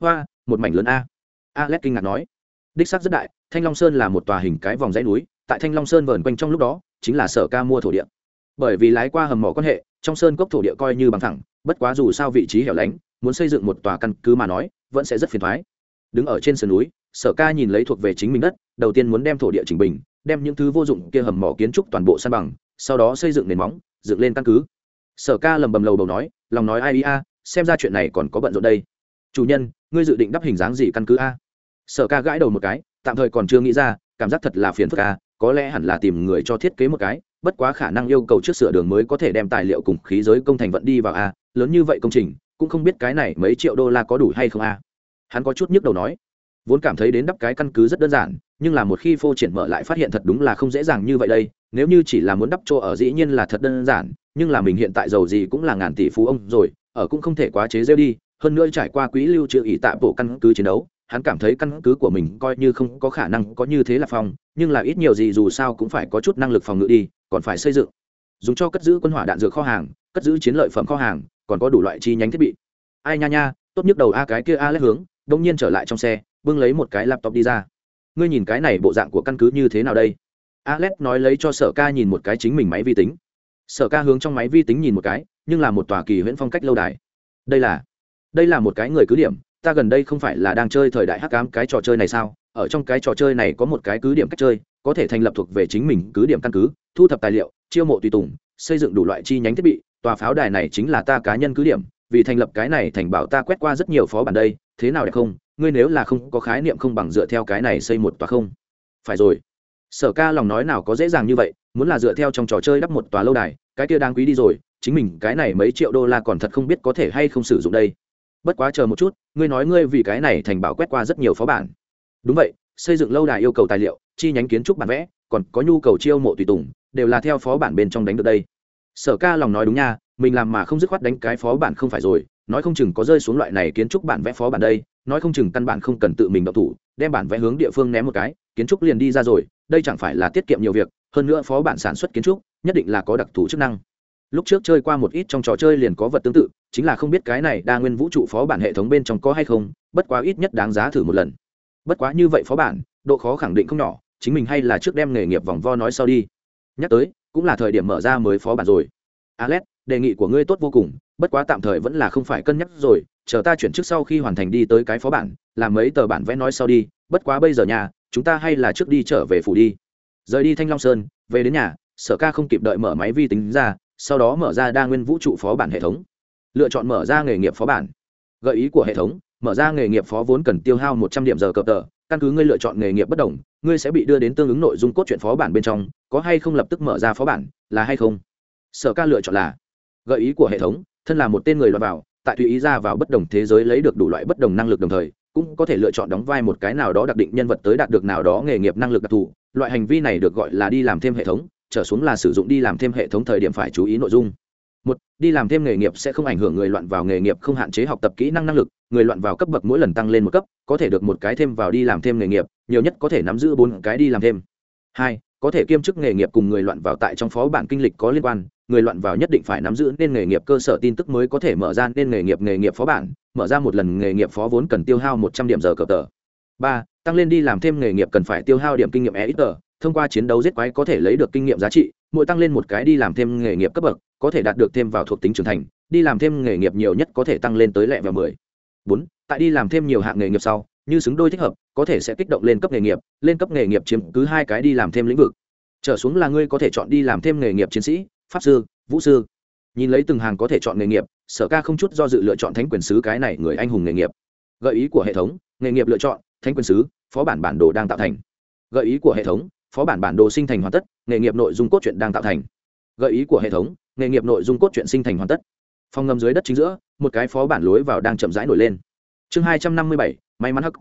Hoa, một mảnh lớn a. A alex kinh ngạc nói. Đích sắc rất đại, thanh long sơn là một tòa hình cái vòng dãy núi, tại thanh long sơn vờn quanh trong lúc đó, chính là sở ca mua thổ địa. Bởi vì lái qua hầm mỏ quan hệ, trong sơn cốc thổ địa coi như bằng thẳng bất quá dù sao vị trí hẻo lánh, muốn xây dựng một tòa căn cứ mà nói, vẫn sẽ rất phiền thoái đứng ở trên sườn núi, sở ca nhìn lấy thuộc về chính mình đất, đầu tiên muốn đem thổ địa chỉnh bình, đem những thứ vô dụng kia hầm mỏ kiến trúc toàn bộ san bằng, sau đó xây dựng nền móng, dựng lên căn cứ. Sở ca lầm bầm lầu bầu nói, lòng nói ai a, xem ra chuyện này còn có bận rộn đây. Chủ nhân, ngươi dự định đắp hình dáng gì căn cứ a? Sở ca gãi đầu một cái, tạm thời còn chưa nghĩ ra, cảm giác thật là phiền phức a, có lẽ hẳn là tìm người cho thiết kế một cái, bất quá khả năng yêu cầu trước sửa đường mới có thể đem tài liệu cùng khí giới công thành vận đi vào a, lớn như vậy công trình, cũng không biết cái này mấy triệu đô la có đủ hay không a hắn có chút nhức đầu nói, vốn cảm thấy đến đắp cái căn cứ rất đơn giản, nhưng là một khi phô triển mở lại phát hiện thật đúng là không dễ dàng như vậy đây, nếu như chỉ là muốn đắp chỗ ở dĩ nhiên là thật đơn giản, nhưng là mình hiện tại giàu gì cũng là ngàn tỷ phú ông rồi, ở cũng không thể quá chế rêu đi, hơn nữa trải qua quỹ lưu trữ ỷ tạ bộ căn cứ chiến đấu, hắn cảm thấy căn cứ của mình coi như không có khả năng có như thế là phòng nhưng là ít nhiều gì dù sao cũng phải có chút năng lực phòng ngự đi, còn phải xây dựng. Dùng cho cất giữ quân hỏa đạn dược kho hàng, cất giữ chiến lợi phẩm kho hàng, còn có đủ loại chi nhánh thiết bị. Ai nha nha, tốt nhất đầu a cái kia a lét hướng đông nhiên trở lại trong xe, bưng lấy một cái laptop đi ra. Ngươi nhìn cái này bộ dạng của căn cứ như thế nào đây? Alex nói lấy cho sở ca nhìn một cái chính mình máy vi tính. Sở ca hướng trong máy vi tính nhìn một cái, nhưng là một tòa kỳ huyễn phong cách lâu đài. Đây là đây là một cái người cứ điểm, ta gần đây không phải là đang chơi thời đại hắc cám cái trò chơi này sao? Ở trong cái trò chơi này có một cái cứ điểm cách chơi, có thể thành lập thuộc về chính mình cứ điểm căn cứ, thu thập tài liệu, chiêu mộ tùy tùng, xây dựng đủ loại chi nhánh thiết bị, tòa pháo đài này chính là ta cá nhân cứ điểm, vì thành lập cái này thành bảo ta quét qua rất nhiều phó bản đây thế nào đẹp không? Ngươi nếu là không có khái niệm không bằng dựa theo cái này xây một tòa không? Phải rồi. Sở ca lòng nói nào có dễ dàng như vậy, muốn là dựa theo trong trò chơi đắp một tòa lâu đài, cái kia đáng quý đi rồi, chính mình cái này mấy triệu đô la còn thật không biết có thể hay không sử dụng đây. Bất quá chờ một chút, ngươi nói ngươi vì cái này thành bảo quét qua rất nhiều phó bản. Đúng vậy, xây dựng lâu đài yêu cầu tài liệu, chi nhánh kiến trúc bản vẽ, còn có nhu cầu chiêu mộ tùy tùng, đều là theo phó bản bên trong đánh được đây. Sở ca lòng nói đúng nha mình làm mà không dứt khoát đánh cái phó bản không phải rồi, nói không chừng có rơi xuống loại này kiến trúc bản vẽ phó bản đây, nói không chừng căn bản không cần tự mình đọc thủ, đem bản vẽ hướng địa phương ném một cái, kiến trúc liền đi ra rồi, đây chẳng phải là tiết kiệm nhiều việc, hơn nữa phó bản sản xuất kiến trúc, nhất định là có đặc thù chức năng. Lúc trước chơi qua một ít trong trò chơi liền có vật tương tự, chính là không biết cái này đa nguyên vũ trụ phó bản hệ thống bên trong có hay không, bất quá ít nhất đáng giá thử một lần. Bất quá như vậy phó bản, độ khó khẳng định không nhỏ, chính mình hay là trước đem nghề nghiệp vòng vo nói sau đi. Nhắc tới, cũng là thời điểm mở ra mới phó bản rồi. Alex đề nghị của ngươi tốt vô cùng, bất quá tạm thời vẫn là không phải cân nhắc rồi, chờ ta chuyển trước sau khi hoàn thành đi tới cái phó bản, làm mấy tờ bản vẽ nói sau đi, bất quá bây giờ nhà, chúng ta hay là trước đi trở về phủ đi. Rời đi thanh long sơn, về đến nhà, sở ca không kịp đợi mở máy vi tính ra, sau đó mở ra đa nguyên vũ trụ phó bản hệ thống. Lựa chọn mở ra nghề nghiệp phó bản. Gợi ý của hệ thống, mở ra nghề nghiệp phó vốn cần tiêu hao một trăm điểm giờ cập tờ, căn cứ ngươi lựa chọn nghề nghiệp bất đồng, ngươi sẽ bị đưa đến tương ứng nội dung cốt truyện phó bản bên trong, có hay không lập tức mở ra phó bản, là hay không? Sở ca lựa chọn là gợi ý của hệ thống, thân là một tên người lọt vào, tại tùy ý ra vào bất đồng thế giới lấy được đủ loại bất đồng năng lực đồng thời, cũng có thể lựa chọn đóng vai một cái nào đó đặc định nhân vật tới đạt được nào đó nghề nghiệp năng lực đặc thù. Loại hành vi này được gọi là đi làm thêm hệ thống, trở xuống là sử dụng đi làm thêm hệ thống thời điểm phải chú ý nội dung. Một, đi làm thêm nghề nghiệp sẽ không ảnh hưởng người loạn vào nghề nghiệp không hạn chế học tập kỹ năng năng lực, người loạn vào cấp bậc mỗi lần tăng lên một cấp, có thể được một cái thêm vào đi làm thêm nghề nghiệp, nhiều nhất có thể nắm giữ bốn cái đi làm thêm. Hai, có thể kiêm chức nghề nghiệp cùng người loạn vào tại trong phó bản kinh lịch có liên quan người loạn vào nhất định phải nắm giữ nên nghề nghiệp cơ sở tin tức mới có thể mở ra nên nghề nghiệp nghề nghiệp phó bản mở ra một lần nghề nghiệp phó vốn cần tiêu hao một trăm điểm giờ cờ tờ ba tăng lên đi làm thêm nghề nghiệp cần phải tiêu hao điểm kinh nghiệm e ít tờ thông qua chiến đấu giết quái có thể lấy được kinh nghiệm giá trị mỗi tăng lên một cái đi làm thêm nghề nghiệp cấp bậc có thể đạt được thêm vào thuộc tính trưởng thành đi làm thêm nghề nghiệp nhiều nhất có thể tăng lên tới lẹ và mười bốn tại đi làm thêm nhiều hạng nghề nghiệp sau như xứng đôi thích hợp có thể sẽ kích động lên cấp nghề nghiệp lên cấp nghề nghiệp chiếm cứ hai cái đi làm thêm lĩnh vực trở xuống là ngươi có thể chọn đi làm thêm nghề nghiệp chiến sĩ pháp sư, vũ sư. Nhìn lấy từng hàng có thể chọn nghề nghiệp, sở ca không chút do dự lựa chọn thánh quyền sứ cái này người anh hùng nghề nghiệp. Gợi ý của hệ thống, nghề nghiệp lựa chọn, thánh quyền sứ, phó bản bản đồ đang tạo thành. Gợi ý của hệ thống, phó bản bản đồ sinh thành hoàn tất, nghề nghiệp nội dung cốt truyện đang tạo thành. Gợi ý của hệ thống, nghề nghiệp nội dung cốt truyện sinh thành hoàn tất. Phòng ngầm dưới đất chính giữa, một cái phó bản lối vào đang chậm rãi nổi lên. Chương hai trăm năm mươi bảy, may mắn hắc.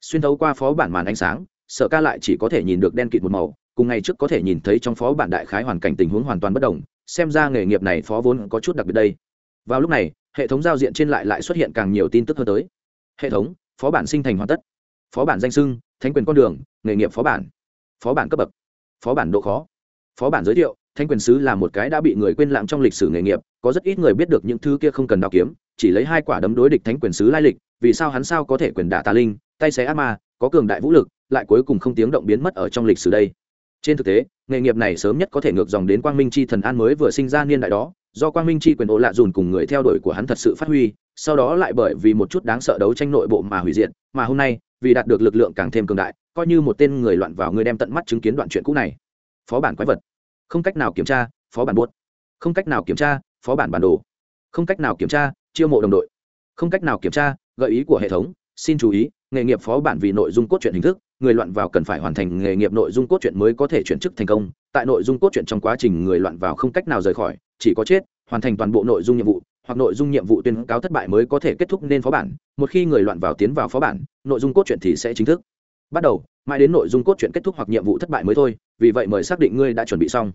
Xuyên thấu qua phó bản màn ánh sáng, sở ca lại chỉ có thể nhìn được đen kịt một màu cùng ngày trước có thể nhìn thấy trong phó bản đại khái hoàn cảnh tình huống hoàn toàn bất đồng, xem ra nghề nghiệp này phó vốn có chút đặc biệt đây. Vào lúc này, hệ thống giao diện trên lại lại xuất hiện càng nhiều tin tức hơn tới. Hệ thống, phó bản sinh thành hoàn tất. Phó bản danh sưng thánh quyền con đường, nghề nghiệp phó bản phó bản cấp bậc, phó bản độ khó. Phó bản giới thiệu thanh quyền sứ là một cái đã bị người quên lãng trong lịch sử nghề nghiệp, có rất ít người biết được những thứ kia không cần đào kiếm, chỉ lấy hai quả đấm đối địch thánh quyền sứ lai lịch, vì sao hắn sao có thể quyền đả tà linh, tay xé ác ma, có cường đại vũ lực, lại cuối cùng không tiếng động biến mất ở trong lịch sử đây trên thực tế, nghề nghiệp này sớm nhất có thể ngược dòng đến quang minh c h i thần an mới vừa sinh ra niên đại đó, do quang minh c h i quyền ổ lạ dùn cùng người theo đuổi của hắn thật sự phát huy, sau đó lại bởi vì một chút đáng sợ đấu tranh nội bộ mà hủy diệt, mà hôm nay, vì đạt được lực lượng càng thêm cường đại, coi như một tên người loạn vào người đem tận mắt chứng kiến đoạn chuyện cũ này. Phó bản quái vật. Không cách nào kiểm tra, phó bản buốt. Không cách nào kiểm tra, phó bản bản đồ. Không cách nào kiểm tra, chiêu mộ đồng đội. Không cách nào kiểm tra, gợi ý của hệ thống xin chú ý, nghề nghiệp phó bản vì nội dung cốt truyện hình thức, người loạn vào cần phải hoàn thành nghề nghiệp nội dung cốt truyện mới có thể chuyển chức thành công. Tại nội dung cốt truyện trong quá trình người loạn vào không cách nào rời khỏi, chỉ có chết, hoàn thành toàn bộ nội dung nhiệm vụ, hoặc nội dung nhiệm vụ tuyên cáo thất bại mới có thể kết thúc nên phó bản. Một khi người loạn vào tiến vào phó bản, nội dung cốt truyện thì sẽ chính thức. Bắt đầu, mãi đến nội dung cốt truyện kết thúc hoặc nhiệm vụ thất bại mới thôi, vì vậy mời xác định ngươi đã chuẩn bị xong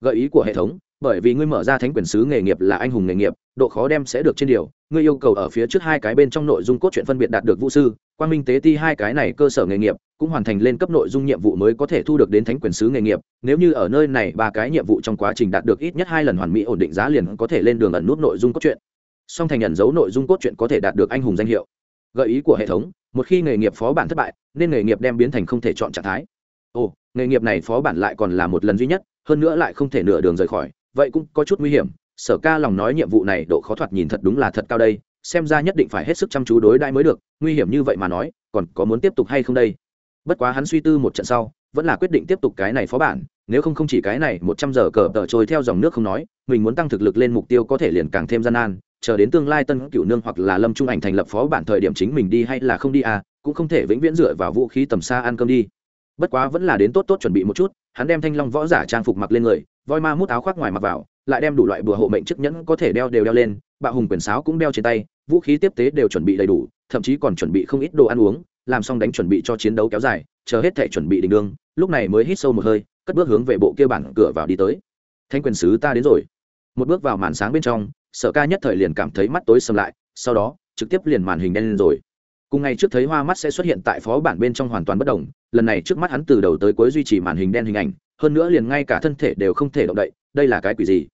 gợi ý của hệ thống, bởi vì ngươi mở ra thánh quyền sứ nghề nghiệp là anh hùng nghề nghiệp, độ khó đem sẽ được trên điều. Ngươi yêu cầu ở phía trước hai cái bên trong nội dung cốt truyện phân biệt đạt được vũ sư quan minh tế ti hai cái này cơ sở nghề nghiệp, cũng hoàn thành lên cấp nội dung nhiệm vụ mới có thể thu được đến thánh quyền sứ nghề nghiệp. Nếu như ở nơi này ba cái nhiệm vụ trong quá trình đạt được ít nhất hai lần hoàn mỹ ổn định giá liền có thể lên đường ẩn nút nội dung cốt truyện. Song thành nhận dấu nội dung cốt truyện có thể đạt được anh hùng danh hiệu. Gợi ý của hệ thống, một khi nghề nghiệp phó bản thất bại, nên nghề nghiệp đem biến thành không thể chọn trạng thái ồ, nghề nghiệp này phó bản lại còn là một lần duy nhất, hơn nữa lại không thể nửa đường rời khỏi, vậy cũng có chút nguy hiểm. Sở ca lòng nói nhiệm vụ này độ khó thoạt nhìn thật đúng là thật cao đây, xem ra nhất định phải hết sức chăm chú đối đãi mới được, nguy hiểm như vậy mà nói, còn có muốn tiếp tục hay không đây? Bất quá hắn suy tư một trận sau, vẫn là quyết định tiếp tục cái này phó bản, nếu không không chỉ cái này một trăm giờ cờ tờ trôi theo dòng nước không nói, mình muốn tăng thực lực lên mục tiêu có thể liền càng thêm gian nan, chờ đến tương lai tân cửu nương hoặc là lâm trung ảnh thành lập phó bản thời điểm chính mình đi hay là không đi à cũng không thể vĩnh viễn dựa vào vũ khí tầm xa ăn cơm đi bất quá vẫn là đến tốt tốt chuẩn bị một chút, hắn đem thanh long võ giả trang phục mặc lên người, voi ma mút áo khoác ngoài mặc vào, lại đem đủ loại bùa hộ mệnh chức nhẫn có thể đeo đều đeo lên, bạo hùng quyền sáo cũng đeo trên tay, vũ khí tiếp tế đều chuẩn bị đầy đủ, thậm chí còn chuẩn bị không ít đồ ăn uống, làm xong đánh chuẩn bị cho chiến đấu kéo dài, chờ hết thể chuẩn bị đình đương, lúc này mới hít sâu một hơi, cất bước hướng về bộ kia bản cửa vào đi tới. Thanh quyền sứ, ta đến rồi. Một bước vào màn sáng bên trong, sở ca nhất thời liền cảm thấy mắt tối sầm lại, sau đó, trực tiếp liền màn hình đen lên rồi cùng ngày trước thấy hoa mắt sẽ xuất hiện tại phó bản bên trong hoàn toàn bất đồng lần này trước mắt hắn từ đầu tới cuối duy trì màn hình đen hình ảnh, hơn nữa liền ngay cả thân thể đều không thể động đậy, đây là cái quỷ gì?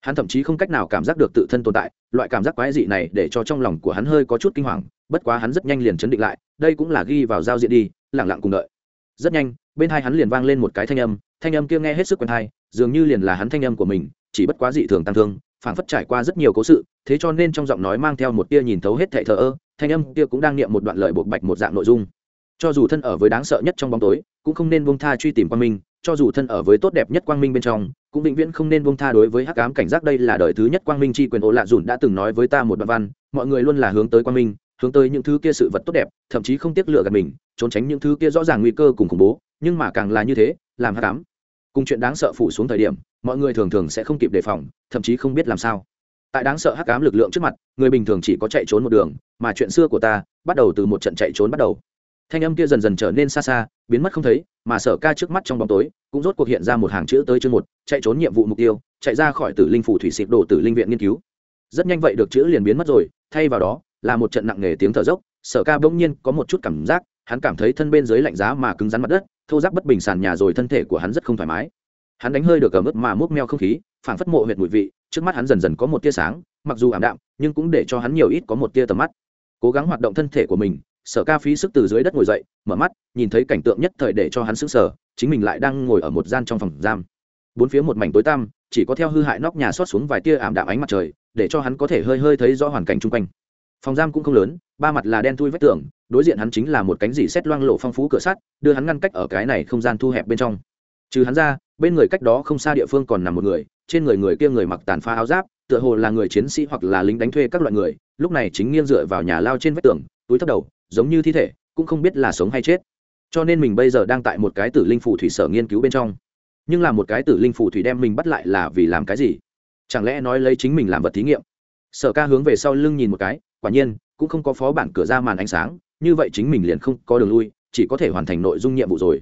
Hắn thậm chí không cách nào cảm giác được tự thân tồn tại, loại cảm giác quái dị này để cho trong lòng của hắn hơi có chút kinh hoàng, bất quá hắn rất nhanh liền chấn định lại, đây cũng là ghi vào giao diện đi lẳng lặng cùng đợi. Rất nhanh, bên hai hắn liền vang lên một cái thanh âm thanh âm kia nghe hết sức quen thai dường như liền là hắn thanh âm của mình, chỉ bất quá dị thường tăng thương phảng phất trải qua rất nhiều cố sự, thế cho nên trong giọng nói mang theo một tia nhìn thấu hết thệ thờ ơ, thanh âm kia cũng đang niệm một đoạn lời bộc bạch một dạng nội dung. Cho dù thân ở với đáng sợ nhất trong bóng tối, cũng không nên buông tha truy tìm quang minh, cho dù thân ở với tốt đẹp nhất quang minh bên trong, cũng vĩnh viễn không nên buông tha đối với hắc ám cảnh giác đây là đời thứ nhất quang minh chi quyền ô lạ dùn đã từng nói với ta một đoạn văn, mọi người luôn là hướng tới quang minh, hướng tới những thứ kia sự vật tốt đẹp, thậm chí không tiếc lựa gạt mình, trốn tránh những thứ kia rõ ràng nguy cơ cùng khủng bố, nhưng mà càng là như thế, làm hắc ám cùng chuyện đáng sợ phủ xuống thời điểm, mọi người thường thường sẽ không kịp đề phòng, thậm chí không biết làm sao. Tại đáng sợ hắc ám lực lượng trước mặt, người bình thường chỉ có chạy trốn một đường, mà chuyện xưa của ta bắt đầu từ một trận chạy trốn bắt đầu. Thanh âm kia dần dần trở nên xa xa, biến mất không thấy, mà sở ca trước mắt trong bóng tối, cũng rốt cuộc hiện ra một hàng chữ tới chương một, chạy trốn nhiệm vụ mục tiêu, chạy ra khỏi tử linh phủ thủy xịt đổ tử linh viện nghiên cứu. Rất nhanh vậy được chữ liền biến mất rồi, thay vào đó, là một trận nặng nề tiếng thở dốc, sở ca bỗng nhiên có một chút cảm giác hắn cảm thấy thân bên dưới lạnh giá mà cứng rắn mặt đất, thô giáp bất bình sàn nhà rồi thân thể của hắn rất không thoải mái. Hắn đánh hơi được ở mức mà múc meo không khí phản phất mộ huyệt mùi vị, trước mắt hắn dần dần có một tia sáng, mặc dù ảm đạm, nhưng cũng để cho hắn nhiều ít có một tia tầm mắt. Cố gắng hoạt động thân thể của mình, sở ca phí sức từ dưới đất ngồi dậy, mở mắt, nhìn thấy cảnh tượng nhất thời để cho hắn sững sờ, chính mình lại đang ngồi ở một gian trong phòng giam. Bốn phía một mảnh tối tăm, chỉ có theo hư hại nóc nhà xót xuống vài tia ảm đạm ánh mặt trời, để cho hắn có thể hơi hơi thấy rõ hoàn cảnh chung quanh phòng giam cũng không lớn, ba mặt là đen thui vách tường, đối diện hắn chính là một cánh dỉ xét loang lộ phong phú cửa sắt, đưa hắn ngăn cách ở cái này không gian thu hẹp bên trong. Trừ hắn ra, bên người cách đó không xa địa phương còn nằm một người, trên người người kia người mặc tàn phá áo giáp, tựa hồ là người chiến sĩ hoặc là lính đánh thuê các loại người, lúc này chính nghiêng dựa vào nhà lao trên vách tường, túi thấp đầu, giống như thi thể, cũng không biết là sống hay chết. Cho nên mình bây giờ đang tại một cái tử linh phù thủy sở nghiên cứu bên trong. Nhưng là một cái tử linh phù thủy đem mình bắt lại là vì làm cái gì? Chẳng lẽ nói lấy chính mình làm vật thí nghiệm? Sở ca hướng về sau lưng nhìn một cái quả nhiên, cũng không có phó bản cửa ra màn ánh sáng, như vậy chính mình liền không có đường lui, chỉ có thể hoàn thành nội dung nhiệm vụ rồi.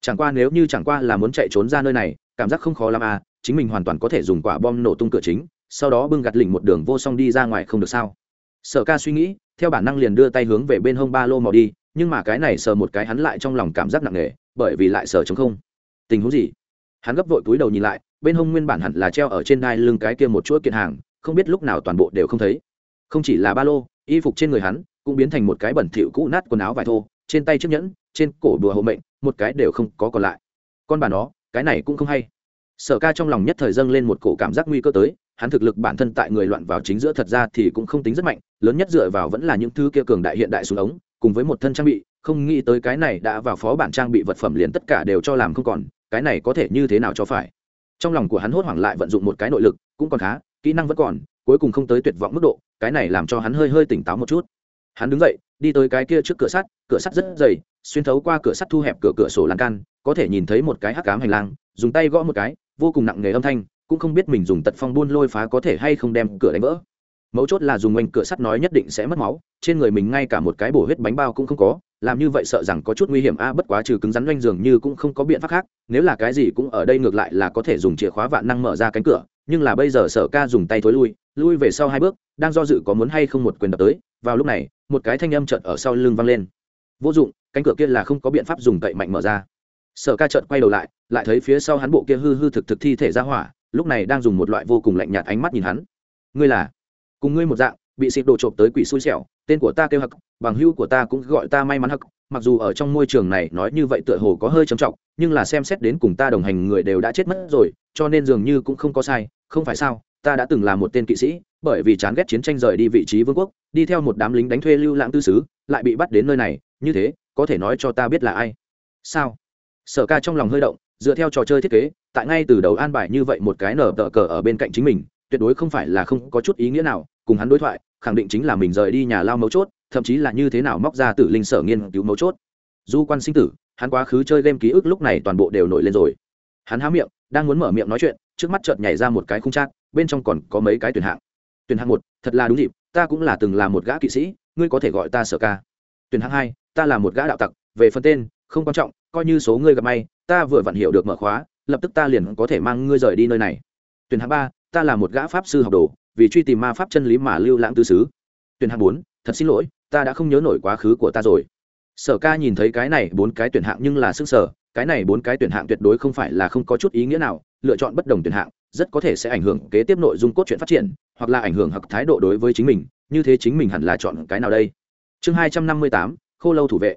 Chẳng qua nếu như chẳng qua là muốn chạy trốn ra nơi này, cảm giác không khó lắm à chính mình hoàn toàn có thể dùng quả bom nổ tung cửa chính, sau đó bưng gặt lỉnh một đường vô song đi ra ngoài không được sao. Sở ca suy nghĩ, theo bản năng liền đưa tay hướng về bên hông ba lô mò đi, nhưng mà cái này sờ một cái hắn lại trong lòng cảm giác nặng nề, bởi vì lại sờ chống không. Tình huống gì? Hắn gấp vội túi đầu nhìn lại, bên hông nguyên bản hẳn là treo ở trên đai lưng cái kia một chuỗi kiện hàng, không biết lúc nào toàn bộ đều không thấy không chỉ là ba lô, y phục trên người hắn cũng biến thành một cái bẩn thỉu cũ nát quần áo vải thô, trên tay chiếc nhẫn, trên cổ đùa hộ mệnh, một cái đều không có còn lại. Con bà nó, cái này cũng không hay. Sở ca trong lòng nhất thời dâng lên một cổ cảm giác nguy cơ tới, hắn thực lực bản thân tại người loạn vào chính giữa thật ra thì cũng không tính rất mạnh, lớn nhất dựa vào vẫn là những thứ kia cường đại hiện đại xuống ống, cùng với một thân trang bị, không nghĩ tới cái này đã vào phó bản trang bị vật phẩm liền tất cả đều cho làm không còn, cái này có thể như thế nào cho phải. Trong lòng của hắn hốt hoảng lại vận dụng một cái nội lực, cũng còn khá, kỹ năng vẫn còn cuối cùng không tới tuyệt vọng mức độ, cái này làm cho hắn hơi hơi tỉnh táo một chút. Hắn đứng dậy, đi tới cái kia trước cửa sắt cửa sắt rất dày, xuyên thấu qua cửa sắt thu hẹp cửa cửa sổ lan can, có thể nhìn thấy một cái hắc cám hành lang, dùng tay gõ một cái, vô cùng nặng nề âm thanh, cũng không biết mình dùng tật phong buôn lôi phá có thể hay không đem cửa đánh vỡ. Mấu chốt là dùng oanh cửa sắt nói nhất định sẽ mất máu, trên người mình ngay cả một cái bổ huyết bánh bao cũng không có, làm như vậy sợ rằng có chút nguy hiểm a, bất quá trừ cứng rắn doanh dường như cũng không có biện pháp khác, nếu là cái gì cũng ở đây ngược lại là có thể dùng chìa khóa vạn năng mở ra cánh cửa, nhưng là bây giờ sở ca dùng tay thối lui lui về sau hai bước, đang do dự có muốn hay không một quyền đập tới, vào lúc này, một cái thanh âm trợt ở sau lưng vang lên. Vô dụng, cánh cửa kia là không có biện pháp dùng cậy mạnh mở ra. Sở ca trợt quay đầu lại lại thấy phía sau hắn bộ kia hư hư thực thực thi thể ra hỏa, lúc này đang dùng một loại vô cùng lạnh nhạt ánh mắt nhìn hắn. Ngươi là? Cùng ngươi một dạng, bị xịt đồ trộm tới quỷ xui xẻo, tên của ta kêu hặc bằng hưu của ta cũng gọi ta may mắn hặc mặc dù ở trong môi trường này nói như vậy tựa hồ có hơi trầm trọng, nhưng là xem xét đến cùng ta đồng hành người đều đã chết mất rồi, cho nên dường như cũng không có sai, không phải sao? Ta đã từng là một tên kỵ sĩ, bởi vì chán ghét chiến tranh rời đi vị trí vương quốc, đi theo một đám lính đánh thuê lưu lãng tư sứ lại bị bắt đến nơi này, như thế, có thể nói cho ta biết là ai? Sao? Sở ca trong lòng hơi động, dựa theo trò chơi thiết kế, tại ngay từ đầu an bài như vậy một cái nở tờ cờ ở bên cạnh chính mình, tuyệt đối không phải là không có chút ý nghĩa nào, cùng hắn đối thoại, khẳng định chính là mình rời đi nhà lao mấu chốt, thậm chí là như thế nào móc ra tử linh sở nghiên cứu mấu chốt. Du quan sinh tử, hắn quá khứ chơi game ký ức lúc này toàn bộ đều nổi lên rồi. Hắn há miệng, đang muốn mở miệng nói chuyện, trước mắt chợt nhảy ra một cái khung trác bên trong còn có mấy cái tuyển hạng. Tuyển hạng một, thật là đúng dịp, ta cũng là từng là một gã kỵ sĩ, ngươi có thể gọi ta sở ca. Tuyển hạng hai, ta là một gã đạo tặc, về phần tên, không quan trọng, coi như số ngươi gặp may, ta vừa vặn hiểu được mở khóa, lập tức ta liền có thể mang ngươi rời đi nơi này. Tuyển hạng ba, ta là một gã pháp sư học đồ, vì truy tìm ma pháp chân lý mà lưu lãng tư xứ. Tuyển hạng bốn, thật xin lỗi, ta đã không nhớ nổi quá khứ của ta rồi. Sở ca nhìn thấy cái này bốn cái tuyển hạng nhưng là s ư n g sở cái này bốn cái tuyển hạng tuyệt đối không phải là không có chút ý nghĩa nào, lựa chọn bất đồng tuyển hạng rất có thể sẽ ảnh hưởng kế tiếp nội dung cốt truyện phát triển, hoặc là ảnh hưởng hoặc thái độ đối với chính mình, như thế chính mình hẳn là chọn cái nào đây? Chương hai trăm năm mươi tám, khô lâu thủ vệ.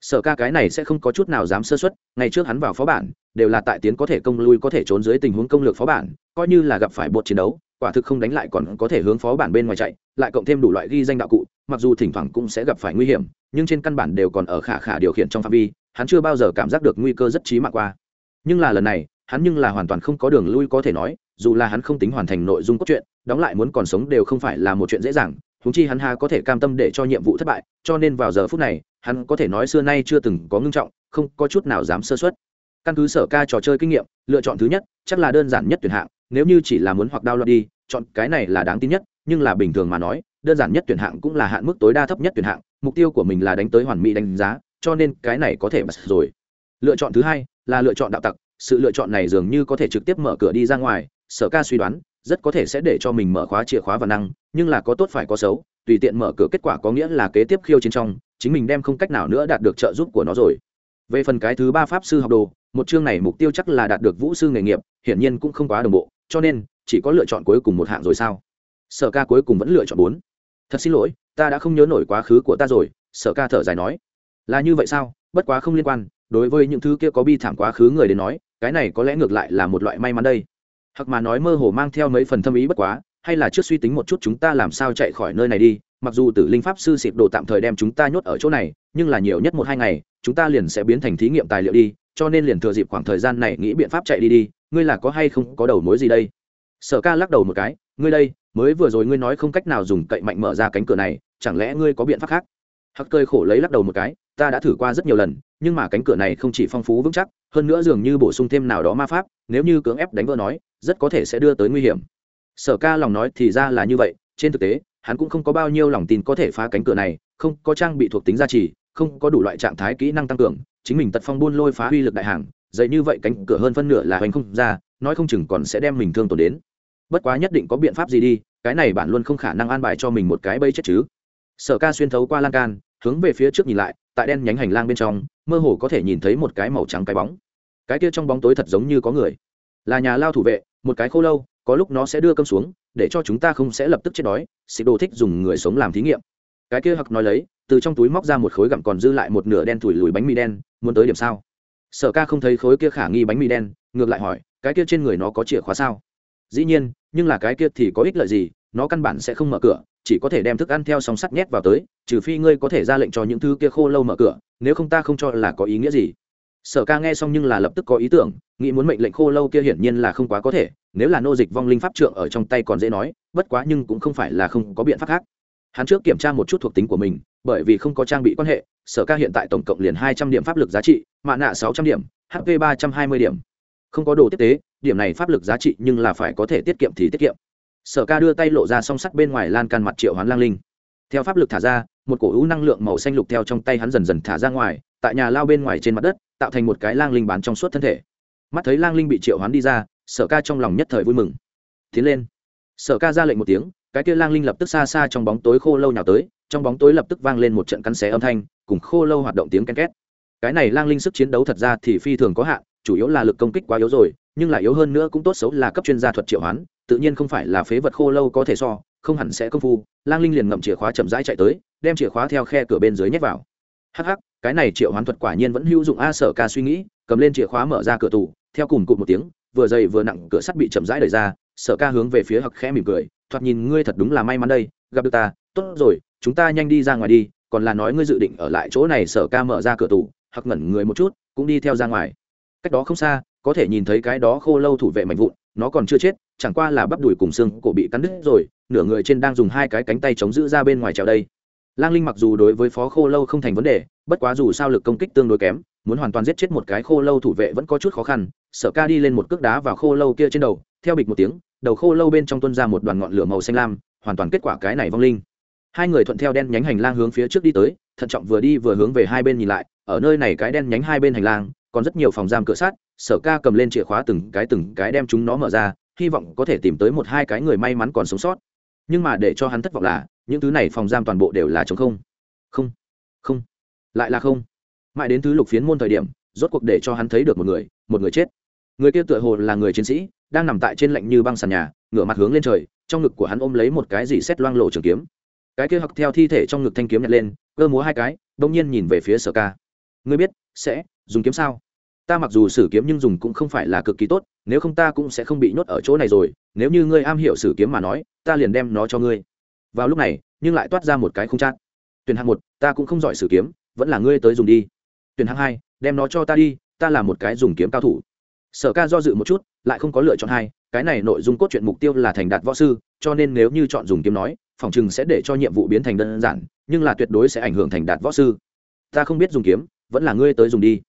Sở ca cái này sẽ không có chút nào dám sơ xuất Ngày trước hắn vào phó bản, đều là tại tiến có thể công lui có thể trốn dưới tình huống công lược phó bản, coi như là gặp phải bột chiến đấu, quả thực không đánh lại còn có thể hướng phó bản bên ngoài chạy, lại cộng thêm đủ loại ghi danh đạo cụ, mặc dù thỉnh thoảng cũng sẽ gặp phải nguy hiểm, nhưng trên căn bản đều còn ở khả khả điều khiển trong phạm vi, hắn chưa bao giờ cảm giác được nguy cơ rất trí mạng qua. Nhưng là lần này hắn nhưng là hoàn toàn không có đường lui có thể nói, dù là hắn không tính hoàn thành nội dung cốt truyện, đóng lại muốn còn sống đều không phải là một chuyện dễ dàng húng chi hắn ha có thể cam tâm để cho nhiệm vụ thất bại, cho nên vào giờ phút này, hắn có thể nói xưa nay chưa từng có ngưng trọng, không có chút nào dám sơ xuất căn cứ sở ca trò chơi kinh nghiệm, lựa chọn thứ nhất, chắc là đơn giản nhất tuyển hạng, nếu như chỉ là muốn hoặc đao loạn đi, chọn cái này là đáng tin nhất, nhưng là bình thường mà nói, đơn giản nhất tuyển hạng cũng là hạn mức tối đa thấp nhất tuyển hạng, mục tiêu của mình là đánh tới hoàn mỹ đánh giá, cho nên cái này có thể bật rồi. Lựa chọn thứ hai là lựa chọn đạo tặc sự lựa chọn này dường như có thể trực tiếp mở cửa đi ra ngoài, sở ca suy đoán, rất có thể sẽ để cho mình mở khóa chìa khóa và năng, nhưng là có tốt phải có xấu, tùy tiện mở cửa kết quả có nghĩa là kế tiếp khiêu chiến trong, chính mình đem không cách nào nữa đạt được trợ giúp của nó rồi. Về phần cái thứ ba pháp sư học đồ, một chương này mục tiêu chắc là đạt được vũ sư nghề nghiệp, hiển nhiên cũng không quá đồng bộ, cho nên, chỉ có lựa chọn cuối cùng một hạng rồi sao? Sở ca cuối cùng vẫn lựa chọn bốn. Thật xin lỗi, ta đã không nhớ nổi quá khứ của ta rồi, sở ca thở dài nói. Là như vậy sao? Bất quá không liên quan, đối với những thứ kia có bi thảm quá khứ người đến nói cái này có lẽ ngược lại là một loại may mắn đây. Hoặc mà nói mơ hồ mang theo mấy phần thâm ý bất quá, hay là trước suy tính một chút chúng ta làm sao chạy khỏi nơi này đi, mặc dù tử linh pháp sư xịp đồ tạm thời đem chúng ta nhốt ở chỗ này, nhưng là nhiều nhất một hai ngày, chúng ta liền sẽ biến thành thí nghiệm tài liệu đi, cho nên liền thừa dịp khoảng thời gian này nghĩ biện pháp chạy đi đi, ngươi là có hay không có đầu mối gì đây? Sở ca lắc đầu một cái, ngươi đây, mới vừa rồi ngươi nói không cách nào dùng cậy mạnh mở ra cánh cửa này, chẳng lẽ ngươi có biện pháp khác? Hắc cơi khổ lấy lắc đầu một cái ta đã thử qua rất nhiều lần, nhưng mà cánh cửa này không chỉ phong phú vững chắc, hơn nữa dường như bổ sung thêm nào đó ma pháp, nếu như cưỡng ép đánh vỡ nói, rất có thể sẽ đưa tới nguy hiểm. Sở ca lòng nói thì ra là như vậy, trên thực tế, hắn cũng không có bao nhiêu lòng tin có thể phá cánh cửa này, không có trang bị thuộc tính gia trì, không có đủ loại trạng thái kỹ năng tăng cường, chính mình tật phong buôn lôi phá uy lực đại hàng dạy như vậy cánh cửa hơn phân nửa là hoành không ra, nói không chừng còn sẽ đem mình thương tổn đến. Bất quá nhất định có biện pháp gì đi, cái này bạn luôn không khả năng an bài cho mình một cái bây chết chứ. Sở ca xuyên thấu qua lan can, hướng về phía trước nhìn lại tại đen nhánh hành lang bên trong, mơ hồ có thể nhìn thấy một cái màu trắng cái bóng. Cái kia trong bóng tối thật giống như có người. Là nhà lao thủ vệ, một cái khô lâu, có lúc nó sẽ đưa cơm xuống, để cho chúng ta không sẽ lập tức chết đói, xịt đồ thích dùng người sống làm thí nghiệm. Cái kia hặc nói lấy, từ trong túi móc ra một khối gặm còn dư lại một nửa đen thủi lùi bánh mì đen, muốn tới điểm sao? Sở ca không thấy khối kia khả nghi bánh mì đen, ngược lại hỏi, cái kia trên người nó có chìa khóa sao? Dĩ nhiên, nhưng là cái kia thì có ích lợi gì, nó căn bản sẽ không mở cửa chỉ có thể đem thức ăn theo song sắt nhét vào tới, trừ phi ngươi có thể ra lệnh cho những thứ kia khô lâu mở cửa, nếu không ta không cho là có ý nghĩa gì. Sở ca nghe xong nhưng là lập tức có ý tưởng, nghĩ muốn mệnh lệnh khô lâu kia hiển nhiên là không quá có thể, nếu là nô dịch vong linh pháp trượng ở trong tay còn dễ nói, bất quá nhưng cũng không phải là không có biện pháp khác. Hắn trước kiểm tra một chút thuộc tính của mình, bởi vì không có trang bị quan hệ, sở ca hiện tại tổng cộng liền hai trăm điểm pháp lực giá trị, mạ nạ sáu trăm điểm hp ba trăm hai mươi điểm. Không có đồ tiếp tế, điểm này pháp lực giá trị nhưng là phải có thể tiết kiệm thì tiết kiệm sở ca đưa tay lộ ra song sắt bên ngoài lan can mặt triệu hoán lang linh. Theo pháp lực thả ra, một cổ hữu năng lượng màu xanh lục theo trong tay hắn dần dần thả ra ngoài, tại nhà lao bên ngoài trên mặt đất, tạo thành một cái lang linh bán trong suốt thân thể. Mắt thấy lang linh bị triệu hoán đi ra, sở ca trong lòng nhất thời vui mừng. Tiến lên. Sở ca ra lệnh một tiếng, cái kia lang linh lập tức xa xa trong bóng tối khô lâu nhào tới, trong bóng tối lập tức vang lên một trận cắn xé âm thanh, cùng khô lâu hoạt động tiếng ken két. Cái này lang linh sức chiến đấu thật ra thì phi thường có hạn, chủ yếu là lực công kích quá yếu rồi nhưng lại yếu hơn nữa cũng tốt xấu là cấp chuyên gia thuật triệu hoán, tự nhiên không phải là phế vật khô lâu có thể so, không hẳn sẽ công phu. Lang linh liền ngậm chìa khóa chậm rãi chạy tới, đem chìa khóa theo khe cửa bên dưới nhét vào. Hắc hắc, cái này triệu hoán thuật quả nhiên vẫn hữu dụng a sở ca suy nghĩ, cầm lên chìa khóa mở ra cửa tủ, theo cùng cụt một tiếng, vừa dày vừa nặng cửa sắt bị chậm rãi đẩy ra, sở ca hướng về phía hặc khẽ mỉm cười, thoạt nhìn ngươi thật đúng là may mắn đây, gặp được ta, tốt rồi, chúng ta nhanh đi ra ngoài đi, còn là nói ngươi dự định ở lại chỗ này, sở ca mở ra cửa tủ hặc ngẩn người một chút, cũng đi theo ra ngoài. Cách đó không xa có thể nhìn thấy cái đó khô lâu thủ vệ mạnh vụn, nó còn chưa chết, chẳng qua là bắp đùi cùng xương cổ bị cắn đứt rồi, nửa người trên đang dùng hai cái cánh tay chống giữ ra bên ngoài trèo đây. Lang linh mặc dù đối với phó khô lâu không thành vấn đề, bất quá dù sao lực công kích tương đối kém, muốn hoàn toàn giết chết một cái khô lâu thủ vệ vẫn có chút khó khăn, sở ca đi lên một cước đá vào khô lâu kia trên đầu, theo bịch một tiếng, đầu khô lâu bên trong tuân ra một đoàn ngọn lửa màu xanh lam, hoàn toàn kết quả cái này vong linh. Hai người thuận theo đen nhánh hành lang hướng phía trước đi tới, thận trọng vừa đi vừa hướng về hai bên nhìn lại, ở nơi này cái đen nhánh hai bên hành lang, còn rất nhiều phòng giam cửa sát sở ca cầm lên chìa khóa từng cái từng cái đem chúng nó mở ra, hy vọng có thể tìm tới một hai cái người may mắn còn sống sót. Nhưng mà để cho hắn thất vọng là, những thứ này phòng giam toàn bộ đều là chống không. Không không, lại là không. Mãi đến thứ lục phiến môn thời điểm, rốt cuộc để cho hắn thấy được một người một người chết. Người kia tựa hồ là người chiến sĩ, đang nằm tại trên lạnh như băng sàn nhà, ngửa mặt hướng lên trời, trong ngực của hắn ôm lấy một cái gì xét loang lộ trường kiếm. Cái kia hặc theo thi thể trong ngực thanh kiếm nhặt lên, cơ múa hai cái đông nhiên nhìn về phía sở ca. Ngươi biết, sẽ, dùng kiếm sao? Ta mặc dù sử kiếm nhưng dùng cũng không phải là cực kỳ tốt, nếu không ta cũng sẽ không bị nhốt ở chỗ này rồi, nếu như ngươi am hiểu sử kiếm mà nói, ta liền đem nó cho ngươi. Vào lúc này, nhưng lại toát ra một cái không chát. Tuyển hạng một, ta cũng không giỏi sử kiếm, vẫn là ngươi tới dùng đi. Tuyển hạng hai, đem nó cho ta đi, ta là một cái dùng kiếm cao thủ. Sở ca do dự một chút, lại không có lựa chọn hai, cái này nội dung cốt truyện mục tiêu là thành đạt võ sư, cho nên nếu như chọn dùng kiếm nói, phòng chừng sẽ để cho nhiệm vụ biến thành đơn giản, nhưng là tuyệt đối sẽ ảnh hưởng thành đạt võ sư. Ta không biết dùng kiếm, vẫn là ngươi tới dùng đi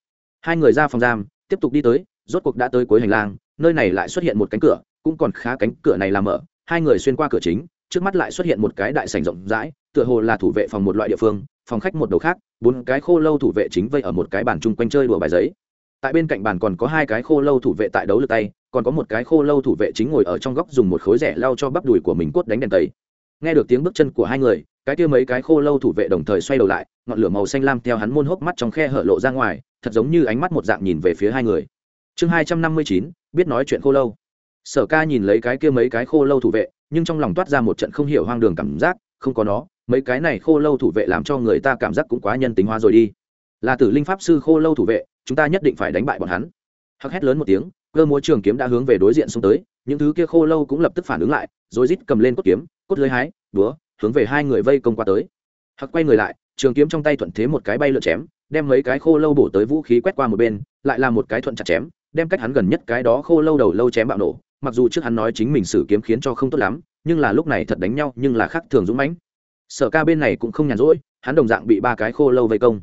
hai người ra phòng giam, tiếp tục đi tới, rốt cuộc đã tới cuối hành lang, nơi này lại xuất hiện một cánh cửa, cũng còn khá cánh cửa này làm mở. Hai người xuyên qua cửa chính, trước mắt lại xuất hiện một cái đại sảnh rộng rãi, tựa hồ là thủ vệ phòng một loại địa phương, phòng khách một đầu khác, bốn cái khô lâu thủ vệ chính vây ở một cái bàn chung quanh chơi đùa bài giấy. Tại bên cạnh bàn còn có hai cái khô lâu thủ vệ tại đấu lượt tay, còn có một cái khô lâu thủ vệ chính ngồi ở trong góc dùng một khối rẻ lau cho bắp đùi của mình cốt đánh đèn tẩy. Nghe được tiếng bước chân của hai người cái kia mấy cái khô lâu thủ vệ đồng thời xoay đầu lại, ngọn lửa màu xanh lam theo hắn môn hốc mắt trong khe hở lộ ra ngoài, thật giống như ánh mắt một dạng nhìn về phía hai người. Chương hai trăm năm mươi chín, biết nói chuyện khô lâu. Sở ca nhìn lấy cái kia mấy cái khô lâu thủ vệ, nhưng trong lòng toát ra một trận không hiểu hoang đường cảm giác, không có nó, mấy cái này khô lâu thủ vệ làm cho người ta cảm giác cũng quá nhân tính hóa rồi đi. Là tử linh pháp sư khô lâu thủ vệ, chúng ta nhất định phải đánh bại bọn hắn. Hắc hét lớn một tiếng, cơ múa trường kiếm đã hướng về đối diện xông tới, những thứ kia khô lâu cũng lập tức phản ứng lại, rồi rít cầm lên cốt kiếm, cốt lưới hái, búa hướng về hai người vây công qua tới. Hắc quay người lại, trường kiếm trong tay thuận thế một cái bay lượn chém, đem mấy cái khô lâu bổ tới vũ khí quét qua một bên, lại là một cái thuận chặt chém, đem cách hắn gần nhất cái đó khô lâu đầu lâu chém bạo nổ. Mặc dù trước hắn nói chính mình sử kiếm khiến cho không tốt lắm, nhưng là lúc này thật đánh nhau, nhưng là khác thường dũng mãnh. Sở ca bên này cũng không nhàn rỗi, hắn đồng dạng bị ba cái khô lâu vây công.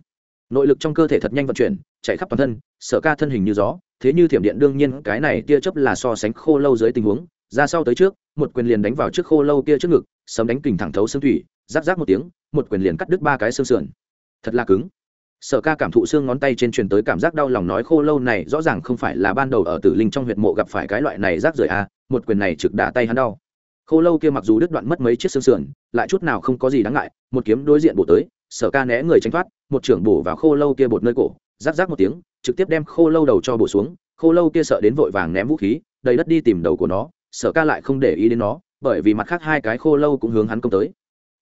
Nội lực trong cơ thể thật nhanh vận chuyển, chạy khắp toàn thân, sở ca thân hình như gió, thế như thiểm điện đương nhiên, cái này tia chấp là so sánh khô lâu dưới tình huống ra sau tới trước một quyền liền đánh vào trước khô lâu kia trước ngực sấm đánh kình thẳng thấu xương thủy rác rác một tiếng một quyền liền cắt đứt ba cái xương sườn. Thật là cứng. Sở ca cảm thụ xương ngón tay trên truyền tới cảm giác đau lòng nói khô lâu này rõ ràng không phải là ban đầu ở tử linh trong huyệt mộ gặp phải cái loại này rác rưởi a à, một quyền này trực đả tay hắn đau. Khô lâu kia mặc dù đứt đoạn mất mấy chiếc xương sườn lại chút nào không có gì đáng ngại một kiếm đối diện bổ tới sở ca né người tránh thoát một trưởng bổ vào khô lâu kia bột nơi cổ rác rác một tiếng trực tiếp đem khô lâu đầu cho bổ xuống khô lâu kia sợ đến vội vàng ném vũ khí đầy đất đi tìm đầu của nó sở ca lại không để ý đến nó, bởi vì mặt khác hai cái khô lâu cũng hướng hắn công tới.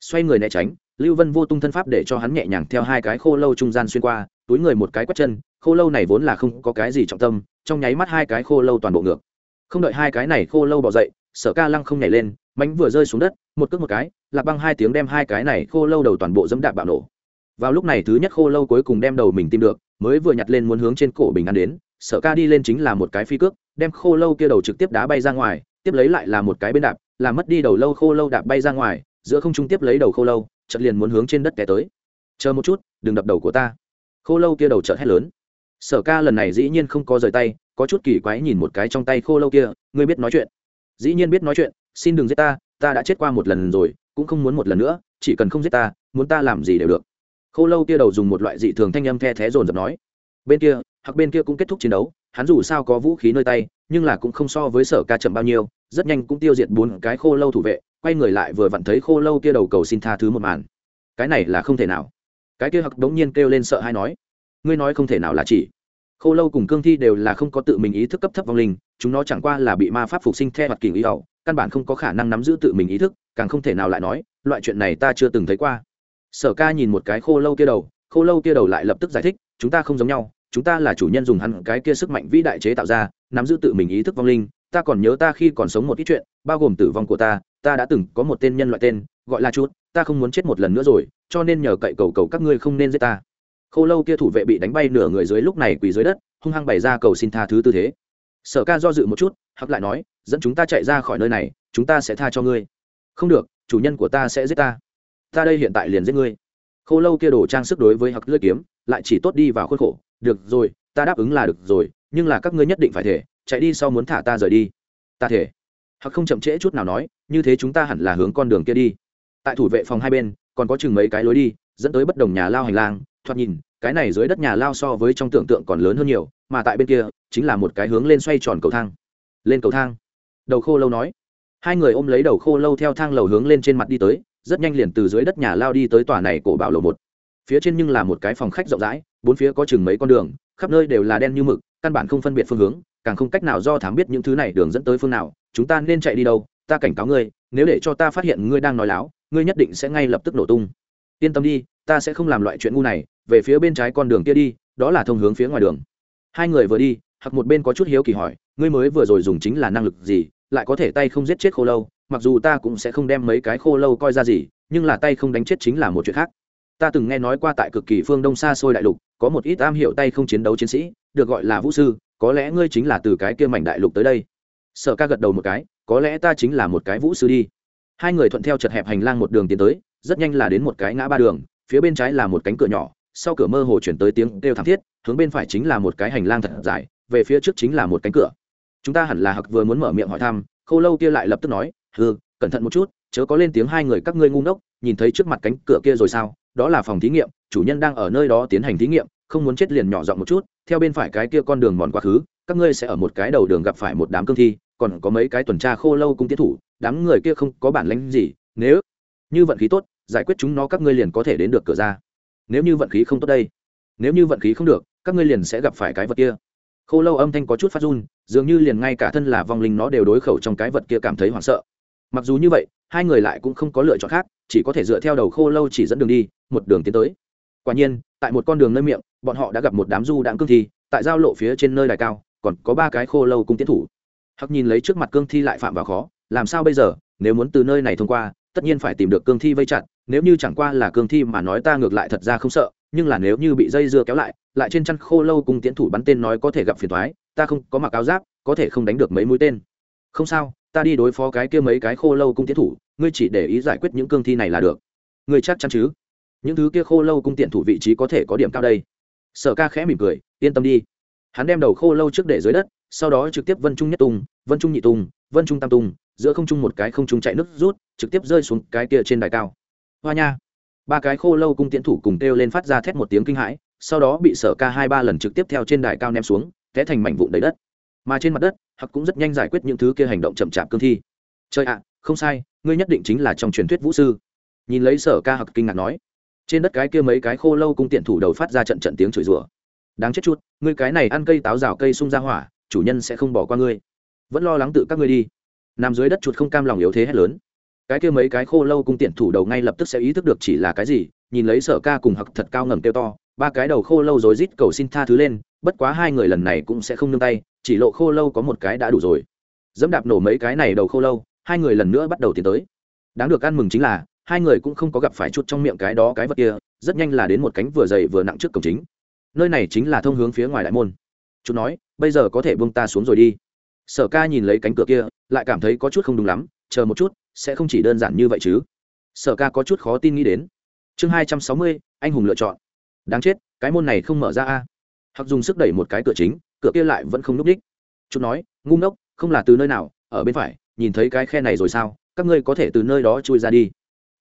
Xoay người né tránh, lưu vân vô tung thân pháp để cho hắn nhẹ nhàng theo hai cái khô lâu trung gian xuyên qua, túi người một cái quét chân, khô lâu này vốn là không có cái gì trọng tâm, trong nháy mắt hai cái khô lâu toàn bộ ngược. Không đợi hai cái này khô lâu bỏ dậy, sở ca lăng không nhảy lên, mánh vừa rơi xuống đất, một cước một cái, lạc băng hai tiếng đem hai cái này khô lâu đầu toàn bộ dẫm đạp bạo nổ. Vào lúc này thứ nhất khô lâu cuối cùng đem đầu mình tìm được, mới vừa nhặt lên muốn hướng trên cổ bình ăn đến, sở ca đi lên chính là một cái phi cước, đem khô lâu kia đầu trực tiếp đá bay ra ngoài tiếp lấy lại là một cái bên đạp làm mất đi đầu lâu khô lâu đạp bay ra ngoài, giữa không trung tiếp lấy đầu khô lâu, chợt liền muốn hướng trên đất té tới. Chờ một chút, đừng đập đầu của ta. Khô lâu kia đầu chợt hét lớn. Sở ca lần này dĩ nhiên không có rời tay, có chút kỳ quái nhìn một cái trong tay khô lâu kia, ngươi biết nói chuyện. Dĩ nhiên biết nói chuyện, xin đừng giết ta ta đã chết qua một lần rồi, cũng không muốn một lần nữa, chỉ cần không giết ta, muốn ta làm gì đều được. Khô lâu kia đầu dùng một loại dị thường thanh âm the thé dồn dập nói. Bên kia, hoặc bên kia cũng kết thúc chiến đấu, hắn dù sao có vũ khí nơi tay nhưng là cũng không so với sở ca chậm bao nhiêu, rất nhanh cũng tiêu diệt bốn cái khô lâu thủ vệ, quay người lại vừa vặn thấy khô lâu kia đầu cầu xin tha thứ một màn. Cái này là không thể nào. Cái kia hặc đống nhiên kêu lên sợ hay nói, ngươi nói không thể nào là chỉ. Khô lâu cùng cương thi đều là không có tự mình ý thức cấp thấp vong linh, chúng nó chẳng qua là bị ma pháp phục sinh theo hoặc kỳ ý ẩu căn bản không có khả năng nắm giữ tự mình ý thức, càng không thể nào lại nói, loại chuyện này ta chưa từng thấy qua. Sở ca nhìn một cái khô lâu kia đầu, khô lâu kia đầu lại lập tức giải thích, chúng ta không giống nhau chúng ta là chủ nhân dùng hắn cái kia sức mạnh vĩ đại chế tạo ra, nắm giữ tự mình ý thức vong linh, ta còn nhớ ta khi còn sống một ít chuyện, bao gồm tử vong của ta ta đã từng có một tên nhân loại tên, gọi là chút ta không muốn chết một lần nữa rồi, cho nên nhờ cậy cầu cầu các ngươi không nên giết ta. Khô lâu kia thủ vệ bị đánh bay nửa người dưới lúc này quỳ dưới đất, hung hăng bày ra cầu xin tha thứ tư thế. Sở ca do dự một chút hắc lại nói, dẫn chúng ta chạy ra khỏi nơi này, chúng ta sẽ tha cho ngươi. Không được, chủ nhân của ta sẽ giết ta. Ta đây hiện tại liền giết ngươi. Khô lâu kia đổ trang sức đối với hặc lưỡi kiếm, lại chỉ tốt đi vào khuôn khổ được rồi, ta đáp ứng là được rồi, nhưng là các ngươi nhất định phải thể, chạy đi sau muốn thả ta rời đi. Ta thể. Hặc không chậm trễ chút nào nói, như thế chúng ta hẳn là hướng con đường kia đi. Tại thủ vệ phòng hai bên, còn có chừng mấy cái lối đi, dẫn tới bất đồng nhà lao hành lang. Thoạt nhìn, cái này dưới đất nhà lao so với trong tưởng tượng còn lớn hơn nhiều, mà tại bên kia, chính là một cái hướng lên xoay tròn cầu thang. Lên cầu thang. Đầu khô lâu nói. Hai người ôm lấy đầu khô lâu theo thang lầu hướng lên trên mặt đi tới, rất nhanh liền từ dưới đất nhà lao đi tới tòa này cổ bảo lầu một phía trên nhưng là một cái phòng khách rộng rãi, bốn phía có chừng mấy con đường, khắp nơi đều là đen như mực, căn bản không phân biệt phương hướng, càng không cách nào do thám biết những thứ này đường dẫn tới phương nào, chúng ta nên chạy đi đâu, ta cảnh cáo ngươi, nếu để cho ta phát hiện ngươi đang nói láo, ngươi nhất định sẽ ngay lập tức nổ tung. Yên tâm đi, ta sẽ không làm loại chuyện ngu này, về phía bên trái con đường kia đi, đó là thông hướng phía ngoài đường. Hai người vừa đi hoặc một bên có chút hiếu kỳ hỏi, ngươi mới vừa rồi dùng chính là năng lực gì, lại có thể tay không giết chết khô lâu, mặc dù ta cũng sẽ không đem mấy cái khô lâu coi ra gì, nhưng là tay không đánh chết chính là một chuyện khác ta từng nghe nói qua tại cực kỳ phương đông xa xôi đại lục, có một ít am hiểu tay không chiến đấu chiến sĩ, được gọi là vũ sư, có lẽ ngươi chính là từ cái kia mảnh đại lục tới đây. Sở ca gật đầu một cái, có lẽ ta chính là một cái vũ sư đi. Hai người thuận theo chật hẹp hành lang một đường tiến tới, rất nhanh là đến một cái ngã ba đường, phía bên trái là một cánh cửa nhỏ, sau cửa mơ hồ chuyển tới tiếng kêu thảm thiết, hướng bên phải chính là một cái hành lang thật dài, về phía trước chính là một cánh cửa. Chúng ta hẳn là hặc vừa muốn mở miệng hỏi thăm, khâu lâu kia lại lập tức nói ừ cẩn thận một chút, chớ có lên tiếng hai người các ngươi ngu ngốc, nhìn thấy trước mặt cánh cửa kia rồi sao? Đó là phòng thí nghiệm, chủ nhân đang ở nơi đó tiến hành thí nghiệm, không muốn chết liền nhỏ giọng một chút, theo bên phải cái kia con đường mòn quá khứ, các ngươi sẽ ở một cái đầu đường gặp phải một đám cương thi, còn có mấy cái tuần tra khô lâu cung tiến thủ, đám người kia không có bản lĩnh gì, nếu như vận khí tốt, giải quyết chúng nó các ngươi liền có thể đến được cửa ra. Nếu như vận khí không tốt đây, nếu như vận khí không được, các ngươi liền sẽ gặp phải cái vật kia. Khô lâu âm thanh có chút phát run, dường như liền ngay cả thân là vong linh nó đều đối khẩu trong cái vật kia cảm thấy hoảng sợ. Mặc dù như vậy, hai người lại cũng không có lựa chọn khác chỉ có thể dựa theo đầu khô lâu chỉ dẫn đường đi, một đường tiến tới. Quả nhiên, tại một con đường nơi miệng, bọn họ đã gặp một đám du đãng cương thi, tại giao lộ phía trên nơi đài cao, còn có ba cái khô lâu cung tiến thủ. Hắc nhìn lấy trước mặt cương thi lại phạm vào khó, làm sao bây giờ, nếu muốn từ nơi này thông qua, tất nhiên phải tìm được cương thi vây chặt, nếu như chẳng qua là cương thi mà nói ta ngược lại thật ra không sợ, nhưng là nếu như bị dây dưa kéo lại lại trên chăn khô lâu cùng tiến thủ bắn tên nói có thể gặp phiền thoái ta không có mặc áo giáp, có thể không đánh được mấy mũi tên. Không sao ta đi đối phó cái kia mấy cái khô lâu cung tiến thủ, ngươi chỉ để ý giải quyết những cương thi này là được. Ngươi chắc chắn chứ? Những thứ kia khô lâu cung tiện thủ vị trí có thể có điểm cao đây. Sở ca khẽ mỉm cười, yên tâm đi. Hắn đem đầu khô lâu trước để dưới đất, sau đó trực tiếp vân trung nhất tung, vân trung nhị tung, vân trung tam tung, giữa không trung một cái không trung chạy nước rút, trực tiếp rơi xuống cái kia trên đài cao. Hoa nha! Ba cái khô lâu cung tiễn thủ cùng kêu lên phát ra thét một tiếng kinh hãi, sau đó bị sở ca hai ba lần trực tiếp theo trên đài cao ném xuống, té thành mảnh vụn đầy đất. Mà trên mặt đất hoặc cũng rất nhanh giải quyết những thứ kia hành động chậm chạp cương thi. Chơi ạ, không sai, ngươi nhất định chính là trong truyền thuyết vũ sư. Nhìn lấy sở ca hặc kinh ngạc nói. Trên đất cái kia mấy cái khô lâu cung tiện thủ đầu phát ra trận trận tiếng chửi rủa. Đáng chết chút ngươi cái này ăn cây táo rào cây sung ra hỏa, chủ nhân sẽ không bỏ qua ngươi. Vẫn lo lắng tự các ngươi đi. Nằm dưới đất chuột không cam lòng yếu thế hết lớn. Cái kia mấy cái khô lâu cung tiện thủ đầu ngay lập tức sẽ ý thức được chỉ là cái gì, nhìn lấy sở ca cùng hặc thật cao ngầm kêu to ba cái đầu khô lâu rồi rít cầu xin tha thứ lên, bất quá hai người lần này cũng sẽ không nương tay, chỉ lộ khô lâu có một cái đã đủ rồi. Dẫm đạp nổ mấy cái này đầu khô lâu, hai người lần nữa bắt đầu tiến tới. Đáng được ăn mừng chính là, hai người cũng không có gặp phải chút trong miệng cái đó cái vật kia, rất nhanh là đến một cánh vừa dày vừa nặng trước cổng chính. Nơi này chính là thông hướng phía ngoài đại môn. Chú nói, bây giờ có thể buông ta xuống rồi đi. Sở ca nhìn lấy cánh cửa kia, lại cảm thấy có chút không đúng lắm, chờ một chút, sẽ không chỉ đơn giản như vậy chứ. Sở ca có chút khó tin nghĩ đến. Chương hai trăm sáu mươi, anh hùng lựa chọn đáng chết, cái môn này không mở ra a. Hoặc dùng sức đẩy một cái cửa chính, cửa kia lại vẫn không n ú c đích. Chúng nói, ngu ngốc, không là từ nơi nào, ở bên phải, nhìn thấy cái khe này rồi sao, các ngươi có thể từ nơi đó chui ra đi.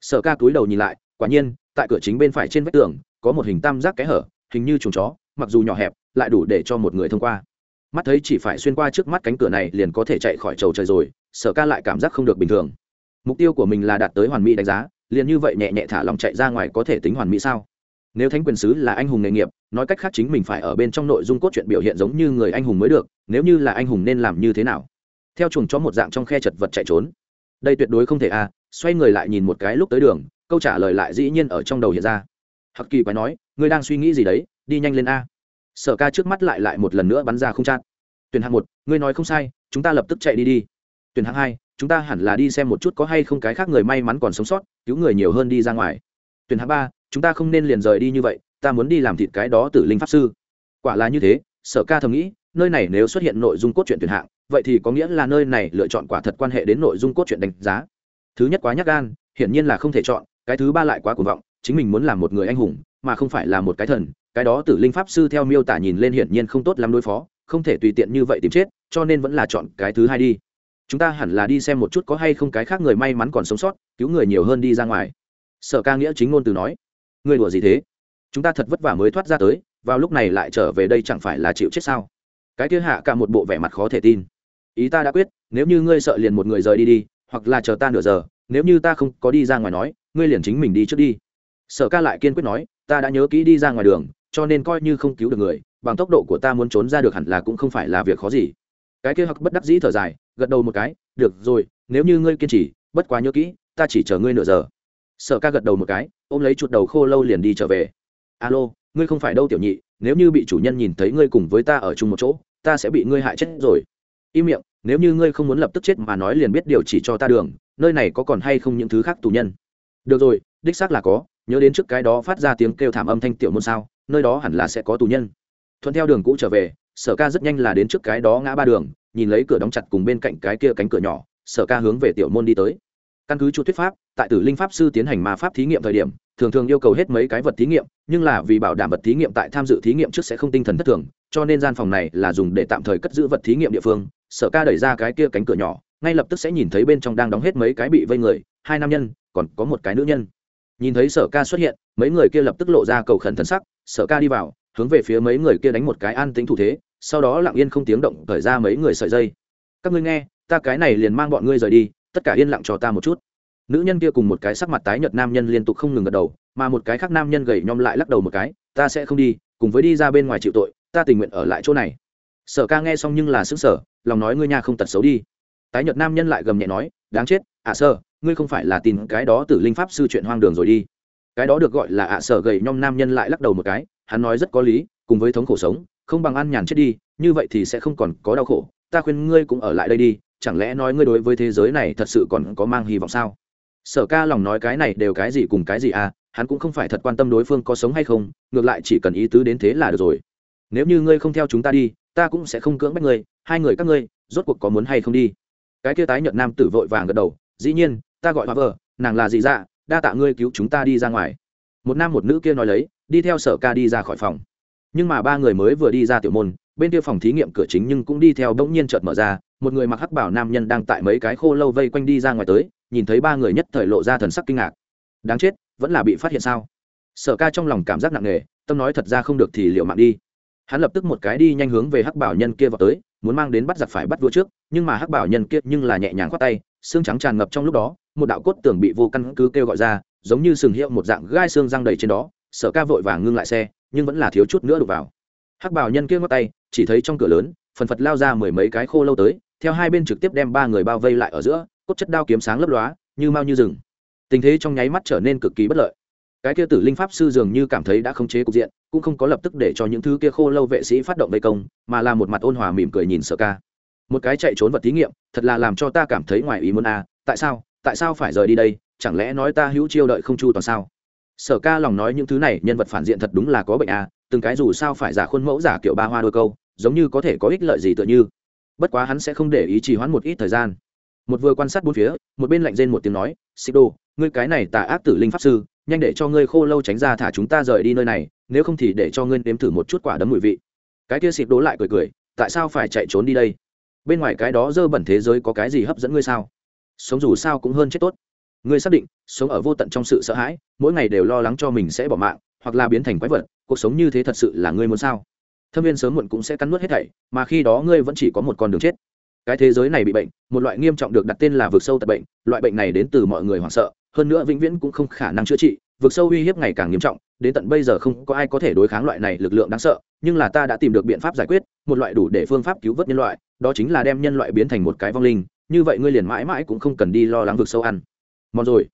Sở ca túi đầu nhìn lại, quả nhiên, tại cửa chính bên phải trên vách tường, có một hình tam giác kẽ hở, hình như chuồng chó, mặc dù nhỏ hẹp, lại đủ để cho một người thông qua. Mắt thấy chỉ phải xuyên qua trước mắt cánh cửa này liền có thể chạy khỏi trầu trời rồi, sở ca lại cảm giác không được bình thường. Mục tiêu của mình là đạt tới hoàn mỹ đánh giá, liền như vậy nhẹ nhẹ thả lòng chạy ra ngoài có thể tính hoàn mỹ sao? Nếu thánh quyền sứ là anh hùng nghề nghiệp, nói cách khác chính mình phải ở bên trong nội dung cốt truyện biểu hiện giống như người anh hùng mới được, nếu như là anh hùng nên làm như thế nào? Theo chuồng cho một dạng trong khe chật vật chạy trốn. Đây tuyệt đối không thể à xoay người lại nhìn một cái lúc tới đường, câu trả lời lại dĩ nhiên ở trong đầu hiện ra. Hặc kỳ quái nói, ngươi đang suy nghĩ gì đấy? Đi nhanh lên a. Sở ca trước mắt lại lại một lần nữa bắn ra không chát. Tuyển hạng một, ngươi nói không sai, chúng ta lập tức chạy đi đi. Tuyển hạng hai, chúng ta hẳn là đi xem một chút có hay không cái khác người may mắn còn sống sót, cứu người nhiều hơn đi ra ngoài. Tuyển hạng ba chúng ta không nên liền rời đi như vậy, ta muốn đi làm thịt cái đó tử linh pháp sư. Quả là như thế, sở ca thầm nghĩ, nơi này nếu xuất hiện nội dung cốt truyện tuyển hạng, vậy thì có nghĩa là nơi này lựa chọn quả thật quan hệ đến nội dung cốt truyện đánh giá. Thứ nhất quá nhắc gan, hiển nhiên là không thể chọn, cái thứ ba lại quá cuồng vọng, chính mình muốn làm một người anh hùng, mà không phải là một cái thần, cái đó tử linh pháp sư theo miêu tả nhìn lên hiển nhiên không tốt lắm đối phó, không thể tùy tiện như vậy tìm chết, cho nên vẫn là chọn cái thứ hai đi. Chúng ta hẳn là đi xem một chút có hay không cái khác người may mắn còn sống sót, cứu người nhiều hơn đi ra ngoài. Sở ca nghĩa chính ngôn từ nói. Ngươi đùa gì thế? Chúng ta thật vất vả mới thoát ra tới, vào lúc này lại trở về đây chẳng phải là chịu chết sao? Cái kia hạ cả một bộ vẻ mặt khó thể tin. Ý ta đã quyết, nếu như ngươi sợ liền một người rời đi đi, hoặc là chờ ta nửa giờ, nếu như ta không có đi ra ngoài nói, ngươi liền chính mình đi trước đi. Sở ca lại kiên quyết nói, ta đã nhớ kỹ đi ra ngoài đường, cho nên coi như không cứu được người, bằng tốc độ của ta muốn trốn ra được hẳn là cũng không phải là việc khó gì. Cái kia hoặc bất đắc dĩ thở dài, gật đầu một cái, được rồi, nếu như ngươi kiên trì, bất quá nhớ kỹ, ta chỉ chờ ngươi nửa giờ sở ca gật đầu một cái, ôm lấy chuột đầu khô lâu liền đi trở về. Alo, ngươi không phải đâu tiểu nhị, nếu như bị chủ nhân nhìn thấy ngươi cùng với ta ở chung một chỗ, ta sẽ bị ngươi hại chết rồi. Im miệng, nếu như ngươi không muốn lập tức chết mà nói liền biết điều chỉ cho ta đường, nơi này có còn hay không những thứ khác tù nhân. Được rồi, đích xác là có, nhớ đến trước cái đó phát ra tiếng kêu thảm âm thanh tiểu môn sao, nơi đó hẳn là sẽ có tù nhân. Thuận theo đường cũ trở về, sở ca rất nhanh là đến trước cái đó ngã ba đường, nhìn lấy cửa đóng chặt cùng bên cạnh cái kia cánh cửa nhỏ, sở ca hướng về tiểu môn đi tới. Căn cứ chu thuyết pháp tại tử linh pháp sư tiến hành ma pháp thí nghiệm thời điểm, thường thường yêu cầu hết mấy cái vật thí nghiệm, nhưng là vì bảo đảm vật thí nghiệm tại tham dự thí nghiệm trước sẽ không tinh thần thất thường, cho nên gian phòng này là dùng để tạm thời cất giữ vật thí nghiệm địa phương, sở ca đẩy ra cái kia cánh cửa nhỏ, ngay lập tức sẽ nhìn thấy bên trong đang đóng hết mấy cái bị vây người, hai nam nhân, còn có một cái nữ nhân. Nhìn thấy sở ca xuất hiện, mấy người kia lập tức lộ ra cầu khẩn thân sắc, sở ca đi vào, hướng về phía mấy người kia đánh một cái an tính thủ thế, sau đó lặng yên không tiếng động khởi ra mấy người sợi dây. Các ngươi nghe, ta cái này liền mang bọn ngươi rời đi, tất cả yên lặng cho ta một chút nữ nhân kia cùng một cái sắc mặt tái nhợt nam nhân liên tục không ngừng gật đầu, mà một cái khác nam nhân gầy nhom lại lắc đầu một cái, ta sẽ không đi, cùng với đi ra bên ngoài chịu tội, ta tình nguyện ở lại chỗ này. Sở ca nghe xong nhưng là xứng sở lòng nói ngươi nhà không tật xấu đi. Tái nhợt nam nhân lại gầm nhẹ nói, đáng chết, ạ à sơ, ngươi không phải là tin cái đó từ linh pháp sư chuyện hoang đường rồi đi. Cái đó được gọi là ạ sở gầy nhom nam nhân lại lắc đầu một cái, hắn nói rất có lý, cùng với thống khổ sống, không bằng ăn nhàn chết đi, như vậy thì sẽ không còn có đau khổ, ta khuyên ngươi cũng ở lại đây đi, chẳng lẽ nói ngươi đối với thế giới này thật sự còn có mang hy vọng sao? Sở ca lòng nói cái này đều cái gì cùng cái gì à hắn cũng không phải thật quan tâm đối phương có sống hay không, ngược lại chỉ cần ý tứ đến thế là được rồi. Nếu như ngươi không theo chúng ta đi, ta cũng sẽ không cưỡng bách ngươi, hai người các ngươi, rốt cuộc có muốn hay không đi? Cái kia tái nhợt nam tử vội vàng gật đầu, dĩ nhiên, ta gọi hoa vợ nàng là gì dạ đa tạ ngươi cứu chúng ta đi ra ngoài. Một nam một nữ kia nói lấy, đi theo sở ca đi ra khỏi phòng. Nhưng mà ba người mới vừa đi ra tiểu môn, bên kia phòng thí nghiệm cửa chính nhưng cũng đi theo bỗng nhiên chợt mở ra, một người mặc hắc bảo nam nhân đang tại mấy cái khô lâu vây quanh đi ra ngoài tới nhìn thấy ba người nhất thời lộ ra thần sắc kinh ngạc. Đáng chết, vẫn là bị phát hiện sao? Sở ca trong lòng cảm giác nặng nề, tâm nói thật ra không được thì liệu mạng đi. Hắn lập tức một cái đi nhanh hướng về hắc bảo nhân kia vào tới, muốn mang đến bắt giặc phải bắt vua trước, nhưng mà hắc bảo nhân kia nhưng là nhẹ nhàng khoát tay, xương trắng tràn ngập trong lúc đó, một đạo cốt tường bị vô căn cứ kêu gọi ra, giống như sừng hiệu một dạng gai xương răng đầy trên đó. Sở ca vội vàng ngưng lại xe, nhưng vẫn là thiếu chút nữa đục vào. Hắc bảo nhân kia ngót tay, chỉ thấy trong cửa lớn, phần phật lao ra mười mấy cái khô lâu tới, theo hai bên trực tiếp đem ba người bao vây lại ở giữa cốt chất đao kiếm sáng lấp lóa, như mau như rừng. Tình thế trong nháy mắt trở nên cực kỳ bất lợi. Cái kia tử linh pháp sư dường như cảm thấy đã khống chế cục diện, cũng không có lập tức để cho những thứ kia khô lâu vệ sĩ phát động vây công, mà là một mặt ôn hòa mỉm cười nhìn sở ca. Một cái chạy trốn vật thí nghiệm, thật là làm cho ta cảm thấy ngoài ý muốn a à. tại sao tại sao phải rời đi đây, chẳng lẽ nói ta hữu chiêu đợi không chu toàn sao? Sở ca lòng nói những thứ này, nhân vật phản diện thật đúng là có bệnh à từng cái dù sao phải giả khuôn mẫu giả kiểu ba hoa đôi câu, giống như có thể có ích lợi gì tựa như. Bất quá hắn sẽ không để ý trì hoãn một ít thời gian một vừa quan sát bốn phía, một bên lạnh rên một tiếng nói, xích đô ngươi cái này tà ác tử linh pháp sư, nhanh để cho ngươi khô lâu tránh ra thả chúng ta rời đi nơi này, nếu không thì để cho ngươi nếm thử một chút quả đấm mùi vị. Cái kia xịt đố lại cười cười, tại sao phải chạy trốn đi đây? Bên ngoài cái đó dơ bẩn thế giới có cái gì hấp dẫn ngươi sao? Sống dù sao cũng hơn chết tốt. Ngươi xác định, sống ở vô tận trong sự sợ hãi, mỗi ngày đều lo lắng cho mình sẽ bỏ mạng, hoặc là biến thành quái vật, cuộc sống như thế thật sự là ngươi muốn sao? Thâm viên sớm muộn cũng sẽ cắn nuốt hết thảy, mà khi đó ngươi vẫn chỉ có một con đường chết cái thế giới này bị bệnh, một loại nghiêm trọng được đặt tên là vượt sâu tật bệnh, loại bệnh này đến từ mọi người hoảng sợ, hơn nữa vĩnh viễn cũng không khả năng chữa trị vượt sâu uy hiếp ngày càng nghiêm trọng, đến tận bây giờ không có ai có thể đối kháng loại này lực lượng đáng sợ, nhưng là ta đã tìm được biện pháp giải quyết, một loại đủ để phương pháp cứu vớt nhân loại, đó chính là đem nhân loại biến thành một cái vong linh, như vậy ngươi liền mãi mãi cũng không cần đi lo lắng vượt sâu ăn. Mòn rồi.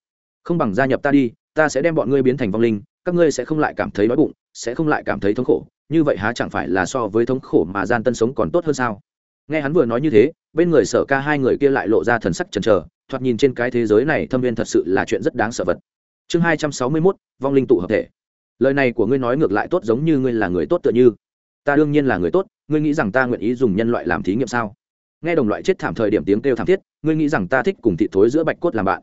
Không bằng gia nhập ta đi, ta sẽ đem bọn ngươi biến thành vong linh, các ngươi sẽ không lại cảm thấy đói bụng, sẽ không lại cảm thấy thống khổ, như vậy há chẳng phải là so với thống khổ mà gian tân sống còn tốt hơn sao? Nghe hắn vừa nói như thế bên người sở ca hai người kia lại lộ ra thần sắc chần chờ, thoạt nhìn trên cái thế giới này thâm viên thật sự là chuyện rất đáng sợ vật. Chương hai trăm sáu mươi mốt, vong linh tụ hợp thể. Lời này của ngươi nói ngược lại tốt giống như ngươi là người tốt tựa như. Ta đương nhiên là người tốt, ngươi nghĩ rằng ta nguyện ý dùng nhân loại làm thí nghiệm sao? Nghe đồng loại chết thảm thời điểm tiếng kêu thảm thiết, ngươi nghĩ rằng ta thích cùng thị thối giữa bạch cốt làm bạn.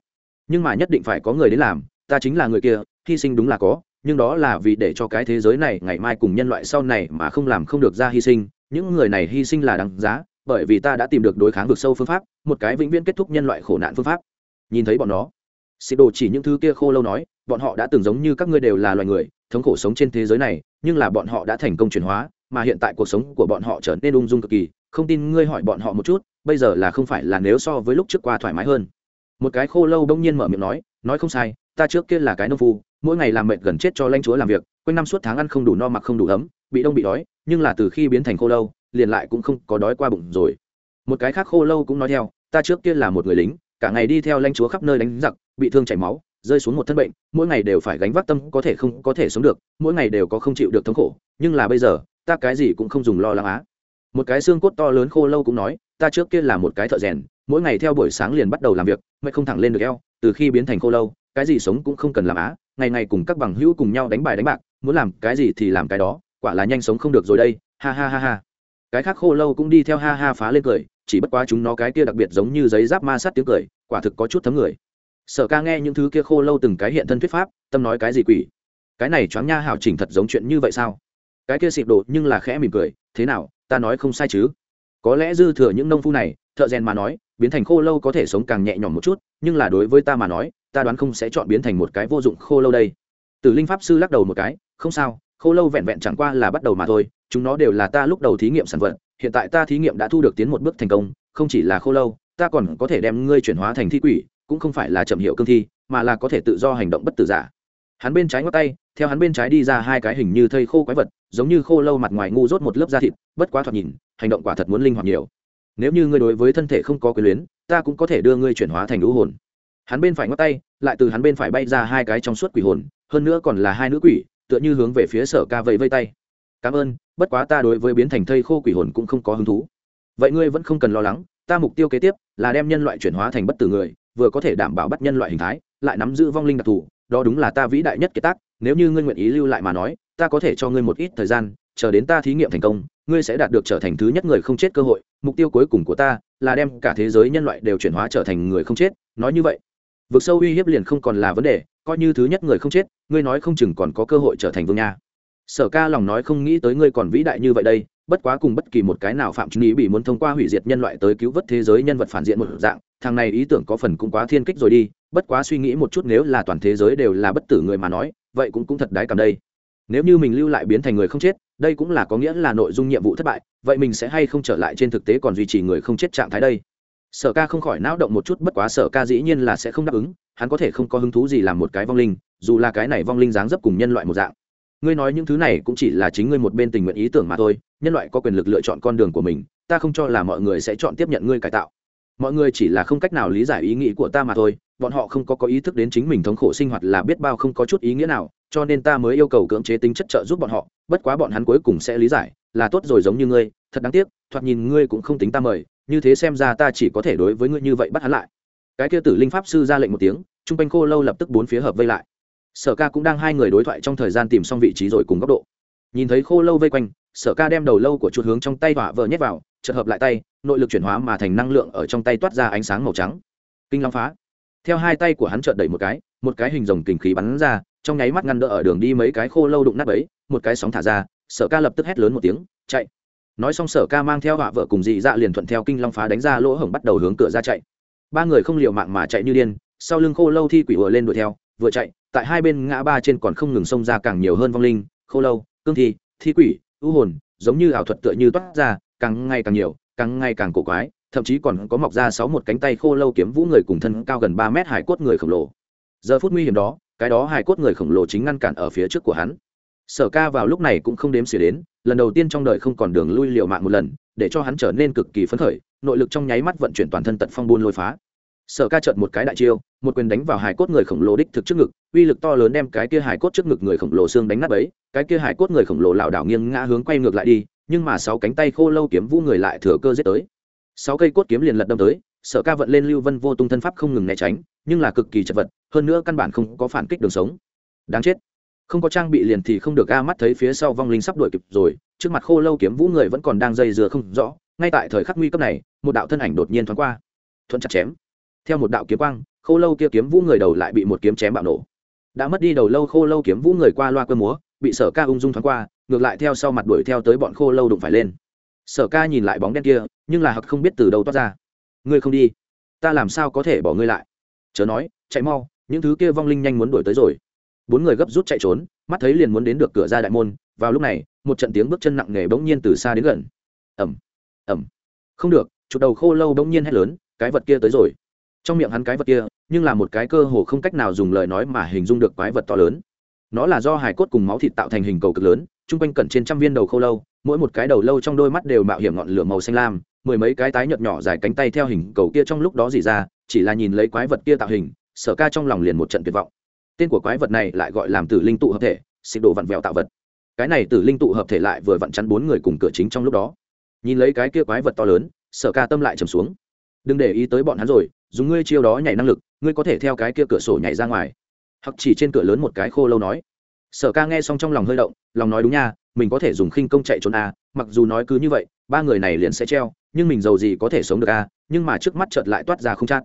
Nhưng mà nhất định phải có người đến làm, ta chính là người kia, hy sinh đúng là có, nhưng đó là vì để cho cái thế giới này ngày mai cùng nhân loại sau này mà không làm không được ra hy sinh. Những người này hy sinh là đáng giá bởi vì ta đã tìm được đối kháng vực sâu phương pháp, một cái vĩnh viễn kết thúc nhân loại khổ nạn phương pháp. Nhìn thấy bọn nó, xịt đồ chỉ những thứ kia khô lâu nói, bọn họ đã từng giống như các ngươi đều là loài người, thống khổ sống trên thế giới này, nhưng là bọn họ đã thành công chuyển hóa, mà hiện tại cuộc sống của bọn họ trở nên ung dung cực kỳ. Không tin ngươi hỏi bọn họ một chút, bây giờ là không phải là nếu so với lúc trước qua thoải mái hơn. Một cái khô lâu đông nhiên mở miệng nói nói không sai, ta trước kia là cái nông phu, mỗi ngày làm mệt gần chết cho lãnh chúa làm việc, quanh năm suốt tháng ăn không đủ no mặc không đủ ấm, bị đông bị đói, nhưng là từ khi biến thành khô lâu liền lại cũng không có đói qua bụng rồi. Một cái khác khô lâu cũng nói theo, ta trước kia là một người lính, cả ngày đi theo lãnh chúa khắp nơi đánh giặc, bị thương chảy máu, rơi xuống một thân bệnh, mỗi ngày đều phải gánh vác tâm có thể không có thể sống được, mỗi ngày đều có không chịu được thống khổ, nhưng là bây giờ, ta cái gì cũng không dùng lo lắng á. Một cái xương cốt to lớn khô lâu cũng nói, ta trước kia là một cái thợ rèn, mỗi ngày theo buổi sáng liền bắt đầu làm việc mệt không thẳng lên được eo, từ khi biến thành khô lâu, cái gì sống cũng không cần làm á, ngày ngày cùng các bằng hữu cùng nhau đánh bài đánh bạc, muốn làm cái gì thì làm cái đó, quả là nhanh sống không được rồi đây, ha ha ha ha cái khác khô lâu cũng đi theo ha ha phá lên cười, chỉ bất quá chúng nó cái kia đặc biệt giống như giấy giáp ma sát tiếng cười, quả thực có chút thấm người. Sở ca nghe những thứ kia khô lâu từng cái hiện thân thuyết pháp, tâm nói cái gì quỷ? Cái này choáng nha hào chỉnh thật giống chuyện như vậy sao? Cái kia xịt đổ nhưng là khẽ mỉm cười, thế nào, ta nói không sai chứ? Có lẽ dư thừa những nông phu này, thợ rèn mà nói, biến thành khô lâu có thể sống càng nhẹ nhõm một chút, nhưng là đối với ta mà nói, ta đoán không sẽ chọn biến thành một cái vô dụng khô lâu đây. Tử linh pháp sư lắc đầu một cái, không sao khô lâu vẹn vẹn chẳng qua là bắt đầu mà thôi, chúng nó đều là ta lúc đầu thí nghiệm sản vật, hiện tại ta thí nghiệm đã thu được tiến một bước thành công, không chỉ là khô lâu, ta còn có thể đem ngươi chuyển hóa thành thi quỷ, cũng không phải là chậm hiệu cương thi, mà là có thể tự do hành động bất tử giả. Hắn bên trái ngót tay, theo hắn bên trái đi ra hai cái hình như thây khô quái vật, giống như khô lâu mặt ngoài ngu rốt một lớp da thịt, bất quá thoạt nhìn, hành động quả thật muốn linh hoạt nhiều. Nếu như ngươi đối với thân thể không có quyền luyến, ta cũng có thể đưa ngươi chuyển hóa thành lũ hồn. Hắn bên phải ngót tay, lại từ hắn bên phải bay ra hai cái trong suốt quỷ hồn, hơn nữa còn là hai nữ quỷ tựa như hướng về phía sở ca vẫy vây tay. Cảm ơn, bất quá ta đối với biến thành thây khô quỷ hồn cũng không có hứng thú. Vậy ngươi vẫn không cần lo lắng, ta mục tiêu kế tiếp là đem nhân loại chuyển hóa thành bất tử người, vừa có thể đảm bảo bắt nhân loại hình thái, lại nắm giữ vong linh đặc thù, đó đúng là ta vĩ đại nhất kế tác, nếu như ngươi nguyện ý lưu lại mà nói, ta có thể cho ngươi một ít thời gian, chờ đến ta thí nghiệm thành công, ngươi sẽ đạt được trở thành thứ nhất người không chết cơ hội, mục tiêu cuối cùng của ta là đem cả thế giới nhân loại đều chuyển hóa trở thành người không chết. Nói như vậy vực sâu uy hiếp liền không còn là vấn đề, coi như thứ nhất người không chết, ngươi nói không chừng còn có cơ hội trở thành vương nha. Sở ca lòng nói không nghĩ tới ngươi còn vĩ đại như vậy đây, bất quá cùng bất kỳ một cái nào phạm chứng ý bị muốn thông qua hủy diệt nhân loại tới cứu vớt thế giới nhân vật phản diện một dạng, thằng này ý tưởng có phần cũng quá thiên kích rồi đi, bất quá suy nghĩ một chút nếu là toàn thế giới đều là bất tử người mà nói, vậy cũng cũng thật đái cảm đây. Nếu như mình lưu lại biến thành người không chết, đây cũng là có nghĩa là nội dung nhiệm vụ thất bại, vậy mình sẽ hay không trở lại trên thực tế còn duy trì người không chết trạng thái đây? Sở ca không khỏi não động một chút, bất quá sở ca dĩ nhiên là sẽ không đáp ứng, hắn có thể không có hứng thú gì làm một cái vong linh, dù là cái này vong linh dáng dấp cùng nhân loại một dạng. Ngươi nói những thứ này cũng chỉ là chính ngươi một bên tình nguyện ý tưởng mà thôi, nhân loại có quyền lực lựa chọn con đường của mình, ta không cho là mọi người sẽ chọn tiếp nhận ngươi cải tạo. Mọi người chỉ là không cách nào lý giải ý nghĩ của ta mà thôi, bọn họ không có có ý thức đến chính mình thống khổ sinh hoạt là biết bao không có chút ý nghĩa nào, cho nên ta mới yêu cầu cưỡng chế tính chất trợ giúp bọn họ, bất quá bọn hắn cuối cùng sẽ lý giải, là tốt rồi giống như ngươi, thật đáng tiếc, thoạt nhìn ngươi cũng không tính ta mời như thế xem ra ta chỉ có thể đối với ngươi như vậy bắt hắn lại. Cái kia tử linh pháp sư ra lệnh một tiếng, chung quanh khô lâu lập tức bốn phía hợp vây lại. Sở ca cũng đang hai người đối thoại trong thời gian tìm xong vị trí rồi cùng góc độ. Nhìn thấy khô lâu vây quanh, sở ca đem đầu lâu của chuột hướng trong tay vạ vờ nhét vào chật hợp lại tay, nội lực chuyển hóa mà thành năng lượng ở trong tay toát ra ánh sáng màu trắng. Kinh long phá. Theo hai tay của hắn chợt đẩy một cái một cái hình rồng kình khí bắn ra, trong nháy mắt ngăn đỡ ở đường đi mấy cái khô lâu đụng nát ấy một cái sóng thả ra, sở ca lập tức hét lớn một tiếng, chạy nói xong sở ca mang theo họa vợ cùng dị dạ liền thuận theo kinh long phá đánh ra lỗ hổng bắt đầu hướng cửa ra chạy. Ba người không liều mạng mà chạy như điên, sau lưng khô lâu thi quỷ vừa lên đuổi theo, vừa chạy, tại hai bên ngã ba trên còn không ngừng xông ra càng nhiều hơn vong linh, khô lâu, cương thi thi quỷ, u hồn, giống như ảo thuật tựa như toát ra, càng ngày càng nhiều, càng ngày càng cổ quái, thậm chí còn có mọc ra sáu một cánh tay khô lâu kiếm vũ người cùng thân cao gần ba mét hải cốt người khổng lồ. Giờ phút nguy hiểm đó, cái đó hải cốt người khổng lồ chính ngăn cản ở phía trước của hắn sở ca vào lúc này cũng không đếm xỉa đến, lần đầu tiên trong đời không còn đường lui liều mạng một lần, để cho hắn trở nên cực kỳ phấn khởi, nội lực trong nháy mắt vận chuyển toàn thân tận phong buôn lôi phá. Sở ca trợt một cái đại chiêu, một quyền đánh vào hải cốt người khổng lồ đích thực trước ngực, uy lực to lớn đem cái kia hải cốt trước ngực người khổng lồ xương đánh nát ấy cái kia hải cốt người khổng lồ lảo đảo nghiêng ngã hướng quay ngược lại đi, nhưng mà sáu cánh tay khô lâu kiếm vũ người lại thừa cơ giết tới. Sáu cây cốt kiếm liền lật đâm tới, sở ca vận lên lưu vân vô tung thân pháp không ngừng né tránh, nhưng là cực kỳ chật vật, hơn nữa căn bản không có phản kích đường sống. Đáng chết không có trang bị liền thì không được a mắt thấy phía sau vong linh sắp đuổi kịp rồi, trước mặt khô lâu kiếm vũ người vẫn còn đang dây dừa không rõ, ngay tại thời khắc nguy cấp này, một đạo thân ảnh đột nhiên thoáng qua, thuận chặt chém. Theo một đạo kiếm quang, khô lâu kia kiếm vũ người đầu lại bị một kiếm chém bạo nổ. Đã mất đi đầu lâu khô lâu kiếm vũ người qua loa cơ múa, bị sở ca ung dung thoáng qua, ngược lại theo sau mặt đuổi theo tới bọn khô lâu đụng phải lên. Sở ca nhìn lại bóng đen kia, nhưng là hặc không biết từ đâu toát ra. Ngươi không đi, ta làm sao có thể bỏ ngươi lại? Chớ nói, chạy mau, những thứ kia vong linh nhanh muốn đuổi tới rồi bốn người gấp rút chạy trốn, mắt thấy liền muốn đến được cửa ra đại môn, vào lúc này, một trận tiếng bước chân nặng nề bỗng nhiên từ xa đến gần. Ẩm ẩm không được, chụp đầu khô lâu bỗng nhiên hét lớn, cái vật kia tới rồi. Trong miệng hắn cái vật kia, nhưng là một cái cơ hồ không cách nào dùng lời nói mà hình dung được quái vật to lớn. Nó là do hài cốt cùng máu thịt tạo thành hình cầu cực lớn, chung quanh cẩn trên trăm viên đầu khô lâu, mỗi một cái đầu lâu trong đôi mắt đều mạo hiểm ngọn lửa màu xanh lam, mười mấy cái tái nhợt nhỏ dài cánh tay theo hình cầu kia trong lúc đó dỉ ra, chỉ là nhìn lấy quái vật kia tạo hình, sở ca trong lòng liền một trận tuyệt vọng tên của quái vật này lại gọi làm tử linh tụ hợp thể xịt đồ vặn vẹo tạo vật. Cái này tử linh tụ hợp thể lại vừa vặn chắn bốn người cùng cửa chính trong lúc đó. Nhìn lấy cái kia quái vật to lớn sở ca tâm lại trầm xuống. Đừng để ý tới bọn hắn rồi dùng ngươi chiêu đó nhảy năng lực ngươi có thể theo cái kia cửa sổ nhảy ra ngoài. Hoặc chỉ trên cửa lớn một cái khô lâu nói. Sở ca nghe xong trong lòng hơi động lòng nói đúng nha mình có thể dùng khinh công chạy trốn a à, mặc dù nói cứ như vậy ba người này liền sẽ treo nhưng mình giàu gì có thể sống được a à, nhưng mà trước mắt chợt lại toát ra không chát.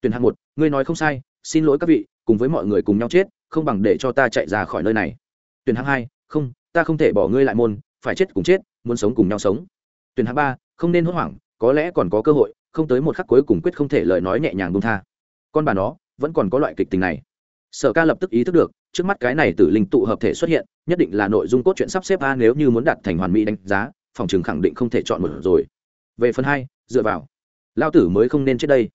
Tuyển hạng một ngươi nói không sai xin lỗi các vị cùng với mọi người cùng nhau chết, không bằng để cho ta chạy ra khỏi nơi này. Tuyển hạng hai, không, ta không thể bỏ ngươi lại môn, phải chết cùng chết, muốn sống cùng nhau sống. Tuyển hạng ba, không nên hốt hoảng, có lẽ còn có cơ hội, không tới một khắc cuối cùng quyết không thể lời nói nhẹ nhàng bông tha. Con bà nó, vẫn còn có loại kịch tình này. Sở ca lập tức ý thức được, trước mắt cái này tử linh tụ hợp thể xuất hiện, nhất định là nội dung cốt truyện sắp xếp a nếu như muốn đạt thành hoàn mỹ đánh giá, phòng trường khẳng định không thể chọn một rồi. Về phần hai, dựa vào lao tử mới không nên chết đây.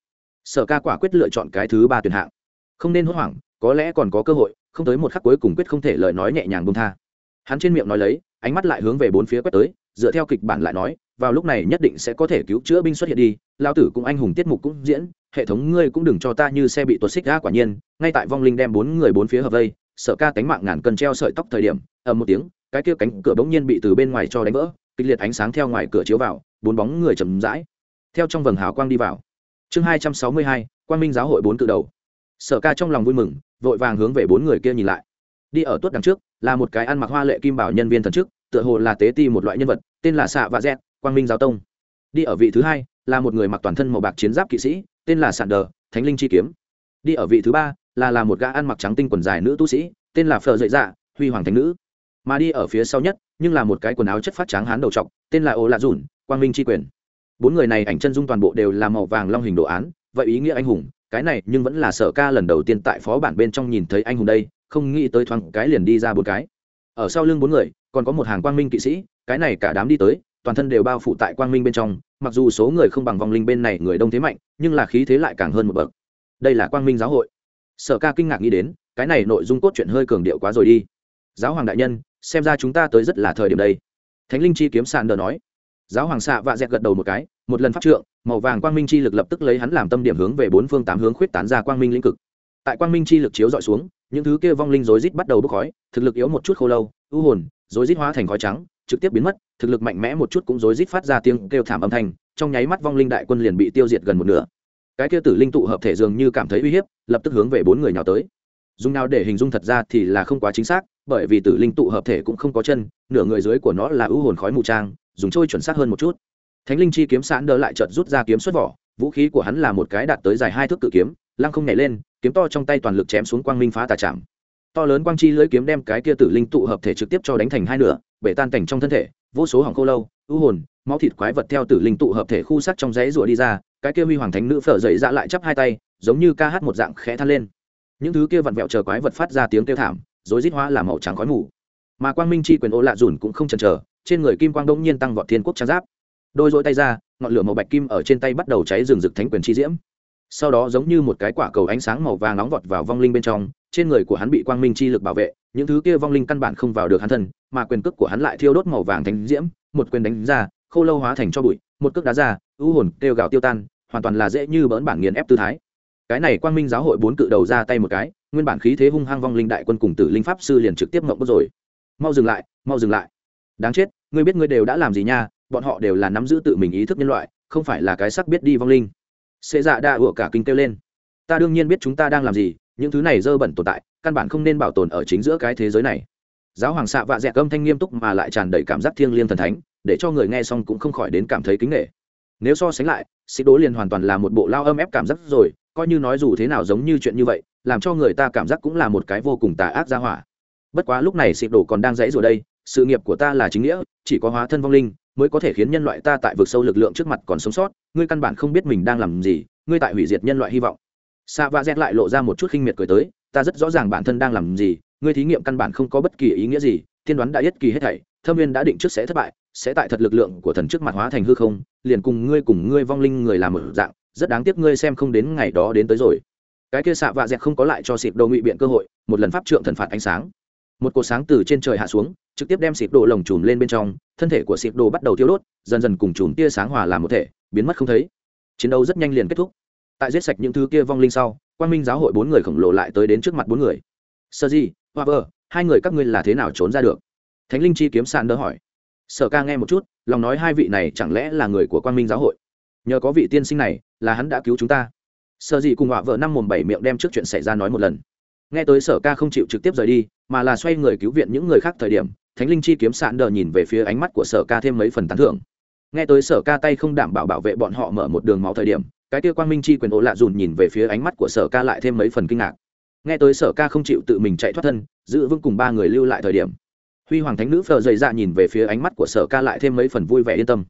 Sở ca quả quyết lựa chọn cái thứ ba tuyển hạng không nên hốt hoảng, có lẽ còn có cơ hội, không tới một khắc cuối cùng quyết không thể lời nói nhẹ nhàng bông tha. Hắn trên miệng nói lấy, ánh mắt lại hướng về bốn phía quét tới, dựa theo kịch bản lại nói, vào lúc này nhất định sẽ có thể cứu chữa binh xuất hiện đi lao tử cũng anh hùng tiết mục cũng diễn, hệ thống ngươi cũng đừng cho ta như xe bị tuột xích ra quả nhiên, ngay tại vong linh đem bốn người bốn phía hợp vây, sợ ca cánh mạng ngàn cân treo sợi tóc thời điểm, ầm một tiếng, cái kia cánh cửa bỗng nhiên bị từ bên ngoài cho đánh vỡ, kịch liệt ánh sáng theo ngoài cửa chiếu vào, bốn bóng người chầm rãi theo trong vầng hào quang đi vào. Chương hai trăm sáu mươi hai, quang minh giáo hội bốn cự đầu sở ca trong lòng vui mừng, vội vàng hướng về bốn người kia nhìn lại. Đi ở tuốt đằng trước, là một cái ăn mặc hoa lệ kim bảo nhân viên thần chức, tựa hồ là tế ti một loại nhân vật, tên là xạ và z quang minh giáo tông. Đi ở vị thứ hai, là một người mặc toàn thân màu bạc chiến giáp kỵ sĩ, tên là sàn đờ, thánh linh chi kiếm. Đi ở vị thứ ba, là là một gã ăn mặc trắng tinh quần dài nữ tu sĩ, tên là phờ dậy dạ huy hoàng thánh nữ. Mà đi ở phía sau nhất, nhưng là một cái quần áo chất phát trắng hán đầu trọc, tên là ô lạ dùn, quang minh chi quyền. Bốn người này ảnh chân dung toàn bộ đều là màu vàng long hình đồ án, vậy ý nghĩa anh hùng cái này nhưng vẫn là sở ca lần đầu tiên tại phó bản bên trong nhìn thấy anh hùng đây, không nghĩ tới thoáng cái liền đi ra bốn cái. Ở sau lưng bốn người, còn có một hàng quang minh kỵ sĩ, cái này cả đám đi tới, toàn thân đều bao phủ tại quang minh bên trong, mặc dù số người không bằng vòng linh bên này người đông thế mạnh, nhưng là khí thế lại càng hơn một bậc. Đây là quang minh giáo hội. Sở ca kinh ngạc nghĩ đến, cái này nội dung cốt truyện hơi cường điệu quá rồi đi. Giáo hoàng đại nhân, xem ra chúng ta tới rất là thời điểm đây. Thánh linh chi kiếm sàn đờ nói. Giáo hoàng xạ vạ dẹt gật đầu một cái, một lần phát trượng màu vàng quang minh chi lực lập tức lấy hắn làm tâm điểm hướng về bốn phương tám hướng khuyết tán ra quang minh lĩnh cực. Tại quang minh chi lực chiếu dọi xuống, những thứ kia vong linh rối rít bắt đầu bốc khói, thực lực yếu một chút khô lâu, u hồn, rối rít hóa thành khói trắng, trực tiếp biến mất, thực lực mạnh mẽ một chút cũng rối rít phát ra tiếng kêu thảm âm thanh, trong nháy mắt vong linh đại quân liền bị tiêu diệt gần một nửa. Cái kia tử linh tụ hợp thể dường như cảm thấy uy hiếp, lập tức hướng về bốn người nhào tới. Dùng nào để hình dung thật ra thì là không quá chính xác, bởi vì tử linh tụ hợp thể cũng không có chân, nửa người dưới của nó là ưu hồn khói mù trang, dùng trôi chuẩn xác hơn một chút thánh linh chi kiếm sẵn đỡ lại chợt rút ra kiếm xuất vỏ, vũ khí của hắn là một cái đạt tới dài hai thước cự kiếm, lăng không nhảy lên, kiếm to trong tay toàn lực chém xuống quang minh phá tà chạm to lớn quang chi lưỡi kiếm đem cái kia tử linh tụ hợp thể trực tiếp cho đánh thành hai nửa, bể tan cảnh trong thân thể, vô số hỏng khô lâu, ưu hồn, máu thịt quái vật theo tử linh tụ hợp thể khu sắc trong rẫy rùa đi ra, cái kia huy hoàng thánh nữ phở dậy ra lại chắp hai tay, giống như ca hát một dạng khẽ than lên. Những thứ kia vặn vẹo chờ quái vật phát ra tiếng kêu thảm rồi rít hóa làm màu trắng khói mù. Mà quang minh chi quyền ô lạ dùn cũng không chần chờ, trên người kim quang đông nhiên tăng vọt thiên quốc trang giáp đôi dỗi tay ra, ngọn lửa màu bạch kim ở trên tay bắt đầu cháy rừng rực thánh quyền chi diễm. Sau đó giống như một cái quả cầu ánh sáng màu vàng nóng vọt vào vong linh bên trong, trên người của hắn bị quang minh chi lực bảo vệ, những thứ kia vong linh căn bản không vào được hắn thân, mà quyền cước của hắn lại thiêu đốt màu vàng thánh diễm, một quyền đánh ra, khô lâu hóa thành cho bụi, một cước đá ra ưu hồn kêu gào tiêu tan, hoàn toàn là dễ như bỡn bản nghiền ép tư thái. Cái này quang minh giáo hội bốn cự đầu ra tay một cái, nguyên bản khí thế hung hăng vong linh đại quân cùng tử linh pháp sư liền trực tiếp ngậm bất rồi. Mau dừng lại, mau dừng lại. Đáng chết, ngươi biết ngươi đều đã làm gì nha bọn họ đều là nắm giữ tự mình ý thức nhân loại, không phải là cái sắc biết đi vong linh. Xê dạ đa ủa cả kinh kêu lên. Ta đương nhiên biết chúng ta đang làm gì, những thứ này dơ bẩn tồn tại, căn bản không nên bảo tồn ở chính giữa cái thế giới này. Giáo hoàng xạ vạ dẹt âm thanh nghiêm túc mà lại tràn đầy cảm giác thiêng liêng thần thánh, để cho người nghe xong cũng không khỏi đến cảm thấy kính nghệ nếu so sánh lại sĩ đố liền hoàn toàn là một bộ lao âm ép cảm giác rồi, coi như nói dù thế nào giống như chuyện như vậy, làm cho người ta cảm giác cũng là một cái vô cùng tà ác gia hỏa. Bất quá lúc này sĩ đổ còn đang dãy rồi đây, sự nghiệp của ta là chính nghĩa, chỉ có hóa thân vong linh mới có thể khiến nhân loại ta tại vực sâu lực lượng trước mặt còn sống sót, ngươi căn bản không biết mình đang làm gì, ngươi tại hủy diệt nhân loại hy vọng. Sa va z lại lộ ra một chút khinh miệt cười tới, ta rất rõ ràng bản thân đang làm gì, ngươi thí nghiệm căn bản không có bất kỳ ý nghĩa gì, tiên đoán đã yết kỳ hết thảy, thâm viên đã định trước sẽ thất bại, sẽ tại thật lực lượng của thần trước mặt hóa thành hư không, liền cùng ngươi cùng ngươi vong linh người làm ở dạng, rất đáng tiếc ngươi xem không đến ngày đó đến tới rồi. Cái kia xạ vạ dẹt không có lại cho xịp đồ ngụy biện cơ hội, một lần pháp trượng thần phạt ánh sáng một cột sáng từ trên trời hạ xuống, trực tiếp đem xịp đồ lồng chùm lên bên trong, thân thể của xịp đồ bắt đầu thiêu đốt, dần dần cùng chùm tia sáng hòa làm một thể, biến mất không thấy. Chiến đấu rất nhanh liền kết thúc. Tại giết sạch những thứ kia vong linh sau quan minh giáo hội bốn người khổng lồ lại tới đến trước mặt bốn người. Sơ di hoa vơ hai người các ngươi là thế nào trốn ra được? Thánh linh chi kiếm sàn đỡ hỏi. Sở ca nghe một chút, lòng nói hai vị này chẳng lẽ là người của quan minh giáo hội? Nhờ có vị tiên sinh này, là hắn đã cứu chúng ta. Sở dị cùng họa vợ năm mồm bảy miệng đem trước chuyện xảy ra nói một lần. Nghe tới sở ca không chịu trực tiếp rời đi mà là xoay người cứu viện những người khác thời điểm, thánh linh chi kiếm sạn đờ nhìn về phía ánh mắt của sở ca thêm mấy phần tán thưởng. Nghe tới sở ca tay không đảm bảo bảo vệ bọn họ mở một đường máu thời điểm, cái kia quang minh chi quyền ố lạ dùn nhìn về phía ánh mắt của sở ca lại thêm mấy phần kinh ngạc. Nghe tới sở ca không chịu tự mình chạy thoát thân, giữ vững cùng ba người lưu lại thời điểm, huy hoàng thánh nữ phờ dày dạ nhìn về phía ánh mắt của sở ca lại thêm mấy phần vui vẻ yên tâm.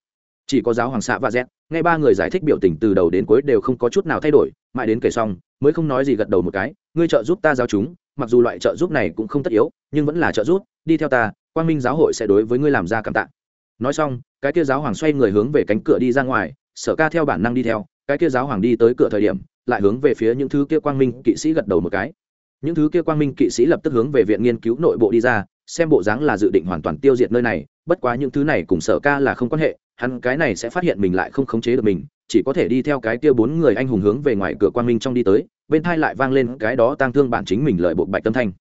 Chỉ có giáo hoàng xạ và z nghe ba người giải thích biểu tình từ đầu đến cuối đều không có chút nào thay đổi, mãi đến kể xong, mới không nói gì gật đầu một cái, ngươi trợ giúp ta giao chúng mặc dù loại trợ giúp này cũng không tất yếu, nhưng vẫn là trợ giúp, đi theo ta, quang minh giáo hội sẽ đối với ngươi làm ra cảm tạ. Nói xong, cái kia giáo hoàng xoay người hướng về cánh cửa đi ra ngoài, sở ca theo bản năng đi theo, cái kia giáo hoàng đi tới cửa thời điểm, lại hướng về phía những thứ kia quang minh kỵ sĩ gật đầu một cái. Những thứ kia quang minh kỵ sĩ lập tức hướng về viện nghiên cứu nội bộ đi ra, xem bộ dáng là dự định hoàn toàn tiêu diệt nơi này, bất quá những thứ này cùng sở ca là không quan hệ, hắn cái này sẽ phát hiện mình lại không khống chế được mình, chỉ có thể đi theo cái kia bốn người anh hùng hướng về ngoài cửa quang minh trong đi tới bên thai lại vang lên cái đó tang thương bản chính mình lợi buộc bạch tâm thanh.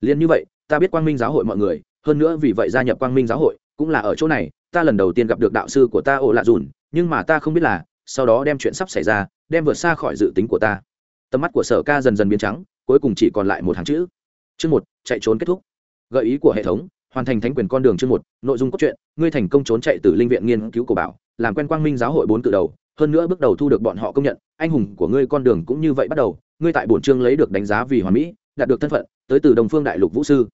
Liền như vậy, ta biết quang minh giáo hội mọi người, hơn nữa vì vậy gia nhập quang minh giáo hội, cũng là ở chỗ này, ta lần đầu tiên gặp được đạo sư của ta ổ lạ dùn, nhưng mà ta không biết là, sau đó đem chuyện sắp xảy ra, đem vượt xa khỏi dự tính của ta. Tầm mắt của sở ca dần dần biến trắng, cuối cùng chỉ còn lại một hàng chữ. Chương một, chạy trốn kết thúc. Gợi ý của hệ thống, hoàn thành thánh quyền con đường chương một, nội dung cốt truyện, ngươi thành công trốn chạy từ linh viện nghiên cứu của bảo, làm quen quang minh giáo hội bốn cự đầu hơn nữa bước đầu thu được bọn họ công nhận, anh hùng của ngươi con đường cũng như vậy bắt đầu, ngươi tại bổn chương lấy được đánh giá vì hoàn mỹ, đạt được thân phận, tới từ đồng phương đại lục vũ sư.